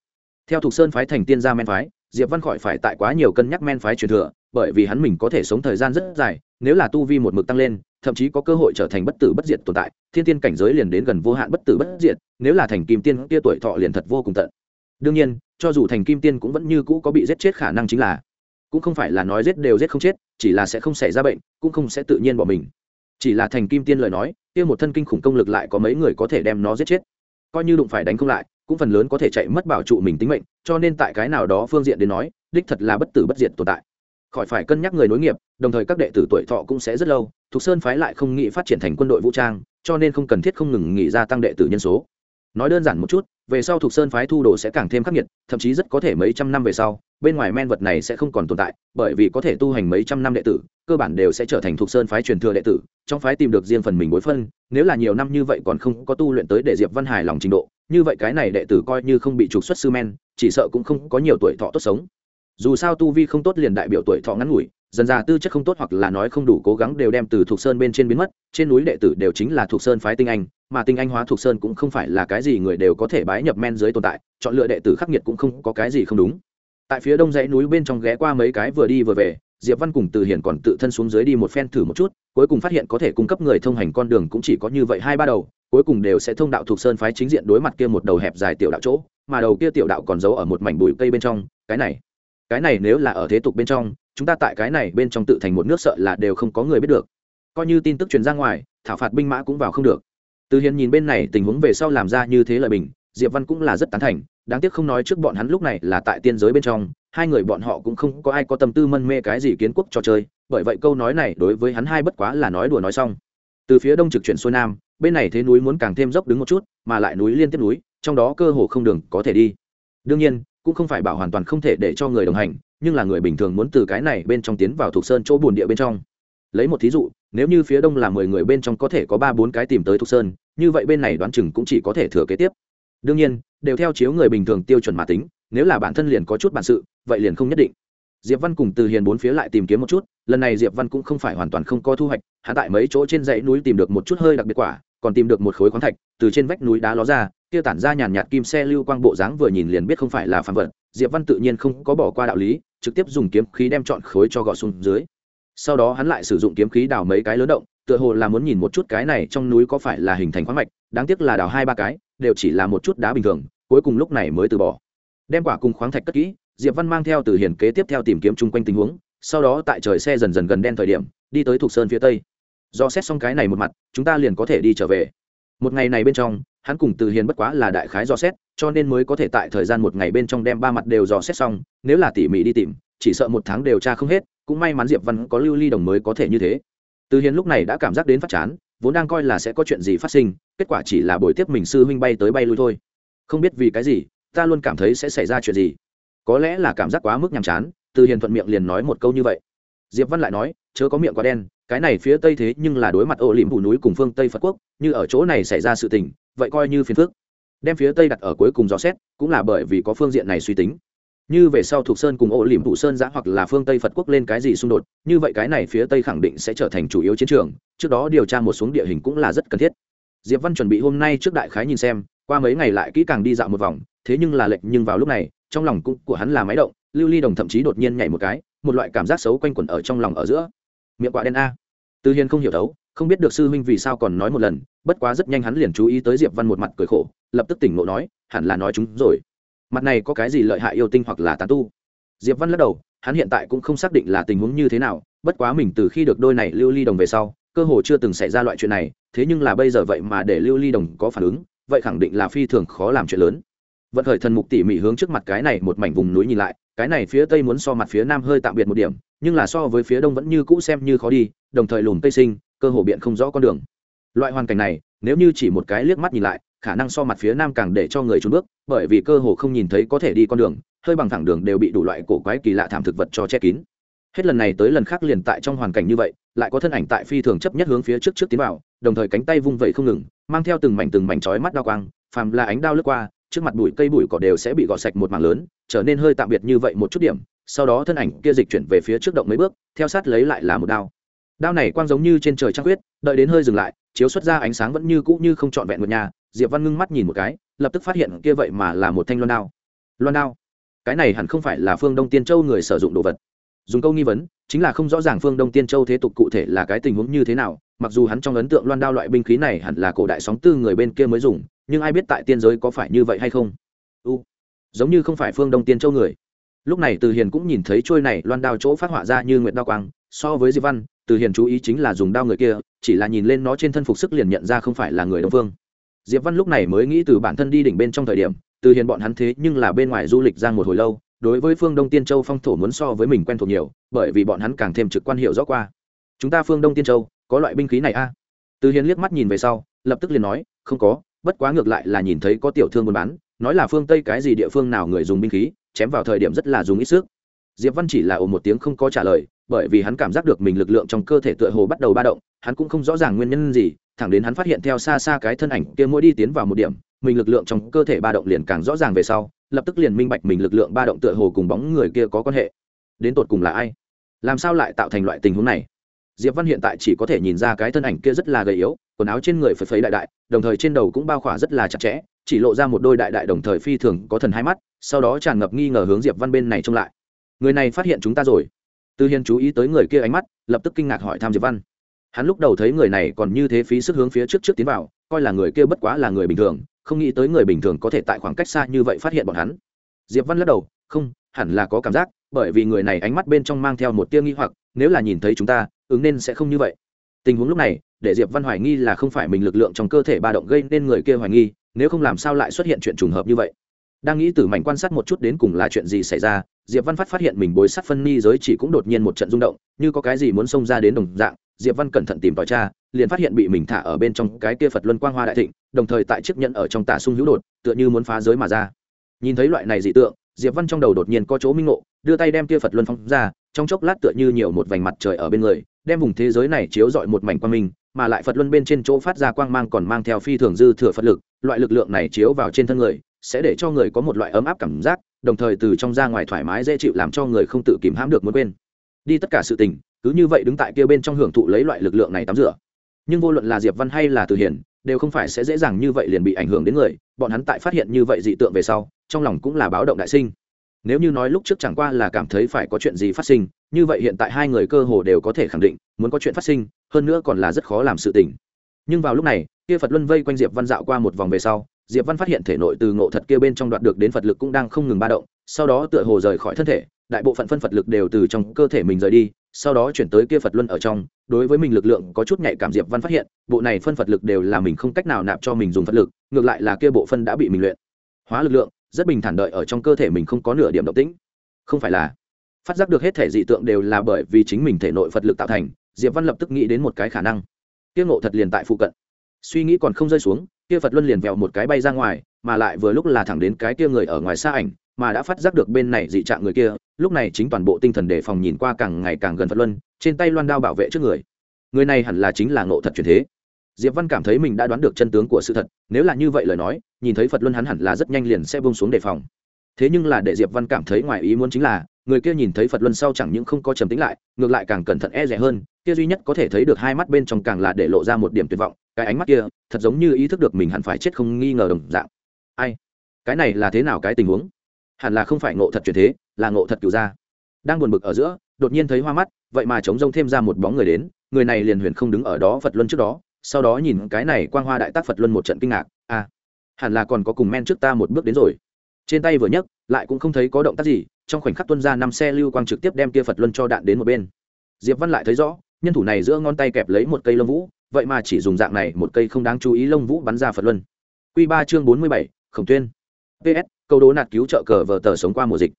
theo thục sơn phái thành tiên gia men phái, diệp văn khỏi phải tại quá nhiều cân nhắc men phái truyền thừa, bởi vì hắn mình có thể sống thời gian rất dài, nếu là tu vi một mực tăng lên, thậm chí có cơ hội trở thành bất tử bất diệt tồn tại, thiên tiên cảnh giới liền đến gần vô hạn bất tử bất diệt, nếu là thành kim tiên kia tuổi thọ liền thật vô cùng tận. Đương nhiên, cho dù thành kim tiên cũng vẫn như cũ có bị giết chết khả năng chính là, cũng không phải là nói giết đều giết không chết, chỉ là sẽ không xảy ra bệnh, cũng không sẽ tự nhiên bỏ mình. Chỉ là thành kim tiên lời nói, kia một thân kinh khủng công lực lại có mấy người có thể đem nó giết chết. Coi như đụng phải đánh không lại cũng phần lớn có thể chạy mất bảo trụ mình tính mệnh, cho nên tại cái nào đó phương diện đến nói, đích thật là bất tử bất diệt tồn tại. Khỏi phải cân nhắc người nối nghiệp, đồng thời các đệ tử tuổi thọ cũng sẽ rất lâu, thục sơn phái lại không nghĩ phát triển thành quân đội vũ trang, cho nên không cần thiết không ngừng nghỉ gia tăng đệ tử nhân số nói đơn giản một chút, về sau thuộc sơn phái thu đồ sẽ càng thêm khắc nghiệt, thậm chí rất có thể mấy trăm năm về sau, bên ngoài men vật này sẽ không còn tồn tại, bởi vì có thể tu hành mấy trăm năm đệ tử, cơ bản đều sẽ trở thành thuộc sơn phái truyền thừa đệ tử, trong phái tìm được riêng phần mình bối phân, nếu là nhiều năm như vậy còn không có tu luyện tới để diệp văn Hải lòng trình độ, như vậy cái này đệ tử coi như không bị trục xuất sư men, chỉ sợ cũng không có nhiều tuổi thọ tốt sống. Dù sao tu vi không tốt liền đại biểu tuổi thọ ngắn ngủi dần già tư chất không tốt hoặc là nói không đủ cố gắng đều đem từ thuộc sơn bên trên biến mất, trên núi đệ tử đều chính là thuộc sơn phái tinh anh, mà tinh anh hóa thuộc sơn cũng không phải là cái gì người đều có thể bái nhập men dưới tồn tại, chọn lựa đệ tử khắc nghiệt cũng không có cái gì không đúng. Tại phía đông dãy núi bên trong ghé qua mấy cái vừa đi vừa về, diệp văn cùng từ hiển còn tự thân xuống dưới đi một phen thử một chút, cuối cùng phát hiện có thể cung cấp người thông hành con đường cũng chỉ có như vậy hai ba đầu, cuối cùng đều sẽ thông đạo thuộc sơn phái chính diện đối mặt kia một đầu hẹp dài tiểu đạo chỗ, mà đầu kia tiểu đạo còn giấu ở một mảnh bụi cây bên trong, cái này cái này nếu là ở thế tục bên trong, chúng ta tại cái này bên trong tự thành một nước sợ là đều không có người biết được. Coi như tin tức truyền ra ngoài, thảo phạt binh mã cũng vào không được. Từ hiền nhìn bên này, tình huống về sau làm ra như thế lời bình, diệp văn cũng là rất tán thành, đáng tiếc không nói trước bọn hắn lúc này là tại tiên giới bên trong, hai người bọn họ cũng không có ai có tâm tư mân mê cái gì kiến quốc trò chơi, bởi vậy câu nói này đối với hắn hai bất quá là nói đùa nói xong. Từ phía đông trực chuyển xuôi nam, bên này thế núi muốn càng thêm dốc đứng một chút, mà lại núi liên tiếp núi, trong đó cơ hồ không đường có thể đi. Đương nhiên cũng không phải bảo hoàn toàn không thể để cho người đồng hành, nhưng là người bình thường muốn từ cái này bên trong tiến vào thuộc sơn chỗ bồn địa bên trong. Lấy một thí dụ, nếu như phía đông là mười người bên trong có thể có ba bốn cái tìm tới thuộc sơn, như vậy bên này đoán chừng cũng chỉ có thể thừa kế tiếp. Đương nhiên, đều theo chiếu người bình thường tiêu chuẩn mà tính, nếu là bản thân liền có chút bản sự, vậy liền không nhất định. Diệp văn cùng từ hiền bốn phía lại tìm kiếm một chút, lần này diệp văn cũng không phải hoàn toàn không có thu hoạch hạ tại mấy chỗ trên dãy núi tìm được một chút hơi đặc biệt quả, còn tìm được một khối khoáng thạch, từ trên vách núi đá ló ra kia tản ra nhàn nhạt kim xe lưu quang bộ dáng vừa nhìn liền biết không phải là phàm vật, diệp văn tự nhiên không có bỏ qua đạo lý, trực tiếp dùng kiếm khí đem chọn khối cho gọt xuống dưới. Sau đó hắn lại sử dụng kiếm khí đào mấy cái lớn động, tựa hồ là muốn nhìn một chút cái này trong núi có phải là hình thành khoáng mạch, đáng tiếc là đào hai ba cái, đều chỉ là một chút đá bình thường, cuối cùng lúc này mới từ bỏ. Đem quả cùng khoáng thạch cất kỹ, diệp văn mang theo từ hiền kế tiếp theo tìm kiếm chung quanh tình huống, sau đó tại trời xe dần dần gần đen thời điểm, đi tới thuộc sơn phía tây. Do xét xong cái này một mặt, chúng ta liền có thể đi trở về. Một ngày này bên trong hắn cùng từ hiền bất quá là đại khái dò xét, cho nên mới có thể tại thời gian một ngày bên trong đem ba mặt đều dò xét xong, nếu là tỉ mỉ đi tìm, chỉ sợ một tháng điều tra không hết, cũng may mắn diệp văn có lưu ly đồng mới có thể như thế. Từ hiền lúc này đã cảm giác đến phát chán, vốn đang coi là sẽ có chuyện gì phát sinh, kết quả chỉ là buổi tiếp mình sư huynh bay tới bay lui thôi. Không biết vì cái gì, ta luôn cảm thấy sẽ xảy ra chuyện gì. Có lẽ là cảm giác quá mức nhàm chán, từ hiền thuận miệng liền nói một câu như vậy. Diệp văn lại nói, chớ có miệng quá đen, cái này phía tây thế nhưng là đối mặt ô liềm phủ núi cùng phương tây phật quốc, như ở chỗ này xảy ra sự tình vậy coi như phiền phước đem phía tây đặt ở cuối cùng dò xét, cũng là bởi vì có phương diện này suy tính. Như về sau thuộc sơn cùng ô liềm thủ sơn giã hoặc là phương tây phật quốc lên cái gì xung đột, như vậy cái này phía tây khẳng định sẽ trở thành chủ yếu chiến trường, trước đó điều tra một xuống địa hình cũng là rất cần thiết. Diệp văn chuẩn bị hôm nay trước đại khái nhìn xem, qua mấy ngày lại kỹ càng đi dạo một vòng, thế nhưng là lệnh nhưng vào lúc này, trong lòng cũng của hắn là máy động, lưu ly đồng thậm chí đột nhiên nhảy một cái, một loại cảm giác xấu quanh quẩn ở trong lòng ở giữa. Miệng quạ đen a. Tư hiền không hiểu đấu không biết được sư huynh vì sao còn nói một lần, bất quá rất nhanh hắn liền chú ý tới diệp văn một mặt cười khổ, lập tức tỉnh ngộ nói, hẳn là nói chúng rồi. Mặt này có cái gì lợi hại yêu tinh hoặc là tán tu? Diệp văn lắc đầu, hắn hiện tại cũng không xác định là tình huống như thế nào, bất quá mình từ khi được đôi này lưu ly đồng về sau, cơ hồ chưa từng xảy ra loại chuyện này, thế nhưng là bây giờ vậy mà để lưu ly đồng có phản ứng, vậy khẳng định là phi thường khó làm chuyện lớn. Vận khởi thần mục tỉ mỉ hướng trước mặt cái này một mảnh vùng núi nhìn lại, cái này phía tây muốn so mặt phía nam hơi tạm biệt một điểm, nhưng là so với phía đông vẫn như cũ xem như khó đi, đồng thời lùm tây sinh cơ hồ biện không rõ con đường. Loại hoàn cảnh này, nếu như chỉ một cái liếc mắt nhìn lại, khả năng so mặt phía nam càng để cho người trốn bước, bởi vì cơ hồ không nhìn thấy có thể đi con đường, hơi bằng thẳng đường đều bị đủ loại cổ quái kỳ lạ thảm thực vật cho che kín. Hết lần này tới lần khác liền tại trong hoàn cảnh như vậy, lại có thân ảnh tại phi thường chấp nhất hướng phía trước trước tiến vào, đồng thời cánh tay vung vẩy không ngừng, mang theo từng mảnh từng mảnh chói mắt đao quang, phàm là ánh đao lướt qua, trước mặt bụi cây bụi cỏ đều sẽ bị gọt sạch một mảng lớn, trở nên hơi tạm biệt như vậy một chút điểm, sau đó thân ảnh kia dịch chuyển về phía trước động mấy bước, theo sát lấy lại là một đao đao này quang giống như trên trời trăng huyết đợi đến hơi dừng lại, chiếu xuất ra ánh sáng vẫn như cũ như không trọn vẹn một nhà, diệp văn ngưng mắt nhìn một cái, lập tức phát hiện kia vậy mà là một thanh loan đao. Loan đao? Cái này hẳn không phải là phương đông tiên châu người sử dụng đồ vật. Dùng câu nghi vấn, chính là không rõ ràng phương đông tiên châu thế tục cụ thể là cái tình huống như thế nào, mặc dù hắn trong ấn tượng loan đao loại binh khí này hẳn là cổ đại sóng tư người bên kia mới dùng, nhưng ai biết tại tiên giới có phải như vậy hay không? U, giống như không phải phương đông tiên châu người. Lúc này từ hiền cũng nhìn thấy trôi này loan đao chỗ phát họa ra như nguyệt đao quang so với diệp văn, từ hiền chú ý chính là dùng đao người kia, chỉ là nhìn lên nó trên thân phục sức liền nhận ra không phải là người đông phương diệp văn lúc này mới nghĩ từ bản thân đi đỉnh bên trong thời điểm, từ hiền bọn hắn thế nhưng là bên ngoài du lịch giang một hồi lâu, đối với phương đông tiên châu phong thổ muốn so với mình quen thuộc nhiều, bởi vì bọn hắn càng thêm trực quan hiệu rõ qua. Chúng ta phương đông tiên châu, có loại binh khí này a? À? từ hiền liếc mắt nhìn về sau, lập tức liền nói, không có, bất quá ngược lại là nhìn thấy có tiểu thương buôn bán, nói là phương tây cái gì địa phương nào người dùng binh khí, chém vào thời điểm rất là dùng ít sức. Diệp văn chỉ là ồ một tiếng không có trả lời bởi vì hắn cảm giác được mình lực lượng trong cơ thể tựa hồ bắt đầu ba động, hắn cũng không rõ ràng nguyên nhân gì, thẳng đến hắn phát hiện theo xa xa cái thân ảnh kia mỗi đi tiến vào một điểm, mình lực lượng trong cơ thể ba động liền càng rõ ràng về sau, lập tức liền minh bạch mình lực lượng ba động tựa hồ cùng bóng người kia có quan hệ. Đến tột cùng là ai? Làm sao lại tạo thành loại tình huống này? Diệp văn hiện tại chỉ có thể nhìn ra cái thân ảnh kia rất là gầy yếu, quần áo trên người phơi phấy đại đại, đồng thời trên đầu cũng bao khỏa rất là chặt chẽ, chỉ lộ ra một đôi đại đại đồng thời phi thường có thần hai mắt, sau đó tràn ngập nghi ngờ hướng diệp văn bên này trông lại. Người này phát hiện chúng ta rồi tư hiền chú ý tới người kia ánh mắt, lập tức kinh ngạc hỏi thăm diệp văn. Hắn lúc đầu thấy người này còn như thế phí sức hướng phía trước trước tiến vào, coi là người kia bất quá là người bình thường, không nghĩ tới người bình thường có thể tại khoảng cách xa như vậy phát hiện bọn hắn. Diệp văn lắc đầu, không, hẳn là có cảm giác, bởi vì người này ánh mắt bên trong mang theo một tia nghi hoặc, nếu là nhìn thấy chúng ta, ứng nên sẽ không như vậy. Tình huống lúc này, để diệp văn hoài nghi là không phải mình lực lượng trong cơ thể ba động gây nên người kia hoài nghi, nếu không làm sao lại xuất hiện chuyện trùng hợp như vậy? Đang nghĩ từ mảnh quan sát một chút đến cùng là chuyện gì xảy ra, diệp văn phát phát hiện mình bối sát phân ni giới chỉ cũng đột nhiên một trận rung động, như có cái gì muốn xông ra đến đồng dạng, diệp văn cẩn thận tìm tòi tra, liền phát hiện bị mình thả ở bên trong cái kia phật luân quang hoa đại thịnh, đồng thời tại chiếc nhận ở trong tả sung hữu đột, tựa như muốn phá giới mà ra. Nhìn thấy loại này dị tượng, diệp văn trong đầu đột nhiên có chỗ minh ngộ, đưa tay đem kia phật luân phong ra, trong chốc lát tựa như nhiều một vành mặt trời ở bên người, đem vùng thế giới này chiếu rọi một mảnh quang minh, mà lại phật luân bên trên chỗ phát ra quang mang còn mang theo phi thường dư thừa phật lực, loại lực lượng này chiếu vào trên thân người sẽ để cho người có một loại ấm áp cảm giác, đồng thời từ trong ra ngoài thoải mái dễ chịu làm cho người không tự kìm hãm được muốn quên. Đi tất cả sự tình, cứ như vậy đứng tại kia bên trong hưởng thụ lấy loại lực lượng này tắm rửa. Nhưng vô luận là diệp văn hay là từ hiển đều không phải sẽ dễ dàng như vậy liền bị ảnh hưởng đến người, bọn hắn tại phát hiện như vậy dị tượng về sau, trong lòng cũng là báo động đại sinh. Nếu như nói lúc trước chẳng qua là cảm thấy phải có chuyện gì phát sinh, như vậy hiện tại hai người cơ hồ đều có thể khẳng định, muốn có chuyện phát sinh, hơn nữa còn là rất khó làm sự tình. Nhưng vào lúc này, kia phật luân vây quanh diệp văn dạo qua một vòng về sau diệp văn phát hiện thể nội từ ngộ thật kia bên trong đoạt được đến phật lực cũng đang không ngừng ba động, sau đó tựa hồ rời khỏi thân thể, đại bộ phận phân phật lực đều từ trong cơ thể mình rời đi, sau đó chuyển tới kia phật luân ở trong. Đối với mình lực lượng có chút nhạy cảm, diệp văn phát hiện, bộ này phân phật lực đều là mình không cách nào nạp cho mình dùng phật lực, ngược lại là kia bộ phân đã bị mình luyện. Hóa lực lượng, rất bình thản đợi ở trong cơ thể mình không có nửa điểm động tĩnh. Không phải là phát giác được hết thể dị tượng đều là bởi vì chính mình thể nội phật lực tạo thành, diệp văn lập tức nghĩ đến một cái khả năng. Kia ngộ thật liền tại phụ cận. Suy nghĩ còn không rơi xuống kia phật luân liền vẹo một cái bay ra ngoài, mà lại vừa lúc là thẳng đến cái kia người ở ngoài xa ảnh, mà đã phát giác được bên này dị trạng người kia, lúc này chính toàn bộ tinh thần đề phòng nhìn qua càng ngày càng gần phật luân, trên tay loan đao bảo vệ trước người. Người này hẳn là chính là ngộ thật truyền thế. Diệp văn cảm thấy mình đã đoán được chân tướng của sự thật, nếu là như vậy lời nói, nhìn thấy phật luân hắn hẳn là rất nhanh liền sẽ bông xuống đề phòng. Thế nhưng là để diệp văn cảm thấy ngoài ý muốn chính là người kia nhìn thấy phật luân sau chẳng những không có trầm tính lại ngược lại càng cẩn thận e rẻ hơn kia duy nhất có thể thấy được hai mắt bên trong càng là để lộ ra một điểm tuyệt vọng cái ánh mắt kia thật giống như ý thức được mình hẳn phải chết không nghi ngờ đồng dạng. Ai? Cái này là thế nào cái tình huống? Hẳn là không phải ngộ thật truyền thế là ngộ thật cựu gia. Đang buồn bực ở giữa đột nhiên thấy hoa mắt vậy mà chống rông thêm ra một bóng người đến người này liền huyền không đứng ở đó phật luân trước đó sau đó nhìn cái này quang hoa đại tác phật luân một trận kinh ngạc à, hẳn là còn có cùng men trước ta một bước đến rồi. Trên tay vừa nhấc lại cũng không thấy có động tác gì trong khoảnh khắc tuân ra năm xe lưu quang trực tiếp đem kia phật luân cho đạn đến một bên. Diệp văn lại thấy rõ, nhân thủ này giữa ngón tay kẹp lấy một cây lông vũ, vậy mà chỉ dùng dạng này một cây không đáng chú ý lông vũ bắn ra phật luân. Q ba chương bốn mươi bảy, khổng tuyên. Ps câu đố nạt cứu trợ cờ vờ tờ sống qua mùa dịch.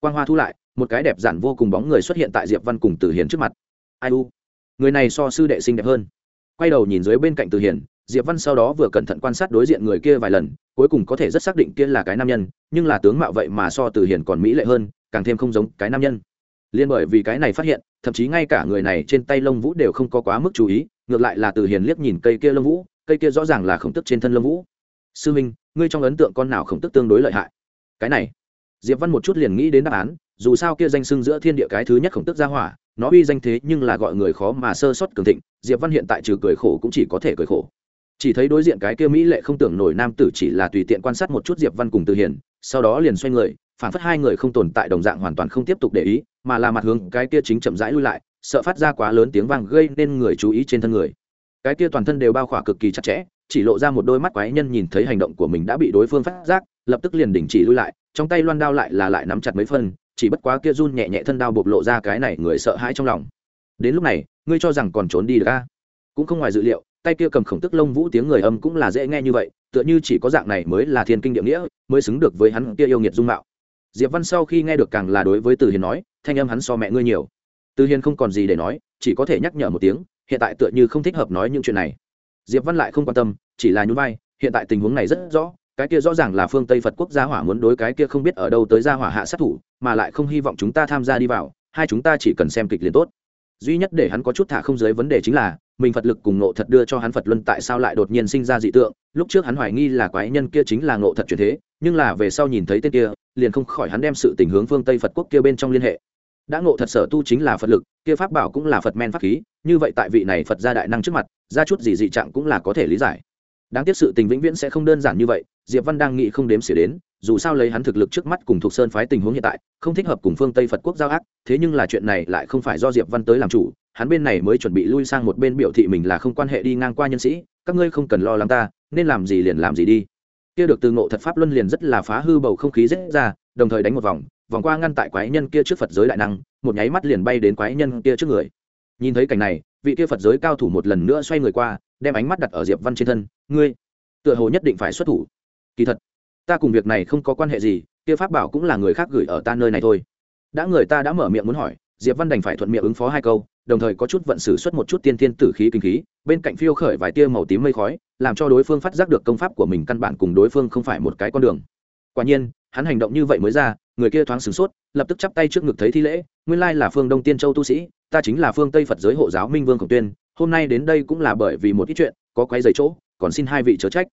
Quang hoa thu lại, một cái đẹp giản vô cùng bóng người xuất hiện tại diệp văn cùng từ hiền trước mặt. Ai u? Người này so sư đệ xinh đẹp hơn. Quay đầu nhìn dưới bên cạnh từ hiền diệp văn sau đó vừa cẩn thận quan sát đối diện người kia vài lần, cuối cùng có thể rất xác định kia là cái nam nhân, nhưng là tướng mạo vậy mà so từ hiền còn mỹ lệ hơn, càng thêm không giống cái nam nhân. Liên bởi vì cái này phát hiện, thậm chí ngay cả người này trên tay lông vũ đều không có quá mức chú ý, ngược lại là từ hiền liếc nhìn cây kia lông vũ, cây kia rõ ràng là khổng tức trên thân lông vũ. Sư minh, ngươi trong ấn tượng con nào khổng tức tương đối lợi hại? Cái này. Diệp văn một chút liền nghĩ đến đáp án, dù sao kia danh xưng giữa thiên địa cái thứ nhất khổng tức gia hỏa, nó uy danh thế nhưng là gọi người khó mà sơ sót cường thịnh, diệp văn hiện tại trừ cười khổ cũng chỉ có thể cười khổ chỉ thấy đối diện cái kia mỹ lệ không tưởng nổi nam tử chỉ là tùy tiện quan sát một chút diệp văn cùng từ hiền, sau đó liền xoay người, phản phất hai người không tồn tại đồng dạng hoàn toàn không tiếp tục để ý, mà là mặt hướng cái kia chính chậm rãi lui lại, sợ phát ra quá lớn tiếng vang gây nên người chú ý trên thân người. Cái kia toàn thân đều bao khỏa cực kỳ chặt chẽ, chỉ lộ ra một đôi mắt quái nhân nhìn thấy hành động của mình đã bị đối phương phát giác, lập tức liền đình chỉ lui lại, trong tay loan đao lại là lại nắm chặt mấy phân chỉ bất quá kia run nhẹ nhẹ thân đao bộc lộ ra cái này người sợ hãi trong lòng. Đến lúc này, ngươi cho rằng còn trốn đi được a? Cũng không ngoài dự liệu tay kia cầm khổng tức lông vũ tiếng người âm cũng là dễ nghe như vậy, tựa như chỉ có dạng này mới là thiên kinh địa nghĩa, mới xứng được với hắn kia yêu nghiệt dung mạo. Diệp văn sau khi nghe được càng là đối với từ hiền nói, thanh âm hắn so mẹ ngươi nhiều. Từ hiền không còn gì để nói, chỉ có thể nhắc nhở một tiếng, hiện tại tựa như không thích hợp nói những chuyện này. Diệp văn lại không quan tâm, chỉ là nhún vai, hiện tại tình huống này rất rõ, cái kia rõ ràng là phương tây phật quốc gia hỏa muốn đối cái kia không biết ở đâu tới gia hỏa hạ sát thủ, mà lại không hy vọng chúng ta tham gia đi vào, hai chúng ta chỉ cần xem kịch liền tốt. Duy nhất để hắn có chút thả không dưới vấn đề chính là mình phật lực cùng nộ thật đưa cho hắn phật luân tại sao lại đột nhiên sinh ra dị tượng? Lúc trước hắn hoài nghi là quái nhân kia chính là nộ thật chuyển thế, nhưng là về sau nhìn thấy tên kia, liền không khỏi hắn đem sự tình hướng phương tây phật quốc kia bên trong liên hệ. Đã ngộ thật sở tu chính là phật lực, kia pháp bảo cũng là phật men pháp khí, như vậy tại vị này phật gia đại năng trước mặt, ra chút gì dị trạng cũng là có thể lý giải. Đáng tiếc sự tình vĩnh viễn sẽ không đơn giản như vậy, diệp văn đang nghĩ không đếm xỉa đến, dù sao lấy hắn thực lực trước mắt cùng thuộc sơn phái tình huống hiện tại, không thích hợp cùng phương tây phật quốc giao ác, thế nhưng là chuyện này lại không phải do diệp văn tới làm chủ hắn bên này mới chuẩn bị lui sang một bên biểu thị mình là không quan hệ đi ngang qua nhân sĩ, các ngươi không cần lo lắng ta, nên làm gì liền làm gì đi. Kia được từ ngộ thật pháp luân liền rất là phá hư bầu không khí rất ra, đồng thời đánh một vòng vòng qua ngăn tại quái nhân kia trước phật giới đại năng, một nháy mắt liền bay đến quái nhân kia trước người. Nhìn thấy cảnh này, vị kia phật giới cao thủ một lần nữa xoay người qua, đem ánh mắt đặt ở diệp văn trên thân, ngươi, tựa hồ nhất định phải xuất thủ. Kỳ thật, ta cùng việc này không có quan hệ gì, kia pháp bảo cũng là người khác gửi ở ta nơi này thôi. Đã người ta đã mở miệng muốn hỏi, diệp văn đành phải thuận miệng ứng phó hai câu đồng thời có chút vận sử xuất một chút tiên tiên tử khí kinh khí, bên cạnh phiêu khởi vài tia màu tím mây khói, làm cho đối phương phát giác được công pháp của mình căn bản cùng đối phương không phải một cái con đường. Quả nhiên, hắn hành động như vậy mới ra, người kia thoáng sửng sốt, lập tức chắp tay trước ngực thấy thi lễ, nguyên lai là phương đông tiên châu tu sĩ, ta chính là phương tây phật giới hộ giáo minh vương khổng tuyên, hôm nay đến đây cũng là bởi vì một ít chuyện, có quấy dày chỗ, còn xin hai vị chớ trách.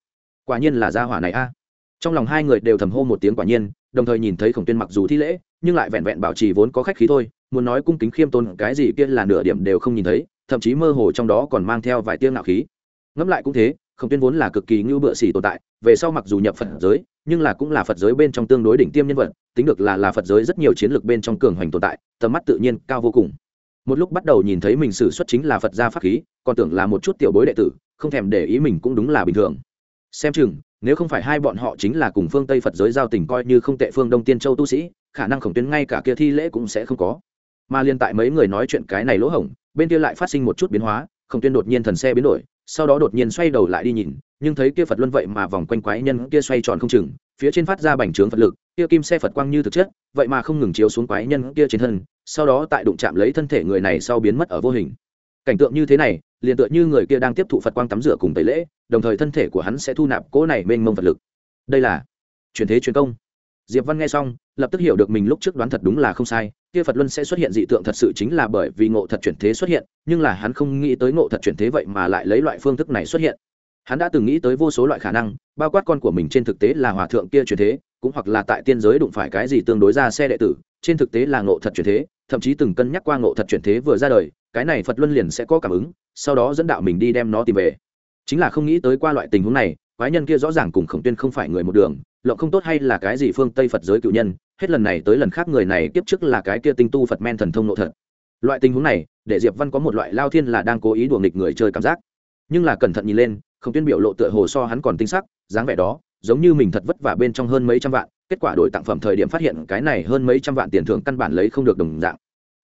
Quả nhiên là gia hỏa này a. Trong lòng hai người đều thầm hô một tiếng quả nhiên, đồng thời nhìn thấy khổng tuyên mặc dù thi lễ, nhưng lại vẹn vẹn bảo trì vốn có khách khí thôi muốn nói cung kính khiêm tôn cái gì kia là nửa điểm đều không nhìn thấy, thậm chí mơ hồ trong đó còn mang theo vài tiếng ngạo khí. Ngẫm lại cũng thế, khổng tuyên vốn là cực kỳ ngưu bựa xỉ tồn tại, về sau mặc dù nhập phật giới, nhưng là cũng là phật giới bên trong tương đối đỉnh tiêm nhân vật, tính được là là phật giới rất nhiều chiến lược bên trong cường hoành tồn tại, tầm mắt tự nhiên cao vô cùng. Một lúc bắt đầu nhìn thấy mình xử xuất chính là phật gia pháp khí, còn tưởng là một chút tiểu bối đệ tử, không thèm để ý mình cũng đúng là bình thường. Xem chừng, nếu không phải hai bọn họ chính là cùng phương tây phật giới giao tình coi như không tệ phương đông tiên châu tu sĩ, khả năng khổng tuyến ngay cả kia thi lễ cũng sẽ không có mà liên tại mấy người nói chuyện cái này lỗ hổng, bên kia lại phát sinh một chút biến hóa, khổng tuyên đột nhiên thần xe biến đổi, sau đó đột nhiên xoay đầu lại đi nhìn, nhưng thấy kia phật luân vậy mà vòng quanh quái nhân kia xoay tròn không chừng, phía trên phát ra bành trướng phật lực, kia kim xe phật quang như thực chất, vậy mà không ngừng chiếu xuống quái nhân kia trên thân, sau đó tại đụng chạm lấy thân thể người này sau biến mất ở vô hình. Cảnh tượng như thế này, liền tựa như người kia đang tiếp thụ phật quang tắm rửa cùng tẩy lễ, đồng thời thân thể của hắn sẽ thu nạp cỗ này mênh mông phật lực. Đây là truyền thế truyền công. Diệp văn nghe xong, lập tức hiểu được mình lúc trước đoán thật đúng là không sai kia phật luân sẽ xuất hiện dị tượng thật sự chính là bởi vì ngộ thật chuyển thế xuất hiện, nhưng là hắn không nghĩ tới ngộ thật chuyển thế vậy mà lại lấy loại phương thức này xuất hiện. Hắn đã từng nghĩ tới vô số loại khả năng, bao quát con của mình trên thực tế là hòa thượng kia chuyển thế, cũng hoặc là tại tiên giới đụng phải cái gì tương đối ra xe đệ tử, trên thực tế là ngộ thật chuyển thế, thậm chí từng cân nhắc qua ngộ thật chuyển thế vừa ra đời, cái này phật luân liền sẽ có cảm ứng, sau đó dẫn đạo mình đi đem nó tìm về. Chính là không nghĩ tới qua loại tình huống này, quái nhân kia rõ ràng cùng khổng tuyên không phải người một đường lộng không tốt hay là cái gì phương tây phật giới cựu nhân, hết lần này tới lần khác người này tiếp trước là cái kia tinh tu phật men thần thông nội thật. Loại tình huống này, để diệp văn có một loại lao thiên là đang cố ý đùa nghịch người chơi cảm giác. Nhưng là cẩn thận nhìn lên không tuyên biểu lộ tựa hồ so hắn còn tinh sắc, dáng vẻ đó, giống như mình thật vất vả bên trong hơn mấy trăm vạn, kết quả đổi tặng phẩm thời điểm phát hiện cái này hơn mấy trăm vạn tiền thưởng căn bản lấy không được đồng dạng.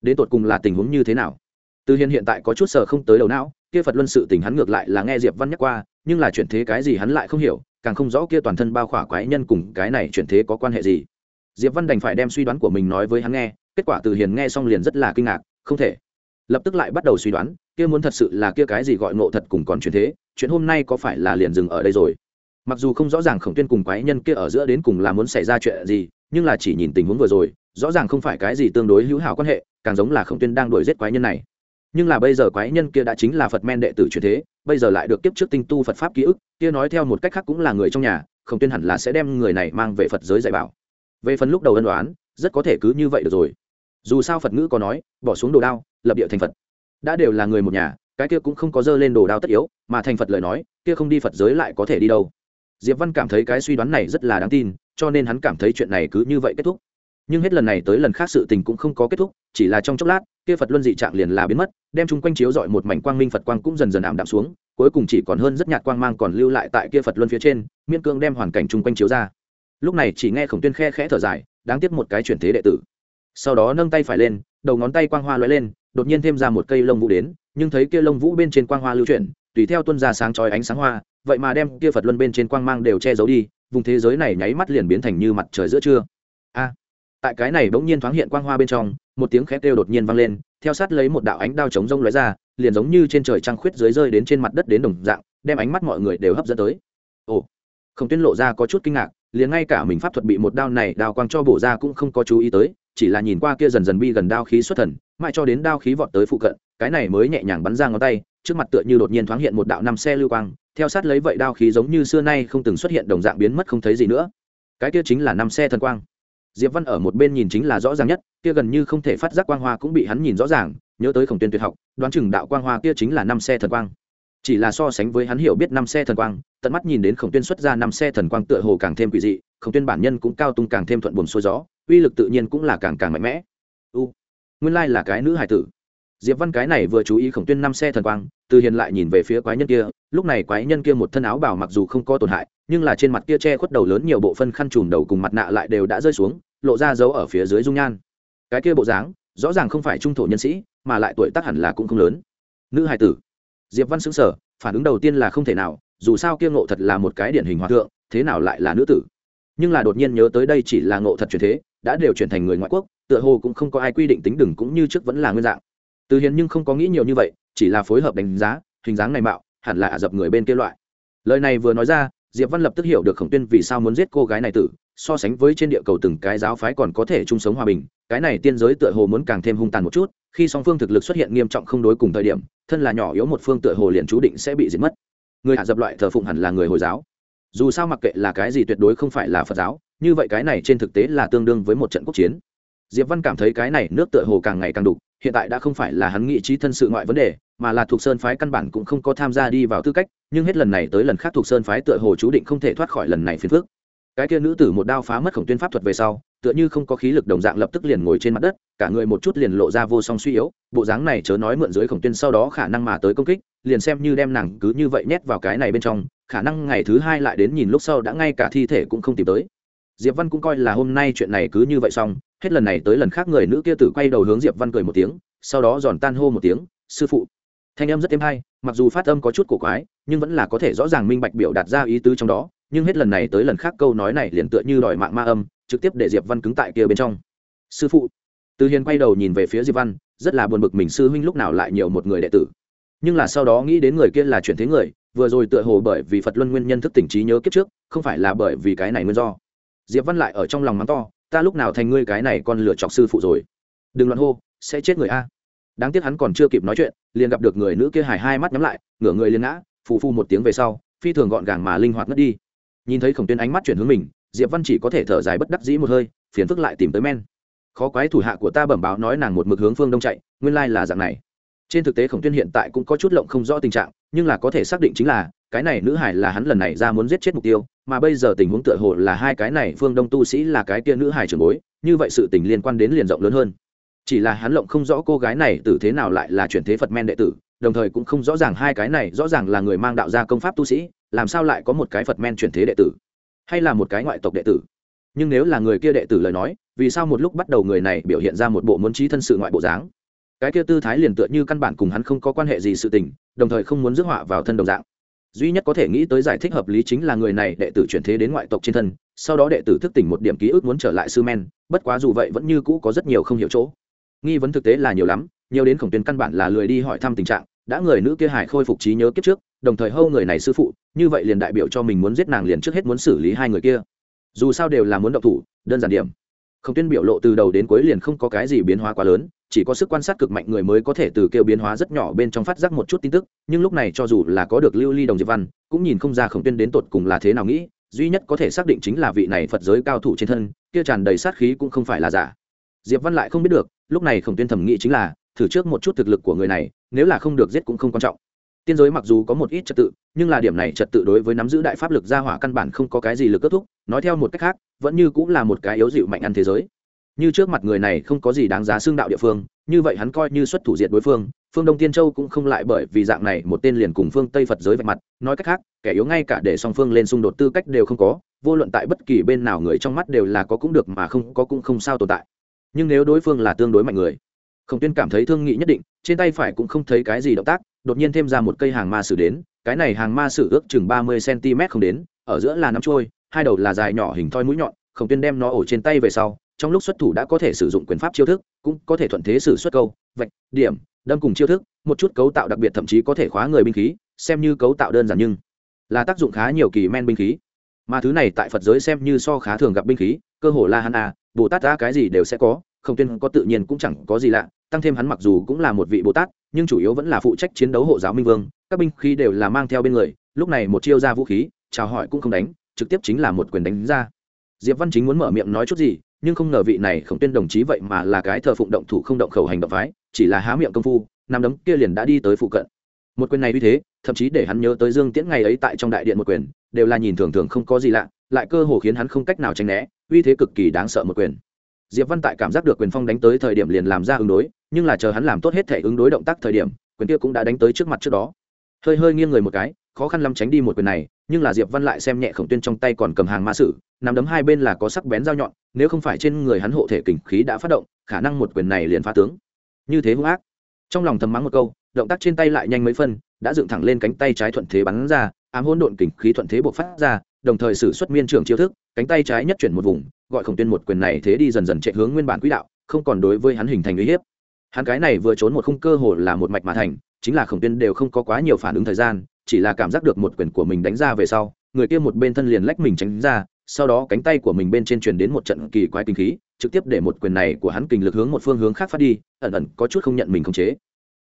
Đến tột cùng là tình huống như thế nào? Từ hiện hiện tại có chút sờ không tới đầu não, kia phật luân sự tình hắn ngược lại là nghe diệp văn nhắc qua, nhưng là chuyển thế cái gì hắn lại không hiểu càng không rõ kia toàn thân bao khỏa quái nhân cùng cái này chuyển thế có quan hệ gì. Diệp văn đành phải đem suy đoán của mình nói với hắn nghe, kết quả từ hiền nghe xong liền rất là kinh ngạc, không thể. Lập tức lại bắt đầu suy đoán, kia muốn thật sự là kia cái gì gọi ngộ thật cùng còn chuyển thế, chuyện hôm nay có phải là liền dừng ở đây rồi? Mặc dù không rõ ràng khổng tuyên cùng quái nhân kia ở giữa đến cùng là muốn xảy ra chuyện gì, nhưng là chỉ nhìn tình huống vừa rồi, rõ ràng không phải cái gì tương đối hữu hảo quan hệ, càng giống là khổng tuyên đang đuổi giết quái nhân này nhưng là bây giờ quái nhân kia đã chính là phật men đệ tử truyền thế, bây giờ lại được kiếp trước tinh tu phật pháp ký ức, kia nói theo một cách khác cũng là người trong nhà, không tuyên hẳn là sẽ đem người này mang về phật giới dạy bảo. Về phần lúc đầu ân đoán rất có thể cứ như vậy được rồi. Dù sao phật ngữ có nói, bỏ xuống đồ đao, lập địa thành phật. Đã đều là người một nhà, cái kia cũng không có dơ lên đồ đao tất yếu, mà thành phật lời nói, kia không đi phật giới lại có thể đi đâu. Diệp văn cảm thấy cái suy đoán này rất là đáng tin, cho nên hắn cảm thấy chuyện này cứ như vậy kết thúc nhưng hết lần này tới lần khác sự tình cũng không có kết thúc, chỉ là trong chốc lát, kia phật luân dị trạng liền là biến mất, đem chung quanh chiếu dọi một mảnh quang minh phật quang cũng dần dần ảm đạm xuống, cuối cùng chỉ còn hơn rất nhạt quang mang còn lưu lại tại kia phật luân phía trên miên cương đem hoàn cảnh chung quanh chiếu ra. Lúc này chỉ nghe khổng tuyên khe khẽ thở dài, đáng tiếc một cái chuyển thế đệ tử. Sau đó nâng tay phải lên, đầu ngón tay quang hoa lóe lên, đột nhiên thêm ra một cây lông vũ đến, nhưng thấy kia lông vũ bên trên quang hoa lưu chuyển, tùy theo tuân ra sáng chói ánh sáng hoa, vậy mà đem kia phật luân bên trên quang mang đều che giấu đi, vùng thế giới này nháy mắt liền biến thành như mặt trời giữa trưa. A! Tại cái này bỗng nhiên thoáng hiện quang hoa bên trong, một tiếng khét kêu đột nhiên vang lên, theo sát lấy một đạo ánh đao chống rông lóe ra, liền giống như trên trời trăng khuyết dưới rơi đến trên mặt đất đến đồng dạng, đem ánh mắt mọi người đều hấp dẫn tới. Ồ không tuyên lộ ra có chút kinh ngạc, liền ngay cả mình pháp thuật bị một đao này đao quang cho bổ ra cũng không có chú ý tới, chỉ là nhìn qua kia dần dần bi gần đao khí xuất thần, mãi cho đến đao khí vọt tới phụ cận, cái này mới nhẹ nhàng bắn ra ngón tay, trước mặt tựa như đột nhiên thoáng hiện một đạo năm xe lưu quang, theo sát lấy vậy đao khí giống như xưa nay không từng xuất hiện đồng dạng biến mất không thấy gì nữa. Cái kia chính là năm xe thần quang diệp văn ở một bên nhìn chính là rõ ràng nhất, kia gần như không thể phát giác quang hoa cũng bị hắn nhìn rõ ràng, nhớ tới khổng tuyên tuyệt học, đoán chừng đạo quang hoa kia chính là năm xe thần quang. Chỉ là so sánh với hắn hiểu biết năm xe thần quang, tận mắt nhìn đến khổng tuyên xuất ra năm xe thần quang tựa hồ càng thêm quỷ dị, khổng tuyên bản nhân cũng cao tung càng thêm thuận buồm xuôi gió, uy lực tự nhiên cũng là càng càng mạnh mẽ. U, nguyên lai là cái nữ hải tử. Diệp văn cái này vừa chú ý khổng tuyên năm xe thần quang, từ hiền lại nhìn về phía quái nhân kia, lúc này quái nhân kia một thân áo bảo mặc dù không có tổn hại, nhưng là trên mặt kia che khuất đầu lớn nhiều bộ phân khăn trùm đầu cùng mặt nạ lại đều đã rơi xuống lộ ra dấu ở phía dưới dung nhan. Cái kia bộ dáng, rõ ràng không phải trung thổ nhân sĩ, mà lại tuổi tác hẳn là cũng không lớn. Nữ hài tử. Diệp văn xứng sở phản ứng đầu tiên là không thể nào, dù sao kia ngộ thật là một cái điển hình hòa thượng, thế nào lại là nữ tử? Nhưng là đột nhiên nhớ tới đây chỉ là ngộ thật truyền thế, đã đều chuyển thành người ngoại quốc, tựa hồ cũng không có ai quy định tính đừng cũng như trước vẫn là nguyên dạng. Từ hiền nhưng không có nghĩ nhiều như vậy, chỉ là phối hợp đánh giá, hình dáng này mạo, hẳn là ả dập người bên kia loại. Lời này vừa nói ra, diệp văn lập tức hiểu được khổng tuyên vì sao muốn giết cô gái này tử so sánh với trên địa cầu từng cái giáo phái còn có thể chung sống hòa bình, cái này tiên giới tựa hồ muốn càng thêm hung tàn một chút, khi song phương thực lực xuất hiện nghiêm trọng không đối cùng thời điểm, thân là nhỏ yếu một phương tựa hồ liền chú định sẽ bị diệt mất. Người hạ dập loại thờ phụng hẳn là người hồi giáo. Dù sao mặc kệ là cái gì tuyệt đối không phải là phật giáo, như vậy cái này trên thực tế là tương đương với một trận quốc chiến. Diệp văn cảm thấy cái này nước tựa hồ càng ngày càng đục, hiện tại đã không phải là hắn nghị trí thân sự ngoại vấn đề, mà là thuộc sơn phái căn bản cũng không có tham gia đi vào tư cách, nhưng hết lần này tới lần khác thuộc sơn phái tựa hồ chú định không thể thoát khỏi lần này phiền phức cái kia nữ tử một đao phá mất khổng tuyên pháp thuật về sau, tựa như không có khí lực đồng dạng lập tức liền ngồi trên mặt đất, cả người một chút liền lộ ra vô song suy yếu, bộ dáng này chớ nói mượn dưới khổng tuyên sau đó khả năng mà tới công kích, liền xem như đem nàng cứ như vậy nhét vào cái này bên trong, khả năng ngày thứ hai lại đến nhìn lúc sau đã ngay cả thi thể cũng không tìm tới. Diệp văn cũng coi là hôm nay chuyện này cứ như vậy xong, hết lần này tới lần khác người nữ kia tử quay đầu hướng diệp văn cười một tiếng, sau đó giòn tan hô một tiếng, sư phụ. Thanh âm rất êm hay, mặc dù phát âm có chút cổ quái, nhưng vẫn là có thể rõ ràng minh bạch biểu đạt ra ý tứ trong đó nhưng hết lần này tới lần khác câu nói này liền tựa như đòi mạng ma âm, trực tiếp để diệp văn cứng tại kia bên trong. Sư phụ. Từ hiền quay đầu nhìn về phía diệp văn, rất là buồn bực mình sư huynh lúc nào lại nhiều một người đệ tử. Nhưng là sau đó nghĩ đến người kia là chuyển thế người, vừa rồi tựa hồ bởi vì phật luân nguyên nhân thức tỉnh trí nhớ kiếp trước, không phải là bởi vì cái này nguyên do. Diệp văn lại ở trong lòng mắng to, ta lúc nào thành ngươi cái này con lựa chọc sư phụ rồi? Đừng loạn hô, sẽ chết người a. Đáng tiếc hắn còn chưa kịp nói chuyện, liền gặp được người nữ kia hài hai mắt nhắm lại, ngửa người liền ngã, phù phu một tiếng về sau, phi thường gọn gàng mà linh hoạt ngất đi nhìn thấy khổng tuyên ánh mắt chuyển hướng mình, diệp văn chỉ có thể thở dài bất đắc dĩ một hơi, phiền phức lại tìm tới men. Khó quái thủ hạ của ta bẩm báo nói nàng một mực hướng phương đông chạy, nguyên lai là dạng này. Trên thực tế khổng tuyên hiện tại cũng có chút lộng không rõ tình trạng, nhưng là có thể xác định chính là, cái này nữ hải là hắn lần này ra muốn giết chết mục tiêu, mà bây giờ tình huống tựa hồ là hai cái này phương đông tu sĩ là cái kia nữ hải trưởng bối, như vậy sự tình liên quan đến liền rộng lớn hơn. Chỉ là hắn lộng không rõ cô gái này từ thế nào lại là chuyển thế phật men đệ tử, đồng thời cũng không rõ ràng hai cái này rõ ràng là người mang đạo gia công pháp tu sĩ làm sao lại có một cái phật men chuyển thế đệ tử? Hay là một cái ngoại tộc đệ tử? Nhưng nếu là người kia đệ tử lời nói, vì sao một lúc bắt đầu người này biểu hiện ra một bộ muốn trí thân sự ngoại bộ dáng? Cái kia tư thái liền tựa như căn bản cùng hắn không có quan hệ gì sự tình, đồng thời không muốn rước họa vào thân đồng dạng. Duy nhất có thể nghĩ tới giải thích hợp lý chính là người này đệ tử chuyển thế đến ngoại tộc trên thân, sau đó đệ tử thức tỉnh một điểm ký ức muốn trở lại sư men, bất quá dù vậy vẫn như cũ có rất nhiều không hiểu chỗ. Nghi vấn thực tế là nhiều lắm, nhiều đến khổng tuyến căn bản là lười đi hỏi thăm tình trạng, đã người nữ kia hải khôi phục trí nhớ kiếp trước đồng thời hâu người này sư phụ, như vậy liền đại biểu cho mình muốn giết nàng liền trước hết muốn xử lý hai người kia. Dù sao đều là muốn động thủ, đơn giản điểm. Không tuyên biểu lộ từ đầu đến cuối liền không có cái gì biến hóa quá lớn, chỉ có sức quan sát cực mạnh người mới có thể từ kêu biến hóa rất nhỏ bên trong phát giác một chút tin tức, nhưng lúc này cho dù là có được lưu ly đồng diệp văn, cũng nhìn không ra khổng tuyên đến tột cùng là thế nào nghĩ, duy nhất có thể xác định chính là vị này phật giới cao thủ trên thân, kia tràn đầy sát khí cũng không phải là giả. Diệp văn lại không biết được, lúc này khổng tuyên thẩm nghĩ chính là, thử trước một chút thực lực của người này, nếu là không được giết cũng không quan trọng tiên giới mặc dù có một ít trật tự, nhưng là điểm này trật tự đối với nắm giữ đại pháp lực gia hỏa căn bản không có cái gì lực kết thúc. Nói theo một cách khác, vẫn như cũng là một cái yếu dịu mạnh ăn thế giới. Như trước mặt người này không có gì đáng giá xương đạo địa phương, như vậy hắn coi như xuất thủ diệt đối phương phương đông tiên châu cũng không lại bởi vì dạng này một tên liền cùng phương tây phật giới vạch mặt. Nói cách khác, kẻ yếu ngay cả để song phương lên xung đột tư cách đều không có, vô luận tại bất kỳ bên nào người trong mắt đều là có cũng được mà không có cũng không sao tồn tại. Nhưng nếu đối phương là tương đối mạnh người, khổng tuyên cảm thấy thương nghị nhất định, trên tay phải cũng không thấy cái gì động tác đột nhiên thêm ra một cây hàng ma sử đến cái này hàng ma sử ước chừng ba mươi cm không đến ở giữa là nắm trôi hai đầu là dài nhỏ hình thoi mũi nhọn khổng tuyên đem nó ổ trên tay về sau trong lúc xuất thủ đã có thể sử dụng quyền pháp chiêu thức cũng có thể thuận thế sử xuất câu vạch điểm đâm cùng chiêu thức một chút cấu tạo đặc biệt thậm chí có thể khóa người binh khí xem như cấu tạo đơn giản nhưng là tác dụng khá nhiều kỳ men binh khí. Mà thứ này tại phật giới xem như so khá thường gặp binh khí cơ hồ la à, bồ tát ta cái gì đều sẽ có không tuyên có tự nhiên cũng chẳng có gì lạ tăng thêm hắn mặc dù cũng là một vị bồ tát nhưng chủ yếu vẫn là phụ trách chiến đấu hộ giáo minh vương, các binh khí đều là mang theo bên người, lúc này một chiêu ra vũ khí, chào hỏi cũng không đánh, trực tiếp chính là một quyền đánh ra. Diệp văn chính muốn mở miệng nói chút gì, nhưng không ngờ vị này khổng tuyên đồng chí vậy mà là cái thờ phụng động thủ không động khẩu hành động phái, chỉ là há miệng công phu nằm đấm kia liền đã đi tới phụ cận. Một quyền này như thế, thậm chí để hắn nhớ tới dương tiễn ngày ấy tại trong đại điện một quyền, đều là nhìn thường thường không có gì lạ, lại cơ hồ khiến hắn không cách nào tránh né, uy thế cực kỳ đáng sợ một quyền diệp văn tại cảm giác được quyền phong đánh tới thời điểm liền làm ra ứng đối, nhưng là chờ hắn làm tốt hết thể ứng đối động tác thời điểm, quyền kia cũng đã đánh tới trước mặt trước đó. Hơi hơi nghiêng người một cái, khó khăn lắm tránh đi một quyền này, nhưng là diệp văn lại xem nhẹ khổng tuyên trong tay còn cầm hàng ma sử, nắm đấm hai bên là có sắc bén dao nhọn, nếu không phải trên người hắn hộ thể kình khí đã phát động, khả năng một quyền này liền phá tướng. Như thế hung ác. Trong lòng thầm mắng một câu, động tác trên tay lại nhanh mấy phân, đã dựng thẳng lên cánh tay trái thuận thế bắn ra, ám hỗn độn kình khí thuận thế buộc phát ra, đồng thời sử xuất miên trường chiêu thức, cánh tay trái nhất chuyển một vùng gọi khổng tuyên một quyền này thế đi dần dần chạy hướng nguyên bản quỹ đạo, không còn đối với hắn hình thành uy hiếp. Hắn cái này vừa trốn một khung cơ hồ là một mạch mà thành, chính là khổng tuyên đều không có quá nhiều phản ứng thời gian, chỉ là cảm giác được một quyền của mình đánh ra về sau, người kia một bên thân liền lách mình tránh ra, sau đó cánh tay của mình bên trên truyền đến một trận kỳ quái kinh khí, trực tiếp để một quyền này của hắn kình lực hướng một phương hướng khác phát đi, ẩn ẩn có chút không nhận mình khống chế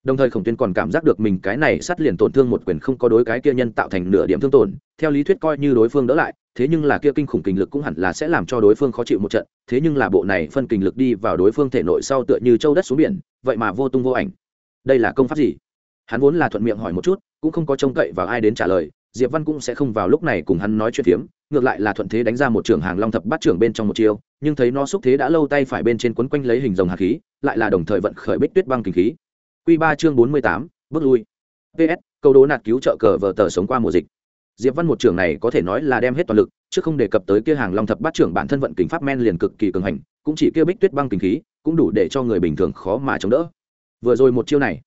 đồng thời khổng tuyên còn cảm giác được mình cái này sát liền tổn thương một quyền không có đối cái kia nhân tạo thành nửa điểm thương tổn, theo lý thuyết coi như đối phương đỡ lại, thế nhưng là kia kinh khủng kình lực cũng hẳn là sẽ làm cho đối phương khó chịu một trận, thế nhưng là bộ này phân kình lực đi vào đối phương thể nội sau tựa như châu đất xuống biển, vậy mà vô tung vô ảnh. Đây là công pháp gì? Hắn vốn là thuận miệng hỏi một chút, cũng không có trông cậy vào ai đến trả lời, diệp văn cũng sẽ không vào lúc này cùng hắn nói chuyện phiếm, ngược lại là thuận thế đánh ra một trường hàng long thập bát trưởng bên trong một chiêu, nhưng thấy nó xúc thế đã lâu tay phải bên trên quấn quanh lấy hình rồng hạt khí, lại là đồng thời vận khởi bích tuyết băng kinh khí. Quy 3 chương 48, bước lui. PS, câu đố nạt cứu trợ cờ vở tờ sống qua mùa dịch. Diệp Văn một trưởng này có thể nói là đem hết toàn lực, chứ không đề cập tới kia hàng long thập bát trưởng bản thân vận kình pháp men liền cực kỳ cường hành, cũng chỉ kia bích tuyết băng kình khí, cũng đủ để cho người bình thường khó mà chống đỡ. Vừa rồi một chiêu này,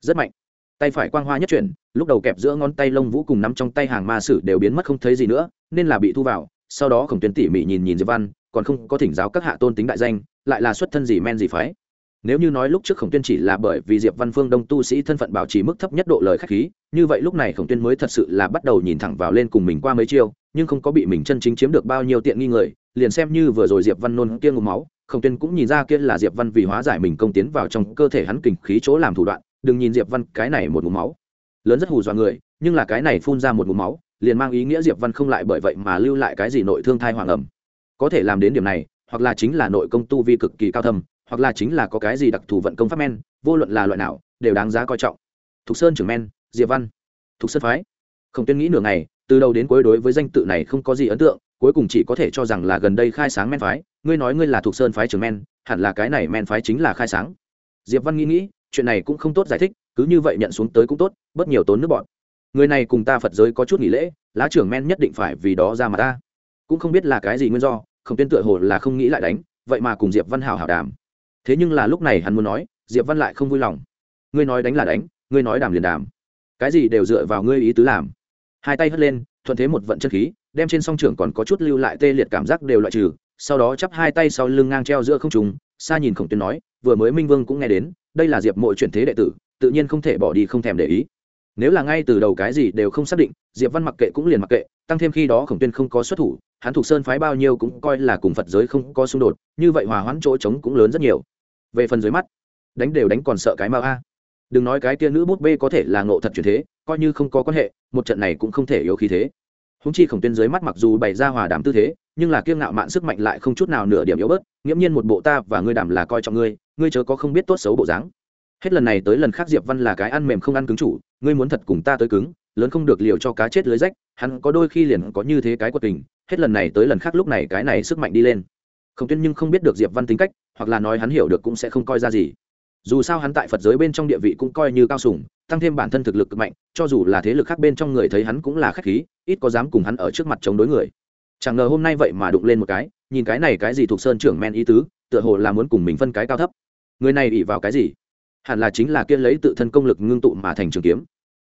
rất mạnh. Tay phải quang hoa nhất chuyển, lúc đầu kẹp giữa ngón tay lông vũ cùng nắm trong tay hàng ma sử đều biến mất không thấy gì nữa, nên là bị thu vào. Sau đó Khổng Tuyên tỉ mỉ nhìn nhìn Diệp Văn, còn không có thỉnh giáo các hạ tôn tính đại danh, lại là xuất thân gì men gì phái nếu như nói lúc trước khổng tuyên chỉ là bởi vì diệp văn phương đông tu sĩ thân phận bảo trì mức thấp nhất độ lời khách khí, như vậy lúc này khổng tuyên mới thật sự là bắt đầu nhìn thẳng vào lên cùng mình qua mấy chiêu, nhưng không có bị mình chân chính chiếm được bao nhiêu tiện nghi người, liền xem như vừa rồi diệp văn nôn kia ngụm máu, khổng tuyên cũng nhìn ra kia là diệp văn vì hóa giải mình công tiến vào trong cơ thể hắn kình khí chỗ làm thủ đoạn, đừng nhìn diệp văn cái này một ngụm máu. Lớn rất hù dọa người, nhưng là cái này phun ra một ngụm máu, liền mang ý nghĩa diệp văn không lại bởi vậy mà lưu lại cái gì nội thương thai hoàng ẩm. Có thể làm đến điểm này, hoặc là chính là nội công tu vi cực kỳ cao thâm hoặc là chính là có cái gì đặc thù vận công pháp men, vô luận là loại nào, đều đáng giá coi trọng. Thục sơn trưởng men, diệp văn. Thục sơn phái. Không tuyên nghĩ nửa ngày, từ đầu đến cuối đối với danh tự này không có gì ấn tượng, cuối cùng chỉ có thể cho rằng là gần đây khai sáng men phái. Ngươi nói ngươi là thục sơn phái trưởng men, hẳn là cái này men phái chính là khai sáng. Diệp văn nghĩ nghĩ, chuyện này cũng không tốt giải thích, cứ như vậy nhận xuống tới cũng tốt bất nhiều tốn nước bọn người này cùng ta phật giới có chút nghỉ lễ, lá trưởng men nhất định phải vì đó ra mà ta. Cũng không biết là cái gì nguyên do, không tuyên tựa hồ là không nghĩ lại đánh, vậy mà cùng diệp văn hảo hảo đàm thế nhưng là lúc này hắn muốn nói, diệp văn lại không vui lòng. Ngươi nói đánh là đánh, ngươi nói đàm liền đàm. Cái gì đều dựa vào ngươi ý tứ làm. Hai tay hất lên, thuận thế một vận chân khí, đem trên song trưởng còn có chút lưu lại tê liệt cảm giác đều loại trừ, sau đó chắp hai tay sau lưng ngang treo giữa không trùng xa nhìn khổng tuyên nói, vừa mới minh vương cũng nghe đến, đây là diệp mội chuyển thế đệ tử, tự nhiên không thể bỏ đi không thèm để ý. Nếu là ngay từ đầu cái gì đều không xác định, diệp văn mặc kệ cũng liền mặc kệ, tăng thêm khi đó khổng tuyên không có xuất thủ, hắn thuộc sơn phái bao nhiêu cũng coi là cùng phật giới không có xung đột, như vậy hòa hoãn chỗ trống cũng lớn rất nhiều về phần dưới mắt, đánh đều đánh còn sợ cái mau a. Đừng nói cái tia nữ bút bê có thể là ngộ thật chuyển thế, coi như không có quan hệ, một trận này cũng không thể yếu khí thế. Húng chi khổng tuyên dưới mắt mặc dù bày ra hòa đàm tư thế, nhưng là kiêng ngạo mạn sức mạnh lại không chút nào nửa điểm yếu bớt, nghiễm nhiên một bộ ta và ngươi đàm là coi trọng ngươi ngươi chớ có không biết tốt xấu bộ dáng. Hết lần này tới lần khác diệp văn là cái ăn mềm không ăn cứng chủ, ngươi muốn thật cùng ta tới cứng, lớn không được liều cho cá chết lưới rách, hắn có đôi khi liền có như thế cái quật tình, hết lần này tới lần khác lúc này cái này sức mạnh đi lên không tuyên nhưng không biết được diệp văn tính cách, hoặc là nói hắn hiểu được cũng sẽ không coi ra gì. Dù sao hắn tại phật giới bên trong địa vị cũng coi như cao sủng tăng thêm bản thân thực lực cực mạnh, cho dù là thế lực khác bên trong người thấy hắn cũng là khách khí, ít có dám cùng hắn ở trước mặt chống đối người. Chẳng ngờ hôm nay vậy mà đụng lên một cái, nhìn cái này cái gì thuộc sơn trưởng men ý tứ, tựa hồ là muốn cùng mình phân cái cao thấp. Người này ỉ vào cái gì? Hẳn là chính là kiên lấy tự thân công lực ngưng tụ mà thành trường kiếm.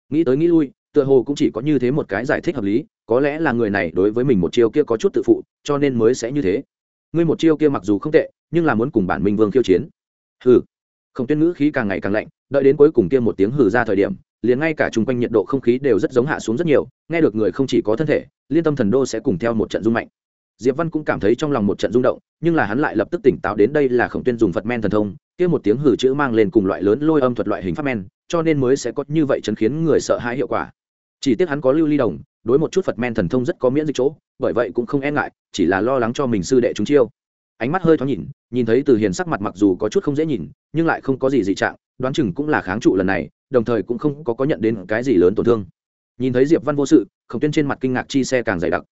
Nghĩ tới nghĩ lui, tựa hồ cũng chỉ có như thế một cái giải thích hợp lý, có lẽ là người này đối với mình một chiêu kia có chút tự phụ, cho nên mới sẽ như thế ngươi một chiêu kia mặc dù không tệ, nhưng là muốn cùng bản minh vương khiêu chiến. Hừ. Khổng tuyên ngữ khí càng ngày càng lạnh, đợi đến cuối cùng kia một tiếng hừ ra thời điểm, liền ngay cả chung quanh nhiệt độ không khí đều rất giống hạ xuống rất nhiều, nghe được người không chỉ có thân thể, liên tâm thần đô sẽ cùng theo một trận rung mạnh. Diệp văn cũng cảm thấy trong lòng một trận rung động, nhưng là hắn lại lập tức tỉnh táo đến đây là khổng tuyên dùng phật men thần thông, kia một tiếng hừ chữ mang lên cùng loại lớn lôi âm thuật loại hình pháp men, cho nên mới sẽ có như vậy chấn khiến người sợ hãi hiệu quả. Chỉ tiếc hắn có lưu ly đồng, đối một chút phật men thần thông rất có miễn dịch chỗ bởi vậy cũng không e ngại, chỉ là lo lắng cho mình sư đệ chúng chiêu. Ánh mắt hơi thoáng nhìn nhìn thấy từ hiền sắc mặt mặc dù có chút không dễ nhìn, nhưng lại không có gì dị trạng, đoán chừng cũng là kháng trụ lần này, đồng thời cũng không có có nhận đến cái gì lớn tổn thương. Nhìn thấy diệp văn vô sự, khổng tuyên trên mặt kinh ngạc chi xe càng dày đặc.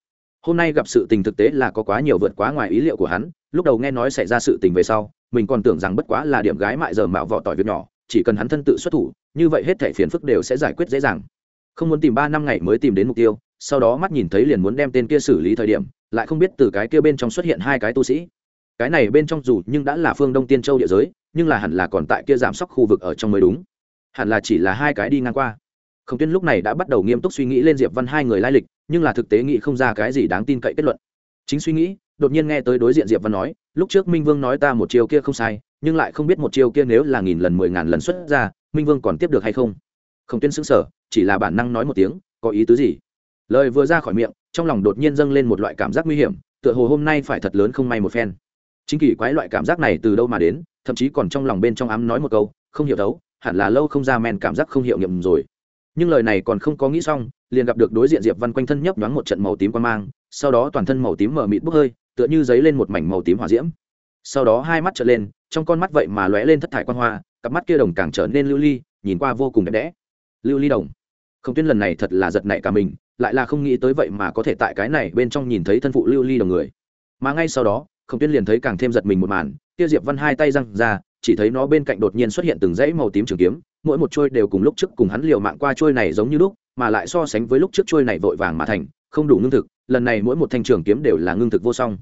Hôm nay gặp sự tình thực tế là có quá nhiều vượt quá ngoài ý liệu của hắn, lúc đầu nghe nói xảy ra sự tình về sau, mình còn tưởng rằng bất quá là điểm gái mại giờ mạo vỏ tỏi việc nhỏ, chỉ cần hắn thân tự xuất thủ, như vậy hết thể phiền phức đều sẽ giải quyết dễ dàng. Không muốn tìm ba năm ngày mới tìm đến mục tiêu sau đó mắt nhìn thấy liền muốn đem tên kia xử lý thời điểm, lại không biết từ cái kia bên trong xuất hiện hai cái tu sĩ. Cái này bên trong dù nhưng đã là phương đông tiên châu địa giới, nhưng là hẳn là còn tại kia giảm sóc khu vực ở trong mới đúng. Hẳn là chỉ là hai cái đi ngang qua. Khổng tuyên lúc này đã bắt đầu nghiêm túc suy nghĩ lên diệp văn hai người lai lịch, nhưng là thực tế nghĩ không ra cái gì đáng tin cậy kết luận. Chính suy nghĩ, đột nhiên nghe tới đối diện diệp văn nói, lúc trước minh vương nói ta một chiêu kia không sai, nhưng lại không biết một chiêu kia nếu là nghìn lần, mười ngàn lần xuất ra, minh vương còn tiếp được hay không? Khổng tuyên xứng sở chỉ là bản năng nói một tiếng, có ý tứ gì? Lời vừa ra khỏi miệng, trong lòng đột nhiên dâng lên một loại cảm giác nguy hiểm, tựa hồ hôm nay phải thật lớn không may một phen. Chính kỳ quái loại cảm giác này từ đâu mà đến, thậm chí còn trong lòng bên trong ám nói một câu, không hiểu đấu hẳn là lâu không ra men cảm giác không hiệu nghiệm rồi. Nhưng lời này còn không có nghĩ xong, liền gặp được đối diện diệp văn quanh thân nhấp nhoáng một trận màu tím quan mang, sau đó toàn thân màu tím mở mịt bốc hơi, tựa như giấy lên một mảnh màu tím hỏa diễm. Sau đó hai mắt trở lên, trong con mắt vậy mà lóe lên thất thải quan hoa, cặp mắt kia đồng càng trở nên lưu ly, nhìn qua vô cùng đẹp đẽ. Lưu ly đồng, không tuyên lần này thật là giật nảy cả mình lại là không nghĩ tới vậy mà có thể tại cái này bên trong nhìn thấy thân phụ lưu ly đồng người. Mà ngay sau đó không tuyên liền thấy càng thêm giật mình một màn tiêu diệp văn hai tay răng ra, chỉ thấy nó bên cạnh đột nhiên xuất hiện từng dãy màu tím trường kiếm, mỗi một trôi đều cùng lúc trước cùng hắn liều mạng qua trôi này giống như lúc, mà lại so sánh với lúc trước trôi này vội vàng mà thành, không đủ ngưng thực, lần này mỗi một thanh trường kiếm đều là ngưng thực vô song.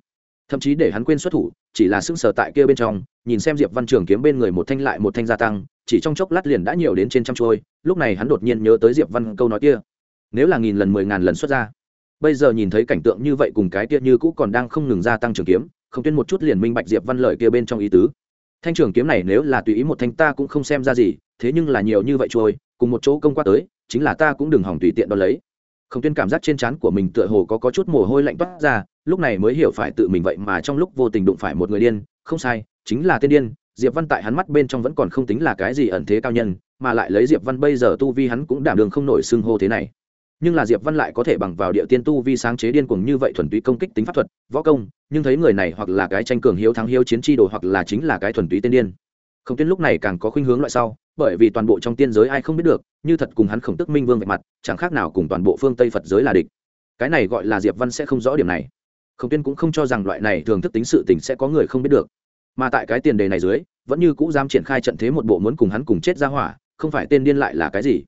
Thậm chí để hắn quên xuất thủ, chỉ là sững sờ tại kia bên trong, nhìn xem diệp văn trường kiếm bên người một thanh lại một thanh gia tăng, chỉ trong chốc lát liền đã nhiều đến trên trăm trôi lúc này hắn đột nhiên nhớ tới diệp văn câu nói kia nếu là nghìn lần mười ngàn lần xuất ra. Bây giờ nhìn thấy cảnh tượng như vậy cùng cái kia như cũ còn đang không ngừng gia tăng trường kiếm không tuyên một chút liền minh bạch diệp văn lợi kia bên trong ý tứ. Thanh trường kiếm này nếu là tùy ý một thanh ta cũng không xem ra gì thế nhưng là nhiều như vậy trôi cùng một chỗ công qua tới chính là ta cũng đừng hỏng tùy tiện đo lấy. Không tuyên cảm giác trên trán của mình tựa hồ có, có chút mồ hôi lạnh toát ra lúc này mới hiểu phải tự mình vậy mà trong lúc vô tình đụng phải một người điên không sai chính là tên điên diệp văn tại hắn mắt bên trong vẫn còn không tính là cái gì ẩn thế cao nhân mà lại lấy diệp văn bây giờ tu vi hắn cũng đảm đường không nổi xưng hô thế này nhưng là diệp văn lại có thể bằng vào địa tiên tu vi sáng chế điên cuồng như vậy thuần túy công kích tính pháp thuật, võ công, nhưng thấy người này hoặc là cái tranh cường hiếu thắng hiếu chiến tri đồ hoặc là chính là cái thuần túy tiên điên. Không tiên lúc này càng có khuynh hướng loại sau, bởi vì toàn bộ trong tiên giới ai không biết được, như thật cùng hắn khổng tức minh vương vạch mặt, chẳng khác nào cùng toàn bộ phương tây phật giới là địch. Cái này gọi là diệp văn sẽ không rõ điểm này. Khổng tiên cũng không cho rằng loại này thường thức tính sự tình sẽ có người không biết được. Mà tại cái tiền đề này dưới, vẫn như cũ dám triển khai trận thế một bộ muốn cùng hắn cùng chết ra hỏa, không phải tên điên lại là cái gì.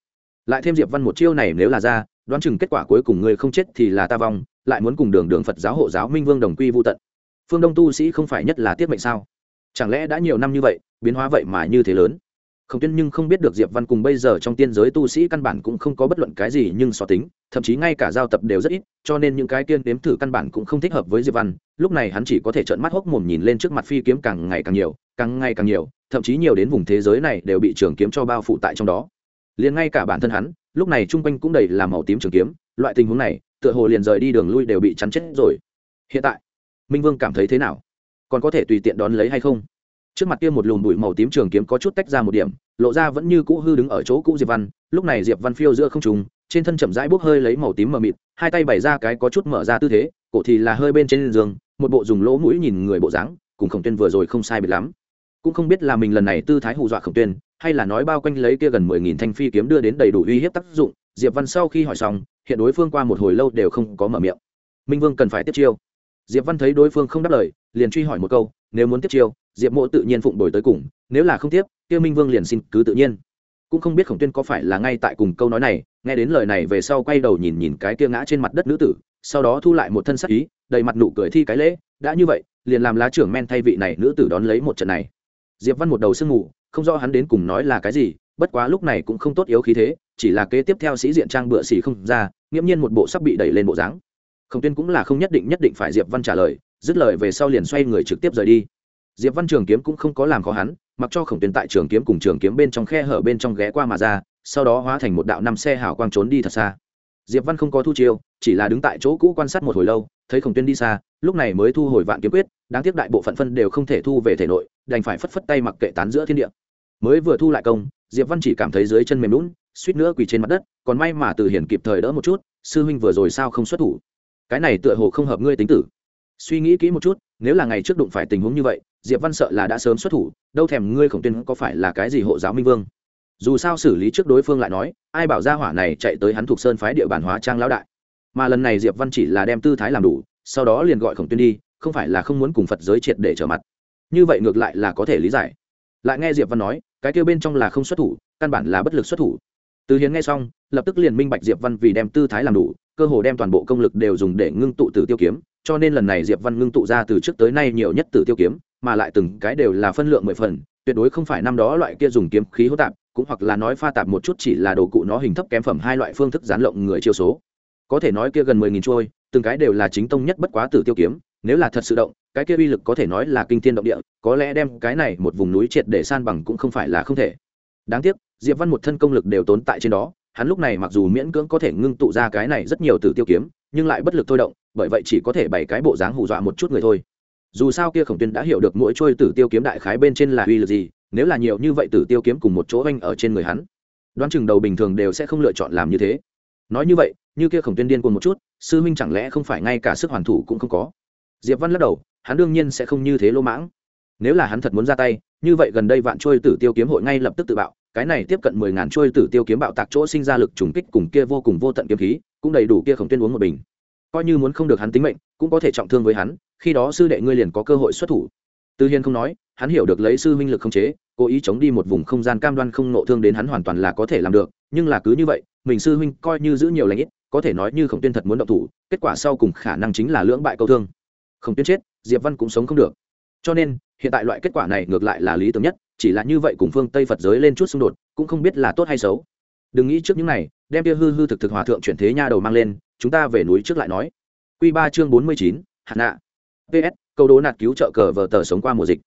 Lại thêm diệp văn một chiêu này nếu là ra đoán chừng kết quả cuối cùng ngươi không chết thì là ta vong, lại muốn cùng đường đường phật giáo hộ giáo minh vương đồng quy vô tận. Phương đông tu sĩ không phải nhất là tiết mệnh sao? Chẳng lẽ đã nhiều năm như vậy, biến hóa vậy mà như thế lớn? Không tin nhưng không biết được diệp văn cùng bây giờ trong tiên giới tu sĩ căn bản cũng không có bất luận cái gì nhưng so tính, thậm chí ngay cả giao tập đều rất ít, cho nên những cái tiên đếm thử căn bản cũng không thích hợp với diệp văn. Lúc này hắn chỉ có thể trợn mắt hốc mồm nhìn lên trước mặt phi kiếm càng ngày càng nhiều, càng ngày càng nhiều, thậm chí nhiều đến vùng thế giới này đều bị trường kiếm cho bao phủ tại trong đó. Liền ngay cả bản thân hắn lúc này chung quanh cũng đầy là màu tím trường kiếm, loại tình huống này, tựa hồ liền rời đi đường lui đều bị chắn chết rồi. Hiện tại, minh vương cảm thấy thế nào? Còn có thể tùy tiện đón lấy hay không? Trước mặt kia một lùm bụi màu tím trường kiếm có chút tách ra một điểm, lộ ra vẫn như cũ hư đứng ở chỗ cũ diệp văn. Lúc này diệp văn phiêu giữa không trùng trên thân chậm rãi bốc hơi lấy màu tím mờ mịt, hai tay bày ra cái có chút mở ra tư thế, cổ thì là hơi bên trên giường, một bộ dùng lỗ mũi nhìn người bộ dáng, cùng khổng tuyên vừa rồi không sai biệt lắm. Cũng không biết là mình lần này tư thái hù dọa khổng tuyên hay là nói bao quanh lấy kia gần mười nghìn thanh phi kiếm đưa đến đầy đủ uy hiếp tác dụng, diệp văn sau khi hỏi xong, hiện đối phương qua một hồi lâu đều không có mở miệng. Minh vương cần phải tiếp chiêu. Diệp văn thấy đối phương không đáp lời, liền truy hỏi một câu, nếu muốn tiếp chiêu, diệp mộ tự nhiên phụng đổi tới cùng, nếu là không tiếp, kia minh vương liền xin cứ tự nhiên. Cũng không biết khổng tuyên có phải là ngay tại cùng câu nói này, nghe đến lời này về sau quay đầu nhìn nhìn cái kia ngã trên mặt đất nữ tử, sau đó thu lại một thân sắc ý, đầy mặt nụ cười thi cái lễ, đã như vậy, liền làm lá trưởng men thay vị này nữ tử đón lấy một trận này. Diệp văn một đầu sương mù không rõ hắn đến cùng nói là cái gì, bất quá lúc này cũng không tốt yếu khí thế, chỉ là kế tiếp theo sĩ diện trang bựa xỉ không ra, nghiễm nhiên một bộ sắp bị đẩy lên bộ dáng. Khổng tuyên cũng là không nhất định nhất định phải diệp văn trả lời, dứt lời về sau liền xoay người trực tiếp rời đi. Diệp văn trường kiếm cũng không có làm khó hắn, mặc cho khổng tuyên tại trường kiếm cùng trường kiếm bên trong khe hở bên trong ghé qua mà ra, sau đó hóa thành một đạo năm xe hào quang trốn đi thật xa. Diệp văn không có thu chiêu, chỉ là đứng tại chỗ cũ quan sát một hồi lâu, thấy khổng tuyên đi xa, lúc này mới thu hồi vạn kiếm quyết, đáng tiếc đại bộ phận phân đều không thể thu về thể nội, đành phải phất phất tay mặc kệ tán giữa thiên địa mới vừa thu lại công, diệp văn chỉ cảm thấy dưới chân mềm lún, suýt nữa quỳ trên mặt đất, còn may mà từ hiển kịp thời đỡ một chút, sư huynh vừa rồi sao không xuất thủ? Cái này tựa hồ không hợp ngươi tính tử. Suy nghĩ kỹ một chút, nếu là ngày trước đụng phải tình huống như vậy, diệp văn sợ là đã sớm xuất thủ, đâu thèm ngươi khổng tuyên có phải là cái gì hộ giáo minh vương. Dù sao xử lý trước đối phương lại nói, ai bảo ra hỏa này chạy tới hắn thuộc sơn phái địa bản hóa trang lão đại. Mà lần này diệp văn chỉ là đem tư thái làm đủ, sau đó liền gọi khổng tuyên đi, không phải là không muốn cùng phật giới triệt để trở mặt. Như vậy ngược lại là có thể lý giải. Lại nghe diệp văn nói cái kêu bên trong là không xuất thủ, căn bản là bất lực xuất thủ. Từ hiến nghe xong, lập tức liền minh bạch diệp văn vì đem tư thái làm đủ, cơ hồ đem toàn bộ công lực đều dùng để ngưng tụ tử tiêu kiếm, cho nên lần này diệp văn ngưng tụ ra từ trước tới nay nhiều nhất tử tiêu kiếm, mà lại từng cái đều là phân lượng mười phần, tuyệt đối không phải năm đó loại kia dùng kiếm khí hỗn tạp, cũng hoặc là nói pha tạp một chút chỉ là đồ cụ nó hình thấp kém phẩm hai loại phương thức gián lộng người chiêu số. Có thể nói kia gần mười nghìn trôi, từng cái đều là chính tông nhất bất quá tử tiêu kiếm, nếu là thật sự động cái kia uy lực có thể nói là kinh thiên động địa, có lẽ đem cái này một vùng núi triệt để san bằng cũng không phải là không thể. Đáng tiếc, diệp văn một thân công lực đều tốn tại trên đó, hắn lúc này mặc dù miễn cưỡng có thể ngưng tụ ra cái này rất nhiều từ tiêu kiếm, nhưng lại bất lực thôi động, bởi vậy chỉ có thể bày cái bộ dáng hù dọa một chút người thôi. Dù sao kia khổng tuyên đã hiểu được mỗi trôi tử tiêu kiếm đại khái bên trên là uy lực gì, nếu là nhiều như vậy tử tiêu kiếm cùng một chỗ anh ở trên người hắn, đoán chừng đầu bình thường đều sẽ không lựa chọn làm như thế. Nói như vậy, như kia khổng tuyên điên cuồng một chút, sư huynh chẳng lẽ không phải ngay cả sức hoàn thủ cũng không có? Diệp văn lắc đầu hắn đương nhiên sẽ không như thế lô mãng. Nếu là hắn thật muốn ra tay, như vậy gần đây vạn trôi tử tiêu kiếm hội ngay lập tức tự bạo, cái này tiếp cận mười ngàn trôi tử tiêu kiếm bạo tạc chỗ sinh ra lực trùng kích cùng kia vô cùng vô tận kiếm khí, cũng đầy đủ kia khổng tuyên uống một bình. Coi như muốn không được hắn tính mệnh, cũng có thể trọng thương với hắn, khi đó sư đệ ngươi liền có cơ hội xuất thủ. Tư hiên không nói, hắn hiểu được lấy sư huynh lực không chế, cố ý chống đi một vùng không gian cam đoan không nộ thương đến hắn hoàn toàn là có thể làm được, nhưng là cứ như vậy, mình sư huynh coi như giữ nhiều lãnh ít, có thể nói như khổng tuyên thật muốn động thủ, kết quả sau cùng khả năng chính là lưỡng bại câu thương không tuyên chết, diệp văn cũng sống không được. Cho nên, hiện tại loại kết quả này ngược lại là lý tưởng nhất, chỉ là như vậy cùng phương tây phật giới lên chút xung đột, cũng không biết là tốt hay xấu. Đừng nghĩ trước những này, đem kia hư hư thực thực hòa thượng chuyển thế nha đầu mang lên, chúng ta về núi trước lại nói. Q ba chương bốn mươi chín, hạt nạ. Ps câu đố nạt cứu trợ cờ vờ tờ sống qua mùa dịch.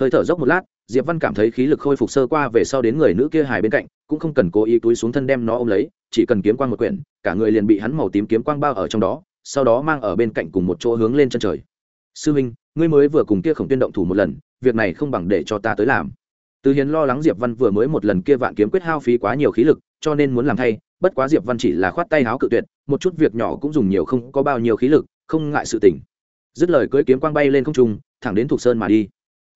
Hơi thở dốc một lát, diệp văn cảm thấy khí lực khôi phục sơ qua về sau đến người nữ kia hài bên cạnh, cũng không cần cố ý túi xuống thân đem nó ôm lấy, chỉ cần kiếm quang một quyển, cả người liền bị hắn màu tím kiếm quang bao ở trong đó, sau đó mang ở bên cạnh cùng một chỗ hướng lên chân trời sư huynh ngươi mới vừa cùng kia khổng tuyên động thủ một lần, việc này không bằng để cho ta tới làm. Từ hiến lo lắng diệp văn vừa mới một lần kia vạn kiếm quyết hao phí quá nhiều khí lực, cho nên muốn làm thay, bất quá diệp văn chỉ là khoát tay háo cự tuyệt, một chút việc nhỏ cũng dùng nhiều không có bao nhiêu khí lực, không ngại sự tỉnh dứt lời cưỡi kiếm quang bay lên không trung, thẳng đến thục sơn mà đi.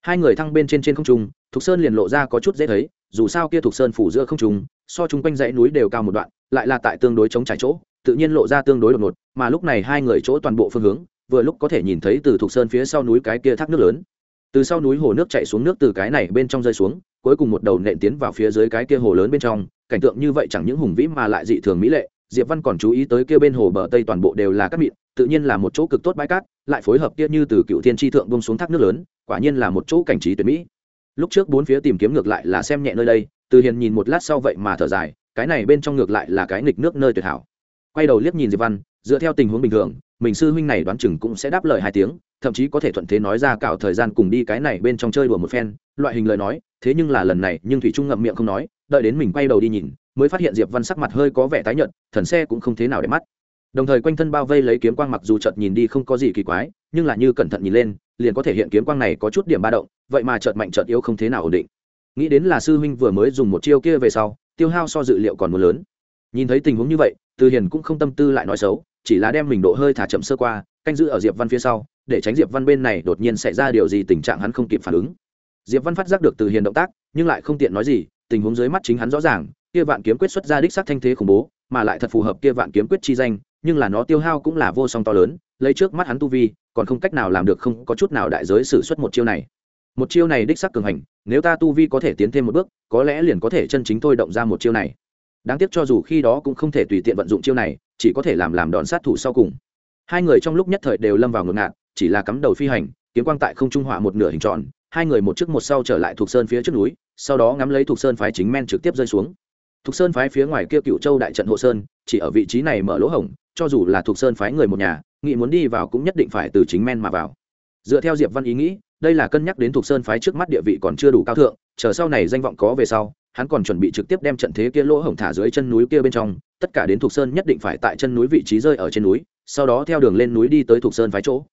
Hai người thăng bên trên trên không trung, thục sơn liền lộ ra có chút dễ thấy, dù sao kia thục sơn phủ giữa không trung, so chung quanh dãy núi đều cao một đoạn, lại là tại tương đối chống trải chỗ, tự nhiên lộ ra tương đối đột ngột, mà lúc này hai người chỗ toàn bộ phương hướng vừa lúc có thể nhìn thấy từ thuộc sơn phía sau núi cái kia thác nước lớn. Từ sau núi hồ nước chạy xuống nước từ cái này bên trong rơi xuống, cuối cùng một đầu nện tiến vào phía dưới cái kia hồ lớn bên trong, cảnh tượng như vậy chẳng những hùng vĩ mà lại dị thường mỹ lệ, diệp văn còn chú ý tới kia bên hồ bờ tây toàn bộ đều là cát mịn, tự nhiên là một chỗ cực tốt bãi cát, lại phối hợp kia như từ cựu thiên tri thượng bông xuống thác nước lớn, quả nhiên là một chỗ cảnh trí tuyệt mỹ. Lúc trước bốn phía tìm kiếm ngược lại là xem nhẹ nơi đây, từ hiền nhìn một lát sau vậy mà thở dài, cái này bên trong ngược lại là cái nghịch nước nơi tuyệt hảo. Quay đầu liếc nhìn diệp văn, dựa theo tình huống bình thường mình sư huynh này đoán chừng cũng sẽ đáp lời hai tiếng, thậm chí có thể thuận thế nói ra cạo thời gian cùng đi cái này bên trong chơi đùa một phen. Loại hình lời nói, thế nhưng là lần này, nhưng thủy trung ngậm miệng không nói, đợi đến mình quay đầu đi nhìn, mới phát hiện diệp văn sắc mặt hơi có vẻ tái nhợt, thần xe cũng không thế nào để mắt. Đồng thời quanh thân bao vây lấy kiếm quang mặc dù chợt nhìn đi không có gì kỳ quái, nhưng là như cẩn thận nhìn lên, liền có thể hiện kiếm quang này có chút điểm ba động, vậy mà chợt mạnh chợt yếu không thế nào ổn định. Nghĩ đến là sư huynh vừa mới dùng một chiêu kia về sau, tiêu hao so dự liệu còn một lớn. Nhìn thấy tình huống như vậy, từ hiền cũng không tâm tư lại nói xấu chỉ là đem mình độ hơi thả chậm sơ qua, canh giữ ở diệp văn phía sau, để tránh diệp văn bên này đột nhiên xảy ra điều gì tình trạng hắn không kịp phản ứng. Diệp văn phát giác được từ hiền động tác, nhưng lại không tiện nói gì, tình huống dưới mắt chính hắn rõ ràng, kia vạn kiếm quyết xuất ra đích sắc thanh thế khủng bố, mà lại thật phù hợp kia vạn kiếm quyết chi danh, nhưng là nó tiêu hao cũng là vô song to lớn, lấy trước mắt hắn tu vi, còn không cách nào làm được không có chút nào đại giới sử xuất một chiêu này. Một chiêu này đích sắc cường hành, nếu ta tu vi có thể tiến thêm một bước, có lẽ liền có thể chân chính thôi động ra một chiêu này đáng tiếc cho dù khi đó cũng không thể tùy tiện vận dụng chiêu này, chỉ có thể làm làm đòn sát thủ sau cùng. Hai người trong lúc nhất thời đều lâm vào ngược ngạn chỉ là cắm đầu phi hành, kiếm quang tại không trung hỏa một nửa hình tròn, hai người một trước một sau trở lại thuộc sơn phía trước núi, sau đó ngắm lấy thuộc sơn phái chính men trực tiếp rơi xuống. Thuộc sơn phái phía ngoài kia cựu châu đại trận hộ sơn, chỉ ở vị trí này mở lỗ hổng, cho dù là thuộc sơn phái người một nhà nghị muốn đi vào cũng nhất định phải từ chính men mà vào. Dựa theo diệp văn ý nghĩ, đây là cân nhắc đến thuộc sơn phái trước mắt địa vị còn chưa đủ cao thượng, chờ sau này danh vọng có về sau hắn còn chuẩn bị trực tiếp đem trận thế kia lỗ hổng thả dưới chân núi kia bên trong, tất cả đến thuộc sơn nhất định phải tại chân núi vị trí rơi ở trên núi, sau đó theo đường lên núi đi tới thuộc sơn phái chỗ.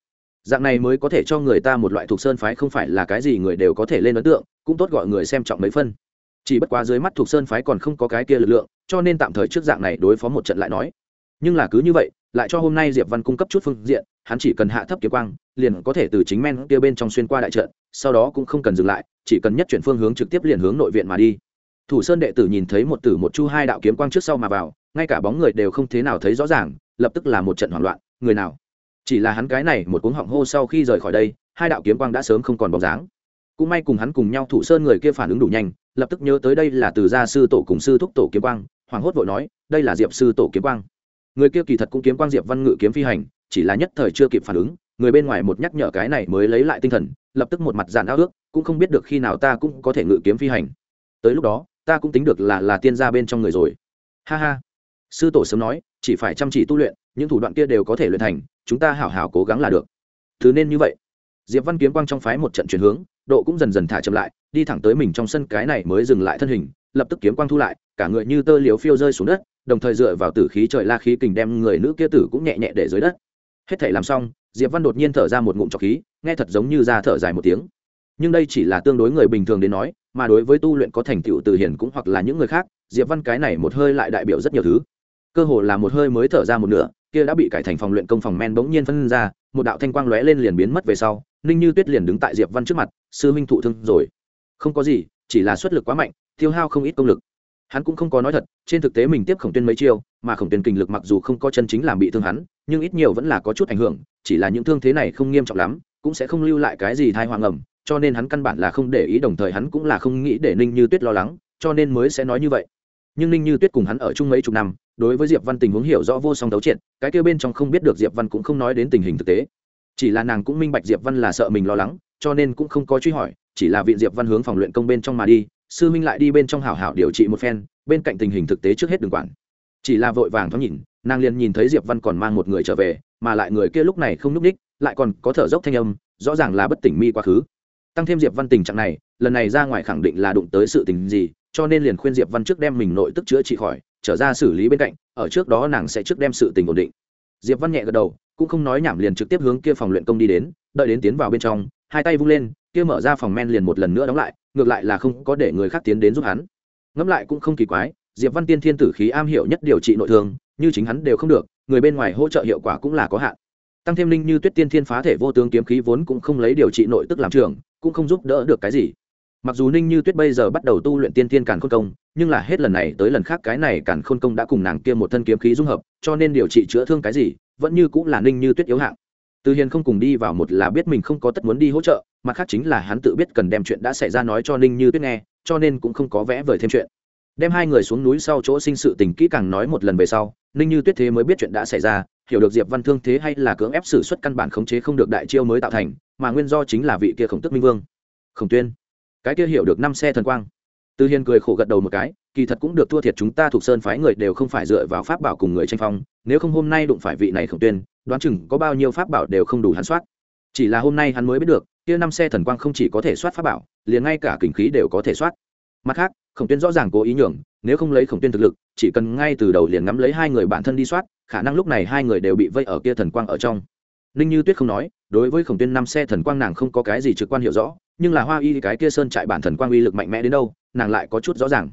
Dạng này mới có thể cho người ta một loại thuộc sơn phái không phải là cái gì người đều có thể lên ấn tượng, cũng tốt gọi người xem trọng mấy phân. Chỉ bất quá dưới mắt thuộc sơn phái còn không có cái kia lực lượng, cho nên tạm thời trước dạng này đối phó một trận lại nói. Nhưng là cứ như vậy, lại cho hôm nay diệp văn cung cấp chút phương diện, hắn chỉ cần hạ thấp kiếm quang, liền có thể từ chính men kia bên trong xuyên qua đại trận, sau đó cũng không cần dừng lại, chỉ cần nhất chuyển phương hướng trực tiếp liền hướng nội viện mà đi thủ sơn đệ tử nhìn thấy một tử một chu hai đạo kiếm quang trước sau mà vào, ngay cả bóng người đều không thế nào thấy rõ ràng, lập tức là một trận hoảng loạn, người nào? Chỉ là hắn cái này một cuống họng hô sau khi rời khỏi đây, hai đạo kiếm quang đã sớm không còn bóng dáng. Cũng may cùng hắn cùng nhau thủ sơn người kia phản ứng đủ nhanh, lập tức nhớ tới đây là từ gia sư tổ cùng sư thúc tổ kiếm quang hoàng hốt vội nói, đây là diệp sư tổ kiếm quang. Người kia kỳ thật cũng kiếm quang diệp văn ngự kiếm phi hành, chỉ là nhất thời chưa kịp phản ứng, người bên ngoài một nhắc nhở cái này mới lấy lại tinh thần, lập tức một mặt dạn ao ước, cũng không biết được khi nào ta cũng có thể ngự kiếm phi hành. Tới lúc đó ta cũng tính được là là tiên gia bên trong người rồi. Ha ha. Sư tổ sớm nói, chỉ phải chăm chỉ tu luyện, những thủ đoạn kia đều có thể luyện thành, chúng ta hảo hảo cố gắng là được. Thứ nên như vậy. Diệp văn kiếm quang trong phái một trận chuyển hướng, độ cũng dần dần thả chậm lại, đi thẳng tới mình trong sân cái này mới dừng lại thân hình, lập tức kiếm quang thu lại, cả người như tơ liếu phiêu rơi xuống đất, đồng thời dựa vào tử khí trời la khí kình đem người nữ kia tử cũng nhẹ nhẹ để dưới đất. Hết thể làm xong, diệp văn đột nhiên thở ra một ngụm trọc khí, nghe thật giống như ra thở dài một tiếng. Nhưng đây chỉ là tương đối người bình thường đến nói mà đối với tu luyện có thành tựu từ hiển cũng hoặc là những người khác, diệp văn cái này một hơi lại đại biểu rất nhiều thứ. Cơ hồ là một hơi mới thở ra một nửa, kia đã bị cải thành phòng luyện công phòng men bỗng nhiên phân ra, một đạo thanh quang lóe lên liền biến mất về sau, ninh như tuyết liền đứng tại diệp văn trước mặt, sư minh thụ thương rồi. Không có gì, chỉ là xuất lực quá mạnh, tiêu hao không ít công lực. Hắn cũng không có nói thật, trên thực tế mình tiếp khổng tuyên mấy chiêu, mà khổng tuyên kinh lực mặc dù không có chân chính làm bị thương hắn, nhưng ít nhiều vẫn là có chút ảnh hưởng, chỉ là những thương thế này không nghiêm trọng lắm, cũng sẽ không lưu lại cái gì thai hoàng ẩm cho nên hắn căn bản là không để ý, đồng thời hắn cũng là không nghĩ để ninh như tuyết lo lắng, cho nên mới sẽ nói như vậy. Nhưng ninh như tuyết cùng hắn ở chung mấy chục năm, đối với diệp văn tình huống hiểu rõ vô song đấu triệt, cái kêu bên trong không biết được diệp văn cũng không nói đến tình hình thực tế. Chỉ là nàng cũng minh bạch diệp văn là sợ mình lo lắng, cho nên cũng không có truy hỏi, chỉ là viện diệp văn hướng phòng luyện công bên trong mà đi, sư minh lại đi bên trong hảo hảo điều trị một phen, bên cạnh tình hình thực tế trước hết đừng quản. Chỉ là vội vàng thoáng nhìn, nàng liền nhìn thấy diệp văn còn mang một người trở về, mà lại người kia lúc này không núp ních, lại còn có thở dốc thanh âm, rõ ràng là bất tỉnh mi quá khứ tăng thêm diệp văn tình trạng này, lần này ra ngoài khẳng định là đụng tới sự tình gì, cho nên liền khuyên diệp văn trước đem mình nội tức chữa trị khỏi, trở ra xử lý bên cạnh, ở trước đó nàng sẽ trước đem sự tình ổn định. Diệp văn nhẹ gật đầu, cũng không nói nhảm liền trực tiếp hướng kia phòng luyện công đi đến, đợi đến tiến vào bên trong, hai tay vung lên, kia mở ra phòng men liền một lần nữa đóng lại, ngược lại là không có để người khác tiến đến giúp hắn. Ngẫm lại cũng không kỳ quái, diệp văn tiên thiên tử khí am hiểu nhất điều trị nội thương, như chính hắn đều không được, người bên ngoài hỗ trợ hiệu quả cũng là có hạn. Tăng thêm linh như tuyết tiên thiên phá thể vô tướng kiếm khí vốn cũng không lấy điều trị nội tức làm trường cũng không giúp đỡ được cái gì. Mặc dù ninh như tuyết bây giờ bắt đầu tu luyện tiên tiên càn khôn công, nhưng là hết lần này tới lần khác cái này càn khôn công đã cùng nàng kia một thân kiếm khí dung hợp, cho nên điều trị chữa thương cái gì, vẫn như cũng là ninh như tuyết yếu hạng. Từ hiền không cùng đi vào một là biết mình không có tất muốn đi hỗ trợ, mặt khác chính là hắn tự biết cần đem chuyện đã xảy ra nói cho ninh như tuyết nghe, cho nên cũng không có vẽ vời thêm chuyện. Đem hai người xuống núi sau chỗ sinh sự tình kỹ càng nói một lần về sau, ninh như tuyết thế mới biết chuyện đã xảy ra hiểu được diệp văn thương thế hay là cưỡng ép xử suất căn bản khống chế không được đại chiêu mới tạo thành, mà nguyên do chính là vị kia khổng tức minh vương. Khổng tuyên, cái kia hiểu được năm xe thần quang. Từ hiền cười khổ gật đầu một cái, kỳ thật cũng được thua thiệt chúng ta thuộc sơn phái người đều không phải dựa vào pháp bảo cùng người tranh phong, nếu không hôm nay đụng phải vị này khổng tuyên, đoán chừng có bao nhiêu pháp bảo đều không đủ hắn soát. Chỉ là hôm nay hắn mới biết được, kia năm xe thần quang không chỉ có thể soát pháp bảo, liền ngay cả kình khí đều có thể soát. Mặt khác, khổng tuyên rõ ràng cố ý nhường, nếu không lấy khổng tuyên thực lực, chỉ cần ngay từ đầu liền ngắm lấy hai người bản thân đi soát khả năng lúc này hai người đều bị vây ở kia thần quang ở trong. Ninh như tuyết không nói, đối với khổng tuyên năm xe thần quang nàng không có cái gì trực quan hiểu rõ, nhưng là hoa y cái kia sơn trại bản thần quang uy lực mạnh mẽ đến đâu, nàng lại có chút rõ ràng.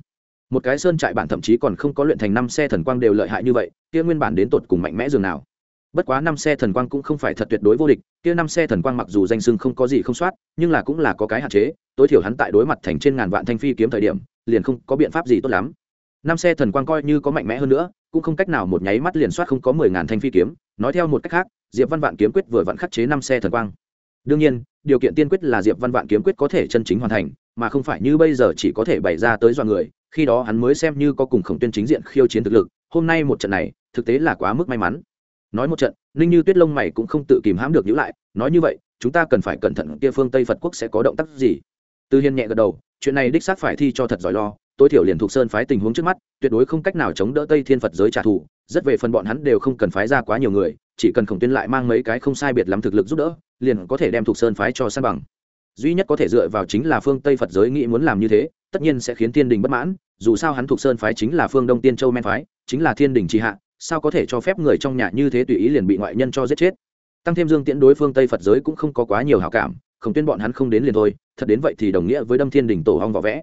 Một cái sơn trại bản thậm chí còn không có luyện thành năm xe thần quang đều lợi hại như vậy, kia nguyên bản đến tột cùng mạnh mẽ dường nào. Bất quá năm xe thần quang cũng không phải thật tuyệt đối vô địch, kia năm xe thần quang mặc dù danh sưng không có gì không soát, nhưng là cũng là có cái hạn chế, tối thiểu hắn tại đối mặt thành trên ngàn vạn thanh phi kiếm thời điểm, liền không có biện pháp gì tốt lắm. Năm xe thần quang coi như có mạnh mẽ hơn nữa cũng không cách nào một nháy mắt liền soát không có mười ngàn thanh phi kiếm. Nói theo một cách khác, diệp văn vạn kiếm quyết vừa vặn khắc chế năm xe thần quang. Đương nhiên, điều kiện tiên quyết là diệp văn vạn kiếm quyết có thể chân chính hoàn thành, mà không phải như bây giờ chỉ có thể bày ra tới dọa người. Khi đó hắn mới xem như có cùng khổng tuyên chính diện khiêu chiến thực lực. Hôm nay một trận này, thực tế là quá mức may mắn. Nói một trận, ninh như tuyết lông mày cũng không tự kìm hãm được nhữ lại, nói như vậy, chúng ta cần phải cẩn thận kia phương tây phật quốc sẽ có động tác gì? Tư hiên nhẹ gật đầu, chuyện này đích xác phải thi cho thật giỏi lo tối thiểu liền thuộc sơn phái tình huống trước mắt, tuyệt đối không cách nào chống đỡ tây thiên phật giới trả thù, rất về phần bọn hắn đều không cần phái ra quá nhiều người, chỉ cần khổng tuyên lại mang mấy cái không sai biệt lắm thực lực giúp đỡ, liền có thể đem thuộc sơn phái cho san bằng. Duy nhất có thể dựa vào chính là phương tây phật giới nghĩ muốn làm như thế, tất nhiên sẽ khiến thiên đình bất mãn, dù sao hắn thuộc sơn phái chính là phương đông tiên châu men phái, chính là thiên đình tri hạ, sao có thể cho phép người trong nhà như thế tùy ý liền bị ngoại nhân cho giết chết? Tăng thêm dương tiễn đối phương tây phật giới cũng không có quá nhiều hảo cảm, khổng tuyên bọn hắn không đến liền thôi, thật đến vậy thì đồng nghĩa với đâm thiên đình tổ hong vỏ vẽ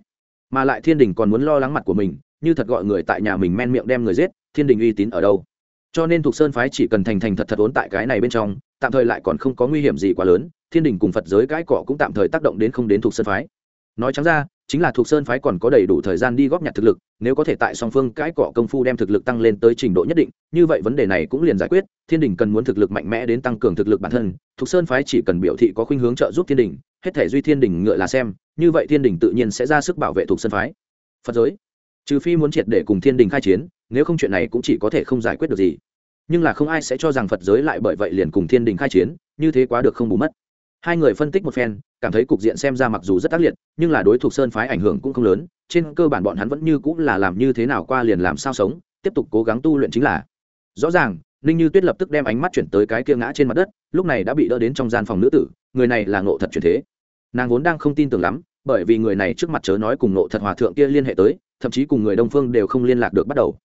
mà lại thiên đình còn muốn lo lắng mặt của mình, như thật gọi người tại nhà mình men miệng đem người giết, thiên đình uy tín ở đâu? Cho nên thuộc sơn phái chỉ cần thành thành thật thật ốn tại cái này bên trong, tạm thời lại còn không có nguy hiểm gì quá lớn, thiên đình cùng phật giới cãi cọ cũng tạm thời tác động đến không đến thuộc sơn phái. Nói trắng ra chính là thuộc sơn phái còn có đầy đủ thời gian đi góp nhặt thực lực, nếu có thể tại song phương cãi cọ công phu đem thực lực tăng lên tới trình độ nhất định, như vậy vấn đề này cũng liền giải quyết, thiên đình cần muốn thực lực mạnh mẽ đến tăng cường thực lực bản thân, thuộc sơn phái chỉ cần biểu thị có khuynh hướng trợ giúp thiên đình, hết thể duy thiên đình ngựa là xem, như vậy thiên đình tự nhiên sẽ ra sức bảo vệ thuộc sơn phái. Phật giới, trừ phi muốn triệt để cùng thiên đình khai chiến, nếu không chuyện này cũng chỉ có thể không giải quyết được gì. Nhưng là không ai sẽ cho rằng phật giới lại bởi vậy liền cùng thiên đình khai chiến, như thế quá được không bù mất hai người phân tích một phen, cảm thấy cục diện xem ra mặc dù rất tác liệt, nhưng là đối thủ sơn phái ảnh hưởng cũng không lớn, trên cơ bản bọn hắn vẫn như cũng là làm như thế nào qua liền làm sao sống, tiếp tục cố gắng tu luyện chính là. Rõ ràng, ninh như tuyết lập tức đem ánh mắt chuyển tới cái kia ngã trên mặt đất, lúc này đã bị đỡ đến trong gian phòng nữ tử, người này là ngộ thật chuyển thế. Nàng vốn đang không tin tưởng lắm, bởi vì người này trước mặt chớ nói cùng ngộ thật hòa thượng kia liên hệ tới, thậm chí cùng người đông phương đều không liên lạc được bắt đầu.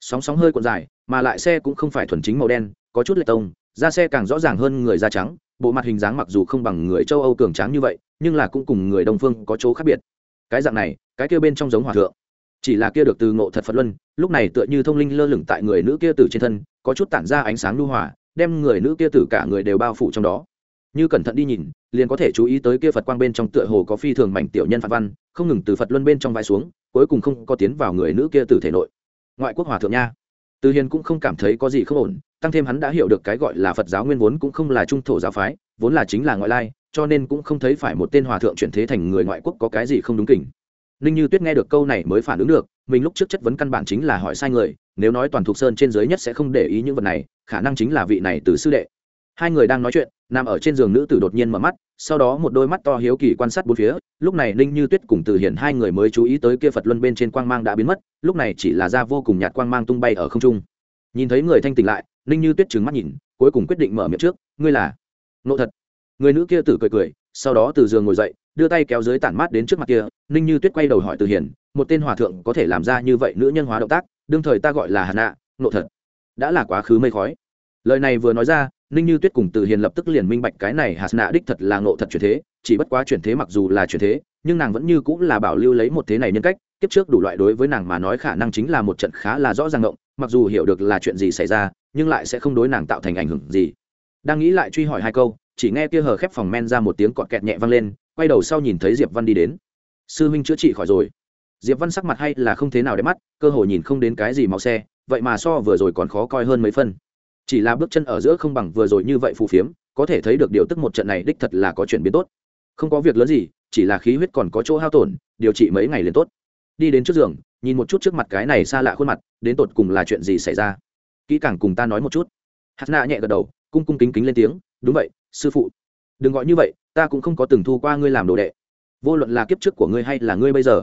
Sóng sóng hơi cuộn dài, mà lại xe cũng không phải thuần chính màu đen, có chút lệ tông da xe càng rõ ràng hơn người da trắng bộ mặt hình dáng mặc dù không bằng người châu âu cường tráng như vậy, nhưng là cũng cùng người đông phương có chỗ khác biệt. Cái dạng này, cái kia bên trong giống hòa thượng, chỉ là kia được từ ngộ thật phật luân, lúc này tựa như thông linh lơ lửng tại người nữ kia tử trên thân, có chút tản ra ánh sáng lưu hòa, đem người nữ kia tử cả người đều bao phủ trong đó. Như cẩn thận đi nhìn, liền có thể chú ý tới kia phật quang bên trong tựa hồ có phi thường mảnh tiểu nhân phật văn, không ngừng từ phật luân bên trong vai xuống, cuối cùng không có tiến vào người nữ kia tử thể nội. Ngoại quốc hòa thượng nha. Từ hiền cũng không cảm thấy có gì không ổn tăng thêm hắn đã hiểu được cái gọi là phật giáo nguyên vốn cũng không là trung thổ giáo phái, vốn là chính là ngoại lai, cho nên cũng không thấy phải một tên hòa thượng chuyển thế thành người ngoại quốc có cái gì không đúng kỉnh ninh như tuyết nghe được câu này mới phản ứng được, mình lúc trước chất vấn căn bản chính là hỏi sai người, nếu nói toàn thục sơn trên giới nhất sẽ không để ý những vật này, khả năng chính là vị này từ sư đệ. Hai người đang nói chuyện, nằm ở trên giường nữ tử đột nhiên mở mắt, sau đó một đôi mắt to hiếu kỳ quan sát bốn phía, lúc này ninh như tuyết cùng từ hiển hai người mới chú ý tới kia phật luân bên trên quang mang đã biến mất, lúc này chỉ là da vô cùng nhạt quang mang tung bay ở không trung. Nhìn thấy người thanh tỉnh lại ninh như tuyết trừng mắt nhìn cuối cùng quyết định mở miệng trước ngươi là? Nộ thật. Người nữ kia tử cười cười sau đó từ giường ngồi dậy đưa tay kéo dưới tản mát đến trước mặt kia ninh như tuyết quay đầu hỏi từ Hiền, một tên hòa thượng có thể làm ra như vậy nữ nhân hóa động tác đương thời ta gọi là hà nạ nộ thật. Đã là quá khứ mây khói. Lời này vừa nói ra ninh như tuyết cùng từ hiền lập tức liền minh bạch cái này Hà nạ đích thật là Nộ thật chuyển thế chỉ bất quá chuyển thế mặc dù là chuyển thế nhưng nàng vẫn như cũng là bảo lưu lấy một thế này nhân cách kiếp trước đủ loại đối với nàng mà nói khả năng chính là một trận khá là rõ ràng ngộng mặc dù hiểu được là chuyện gì xảy ra nhưng lại sẽ không đối nàng tạo thành ảnh hưởng gì. Đang nghĩ lại truy hỏi hai câu, chỉ nghe kia hờ khép phòng men ra một tiếng cọt kẹt nhẹ vang lên, quay đầu sau nhìn thấy diệp văn đi đến. Sư huynh chữa trị khỏi rồi. Diệp văn sắc mặt hay là không thế nào để mắt, cơ hội nhìn không đến cái gì máu xe, vậy mà so vừa rồi còn khó coi hơn mấy phân chỉ là bước chân ở giữa không bằng vừa rồi như vậy phù phiếm, có thể thấy được điều tức một trận này đích thật là có chuyển biến tốt. Không có việc lớn gì, chỉ là khí huyết còn có chỗ hao tổn, điều trị mấy ngày liền tốt. Đi đến trước giường, nhìn một chút trước mặt cái này xa lạ khuôn mặt, đến tột cùng là chuyện gì xảy ra kỹ càng cùng ta nói một chút. Hát nạ nhẹ gật đầu, cung cung kính kính lên tiếng, đúng vậy, sư phụ. Đừng gọi như vậy, ta cũng không có từng thu qua ngươi làm đồ đệ. Vô luận là kiếp trước của ngươi hay là ngươi bây giờ.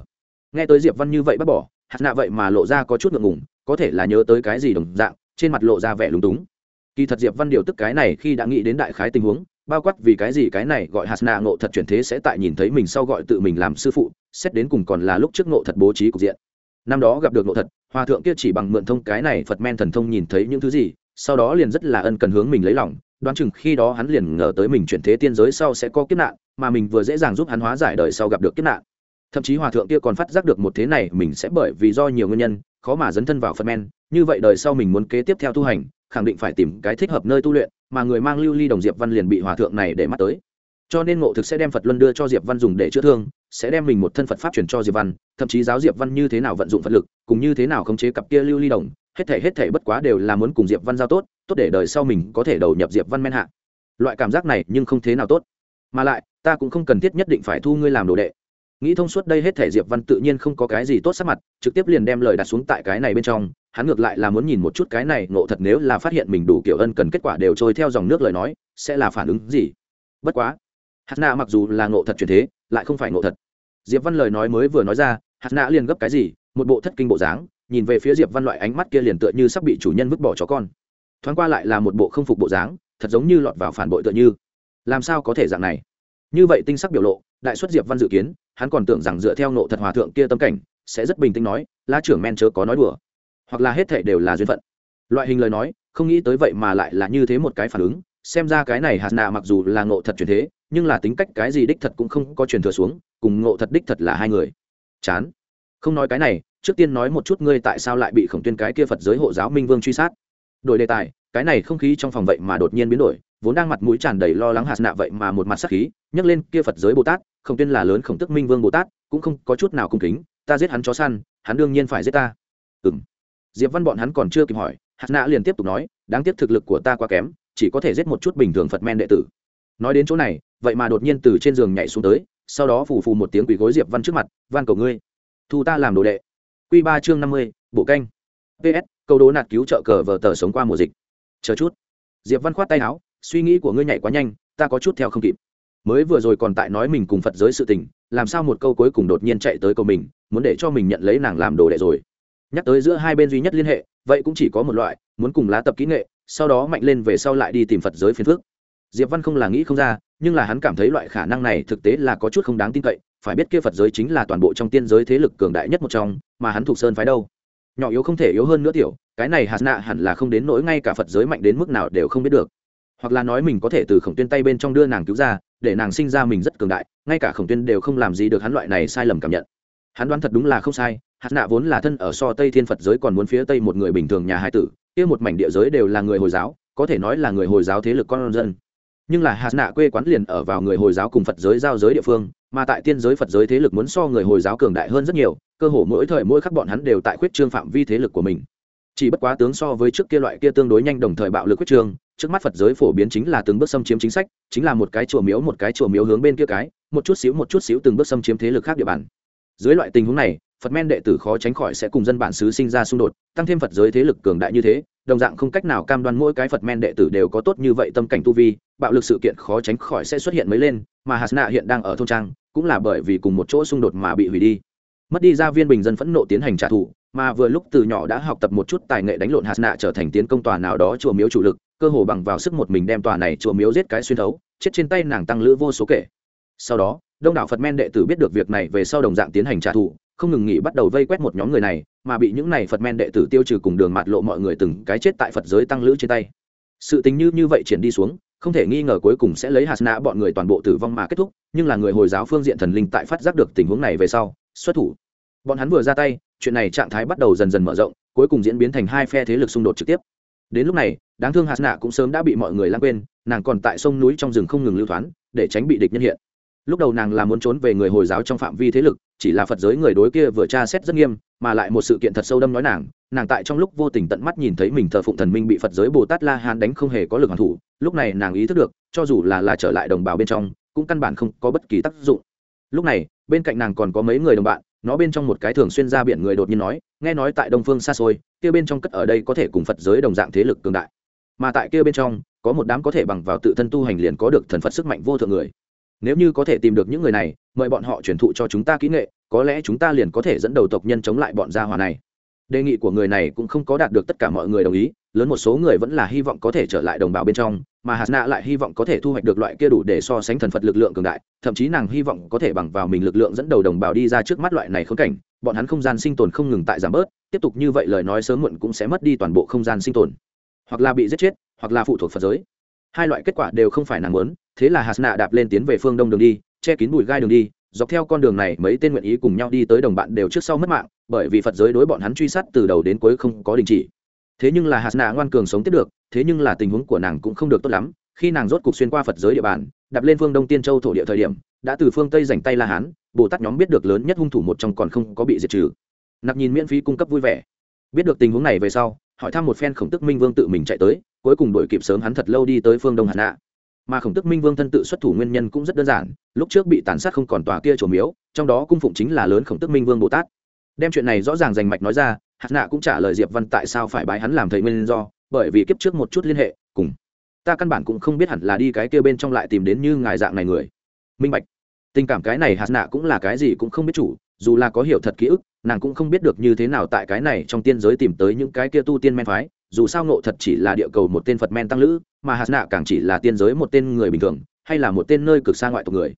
Nghe tới diệp văn như vậy bác bỏ hạt nạ vậy mà lộ ra có chút ngượng ngùng, có thể là nhớ tới cái gì đồng dạng, trên mặt lộ ra vẻ lúng túng. Kỳ thật diệp văn điều tức cái này khi đã nghĩ đến đại khái tình huống, bao quát vì cái gì cái này gọi hạt nạ ngộ thật chuyển thế sẽ tại nhìn thấy mình sau gọi tự mình làm sư phụ, xét đến cùng còn là lúc trước ngộ thật bố trí cục diện. Năm đó gặp được ngộ thật hòa thượng kia chỉ bằng mượn thông cái này phật men thần thông nhìn thấy những thứ gì, sau đó liền rất là ân cần hướng mình lấy lòng, đoán chừng khi đó hắn liền ngờ tới mình chuyển thế tiên giới sau sẽ có kiếp nạn, mà mình vừa dễ dàng giúp hắn hóa giải đời sau gặp được kiếp nạn. Thậm chí hòa thượng kia còn phát giác được một thế này mình sẽ bởi vì do nhiều nguyên nhân, khó mà dấn thân vào phật men, như vậy đời sau mình muốn kế tiếp theo tu hành, khẳng định phải tìm cái thích hợp nơi tu luyện, mà người mang lưu ly đồng diệp văn liền bị hòa thượng này để mắt tới cho nên ngộ thực sẽ đem phật luân đưa cho diệp văn dùng để chữa thương, sẽ đem mình một thân phật pháp truyền cho diệp văn, thậm chí giáo diệp văn như thế nào vận dụng phật lực, cùng như thế nào khống chế cặp kia lưu ly đồng, hết thể hết thể bất quá đều là muốn cùng diệp văn giao tốt tốt để đời sau mình có thể đầu nhập diệp văn men hạ. Loại cảm giác này nhưng không thế nào tốt. Mà lại, ta cũng không cần thiết nhất định phải thu ngươi làm đồ đệ. Nghĩ thông suốt đây hết thể diệp văn tự nhiên không có cái gì tốt sắc mặt, trực tiếp liền đem lời đặt xuống tại cái này bên trong, hắn ngược lại là muốn nhìn một chút cái này, ngộ thật nếu là phát hiện mình đủ kiểu ân cần kết quả đều trôi theo dòng nước lời nói, sẽ là phản ứng gì? Bất quá hạt nạ mặc dù là ngộ thật truyền thế, lại không phải ngộ thật. Diệp văn lời nói mới vừa nói ra hạt nạ liền gấp cái gì, một bộ thất kinh bộ dáng, nhìn về phía diệp văn loại ánh mắt kia liền tựa như sắp bị chủ nhân vứt bỏ chó con. Thoáng qua lại là một bộ không phục bộ dáng, thật giống như lọt vào phản bội tựa như. Làm sao có thể dạng này? Như vậy tinh sắc biểu lộ, đại xuất diệp văn dự kiến, hắn còn tưởng rằng dựa theo nộ thật hòa thượng kia tâm cảnh, sẽ rất bình tĩnh nói la trưởng men chớ có nói đùa. Hoặc là hết thể đều là duyên phận. Loại hình lời nói, không nghĩ tới vậy mà lại là như thế một cái phản ứng xem ra cái này hạt nạ mặc dù là ngộ thật truyền thế, nhưng là tính cách cái gì đích thật cũng không có truyền thừa xuống, cùng ngộ thật đích thật là hai người. Chán. Không nói cái này, trước tiên nói một chút ngươi tại sao lại bị khổng tuyên cái kia phật giới hộ giáo minh vương truy sát. Đổi đề tài, cái này không khí trong phòng vậy mà đột nhiên biến đổi, vốn đang mặt mũi tràn đầy lo lắng hạt nạ vậy mà một mặt sắc khí, nhấc lên kia phật giới bồ tát, khổng tuyên là lớn khổng tức minh vương bồ tát, cũng không có chút nào cung kính, ta giết hắn chó săn, hắn đương nhiên phải giết ta. Ừng diệp văn bọn hắn còn chưa kịp hỏi hạt nạ liền tiếp tục nói, đáng tiếc thực lực của ta quá kém chỉ có thể giết một chút bình thường phật men đệ tử. Nói đến chỗ này, vậy mà đột nhiên từ trên giường nhảy xuống tới, sau đó phù phù một tiếng quỳ gối diệp văn trước mặt van cầu ngươi, thu ta làm đồ đệ. Q ba chương năm mươi, bộ canh. Ps câu đố nạt cứu trợ cờ vờ tờ sống qua mùa dịch. Chờ chút. Diệp văn khoát tay áo, suy nghĩ của ngươi nhảy quá nhanh, ta có chút theo không kịp. Mới vừa rồi còn tại nói mình cùng phật giới sự tình, làm sao một câu cuối cùng đột nhiên chạy tới câu mình, muốn để cho mình nhận lấy nàng làm đồ đệ rồi? Nhắc tới giữa hai bên duy nhất liên hệ, vậy cũng chỉ có một loại, muốn cùng lá tập kỹ nghệ sau đó mạnh lên về sau lại đi tìm phật giới phiền phước diệp văn không là nghĩ không ra, nhưng là hắn cảm thấy loại khả năng này thực tế là có chút không đáng tin cậy, phải biết kia phật giới chính là toàn bộ trong tiên giới thế lực cường đại nhất một trong, mà hắn thuộc sơn phái đâu. Nhỏ yếu không thể yếu hơn nữa tiểu, cái này hạt nạ hẳn là không đến nỗi ngay cả phật giới mạnh đến mức nào đều không biết được. Hoặc là nói mình có thể từ khổng tuyên tay bên trong đưa nàng cứu ra, để nàng sinh ra mình rất cường đại, ngay cả khổng tuyên đều không làm gì được hắn loại này sai lầm cảm nhận. Hắn đoán thật đúng là không sai hạt nạ vốn là thân ở so tây thiên phật giới còn muốn phía tây một người bình thường nhà hai tử kia một mảnh địa giới đều là người hồi giáo, có thể nói là người hồi giáo thế lực con dân. Nhưng là hạt nạ quê quán liền ở vào người hồi giáo cùng phật giới giao giới địa phương, mà tại tiên giới phật giới thế lực muốn so người hồi giáo cường đại hơn rất nhiều, cơ hồ mỗi thời mỗi khắc bọn hắn đều tại khuyết trương phạm vi thế lực của mình. Chỉ bất quá tướng so với trước kia loại kia tương đối nhanh đồng thời bạo lực khuyết trương, trước mắt phật giới phổ biến chính là từng bước xâm chiếm chính sách, chính là một cái chùa miếu, một cái chùa miếu hướng bên kia cái, một chút xíu, một chút xíu từng bước xâm chiếm thế lực khác địa bàn. Dưới loại tình huống này phật men đệ tử khó tránh khỏi sẽ cùng dân bản xứ sinh ra xung đột, tăng thêm phật giới thế lực cường đại như thế, đồng dạng không cách nào cam đoan mỗi cái phật men đệ tử đều có tốt như vậy tâm cảnh tu vi, bạo lực sự kiện khó tránh khỏi sẽ xuất hiện mới lên, mà hasna hiện đang ở thôn trang, cũng là bởi vì cùng một chỗ xung đột mà bị hủy đi. Mất đi gia viên bình dân phẫn nộ tiến hành trả thù, mà vừa lúc từ nhỏ đã học tập một chút tài nghệ đánh lộn hasna trở thành tiến công tòa nào đó chùa miếu chủ lực, cơ hồ bằng vào sức một mình đem tòa này chùa miếu giết cái xuyên thấu, chết trên tay nàng tăng lữ vô số kể. Sau đó, đông đảo phật men đệ tử biết được việc này về sau đồng dạng tiến hành trả thù không ngừng nghỉ bắt đầu vây quét một nhóm người này, mà bị những này phật men đệ tử tiêu trừ cùng đường mạt lộ mọi người từng cái chết tại phật giới tăng lữ trên tay. Sự tình như như vậy triển đi xuống, không thể nghi ngờ cuối cùng sẽ lấy hạt nã bọn người toàn bộ tử vong mà kết thúc, nhưng là người hồi giáo phương diện thần linh tại phát giác được tình huống này về sau, xuất thủ. Bọn hắn vừa ra tay, chuyện này trạng thái bắt đầu dần dần mở rộng, cuối cùng diễn biến thành hai phe thế lực xung đột trực tiếp. Đến lúc này, đáng thương hạt nạ cũng sớm đã bị mọi người lãng quên, nàng còn tại sông núi trong rừng không ngừng lưu thoáng để tránh bị địch nhân hiện lúc đầu nàng là muốn trốn về người hồi giáo trong phạm vi thế lực, chỉ là phật giới người đối kia vừa tra xét rất nghiêm, mà lại một sự kiện thật sâu đâm nói nàng nàng tại trong lúc vô tình tận mắt nhìn thấy mình thờ phụng thần minh bị phật giới bồ tát la hán đánh không hề có lực hoàn thủ, lúc này nàng ý thức được, cho dù là là trở lại đồng bào bên trong, cũng căn bản không có bất kỳ tác dụng. Lúc này, bên cạnh nàng còn có mấy người đồng bạn, nó bên trong một cái thường xuyên ra biển người đột nhiên nói, nghe nói tại đông phương xa xôi, kia bên trong cất ở đây có thể cùng phật giới đồng dạng thế lực cường đại. Mà tại kia bên trong, có một đám có thể bằng vào tự thân tu hành liền có được thần phật sức mạnh vô thượng người nếu như có thể tìm được những người này, mời bọn họ truyền thụ cho chúng ta kỹ nghệ, có lẽ chúng ta liền có thể dẫn đầu tộc nhân chống lại bọn gia hòa này. Đề nghị của người này cũng không có đạt được tất cả mọi người đồng ý, lớn một số người vẫn là hy vọng có thể trở lại đồng bào bên trong, mà hạt nạ lại hy vọng có thể thu hoạch được loại kia đủ để so sánh thần phật lực lượng cường đại, thậm chí nàng hy vọng có thể bằng vào mình lực lượng dẫn đầu đồng bào đi ra trước mắt loại này khốn cảnh, bọn hắn không gian sinh tồn không ngừng tại giảm bớt, tiếp tục như vậy lời nói sớm muộn cũng sẽ mất đi toàn bộ không gian sinh tồn. Hoặc là bị giết chết, hoặc là phụ thuộc phật giới hai loại kết quả đều không phải nàng muốn, thế là hạt nạ đạp lên tiến về phương đông đường đi, che kín bụi gai đường đi, dọc theo con đường này mấy tên nguyện ý cùng nhau đi tới đồng bạn đều trước sau mất mạng, bởi vì phật giới đối bọn hắn truy sát từ đầu đến cuối không có đình chỉ. Thế nhưng là hạt nạ ngoan cường sống tiếp được, thế nhưng là tình huống của nàng cũng không được tốt lắm, khi nàng rốt cục xuyên qua phật giới địa bàn, đạp lên phương đông tiên châu thổ địa thời điểm, đã từ phương tây dành tay la hán, bồ tát nhóm biết được lớn nhất hung thủ một trong còn không có bị diệt trừ. Nạp nhìn miễn phí cung cấp vui vẻ. Biết được tình huống này về sau, hỏi thăm một phen khổng tức minh vương tự mình chạy tới cuối cùng đội kịp sớm hắn thật lâu đi tới phương đông hạt nạ mà khổng tức minh vương thân tự xuất thủ nguyên nhân cũng rất đơn giản, lúc trước bị tàn sát không còn tòa kia trổ miếu, trong đó cung phụng chính là lớn khổng tức minh vương bồ tát. Đem chuyện này rõ ràng rành mạch nói ra, hạt nạ cũng trả lời diệp văn tại sao phải bái hắn làm thầy nguyên do, bởi vì kiếp trước một chút liên hệ, cùng ta căn bản cũng không biết hẳn là đi cái kia bên trong lại tìm đến như ngài dạng này người. Minh bạch. Tình cảm cái này hạt nạ cũng là cái gì cũng không biết chủ, dù là có hiểu thật ký ức, nàng cũng không biết được như thế nào tại cái này trong tiên giới tìm tới những cái kia tu tiên men phái dù sao ngộ thật chỉ là địa cầu một tên phật men tăng lữ, mà hạt nạ càng chỉ là tiên giới một tên người bình thường, hay là một tên nơi cực xa ngoại tộc người.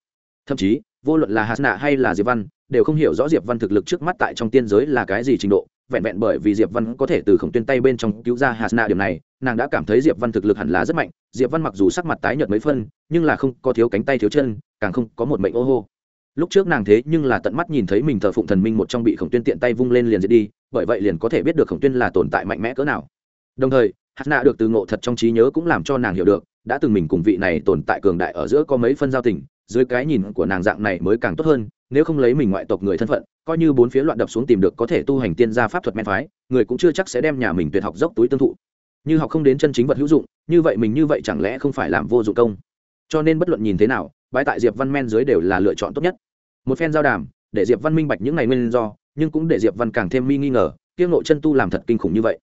Thậm chí, vô luận là hạt nạ hay là diệp văn, đều không hiểu rõ diệp văn thực lực trước mắt tại trong tiên giới là cái gì trình độ, vẹn vẹn bởi vì diệp văn có thể từ khổng tuyên tay bên trong cứu ra hạt nạ điểm này, nàng đã cảm thấy diệp văn thực lực hẳn là rất mạnh, diệp văn mặc dù sắc mặt tái nhợt mấy phân, nhưng là không có thiếu cánh tay thiếu chân, càng không có một mệnh ô hô. Lúc trước nàng thế nhưng là tận mắt nhìn thấy mình thờ phụng thần minh một trong bị khổng tuyên tiện tay vung lên liền diệt đi, bởi vậy liền có thể biết được khổng tuyên là tồn tại mạnh mẽ cỡ nào đồng thời, hạt nạ được từ ngộ thật trong trí nhớ cũng làm cho nàng hiểu được, đã từng mình cùng vị này tồn tại cường đại ở giữa có mấy phân giao tình, dưới cái nhìn của nàng dạng này mới càng tốt hơn, nếu không lấy mình ngoại tộc người thân phận, coi như bốn phía loạn đập xuống tìm được có thể tu hành tiên gia pháp thuật men phái, người cũng chưa chắc sẽ đem nhà mình tuyệt học dốc túi tương thụ. Như học không đến chân chính vật hữu dụng, như vậy mình như vậy chẳng lẽ không phải làm vô dụng công? Cho nên bất luận nhìn thế nào bãi tại diệp văn men dưới đều là lựa chọn tốt nhất. Một phen giao đàm, để diệp văn minh bạch những ngày nguyên do, nhưng cũng để diệp văn càng thêm mi nghi ngờ kiêng nội chân tu làm thật kinh khủng như vậy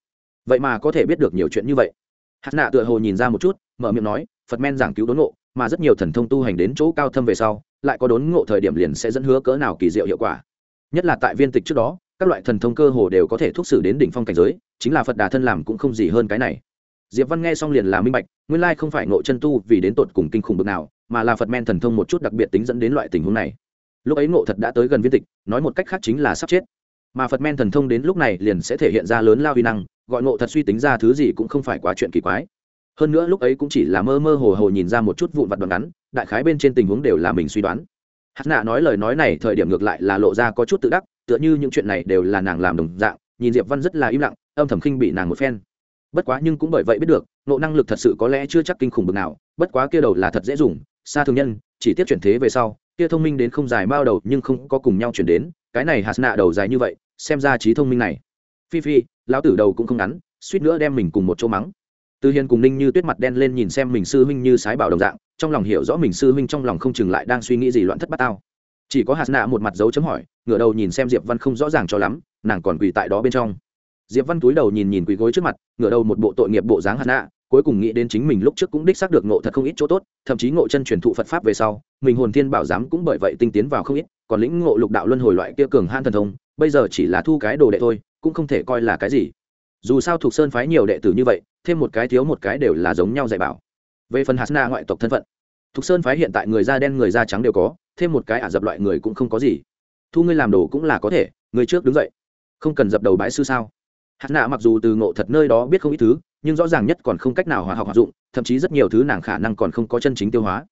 vậy mà có thể biết được nhiều chuyện như vậy. Hạt nạ tựa hồ nhìn ra một chút, mở miệng nói, phật men giảng cứu đốn ngộ, mà rất nhiều thần thông tu hành đến chỗ cao thâm về sau, lại có đốn ngộ thời điểm liền sẽ dẫn hứa cỡ nào kỳ diệu hiệu quả. Nhất là tại viên tịch trước đó, các loại thần thông cơ hồ đều có thể thúc xử đến đỉnh phong cảnh giới, chính là phật đà thân làm cũng không gì hơn cái này. Diệp văn nghe xong liền là minh bạch, nguyên lai không phải ngộ chân tu vì đến tột cùng kinh khủng bực nào, mà là phật men thần thông một chút đặc biệt tính dẫn đến loại tình huống này. Lúc ấy ngộ thật đã tới gần viên tịch, nói một cách khác chính là sắp chết. Mà phật men thần thông đến lúc này liền sẽ thể hiện ra lớn lao huy năng gọi ngộ thật suy tính ra thứ gì cũng không phải quá chuyện kỳ quái. Hơn nữa lúc ấy cũng chỉ là mơ mơ hồ hồ nhìn ra một chút vụn vặt đoạn ngắn, đại khái bên trên tình huống đều là mình suy đoán. Hát nạ nói lời nói này thời điểm ngược lại là lộ ra có chút tự đắc, tựa như những chuyện này đều là nàng làm đồng dạng, nhìn diệp văn rất là im lặng, âm thầm khinh bị nàng một phen. Bất quá nhưng cũng bởi vậy biết được nộ năng lực thật sự có lẽ chưa chắc kinh khủng bực nào, bất quá kia đầu là thật dễ dùng, xa thường nhân, chỉ tiếp chuyển thế về sau, kia thông minh đến không dài bao đầu nhưng không có cùng nhau chuyển đến, cái này hạt nạ đầu dài như vậy, xem ra trí thông minh này phi phi, lão tử đầu cũng không ngắn, suýt nữa đem mình cùng một chỗ mắng. Từ hiền cùng ninh như tuyết mặt đen lên nhìn xem mình sư huynh như sái bảo đồng dạng, trong lòng hiểu rõ mình sư huynh trong lòng không chừng lại đang suy nghĩ gì loạn thất bát tao. Chỉ có hạt nạ một mặt dấu chấm hỏi, ngửa đầu nhìn xem diệp văn không rõ ràng cho lắm, nàng còn quỳ tại đó bên trong. Diệp văn túi đầu nhìn nhìn quỳ gối trước mặt, ngửa đầu một bộ tội nghiệp bộ dáng hạt nạ cuối cùng nghĩ đến chính mình lúc trước cũng đích xác được ngộ thật không ít chỗ tốt, thậm chí ngộ chân truyền thụ phật pháp về sau, mình hồn thiên bảo giám cũng bởi vậy tinh tiến vào không ít, còn lĩnh ngộ lục đạo luân hồi loại kia cường han thần thông, bây giờ chỉ là thu cái đồ đệ thôi cũng không thể coi là cái gì. Dù sao thuộc sơn phái nhiều đệ tử như vậy, thêm một cái thiếu một cái đều là giống nhau dạy bảo. Về phần hạt na ngoại tộc thân phận, thuộc sơn phái hiện tại người da đen người da trắng đều có, thêm một cái ả dập loại người cũng không có gì. Thu ngươi làm đồ cũng là có thể, người trước đứng dậy. Không cần dập đầu bãi sư sao? Hạt nạ mặc dù từ ngộ thật nơi đó biết không ít thứ, nhưng rõ ràng nhất còn không cách nào hòa học hoạt dụng, thậm chí rất nhiều thứ nàng khả năng còn không có chân chính tiêu hóa.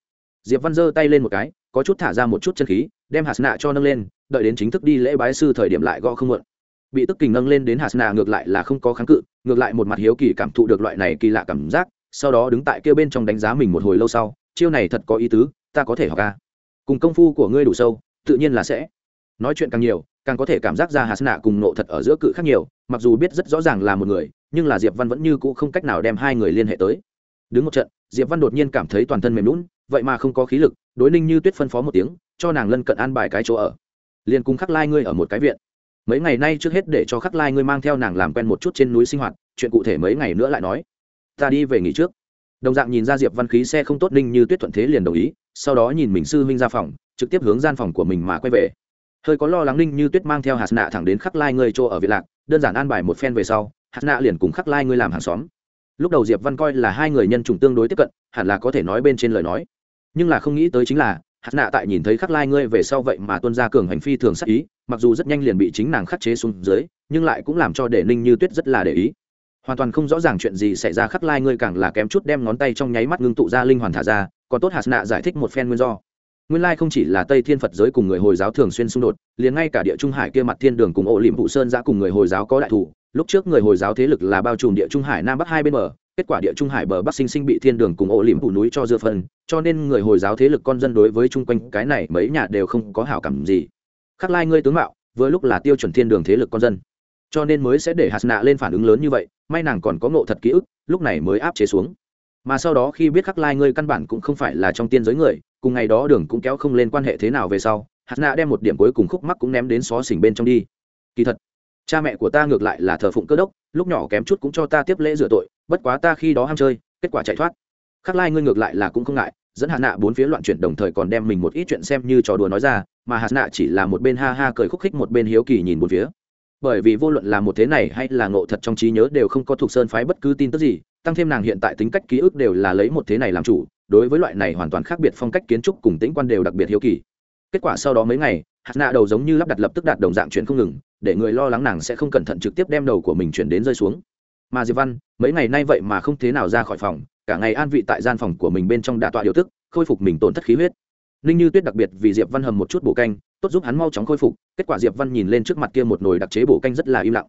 Diệp văn giơ tay lên một cái, có chút thả ra một chút chân khí, đem hạt nạ cho nâng lên, đợi đến chính thức đi lễ bái sư thời điểm lại gõ không muộn bị tức kình nâng lên đến hạt nạ ngược lại là không có kháng cự, ngược lại một mặt hiếu kỳ cảm thụ được loại này kỳ lạ cảm giác, sau đó đứng tại kia bên trong đánh giá mình một hồi lâu sau, chiêu này thật có ý tứ, ta có thể học ca cùng công phu của ngươi đủ sâu, tự nhiên là sẽ. Nói chuyện càng nhiều, càng có thể cảm giác ra hạt nạ cùng nộ thật ở giữa cự khác nhiều, mặc dù biết rất rõ ràng là một người, nhưng là diệp văn vẫn như cũ không cách nào đem hai người liên hệ tới. Đứng một trận, diệp văn đột nhiên cảm thấy toàn thân mềm lún vậy mà không có khí lực, đối ninh như tuyết phân phó một tiếng, cho nàng lân cận an bài cái chỗ ở. Liền cùng khắc lai ngươi ở một cái viện mấy ngày nay trước hết để cho khắc lai ngươi mang theo nàng làm quen một chút trên núi sinh hoạt, chuyện cụ thể mấy ngày nữa lại nói. Ta đi về nghỉ trước. Đồng dạng nhìn ra diệp văn khí xe không tốt ninh như tuyết thuận thế liền đồng ý, sau đó nhìn mình sư huynh ra phòng, trực tiếp hướng gian phòng của mình mà quay về. Hơi có lo lắng ninh như tuyết mang theo hạt nạ thẳng đến khắc lai ngươi chỗ ở việt lạc, đơn giản an bài một phen về sau, hạt nạ liền cùng khắc lai ngươi làm hàng xóm. Lúc đầu diệp văn coi là hai người nhân chủng tương đối tiếp cận, hẳn là có thể nói bên trên lời nói. Nhưng là không nghĩ tới chính là Hát nạ tại nhìn thấy khắc lai ngươi về sau vậy mà tuân ra cường hành phi thường sắc ý, mặc dù rất nhanh liền bị chính nàng khắc chế xuống dưới, nhưng lại cũng làm cho để ninh như tuyết rất là để ý. Hoàn toàn không rõ ràng chuyện gì xảy ra khắc lai ngươi càng là kém chút đem ngón tay trong nháy mắt ngưng tụ ra linh hoàn thả ra, còn tốt hạt nạ giải thích một phen nguyên do. Nguyên lai không chỉ là tây thiên phật giới cùng người hồi giáo thường xuyên xung đột, liền ngay cả địa trung hải kia mặt thiên đường cùng ổ liệm vụ sơn giã cùng người hồi giáo có đại thủ, lúc trước người hồi giáo thế lực là bao trùm địa trung hải nam bắc hai bên bờ kết quả địa trung hải bờ bắc sinh sinh bị thiên đường cùng ổ liềm phủ núi cho dưa phân, cho nên người hồi giáo thế lực con dân đối với chung quanh cái này mấy nhà đều không có hảo cảm gì. Khắc lai ngươi tướng mạo, vừa lúc là tiêu chuẩn thiên đường thế lực con dân. Cho nên mới sẽ để hạt nạ lên phản ứng lớn như vậy, may nàng còn có ngộ thật ký ức, lúc này mới áp chế xuống. Mà sau đó khi biết khắc lai ngươi căn bản cũng không phải là trong tiên giới người, cùng ngày đó đường cũng kéo không lên quan hệ thế nào về sau hạt nạ đem một điểm cuối cùng khúc mắc cũng ném đến xó xỉnh bên trong đi. Kỳ thật, cha mẹ của ta ngược lại là thờ phụng cơ đốc, lúc nhỏ kém chút cũng cho ta tiếp lễ rửa tội bất quá ta khi đó ham chơi, kết quả chạy thoát. Khắc lai ngươi ngược lại là cũng không ngại, dẫn hạt nạ bốn phía loạn chuyển đồng thời còn đem mình một ít chuyện xem như trò đùa nói ra, mà hạt nạ chỉ là một bên ha ha cười khúc khích một bên hiếu kỳ nhìn một phía. Bởi vì vô luận là một thế này hay là ngộ thật trong trí nhớ đều không có thuộc sơn phái bất cứ tin tức gì, tăng thêm nàng hiện tại tính cách ký ức đều là lấy một thế này làm chủ, đối với loại này hoàn toàn khác biệt phong cách kiến trúc cùng tĩnh quan đều đặc biệt hiếu kỳ. Kết quả sau đó mấy ngày hạt nạ đầu giống như lắp đặt lập tức đạt đồng dạng chuyển không ngừng, để người lo lắng nàng sẽ không cẩn thận trực tiếp đem đầu của mình chuyển đến rơi xuống mà diệp văn, mấy ngày nay vậy mà không thế nào ra khỏi phòng, cả ngày an vị tại gian phòng của mình bên trong đà tọa điều tức, khôi phục mình tổn thất khí huyết. Ninh như tuyết đặc biệt vì diệp văn hầm một chút bổ canh, tốt giúp hắn mau chóng khôi phục, kết quả diệp văn nhìn lên trước mặt kia một nồi đặc chế bổ canh rất là im lặng.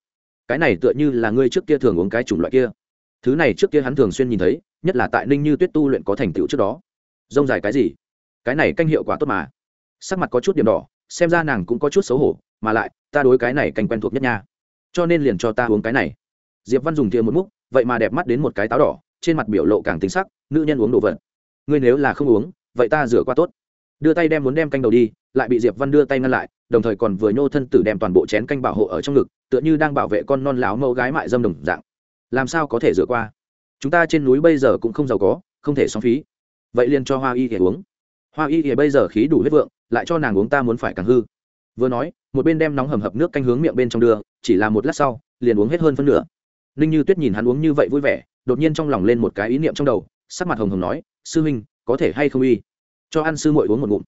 Cái này tựa như là ngươi trước kia thường uống cái chủng loại kia. Thứ này trước kia hắn thường xuyên nhìn thấy, nhất là tại ninh như tuyết tu luyện có thành tựu trước đó. Rông dài cái gì? Cái này canh hiệu quả tốt mà. Sắc mặt có chút điểm đỏ, xem ra nàng cũng có chút xấu hổ, mà lại, ta đối cái này canh quen thuộc nhất nha. Cho nên liền cho ta uống cái này diệp văn dùng thìa một múc, vậy mà đẹp mắt đến một cái táo đỏ, trên mặt biểu lộ càng tính sắc, nữ nhân uống đồ vật. Ngươi nếu là không uống, vậy ta rửa qua tốt. Đưa tay đem muốn đem canh đầu đi, lại bị diệp văn đưa tay ngăn lại, đồng thời còn vừa nhô thân tử đem toàn bộ chén canh bảo hộ ở trong ngực, tựa như đang bảo vệ con non láo mẫu gái mại dâm đồng dạng. Làm sao có thể rửa qua? Chúng ta trên núi bây giờ cũng không giàu có, không thể xong phí. Vậy liền cho hoa y thì uống. Hoa y thì bây giờ khí đủ huyết vượng, lại cho nàng uống ta muốn phải càng hư. Vừa nói, một bên đem nóng hầm hập nước canh hướng miệng bên trong đưa, chỉ là một lát sau, liền uống hết hơn phân nửa ninh như tuyết nhìn hắn uống như vậy vui vẻ, đột nhiên trong lòng lên một cái ý niệm trong đầu, sắc mặt hồng hồng nói, sư huynh, có thể hay không uy? Cho ăn sư muội uống một ngụm.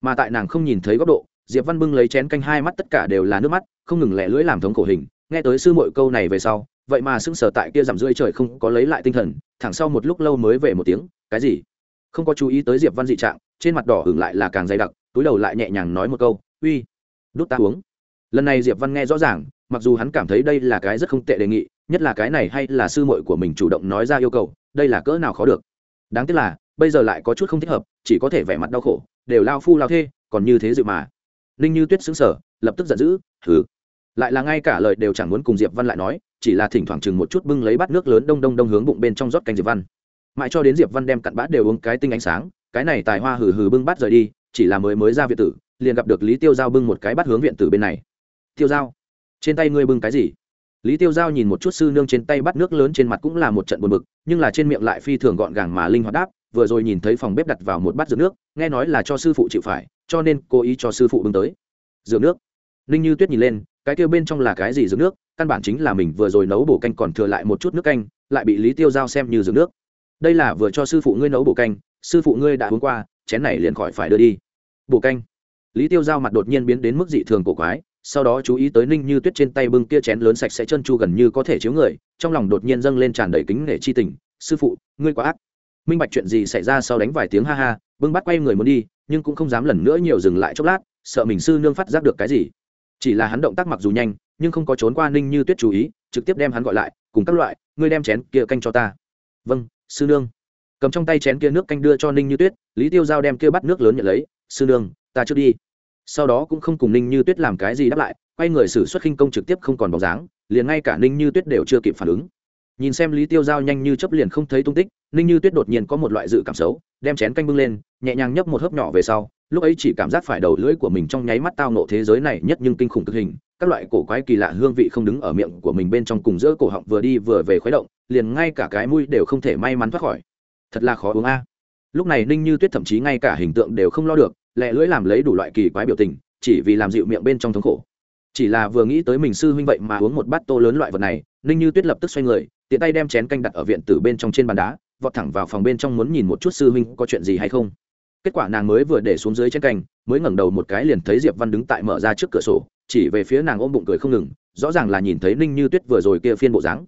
Mà tại nàng không nhìn thấy góc độ, diệp văn bưng lấy chén canh hai mắt tất cả đều là nước mắt, không ngừng lẻ lưỡi làm thống khổ hình. Nghe tới sư muội câu này về sau, vậy mà sững sờ tại kia giảm rưỡi trời không có lấy lại tinh thần, thẳng sau một lúc lâu mới về một tiếng, cái gì? Không có chú ý tới diệp văn dị trạng, trên mặt đỏ hưởng lại là càng dày đặc, túi đầu lại nhẹ nhàng nói một câu, uy, đút ta uống. Lần này diệp văn nghe rõ ràng, mặc dù hắn cảm thấy đây là cái rất không tệ đề nghị nhất là cái này hay là sư muội của mình chủ động nói ra yêu cầu, đây là cỡ nào khó được. Đáng tiếc là, bây giờ lại có chút không thích hợp, chỉ có thể vẻ mặt đau khổ, đều lao phu lao thê, còn như thế dự mà. Ninh như tuyết xứng sở lập tức giận dữ, hừ. Lại là ngay cả lời đều chẳng muốn cùng diệp văn lại nói, chỉ là thỉnh thoảng chừng một chút bưng lấy bát nước lớn đông đông đông hướng bụng bên trong rót canh diệp văn. Mãi cho đến diệp văn đem cặn bát đều uống cái tinh ánh sáng, cái này tài hoa hừ hừ bưng bát rời đi, chỉ là mới mới ra viện tử, liền gặp được lý tiêu giao bưng một cái bát hướng viện tử bên này. Tiêu giao, trên tay ngươi bưng cái gì? Lý tiêu giao nhìn một chút sư nương trên tay bắt nước lớn trên mặt cũng là một trận buồn bực, nhưng là trên miệng lại phi thường gọn gàng mà linh hoạt đáp, vừa rồi nhìn thấy phòng bếp đặt vào một bát rượu nước, nghe nói là cho sư phụ chịu phải, cho nên cố ý cho sư phụ bưng tới. Rượu nước. Ninh như tuyết nhìn lên, cái kêu bên trong là cái gì rượu nước? Căn bản chính là mình vừa rồi nấu bổ canh còn thừa lại một chút nước canh, lại bị lý tiêu giao xem như rượu nước. Đây là vừa cho sư phụ ngươi nấu bổ canh, sư phụ ngươi đã uống qua, chén này liền khỏi phải đưa đi. Bổ canh. Lý tiêu giao mặt đột nhiên biến đến mức dị thường cổ quái sau đó chú ý tới ninh như tuyết trên tay bưng kia chén lớn sạch sẽ chân chu gần như có thể chiếu người, trong lòng đột nhiên dâng lên tràn đầy kính nể chi tình. Sư phụ, ngươi quá ác. Minh bạch chuyện gì xảy ra sau đánh vài tiếng ha ha, bưng bắt quay người muốn đi, nhưng cũng không dám lần nữa nhiều dừng lại chốc lát, sợ mình sư nương phát giác được cái gì. Chỉ là hắn động tác mặc dù nhanh, nhưng không có trốn qua ninh như tuyết chú ý, trực tiếp đem hắn gọi lại, cùng các loại, ngươi đem chén kia canh cho ta. Vâng sư nương. Cầm trong tay chén kia nước canh đưa cho ninh như tuyết, lý tiêu giao đem kia bắt nước lớn nhận lấy, sư nương, ta trước đi sau đó cũng không cùng ninh như tuyết làm cái gì đáp lại, quay người xử xuất khinh công trực tiếp không còn bóng dáng, liền ngay cả ninh như tuyết đều chưa kịp phản ứng. Nhìn xem lý tiêu giao nhanh như chấp liền không thấy tung tích, ninh như tuyết đột nhiên có một loại dự cảm xấu, đem chén canh bưng lên, nhẹ nhàng nhấp một hớp nhỏ về sau, lúc ấy chỉ cảm giác phải đầu lưỡi của mình trong nháy mắt tao nộ thế giới này nhất nhưng kinh khủng cực hình, các loại cổ quái kỳ lạ hương vị không đứng ở miệng của mình bên trong cùng giữa cổ họng vừa đi vừa về khuấy động, liền ngay cả cái mũi đều không thể may mắn thoát khỏi. Thật là khó uống a. Lúc này ninh như tuyết thậm chí ngay cả hình tượng đều không lo được lẹ lưỡi làm lấy đủ loại kỳ quái biểu tình, chỉ vì làm dịu miệng bên trong thống khổ. Chỉ là vừa nghĩ tới mình sư huynh vậy mà uống một bát tô lớn loại vật này, ninh như tuyết lập tức xoay người, tiện tay đem chén canh đặt ở viện tử bên trong trên bàn đá, vọt thẳng vào phòng bên trong muốn nhìn một chút sư huynh có chuyện gì hay không. Kết quả nàng mới vừa để xuống dưới chén canh, mới ngẩng đầu một cái liền thấy diệp văn đứng tại mở ra trước cửa sổ, chỉ về phía nàng ôm bụng cười không ngừng, rõ ràng là nhìn thấy ninh như tuyết vừa rồi kia phiên bộ dáng.